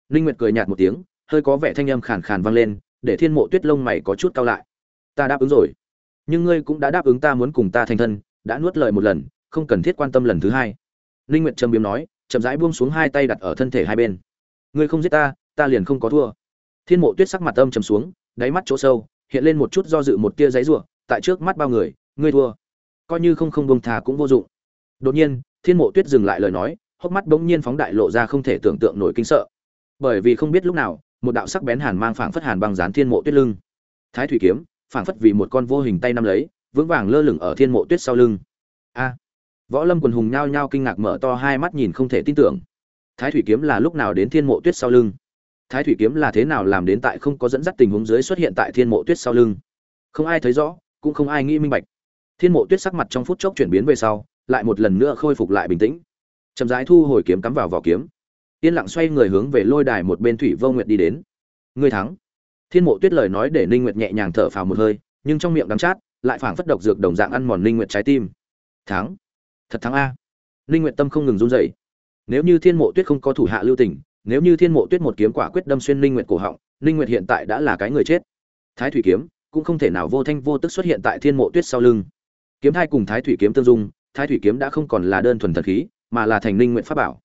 Ninh nguyệt cười nhạt một tiếng, hơi có vẻ thanh âm khàn khàn vang lên, để thiên mộ tuyết lông mày có chút cao lại. Ta đáp ứng rồi. Nhưng ngươi cũng đã đáp ứng ta muốn cùng ta thành thân, đã nuốt lời một lần, không cần thiết quan tâm lần thứ hai. Ninh nguyệt trầm biếm nói, chậm rãi buông xuống hai tay đặt ở thân thể hai bên. Ngươi không giết ta ta liền không có thua. Thiên mộ tuyết sắc mặt âm trầm xuống, đáy mắt chỗ sâu, hiện lên một chút do dự một tia giấy rủa, tại trước mắt bao người, ngươi thua. Coi như không không buông thà cũng vô dụng. Đột nhiên, thiên mộ tuyết dừng lại lời nói hốc mắt bỗng nhiên phóng đại lộ ra không thể tưởng tượng nổi kinh sợ. Bởi vì không biết lúc nào, một đạo sắc bén hàn mang phảng phất hàn băng dán thiên mộ tuyết lưng. Thái thủy kiếm, phảng phất vì một con vô hình tay nắm lấy, vững vàng lơ lửng ở thiên mộ tuyết sau lưng. A! Võ lâm quần hùng nhao nhao kinh ngạc mở to hai mắt nhìn không thể tin tưởng. Thái thủy kiếm là lúc nào đến thiên mộ tuyết sau lưng? Thái thủy kiếm là thế nào làm đến tại không có dẫn dắt tình huống dưới xuất hiện tại thiên mộ tuyết sau lưng? Không ai thấy rõ, cũng không ai nghĩ minh bạch. Thiên mộ tuyết sắc mặt trong phút chốc chuyển biến về sau, lại một lần nữa khôi phục lại bình tĩnh chậm rãi thu hồi kiếm cắm vào vỏ kiếm. Yên lặng xoay người hướng về lôi đài một bên thủy vô nguyệt đi đến. Ngươi thắng. Thiên mộ tuyết lời nói để ninh nguyệt nhẹ nhàng thở phào một hơi, nhưng trong miệng đắng chát, lại phảng phất độc dược đồng dạng ăn mòn ninh nguyệt trái tim. Thắng. Thật thắng a. Ninh nguyệt tâm không ngừng run rẩy. Nếu như thiên mộ tuyết không có thủ hạ lưu tình, nếu như thiên mộ tuyết một kiếm quả quyết đâm xuyên ninh nguyệt cổ họng, ninh nguyệt hiện tại đã là cái người chết. Thái thủy kiếm cũng không thể nào vô thanh vô tức xuất hiện tại thiên mộ tuyết sau lưng. Kiếm thai cùng thái thủy kiếm tương dung, thái thủy kiếm đã không còn là đơn thuần thần khí mà là thành ninh nguyện pháp bảo.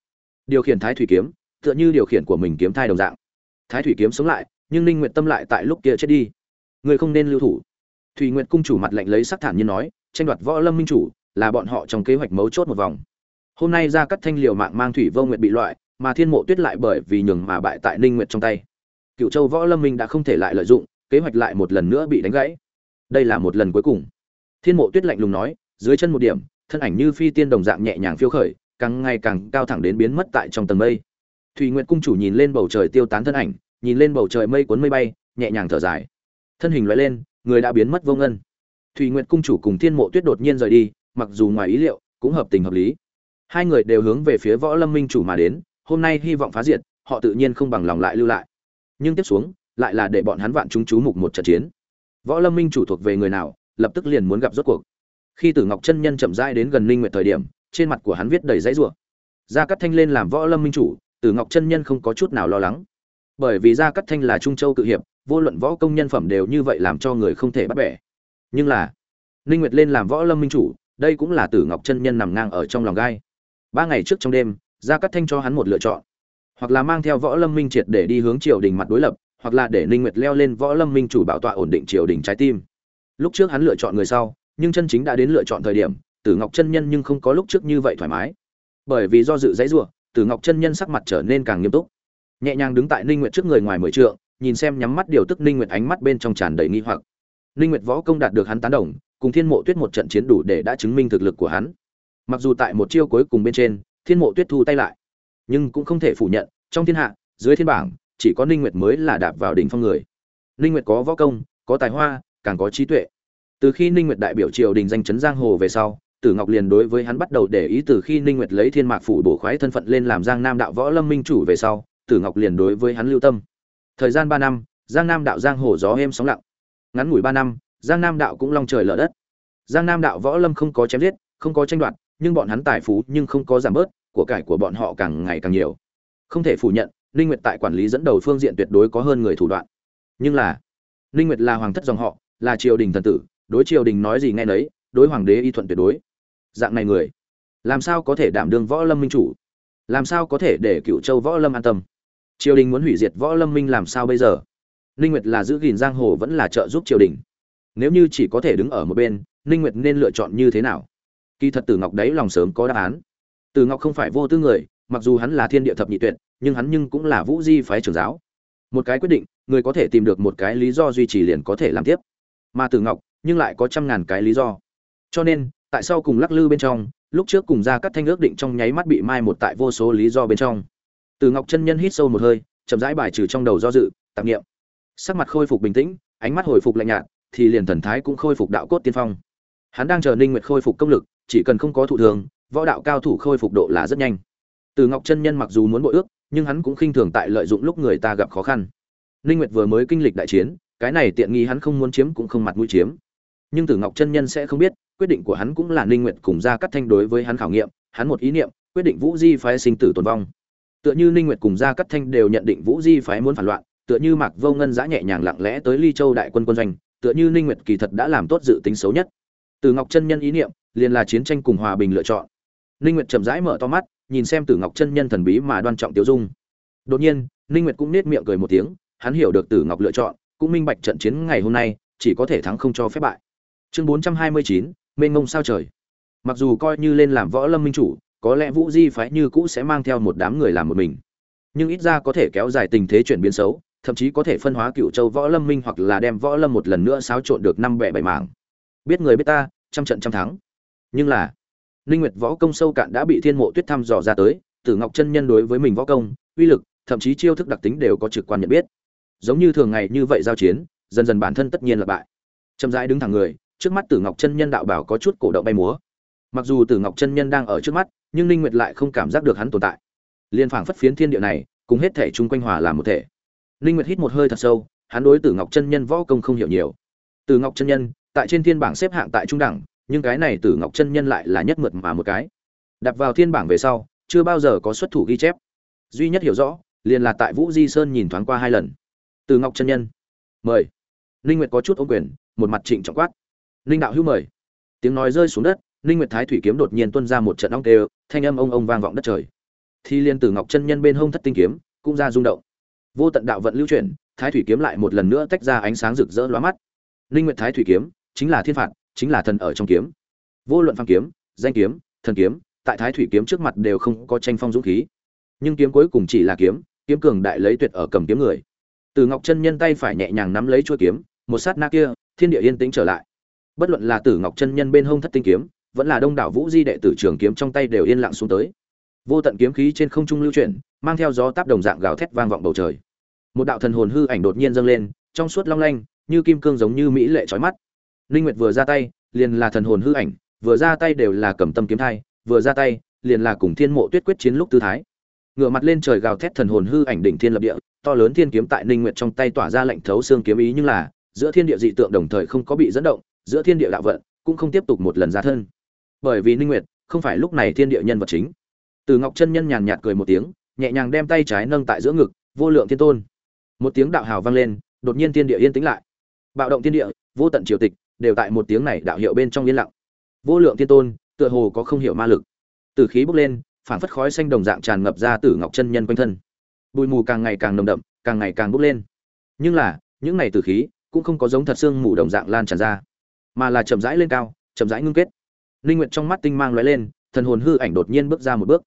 Điều khiển thái thủy kiếm, tựa như điều khiển của mình kiếm thai đồng dạng. Thái thủy kiếm sống lại, nhưng ninh nguyện tâm lại tại lúc kia chết đi. Người không nên lưu thủ. Thủy nguyện cung chủ mặt lệnh lấy sắc thản nhiên nói, tranh đoạt võ lâm minh chủ, là bọn họ trong kế hoạch mấu chốt một vòng. Hôm nay ra cắt thanh liều mạng mang thủy vô nguyện bị loại, mà thiên mộ tuyết lại bởi vì nhường mà bại tại ninh nguyện trong tay. Cựu châu võ lâm minh đã không thể lại lợi dụng, kế hoạch lại một lần nữa bị đánh gãy. Đây là một lần cuối cùng. Thiên mộ tuyết lạnh lùng nói, dưới chân một điểm, thân ảnh như phi tiên đồng dạng nhẹ nhàng phiêu khởi càng ngày càng cao thẳng đến biến mất tại trong tầng mây. Thùy nguyện cung chủ nhìn lên bầu trời tiêu tán thân ảnh, nhìn lên bầu trời mây cuốn mây bay, nhẹ nhàng thở dài. Thân hình loại lên, người đã biến mất vô ngân. Thùy nguyện cung chủ cùng thiên mộ tuyết đột nhiên rời đi, mặc dù ngoài ý liệu, cũng hợp tình hợp lý. Hai người đều hướng về phía võ lâm minh chủ mà đến, hôm nay hy vọng phá diệt, họ tự nhiên không bằng lòng lại lưu lại. Nhưng tiếp xuống, lại là để bọn hắn vạn chúng chú mục một trận chiến. Võ lâm minh chủ thuộc về người nào, lập tức liền muốn gặp rốt cuộc. Khi tử ngọc chân nhân chậm rãi đến gần linh Nguyệt thời điểm trên mặt của hắn viết đầy dãy rủa. Gia Cát thanh lên làm võ lâm minh chủ, tử ngọc chân nhân không có chút nào lo lắng. Bởi vì gia Cát thanh là trung châu cự hiệp, vô luận võ công nhân phẩm đều như vậy làm cho người không thể bắt bẻ. Nhưng là, ninh nguyệt lên làm võ lâm minh chủ, đây cũng là tử ngọc chân nhân nằm ngang ở trong lòng gai. Ba ngày trước trong đêm, gia Cát thanh cho hắn một lựa chọn. Hoặc là mang theo võ lâm minh triệt để đi hướng triều đình mặt đối lập, hoặc là để ninh nguyệt leo lên võ lâm minh chủ bảo tọa ổn định triều đình trái tim. Lúc trước hắn lựa chọn người sau, nhưng chân chính đã đến lựa chọn thời điểm tử ngọc chân nhân nhưng không có lúc trước như vậy thoải mái. Bởi vì do dự dãy rủa, tử ngọc chân nhân sắc mặt trở nên càng nghiêm túc. Nhẹ nhàng đứng tại ninh nguyệt trước người ngoài mười trượng, nhìn xem nhắm mắt điều tức ninh nguyệt ánh mắt bên trong tràn đầy nghi hoặc. Ninh nguyệt võ công đạt được hắn tán đồng, cùng thiên mộ tuyết một trận chiến đủ để đã chứng minh thực lực của hắn. Mặc dù tại một chiêu cuối cùng bên trên, thiên mộ tuyết thu tay lại, nhưng cũng không thể phủ nhận, trong thiên hạ, dưới thiên bảng, chỉ có ninh nguyệt mới là đạp vào đỉnh phong người. Ninh nguyệt có võ công, có tài hoa, càng có trí tuệ. Từ khi ninh nguyệt đại biểu triều đình danh chấn giang hồ về sau tử ngọc liền đối với hắn bắt đầu để ý từ khi ninh nguyệt lấy thiên mạc phủ bổ khoái thân phận lên làm giang nam đạo võ lâm minh chủ về sau, tử ngọc liền đối với hắn lưu tâm. Thời gian 3 năm, giang nam đạo giang hồ gió êm sóng lặng. Ngắn ngủi 3 năm, giang nam đạo cũng long trời lở đất. Giang nam đạo võ lâm không có chém giết, không có tranh đoạt, nhưng bọn hắn tài phú nhưng không có giảm bớt, của cải của bọn họ càng ngày càng nhiều. Không thể phủ nhận, ninh nguyệt tại quản lý dẫn đầu phương diện tuyệt đối có hơn người thủ đoạn. Nhưng là, ninh nguyệt là hoàng thất dòng họ, là triều đình thần tử, đối triều đình nói gì nghe nấy, đối hoàng đế y thuận tuyệt đối dạng này người, làm sao có thể đảm đương võ lâm minh chủ? Làm sao có thể để cựu châu võ lâm an tâm? Triều đình muốn hủy diệt võ lâm minh làm sao bây giờ? Ninh nguyệt là giữ gìn giang hồ vẫn là trợ giúp triều đình. Nếu như chỉ có thể đứng ở một bên, ninh nguyệt nên lựa chọn như thế nào? Kỳ thật tử ngọc đấy lòng sớm có đáp án. Tử ngọc không phải vô tư người, mặc dù hắn là thiên địa thập nhị tuyệt, nhưng hắn nhưng cũng là vũ di phái trưởng giáo. Một cái quyết định, người có thể tìm được một cái lý do duy trì liền có thể làm tiếp. Mà tử ngọc, nhưng lại có trăm ngàn cái lý do. Cho nên tại sao cùng lắc lư bên trong lúc trước cùng ra các thanh ước định trong nháy mắt bị mai một tại vô số lý do bên trong. Từ ngọc chân nhân hít sâu một hơi chậm rãi bài trừ trong đầu do dự tạp nghiệm sắc mặt khôi phục bình tĩnh ánh mắt hồi phục lạnh nhạt thì liền thần thái cũng khôi phục đạo cốt tiên phong. Hắn đang chờ ninh nguyệt khôi phục công lực chỉ cần không có thụ thường võ đạo cao thủ khôi phục độ là rất nhanh. Từ ngọc chân nhân mặc dù muốn bội ước nhưng hắn cũng khinh thường tại lợi dụng lúc người ta gặp khó khăn. Ninh nguyệt vừa mới kinh lịch đại chiến cái này tiện nghi hắn không muốn chiếm cũng không mặt mũi chiếm. Nhưng Tử Ngọc chân nhân sẽ không biết, quyết định của hắn cũng là Ninh Nguyệt cùng Gia Cát Thanh đối với hắn khảo nghiệm, hắn một ý niệm, quyết định Vũ Di phái sinh tử tồn vong. Tựa như Ninh Nguyệt cùng Gia Cát Thanh đều nhận định Vũ Di phái muốn phản loạn, tựa như Mạc Vô Ngân dã nhẹ nhàng lặng lẽ tới Ly Châu đại quân quân doanh, tựa như Ninh Nguyệt kỳ thật đã làm tốt dự tính xấu nhất. Từ Ngọc Chân Nhân ý niệm, liền là chiến tranh cùng hòa bình lựa chọn. Ninh Nguyệt chậm rãi mở to mắt, nhìn xem Tử Ngọc Chân Nhân thần bí mà đoan trọng tiêu dung. Đột nhiên, Ninh Nguyệt cũng nét miệng cười một tiếng, hắn hiểu được Tử Ngọc lựa chọn, cũng minh bạch trận chiến ngày hôm nay chỉ có thể thắng không cho phép bại. Chương 429, mênh mông sao trời. Mặc dù coi như lên làm võ lâm minh chủ, có lẽ vũ di phái như cũ sẽ mang theo một đám người làm một mình. Nhưng ít ra có thể kéo dài tình thế chuyển biến xấu, thậm chí có thể phân hóa cựu châu võ lâm minh hoặc là đem võ lâm một lần nữa xáo trộn được năm bẻ bảy mảng. Biết người biết ta, trăm trận trăm thắng. Nhưng là, ninh nguyệt võ công sâu cạn đã bị thiên mộ tuyết thăm dò ra tới, tử ngọc chân nhân đối với mình võ công, uy lực, thậm chí chiêu thức đặc tính đều có trực quan nhận biết. Giống như thường ngày như vậy giao chiến, dần dần bản thân tất nhiên là bại. Chậm rãi đứng thẳng người trước mắt Tử Ngọc chân nhân đạo bảo có chút cổ động bay múa. Mặc dù Tử Ngọc chân nhân đang ở trước mắt, nhưng Ninh Nguyệt lại không cảm giác được hắn tồn tại. Liên phảng phất phiến thiên địa này, cùng hết thể chung quanh hòa làm một thể. Ninh Nguyệt hít một hơi thật sâu, hắn đối Tử Ngọc chân nhân võ công không hiểu nhiều. Tử Ngọc chân nhân, tại trên thiên bảng xếp hạng tại trung đẳng, nhưng cái này Tử Ngọc chân nhân lại là nhất mượt mà một cái. Đặt vào thiên bảng về sau, chưa bao giờ có xuất thủ ghi chép. Duy nhất hiểu rõ, liền là tại Vũ Di Sơn nhìn thoáng qua hai lần. Tử Ngọc chân nhân, mời. Ninh Nguyệt có chút ôm quyền, một mặt trịnh trọng quát ninh đạo hữu mời. Tiếng nói rơi xuống đất, ninh nguyệt thái thủy kiếm đột nhiên tuôn ra một trận ong đều thanh âm ông ông vang vọng đất trời. Thi liên tử ngọc chân nhân bên hông thất tinh kiếm, cũng ra rung động. Vô tận đạo vận lưu chuyển, thái thủy kiếm lại một lần nữa tách ra ánh sáng rực rỡ lóa mắt. Ninh nguyệt thái thủy kiếm, chính là thiên phạt, chính là thần ở trong kiếm. Vô luận phàm kiếm, danh kiếm, thần kiếm, tại thái thủy kiếm trước mặt đều không có tranh phong dũng khí. Nhưng kiếm cuối cùng chỉ là kiếm kiếm cường đại lấy tuyệt ở cầm kiếm người. Từ ngọc chân nhân tay phải nhẹ nhàng nắm lấy chuôi kiếm, một sát na kia, thiên địa yên tĩnh trở lại bất luận là tử ngọc chân nhân bên hông thất tinh kiếm, vẫn là đông đảo vũ di đệ tử trường kiếm trong tay đều yên lặng xuống tới. Vô tận kiếm khí trên không trung lưu chuyển, mang theo gió táp đồng dạng gào thét vang vọng bầu trời. Một đạo thần hồn hư ảnh đột nhiên dâng lên, trong suốt long lanh, như kim cương giống như mỹ lệ trói mắt. Linh nguyệt vừa ra tay, liền là thần hồn hư ảnh, vừa ra tay đều là cầm tâm kiếm thai, vừa ra tay, liền là cùng thiên mộ tuyết quyết chiến lúc tư thái. Ngửa mặt lên trời gào thét thần hồn hư ảnh đỉnh thiên lập địa, to lớn thiên kiếm tại ninh nguyệt trong tay tỏa ra lạnh thấu xương kiếm ý nhưng là, giữa thiên địa dị tượng đồng thời không có bị dẫn động giữa thiên địa đạo vận cũng không tiếp tục một lần ra thân. Bởi vì ninh nguyệt không phải lúc này thiên địa nhân vật chính. Từ ngọc chân nhân nhàn nhạt cười một tiếng, nhẹ nhàng đem tay trái nâng tại giữa ngực, vô lượng thiên tôn. Một tiếng đạo hào vang lên, đột nhiên thiên địa yên tĩnh lại. Bạo động thiên địa, vô tận triều tịch đều tại một tiếng này đạo hiệu bên trong yên lặng. Vô lượng thiên tôn tựa hồ có không hiểu ma lực. Từ khí bốc lên phản phất khói xanh đồng dạng tràn ngập ra từ ngọc chân nhân quanh thân. Bụi mù càng ngày càng nồng đậm, càng ngày càng bốc lên. Nhưng là, những này từ khí cũng không có giống thật xương mù đồng dạng lan tràn ra mà là chậm rãi lên cao, chậm rãi ngưng kết. Linh nguyệt trong mắt tinh mang lóe lên, thần hồn hư ảnh đột nhiên bước ra một bước.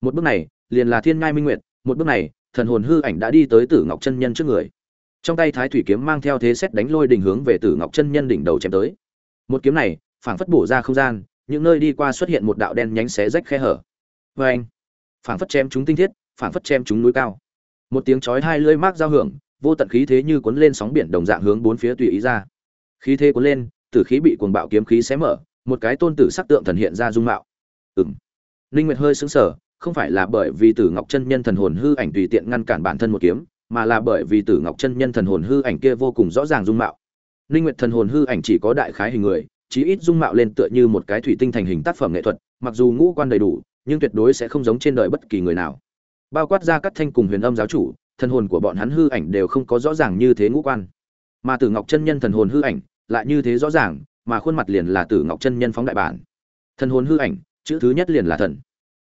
Một bước này, liền là thiên ngai minh nguyệt, một bước này, thần hồn hư ảnh đã đi tới tử ngọc chân nhân trước người. Trong tay thái thủy kiếm mang theo thế xét đánh lôi đỉnh hướng về tử ngọc chân nhân đỉnh đầu chém tới. Một kiếm này, phảng phất bổ ra không gian, những nơi đi qua xuất hiện một đạo đen nhánh xé rách khe hở. Vê anh phảng phất chém chúng tinh thiết, phảng phất chém chúng núi cao. Một tiếng chói hai lưỡi mác giao hưởng, vô tận khí thế như cuốn lên sóng biển đồng dạng hướng bốn phía tùy ý ra. Khí thế cuốn lên tử khí bị cuồng bạo kiếm khí xé mở, một cái tôn tử sắc tượng thần hiện ra dung mạo. Ừm. linh nguyệt hơi sững sờ, không phải là bởi vì tử ngọc chân nhân thần hồn hư ảnh tùy tiện ngăn cản bản thân một kiếm, mà là bởi vì tử ngọc chân nhân thần hồn hư ảnh kia vô cùng rõ ràng dung mạo. Linh nguyệt thần hồn hư ảnh chỉ có đại khái hình người, chí ít dung mạo lên tựa như một cái thủy tinh thành hình tác phẩm nghệ thuật, mặc dù ngũ quan đầy đủ, nhưng tuyệt đối sẽ không giống trên đời bất kỳ người nào. Bao quát ra các thanh cùng huyền âm giáo chủ, thần hồn của bọn hắn hư ảnh đều không có rõ ràng như thế ngũ quan. Mà tử ngọc chân nhân thần hồn hư ảnh lại như thế rõ ràng, mà khuôn mặt liền là tử ngọc chân nhân phóng đại bản. Thần hồn hư ảnh, chữ thứ nhất liền là thần.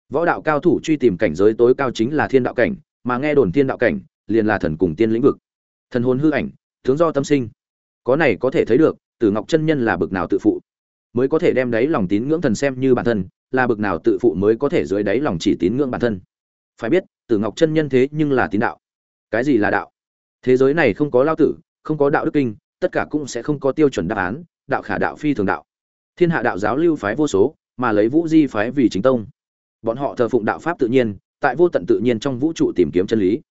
Võ đạo cao thủ truy tìm cảnh giới tối cao chính là thiên đạo cảnh, mà nghe đồn thiên đạo cảnh liền là thần cùng tiên lĩnh vực. Thần hồn hư ảnh, tướng do tâm sinh. Có này có thể thấy được, tử ngọc chân nhân là bực nào tự phụ. Mới có thể đem đáy lòng tín ngưỡng thần xem như bản thân, là bực nào tự phụ mới có thể dưới đáy lòng chỉ tín ngưỡng bản thân. Phải biết, tử ngọc chân nhân thế nhưng là tín đạo. Cái gì là đạo? Thế giới này không có lao tử, không có đạo đức kinh tất cả cũng sẽ không có tiêu chuẩn đáp án, đạo khả đạo phi thường đạo. Thiên hạ đạo giáo lưu phái vô số, mà lấy vũ di phái vì chính tông. Bọn họ thờ phụng đạo pháp tự nhiên, tại vô tận tự nhiên trong vũ trụ tìm kiếm chân lý.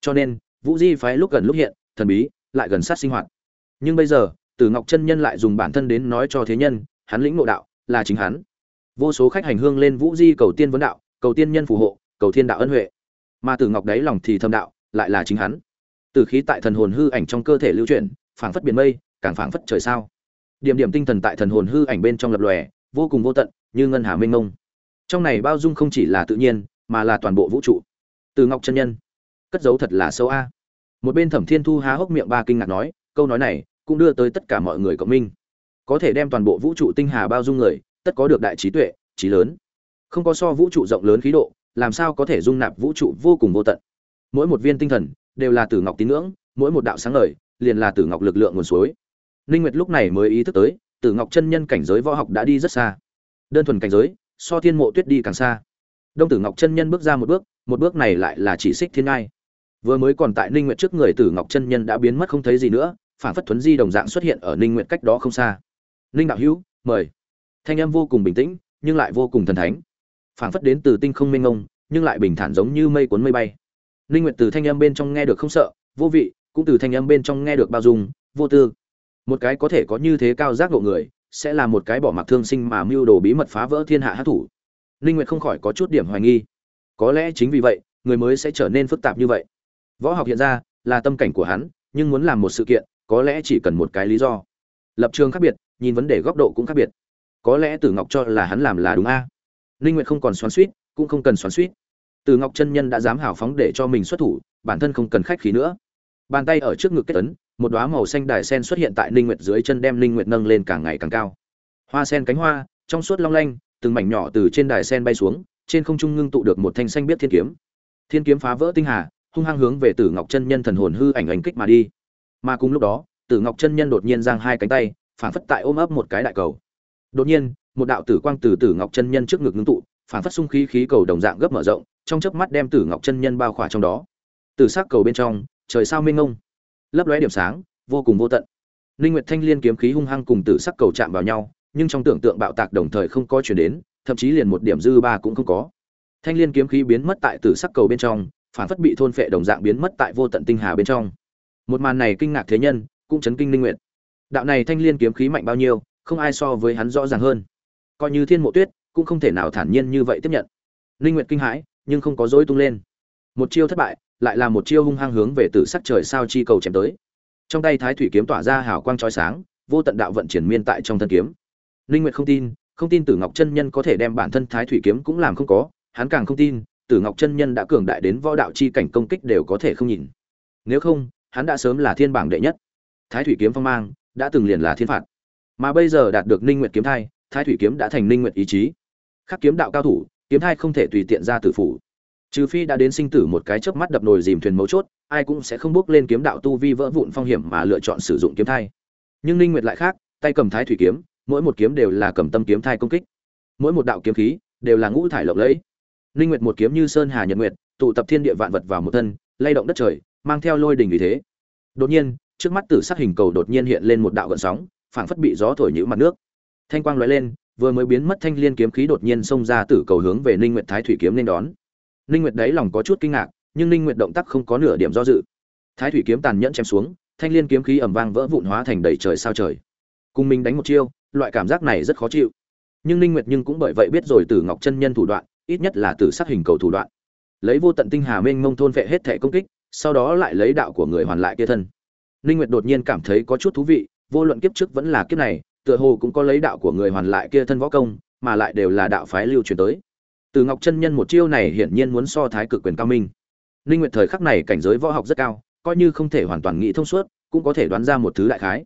Cho nên, vũ di phái lúc gần lúc hiện, thần bí, lại gần sát sinh hoạt. Nhưng bây giờ, tử ngọc chân nhân lại dùng bản thân đến nói cho thế nhân, hắn lĩnh ngộ đạo, là chính hắn. Vô số khách hành hương lên vũ di cầu tiên vấn đạo, cầu tiên nhân phù hộ, cầu thiên đạo ân huệ. Mà tử ngọc đáy lòng thì thâm đạo, lại là chính hắn. Từ khí tại thần hồn hư ảnh trong cơ thể lưu chuyển phảng phất biển mây, càng phảng phất trời sao. Điểm điểm tinh thần tại thần hồn hư ảnh bên trong lập lòe, vô cùng vô tận, như ngân hà mênh mông. Trong này bao dung không chỉ là tự nhiên, mà là toàn bộ vũ trụ. Từ ngọc chân nhân, cất giấu thật là sâu a. Một bên thẩm thiên thu há hốc miệng ba kinh ngạc nói, câu nói này cũng đưa tới tất cả mọi người cộng minh. Có thể đem toàn bộ vũ trụ tinh hà bao dung người, tất có được đại trí tuệ, trí lớn. Không có so vũ trụ rộng lớn khí độ, làm sao có thể dung nạp vũ trụ vô cùng vô tận? Mỗi một viên tinh thần đều là từ ngọc tín ngưỡng, mỗi một đạo sáng lời liền là tử ngọc lực lượng nguồn suối. Ninh nguyệt lúc này mới ý thức tới, tử ngọc chân nhân cảnh giới võ học đã đi rất xa. Đơn thuần cảnh giới, so thiên mộ tuyết đi càng xa. Đông tử ngọc chân nhân bước ra một bước một bước này lại là chỉ xích thiên ngai. Vừa mới còn tại ninh nguyệt trước người tử ngọc chân nhân đã biến mất không thấy gì nữa, phản phất thuấn di đồng dạng xuất hiện ở ninh nguyệt cách đó không xa. Ninh đạo hữu, mời. Thanh âm vô cùng bình tĩnh, nhưng lại vô cùng thần thánh. Phản phất đến từ tinh không minh ngông nhưng lại bình thản giống như mây cuốn mây bay. Ninh nguyệt từ thanh âm bên trong nghe được không sợ, vô vị cũng từ thanh âm bên trong nghe được bao dung, vô tư. Một cái có thể có như thế cao giác độ người, sẽ là một cái bỏ mặc thương sinh mà mưu đồ bí mật phá vỡ thiên hạ hát thủ. Ninh nguyệt không khỏi có chút điểm hoài nghi. Có lẽ chính vì vậy, người mới sẽ trở nên phức tạp như vậy. Võ học hiện ra là tâm cảnh của hắn, nhưng muốn làm một sự kiện, có lẽ chỉ cần một cái lý do. Lập trường khác biệt, nhìn vấn đề góc độ cũng khác biệt. Có lẽ tử ngọc cho là hắn làm là đúng a. Ninh nguyệt không còn xoắn xuýt, cũng không cần xoắn xuýt. Tử ngọc chân nhân đã dám hào phóng để cho mình xuất thủ, bản thân không cần khách khí nữa bàn tay ở trước ngực kết ấn, một đóa màu xanh đài sen xuất hiện tại ninh nguyệt dưới chân đem ninh nguyệt nâng lên càng ngày càng cao. Hoa sen cánh hoa, trong suốt long lanh, từng mảnh nhỏ từ trên đài sen bay xuống, trên không trung ngưng tụ được một thanh xanh biết thiên kiếm. Thiên kiếm phá vỡ tinh hà, hung hăng hướng về tử ngọc chân nhân thần hồn hư ảnh ảnh kích mà đi. Mà cùng lúc đó, tử ngọc chân nhân đột nhiên giang hai cánh tay, phản phất tại ôm ấp một cái đại cầu. Đột nhiên, một đạo tử quang từ tử ngọc chân nhân trước ngực ngưng tụ, phản phất xung khí khí cầu đồng dạng gấp mở rộng, trong chớp mắt đem tử ngọc chân nhân bao khỏa trong đó. Từ sắc cầu bên trong trời sao mênh ngông lấp lóe điểm sáng, vô cùng vô tận. Linh nguyệt thanh liên kiếm khí hung hăng cùng tử sắc cầu chạm vào nhau, nhưng trong tưởng tượng bạo tạc đồng thời không có chuyển đến, thậm chí liền một điểm dư ba cũng không có. Thanh liên kiếm khí biến mất tại tử sắc cầu bên trong, phản phất bị thôn phệ đồng dạng biến mất tại vô tận tinh hà bên trong. Một màn này kinh ngạc thế nhân, cũng chấn kinh linh nguyệt. Đạo này thanh liên kiếm khí mạnh bao nhiêu, không ai so với hắn rõ ràng hơn. Coi như thiên mộ tuyết, cũng không thể nào thản nhiên như vậy tiếp nhận. Linh nguyệt kinh hãi, nhưng không có dối tung lên. Một chiêu thất bại lại là một chiêu hung hăng hướng về tử sắc trời sao chi cầu chém tới. Trong tay thái thủy kiếm tỏa ra hào quang chói sáng, vô tận đạo vận triển miên tại trong thân kiếm. Linh nguyệt không tin không tin tử ngọc chân nhân có thể đem bản thân thái thủy kiếm cũng làm không có, hắn càng không tin, tử ngọc chân nhân đã cường đại đến võ đạo chi cảnh công kích đều có thể không nhìn. Nếu không, hắn đã sớm là thiên bảng đệ nhất. Thái thủy kiếm phong mang, đã từng liền là thiên phạt. Mà bây giờ đạt được ninh nguyệt kiếm thai, thái thủy kiếm đã thành ninh nguyệt ý chí. Khắc kiếm đạo cao thủ, kiếm thai không thể tùy tiện ra tử phủ trừ phi đã đến sinh tử một cái chớp mắt đập nồi dìm thuyền mấu chốt, ai cũng sẽ không bước lên kiếm đạo tu vi vỡ vụn phong hiểm mà lựa chọn sử dụng kiếm thai. Nhưng ninh nguyệt lại khác, tay cầm thái thủy kiếm, mỗi một kiếm đều là cầm tâm kiếm thai công kích. Mỗi một đạo kiếm khí đều là ngũ thải lộng lẫy. Ninh nguyệt một kiếm như sơn hà nhật nguyệt, tụ tập thiên địa vạn vật vào một thân, lay động đất trời, mang theo lôi đình vì thế. Đột nhiên, trước mắt tử sắc hình cầu đột nhiên hiện lên một đạo gợn sóng, phảng phất bị gió thổi nhũ mặt nước. Thanh quang lóe lên, vừa mới biến mất thanh liên kiếm khí đột nhiên xông ra tử cầu hướng về ninh nguyệt thái thủy kiếm nên đón ninh nguyệt đấy lòng có chút kinh ngạc, nhưng ninh nguyệt động tác không có nửa điểm do dự. Thái thủy kiếm tàn nhẫn chém xuống, thanh liên kiếm khí ầm vang vỡ vụn hóa thành đầy trời sao trời. Cùng mình đánh một chiêu, loại cảm giác này rất khó chịu. Nhưng ninh nguyệt nhưng cũng bởi vậy biết rồi tử ngọc chân nhân thủ đoạn, ít nhất là tử sát hình cầu thủ đoạn. Lấy vô tận tinh hà mênh mông thôn vệ hết thể công kích, sau đó lại lấy đạo của người hoàn lại kia thân. Ninh nguyệt đột nhiên cảm thấy có chút thú vị, vô luận kiếp trước vẫn là kiếp này, tựa hồ cũng có lấy đạo của người hoàn lại kia thân võ công, mà lại đều là đạo phái lưu truyền tới từ ngọc chân nhân một chiêu này hiển nhiên muốn so thái cực quyền cao minh. Ninh nguyệt thời khắc này cảnh giới võ học rất cao coi như không thể hoàn toàn nghĩ thông suốt cũng có thể đoán ra một thứ đại khái.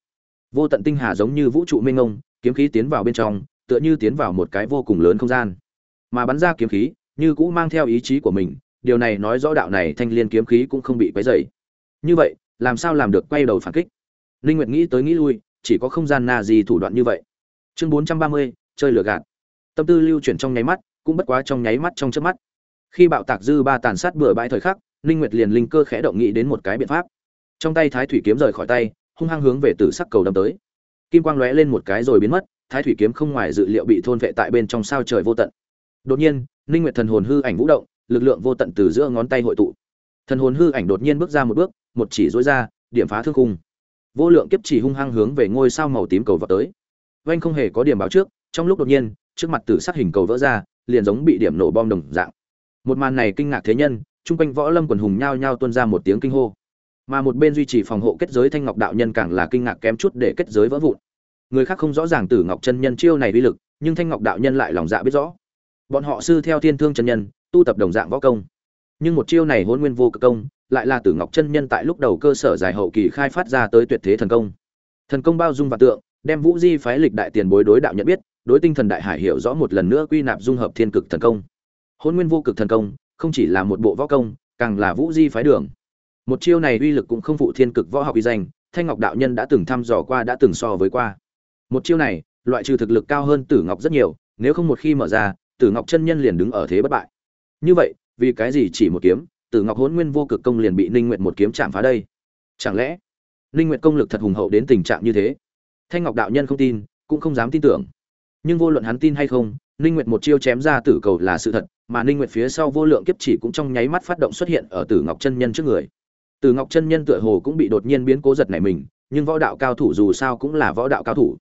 Vô tận tinh hà giống như vũ trụ mênh mông kiếm khí tiến vào bên trong tựa như tiến vào một cái vô cùng lớn không gian. Mà bắn ra kiếm khí như cũng mang theo ý chí của mình điều này nói rõ đạo này thanh liên kiếm khí cũng không bị quấy rầy. Như vậy làm sao làm được quay đầu phản kích? Linh nguyệt nghĩ tới nghĩ lui chỉ có không gian na gì thủ đoạn như vậy. Chương 430, chơi lửa gạt. Tâm tư lưu chuyển trong nháy mắt cũng bất quá trong nháy mắt trong chớp mắt. Khi bạo tạc dư ba tàn sát bừa bãi thời khắc linh nguyệt liền linh cơ khẽ động nghĩ đến một cái biện pháp. Trong tay thái thủy kiếm rời khỏi tay, hung hăng hướng về tử sắc cầu đâm tới. Kim quang lóe lên một cái rồi biến mất, thái thủy kiếm không ngoài dự liệu bị thôn vệ tại bên trong sao trời vô tận. Đột nhiên linh nguyệt thần hồn hư ảnh vũ động, lực lượng vô tận từ giữa ngón tay hội tụ. Thần hồn hư ảnh đột nhiên bước ra một bước, một chỉ dối ra, điểm phá thương khung. Vô lượng kiếp chỉ hung hăng hướng về ngôi sao màu tím cầu vọt tới. Vành không hề có điểm báo trước, trong lúc đột nhiên, trước mặt tử sắc hình cầu vỡ ra liền giống bị điểm nổ bom đồng dạng. Một màn này kinh ngạc thế nhân, chung quanh võ lâm quần hùng nhao nhao tuôn ra một tiếng kinh hô. Mà một bên duy trì phòng hộ kết giới thanh ngọc đạo nhân càng là kinh ngạc kém chút để kết giới vỡ vụn. Người khác không rõ ràng tử ngọc chân nhân chiêu này uy lực, nhưng thanh ngọc đạo nhân lại lòng dạ biết rõ. Bọn họ sư theo thiên thương chân nhân, tu tập đồng dạng võ công. Nhưng một chiêu này hôn nguyên vô cực công, lại là tử ngọc chân nhân tại lúc đầu cơ sở giải hậu kỳ khai phát ra tới tuyệt thế thần công. Thần công bao dung và tượng, đem vũ di phái lịch đại tiền bối đối đạo nhận biết đối tinh thần đại hải hiểu rõ một lần nữa quy nạp dung hợp thiên cực thần công. Hôn nguyên vô cực thần công, không chỉ là một bộ võ công, càng là vũ di phái đường. Một chiêu này uy lực cũng không phụ thiên cực võ học uy danh, thanh ngọc đạo nhân đã từng thăm dò qua, đã từng so với qua. Một chiêu này, loại trừ thực lực cao hơn tử ngọc rất nhiều, nếu không một khi mở ra, tử ngọc chân nhân liền đứng ở thế bất bại. Như vậy, vì cái gì chỉ một kiếm, tử ngọc hôn nguyên vô cực công liền bị ninh nguyệt một kiếm chạm phá đây? Chẳng lẽ, ninh nguyệt công lực thật hùng hậu đến tình trạng như thế? Thanh ngọc đạo nhân không tin, cũng không dám tin tưởng nhưng vô luận hắn tin hay không, ninh nguyệt một chiêu chém ra tử cầu là sự thật, mà ninh nguyệt phía sau vô lượng kiếp chỉ cũng trong nháy mắt phát động xuất hiện ở tử ngọc chân nhân trước người. Tử ngọc chân nhân tựa hồ cũng bị đột nhiên biến cố giật này mình, nhưng võ đạo cao thủ dù sao cũng là võ đạo cao thủ.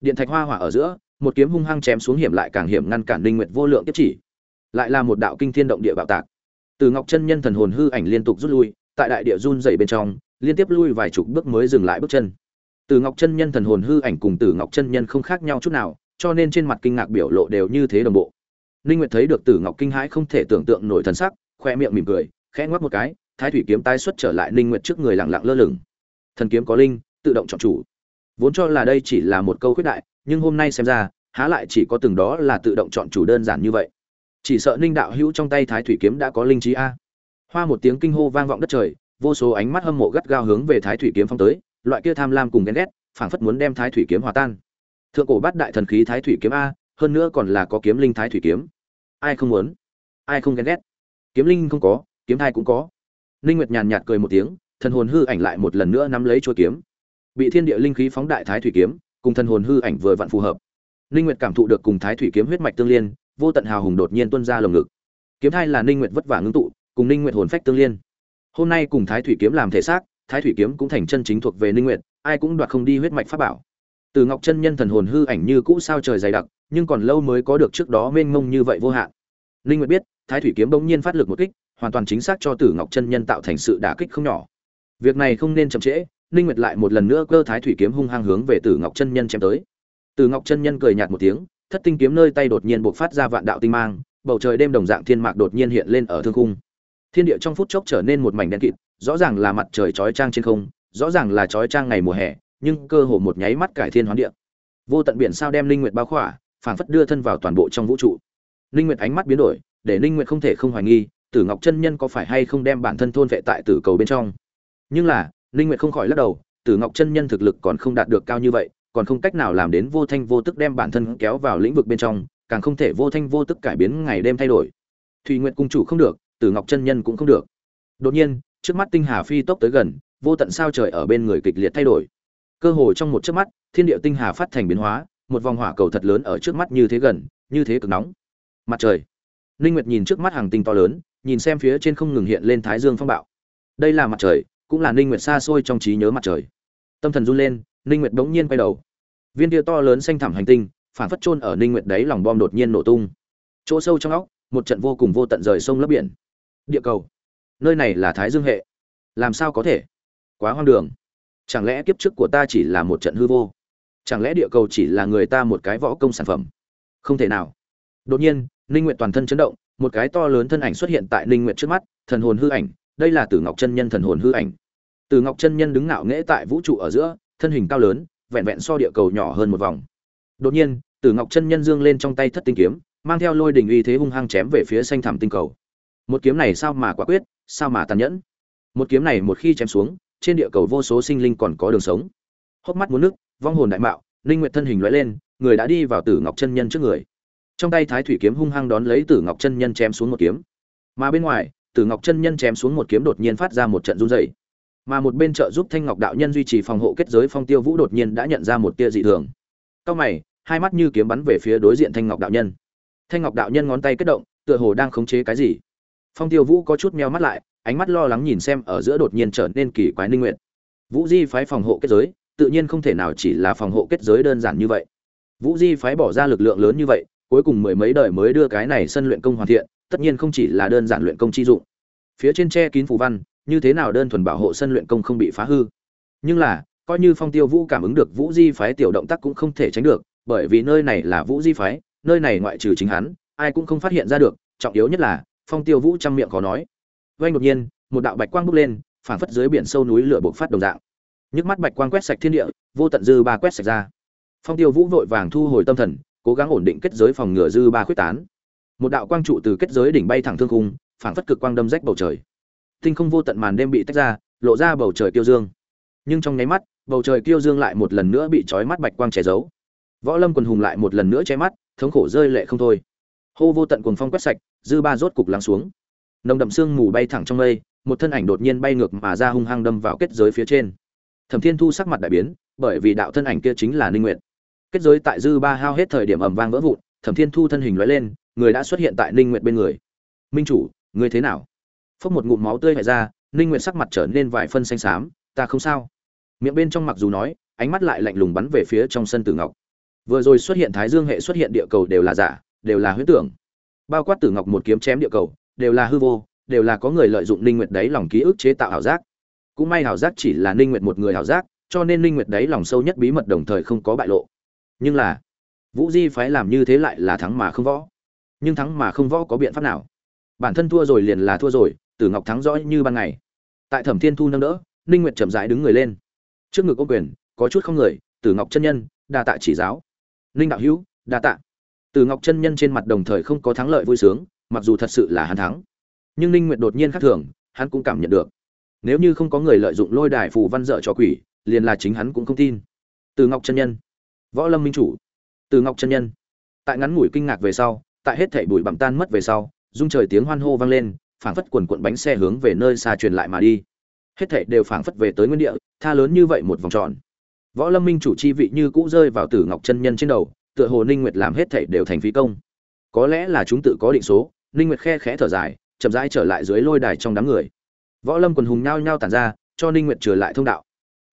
Điện thạch hoa hỏa ở giữa, một kiếm hung hăng chém xuống hiểm lại càng hiểm ngăn cản ninh nguyệt vô lượng kiếp chỉ. Lại là một đạo kinh thiên động địa bạo tạc. Tử ngọc chân nhân thần hồn hư ảnh liên tục rút lui, tại đại địa run dày bên trong, liên tiếp lui vài chục bước mới dừng lại bước chân. Tử ngọc chân nhân thần hồn hư ảnh cùng tử ngọc chân nhân không khác nhau chút nào cho nên trên mặt kinh ngạc biểu lộ đều như thế đồng bộ. Ninh nguyệt thấy được tử ngọc kinh hãi không thể tưởng tượng nổi thần sắc, khoe miệng mỉm cười, khẽ ngoắc một cái, thái thủy kiếm tái xuất trở lại ninh nguyệt trước người lặng lặng lơ lửng. Thần kiếm có linh, tự động chọn chủ. Vốn cho là đây chỉ là một câu khuyết đại, nhưng hôm nay xem ra, há lại chỉ có từng đó là tự động chọn chủ đơn giản như vậy. Chỉ sợ ninh đạo hữu trong tay thái thủy kiếm đã có linh trí a. Hoa một tiếng kinh hô vang vọng đất trời, vô số ánh mắt hâm mộ gắt gao hướng về thái thủy kiếm phong tới, loại kia tham lam cùng ghen ghét, phảng phất muốn đem thái thủy kiếm hòa tan thượng cổ bát đại thần khí thái thủy kiếm a, hơn nữa còn là có kiếm linh thái thủy kiếm. Ai không muốn? Ai không ghen ghét? Kiếm linh không có, kiếm thai cũng có. Ninh nguyệt nhàn nhạt cười một tiếng, thần hồn hư ảnh lại một lần nữa nắm lấy chuôi kiếm. Bị thiên địa linh khí phóng đại thái thủy kiếm, cùng thần hồn hư ảnh vừa vặn phù hợp. Ninh nguyệt cảm thụ được cùng thái thủy kiếm huyết mạch tương liên, vô tận hào hùng đột nhiên tuôn ra lồng ngực. Kiếm thai là ninh nguyệt vất vả ngưng tụ, cùng ninh nguyệt hồn phách tương liên. Hôm nay cùng thái thủy kiếm làm thể xác, thái thủy kiếm cũng thành chân chính thuộc về ninh nguyệt, ai cũng đoạt không đi huyết mạch pháp bảo từ ngọc chân nhân thần hồn hư ảnh như cũ sao trời dày đặc nhưng còn lâu mới có được trước đó mênh mông như vậy vô hạn. Linh nguyệt biết thái thủy kiếm bỗng nhiên phát lực một kích hoàn toàn chính xác cho tử ngọc chân nhân tạo thành sự đả kích không nhỏ. Việc này không nên chậm trễ Linh nguyệt lại một lần nữa cơ thái thủy kiếm hung hăng hướng về tử ngọc chân nhân chém tới. Tử ngọc chân nhân cười nhạt một tiếng thất tinh kiếm nơi tay đột nhiên bộc phát ra vạn đạo tinh mang bầu trời đêm đồng dạng thiên mạc đột nhiên hiện lên ở thương khung, thiên địa trong phút chốc trở nên một mảnh đen kịt rõ ràng là mặt trời chói trang trên không rõ ràng là chói trang ngày mùa hè nhưng cơ hồ một nháy mắt cải thiên hoán địa. Vô tận biển sao đem linh nguyệt bao khỏa, phảng phất đưa thân vào toàn bộ trong vũ trụ. Linh nguyệt ánh mắt biến đổi, để linh nguyệt không thể không hoài nghi, tử ngọc chân nhân có phải hay không đem bản thân thôn vệ tại tử cầu bên trong. Nhưng là, linh nguyệt không khỏi lắc đầu, tử ngọc chân nhân thực lực còn không đạt được cao như vậy, còn không cách nào làm đến vô thanh vô tức đem bản thân kéo vào lĩnh vực bên trong, càng không thể vô thanh vô tức cải biến ngày đêm thay đổi. Thùy nguyệt cung chủ không được, tử ngọc chân nhân cũng không được. Đột nhiên, trước mắt tinh hà phi tốc tới gần, vô tận sao trời ở bên người kịch liệt thay đổi cơ hồ trong một chớp mắt, thiên địa tinh hà phát thành biến hóa, một vòng hỏa cầu thật lớn ở trước mắt như thế gần, như thế cực nóng. Mặt trời. Ninh nguyệt nhìn trước mắt hàng tinh to lớn, nhìn xem phía trên không ngừng hiện lên thái dương phong bạo. Đây là mặt trời, cũng là ninh nguyệt xa xôi trong trí nhớ mặt trời. Tâm thần run lên ninh nguyệt đống nhiên quay đầu. Viên kia to lớn xanh thẳm hành tinh, phản phất chôn ở ninh nguyệt đấy lòng bom đột nhiên nổ tung. Chỗ sâu trong óc, một trận vô cùng vô tận rời sông lấp biển. Địa cầu. Nơi này là thái dương hệ. Làm sao có thể? Quá hoang đường chẳng lẽ kiếp trước của ta chỉ là một trận hư vô? Chẳng lẽ địa cầu chỉ là người ta một cái võ công sản phẩm? Không thể nào. Đột nhiên, ninh nguyện toàn thân chấn động, một cái to lớn thân ảnh xuất hiện tại ninh nguyện trước mắt, thần hồn hư ảnh, đây là tử ngọc chân nhân thần hồn hư ảnh. Tử ngọc chân nhân đứng ngạo nghễ tại vũ trụ ở giữa, thân hình cao lớn, vẹn vẹn so địa cầu nhỏ hơn một vòng. Đột nhiên, tử ngọc chân nhân dương lên trong tay thất tinh kiếm, mang theo lôi đình uy thế hung hăng chém về phía xanh thẳm tinh cầu. Một kiếm này sao mà quả quyết, sao mà tàn nhẫn? Một kiếm này một khi chém xuống trên địa cầu vô số sinh linh còn có đường sống. Hốc mắt muốn nước, vong hồn đại mạo linh nguyệt thân hình lóe lên, người đã đi vào tử ngọc chân nhân trước người. Trong tay thái thủy kiếm hung hăng đón lấy tử ngọc chân nhân chém xuống một kiếm. Mà bên ngoài, tử ngọc chân nhân chém xuống một kiếm đột nhiên phát ra một trận run rẩy. Mà một bên trợ giúp thanh ngọc đạo nhân duy trì phòng hộ kết giới phong tiêu vũ đột nhiên đã nhận ra một tia dị thường. Cao mày, hai mắt như kiếm bắn về phía đối diện thanh ngọc đạo nhân. Thanh ngọc đạo nhân ngón tay kết động, tựa hồ đang khống chế cái gì. Phong tiêu vũ có chút meo mắt lại ánh mắt lo lắng nhìn xem ở giữa đột nhiên trở nên kỳ quái ninh Nguyệt. vũ di phái phòng hộ kết giới, tự nhiên không thể nào chỉ là phòng hộ kết giới đơn giản như vậy. Vũ di phái bỏ ra lực lượng lớn như vậy, cuối cùng mười mấy đời mới đưa cái này sân luyện công hoàn thiện, tất nhiên không chỉ là đơn giản luyện công chi dụng. Phía trên che kín phù văn, như thế nào đơn thuần bảo hộ sân luyện công không bị phá hư. Nhưng là, coi như phong tiêu vũ cảm ứng được vũ di phái tiểu động tác cũng không thể tránh được, bởi vì nơi này là vũ di phái, nơi này ngoại trừ chính hắn, ai cũng không phát hiện ra được, trọng yếu nhất là, phong tiêu vũ trong miệng có nói vây đột nhiên, một đạo bạch quang bốc lên, phảng phất dưới biển sâu núi lửa bộc phát đồng dạng. Nhức mắt bạch quang quét sạch thiên địa, vô tận dư ba quét sạch ra. Phong tiêu vũ vội vàng thu hồi tâm thần, cố gắng ổn định kết giới phòng ngừa dư ba khuyết tán. Một đạo quang trụ từ kết giới đỉnh bay thẳng thương khung, phảng phất cực quang đâm rách bầu trời. Tinh không vô tận màn đêm bị tách ra, lộ ra bầu trời tiêu dương. Nhưng trong nháy mắt, bầu trời tiêu dương lại một lần nữa bị trói mắt bạch quang che giấu. Võ lâm quần hùng lại một lần nữa che mắt, thống khổ rơi lệ không thôi. Hô vô tận cuồng phong quét sạch, dư ba rốt cục lắng xuống nồng đậm sương mù bay thẳng trong mây, một thân ảnh đột nhiên bay ngược mà ra hung hăng đâm vào kết giới phía trên. Thẩm thiên thu sắc mặt đại biến, bởi vì đạo thân ảnh kia chính là ninh Nguyệt. kết giới tại dư ba hao hết thời điểm ầm vang vỡ vụn, thẩm thiên thu thân hình lóe lên, người đã xuất hiện tại ninh Nguyệt bên người. Minh chủ người thế nào? Phốc một ngụm máu tươi hại ra, ninh Nguyệt sắc mặt trở nên vài phân xanh xám, ta không sao. Miệng bên trong mặc dù nói, ánh mắt lại lạnh lùng bắn về phía trong sân tử ngọc. Vừa rồi xuất hiện thái dương hệ xuất hiện địa cầu đều là giả, đều là huyễn tưởng. Bao quát tử ngọc một kiếm chém địa cầu đều là hư vô, đều là có người lợi dụng ninh nguyệt đấy lòng ký ức chế tạo ảo giác. Cũng may ảo giác chỉ là ninh nguyệt một người ảo giác, cho nên ninh nguyệt đấy lòng sâu nhất bí mật đồng thời không có bại lộ. Nhưng là, vũ di phái làm như thế lại là thắng mà không võ. Nhưng thắng mà không võ có biện pháp nào? Bản thân thua rồi liền là thua rồi, tử ngọc thắng rõ như ban ngày. Tại thẩm thiên thu nâng đỡ, ninh nguyệt chậm rãi đứng người lên. Trước ngực ô quyền, có chút không người, tử ngọc chân nhân, đa tạ chỉ giáo. Ninh đạo hữu, đa tạ. Tử ngọc chân nhân trên mặt đồng thời không có thắng lợi vui sướng mặc dù thật sự là hắn thắng. Nhưng ninh nguyệt đột nhiên khác thường, hắn cũng cảm nhận được. Nếu như không có người lợi dụng lôi đài phù văn dở cho quỷ, liền là chính hắn cũng không tin. Từ ngọc chân nhân. Võ lâm minh chủ. Từ ngọc chân nhân. Tại ngắn ngủi kinh ngạc về sau, tại hết thảy bụi bặm tan mất về sau dung trời tiếng hoan hô vang lên, phảng phất quần cuộn bánh xe hướng về nơi xa truyền lại mà đi. Hết thảy đều phảng phất về tới nguyên địa, tha lớn như vậy một vòng tròn. Võ lâm minh chủ chi vị như cũ rơi vào tử ngọc chân nhân trên đầu, tựa hồ ninh nguyệt làm hết thảy đều thành phí công có lẽ là chúng tự có định số, ninh nguyệt khe khẽ thở dài, chậm rãi trở lại dưới lôi đài trong đám người. Võ lâm quần hùng nhao nhao tản ra, cho ninh nguyệt trở lại thông đạo.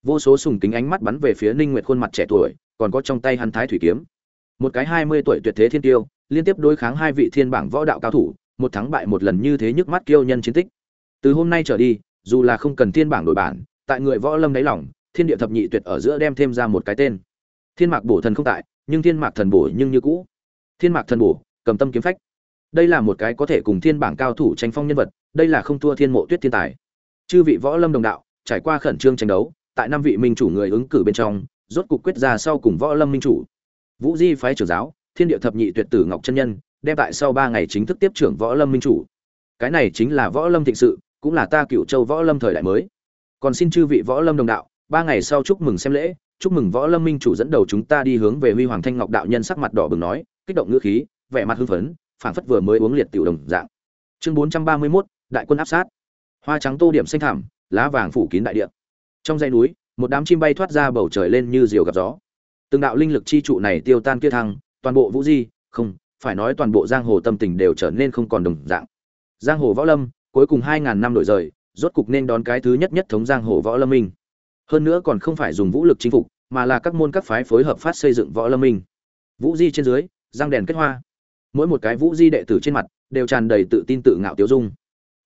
Vô số sùng kính ánh mắt bắn về phía ninh nguyệt khuôn mặt trẻ tuổi, còn có trong tay hắn thái thủy kiếm. Một cái 20 tuổi tuyệt thế thiên tiêu, liên tiếp đối kháng hai vị thiên bảng võ đạo cao thủ, một thắng bại một lần như thế nhức mắt kiêu nhân chiến tích. Từ hôm nay trở đi, dù là không cần thiên bảng đổi bản, tại người võ lâm đáy lòng, thiên địa thập nhị tuyệt ở giữa đem thêm ra một cái tên. Thiên mạc bổ thần không tại, nhưng thiên mạc thần bổ nhưng như cũ. Thiên mạc thần bổ cầm tâm kiếm phách. Đây là một cái có thể cùng thiên bảng cao thủ tranh phong nhân vật, đây là không thua thiên mộ tuyết thiên tài. Chư vị võ lâm đồng đạo, trải qua khẩn trương tranh đấu, tại năm vị minh chủ người ứng cử bên trong, rốt cục quyết ra sau cùng võ lâm minh chủ. Vũ di phái trưởng giáo, thiên địa thập nhị tuyệt tử ngọc chân nhân, đem tại sau ba ngày chính thức tiếp trưởng võ lâm minh chủ. Cái này chính là võ lâm thịnh sự, cũng là ta cựu châu võ lâm thời đại mới. Còn xin chư vị võ lâm đồng đạo, ba ngày sau chúc mừng xem lễ, chúc mừng võ lâm minh chủ dẫn đầu chúng ta đi hướng về huy hoàng thanh ngọc đạo nhân sắc mặt đỏ bừng nói, kích động ngữ khí vẻ mặt hưng phấn phảng phất vừa mới uống liệt tiểu đồng dạng. Chương bốn trăm ba mươi 431, đại quân áp sát. Hoa trắng tô điểm xanh thảm lá vàng phủ kín đại địa. Trong dãy núi một đám chim bay thoát ra bầu trời lên như diều gặp gió. Từng đạo linh lực chi trụ này tiêu tan kia thăng toàn bộ vũ di không phải nói toàn bộ giang hồ tâm tình đều trở nên không còn đồng dạng. Giang hồ võ lâm cuối cùng hai ngàn năm đổi rời rốt cục nên đón cái thứ nhất nhất thống giang hồ võ lâm minh. Hơn nữa còn không phải dùng vũ lực chinh phục mà là các môn các phái phối hợp phát xây dựng võ lâm minh. Vũ di trên dưới giang đèn kết hoa mỗi một cái vũ di đệ tử trên mặt đều tràn đầy tự tin tự ngạo tiêu dung.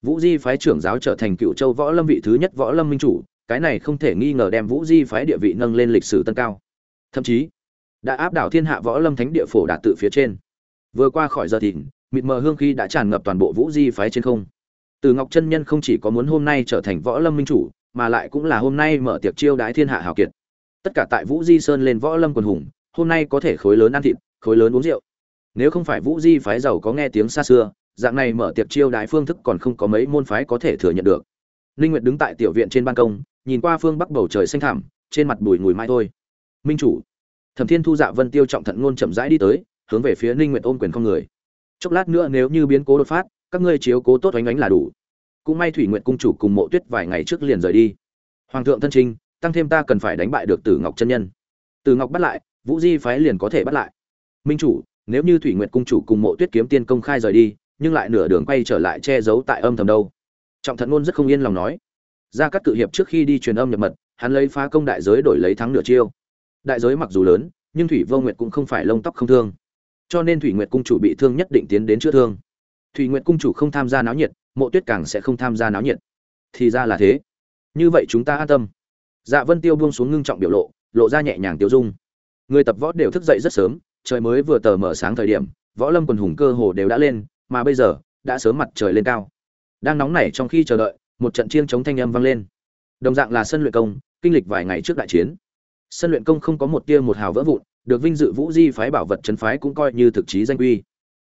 Vũ di phái trưởng giáo trở thành cựu châu võ lâm vị thứ nhất võ lâm minh chủ, cái này không thể nghi ngờ đem vũ di phái địa vị nâng lên lịch sử tân cao. Thậm chí, đã áp đảo thiên hạ võ lâm thánh địa phổ đạt tự phía trên. Vừa qua khỏi giờ thìn, mịt mờ hương khí đã tràn ngập toàn bộ vũ di phái trên không. Từ ngọc chân nhân không chỉ có muốn hôm nay trở thành võ lâm minh chủ, mà lại cũng là hôm nay mở tiệc chiêu đái thiên hạ hào kiệt. Tất cả tại vũ di sơn lên võ lâm quần hùng, hôm nay có thể khối lớn ăn thịt, khối lớn uống rượu nếu không phải vũ di phái giàu có nghe tiếng xa xưa, dạng này mở tiệc chiêu đái phương thức còn không có mấy môn phái có thể thừa nhận được. Ninh nguyệt đứng tại tiểu viện trên ban công, nhìn qua phương bắc bầu trời xanh thẳm, trên mặt bùi ngùi mai thôi. Minh chủ, thẩm thiên thu dạ vân tiêu trọng thận ngôn chậm rãi đi tới, hướng về phía ninh nguyệt ôm quyền không người. Chốc lát nữa nếu như biến cố đột phát, các ngươi chiếu cố tốt oánh oánh là đủ. Cũng may thủy nguyện cung chủ cùng mộ tuyết vài ngày trước liền rời đi. Hoàng thượng thân trinh tăng thêm ta cần phải đánh bại được tử ngọc chân nhân. Tử ngọc bắt lại, vũ di phái liền có thể bắt lại. Minh chủ nếu như thủy nguyện cung chủ cùng mộ tuyết kiếm tiên công khai rời đi, nhưng lại nửa đường quay trở lại che giấu tại âm thầm đâu? Trọng thận ngôn rất không yên lòng nói. Ra các cự hiệp trước khi đi truyền âm nhập mật, hắn lấy phá công đại giới đổi lấy thắng nửa chiêu. Đại giới mặc dù lớn, nhưng thủy vô nguyệt cũng không phải lông tóc không thương. Cho nên thủy nguyệt cung chủ bị thương nhất định tiến đến chữa thương. Thủy nguyệt cung chủ không tham gia náo nhiệt, mộ tuyết càng sẽ không tham gia náo nhiệt. Thì ra là thế. Như vậy chúng ta an tâm. Dạ vân tiêu buông xuống ngưng trọng biểu lộ lộ ra nhẹ nhàng tiêu dung. Người tập võ đều thức dậy rất sớm trời mới vừa tờ mở sáng thời điểm, võ lâm quần hùng cơ hồ đều đã lên, mà bây giờ, đã sớm mặt trời lên cao. Đang nóng nảy trong khi chờ đợi, một trận chiêng chống thanh âm vang lên. Đồng dạng là sân luyện công, kinh lịch vài ngày trước đại chiến. Sân luyện công không có một tia một hào vỡ vụn, được vinh dự vũ di phái bảo vật trấn phái cũng coi như thực chí danh uy.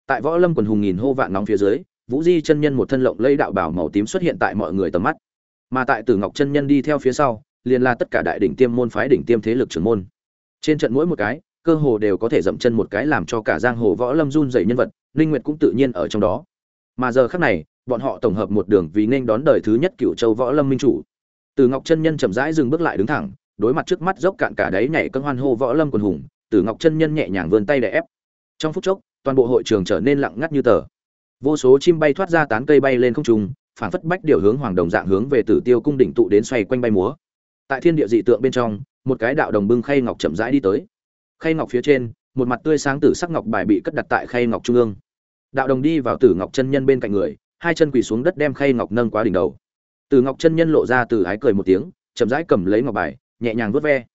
Tại võ lâm quần hùng nghìn hô vạn nóng phía dưới, vũ di chân nhân một thân lộng lẫy đạo bảo màu tím xuất hiện tại mọi người tầm mắt. Mà tại tử ngọc chân nhân đi theo phía sau, liền là tất cả đại đỉnh tiêm môn phái đỉnh tiêm thế lực trưởng môn. Trên trận mỗi một cái cơ hồ đều có thể dậm chân một cái làm cho cả giang hồ võ lâm run dày nhân vật linh nguyệt cũng tự nhiên ở trong đó. Mà giờ khắc này, bọn họ tổng hợp một đường vì nên đón đời thứ nhất cựu châu võ lâm minh chủ. Từ ngọc chân nhân chậm rãi dừng bước lại đứng thẳng, đối mặt trước mắt dốc cạn cả đáy nhảy cơn hoan hô võ lâm quần hùng, từ ngọc chân nhân nhẹ nhàng vươn tay để ép. Trong phút chốc, toàn bộ hội trường trở nên lặng ngắt như tờ. Vô số chim bay thoát ra tán cây bay lên không trung, phản phất bách điều hướng hoàng đồng dạng hướng về tử tiêu cung đỉnh tụ đến xoay quanh bay múa. Tại thiên địa dị tượng bên trong, một cái đạo đồng bưng khay ngọc chậm rãi đi tới khay ngọc phía trên, một mặt tươi sáng tử sắc ngọc bài bị cất đặt tại khay ngọc trung ương. Đạo đồng đi vào tử ngọc chân nhân bên cạnh người, hai chân quỳ xuống đất đem khay ngọc nâng qua đỉnh đầu. Tử ngọc chân nhân lộ ra từ ái cười một tiếng, chậm rãi cầm lấy ngọc bài, nhẹ nhàng vuốt ve.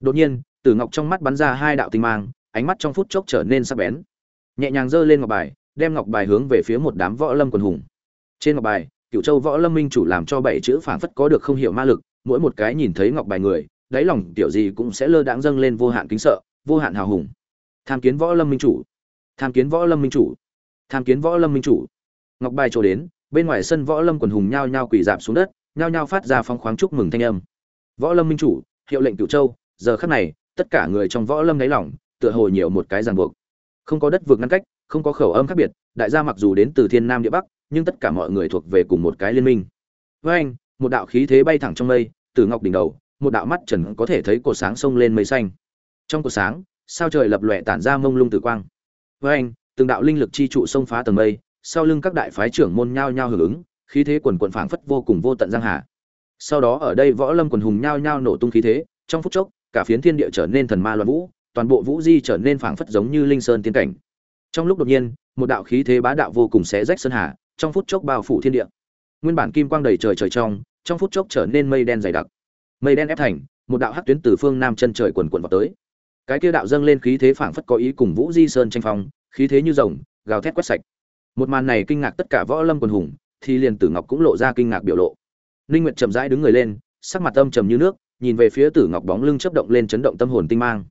Đột nhiên, tử ngọc trong mắt bắn ra hai đạo tinh mang, ánh mắt trong phút chốc trở nên sắc bén. Nhẹ nhàng giơ lên ngọc bài, đem ngọc bài hướng về phía một đám võ lâm quần hùng. Trên ngọc bài cựu châu võ lâm minh chủ làm cho bảy chữ phảng phất có được không hiểu ma lực, mỗi một cái nhìn thấy ngọc bài người, đáy lòng tiểu gì cũng sẽ lơ đãng dâng lên vô hạn kính sợ vô hạn hào hùng. Tham kiến võ lâm minh chủ. Tham kiến võ lâm minh chủ. Tham kiến võ lâm minh chủ. Ngọc bài trổ đến bên ngoài sân võ lâm quần hùng nhao nhao quỳ dạp xuống đất nhao nhao phát ra phong khoáng chúc mừng thanh âm. Võ lâm minh chủ hiệu lệnh cựu châu giờ khắc này tất cả người trong võ lâm đáy lỏng, tựa hồ nhiều một cái ràng buộc. Không có đất vượt ngăn cách không có khẩu âm khác biệt đại gia mặc dù đến từ thiên nam địa bắc nhưng tất cả mọi người thuộc về cùng một cái liên minh. Với anh một đạo khí thế bay thẳng trong mây từ ngọc đỉnh đầu một đạo mắt trần có thể thấy cột sáng sông lên mây xanh trong cuộc sáng, sao trời lập lòe tản ra mông lung tử quang. Với anh, từng đạo linh lực chi trụ xông phá tầng mây, sau lưng các đại phái trưởng môn nhao nhao hưởng ứng, khí thế quần quần phảng phất vô cùng vô tận giang hà. Sau đó ở đây võ lâm quần hùng nhao nhao nổ tung khí thế, trong phút chốc, cả phiến thiên địa trở nên thần ma loạn vũ, toàn bộ vũ di trở nên phảng phất giống như linh sơn tiên cảnh. Trong lúc đột nhiên, một đạo khí thế bá đạo vô cùng xé rách sơn hà, trong phút chốc bao phủ thiên địa. Nguyên bản kim quang đầy trời trời trong trong phút chốc trở nên mây đen dày đặc. Mây đen ép thành, một đạo hắc tuyến từ phương nam chân trời quần quần vào tới cái kia đạo dâng lên khí thế phảng phất có ý cùng vũ di sơn tranh phong, khí thế như rồng, gào thét quét sạch. Một màn này kinh ngạc tất cả võ lâm quần hùng, thì liền tử ngọc cũng lộ ra kinh ngạc biểu lộ. Ninh nguyệt chậm rãi đứng người lên, sắc mặt âm trầm như nước, nhìn về phía tử ngọc bóng lưng chớp động lên chấn động tâm hồn tinh mang.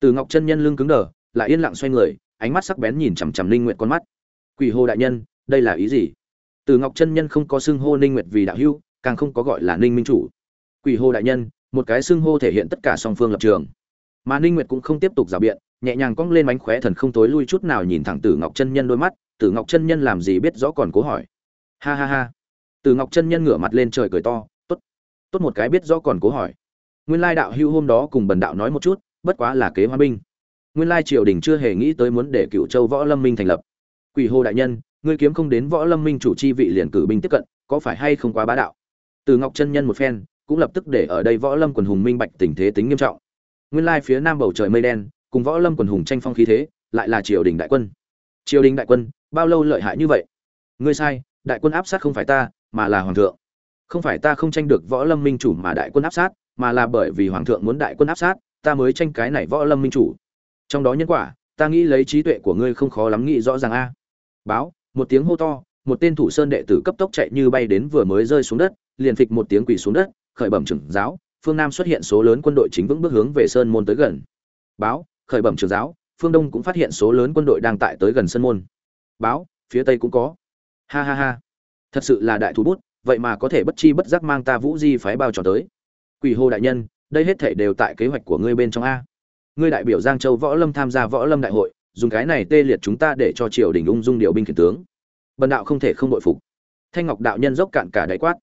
Tử ngọc chân nhân lưng cứng đờ, lại yên lặng xoay người, ánh mắt sắc bén nhìn chằm chằm ninh nguyệt con mắt. Quỷ hồ đại nhân, đây là ý gì? Tử ngọc chân nhân không có xưng hô ninh nguyệt vì đạo hữu, càng không có gọi là ninh minh chủ. Quỷ hồ đại nhân, một cái xưng hô thể hiện tất cả song phương lập trường mà ninh nguyệt cũng không tiếp tục rào biện, nhẹ nhàng cong lên mánh khóe thần không tối lui chút nào nhìn thẳng tử ngọc chân nhân đôi mắt, tử ngọc chân nhân làm gì biết rõ còn cố hỏi. Ha ha ha. Tử ngọc chân nhân ngửa mặt lên trời cười to, tốt tốt một cái biết rõ còn cố hỏi. Nguyên lai đạo hưu hôm đó cùng bần đạo nói một chút, bất quá là kế hoa binh. Nguyên lai triều đình chưa hề nghĩ tới muốn để cựu châu võ lâm minh thành lập. Quỷ hồ đại nhân, ngươi kiếm không đến võ lâm minh chủ chi vị liền cử binh tiếp cận, có phải hay không quá bá đạo? Từ ngọc chân nhân một phen, cũng lập tức để ở đây võ lâm quần hùng minh bạch tình thế tính nghiêm trọng nguyên lai phía nam bầu trời mây đen, cùng võ lâm quần hùng tranh phong khí thế, lại là triều đình đại quân. Triều đình đại quân, bao lâu lợi hại như vậy? Ngươi sai, đại quân áp sát không phải ta, mà là hoàng thượng. Không phải ta không tranh được võ lâm minh chủ mà đại quân áp sát, mà là bởi vì hoàng thượng muốn đại quân áp sát, ta mới tranh cái này võ lâm minh chủ. Trong đó nhân quả, ta nghĩ lấy trí tuệ của ngươi không khó lắm nghĩ rõ ràng a. Báo, một tiếng hô to, một tên thủ sơn đệ tử cấp tốc chạy như bay đến vừa mới rơi xuống đất, liền phịch một tiếng quỳ xuống đất, khởi bẩm trưởng giáo phương nam xuất hiện số lớn quân đội chính vững bước hướng về sơn môn tới gần. Báo, khởi bẩm trưởng giáo, phương đông cũng phát hiện số lớn quân đội đang tại tới gần sơn môn. Báo, phía tây cũng có. Ha ha ha. Thật sự là đại thú bút, vậy mà có thể bất chi bất giác mang ta vũ di phái bao tròn tới. Quỷ hồ đại nhân, đây hết thể đều tại kế hoạch của ngươi bên trong a. Ngươi đại biểu giang châu võ lâm tham gia võ lâm đại hội, dùng cái này tê liệt chúng ta để cho triều đình ung dung điều binh khiển tướng. Bần đạo không thể không đội phục. Thanh ngọc đạo nhân dốc cạn cả đáy quát.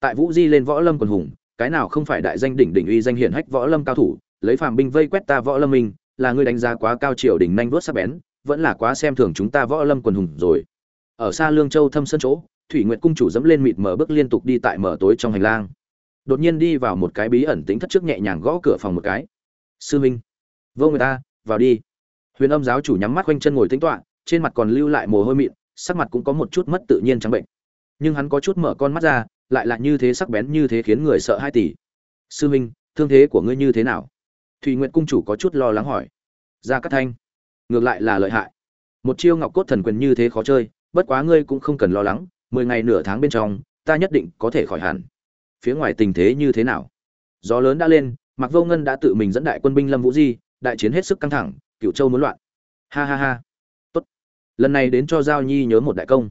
Tại vũ di lên võ lâm quần hùng cái nào không phải đại danh đỉnh đỉnh uy danh hiển hách võ lâm cao thủ, lấy phàm binh vây quét ta võ lâm minh là ngươi đánh giá quá cao triều đỉnh nhanh vuốt sắc bén, vẫn là quá xem thường chúng ta võ lâm quần hùng rồi. Ở xa lương châu thâm sân chỗ, thủy nguyệt cung chủ dẫm lên mịt mở bước liên tục đi tại mở tối trong hành lang. Đột nhiên đi vào một cái bí ẩn tính thất trước nhẹ nhàng gõ cửa phòng một cái. Sư minh, vô người ta, vào đi. Huyền âm giáo chủ nhắm mắt quanh chân ngồi tính toạ trên mặt còn lưu lại mồ hôi mịn, sắc mặt cũng có một chút mất tự nhiên trắng bệnh. Nhưng hắn có chút mở con mắt ra lại là như thế sắc bén như thế khiến người sợ hai tỷ. Sư huynh thương thế của ngươi như thế nào? Thùy nguyện cung chủ có chút lo lắng hỏi. Ra cắt thanh, ngược lại là lợi hại. Một chiêu ngọc cốt thần quyền như thế khó chơi, bất quá ngươi cũng không cần lo lắng, mười ngày nửa tháng bên trong, ta nhất định có thể khỏi hẳn. Phía ngoài tình thế như thế nào? Gió lớn đã lên mặc vô ngân đã tự mình dẫn đại quân binh lâm vũ di, đại chiến hết sức căng thẳng cựu châu muốn loạn. Ha ha ha. Tốt. Lần này đến cho giao nhi nhớ một đại công.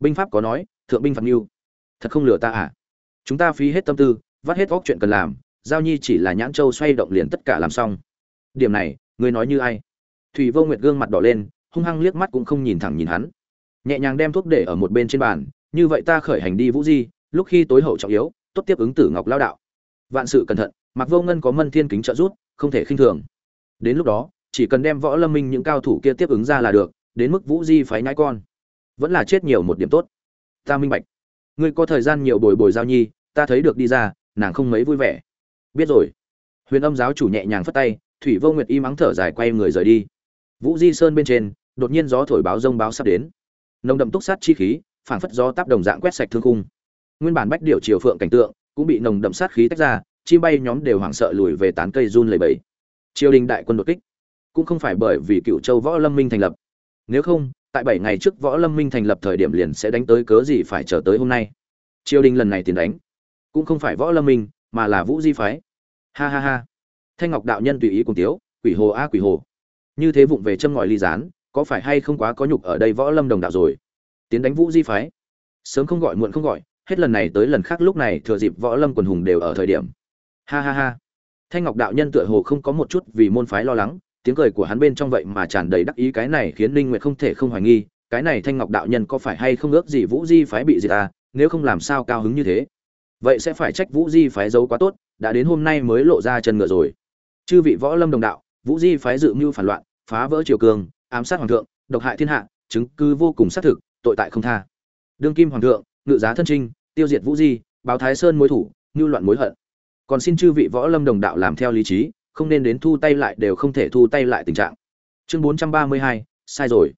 Binh pháp có nói, thượng binh phạt mưu thật không lừa ta à? Chúng ta phí hết tâm tư, vắt hết óc chuyện cần làm, giao nhi chỉ là nhãn châu xoay động liền tất cả làm xong. Điểm này, ngươi nói như ai? Thủy vô nguyệt gương mặt đỏ lên, hung hăng liếc mắt cũng không nhìn thẳng nhìn hắn. Nhẹ nhàng đem thuốc để ở một bên trên bàn, như vậy ta khởi hành đi vũ di, lúc khi tối hậu trọng yếu, tốt tiếp ứng tử ngọc lao đạo. Vạn sự cẩn thận mặc vô ngân có mân thiên kính trợ rút không thể khinh thường. Đến lúc đó, chỉ cần đem võ lâm minh những cao thủ kia tiếp ứng ra là được, đến mức vũ di phái nhãi con. Vẫn là chết nhiều một điểm tốt. Ta minh bạch ngươi có thời gian nhiều bồi bồi giao nhi, ta thấy được đi ra, nàng không mấy vui vẻ. Biết rồi. Huyền âm giáo chủ nhẹ nhàng phất tay, thủy vô nguyệt y mắng thở dài quay người rời đi. Vũ di sơn bên trên, đột nhiên gió thổi báo rông báo sắp đến. Nồng đậm túc sát chi khí, phảng phất gió táp đồng dạng quét sạch thương khung. Nguyên bản bách điệu triều phượng cảnh tượng, cũng bị nồng đậm sát khí tách ra, chim bay nhóm đều hoảng sợ lùi về tán cây run lầy bẫy triều đình đại quân đột kích. Cũng không phải bởi vì cựu châu võ lâm minh thành lập. Nếu không tại bảy ngày trước võ lâm minh thành lập thời điểm liền sẽ đánh tới cớ gì phải chờ tới hôm nay? Triều đình lần này tiền đánh, cũng không phải võ lâm minh, mà là vũ di phái. Ha ha ha. Thanh ngọc đạo nhân tùy ý cùng tiếu, quỷ hồ a quỷ hồ. Như thế vụng về châm ngòi ly gián, có phải hay không quá có nhục ở đây võ lâm đồng đạo rồi? Tiến đánh vũ di phái. Sớm không gọi, muộn không gọi, hết lần này tới lần khác lúc này thừa dịp võ lâm quần hùng đều ở thời điểm. Ha ha ha. Thanh ngọc đạo nhân tựa hồ không có một chút vì môn phái lo lắng tiếng cười của hắn bên trong vậy mà tràn đầy đắc ý, cái này khiến Ninh nguyệt không thể không hoài nghi, cái này thanh ngọc đạo nhân có phải hay không ước gì vũ di phái bị gì ta à, nếu không làm sao cao hứng như thế? Vậy sẽ phải trách vũ di phái giấu quá tốt, đã đến hôm nay mới lộ ra chân ngựa rồi. Chư vị võ lâm đồng đạo, vũ di phái dự mưu phản loạn, phá vỡ triều cường, ám sát hoàng thượng, độc hại thiên hạ, chứng cứ vô cùng xác thực, tội tại không tha. Đương kim hoàng thượng, ngự giá thân trinh, tiêu diệt vũ di, báo thái sơn mối thủ như loạn mối hận. Còn xin chư vị võ lâm đồng đạo làm theo lý trí không nên đến thu tay lại đều không thể thu tay lại tình trạng. Chương bốn trăm ba mươi hai, sai rồi.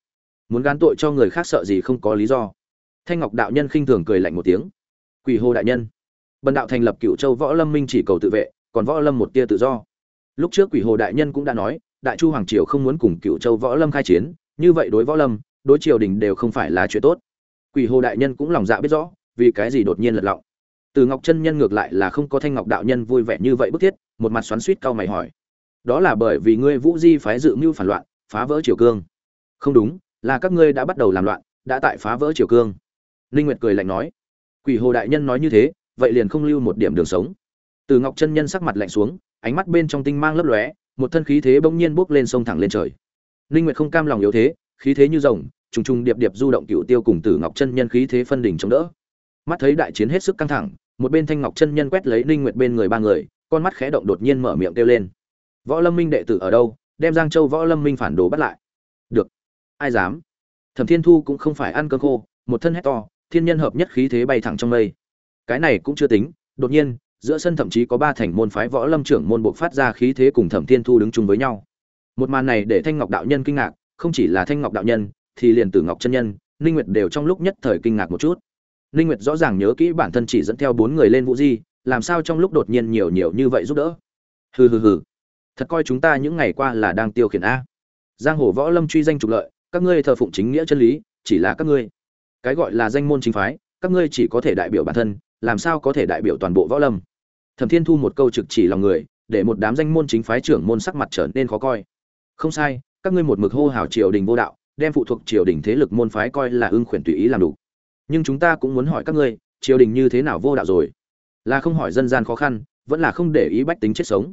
Muốn gán tội cho người khác sợ gì không có lý do. Thanh ngọc đạo nhân khinh thường cười lạnh một tiếng. Quỷ hồ đại nhân. Bần đạo thành lập cựu châu võ lâm minh chỉ cầu tự vệ, còn võ lâm một tia tự do. Lúc trước quỷ hồ đại nhân cũng đã nói, đại chu hoàng triều không muốn cùng cựu châu võ lâm khai chiến, như vậy đối võ lâm, đối triều đình đều không phải là chuyện tốt. Quỷ hồ đại nhân cũng lòng dạ biết rõ, vì cái gì đột nhiên lật lọng từ ngọc chân nhân ngược lại là không có thanh ngọc đạo nhân vui vẻ như vậy bức thiết, một mặt xoắn suýt cau mày hỏi. Đó là bởi vì ngươi vũ di phái dự mưu phản loạn, phá vỡ triều cương. Không đúng, là các ngươi đã bắt đầu làm loạn, đã tại phá vỡ triều cương. Linh nguyệt cười lạnh nói. Quỷ hồ đại nhân nói như thế, vậy liền không lưu một điểm đường sống. Từ ngọc chân nhân sắc mặt lạnh xuống, ánh mắt bên trong tinh mang lấp lóe, một thân khí thế bỗng nhiên bốc lên sông thẳng lên trời. Linh nguyệt không cam lòng yếu thế, khí thế như rồng, trùng trùng điệp điệp du động cựu tiêu cùng tử ngọc chân nhân khí thế phân đỉnh chống đỡ. Mắt thấy đại chiến hết sức căng thẳng một bên thanh ngọc chân nhân quét lấy ninh nguyệt bên người ba người con mắt khẽ động đột nhiên mở miệng kêu lên võ lâm minh đệ tử ở đâu đem giang châu võ lâm minh phản đồ bắt lại được ai dám thẩm thiên thu cũng không phải ăn cơm khô một thân hét to thiên nhân hợp nhất khí thế bay thẳng trong mây cái này cũng chưa tính đột nhiên giữa sân thậm chí có ba thành môn phái võ lâm trưởng môn buộc phát ra khí thế cùng thẩm thiên thu đứng chung với nhau một màn này để thanh ngọc đạo nhân kinh ngạc không chỉ là thanh ngọc đạo nhân thì liền tử ngọc chân nhân ninh nguyệt đều trong lúc nhất thời kinh ngạc một chút ninh nguyệt rõ ràng nhớ kỹ bản thân chỉ dẫn theo bốn người lên vũ di, làm sao trong lúc đột nhiên nhiều nhiều như vậy giúp đỡ? Hừ hừ hừ. Thật coi chúng ta những ngày qua là đang tiêu khiển a. Giang hồ võ lâm truy danh trục lợi, các ngươi thờ phụng chính nghĩa chân lý, chỉ là các ngươi. Cái gọi là danh môn chính phái, các ngươi chỉ có thể đại biểu bản thân, làm sao có thể đại biểu toàn bộ võ lâm? Thẩm thiên thu một câu trực chỉ lòng người, để một đám danh môn chính phái trưởng môn sắc mặt trở nên khó coi. Không sai, các ngươi một mực hô hào triều đình vô đạo, đem phụ thuộc triều đình thế lực môn phái coi là ưng khuyển tùy ý làm đủ nhưng chúng ta cũng muốn hỏi các ngươi, triều đình như thế nào vô đạo rồi? Là không hỏi dân gian khó khăn, vẫn là không để ý bách tính chết sống.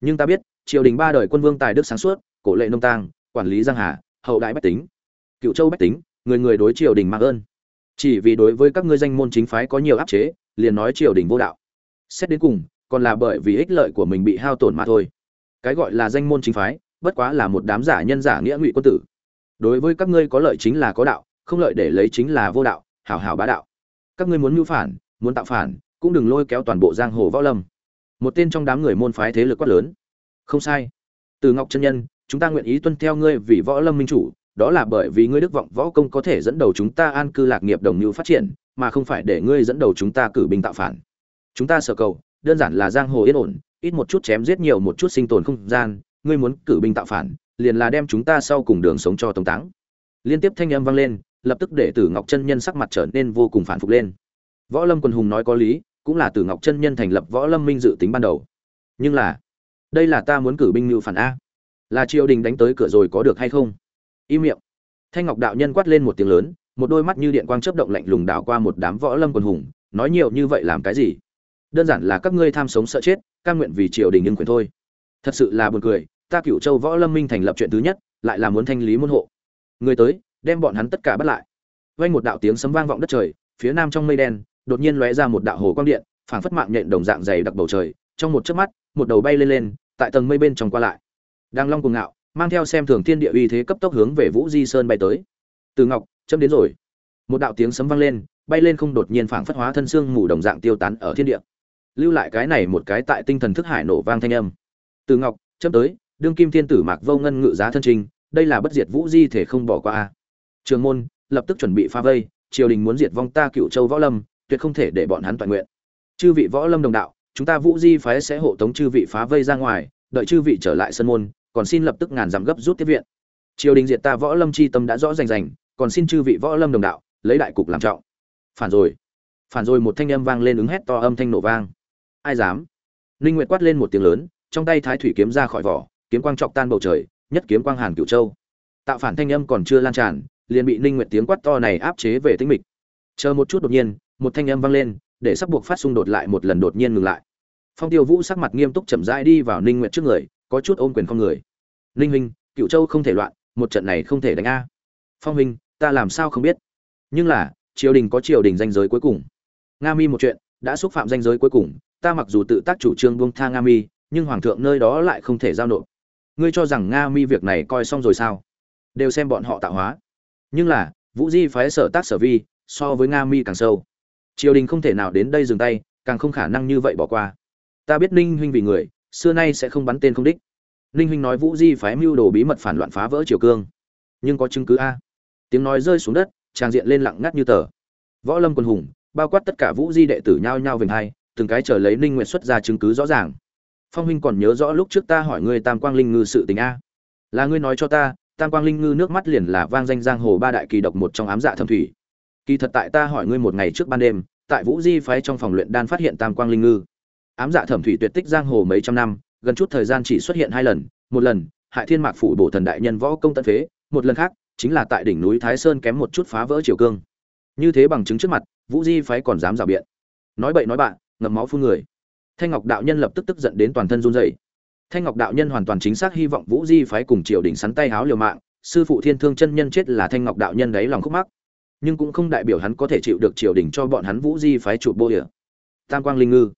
Nhưng ta biết, triều đình ba đời quân vương tài đức sáng suốt, cổ lệ nông tàng quản lý giang hà, hậu đại bách tính. Cựu châu bách tính, người người đối triều đình mạng ơn. Chỉ vì đối với các ngươi danh môn chính phái có nhiều áp chế, liền nói triều đình vô đạo. Xét đến cùng, còn là bởi vì ích lợi của mình bị hao tổn mà thôi. Cái gọi là danh môn chính phái, bất quá là một đám giả nhân giả nghĩa ngụy quân tử. Đối với các ngươi có lợi chính là có đạo, không lợi để lấy chính là vô đạo hảo hảo bá đạo. Các ngươi muốn mưu phản, muốn tạo phản, cũng đừng lôi kéo toàn bộ giang hồ võ lâm. Một tên trong đám người môn phái thế lực quát lớn. Không sai. Từ ngọc chân nhân, chúng ta nguyện ý tuân theo ngươi vì võ lâm minh chủ, đó là bởi vì ngươi đức vọng võ công có thể dẫn đầu chúng ta an cư lạc nghiệp đồng như phát triển, mà không phải để ngươi dẫn đầu chúng ta cử binh tạo phản. Chúng ta sở cầu, đơn giản là giang hồ yên ổn, ít một chút chém giết nhiều một chút sinh tồn không gian, ngươi muốn cử binh tạo phản, liền là đem chúng ta sau cùng đường sống cho tống táng. Liên tiếp thanh âm vang lên lập tức để tử ngọc chân nhân sắc mặt trở nên vô cùng phản phục lên. Võ lâm quần hùng nói có lý, cũng là tử ngọc chân nhân thành lập võ lâm minh dự tính ban đầu. Nhưng là, đây là ta muốn cử binh ngự phản a. Là triều đình đánh tới cửa rồi có được hay không? Im miệng. Thanh ngọc đạo nhân quát lên một tiếng lớn, một đôi mắt như điện quang chớp động lạnh lùng đảo qua một đám võ lâm quần hùng, nói nhiều như vậy làm cái gì? Đơn giản là các ngươi tham sống sợ chết, cam nguyện vì triều đình nhưng quyền thôi. Thật sự là buồn cười, ta cửu châu võ lâm minh thành lập chuyện thứ nhất, lại là muốn thanh lý môn hộ. Người tới đem bọn hắn tất cả bắt lại. Vang một đạo tiếng sấm vang vọng đất trời, phía nam trong mây đen, đột nhiên lóe ra một đạo hồ quang điện, phảng phất mạng nhện đồng dạng dày đặc bầu trời, trong một chớp mắt, một đầu bay lên lên, tại tầng mây bên trong qua lại. Đang long cuồng ngạo, mang theo xem thường thiên địa uy thế cấp tốc hướng về vũ di sơn bay tới. Từ ngọc, chấm đến rồi. Một đạo tiếng sấm vang lên, bay lên không đột nhiên phảng phất hóa thân xương mù đồng dạng tiêu tán ở thiên địa. Lưu lại cái này một cái tại tinh thần thức hải nổ vang thanh âm. Từ ngọc, chấm tới, đương kim thiên tử mạc vô ngân ngự giá thân trình, đây là bất diệt vũ di thể không bỏ qua a trường môn, lập tức chuẩn bị pha vây, triều đình muốn diệt vong ta cựu châu võ lâm, tuyệt không thể để bọn hắn toàn nguyện. Chư vị võ lâm đồng đạo, chúng ta vũ di phái sẽ hộ tống chư vị phá vây ra ngoài, đợi chư vị trở lại sân môn, còn xin lập tức ngàn giảm gấp rút tiếp viện. Triều đình diệt ta võ lâm chi tâm đã rõ rành rành, còn xin chư vị võ lâm đồng đạo, lấy đại cục làm trọng. Phản rồi. Phản rồi một thanh âm vang lên ứng hét to âm thanh nổ vang. Ai dám? Linh nguyệt quát lên một tiếng lớn, trong tay thái thủy kiếm ra khỏi vỏ, kiếm quang trọc tan bầu trời, nhất kiếm quang hàn cửu châu. Tạo phản thanh âm còn chưa lan tràn liền bị ninh nguyệt tiếng quát to này áp chế về tĩnh mịch. Chờ một chút đột nhiên, một thanh âm vang lên, để sắp buộc phát xung đột lại một lần đột nhiên ngừng lại. Phong tiêu vũ sắc mặt nghiêm túc chậm rãi đi vào ninh nguyệt trước người, có chút ôm quyền con người. Ninh huynh cựu châu không thể loạn, một trận này không thể đánh a. Phong huynh, ta làm sao không biết? Nhưng là, triều đình có triều đình danh giới cuối cùng. Nga mi một chuyện, đã xúc phạm danh giới cuối cùng, ta mặc dù tự tác chủ trương buông tha nga mi, nhưng hoàng thượng nơi đó lại không thể giao nộp. Ngươi cho rằng nga mi việc này coi xong rồi sao? Đều xem bọn họ tạo hóa nhưng là, vũ di phái sở tác sở vi, so với nga mi càng sâu. Triều đình không thể nào đến đây dừng tay, càng không khả năng như vậy bỏ qua. Ta biết ninh huynh vì người, xưa nay sẽ không bắn tên không đích. Ninh huynh nói vũ di phái mưu đồ bí mật phản loạn phá vỡ triều cương. Nhưng có chứng cứ a. Tiếng nói rơi xuống đất trang diện lên lặng ngắt như tờ. Võ lâm quân hùng, bao quát tất cả vũ di đệ tử nhao nhao vềnh hai, từng cái chờ lấy ninh nguyện xuất ra chứng cứ rõ ràng. Phong huynh còn nhớ rõ lúc trước ta hỏi ngươi tam quang linh ngư sự tình a. Là ngươi nói cho ta tam quang linh ngư nước mắt liền là vang danh giang hồ ba đại kỳ độc một trong ám dạ thâm thủy. Kỳ thật tại ta hỏi ngươi một ngày trước ban đêm, tại vũ di phái trong phòng luyện đan phát hiện tam quang linh ngư. Ám dạ thẩm thủy tuyệt tích giang hồ mấy trăm năm, gần chút thời gian chỉ xuất hiện hai lần, một lần, hại thiên mạc phủ bổ thần đại nhân võ công tận phế, một lần khác, chính là tại đỉnh núi thái sơn kém một chút phá vỡ triều cương. Như thế bằng chứng trước mặt, vũ di phái còn dám rào biện. Nói bậy nói bạn ngậm máu phun người. Thanh ngọc đạo nhân lập tức tức giận đến toàn thân run rẩy thanh ngọc đạo nhân hoàn toàn chính xác hy vọng vũ di phái cùng triều đình sắn tay háo liều mạng, sư phụ thiên thương chân nhân chết là thanh ngọc đạo nhân đấy lòng khúc mắc. Nhưng cũng không đại biểu hắn có thể chịu được triều đình cho bọn hắn vũ di phái chuột bô địa tam quang linh ngư.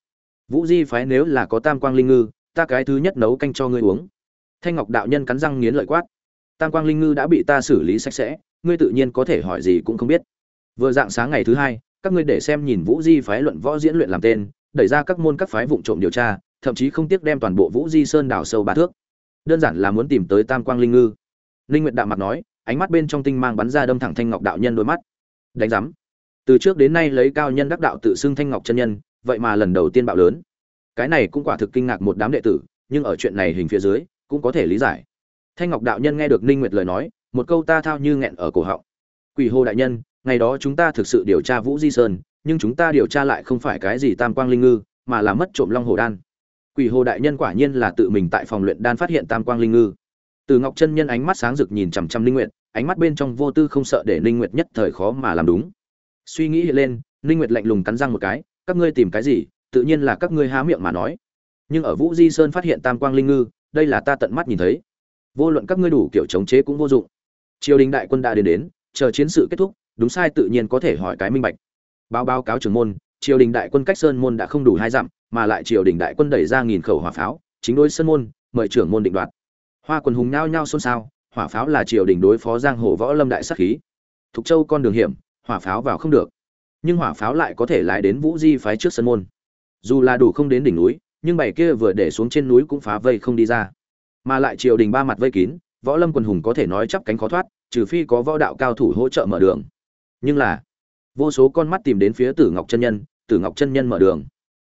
Vũ di phái nếu là có tam quang linh ngư, ta cái thứ nhất nấu canh cho ngươi uống. Thanh ngọc đạo nhân cắn răng nghiến lợi quát. Tam quang linh ngư đã bị ta xử lý sạch sẽ, ngươi tự nhiên có thể hỏi gì cũng không biết. Vừa dạng sáng ngày thứ hai, các ngươi để xem nhìn vũ di phái luận võ diễn luyện làm tên, đẩy ra các môn các phái vụ trộm điều tra thậm chí không tiếc đem toàn bộ vũ di sơn đào sâu ba thước. Đơn giản là muốn tìm tới tam quang linh ngư. Linh nguyệt đạo mặt nói, ánh mắt bên trong tinh mang bắn ra đâm thẳng thanh ngọc đạo nhân đôi mắt. Đánh giám. Từ trước đến nay lấy cao nhân đắc đạo tự xưng thanh ngọc chân nhân, vậy mà lần đầu tiên bạo lớn. Cái này cũng quả thực kinh ngạc một đám đệ tử, nhưng ở chuyện này hình phía dưới, cũng có thể lý giải. Thanh ngọc đạo nhân nghe được ninh nguyệt lời nói, một câu ta thao như nghẹn ở cổ họng. Quỷ hô đại nhân, ngày đó chúng ta thực sự điều tra vũ di sơn, nhưng chúng ta điều tra lại không phải cái gì tam quang linh ngư, mà là mất trộm long hồ đan quỷ hồ đại nhân quả nhiên là tự mình tại phòng luyện đan phát hiện tam quang linh ngư. Từ ngọc chân nhân ánh mắt sáng rực nhìn chằm chằm linh nguyệt, ánh mắt bên trong vô tư không sợ để linh nguyệt nhất thời khó mà làm đúng. Suy nghĩ hiện lên linh nguyệt lạnh lùng cắn răng một cái, các ngươi tìm cái gì? Tự nhiên là các ngươi há miệng mà nói. Nhưng ở vũ di sơn phát hiện tam quang linh ngư, đây là ta tận mắt nhìn thấy. Vô luận các ngươi đủ kiểu chống chế cũng vô dụng. Triều đình đại quân đã đến đến, chờ chiến sự kết thúc, đúng sai tự nhiên có thể hỏi cái minh bạch. Báo báo cáo trưởng môn triều đình đại quân cách sơn môn đã không đủ hai dặm, mà lại triều đình đại quân đẩy ra nghìn khẩu hỏa pháo, chính đối sơn môn, mời trưởng môn định đoạt. Hoa quần hùng nhao nhao xôn xao, hỏa pháo là triều đình đối phó giang hồ võ lâm đại sát khí. Thục châu con đường hiểm, hỏa pháo vào không được. Nhưng hỏa pháo lại có thể lái đến vũ di phái trước sân môn. Dù là đủ không đến đỉnh núi, nhưng bảy kia vừa để xuống trên núi cũng phá vây không đi ra. Mà lại triều đình ba mặt vây kín, võ lâm quần hùng có thể nói chắp cánh khó thoát, trừ phi có võ đạo cao thủ hỗ trợ mở đường. Nhưng là, vô số con mắt tìm đến phía tử ngọc chân nhân tử ngọc chân nhân mở đường.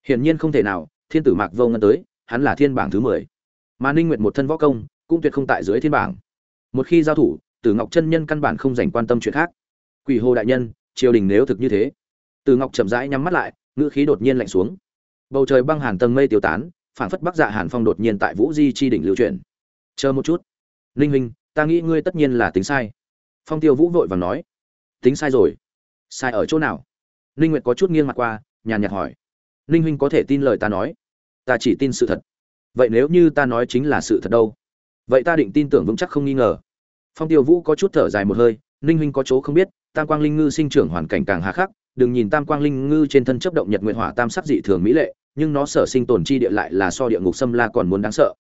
Hiển nhiên không thể nào, thiên tử mạc vô ngân tới, hắn là thiên bảng thứ mười. Mà ninh nguyệt một thân võ công, cũng tuyệt không tại dưới thiên bảng. Một khi giao thủ, tử ngọc chân nhân căn bản không dành quan tâm chuyện khác. Quỷ hồ đại nhân, triều đình nếu thực như thế. Tử ngọc chậm rãi nhắm mắt lại, ngữ khí đột nhiên lạnh xuống. Bầu trời băng hàn tầng mây tiêu tán, phảng phất bắc dạ hàn phong đột nhiên tại vũ di chi đỉnh lưu chuyển. Chờ một chút. Ninh huynh, ta nghĩ ngươi tất nhiên là tính sai. Phong tiêu vũ vội vàng nói. Tính sai rồi. Sai ở chỗ nào? Ninh nguyệt có chút nghiêng mặt qua, nhàn nhạt hỏi. Ninh huynh có thể tin lời ta nói? Ta chỉ tin sự thật. Vậy nếu như ta nói chính là sự thật đâu? Vậy ta định tin tưởng vững chắc không nghi ngờ. Phong tiêu vũ có chút thở dài một hơi, ninh huynh có chỗ không biết, tam quang linh ngư sinh trưởng hoàn cảnh càng hà khắc, đừng nhìn tam quang linh ngư trên thân chấp động nhật nguyện hỏa tam sắc dị thường mỹ lệ, nhưng nó sở sinh tồn chi địa lại là so địa ngục xâm la còn muốn đáng sợ.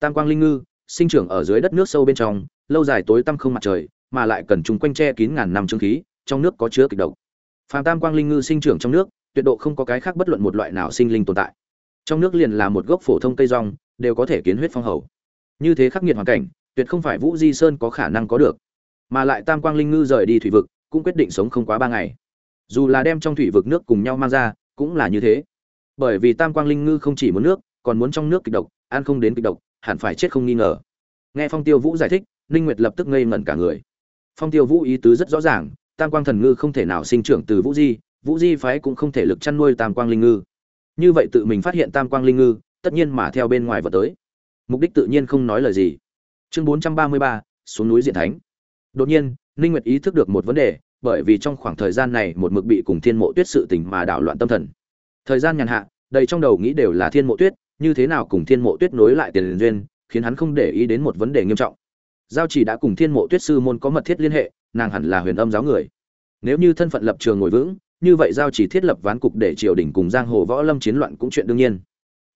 Tam quang linh ngư, sinh trưởng ở dưới đất nước sâu bên trong, lâu dài tối tăm không mặt trời, mà lại cần chúng quanh che kín ngàn năm trương khí, trong nước có chứa kịch độc phàm tam quang linh ngư sinh trưởng trong nước, tuyệt độ không có cái khác bất luận một loại nào sinh linh tồn tại. Trong nước liền là một gốc phổ thông cây rong, đều có thể kiến huyết phong hầu. Như thế khắc nghiệt hoàn cảnh, tuyệt không phải vũ di sơn có khả năng có được. Mà lại tam quang linh ngư rời đi thủy vực, cũng quyết định sống không quá ba ngày. Dù là đem trong thủy vực nước cùng nhau mang ra, cũng là như thế. Bởi vì tam quang linh ngư không chỉ muốn nước, còn muốn trong nước kịch độc, ăn không đến kịch độc, hẳn phải chết không nghi ngờ. Nghe phong tiêu vũ giải thích, ninh nguyệt lập tức ngây ngẩn cả người. Phong tiêu vũ ý tứ rất rõ ràng tam quang thần ngư không thể nào sinh trưởng từ vũ di vũ di phái cũng không thể lực chăn nuôi tam quang linh ngư. Như vậy tự mình phát hiện tam quang linh ngư tất nhiên mà theo bên ngoài vào tới. Mục đích tự nhiên không nói lời gì. Chương 433, xuống núi diện thánh. Đột nhiên ninh nguyệt ý thức được một vấn đề bởi vì trong khoảng thời gian này một mực bị cùng thiên mộ tuyết sự tình mà đảo loạn tâm thần. Thời gian nhàn hạ đầy trong đầu nghĩ đều là thiên mộ tuyết như thế nào cùng thiên mộ tuyết nối lại tiền liên duyên khiến hắn không để ý đến một vấn đề nghiêm trọng. Giao chỉ đã cùng thiên mộ tuyết sư môn có mật thiết liên hệ nàng hẳn là huyền âm giáo người. Nếu như thân phận lập trường ngồi vững, như vậy giao chỉ thiết lập ván cục để triều đình cùng giang hồ võ lâm chiến loạn cũng chuyện đương nhiên.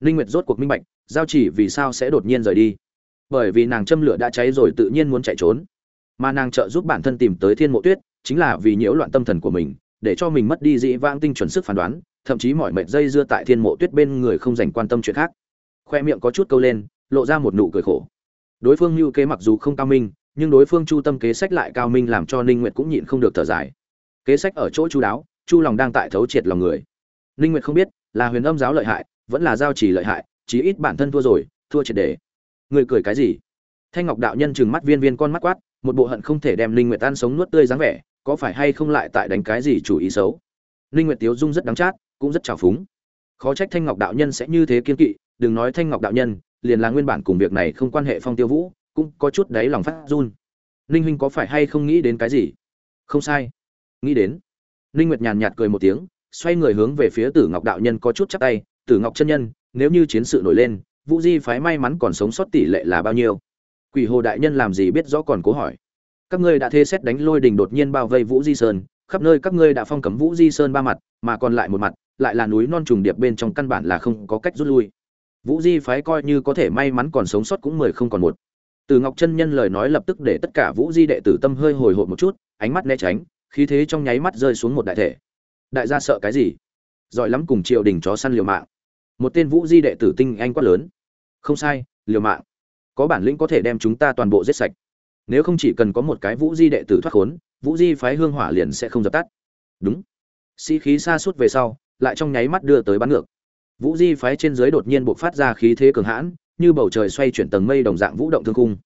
Linh nguyệt rốt cuộc minh bạch, giao chỉ vì sao sẽ đột nhiên rời đi. Bởi vì nàng châm lửa đã cháy rồi tự nhiên muốn chạy trốn. Mà nàng trợ giúp bản thân tìm tới thiên mộ tuyết, chính là vì nhiễu loạn tâm thần của mình, để cho mình mất đi dĩ vãng tinh chuẩn sức phán đoán, thậm chí mọi mệt dây dưa tại thiên mộ tuyết bên người không dành quan tâm chuyện khác. Khoe miệng có chút câu lên, lộ ra một nụ cười khổ. Đối phương lưu kế mặc dù không cao minh nhưng đối phương chu tâm kế sách lại cao minh làm cho ninh nguyệt cũng nhịn không được thở dài. Kế sách ở chỗ chu đáo, chu lòng đang tại thấu triệt lòng người. Ninh nguyệt không biết là huyền âm giáo lợi hại, vẫn là giao chỉ lợi hại, chí ít bản thân thua rồi, thua triệt để. Người cười cái gì? Thanh ngọc đạo nhân chừng mắt viên viên con mắt quát, một bộ hận không thể đem linh nguyệt tan sống nuốt tươi dáng vẻ, có phải hay không lại tại đánh cái gì chủ ý xấu? Linh nguyệt tiếu dung rất đáng chát, cũng rất trào phúng. Khó trách thanh ngọc đạo nhân sẽ như thế kiên kỵ, đừng nói thanh ngọc đạo nhân, liền là nguyên bản cùng việc này không quan hệ phong tiêu vũ cũng có chút đáy lòng phát run. Ninh huynh có phải hay không nghĩ đến cái gì? Không sai. Nghĩ đến. Ninh nguyệt nhàn nhạt cười một tiếng, xoay người hướng về phía tử ngọc đạo nhân có chút chắp tay. Tử ngọc chân nhân, nếu như chiến sự nổi lên, vũ di phái may mắn còn sống sót tỷ lệ là bao nhiêu? Quỷ hồ đại nhân làm gì biết rõ còn cố hỏi. Các ngươi đã thê xét đánh lôi đình đột nhiên bao vây vũ di sơn, khắp nơi các ngươi đã phong cấm vũ di sơn ba mặt, mà còn lại một mặt, lại là núi non trùng điệp bên trong căn bản là không có cách rút lui. Vũ di phái coi như có thể may mắn còn sống sót cũng mười không còn một từ ngọc chân nhân lời nói lập tức để tất cả vũ di đệ tử tâm hơi hồi hộp một chút, ánh mắt né tránh, khí thế trong nháy mắt rơi xuống một đại thể. Đại gia sợ cái gì? Giỏi lắm cùng triều đình chó săn liều mạng. Một tên vũ di đệ tử tinh anh quát lớn. Không sai, liều mạng. Có bản lĩnh có thể đem chúng ta toàn bộ giết sạch. Nếu không chỉ cần có một cái vũ di đệ tử thoát khốn, vũ di phái hương hỏa liền sẽ không dập tắt. Đúng. Sĩ、si、khí xa suốt về sau, lại trong nháy mắt đưa tới bắn ngược. Vũ di phái trên dưới đột nhiên buộc phát ra khí thế cường hãn như bầu trời xoay chuyển tầng mây đồng dạng vũ động thương cung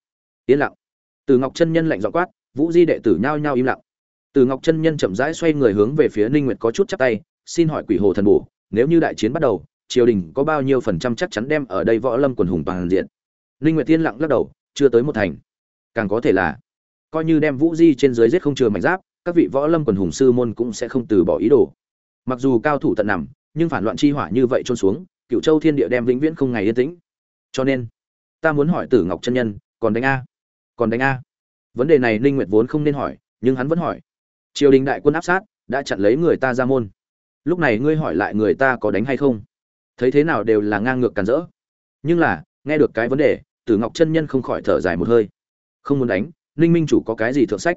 yên lặng. Từ ngọc chân nhân lạnh dọ quát, vũ di đệ tử nhao nhao im lặng. Từ ngọc chân nhân chậm rãi xoay người hướng về phía ninh nguyệt có chút chắp tay, xin hỏi quỷ hồ thần bổ, nếu như đại chiến bắt đầu, triều đình có bao nhiêu phần trăm chắc chắn đem ở đây võ lâm quần hùng bằng diện? Ninh nguyệt tiên lặng lắc đầu, chưa tới một thành. Càng có thể là, coi như đem vũ di trên dưới giết không chừa mảnh giáp, các vị võ lâm quần hùng sư môn cũng sẽ không từ bỏ ý đồ. Mặc dù cao thủ tận nằm, nhưng phản loạn chi hỏa như vậy trôn xuống cựu châu thiên địa đem vĩnh viễn không ngày yên tĩnh cho nên, ta muốn hỏi tử ngọc chân nhân, còn đánh a, còn đánh a. Vấn đề này ninh nguyệt vốn không nên hỏi, nhưng hắn vẫn hỏi. Triều đình đại quân áp sát, đã chặn lấy người ta ra môn. Lúc này ngươi hỏi lại người ta có đánh hay không? Thấy thế nào đều là ngang ngược càn rỡ. Nhưng là, nghe được cái vấn đề, tử ngọc chân nhân không khỏi thở dài một hơi. Không muốn đánh, ninh minh chủ có cái gì thượng sách?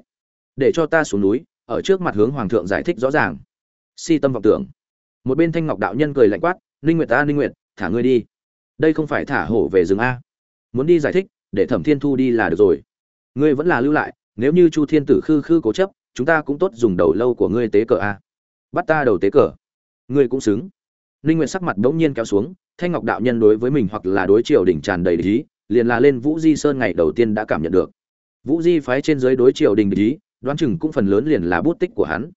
Để cho ta xuống núi, ở trước mặt hướng hoàng thượng giải thích rõ ràng. Si tâm vọng tưởng. Một bên thanh ngọc đạo nhân cười lạnh quát, ninh nguyệt ta, ninh nguyệt, thả ngươi đi đây không phải thả hổ về rừng a. Muốn đi giải thích, để thẩm thiên thu đi là được rồi. Ngươi vẫn là lưu lại, nếu như chu thiên tử khư khư cố chấp, chúng ta cũng tốt dùng đầu lâu của ngươi tế cờ a. Bắt ta đầu tế cờ. Ngươi cũng xứng. Ninh nguyệt sắc mặt bỗng nhiên kéo xuống, thanh ngọc đạo nhân đối với mình hoặc là đối triều đỉnh tràn đầy lý, liền là lên vũ di sơn ngày đầu tiên đã cảm nhận được. Vũ di phái trên dưới đối triều đình lý, đoán chừng cũng phần lớn liền là bút tích của hắn.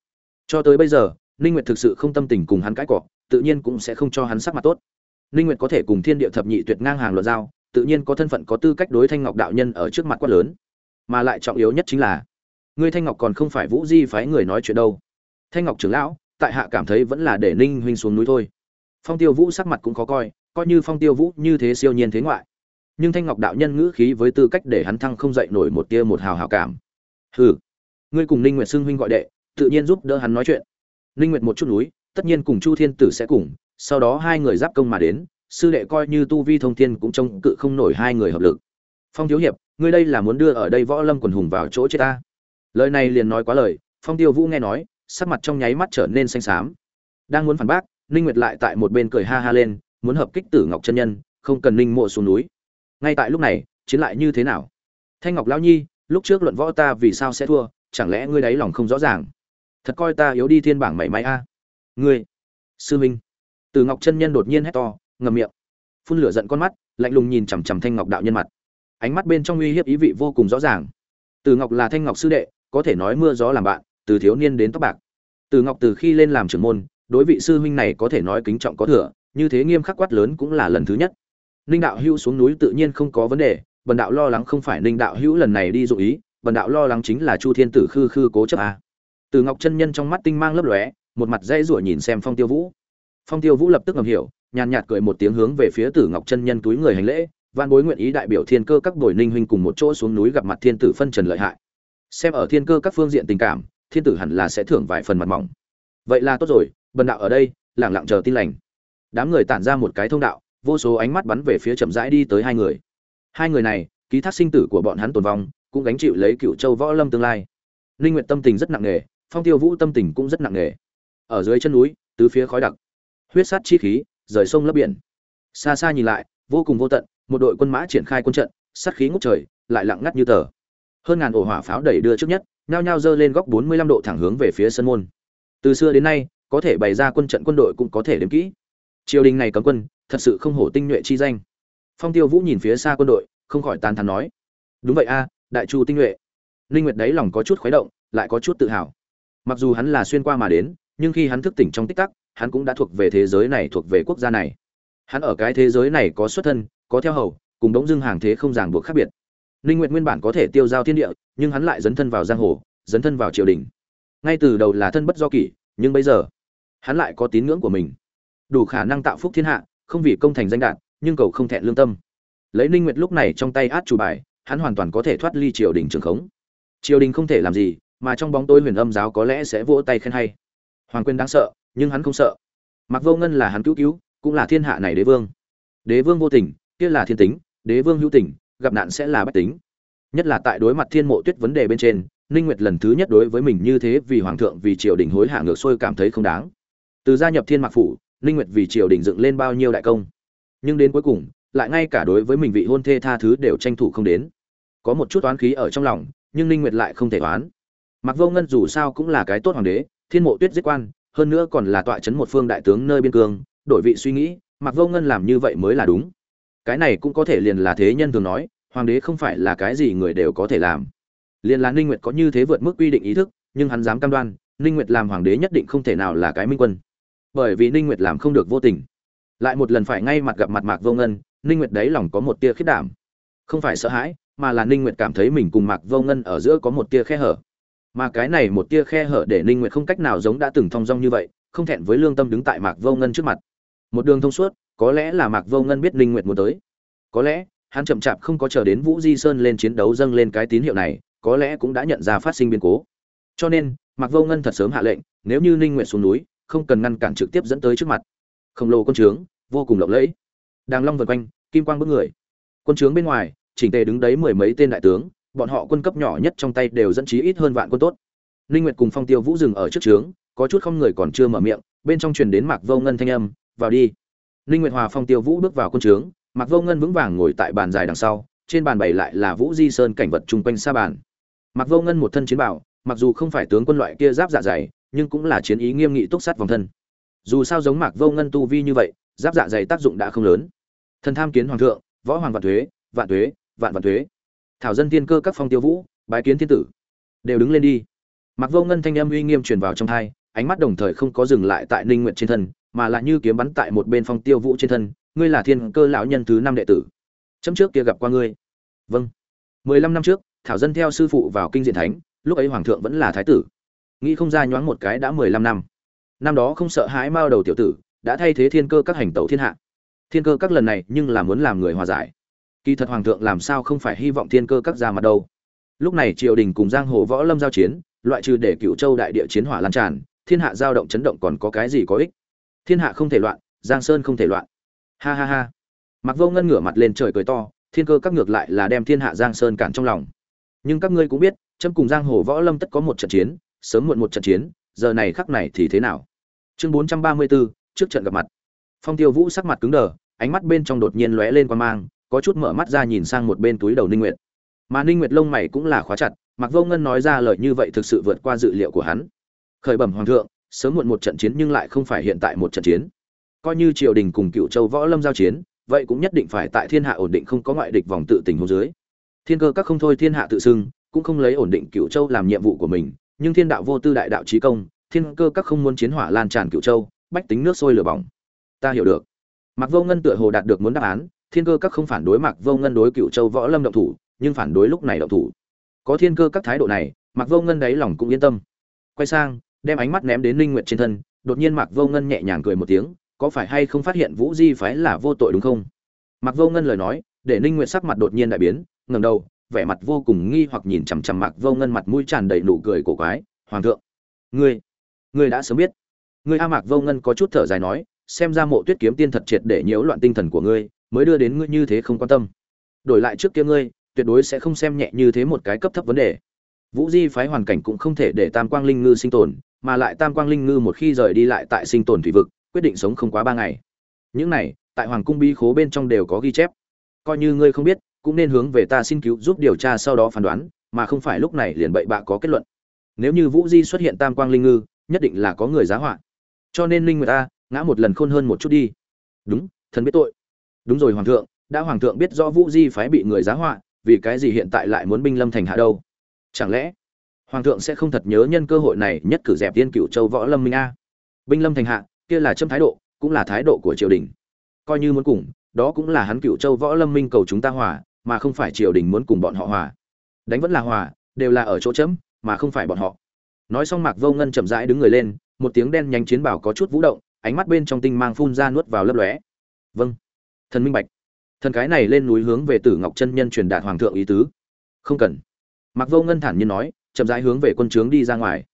Cho tới bây giờ, ninh nguyệt thực sự không tâm tình cùng hắn cãi cọ, tự nhiên cũng sẽ không cho hắn sắc mặt tốt ninh nguyệt có thể cùng thiên địa thập nhị tuyệt ngang hàng luận giao, tự nhiên có thân phận có tư cách đối thanh ngọc đạo nhân ở trước mặt quá lớn. Mà lại trọng yếu nhất chính là, ngươi thanh ngọc còn không phải vũ di phái người nói chuyện đâu. Thanh ngọc trưởng lão, tại hạ cảm thấy vẫn là để ninh huynh xuống núi thôi. Phong tiêu vũ sắc mặt cũng khó coi coi như phong tiêu vũ như thế siêu nhiên thế ngoại. Nhưng thanh ngọc đạo nhân ngữ khí với tư cách để hắn thăng không dậy nổi một tia một hào hào cảm. Hừ, ngươi cùng ninh nguyệt xưng huynh gọi đệ, tự nhiên giúp đỡ hắn nói chuyện. Ninh nguyệt một chút núi, tất nhiên cùng chu thiên tử sẽ cùng sau đó hai người giáp công mà đến, sư đệ coi như tu vi thông thiên cũng trông cự không nổi hai người hợp lực. Phong thiếu hiệp, ngươi đây là muốn đưa ở đây võ lâm quần hùng vào chỗ chết ta? Lời này liền nói quá lời, phong tiêu vũ nghe nói, sắc mặt trong nháy mắt trở nên xanh xám. Đang muốn phản bác, ninh nguyệt lại tại một bên cười ha ha lên, muốn hợp kích tử ngọc chân nhân, không cần ninh mộ xuống núi. Ngay tại lúc này, chiến lại như thế nào? Thanh ngọc lão nhi, lúc trước luận võ ta vì sao sẽ thua, chẳng lẽ ngươi đáy lòng không rõ ràng? Thật coi ta yếu đi thiên bảng mảy may a. Ngươi, sư minh từ ngọc chân nhân đột nhiên hét to ngầm miệng. Phun lửa giận con mắt, lạnh lùng nhìn chằm chằm thanh ngọc đạo nhân mặt. Ánh mắt bên trong uy hiếp ý vị vô cùng rõ ràng. Từ ngọc là thanh ngọc sư đệ, có thể nói mưa gió làm bạn, từ thiếu niên đến tóc bạc. Từ ngọc từ khi lên làm trưởng môn, đối vị sư huynh này có thể nói kính trọng có thừa, như thế nghiêm khắc quát lớn cũng là lần thứ nhất. Ninh đạo hữu xuống núi tự nhiên không có vấn đề, bần đạo lo lắng không phải ninh đạo hữu lần này đi dụ ý, bần đạo lo lắng chính là chu thiên tử khư khư cố chấp a. Từ ngọc chân nhân trong mắt tinh mang lấp lóe, một mặt dễ rủa nhìn xem phong tiêu vũ phong tiêu vũ lập tức ngầm hiểu, nhàn nhạt cười một tiếng hướng về phía tử ngọc chân nhân túi người hành lễ van bối nguyện ý đại biểu thiên cơ các bồi ninh huynh cùng một chỗ xuống núi gặp mặt thiên tử phân trần lợi hại. Xem ở thiên cơ các phương diện tình cảm, thiên tử hẳn là sẽ thưởng vài phần mặt mỏng. Vậy là tốt rồi, bần đạo ở đây lẳng lặng chờ tin lành. Đám người tản ra một cái thông đạo, vô số ánh mắt bắn về phía chậm rãi đi tới hai người. Hai người này, ký thác sinh tử của bọn hắn tồn vong, cũng gánh chịu lấy cựu châu võ lâm tương lai. Linh nguyện tâm tình rất nặng nề, phong tiêu vũ tâm tình cũng rất nặng nề. Ở dưới chân núi, tứ phía khói đặc huyết sát chi khí, rời sông lấp biển. Xa xa nhìn lại, vô cùng vô tận, một đội quân mã triển khai quân trận, sát khí ngút trời, lại lặng ngắt như tờ. Hơn ngàn ổ hỏa pháo đẩy đưa trước nhất, nhao nhao dơ lên góc bốn mươi lăm độ thẳng hướng về phía sân môn. Từ xưa đến nay, có thể bày ra quân trận quân đội cũng có thể đếm kỹ. Triều đình này cấm quân, thật sự không hổ tinh nhuệ chi danh. Phong tiêu vũ nhìn phía xa quân đội, không khỏi tán thán nói, đúng vậy a, đại chu tinh nhuệ. Linh nguyệt đấy lòng có chút khuấy động, lại có chút tự hào. Mặc dù hắn là xuyên qua mà đến nhưng khi hắn thức tỉnh trong tích tắc, hắn cũng đã thuộc về thế giới này, thuộc về quốc gia này. Hắn ở cái thế giới này có xuất thân, có theo hầu, cùng đống dưng hàng thế không ràng buộc khác biệt. Ninh nguyệt nguyên bản có thể tiêu giao thiên địa, nhưng hắn lại dấn thân vào giang hồ, dấn thân vào triều đình. Ngay từ đầu là thân bất do kỷ, nhưng bây giờ, hắn lại có tín ngưỡng của mình. Đủ khả năng tạo phúc thiên hạ, không vì công thành danh đạt nhưng cầu không thẹn lương tâm. Lấy ninh nguyệt lúc này trong tay át chủ bài, hắn hoàn toàn có thể thoát ly triều đình trường khống. Triều đình không thể làm gì, mà trong bóng tối huyền âm giáo có lẽ sẽ vỗ tay khen hay hoàng quyền đáng sợ, nhưng hắn không sợ. Mặc vô ngân là hắn cứu cứu, cũng là thiên hạ này đế vương. Đế vương vô tình, kia là thiên tính, đế vương hữu tình, gặp nạn sẽ là bách tính. Nhất là tại đối mặt thiên mộ tuyết vấn đề bên trên, ninh nguyệt lần thứ nhất đối với mình như thế vì hoàng thượng, vì triều đình hối hạ ngược xuôi cảm thấy không đáng. Từ gia nhập thiên mạc phủ, ninh nguyệt vì triều đình dựng lên bao nhiêu đại công. Nhưng đến cuối cùng, lại ngay cả đối với mình vị hôn thê tha thứ đều tranh thủ không đến. Có một chút oán khí ở trong lòng, nhưng ninh nguyệt lại không thể oán. Mặc vô ngân dù sao cũng là cái tốt hoàng đế thiên mộ tuyết giết quan, hơn nữa còn là tọa chấn một phương đại tướng nơi biên cương, đổi vị suy nghĩ mặc vô ngân làm như vậy mới là đúng. Cái này cũng có thể liền là thế nhân thường nói, hoàng đế không phải là cái gì người đều có thể làm. Liền là ninh nguyệt có như thế vượt mức quy định ý thức, nhưng hắn dám cam đoan, ninh nguyệt làm hoàng đế nhất định không thể nào là cái minh quân. Bởi vì ninh nguyệt làm không được vô tình. Lại một lần phải ngay mặt gặp mặt mạc vô ngân, ninh nguyệt đấy lòng có một tia khiết đảm. Không phải sợ hãi, mà là ninh nguyệt cảm thấy mình cùng mạc vô ngân ở giữa có một tia khe hở mà cái này một tia khe hở để ninh nguyệt không cách nào giống đã từng thong dong như vậy, không thẹn với lương tâm đứng tại mạc vô ngân trước mặt. Một đường thông suốt, có lẽ là mạc vô ngân biết ninh nguyệt muốn tới. Có lẽ, hắn chậm chạp không có chờ đến vũ di sơn lên chiến đấu dâng lên cái tín hiệu này, có lẽ cũng đã nhận ra phát sinh biến cố. Cho nên, mạc vô ngân thật sớm hạ lệnh, nếu như ninh nguyệt xuống núi, không cần ngăn cản trực tiếp dẫn tới trước mặt. Khổng lồ quân trướng, vô cùng lộng lẫy. Đàng long vần quanh, kim quang bước người. Quân trướng bên ngoài, chỉnh tề đứng đấy mười mấy tên đại tướng bọn họ quân cấp nhỏ nhất trong tay đều dẫn chí ít hơn vạn quân tốt. Ninh nguyệt cùng phong tiêu vũ dừng ở trước trướng, có chút không người còn chưa mở miệng, bên trong truyền đến mạc vô ngân thanh âm, vào đi. Ninh nguyệt hòa phong tiêu vũ bước vào quân trướng, mạc vô ngân vững vàng ngồi tại bàn dài đằng sau, trên bàn bày lại là vũ di sơn cảnh vật chung quanh xa bàn. Mạc vô ngân một thân chiến bảo, mặc dù không phải tướng quân loại kia giáp dạ dày, nhưng cũng là chiến ý nghiêm nghị túc sát vòng thân. Dù sao giống mạc vô ngân tu vi như vậy, giáp dạ dày tác dụng đã không lớn. Thần tham kiến hoàng thượng, võ hoàng vạn thuế vạn thuế, vạn vạn thuế thảo dân thiên cơ các phong tiêu vũ, bái kiến thiên tử. Đều đứng lên đi. Mặc vô ngân thanh âm uy nghiêm truyền vào trong thai, ánh mắt đồng thời không có dừng lại tại ninh nguyện trên thân, mà lại như kiếm bắn tại một bên phong tiêu vũ trên thân, ngươi là thiên cơ lão nhân thứ năm đệ tử. Chấm trước kia gặp qua ngươi. Vâng. Mười lăm năm trước, thảo dân theo sư phụ vào kinh diện thánh, lúc ấy hoàng thượng vẫn là thái tử. Nghĩ không ra nhoáng một cái đã mười lăm năm. Năm đó không sợ hãi mao đầu tiểu tử, đã thay thế thiên cơ các hành tẩu thiên hạ. Thiên cơ các lần này nhưng là muốn làm người hòa giải kỳ thật hoàng thượng làm sao không phải hy vọng thiên cơ các ra mặt đâu. Lúc này triều đình cùng giang hồ võ lâm giao chiến loại trừ để cựu châu đại địa chiến hỏa lan tràn thiên hạ giao động chấn động còn có cái gì có ích? Thiên hạ không thể loạn giang sơn không thể loạn. Ha ha ha. Mặc vô ngân ngửa mặt lên trời cười to thiên cơ các ngược lại là đem thiên hạ giang sơn cản trong lòng. Nhưng các ngươi cũng biết trâm cùng giang hồ võ lâm tất có một trận chiến sớm muộn một trận chiến giờ này khắc này thì thế nào? Chương bốn trăm ba mươi 434, trước trận gặp mặt. Phong tiêu vũ sắc mặt cứng đờ ánh mắt bên trong đột nhiên lóe lên quan mang có chút mở mắt ra nhìn sang một bên túi đầu ninh nguyệt. Mà ninh nguyệt lông mày cũng là khóa chặt mặc vô ngân nói ra lời như vậy thực sự vượt qua dự liệu của hắn. Khởi bẩm hoàng thượng, sớm muộn một trận chiến nhưng lại không phải hiện tại một trận chiến. Coi như triều đình cùng cựu châu võ lâm giao chiến, vậy cũng nhất định phải tại thiên hạ ổn định không có ngoại địch vòng tự tình hồ dưới. Thiên cơ các không thôi thiên hạ tự xưng, cũng không lấy ổn định cựu châu làm nhiệm vụ của mình, nhưng thiên đạo vô tư đại đạo trí công, thiên cơ các không muốn chiến hỏa lan tràn cựu châu, bách tính nước sôi lửa bỏng. Ta hiểu được. Mặc vô ngân tựa hồ đạt được muốn đáp án thiên cơ các không phản đối mặc vô ngân đối cựu châu võ lâm động thủ, nhưng phản đối lúc này động thủ. Có thiên cơ các thái độ này mặc vô ngân đáy lòng cũng yên tâm. Quay sang, đem ánh mắt ném đến linh nguyệt trên thân, đột nhiên mặc vô ngân nhẹ nhàng cười một tiếng, có phải hay không phát hiện vũ di phái là vô tội đúng không? Mặc vô ngân lời nói, để ninh nguyệt sắc mặt đột nhiên đại biến, ngẩng đầu, vẻ mặt vô cùng nghi hoặc nhìn chằm chằm mặc vô ngân mặt mũi tràn đầy nụ cười cổ quái, hoàng thượng, ngươi ngươi đã sớm biết. Ngươi a mạc vô ngân có chút thở dài nói, xem ra mộ tuyết kiếm tiên thật triệt để nhiễu loạn tinh thần của ngươi mới đưa đến ngươi như thế không quan tâm. Đổi lại trước kia ngươi, tuyệt đối sẽ không xem nhẹ như thế một cái cấp thấp vấn đề. Vũ di phái hoàn cảnh cũng không thể để tam quang linh ngư sinh tồn, mà lại tam quang linh ngư một khi rời đi lại tại sinh tồn thủy vực, quyết định sống không quá ba ngày. Những này, tại hoàng cung bi khố bên trong đều có ghi chép. Coi như ngươi không biết, cũng nên hướng về ta xin cứu giúp điều tra sau đó phán đoán, mà không phải lúc này liền bậy bạ có kết luận. Nếu như vũ di xuất hiện tam quang linh ngư, nhất định là có người giá họa. Cho nên linh người ta, ngã một lần khôn hơn một chút đi. Đúng, thần biết tội đúng rồi hoàng thượng, đã hoàng thượng biết rõ vũ di phái bị người giá họa, vì cái gì hiện tại lại muốn binh lâm thành hạ đâu? Chẳng lẽ hoàng thượng sẽ không thật nhớ nhân cơ hội này nhất cử dẹp tiên cựu châu võ lâm minh a? Binh lâm thành hạ, kia là châm thái độ, cũng là thái độ của triều đình. Coi như muốn cùng, đó cũng là hắn cựu châu võ lâm minh cầu chúng ta hòa, mà không phải triều đình muốn cùng bọn họ hòa. Đánh vẫn là hòa, đều là ở chỗ chấm, mà không phải bọn họ. Nói xong mạc vô ngân chậm rãi đứng người lên, một tiếng đen nhanh chiến bảo có chút vũ động, ánh mắt bên trong tinh mang phun ra nuốt vào lấp lóe. Vâng thần minh bạch. Thần cái này lên núi hướng về tử ngọc chân nhân truyền đạt hoàng thượng ý tứ. Không cần. Mặc vô ngân thản nhiên nói, chậm rãi hướng về quân trướng đi ra ngoài.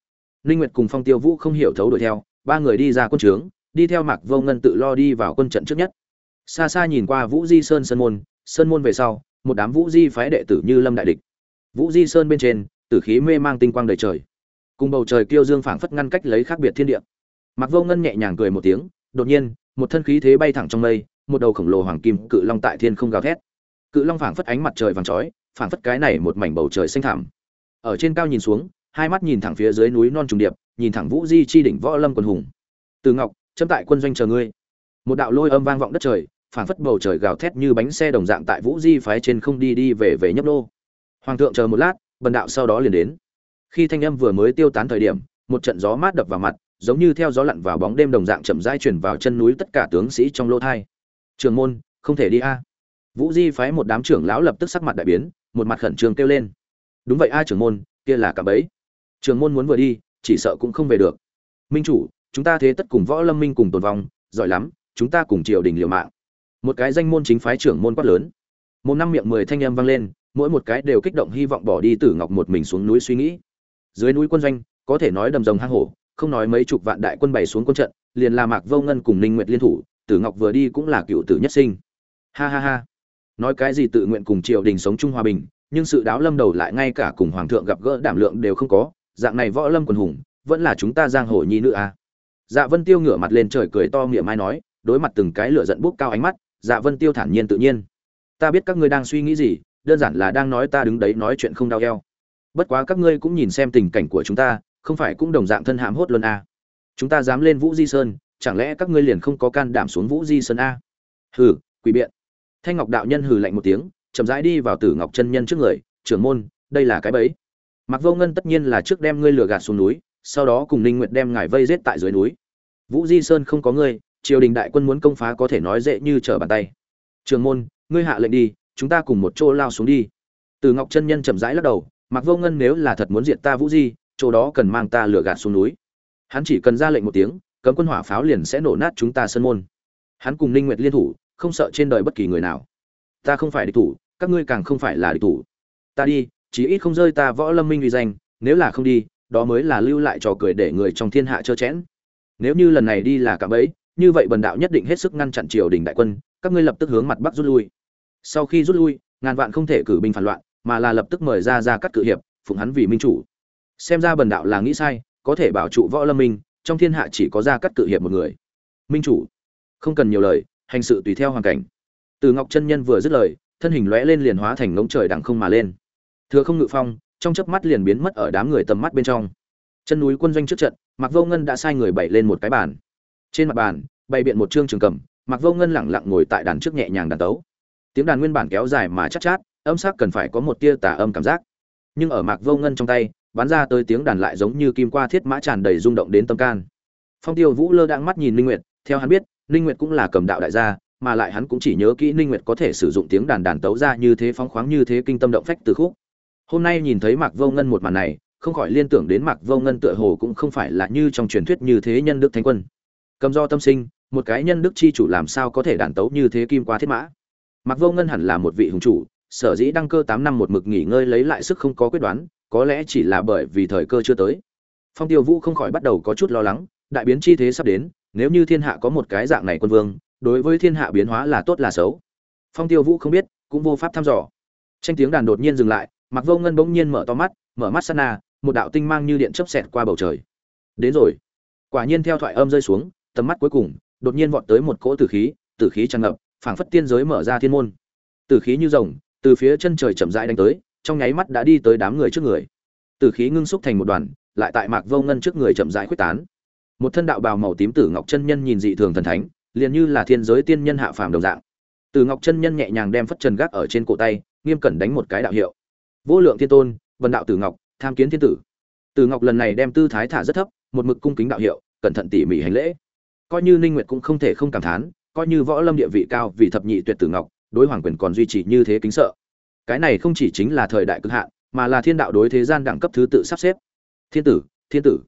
Ninh nguyệt cùng phong tiêu vũ không hiểu thấu đuổi theo, ba người đi ra quân trướng, đi theo Mặc vô ngân tự lo đi vào quân trận trước nhất. Xa xa nhìn qua vũ di sơn sơn môn sơn môn về sau, một đám vũ di phái đệ tử như lâm đại địch. Vũ di sơn bên trên, tử khí mê mang tinh quang đầy trời. Cùng bầu trời kiêu dương phảng phất ngăn cách lấy khác biệt thiên địa. Mặc vô ngân nhẹ nhàng cười một tiếng, đột nhiên, một thân khí thế bay thẳng trong mây một đầu khổng lồ hoàng kim cự long tại thiên không gào thét. Cự long phảng phất ánh mặt trời vàng chói, phảng phất cái này một mảnh bầu trời xanh thảm. ở trên cao nhìn xuống, hai mắt nhìn thẳng phía dưới núi non trùng điệp, nhìn thẳng vũ di chi đỉnh võ lâm quần hùng. Từ ngọc châm tại quân doanh chờ ngươi. Một đạo lôi âm vang vọng đất trời, phảng phất bầu trời gào thét như bánh xe đồng dạng tại vũ di phái trên không đi đi về về nhấp đô hoàng thượng chờ một lát, bần đạo sau đó liền đến. Khi thanh âm vừa mới tiêu tán thời điểm, một trận gió mát đập vào mặt, giống như theo gió lặn vào bóng đêm đồng dạng chậm rãi chuyển vào chân núi tất cả tướng sĩ trong lô thai trường môn, không thể đi a. Vũ di phái một đám trưởng lão lập tức sắc mặt đại biến, một mặt khẩn trương kêu lên. Đúng vậy a trưởng môn, kia là cả bấy. Trường môn muốn vừa đi, chỉ sợ cũng không về được. Minh chủ, chúng ta thế tất cùng võ lâm minh cùng tồn vong, giỏi lắm, chúng ta cùng triều đình liều mạng. Một cái danh môn chính phái trưởng môn quát lớn. Một năm miệng mười thanh em vang lên, mỗi một cái đều kích động hy vọng bỏ đi tử ngọc một mình xuống núi suy nghĩ. Dưới núi quân doanh, có thể nói đầm rồng hang hổ, không nói mấy chục vạn đại quân bày xuống quân trận, liền là mạc vô ngân cùng ninh nguyệt liên thủ tử ngọc vừa đi cũng là cựu tử nhất sinh ha ha ha nói cái gì tự nguyện cùng triều đình sống chung hòa bình, nhưng sự đáo lâm đầu lại ngay cả cùng hoàng thượng gặp gỡ đảm lượng đều không có, dạng này võ lâm quần hùng, vẫn là chúng ta giang hồ nhi nữ à. dạ vân tiêu ngửa mặt lên trời cười to miệng mai nói, đối mặt từng cái lửa giận bốc cao ánh mắt dạ vân tiêu thản nhiên tự nhiên ta biết các ngươi đang suy nghĩ gì, đơn giản là đang nói ta đứng đấy nói chuyện không đau eo bất quá các ngươi cũng nhìn xem tình cảnh của chúng ta, không phải cũng đồng dạng thân hãm hốt luôn à. chúng ta dám lên vũ di sơn chẳng lẽ các ngươi liền không có can đảm xuống vũ di sơn a? Hừ, quỷ biện. Thanh ngọc đạo nhân hừ lạnh một tiếng, chậm rãi đi vào tử ngọc chân nhân trước người, trưởng môn, đây là cái bẫy. Mặc vô ngân tất nhiên là trước đem ngươi lừa gạt xuống núi, sau đó cùng ninh nguyệt đem ngài vây giết tại dưới núi. Vũ di sơn không có ngươi, triều đình đại quân muốn công phá có thể nói dễ như trở bàn tay. Trường môn, ngươi hạ lệnh đi, chúng ta cùng một chỗ lao xuống đi. Từ ngọc chân nhân chậm rãi lắc đầu mặc vô ngân nếu là thật muốn diệt ta vũ di, chỗ đó cần mang ta lừa gạt xuống núi. Hắn chỉ cần ra lệnh một tiếng cấm quân hỏa pháo liền sẽ nổ nát chúng ta sân môn. Hắn cùng ninh nguyệt liên thủ, không sợ trên đời bất kỳ người nào. Ta không phải địch thủ, các ngươi càng không phải là địch thủ. Ta đi, chí ít không rơi ta võ lâm minh uy danh, nếu là không đi, đó mới là lưu lại trò cười để người trong thiên hạ trơ chẽn. Nếu như lần này đi là cả bẫy, như vậy bần đạo nhất định hết sức ngăn chặn triều đình đại quân, các ngươi lập tức hướng mặt bắc rút lui. Sau khi rút lui, ngàn vạn không thể cử binh phản loạn, mà là lập tức mời ra ra các cự hiệp, phụng hắn vì minh chủ. Xem ra bần đạo là nghĩ sai, có thể bảo trụ võ lâm minh trong thiên hạ chỉ có ra cắt cự hiệp một người. Minh chủ không cần nhiều lời hành sự tùy theo hoàn cảnh. Từ ngọc chân nhân vừa dứt lời thân hình lóe lên liền hóa thành ngống trời đằng không mà lên. Thừa không ngự phong trong chớp mắt liền biến mất ở đám người tầm mắt bên trong. Chân núi quân doanh trước trận mạc vô ngân đã sai người bày lên một cái bàn. Trên mặt bàn bày biện một chương trường cầm mạc vô ngân lẳng lặng ngồi tại đàn trước nhẹ nhàng đàn tấu. Tiếng đàn nguyên bản kéo dài mà chắc chát, chát âm sắc cần phải có một tia tà âm cảm giác. Nhưng ở mạc vô ngân trong tay bắn ra tới tiếng đàn lại giống như kim qua thiết mã tràn đầy rung động đến tâm can. Phong tiêu vũ lơ đang mắt nhìn linh nguyệt, theo hắn biết linh nguyệt cũng là cầm đạo đại gia, mà lại hắn cũng chỉ nhớ kỹ linh nguyệt có thể sử dụng tiếng đàn đàn tấu ra như thế phóng khoáng như thế kinh tâm động phách từ khúc. Hôm nay nhìn thấy mạc vô ngân một màn này, không khỏi liên tưởng đến mạc vô ngân tựa hồ cũng không phải là như trong truyền thuyết như thế nhân đức thánh quân. Cầm do tâm sinh, một cái nhân đức chi chủ làm sao có thể đàn tấu như thế kim qua thiết mã? Mạc vô ngân hẳn là một vị hùng chủ, sở dĩ đăng cơ 8 năm một mực nghỉ ngơi lấy lại sức không có quyết đoán có lẽ chỉ là bởi vì thời cơ chưa tới. Phong tiêu vũ không khỏi bắt đầu có chút lo lắng, đại biến chi thế sắp đến, nếu như thiên hạ có một cái dạng này quân vương, đối với thiên hạ biến hóa là tốt là xấu. Phong tiêu vũ không biết, cũng vô pháp thăm dò. Tranh tiếng đàn đột nhiên dừng lại mặc vô ngân bỗng nhiên mở to mắt, mở mắt sana, một đạo tinh mang như điện chớp xẹt qua bầu trời. Đến rồi. Quả nhiên theo thoại âm rơi xuống, tầm mắt cuối cùng, đột nhiên vọt tới một cỗ tử khí tử khí tràn ngập, phảng phất tiên giới mở ra thiên môn. Tử khí như rồng, từ phía chân trời chậm rãi đánh tới trong nháy mắt đã đi tới đám người trước người. Tử khí ngưng xúc thành một đoàn, lại tại mạc vô ngân trước người chậm rãi quyết tán. Một thân đạo bào màu tím tử ngọc chân nhân nhìn dị thường thần thánh, liền như là thiên giới tiên nhân hạ phàm đồng dạng. Tử ngọc chân nhân nhẹ nhàng đem phất trần gác ở trên cổ tay, nghiêm cẩn đánh một cái đạo hiệu. Vô lượng thiên tôn, vân đạo tử ngọc, tham kiến thiên tử. Từ ngọc lần này đem tư thái thả rất thấp, một mực cung kính đạo hiệu, cẩn thận tỉ mỉ hành lễ. Coi như ninh nguyệt cũng không thể không cảm thán, coi như võ lâm địa vị cao vì thập nhị tuyệt tử ngọc, đối hoàng quyền còn duy trì như thế kính sợ cái này không chỉ chính là thời đại cực hạn, mà là thiên đạo đối thế gian đẳng cấp thứ tự sắp xếp. Thiên tử thiên tử.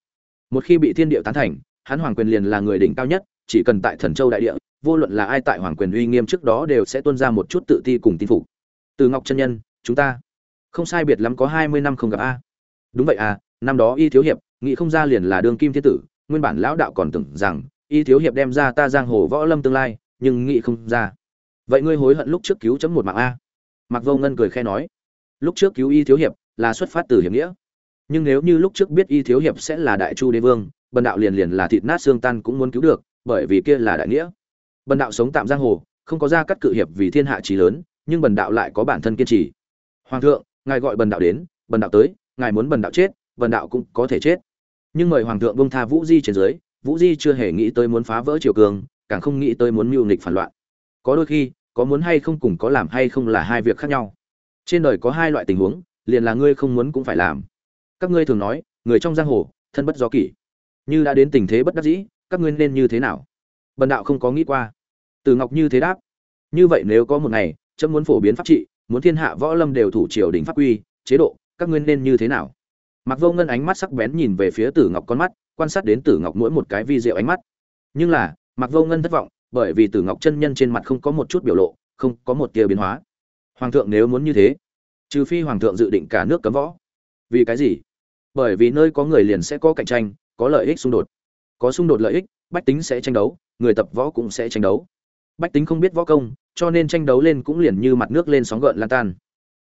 Một khi bị thiên địa tán thành, hắn hoàng quyền liền là người đỉnh cao nhất, chỉ cần tại thần châu đại địa, vô luận là ai tại hoàng quyền uy nghiêm trước đó đều sẽ tuân ra một chút tự ti cùng tin phục. Từ ngọc chân nhân, chúng ta. Không sai biệt lắm có hai mươi năm không gặp a. Đúng vậy à năm đó y thiếu hiệp nghị không ra liền là đường kim thiên tử, nguyên bản lão đạo còn tưởng rằng, y thiếu hiệp đem ra ta giang hồ võ lâm tương lai, nhưng nghị không ra. Vậy ngươi hối hận lúc trước cứu chấm một mạng a mặc vô ngân cười khe nói, lúc trước cứu y thiếu hiệp là xuất phát từ hiểm nghĩa. Nhưng nếu như lúc trước biết y thiếu hiệp sẽ là đại chu đế vương, bần đạo liền liền là thịt nát xương tan cũng muốn cứu được, bởi vì kia là đại nghĩa. Bần đạo sống tạm giang hồ, không có ra cắt cự hiệp vì thiên hạ trí lớn, nhưng bần đạo lại có bản thân kiên trì. Hoàng thượng, ngài gọi bần đạo đến, bần đạo tới, ngài muốn bần đạo chết, bần đạo cũng có thể chết. Nhưng mời hoàng thượng bông tha vũ di trên dưới, vũ di chưa hề nghĩ tới muốn phá vỡ triều cường, càng không nghĩ tới muốn mưu nghịch phản loạn. Có đôi khi có muốn hay không cùng có làm hay không là hai việc khác nhau. Trên đời có hai loại tình huống, liền là ngươi không muốn cũng phải làm. Các ngươi thường nói, người trong giang hồ, thân bất do kỷ. Như đã đến tình thế bất đắc dĩ, các ngươi nên như thế nào? Bần đạo không có nghĩ qua. Từ ngọc như thế đáp. Như vậy nếu có một ngày trâm muốn phổ biến pháp trị, muốn thiên hạ võ lâm đều thủ triều đình pháp quy, chế độ, các ngươi nên như thế nào? Mặc vô ngân ánh mắt sắc bén nhìn về phía tử ngọc con mắt, quan sát đến tử ngọc mỗi một cái vi diệu ánh mắt. Nhưng là mặc vô ngân thất vọng bởi vì tử ngọc chân nhân trên mặt không có một chút biểu lộ, không có một tia biến hóa. Hoàng thượng nếu muốn như thế, trừ phi hoàng thượng dự định cả nước cấm võ. Vì cái gì? Bởi vì nơi có người liền sẽ có cạnh tranh, có lợi ích xung đột. Có xung đột lợi ích, bách tính sẽ tranh đấu, người tập võ cũng sẽ tranh đấu. Bách tính không biết võ công, cho nên tranh đấu lên cũng liền như mặt nước lên sóng gợn lan tan.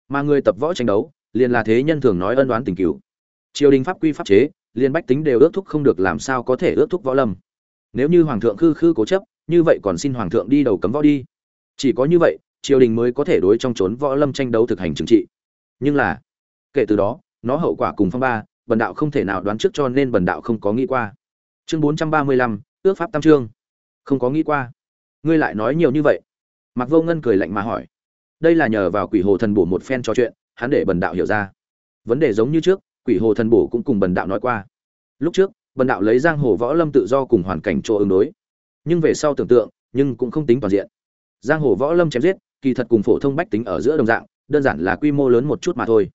Mà người tập võ tranh đấu, liền là thế nhân thường nói ân đoán tình kỷ. triều đình pháp quy pháp chế, liền bách tính đều ước thúc không được làm sao có thể ước thúc võ lâm. Nếu như hoàng thượng khư khư cố chấp như vậy còn xin hoàng thượng đi đầu cấm võ đi. Chỉ có như vậy, triều đình mới có thể đối trong trốn võ lâm tranh đấu thực hành trừng trị. Nhưng là, kể từ đó, nó hậu quả cùng phong ba, bần đạo không thể nào đoán trước cho nên bần đạo không có nghĩ qua. Chương bốn trăm ba mươi lăm, ước pháp tam trương không có nghĩ qua. Ngươi lại nói nhiều như vậy. Mặc vô ngân cười lạnh mà hỏi. Đây là nhờ vào quỷ hồ thần bổ một phen trò chuyện, hắn để bần đạo hiểu ra. Vấn đề giống như trước, quỷ hồ thần bổ cũng cùng bần đạo nói qua. Lúc trước, bần đạo lấy giang hồ võ lâm tự do cùng hoàn cảnh chỗ ứng đối nhưng về sau tưởng tượng, nhưng cũng không tính toàn diện. Giang hồ võ lâm chém giết, kỳ thật cùng phổ thông bách tính ở giữa đồng dạng, đơn giản là quy mô lớn một chút mà thôi.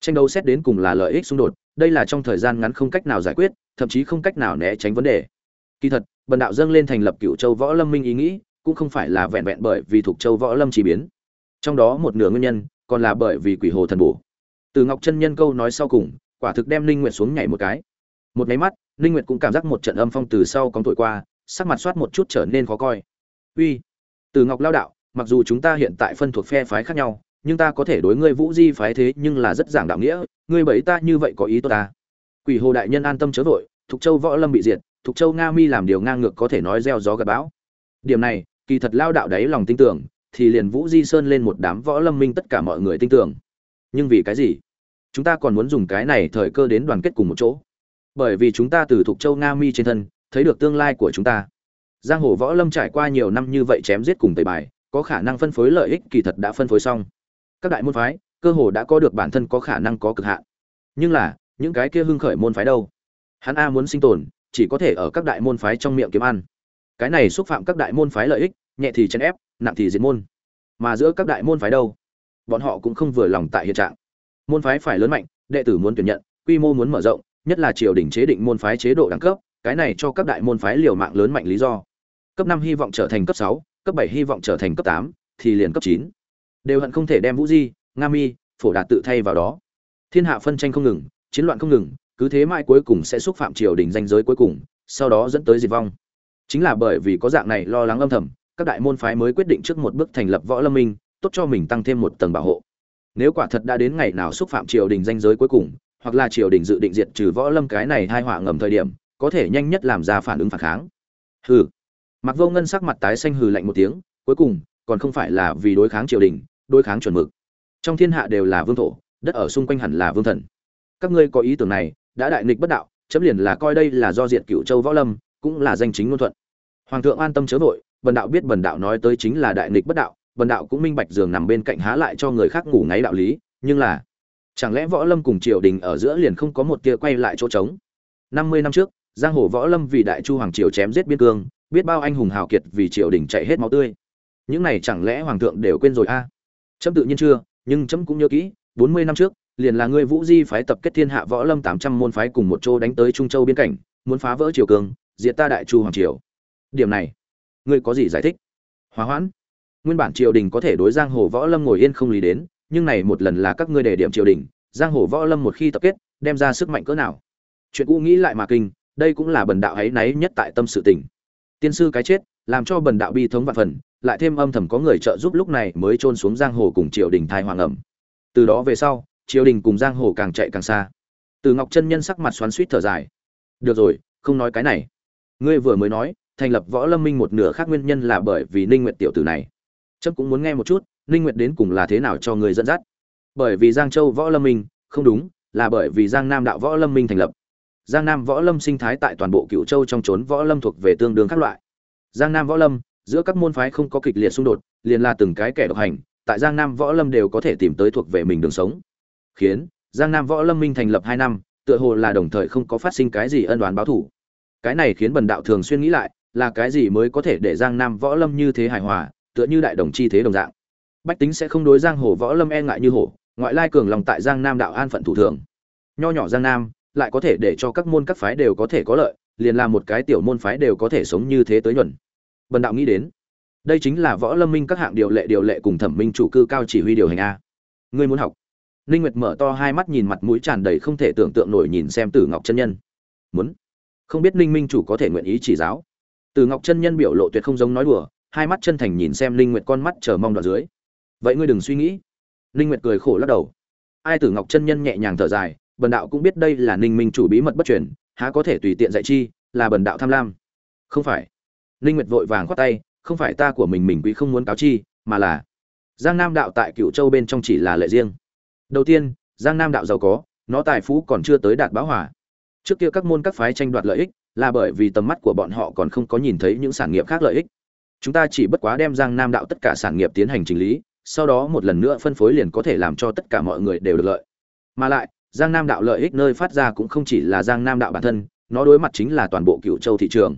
Tranh đấu xét đến cùng là lợi ích xung đột, đây là trong thời gian ngắn không cách nào giải quyết, thậm chí không cách nào né tránh vấn đề. Kỳ thật, bần đạo dâng lên thành lập cựu châu võ lâm minh ý nghĩ, cũng không phải là vẹn vẹn bởi vì thuộc châu võ lâm chỉ biến. Trong đó một nửa nguyên nhân, còn là bởi vì quỷ hồ thần bổ. Từ ngọc chân nhân câu nói sau cùng, quả thực đem linh nguyệt xuống nhảy một cái. Một máy mắt linh nguyệt cũng cảm giác một trận âm phong từ sau cóng thổi qua sắc mặt soát một chút trở nên khó coi. Uy, từ ngọc lao đạo, mặc dù chúng ta hiện tại phân thuộc phe phái khác nhau, nhưng ta có thể đối ngươi vũ di phái thế nhưng là rất giảng đạo nghĩa, ngươi bẫy ta như vậy có ý tốt ta? Quỷ hồ đại nhân an tâm chớ vội, thục châu võ lâm bị diệt, thục châu nga mi làm điều ngang ngược có thể nói gieo gió gặt bão. Điểm này, kỳ thật lao đạo đấy lòng tin tưởng, thì liền vũ di sơn lên một đám võ lâm minh tất cả mọi người tin tưởng. Nhưng vì cái gì? Chúng ta còn muốn dùng cái này thời cơ đến đoàn kết cùng một chỗ. Bởi vì chúng ta từ thục châu nga mi trên thân thấy được tương lai của chúng ta. Giang hồ võ lâm trải qua nhiều năm như vậy chém giết cùng tẩy bài, có khả năng phân phối lợi ích kỳ thật đã phân phối xong. Các đại môn phái, cơ hồ đã có được bản thân có khả năng có cực hạn. Nhưng là, những cái kia hưng khởi môn phái đâu? Hắn a muốn sinh tồn, chỉ có thể ở các đại môn phái trong miệng kiếm ăn. Cái này xúc phạm các đại môn phái lợi ích, nhẹ thì chèn ép, nặng thì diệt môn. Mà giữa các đại môn phái đâu? Bọn họ cũng không vừa lòng tại hiện trạng. Môn phái phải lớn mạnh, đệ tử muốn tuyển nhận, quy mô muốn mở rộng, nhất là triều đình chế định môn phái chế độ đẳng cấp cái này cho các đại môn phái liều mạng lớn mạnh lý do. Cấp năm hy vọng trở thành cấp sáu, cấp bảy hy vọng trở thành cấp tám, thì liền cấp chín. Đều hận không thể đem vũ di, nga mi, phổ đạt tự thay vào đó. Thiên hạ phân tranh không ngừng, chiến loạn không ngừng, cứ thế mãi cuối cùng sẽ xúc phạm triều đình danh giới cuối cùng, sau đó dẫn tới diệt vong. Chính là bởi vì có dạng này lo lắng âm thầm, các đại môn phái mới quyết định trước một bước thành lập võ lâm minh, tốt cho mình tăng thêm một tầng bảo hộ. Nếu quả thật đã đến ngày nào xúc phạm triều đình danh giới cuối cùng, hoặc là triều đình dự định diệt trừ võ lâm cái này hai họa ngầm thời điểm có thể nhanh nhất làm ra phản ứng phản kháng. Hừ. Mặc vô ngân sắc mặt tái xanh hừ lạnh một tiếng, cuối cùng, còn không phải là vì đối kháng triều đình, đối kháng chuẩn mực. Trong thiên hạ đều là vương thổ, đất ở xung quanh hẳn là vương thần. Các ngươi có ý tưởng này, đã đại nghịch bất đạo, chấm liền là coi đây là do diện cựu châu võ lâm, cũng là danh chính ngôn thuận. Hoàng thượng an tâm chớ vội, bần đạo biết bần đạo nói tới chính là đại nghịch bất đạo, bần đạo cũng minh bạch giường nằm bên cạnh há lại cho người khác ngủ ngáy đạo lý, nhưng là, chẳng lẽ võ lâm cùng triều đình ở giữa liền không có một tia quay lại chỗ trống? Năm mươi năm trước giang hồ võ lâm vì đại chu hoàng triều chém giết biên cương, biết bao anh hùng hào kiệt vì triều đình chạy hết máu tươi. Những này chẳng lẽ hoàng thượng đều quên rồi a? À? trâm tự nhiên chưa, nhưng trâm cũng nhớ kỹ, bốn mươi năm trước, liền là ngươi vũ di phái tập kết thiên hạ võ lâm tám trăm môn phái cùng một chỗ đánh tới trung châu biên cảnh, muốn phá vỡ triều cường, diệt ta đại chu hoàng triều. Điểm này, ngươi có gì giải thích? Hóa hoãn. Nguyên bản triều đình có thể đối giang hồ võ lâm ngồi yên không lý đến, nhưng này một lần là các ngươi đề điểm triều đình, giang hồ võ lâm một khi tập kết, đem ra sức mạnh cỡ nào? Chuyện cũ nghĩ lại mà kinh đây cũng là bần đạo ấy náy nhất tại tâm sự tình. Tiên sư cái chết, làm cho bần đạo bi thống vạn phần, lại thêm âm thầm có người trợ giúp lúc này mới trôn xuống giang hồ cùng triều đình thai hoàng ẩm. Từ đó về sau, triều đình cùng giang hồ càng chạy càng xa. Từ ngọc chân nhân sắc mặt xoắn suýt thở dài. Được rồi, không nói cái này. Ngươi vừa mới nói, thành lập võ lâm minh một nửa khác nguyên nhân là bởi vì ninh nguyệt tiểu tử này. Trâm cũng muốn nghe một chút, ninh nguyệt đến cùng là thế nào cho người dẫn dắt. Bởi vì giang châu võ lâm minh, không đúng, là bởi vì giang nam đạo võ lâm minh thành lập giang nam võ lâm sinh thái tại toàn bộ cựu châu trong trốn võ lâm thuộc về tương đương các loại. Giang nam võ lâm, giữa các môn phái không có kịch liệt xung đột, liền là từng cái kẻ độc hành, tại giang nam võ lâm đều có thể tìm tới thuộc về mình đường sống. Khiến, giang nam võ lâm minh thành lập hai năm, tựa hồ là đồng thời không có phát sinh cái gì ân đoán báo thủ cái này khiến bần đạo thường xuyên nghĩ lại, là cái gì mới có thể để giang nam võ lâm như thế hài hòa, tựa như đại đồng chi thế đồng dạng. Bách tính sẽ không đối giang hồ võ lâm e ngại như hổ, ngoại lai cường lòng tại giang nam đạo an phận thủ thường. Nho nhỏ giang nam lại có thể để cho các môn các phái đều có thể có lợi, liền là một cái tiểu môn phái đều có thể sống như thế tới nhuận bần đạo nghĩ đến, đây chính là võ lâm minh các hạng điều lệ điều lệ cùng thẩm minh chủ cư cao chỉ huy điều hành a. Ngươi muốn học? Ninh nguyệt mở to hai mắt nhìn mặt mũi tràn đầy không thể tưởng tượng nổi nhìn xem tử ngọc chân nhân. Muốn? Không biết ninh minh chủ có thể nguyện ý chỉ giáo? Tử ngọc chân nhân biểu lộ tuyệt không giống nói đùa, hai mắt chân thành nhìn xem ninh nguyệt con mắt chờ mong đoạn dưới. Vậy ngươi đừng suy nghĩ. Ninh nguyệt cười khổ lắc đầu. Ai tử ngọc chân nhân nhẹ nhàng thở dài bần đạo cũng biết đây là ninh minh chủ bí mật bất truyền, há có thể tùy tiện dạy chi, là bần đạo tham lam. Không phải. Ninh nguyệt vội vàng khoát tay, không phải ta của mình mình quý không muốn cáo chi, mà là giang nam đạo tại cựu châu bên trong chỉ là lệ riêng. Đầu tiên, giang nam đạo giàu có, nó tài phú còn chưa tới đạt báo hỏa trước kia các môn các phái tranh đoạt lợi ích, là bởi vì tầm mắt của bọn họ còn không có nhìn thấy những sản nghiệp khác lợi ích. Chúng ta chỉ bất quá đem giang nam đạo tất cả sản nghiệp tiến hành chỉnh lý, sau đó một lần nữa phân phối liền có thể làm cho tất cả mọi người đều được lợi. Mà lại giang nam đạo lợi ích nơi phát ra cũng không chỉ là giang nam đạo bản thân, nó đối mặt chính là toàn bộ cựu châu thị trường.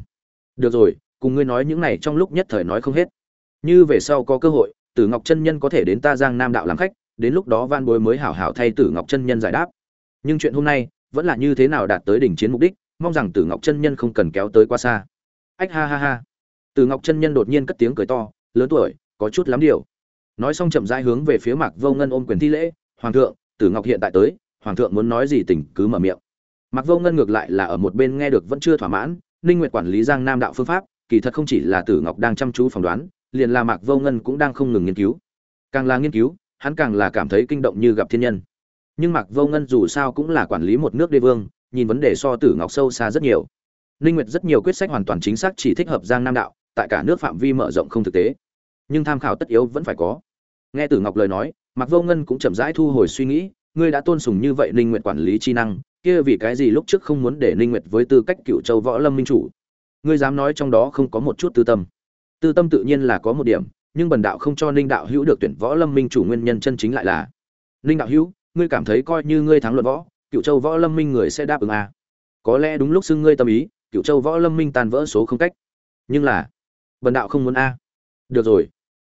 Được rồi, cùng ngươi nói những này trong lúc nhất thời nói không hết. Như về sau có cơ hội, tử ngọc chân nhân có thể đến ta giang nam đạo làm khách, đến lúc đó van bối mới hảo hảo thay tử ngọc chân nhân giải đáp. Nhưng chuyện hôm nay, vẫn là như thế nào đạt tới đỉnh chiến mục đích, mong rằng tử ngọc chân nhân không cần kéo tới quá xa. Ách ha ha ha. Tử ngọc chân nhân đột nhiên cất tiếng cười to, lớn tuổi, có chút lắm điều. Nói xong chậm rãi hướng về phía mạc vô ngân ôm quyền thi lễ, hoàng thượng, tử ngọc hiện tại tới hoàng thượng muốn nói gì tỉnh cứ mở miệng. Mặc vô ngân ngược lại là ở một bên nghe được vẫn chưa thỏa mãn, ninh nguyệt quản lý giang nam đạo phương pháp, kỳ thật không chỉ là tử ngọc đang chăm chú phỏng đoán, liền là mạc vô ngân cũng đang không ngừng nghiên cứu. Càng là nghiên cứu, hắn càng là cảm thấy kinh động như gặp thiên nhân. Nhưng mạc vô ngân dù sao cũng là quản lý một nước đế vương, nhìn vấn đề so tử ngọc sâu xa rất nhiều. Ninh nguyệt rất nhiều quyết sách hoàn toàn chính xác chỉ thích hợp giang nam đạo, tại cả nước phạm vi mở rộng không thực tế. Nhưng tham khảo tất yếu vẫn phải có. Nghe tử ngọc lời nói, mạc vô ngân cũng chậm rãi thu hồi suy nghĩ ngươi đã tôn sùng như vậy ninh nguyệt quản lý chi năng, kia vì cái gì lúc trước không muốn để ninh nguyệt với tư cách cựu châu võ lâm minh chủ? Ngươi dám nói trong đó không có một chút tư tâm. Tư tâm tự nhiên là có một điểm, nhưng bần đạo không cho ninh đạo hữu được tuyển võ lâm minh chủ nguyên nhân chân chính lại là, ninh đạo hữu, ngươi cảm thấy coi như ngươi thắng luận võ, cựu châu võ lâm minh người sẽ đáp ứng à. có lẽ đúng lúc xưng ngươi tâm ý, cựu châu võ lâm minh tàn vỡ số không cách. Nhưng là, bần đạo không muốn a được rồi.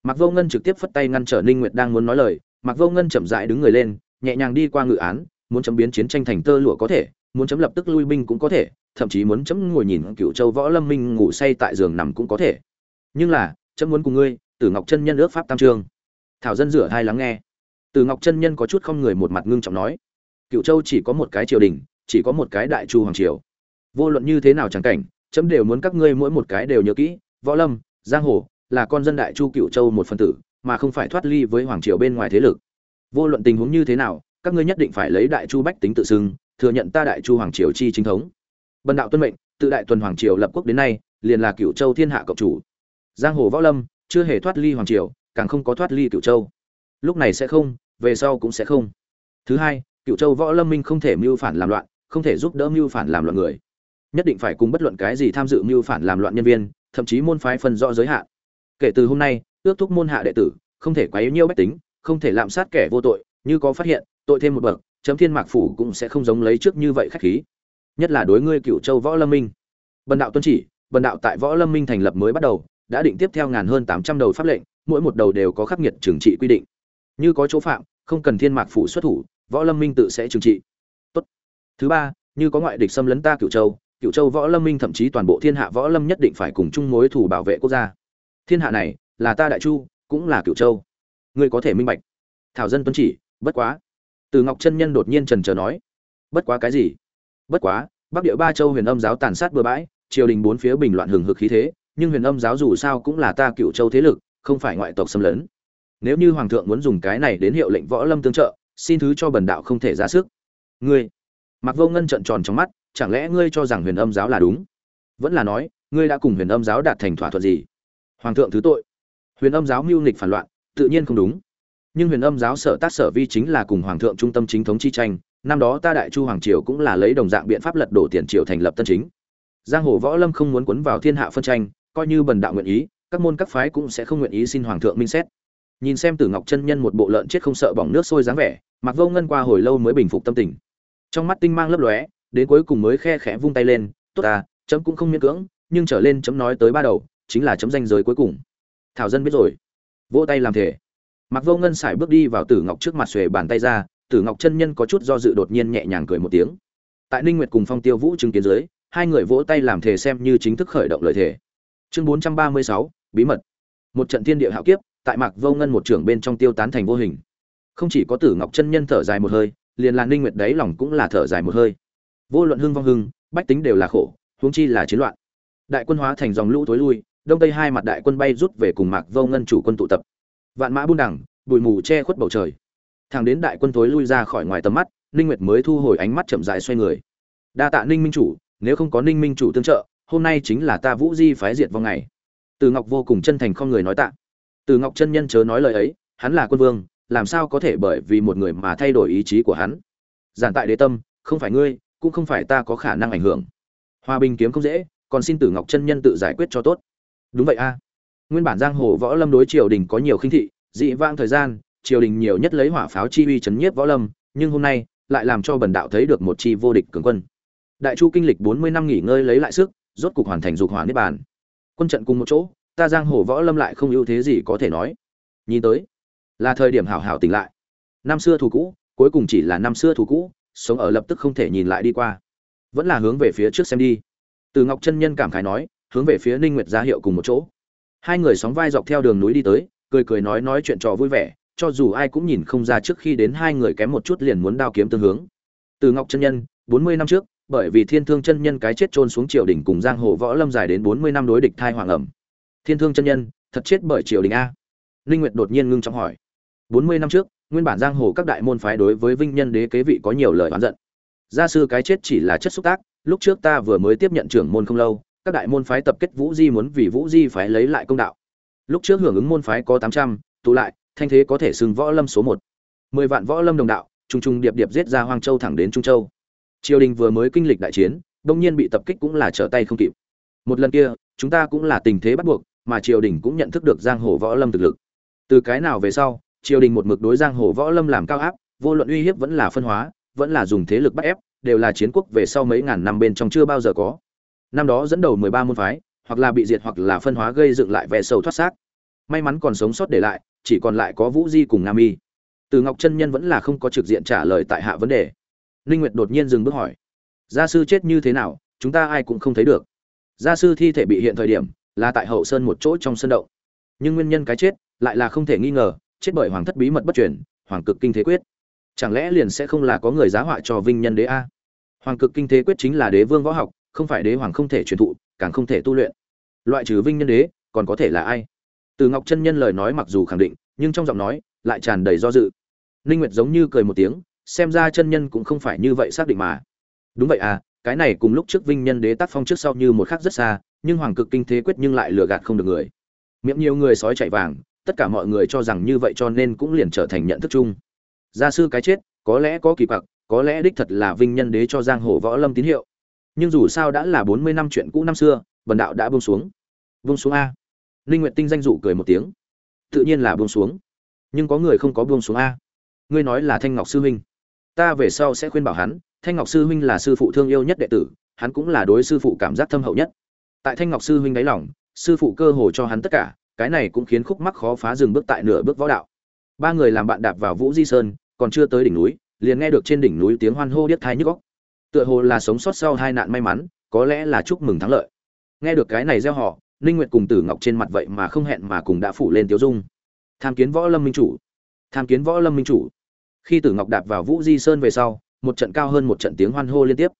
Mạc vô ngân trực tiếp phất tay ngăn trở ninh nguyệt đang muốn nói lời, mạc vô ngân chậm rãi đứng người lên nhẹ nhàng đi qua ngự án, muốn chấm biến chiến tranh thành tơ lụa có thể, muốn chấm lập tức lui binh cũng có thể, thậm chí muốn chấm ngồi nhìn cựu châu võ lâm minh ngủ say tại giường nằm cũng có thể. Nhưng là, chấm muốn cùng ngươi, tử ngọc chân nhân ước pháp tam trương thảo dân rửa hai lắng nghe. Tử ngọc chân nhân có chút không người một mặt ngưng trọng nói, cựu châu chỉ có một cái triều đình, chỉ có một cái đại chu hoàng triều. Vô luận như thế nào chẳng cảnh, chấm đều muốn các ngươi mỗi một cái đều nhớ kỹ, võ lâm, giang hồ, là con dân đại chu cựu châu một phần tử, mà không phải thoát ly với hoàng triều bên ngoài thế lực vô luận tình huống như thế nào, các ngươi nhất định phải lấy đại chu bách tính tự xưng, thừa nhận ta đại chu hoàng triều chi chính thống. Bần đạo tuân mệnh, tự đại tuần hoàng triều lập quốc đến nay, liền là cựu châu thiên hạ cộng chủ. Giang hồ võ lâm, chưa hề thoát ly hoàng triều, càng không có thoát ly cựu châu. Lúc này sẽ không, về sau cũng sẽ không. Thứ hai cựu châu võ lâm minh không thể mưu phản làm loạn, không thể giúp đỡ mưu phản làm loạn người. Nhất định phải cùng bất luận cái gì tham dự mưu phản làm loạn nhân viên, thậm chí môn phái phân rõ giới hạn. Kể từ hôm nay, ước thúc môn hạ đệ tử, không thể quá yếu nhiêu bách tính không thể lạm sát kẻ vô tội, như có phát hiện, tội thêm một bậc, chấm thiên mạc phủ cũng sẽ không giống lấy trước như vậy khách khí. Nhất là đối ngươi cựu châu võ lâm minh. Bần đạo tuân chỉ, bần đạo tại võ lâm minh thành lập mới bắt đầu, đã định tiếp theo ngàn hơn tám trăm đầu pháp lệnh, mỗi một đầu đều có khắc nghiệt trừng trị quy định. Như có chỗ phạm, không cần thiên mạc phủ xuất thủ, võ lâm minh tự sẽ trừng trị. Tốt. thứ ba, như có ngoại địch xâm lấn ta cựu châu cựu châu võ lâm minh thậm chí toàn bộ thiên hạ võ lâm nhất định phải cùng chung mối thủ bảo vệ quốc gia. Thiên hạ này, là ta đại chu, cũng là cựu châu ngươi có thể minh bạch. Thảo dân tuân chỉ, bất quá. Từ ngọc chân nhân đột nhiên trần trờ nói. Bất quá cái gì? Bất quá, bắc địa ba châu huyền âm giáo tàn sát bừa bãi, triều đình bốn phía bình loạn hừng hực khí thế, nhưng huyền âm giáo dù sao cũng là ta cựu châu thế lực, không phải ngoại tộc xâm lấn. Nếu như hoàng thượng muốn dùng cái này đến hiệu lệnh võ lâm tương trợ, xin thứ cho bần đạo không thể ra sức. Ngươi mặc vô ngân trợn tròn trong mắt, chẳng lẽ ngươi cho rằng huyền âm giáo là đúng? Vẫn là nói, ngươi đã cùng huyền âm giáo đạt thành thỏa thuận gì? Hoàng thượng thứ tội. Huyền âm giáo mưu nghịch phản loạn tự nhiên không đúng. Nhưng huyền âm giáo sở tác sở vi chính là cùng hoàng thượng trung tâm chính thống chi tranh, năm đó ta đại chu hoàng triều cũng là lấy đồng dạng biện pháp lật đổ tiền triều thành lập tân chính. Giang hồ võ lâm không muốn quấn vào thiên hạ phân tranh, coi như bần đạo nguyện ý, các môn các phái cũng sẽ không nguyện ý xin hoàng thượng minh xét. Nhìn xem tử ngọc chân nhân một bộ lợn chết không sợ bỏng nước sôi dáng vẻ mặc vô ngân qua hồi lâu mới bình phục tâm tình. Trong mắt tinh mang lấp lóe, đến cuối cùng mới khe khẽ vung tay lên, tốt à chấm cũng không miễn cưỡng, nhưng trở lên chấm nói tới ba đầu, chính là chấm danh giới cuối cùng. Thảo dân biết rồi vỗ tay làm thể. Mặc vô ngân sải bước đi vào tử ngọc trước mặt xuề bàn tay ra tử ngọc chân nhân có chút do dự đột nhiên nhẹ nhàng cười một tiếng. Tại ninh nguyệt cùng phong tiêu vũ chứng kiến dưới hai người vỗ tay làm thể xem như chính thức khởi động lời thể. Chương 436, bí mật. Một trận thiên địa hạo kiếp tại mạc vô ngân một trưởng bên trong tiêu tán thành vô hình. Không chỉ có tử ngọc chân nhân thở dài một hơi liền là ninh nguyệt đấy lòng cũng là thở dài một hơi. Vô luận hưng vong hưng bách tính đều là khổ huống chi là chiến loạn. Đại quân hóa thành dòng lũ tối lui đông tây hai mặt đại quân bay rút về cùng mạc vô ngân chủ quân tụ tập. Vạn mã buôn đẳng bụi mù che khuất bầu trời. Thẳng đến đại quân tối lui ra khỏi ngoài tầm mắt, ninh nguyệt mới thu hồi ánh mắt chậm rãi xoay người. Đa tạ ninh minh chủ, nếu không có ninh minh chủ tương trợ, hôm nay chính là ta vũ di phái diệt vào ngày. Từ ngọc vô cùng chân thành không người nói tạ. Từ ngọc chân nhân chớ nói lời ấy, hắn là quân vương, làm sao có thể bởi vì một người mà thay đổi ý chí của hắn? Giản tại đế tâm, không phải ngươi, cũng không phải ta có khả năng ảnh hưởng. Hòa bình kiếm không dễ, còn xin tử ngọc chân nhân tự giải quyết cho tốt đúng vậy a. Nguyên bản giang hồ võ lâm đối triều đình có nhiều khinh thị, dị vang thời gian, triều đình nhiều nhất lấy hỏa pháo chi uy chấn nhiếp võ lâm, nhưng hôm nay lại làm cho bần đạo thấy được một chi vô địch cường quân. Đại chu kinh lịch bốn mươi năm nghỉ ngơi lấy lại sức, rốt cục hoàn thành dục hỏa niết bàn. Quân trận cùng một chỗ, ta giang hồ võ lâm lại không ưu thế gì có thể nói. Nhìn tới, là thời điểm hảo hảo tỉnh lại. Năm xưa thù cũ, cuối cùng chỉ là năm xưa thù cũ, sống ở lập tức không thể nhìn lại đi qua. Vẫn là hướng về phía trước xem đi. Từ ngọc chân nhân cảm khái nói hướng về phía ninh nguyệt ra hiệu cùng một chỗ. Hai người sóng vai dọc theo đường núi đi tới, cười cười nói nói chuyện trò vui vẻ, cho dù ai cũng nhìn không ra trước khi đến hai người kém một chút liền muốn đao kiếm tương hướng. Từ ngọc chân nhân 40 năm trước, bởi vì thiên thương chân nhân cái chết trôn xuống triều đình cùng giang hồ võ lâm dài đến 40 năm đối địch thai hoàng ẩm. Thiên thương chân nhân, thật chết bởi triều đình a. Linh nguyệt đột nhiên ngưng trọng hỏi. 40 năm trước, nguyên bản giang hồ các đại môn phái đối với vinh nhân đế kế vị có nhiều lời oán giận. Gia sư cái chết chỉ là chất xúc tác, lúc trước ta vừa mới tiếp nhận trưởng môn không lâu các đại môn phái tập kết vũ di muốn vì vũ di phái lấy lại công đạo. Lúc trước hưởng ứng môn phái có 800, tụ lại thanh thế có thể sừng võ lâm số 1. 10 vạn võ lâm đồng đạo trung trung điệp điệp giết ra hoang châu thẳng đến trung châu. Triều đình vừa mới kinh lịch đại chiến đông nhiên bị tập kích cũng là trở tay không kịp. Một lần kia chúng ta cũng là tình thế bắt buộc mà triều đình cũng nhận thức được giang hồ võ lâm thực lực. Từ cái nào về sau triều đình một mực đối giang hồ võ lâm làm cao áp vô luận uy hiếp vẫn là phân hóa vẫn là dùng thế lực bắt ép đều là chiến quốc về sau mấy ngàn năm bên trong chưa bao giờ có năm đó dẫn đầu mười ba môn phái, hoặc là bị diệt hoặc là phân hóa gây dựng lại vẻ sầu thoát xác. May mắn còn sống sót để lại, chỉ còn lại có vũ di cùng nam y từ ngọc chân nhân vẫn là không có trực diện trả lời tại hạ vấn đề. Ninh nguyệt đột nhiên dừng bước hỏi, gia sư chết như thế nào, chúng ta ai cũng không thấy được. Gia sư thi thể bị hiện thời điểm, là tại hậu sơn một chỗ trong sân động. Nhưng nguyên nhân cái chết, lại là không thể nghi ngờ, chết bởi hoàng thất bí mật bất truyền, hoàng cực kinh thế quyết. Chẳng lẽ liền sẽ không là có người giá họa cho vinh nhân đế a? Hoàng cực kinh thế quyết chính là đế vương võ học không phải đế hoàng không thể truyền thụ, càng không thể tu luyện. Loại trừ vinh nhân đế, còn có thể là ai? Từ ngọc chân nhân lời nói mặc dù khẳng định, nhưng trong giọng nói lại tràn đầy do dự. Ninh nguyệt giống như cười một tiếng, xem ra chân nhân cũng không phải như vậy xác định mà. Đúng vậy à cái này cùng lúc trước vinh nhân đế tác phong trước sau như một khắc rất xa, nhưng hoàng cực kinh thế quyết nhưng lại lừa gạt không được người. Miệng nhiều người sói chạy vàng, tất cả mọi người cho rằng như vậy cho nên cũng liền trở thành nhận thức chung. Gia sư cái chết, có lẽ có kỳ quặc, có lẽ đích thật là vinh nhân đế cho giang hồ võ lâm tín hiệu nhưng dù sao đã là bốn mươi năm chuyện cũ năm xưa bần đạo đã buông xuống. Buông xuống a. Linh nguyệt tinh danh dụ cười một tiếng. Tự nhiên là buông xuống. Nhưng có người không có buông xuống a. Ngươi nói là thanh ngọc sư huynh. Ta về sau sẽ khuyên bảo hắn, thanh ngọc sư huynh là sư phụ thương yêu nhất đệ tử, hắn cũng là đối sư phụ cảm giác thâm hậu nhất. Tại thanh ngọc sư huynh đáy lòng, sư phụ cơ hồ cho hắn tất cả, cái này cũng khiến khúc mắc khó phá dừng bước tại nửa bước võ đạo. Ba người làm bạn đạp vào vũ di sơn, còn chưa tới đỉnh núi, liền nghe được trên đỉnh núi tiếng hoan hô điếc thai nhức góc tựa hồ là sống sót sau hai nạn may mắn, có lẽ là chúc mừng thắng lợi. Nghe được cái này gieo họ, ninh nguyệt cùng tử ngọc trên mặt vậy mà không hẹn mà cùng đã phủ lên tiếu dung. Tham kiến võ lâm minh chủ. Tham kiến võ lâm minh chủ. Khi tử ngọc đạp vào vũ di sơn về sau, một trận cao hơn một trận tiếng hoan hô liên tiếp.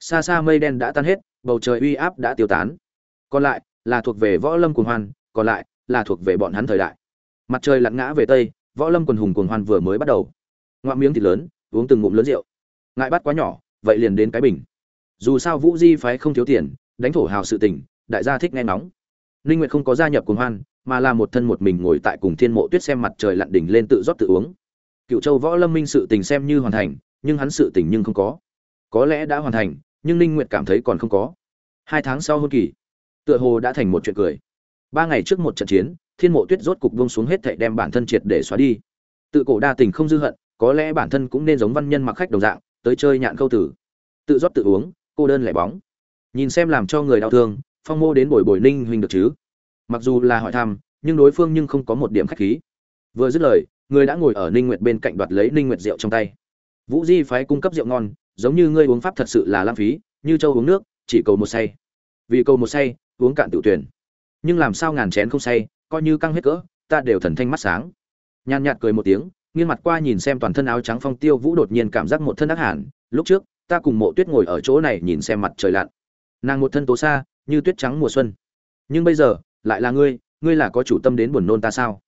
Xa xa mây đen đã tan hết, bầu trời uy áp đã tiêu tán. Còn lại là thuộc về võ lâm cuồng hoan, còn lại là thuộc về bọn hắn thời đại. Mặt trời lặn ngã về tây, võ lâm quần hùng cuồng hoan vừa mới bắt đầu. Ngoạm miếng thịt lớn, uống từng ngụm lớn rượu. Ngại bắt quá nhỏ vậy liền đến cái bình. Dù sao vũ di phái không thiếu tiền, đánh thổ hào sự tình, đại gia thích nghe nóng. Ninh nguyệt không có gia nhập cùng hoan, mà là một thân một mình ngồi tại cùng thiên mộ tuyết xem mặt trời lặn đỉnh lên tự rót tự uống. Cựu châu võ lâm minh sự tình xem như hoàn thành, nhưng hắn sự tình nhưng không có. Có lẽ đã hoàn thành, nhưng ninh nguyệt cảm thấy còn không có. Hai tháng sau hôn kỳ, tựa hồ đã thành một chuyện cười. Ba ngày trước một trận chiến, thiên mộ tuyết rốt cục buông xuống hết thảy đem bản thân triệt để xóa đi. Tự cổ đa tình không dư hận, có lẽ bản thân cũng nên giống văn nhân mặc khách đồng dạng tới chơi nhạn câu tử. Tự rót tự uống, cô đơn lẻ bóng. Nhìn xem làm cho người đau thương, phong mô đến bồi bồi ninh huynh được chứ? Mặc dù là hỏi thăm, nhưng đối phương nhưng không có một điểm khách khí. Vừa dứt lời, người đã ngồi ở ninh nguyệt bên cạnh đoạt lấy ninh nguyệt rượu trong tay. Vũ di phái cung cấp rượu ngon, giống như ngươi uống pháp thật sự là lãng phí, như châu uống nước, chỉ cầu một say. Vì cầu một say, uống cạn tự tuyển. Nhưng làm sao ngàn chén không say, coi như căng hết cỡ, ta đều thần thanh mắt sáng. Nhàn nhạt cười một tiếng nghiêng mặt qua nhìn xem toàn thân áo trắng phong tiêu vũ đột nhiên cảm giác một thân ác hẳn. Lúc trước, ta cùng mộ tuyết ngồi ở chỗ này nhìn xem mặt trời lặn. Nàng một thân tố xa, như tuyết trắng mùa xuân. Nhưng bây giờ, lại là ngươi ngươi là có chủ tâm đến buồn nôn ta sao?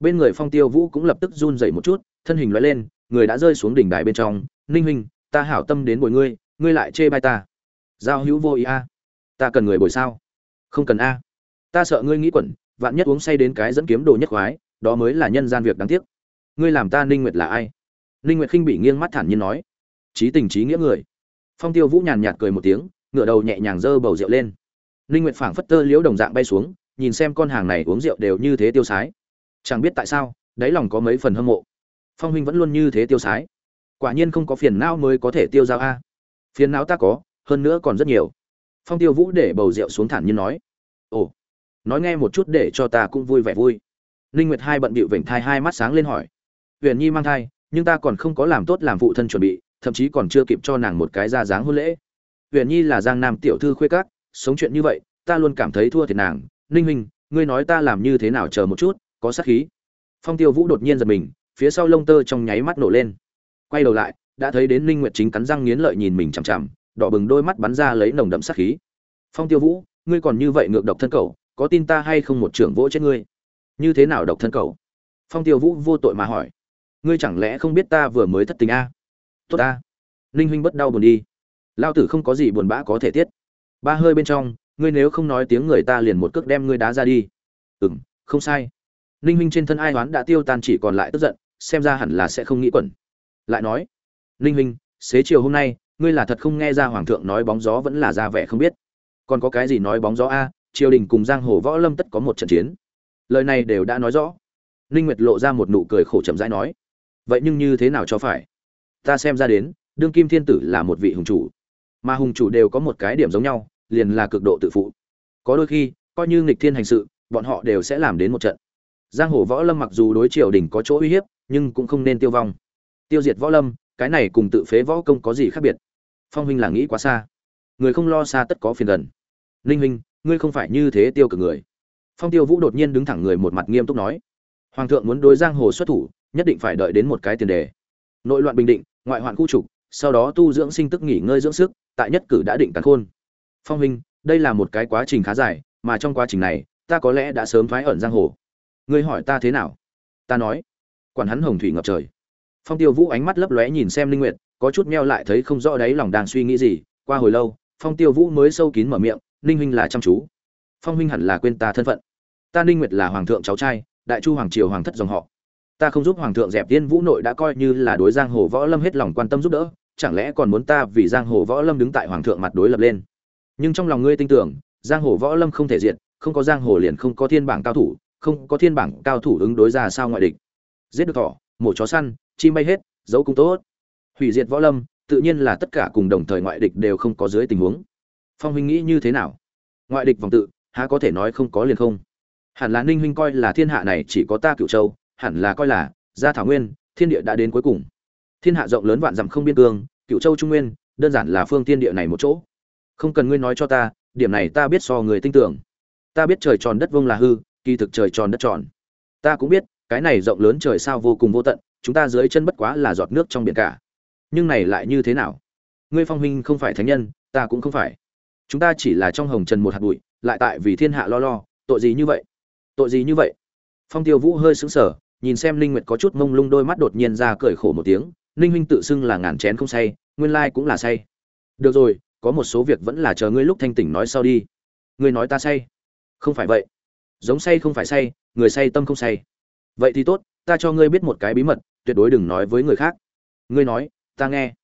Bên người phong tiêu vũ cũng lập tức run dậy một chút, thân hình loại lên, người đã rơi xuống đỉnh đài bên trong. Ninh huynh, ta hảo tâm đến bồi ngươi ngươi lại chê bai ta. Giao hữu vô ý a. Ta cần người bồi sao? Không cần a. Ta sợ ngươi nghĩ quẩn, vạn nhất uống say đến cái dẫn kiếm đồ nhất khoái, đó mới là nhân gian việc đáng tiếc ngươi làm ta ninh nguyệt là ai? Ninh nguyệt khinh bị nghiêng mắt thản nhiên nói. Trí tình trí nghĩa người. Phong tiêu vũ nhàn nhạt cười một tiếng, ngửa đầu nhẹ nhàng dơ bầu rượu lên. Ninh nguyệt phảng phất tơ liễu đồng dạng bay xuống, nhìn xem con hàng này uống rượu đều như thế tiêu sái. Chẳng biết tại sao, đáy lòng có mấy phần hâm mộ. Phong huynh vẫn luôn như thế tiêu sái. Quả nhiên không có phiền não mới có thể tiêu dao a. Phiền não ta có, hơn nữa còn rất nhiều. Phong tiêu vũ để bầu rượu xuống thản nhiên nói. Ồ, nói nghe một chút để cho ta cũng vui vẻ vui. Ninh nguyệt hai bận bịu vểnh thai hai mắt sáng lên hỏi huyền nhi mang thai nhưng ta còn không có làm tốt làm phụ thân chuẩn bị thậm chí còn chưa kịp cho nàng một cái ra dáng hôn lễ. Huyền nhi là giang nam tiểu thư khuê các sống chuyện như vậy ta luôn cảm thấy thua thiệt nàng. Ninh huynh ngươi nói ta làm như thế nào chờ một chút có sát khí. Phong tiêu vũ đột nhiên giật mình phía sau lông tơ trong nháy mắt nổ lên. Quay đầu lại đã thấy đến ninh nguyệt chính cắn răng nghiến lợi nhìn mình chằm chằm đỏ bừng đôi mắt bắn ra lấy nồng đậm sát khí. Phong tiêu vũ ngươi còn như vậy ngược độc thân cầu, có tin ta hay không một trưởng vỗ chết ngươi? Như thế nào độc thân cầu? phong tiêu vũ vô tội mà hỏi ngươi chẳng lẽ không biết ta vừa mới thất tình a? À? tốt ta. Ninh huynh bất đau buồn đi. Lao tử không có gì buồn bã có thể tiết. Ba hơi bên trong, ngươi nếu không nói tiếng người ta liền một cước đem ngươi đá ra đi. Ừm, không sai. Ninh huynh trên thân ai oán đã tiêu tan chỉ còn lại tức giận, xem ra hẳn là sẽ không nghĩ quẩn. Lại nói, ninh huynh, xế chiều hôm nay, ngươi là thật không nghe ra hoàng thượng nói bóng gió vẫn là ra vẻ không biết. Còn có cái gì nói bóng gió a? Triều đình cùng giang hồ võ lâm tất có một trận chiến. Lời này đều đã nói rõ. Ninh nguyệt lộ ra một nụ cười khổ chậm rãi nói vậy nhưng như thế nào cho phải? Ta xem ra đến, đương kim thiên tử là một vị hùng chủ. Mà hùng chủ đều có một cái điểm giống nhau, liền là cực độ tự phụ. Có đôi khi, coi như nghịch thiên hành sự, bọn họ đều sẽ làm đến một trận. Giang hồ võ lâm mặc dù đối triều đình có chỗ uy hiếp, nhưng cũng không nên tiêu vong. Tiêu diệt võ lâm, cái này cùng tự phế võ công có gì khác biệt? Phong huynh là nghĩ quá xa. Người không lo xa tất có phiền gần. Ninh huynh, ngươi không phải như thế tiêu cực người. Phong tiêu vũ đột nhiên đứng thẳng người một mặt nghiêm túc nói. Hoàng thượng muốn đối giang hồ xuất thủ nhất định phải đợi đến một cái tiền đề. Nội loạn bình định, ngoại hoạn khu trục, sau đó tu dưỡng sinh tức nghỉ ngơi dưỡng sức, tại nhất cử đã định cắn khôn. Phong huynh, đây là một cái quá trình khá dài, mà trong quá trình này, ta có lẽ đã sớm thoái ẩn giang hồ. Ngươi hỏi ta thế nào? Ta nói. Quản hắn hồng thủy ngập trời. Phong tiêu vũ ánh mắt lấp lóe nhìn xem linh nguyệt, có chút meo lại thấy không rõ đáy lòng đang suy nghĩ gì. Qua hồi lâu, phong tiêu vũ mới sâu kín mở miệng ninh huynh là chăm chú. Phong huynh hẳn là quên ta thân phận. Ta ninh nguyệt là hoàng thượng cháu trai, đại chu hoàng triều hoàng thất dòng họ ta không giúp hoàng thượng dẹp tiên vũ nội đã coi như là đối giang hồ võ lâm hết lòng quan tâm giúp đỡ, chẳng lẽ còn muốn ta vì giang hồ võ lâm đứng tại hoàng thượng mặt đối lập lên? Nhưng trong lòng ngươi tin tưởng, giang hồ võ lâm không thể diệt, không có giang hồ liền không có thiên bảng cao thủ, không có thiên bảng cao thủ ứng đối ra sao ngoại địch. Giết được thỏ, mổ chó săn, chim bay hết dấu cung tốt. Hủy diệt võ lâm, tự nhiên là tất cả cùng đồng thời ngoại địch đều không có dưới tình huống. Phong huynh nghĩ như thế nào? Ngoại địch vòng tự, há có thể nói không có liền không? Hẳn là ninh huynh coi là thiên hạ này chỉ có ta cựu châu hẳn là coi là, gia thảo nguyên, thiên địa đã đến cuối cùng. Thiên hạ rộng lớn vạn dặm không biên cương, cựu châu trung nguyên, đơn giản là phương thiên địa này một chỗ. Không cần ngươi nói cho ta, điểm này ta biết so người tin tưởng. Ta biết trời tròn đất vông là hư, kỳ thực trời tròn đất tròn. Ta cũng biết, cái này rộng lớn trời sao vô cùng vô tận, chúng ta dưới chân bất quá là giọt nước trong biển cả. Nhưng này lại như thế nào? Ngươi phong huynh không phải thánh nhân, ta cũng không phải. Chúng ta chỉ là trong hồng trần một hạt bụi, lại tại vì thiên hạ lo lo, tội gì như vậy? Tội gì như vậy? Phong tiêu vũ hơi sững sờ nhìn xem linh nguyệt có chút mông lung đôi mắt đột nhiên ra cười khổ một tiếng, linh huynh tự xưng là ngàn chén không say, nguyên lai cũng là say. Được rồi, có một số việc vẫn là chờ ngươi lúc thanh tỉnh nói sau đi. Ngươi nói ta say. Không phải vậy. Giống say không phải say, người say tâm không say. Vậy thì tốt, ta cho ngươi biết một cái bí mật, tuyệt đối đừng nói với người khác. Ngươi nói, ta nghe.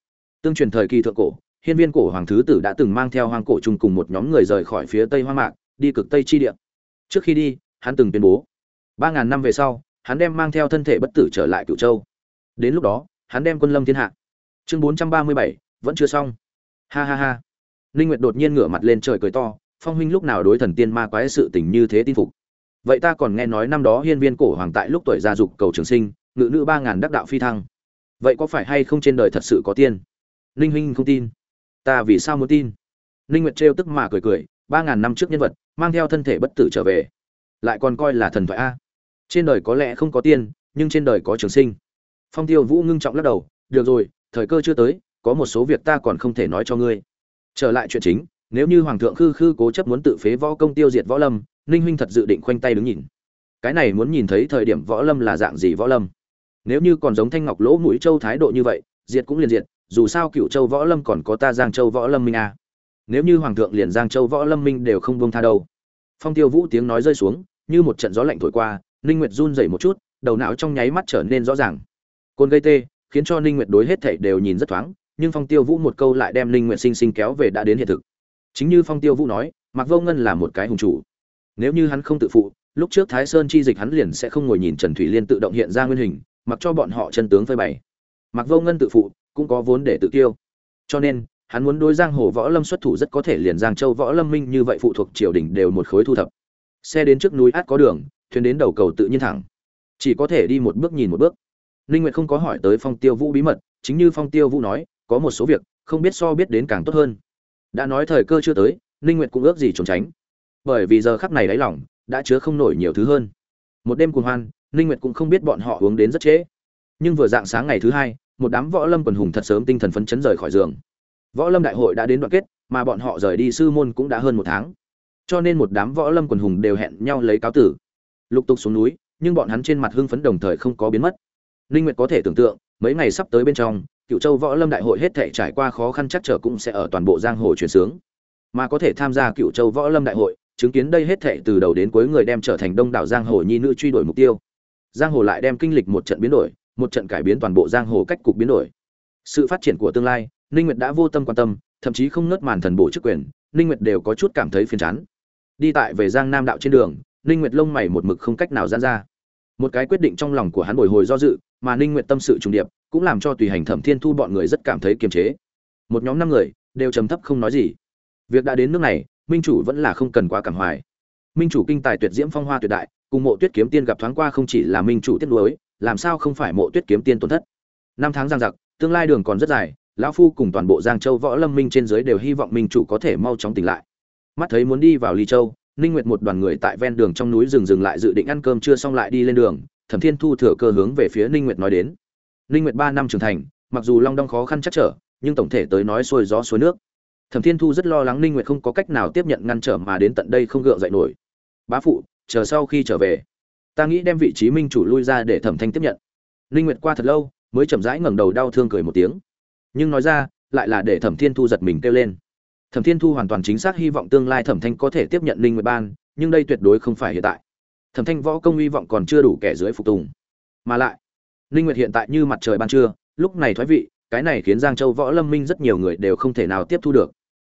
Tương truyền thời kỳ thượng cổ, hiên viên cổ hoàng thứ tử đã từng mang theo hoàng cổ chung cùng một nhóm người rời khỏi phía tây hoang mạc, đi cực tây chi địa. Trước khi đi, hắn từng tuyên bố, ba ngàn năm về sau hắn đem mang theo thân thể bất tử trở lại cựu châu. Đến lúc đó, hắn đem quân lâm thiên hạ. Chương bốn trăm ba mươi bảy, vẫn chưa xong. Ha ha ha. Ninh nguyệt đột nhiên ngửa mặt lên trời cười to, phong huynh lúc nào đối thần tiên ma quái sự tình như thế tin phục? Vậy ta còn nghe nói năm đó hiên viên cổ hoàng tại lúc tuổi gia dục cầu trường sinh, ngự nữ ba ngàn đắc đạo phi thăng. Vậy có phải hay không trên đời thật sự có tiên? Ninh huynh không tin. Ta vì sao muốn tin? Ninh nguyệt trêu tức mà cười cười, ba ngàn năm trước nhân vật, mang theo thân thể bất tử trở về. Lại còn coi là thần thoại a trên đời có lẽ không có tiên, nhưng trên đời có trường sinh. Phong tiêu vũ ngưng trọng lắc đầu, được rồi, thời cơ chưa tới, có một số việc ta còn không thể nói cho ngươi. Trở lại chuyện chính, nếu như hoàng thượng khư khư cố chấp muốn tự phế võ công tiêu diệt võ lâm, ninh huynh thật dự định khoanh tay đứng nhìn. Cái này muốn nhìn thấy thời điểm võ lâm là dạng gì võ lâm. Nếu như còn giống thanh ngọc lỗ mũi châu thái độ như vậy, diệt cũng liền diệt, dù sao cựu châu võ lâm còn có ta giang châu võ lâm minh a. Nếu như hoàng thượng liền giang châu võ lâm minh đều không buông tha đâu. Phong tiêu vũ tiếng nói rơi xuống, như một trận gió lạnh thổi qua ninh nguyệt run rẩy một chút, đầu não trong nháy mắt trở nên rõ ràng. Côn gây tê, khiến cho ninh nguyệt đối hết thảy đều nhìn rất thoáng, nhưng phong tiêu vũ một câu lại đem ninh nguyệt sinh sinh kéo về đã đến hiện thực. Chính như phong tiêu vũ nói Mặc vô ngân là một cái hùng chủ. Nếu như hắn không tự phụ, lúc trước thái sơn chi dịch hắn liền sẽ không ngồi nhìn trần thủy liên tự động hiện ra nguyên hình, mặc cho bọn họ chân tướng phơi bày. Mặc vô ngân tự phụ, cũng có vốn để tự tiêu cho nên, hắn muốn đối giang hồ võ lâm xuất thủ rất có thể liền giang châu võ lâm minh như vậy phụ thuộc triều đình đều một khối thu thập. Xe đến trước núi át có đường thuyền đến đầu cầu tự nhiên thẳng chỉ có thể đi một bước nhìn một bước Ninh Nguyệt không có hỏi tới Phong Tiêu Vũ bí mật, chính như Phong Tiêu Vũ nói, có một số việc không biết so biết đến càng tốt hơn. Đã nói thời cơ chưa tới, Ninh Nguyệt cũng ước gì trốn tránh. Bởi vì giờ khắc này đáy lòng đã chứa không nổi nhiều thứ hơn. Một đêm cuồng hoan, Ninh Nguyệt cũng không biết bọn họ uống đến rất trễ. Nhưng vừa dạng sáng ngày thứ hai, một đám võ lâm quần hùng thật sớm tinh thần phấn chấn rời khỏi giường. Võ lâm đại hội đã đến đoạn kết, mà bọn họ rời đi sư môn cũng đã hơn một tháng. Cho nên một đám võ lâm quần hùng đều hẹn nhau lấy cáo tử. Lục tục xuống núi, nhưng bọn hắn trên mặt hưng phấn đồng thời không có biến mất. Linh Nguyệt có thể tưởng tượng, mấy ngày sắp tới bên trong, Cựu Châu Võ Lâm Đại hội hết thảy trải qua khó khăn chắc trở cũng sẽ ở toàn bộ giang hồ truyền sướng. Mà có thể tham gia Cựu Châu Võ Lâm Đại hội, chứng kiến đây hết thảy từ đầu đến cuối người đem trở thành đông đảo giang hồ nhi nữ truy đuổi mục tiêu. Giang hồ lại đem kinh lịch một trận biến đổi, một trận cải biến toàn bộ giang hồ cách cục biến đổi. Sự phát triển của tương lai, Linh Nguyệt đã vô tâm quan tâm, thậm chí không nứt màn thần bộ chức quyền, Linh Nguyệt đều có chút cảm thấy phiền chán. Đi tại về Giang Nam đạo trên đường, Ninh Nguyệt lông mày một mực không cách nào giãn ra. Một cái quyết định trong lòng của hắn bồi hồi do dự, mà Ninh Nguyệt tâm sự trùng điệp, cũng làm cho tùy hành Thẩm Thiên Thu bọn người rất cảm thấy kiềm chế. Một nhóm năm người đều trầm thấp không nói gì. Việc đã đến nước này, Minh chủ vẫn là không cần quá cảm hoài. Minh chủ kinh tài tuyệt diễm phong hoa tuyệt đại, cùng Mộ Tuyết kiếm tiên gặp thoáng qua không chỉ là Minh chủ tiếc nuối, làm sao không phải Mộ Tuyết kiếm tiên tổn thất. Năm tháng giang giặc, tương lai đường còn rất dài, lão phu cùng toàn bộ Giang Châu võ lâm minh trên dưới đều hy vọng Minh chủ có thể mau chóng tỉnh lại. Mắt thấy muốn đi vào Ly Châu, Ninh Nguyệt một đoàn người tại ven đường trong núi rừng dừng lại dự định ăn cơm chưa xong lại đi lên đường, thẩm thiên thu thừa cơ hướng về phía ninh nguyệt nói đến. Ninh nguyệt ba năm trưởng thành mặc dù long đong khó khăn chắc trở nhưng tổng thể tới nói xuôi gió xuôi nước. Thẩm thiên thu rất lo lắng ninh nguyệt không có cách nào tiếp nhận ngăn trở mà đến tận đây không gượng dậy nổi. Bá phụ chờ sau khi trở về ta nghĩ đem vị trí minh chủ lui ra để thẩm thanh tiếp nhận. Ninh nguyệt qua thật lâu mới chậm rãi ngẩng đầu đau thương cười một tiếng. Nhưng nói ra lại là để thẩm thiên thu giật mình kêu lên thẩm thiên thu hoàn toàn chính xác hy vọng tương lai thẩm thanh có thể tiếp nhận Linh nguyệt ban, nhưng đây tuyệt đối không phải hiện tại. Thẩm thanh võ công hy vọng còn chưa đủ kẻ dưới phục tùng. Mà lại Linh nguyệt hiện tại như mặt trời ban trưa, lúc này thoái vị, cái này khiến giang châu võ lâm minh rất nhiều người đều không thể nào tiếp thu được.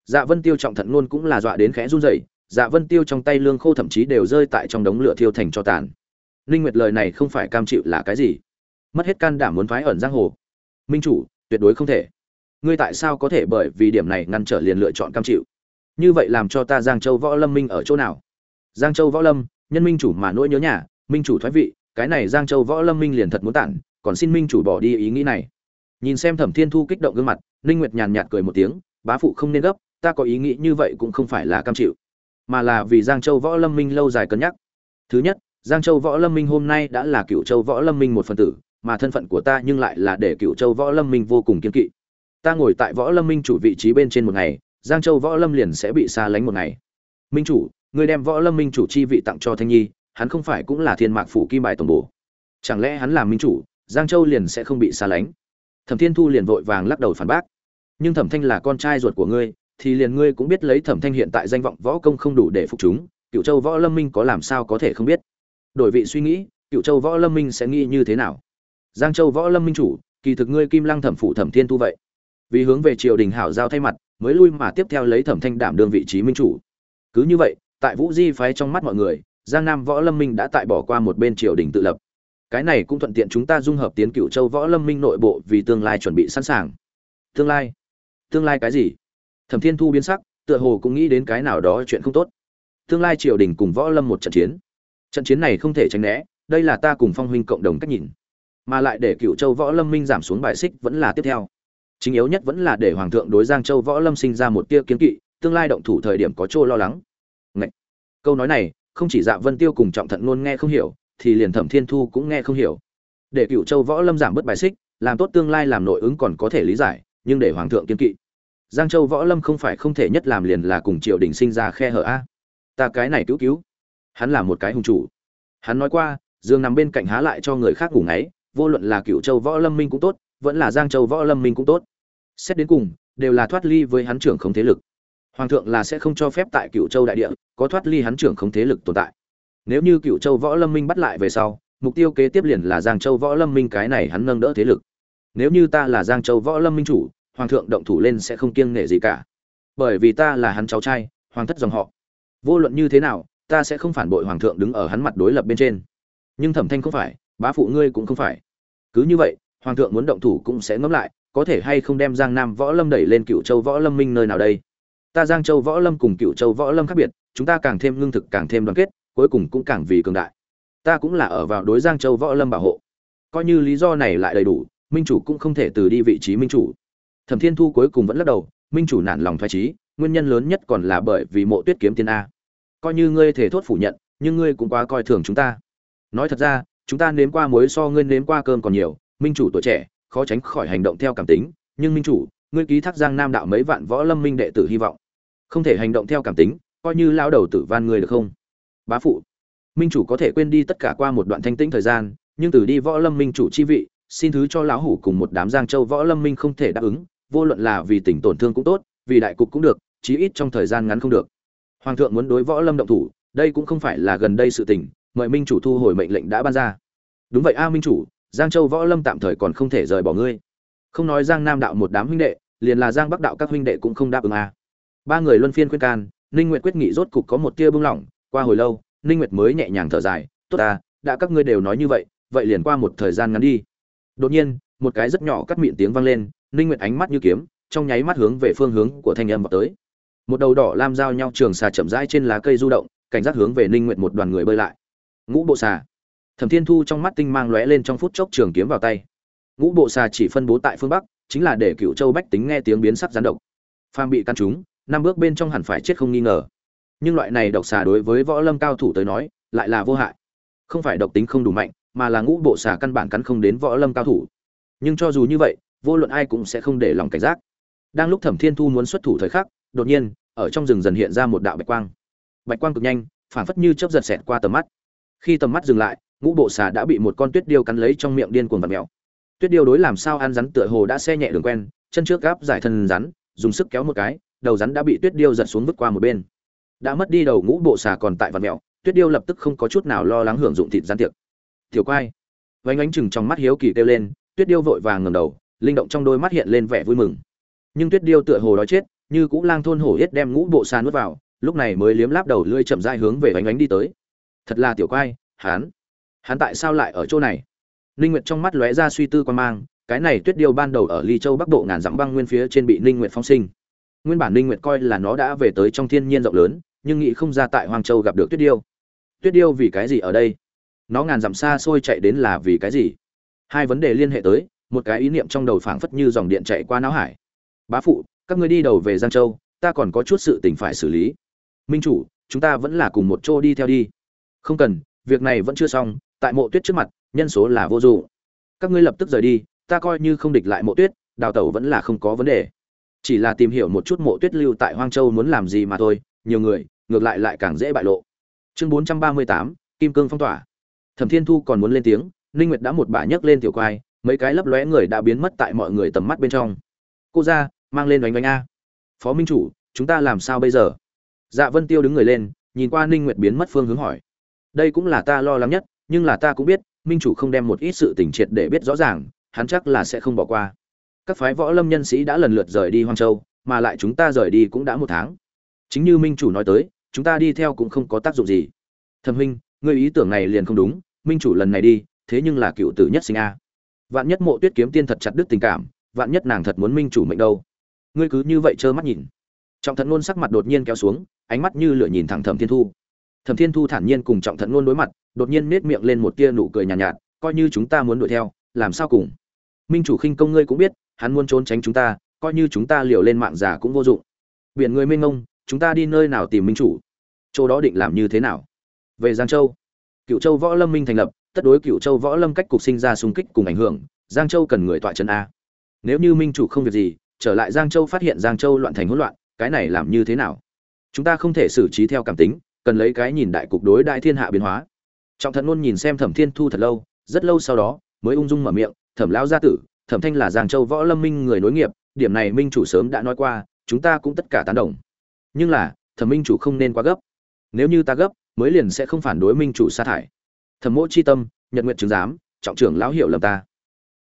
Dạ vân tiêu trọng thận luôn cũng là dọa đến khẽ run rẩy dạ vân tiêu trong tay lương khô thậm chí đều rơi tại trong đống lửa thiêu thành cho tàn. Linh nguyệt lời này không phải cam chịu là cái gì? Mất hết can đảm muốn phái ẩn giang hồ. Minh chủ, tuyệt đối không thể ngươi tại sao có thể bởi vì điểm này ngăn trở liền lựa chọn cam chịu? Như vậy làm cho ta giang châu võ lâm minh ở chỗ nào? Giang châu võ lâm, nhân minh chủ mà nỗi nhớ nhà, minh chủ thoái vị, cái này giang châu võ lâm minh liền thật muốn tản, còn xin minh chủ bỏ đi ý nghĩ này. Nhìn xem thẩm thiên thu kích động gương mặt, ninh nguyệt nhàn nhạt cười một tiếng, bá phụ không nên gấp, ta có ý nghĩ như vậy cũng không phải là cam chịu, mà là vì giang châu võ lâm minh lâu dài cân nhắc. Thứ nhất, giang châu võ lâm minh hôm nay đã là cựu châu võ lâm minh một phần tử, mà thân phận của ta nhưng lại là để cựu châu võ lâm minh vô cùng kiên kỵ ta ngồi tại võ lâm minh chủ vị trí bên trên một ngày, giang châu võ lâm liền sẽ bị xa lánh một ngày. Minh chủ, người đem võ lâm minh chủ chi vị tặng cho thanh nhi, hắn không phải cũng là thiên mạc phủ kim bài tổng bổ chẳng lẽ hắn làm minh chủ, giang châu liền sẽ không bị xa lánh? Thẩm thiên thu liền vội vàng lắc đầu phản bác. Nhưng thẩm thanh là con trai ruột của ngươi, thì liền ngươi cũng biết lấy thẩm thanh hiện tại danh vọng võ công không đủ để phục chúng cựu châu võ lâm minh có làm sao có thể không biết? Đổi vị suy nghĩ cựu châu võ lâm minh sẽ nghĩ như thế nào? Giang châu võ lâm minh chủ, kỳ thực ngươi kim lăng thẩm phủ thẩm thiên thu vậy vì hướng về triều đình hảo giao thay mặt, mới lui mà tiếp theo lấy thẩm thanh đảm đương vị trí minh chủ. Cứ như vậy, tại vũ di phái trong mắt mọi người, giang nam võ lâm minh đã tại bỏ qua một bên triều đình tự lập. Cái này cũng thuận tiện chúng ta dung hợp tiến cựu châu võ lâm minh nội bộ vì tương lai chuẩn bị sẵn sàng. Tương lai? Tương lai cái gì? Thẩm thiên thu biến sắc, tựa hồ cũng nghĩ đến cái nào đó chuyện không tốt. Tương lai triều đình cùng võ lâm một trận chiến. Trận chiến này không thể tránh né, đây là ta cùng phong huynh cộng đồng cách nhìn. Mà lại để cựu châu võ lâm minh giảm xuống bài xích vẫn là tiếp theo chính yếu nhất vẫn là để hoàng thượng đối giang châu võ lâm sinh ra một tia kiến kỵ, tương lai động thủ thời điểm có chỗ lo lắng. Ngậy! câu nói này, không chỉ dạ vân tiêu cùng trọng thận luôn nghe không hiểu, thì liền thẩm thiên thu cũng nghe không hiểu. Để cựu châu võ lâm giảm bớt bài xích, làm tốt tương lai làm nội ứng còn có thể lý giải, nhưng để hoàng thượng kiên kỵ. Giang châu võ lâm không phải không thể nhất làm liền là cùng triều đình sinh ra khe hở a. Ta cái này cứu cứu. Hắn là một cái hùng chủ. Hắn nói qua, dương nằm bên cạnh há lại cho người khác ngủ ngáy, vô luận là cựu châu võ lâm minh cũng tốt vẫn là giang châu võ lâm minh cũng tốt. Xét đến cùng, đều là thoát ly với hắn trưởng không thế lực. Hoàng thượng là sẽ không cho phép tại cựu châu đại địa có thoát ly hắn trưởng không thế lực tồn tại. Nếu như cựu châu võ lâm minh bắt lại về sau, mục tiêu kế tiếp liền là giang châu võ lâm minh cái này hắn nâng đỡ thế lực. Nếu như ta là giang châu võ lâm minh chủ, hoàng thượng động thủ lên sẽ không kiêng nể gì cả. Bởi vì ta là hắn cháu trai, hoàng thất dòng họ. Vô luận như thế nào, ta sẽ không phản bội hoàng thượng đứng ở hắn mặt đối lập bên trên. Nhưng thẩm thanh không phải, bá phụ ngươi cũng không phải. Cứ như vậy hoàng thượng muốn động thủ cũng sẽ ngẫm lại, có thể hay không đem giang nam võ lâm đẩy lên cựu châu võ lâm minh nơi nào đây? Ta giang châu võ lâm cùng cựu châu võ lâm khác biệt, chúng ta càng thêm lương thực, càng thêm đoàn kết, cuối cùng cũng càng vì cường đại. Ta cũng là ở vào đối giang châu võ lâm bảo hộ. Coi như lý do này lại đầy đủ, minh chủ cũng không thể từ đi vị trí minh chủ. Thẩm thiên thu cuối cùng vẫn lắc đầu, minh chủ nản lòng thoái trí nguyên nhân lớn nhất còn là bởi vì mộ tuyết kiếm tiên a. Coi như ngươi thể thốt phủ nhận, nhưng ngươi cũng quá coi thường chúng ta. Nói thật ra, chúng ta nếm qua muối so ngươi nếm qua cơm còn nhiều minh chủ tuổi trẻ, khó tránh khỏi hành động theo cảm tính, nhưng minh chủ, ngươi ký thác giang nam đạo mấy vạn võ lâm minh đệ tử hy vọng. Không thể hành động theo cảm tính, coi như lao đầu tử van người được không? Bá phụ, minh chủ có thể quên đi tất cả qua một đoạn thanh tĩnh thời gian, nhưng từ đi võ lâm minh chủ chi vị, xin thứ cho lão hủ cùng một đám giang châu võ lâm minh không thể đáp ứng, vô luận là vì tỉnh tổn thương cũng tốt, vì đại cục cũng được, chí ít trong thời gian ngắn không được. Hoàng thượng muốn đối võ lâm động thủ, đây cũng không phải là gần đây sự tình, mời minh chủ thu hồi mệnh lệnh đã ban ra. Đúng vậy a minh chủ giang châu võ lâm tạm thời còn không thể rời bỏ ngươi. Không nói giang nam đạo một đám huynh đệ, liền là giang bắc đạo các huynh đệ cũng không đáp ứng a ba người luân phiên khuyên can, ninh nguyệt quyết nghị rốt cục có một tia bưng lỏng, qua hồi lâu, ninh nguyệt mới nhẹ nhàng thở dài, tốt ta, đã các ngươi đều nói như vậy vậy liền qua một thời gian ngắn đi. Đột nhiên, một cái rất nhỏ cắt miệng tiếng vang lên, ninh nguyệt ánh mắt như kiếm, trong nháy mắt hướng về phương hướng của thanh âm vào tới. Một đầu đỏ lam giao nhau trường xà chậm rãi trên lá cây du động, cảnh giác hướng về ninh nguyệt một đoàn người bơi lại. Ngũ bộ xà thẩm thiên thu trong mắt tinh mang lóe lên trong phút chốc trường kiếm vào tay. Ngũ bộ xà chỉ phân bố tại phương bắc, chính là để cựu châu bách tính nghe tiếng biến sắc gián độc. Phàm bị căn chúng, năm bước bên trong hẳn phải chết không nghi ngờ. Nhưng loại này độc xà đối với võ lâm cao thủ tới nói, lại là vô hại. Không phải độc tính không đủ mạnh, mà là ngũ bộ xà căn bản cắn không đến võ lâm cao thủ. Nhưng cho dù như vậy, vô luận ai cũng sẽ không để lòng cảnh giác. Đang lúc thẩm thiên thu muốn xuất thủ thời khắc, đột nhiên, ở trong rừng dần hiện ra một đạo bạch quang. Bạch quang cực nhanh phản phất như chớp giật xẹt qua tầm mắt. Khi tầm mắt dừng lại ngũ bộ xà đã bị một con tuyết điêu cắn lấy trong miệng điên cuồng vặn mèo. Tuyết điêu đối làm sao ăn rắn tựa hồ đã xe nhẹ đường quen, chân trước gáp giải thân rắn, dùng sức kéo một cái, đầu rắn đã bị tuyết điêu giật xuống vứt qua một bên. Đã mất đi đầu ngũ bộ xà còn tại vặn mèo, tuyết điêu lập tức không có chút nào lo lắng hưởng dụng thịt rắn tiệc. Tiểu quai vánh ánh chừng trong mắt hiếu kỳ kêu lên, tuyết điêu vội vàng ngầm đầu, linh động trong đôi mắt hiện lên vẻ vui mừng. Nhưng tuyết điêu tựa hồ đói chết, như cũng lang thôn hổ yết đem ngũ bộ xà nuốt vào, lúc này mới liếm láp đầu lưỡi chậm rãi hướng về vánh ánh đi tới. Thật là tiểu quai hán hắn tại sao lại ở chỗ này? Linh nguyệt trong mắt lóe ra suy tư quan mang, cái này tuyết điêu ban đầu ở ly châu bắc bộ ngàn dặm băng nguyên phía trên bị ninh nguyệt phong sinh. Nguyên bản ninh nguyệt coi là nó đã về tới trong thiên nhiên rộng lớn, nhưng nghĩ không ra tại hoàng châu gặp được tuyết điêu. Tuyết điêu vì cái gì ở đây? Nó ngàn dặm xa xôi chạy đến là vì cái gì? Hai vấn đề liên hệ tới, một cái ý niệm trong đầu phảng phất như dòng điện chạy qua não hải. Bá phụ, các ngươi đi đầu về giang châu, ta còn có chút sự tình phải xử lý. Minh chủ, chúng ta vẫn là cùng một chỗ đi theo đi. Không cần, việc này vẫn chưa xong tại mộ tuyết trước mặt, nhân số là vô dụng các ngươi lập tức rời đi, ta coi như không địch lại mộ tuyết, đào tẩu vẫn là không có vấn đề. Chỉ là tìm hiểu một chút mộ tuyết lưu tại hoang châu muốn làm gì mà thôi, nhiều người, ngược lại lại càng dễ bại lộ. Chương bốn trăm ba mươi tám, kim cương phong tỏa. Thẩm thiên thu còn muốn lên tiếng, ninh nguyệt đã một bà nhấc lên tiểu quai, mấy cái lấp lóe người đã biến mất tại mọi người tầm mắt bên trong. Cô ra, mang lên đánh đánh a. Phó minh chủ, chúng ta làm sao bây giờ? Dạ vân tiêu đứng người lên, nhìn qua ninh nguyệt biến mất phương hướng hỏi. Đây cũng là ta lo lắng nhất nhưng là ta cũng biết, minh chủ không đem một ít sự tình triệt để biết rõ ràng, hắn chắc là sẽ không bỏ qua. Các phái võ lâm nhân sĩ đã lần lượt rời đi hoang châu, mà lại chúng ta rời đi cũng đã một tháng. Chính như minh chủ nói tới, chúng ta đi theo cũng không có tác dụng gì. Thẩm huynh, ngươi ý tưởng này liền không đúng, minh chủ lần này đi, thế nhưng là cựu tử nhất sinh a. Vạn nhất mộ tuyết kiếm tiên thật chặt đứt tình cảm, vạn nhất nàng thật muốn minh chủ mệnh đâu? Ngươi cứ như vậy trơ mắt nhìn. Trọng thận ngôn sắc mặt đột nhiên kéo xuống, ánh mắt như lửa nhìn thẳng thẩm thiên thu. Thẩm thiên thu thản nhiên cùng trọng thận ngôn đối mặt đột nhiên nết miệng lên một tia nụ cười nhàn nhạt, nhạt coi như chúng ta muốn đuổi theo làm sao cùng? Minh chủ khinh công ngươi cũng biết hắn muốn trốn tránh chúng ta coi như chúng ta liều lên mạng giả cũng vô dụng. Biển người mênh mông chúng ta đi nơi nào tìm minh chủ? Chỗ đó định làm như thế nào? Về giang châu. Cựu châu võ lâm minh thành lập tất đối cựu châu võ lâm cách cục sinh ra xung kích cùng ảnh hưởng giang châu cần người tọa chân a. Nếu như minh chủ không việc gì trở lại giang châu phát hiện giang châu loạn thành hỗn loạn cái này làm như thế nào? Chúng ta không thể xử trí theo cảm tính cần lấy cái nhìn đại cục đối đại thiên hạ biến hóa trọng thận luôn nhìn xem thẩm thiên thu thật lâu, rất lâu sau đó, mới ung dung mở miệng, thẩm lão gia tử, thẩm thanh là giang châu võ lâm minh người nối nghiệp, điểm này minh chủ sớm đã nói qua, chúng ta cũng tất cả tán đồng. Nhưng là, thẩm minh chủ không nên quá gấp. Nếu như ta gấp, mới liền sẽ không phản đối minh chủ sa thải. Thẩm mỗ chi tâm, nhật nguyện chứng giám, trọng trưởng lão hiểu lầm ta.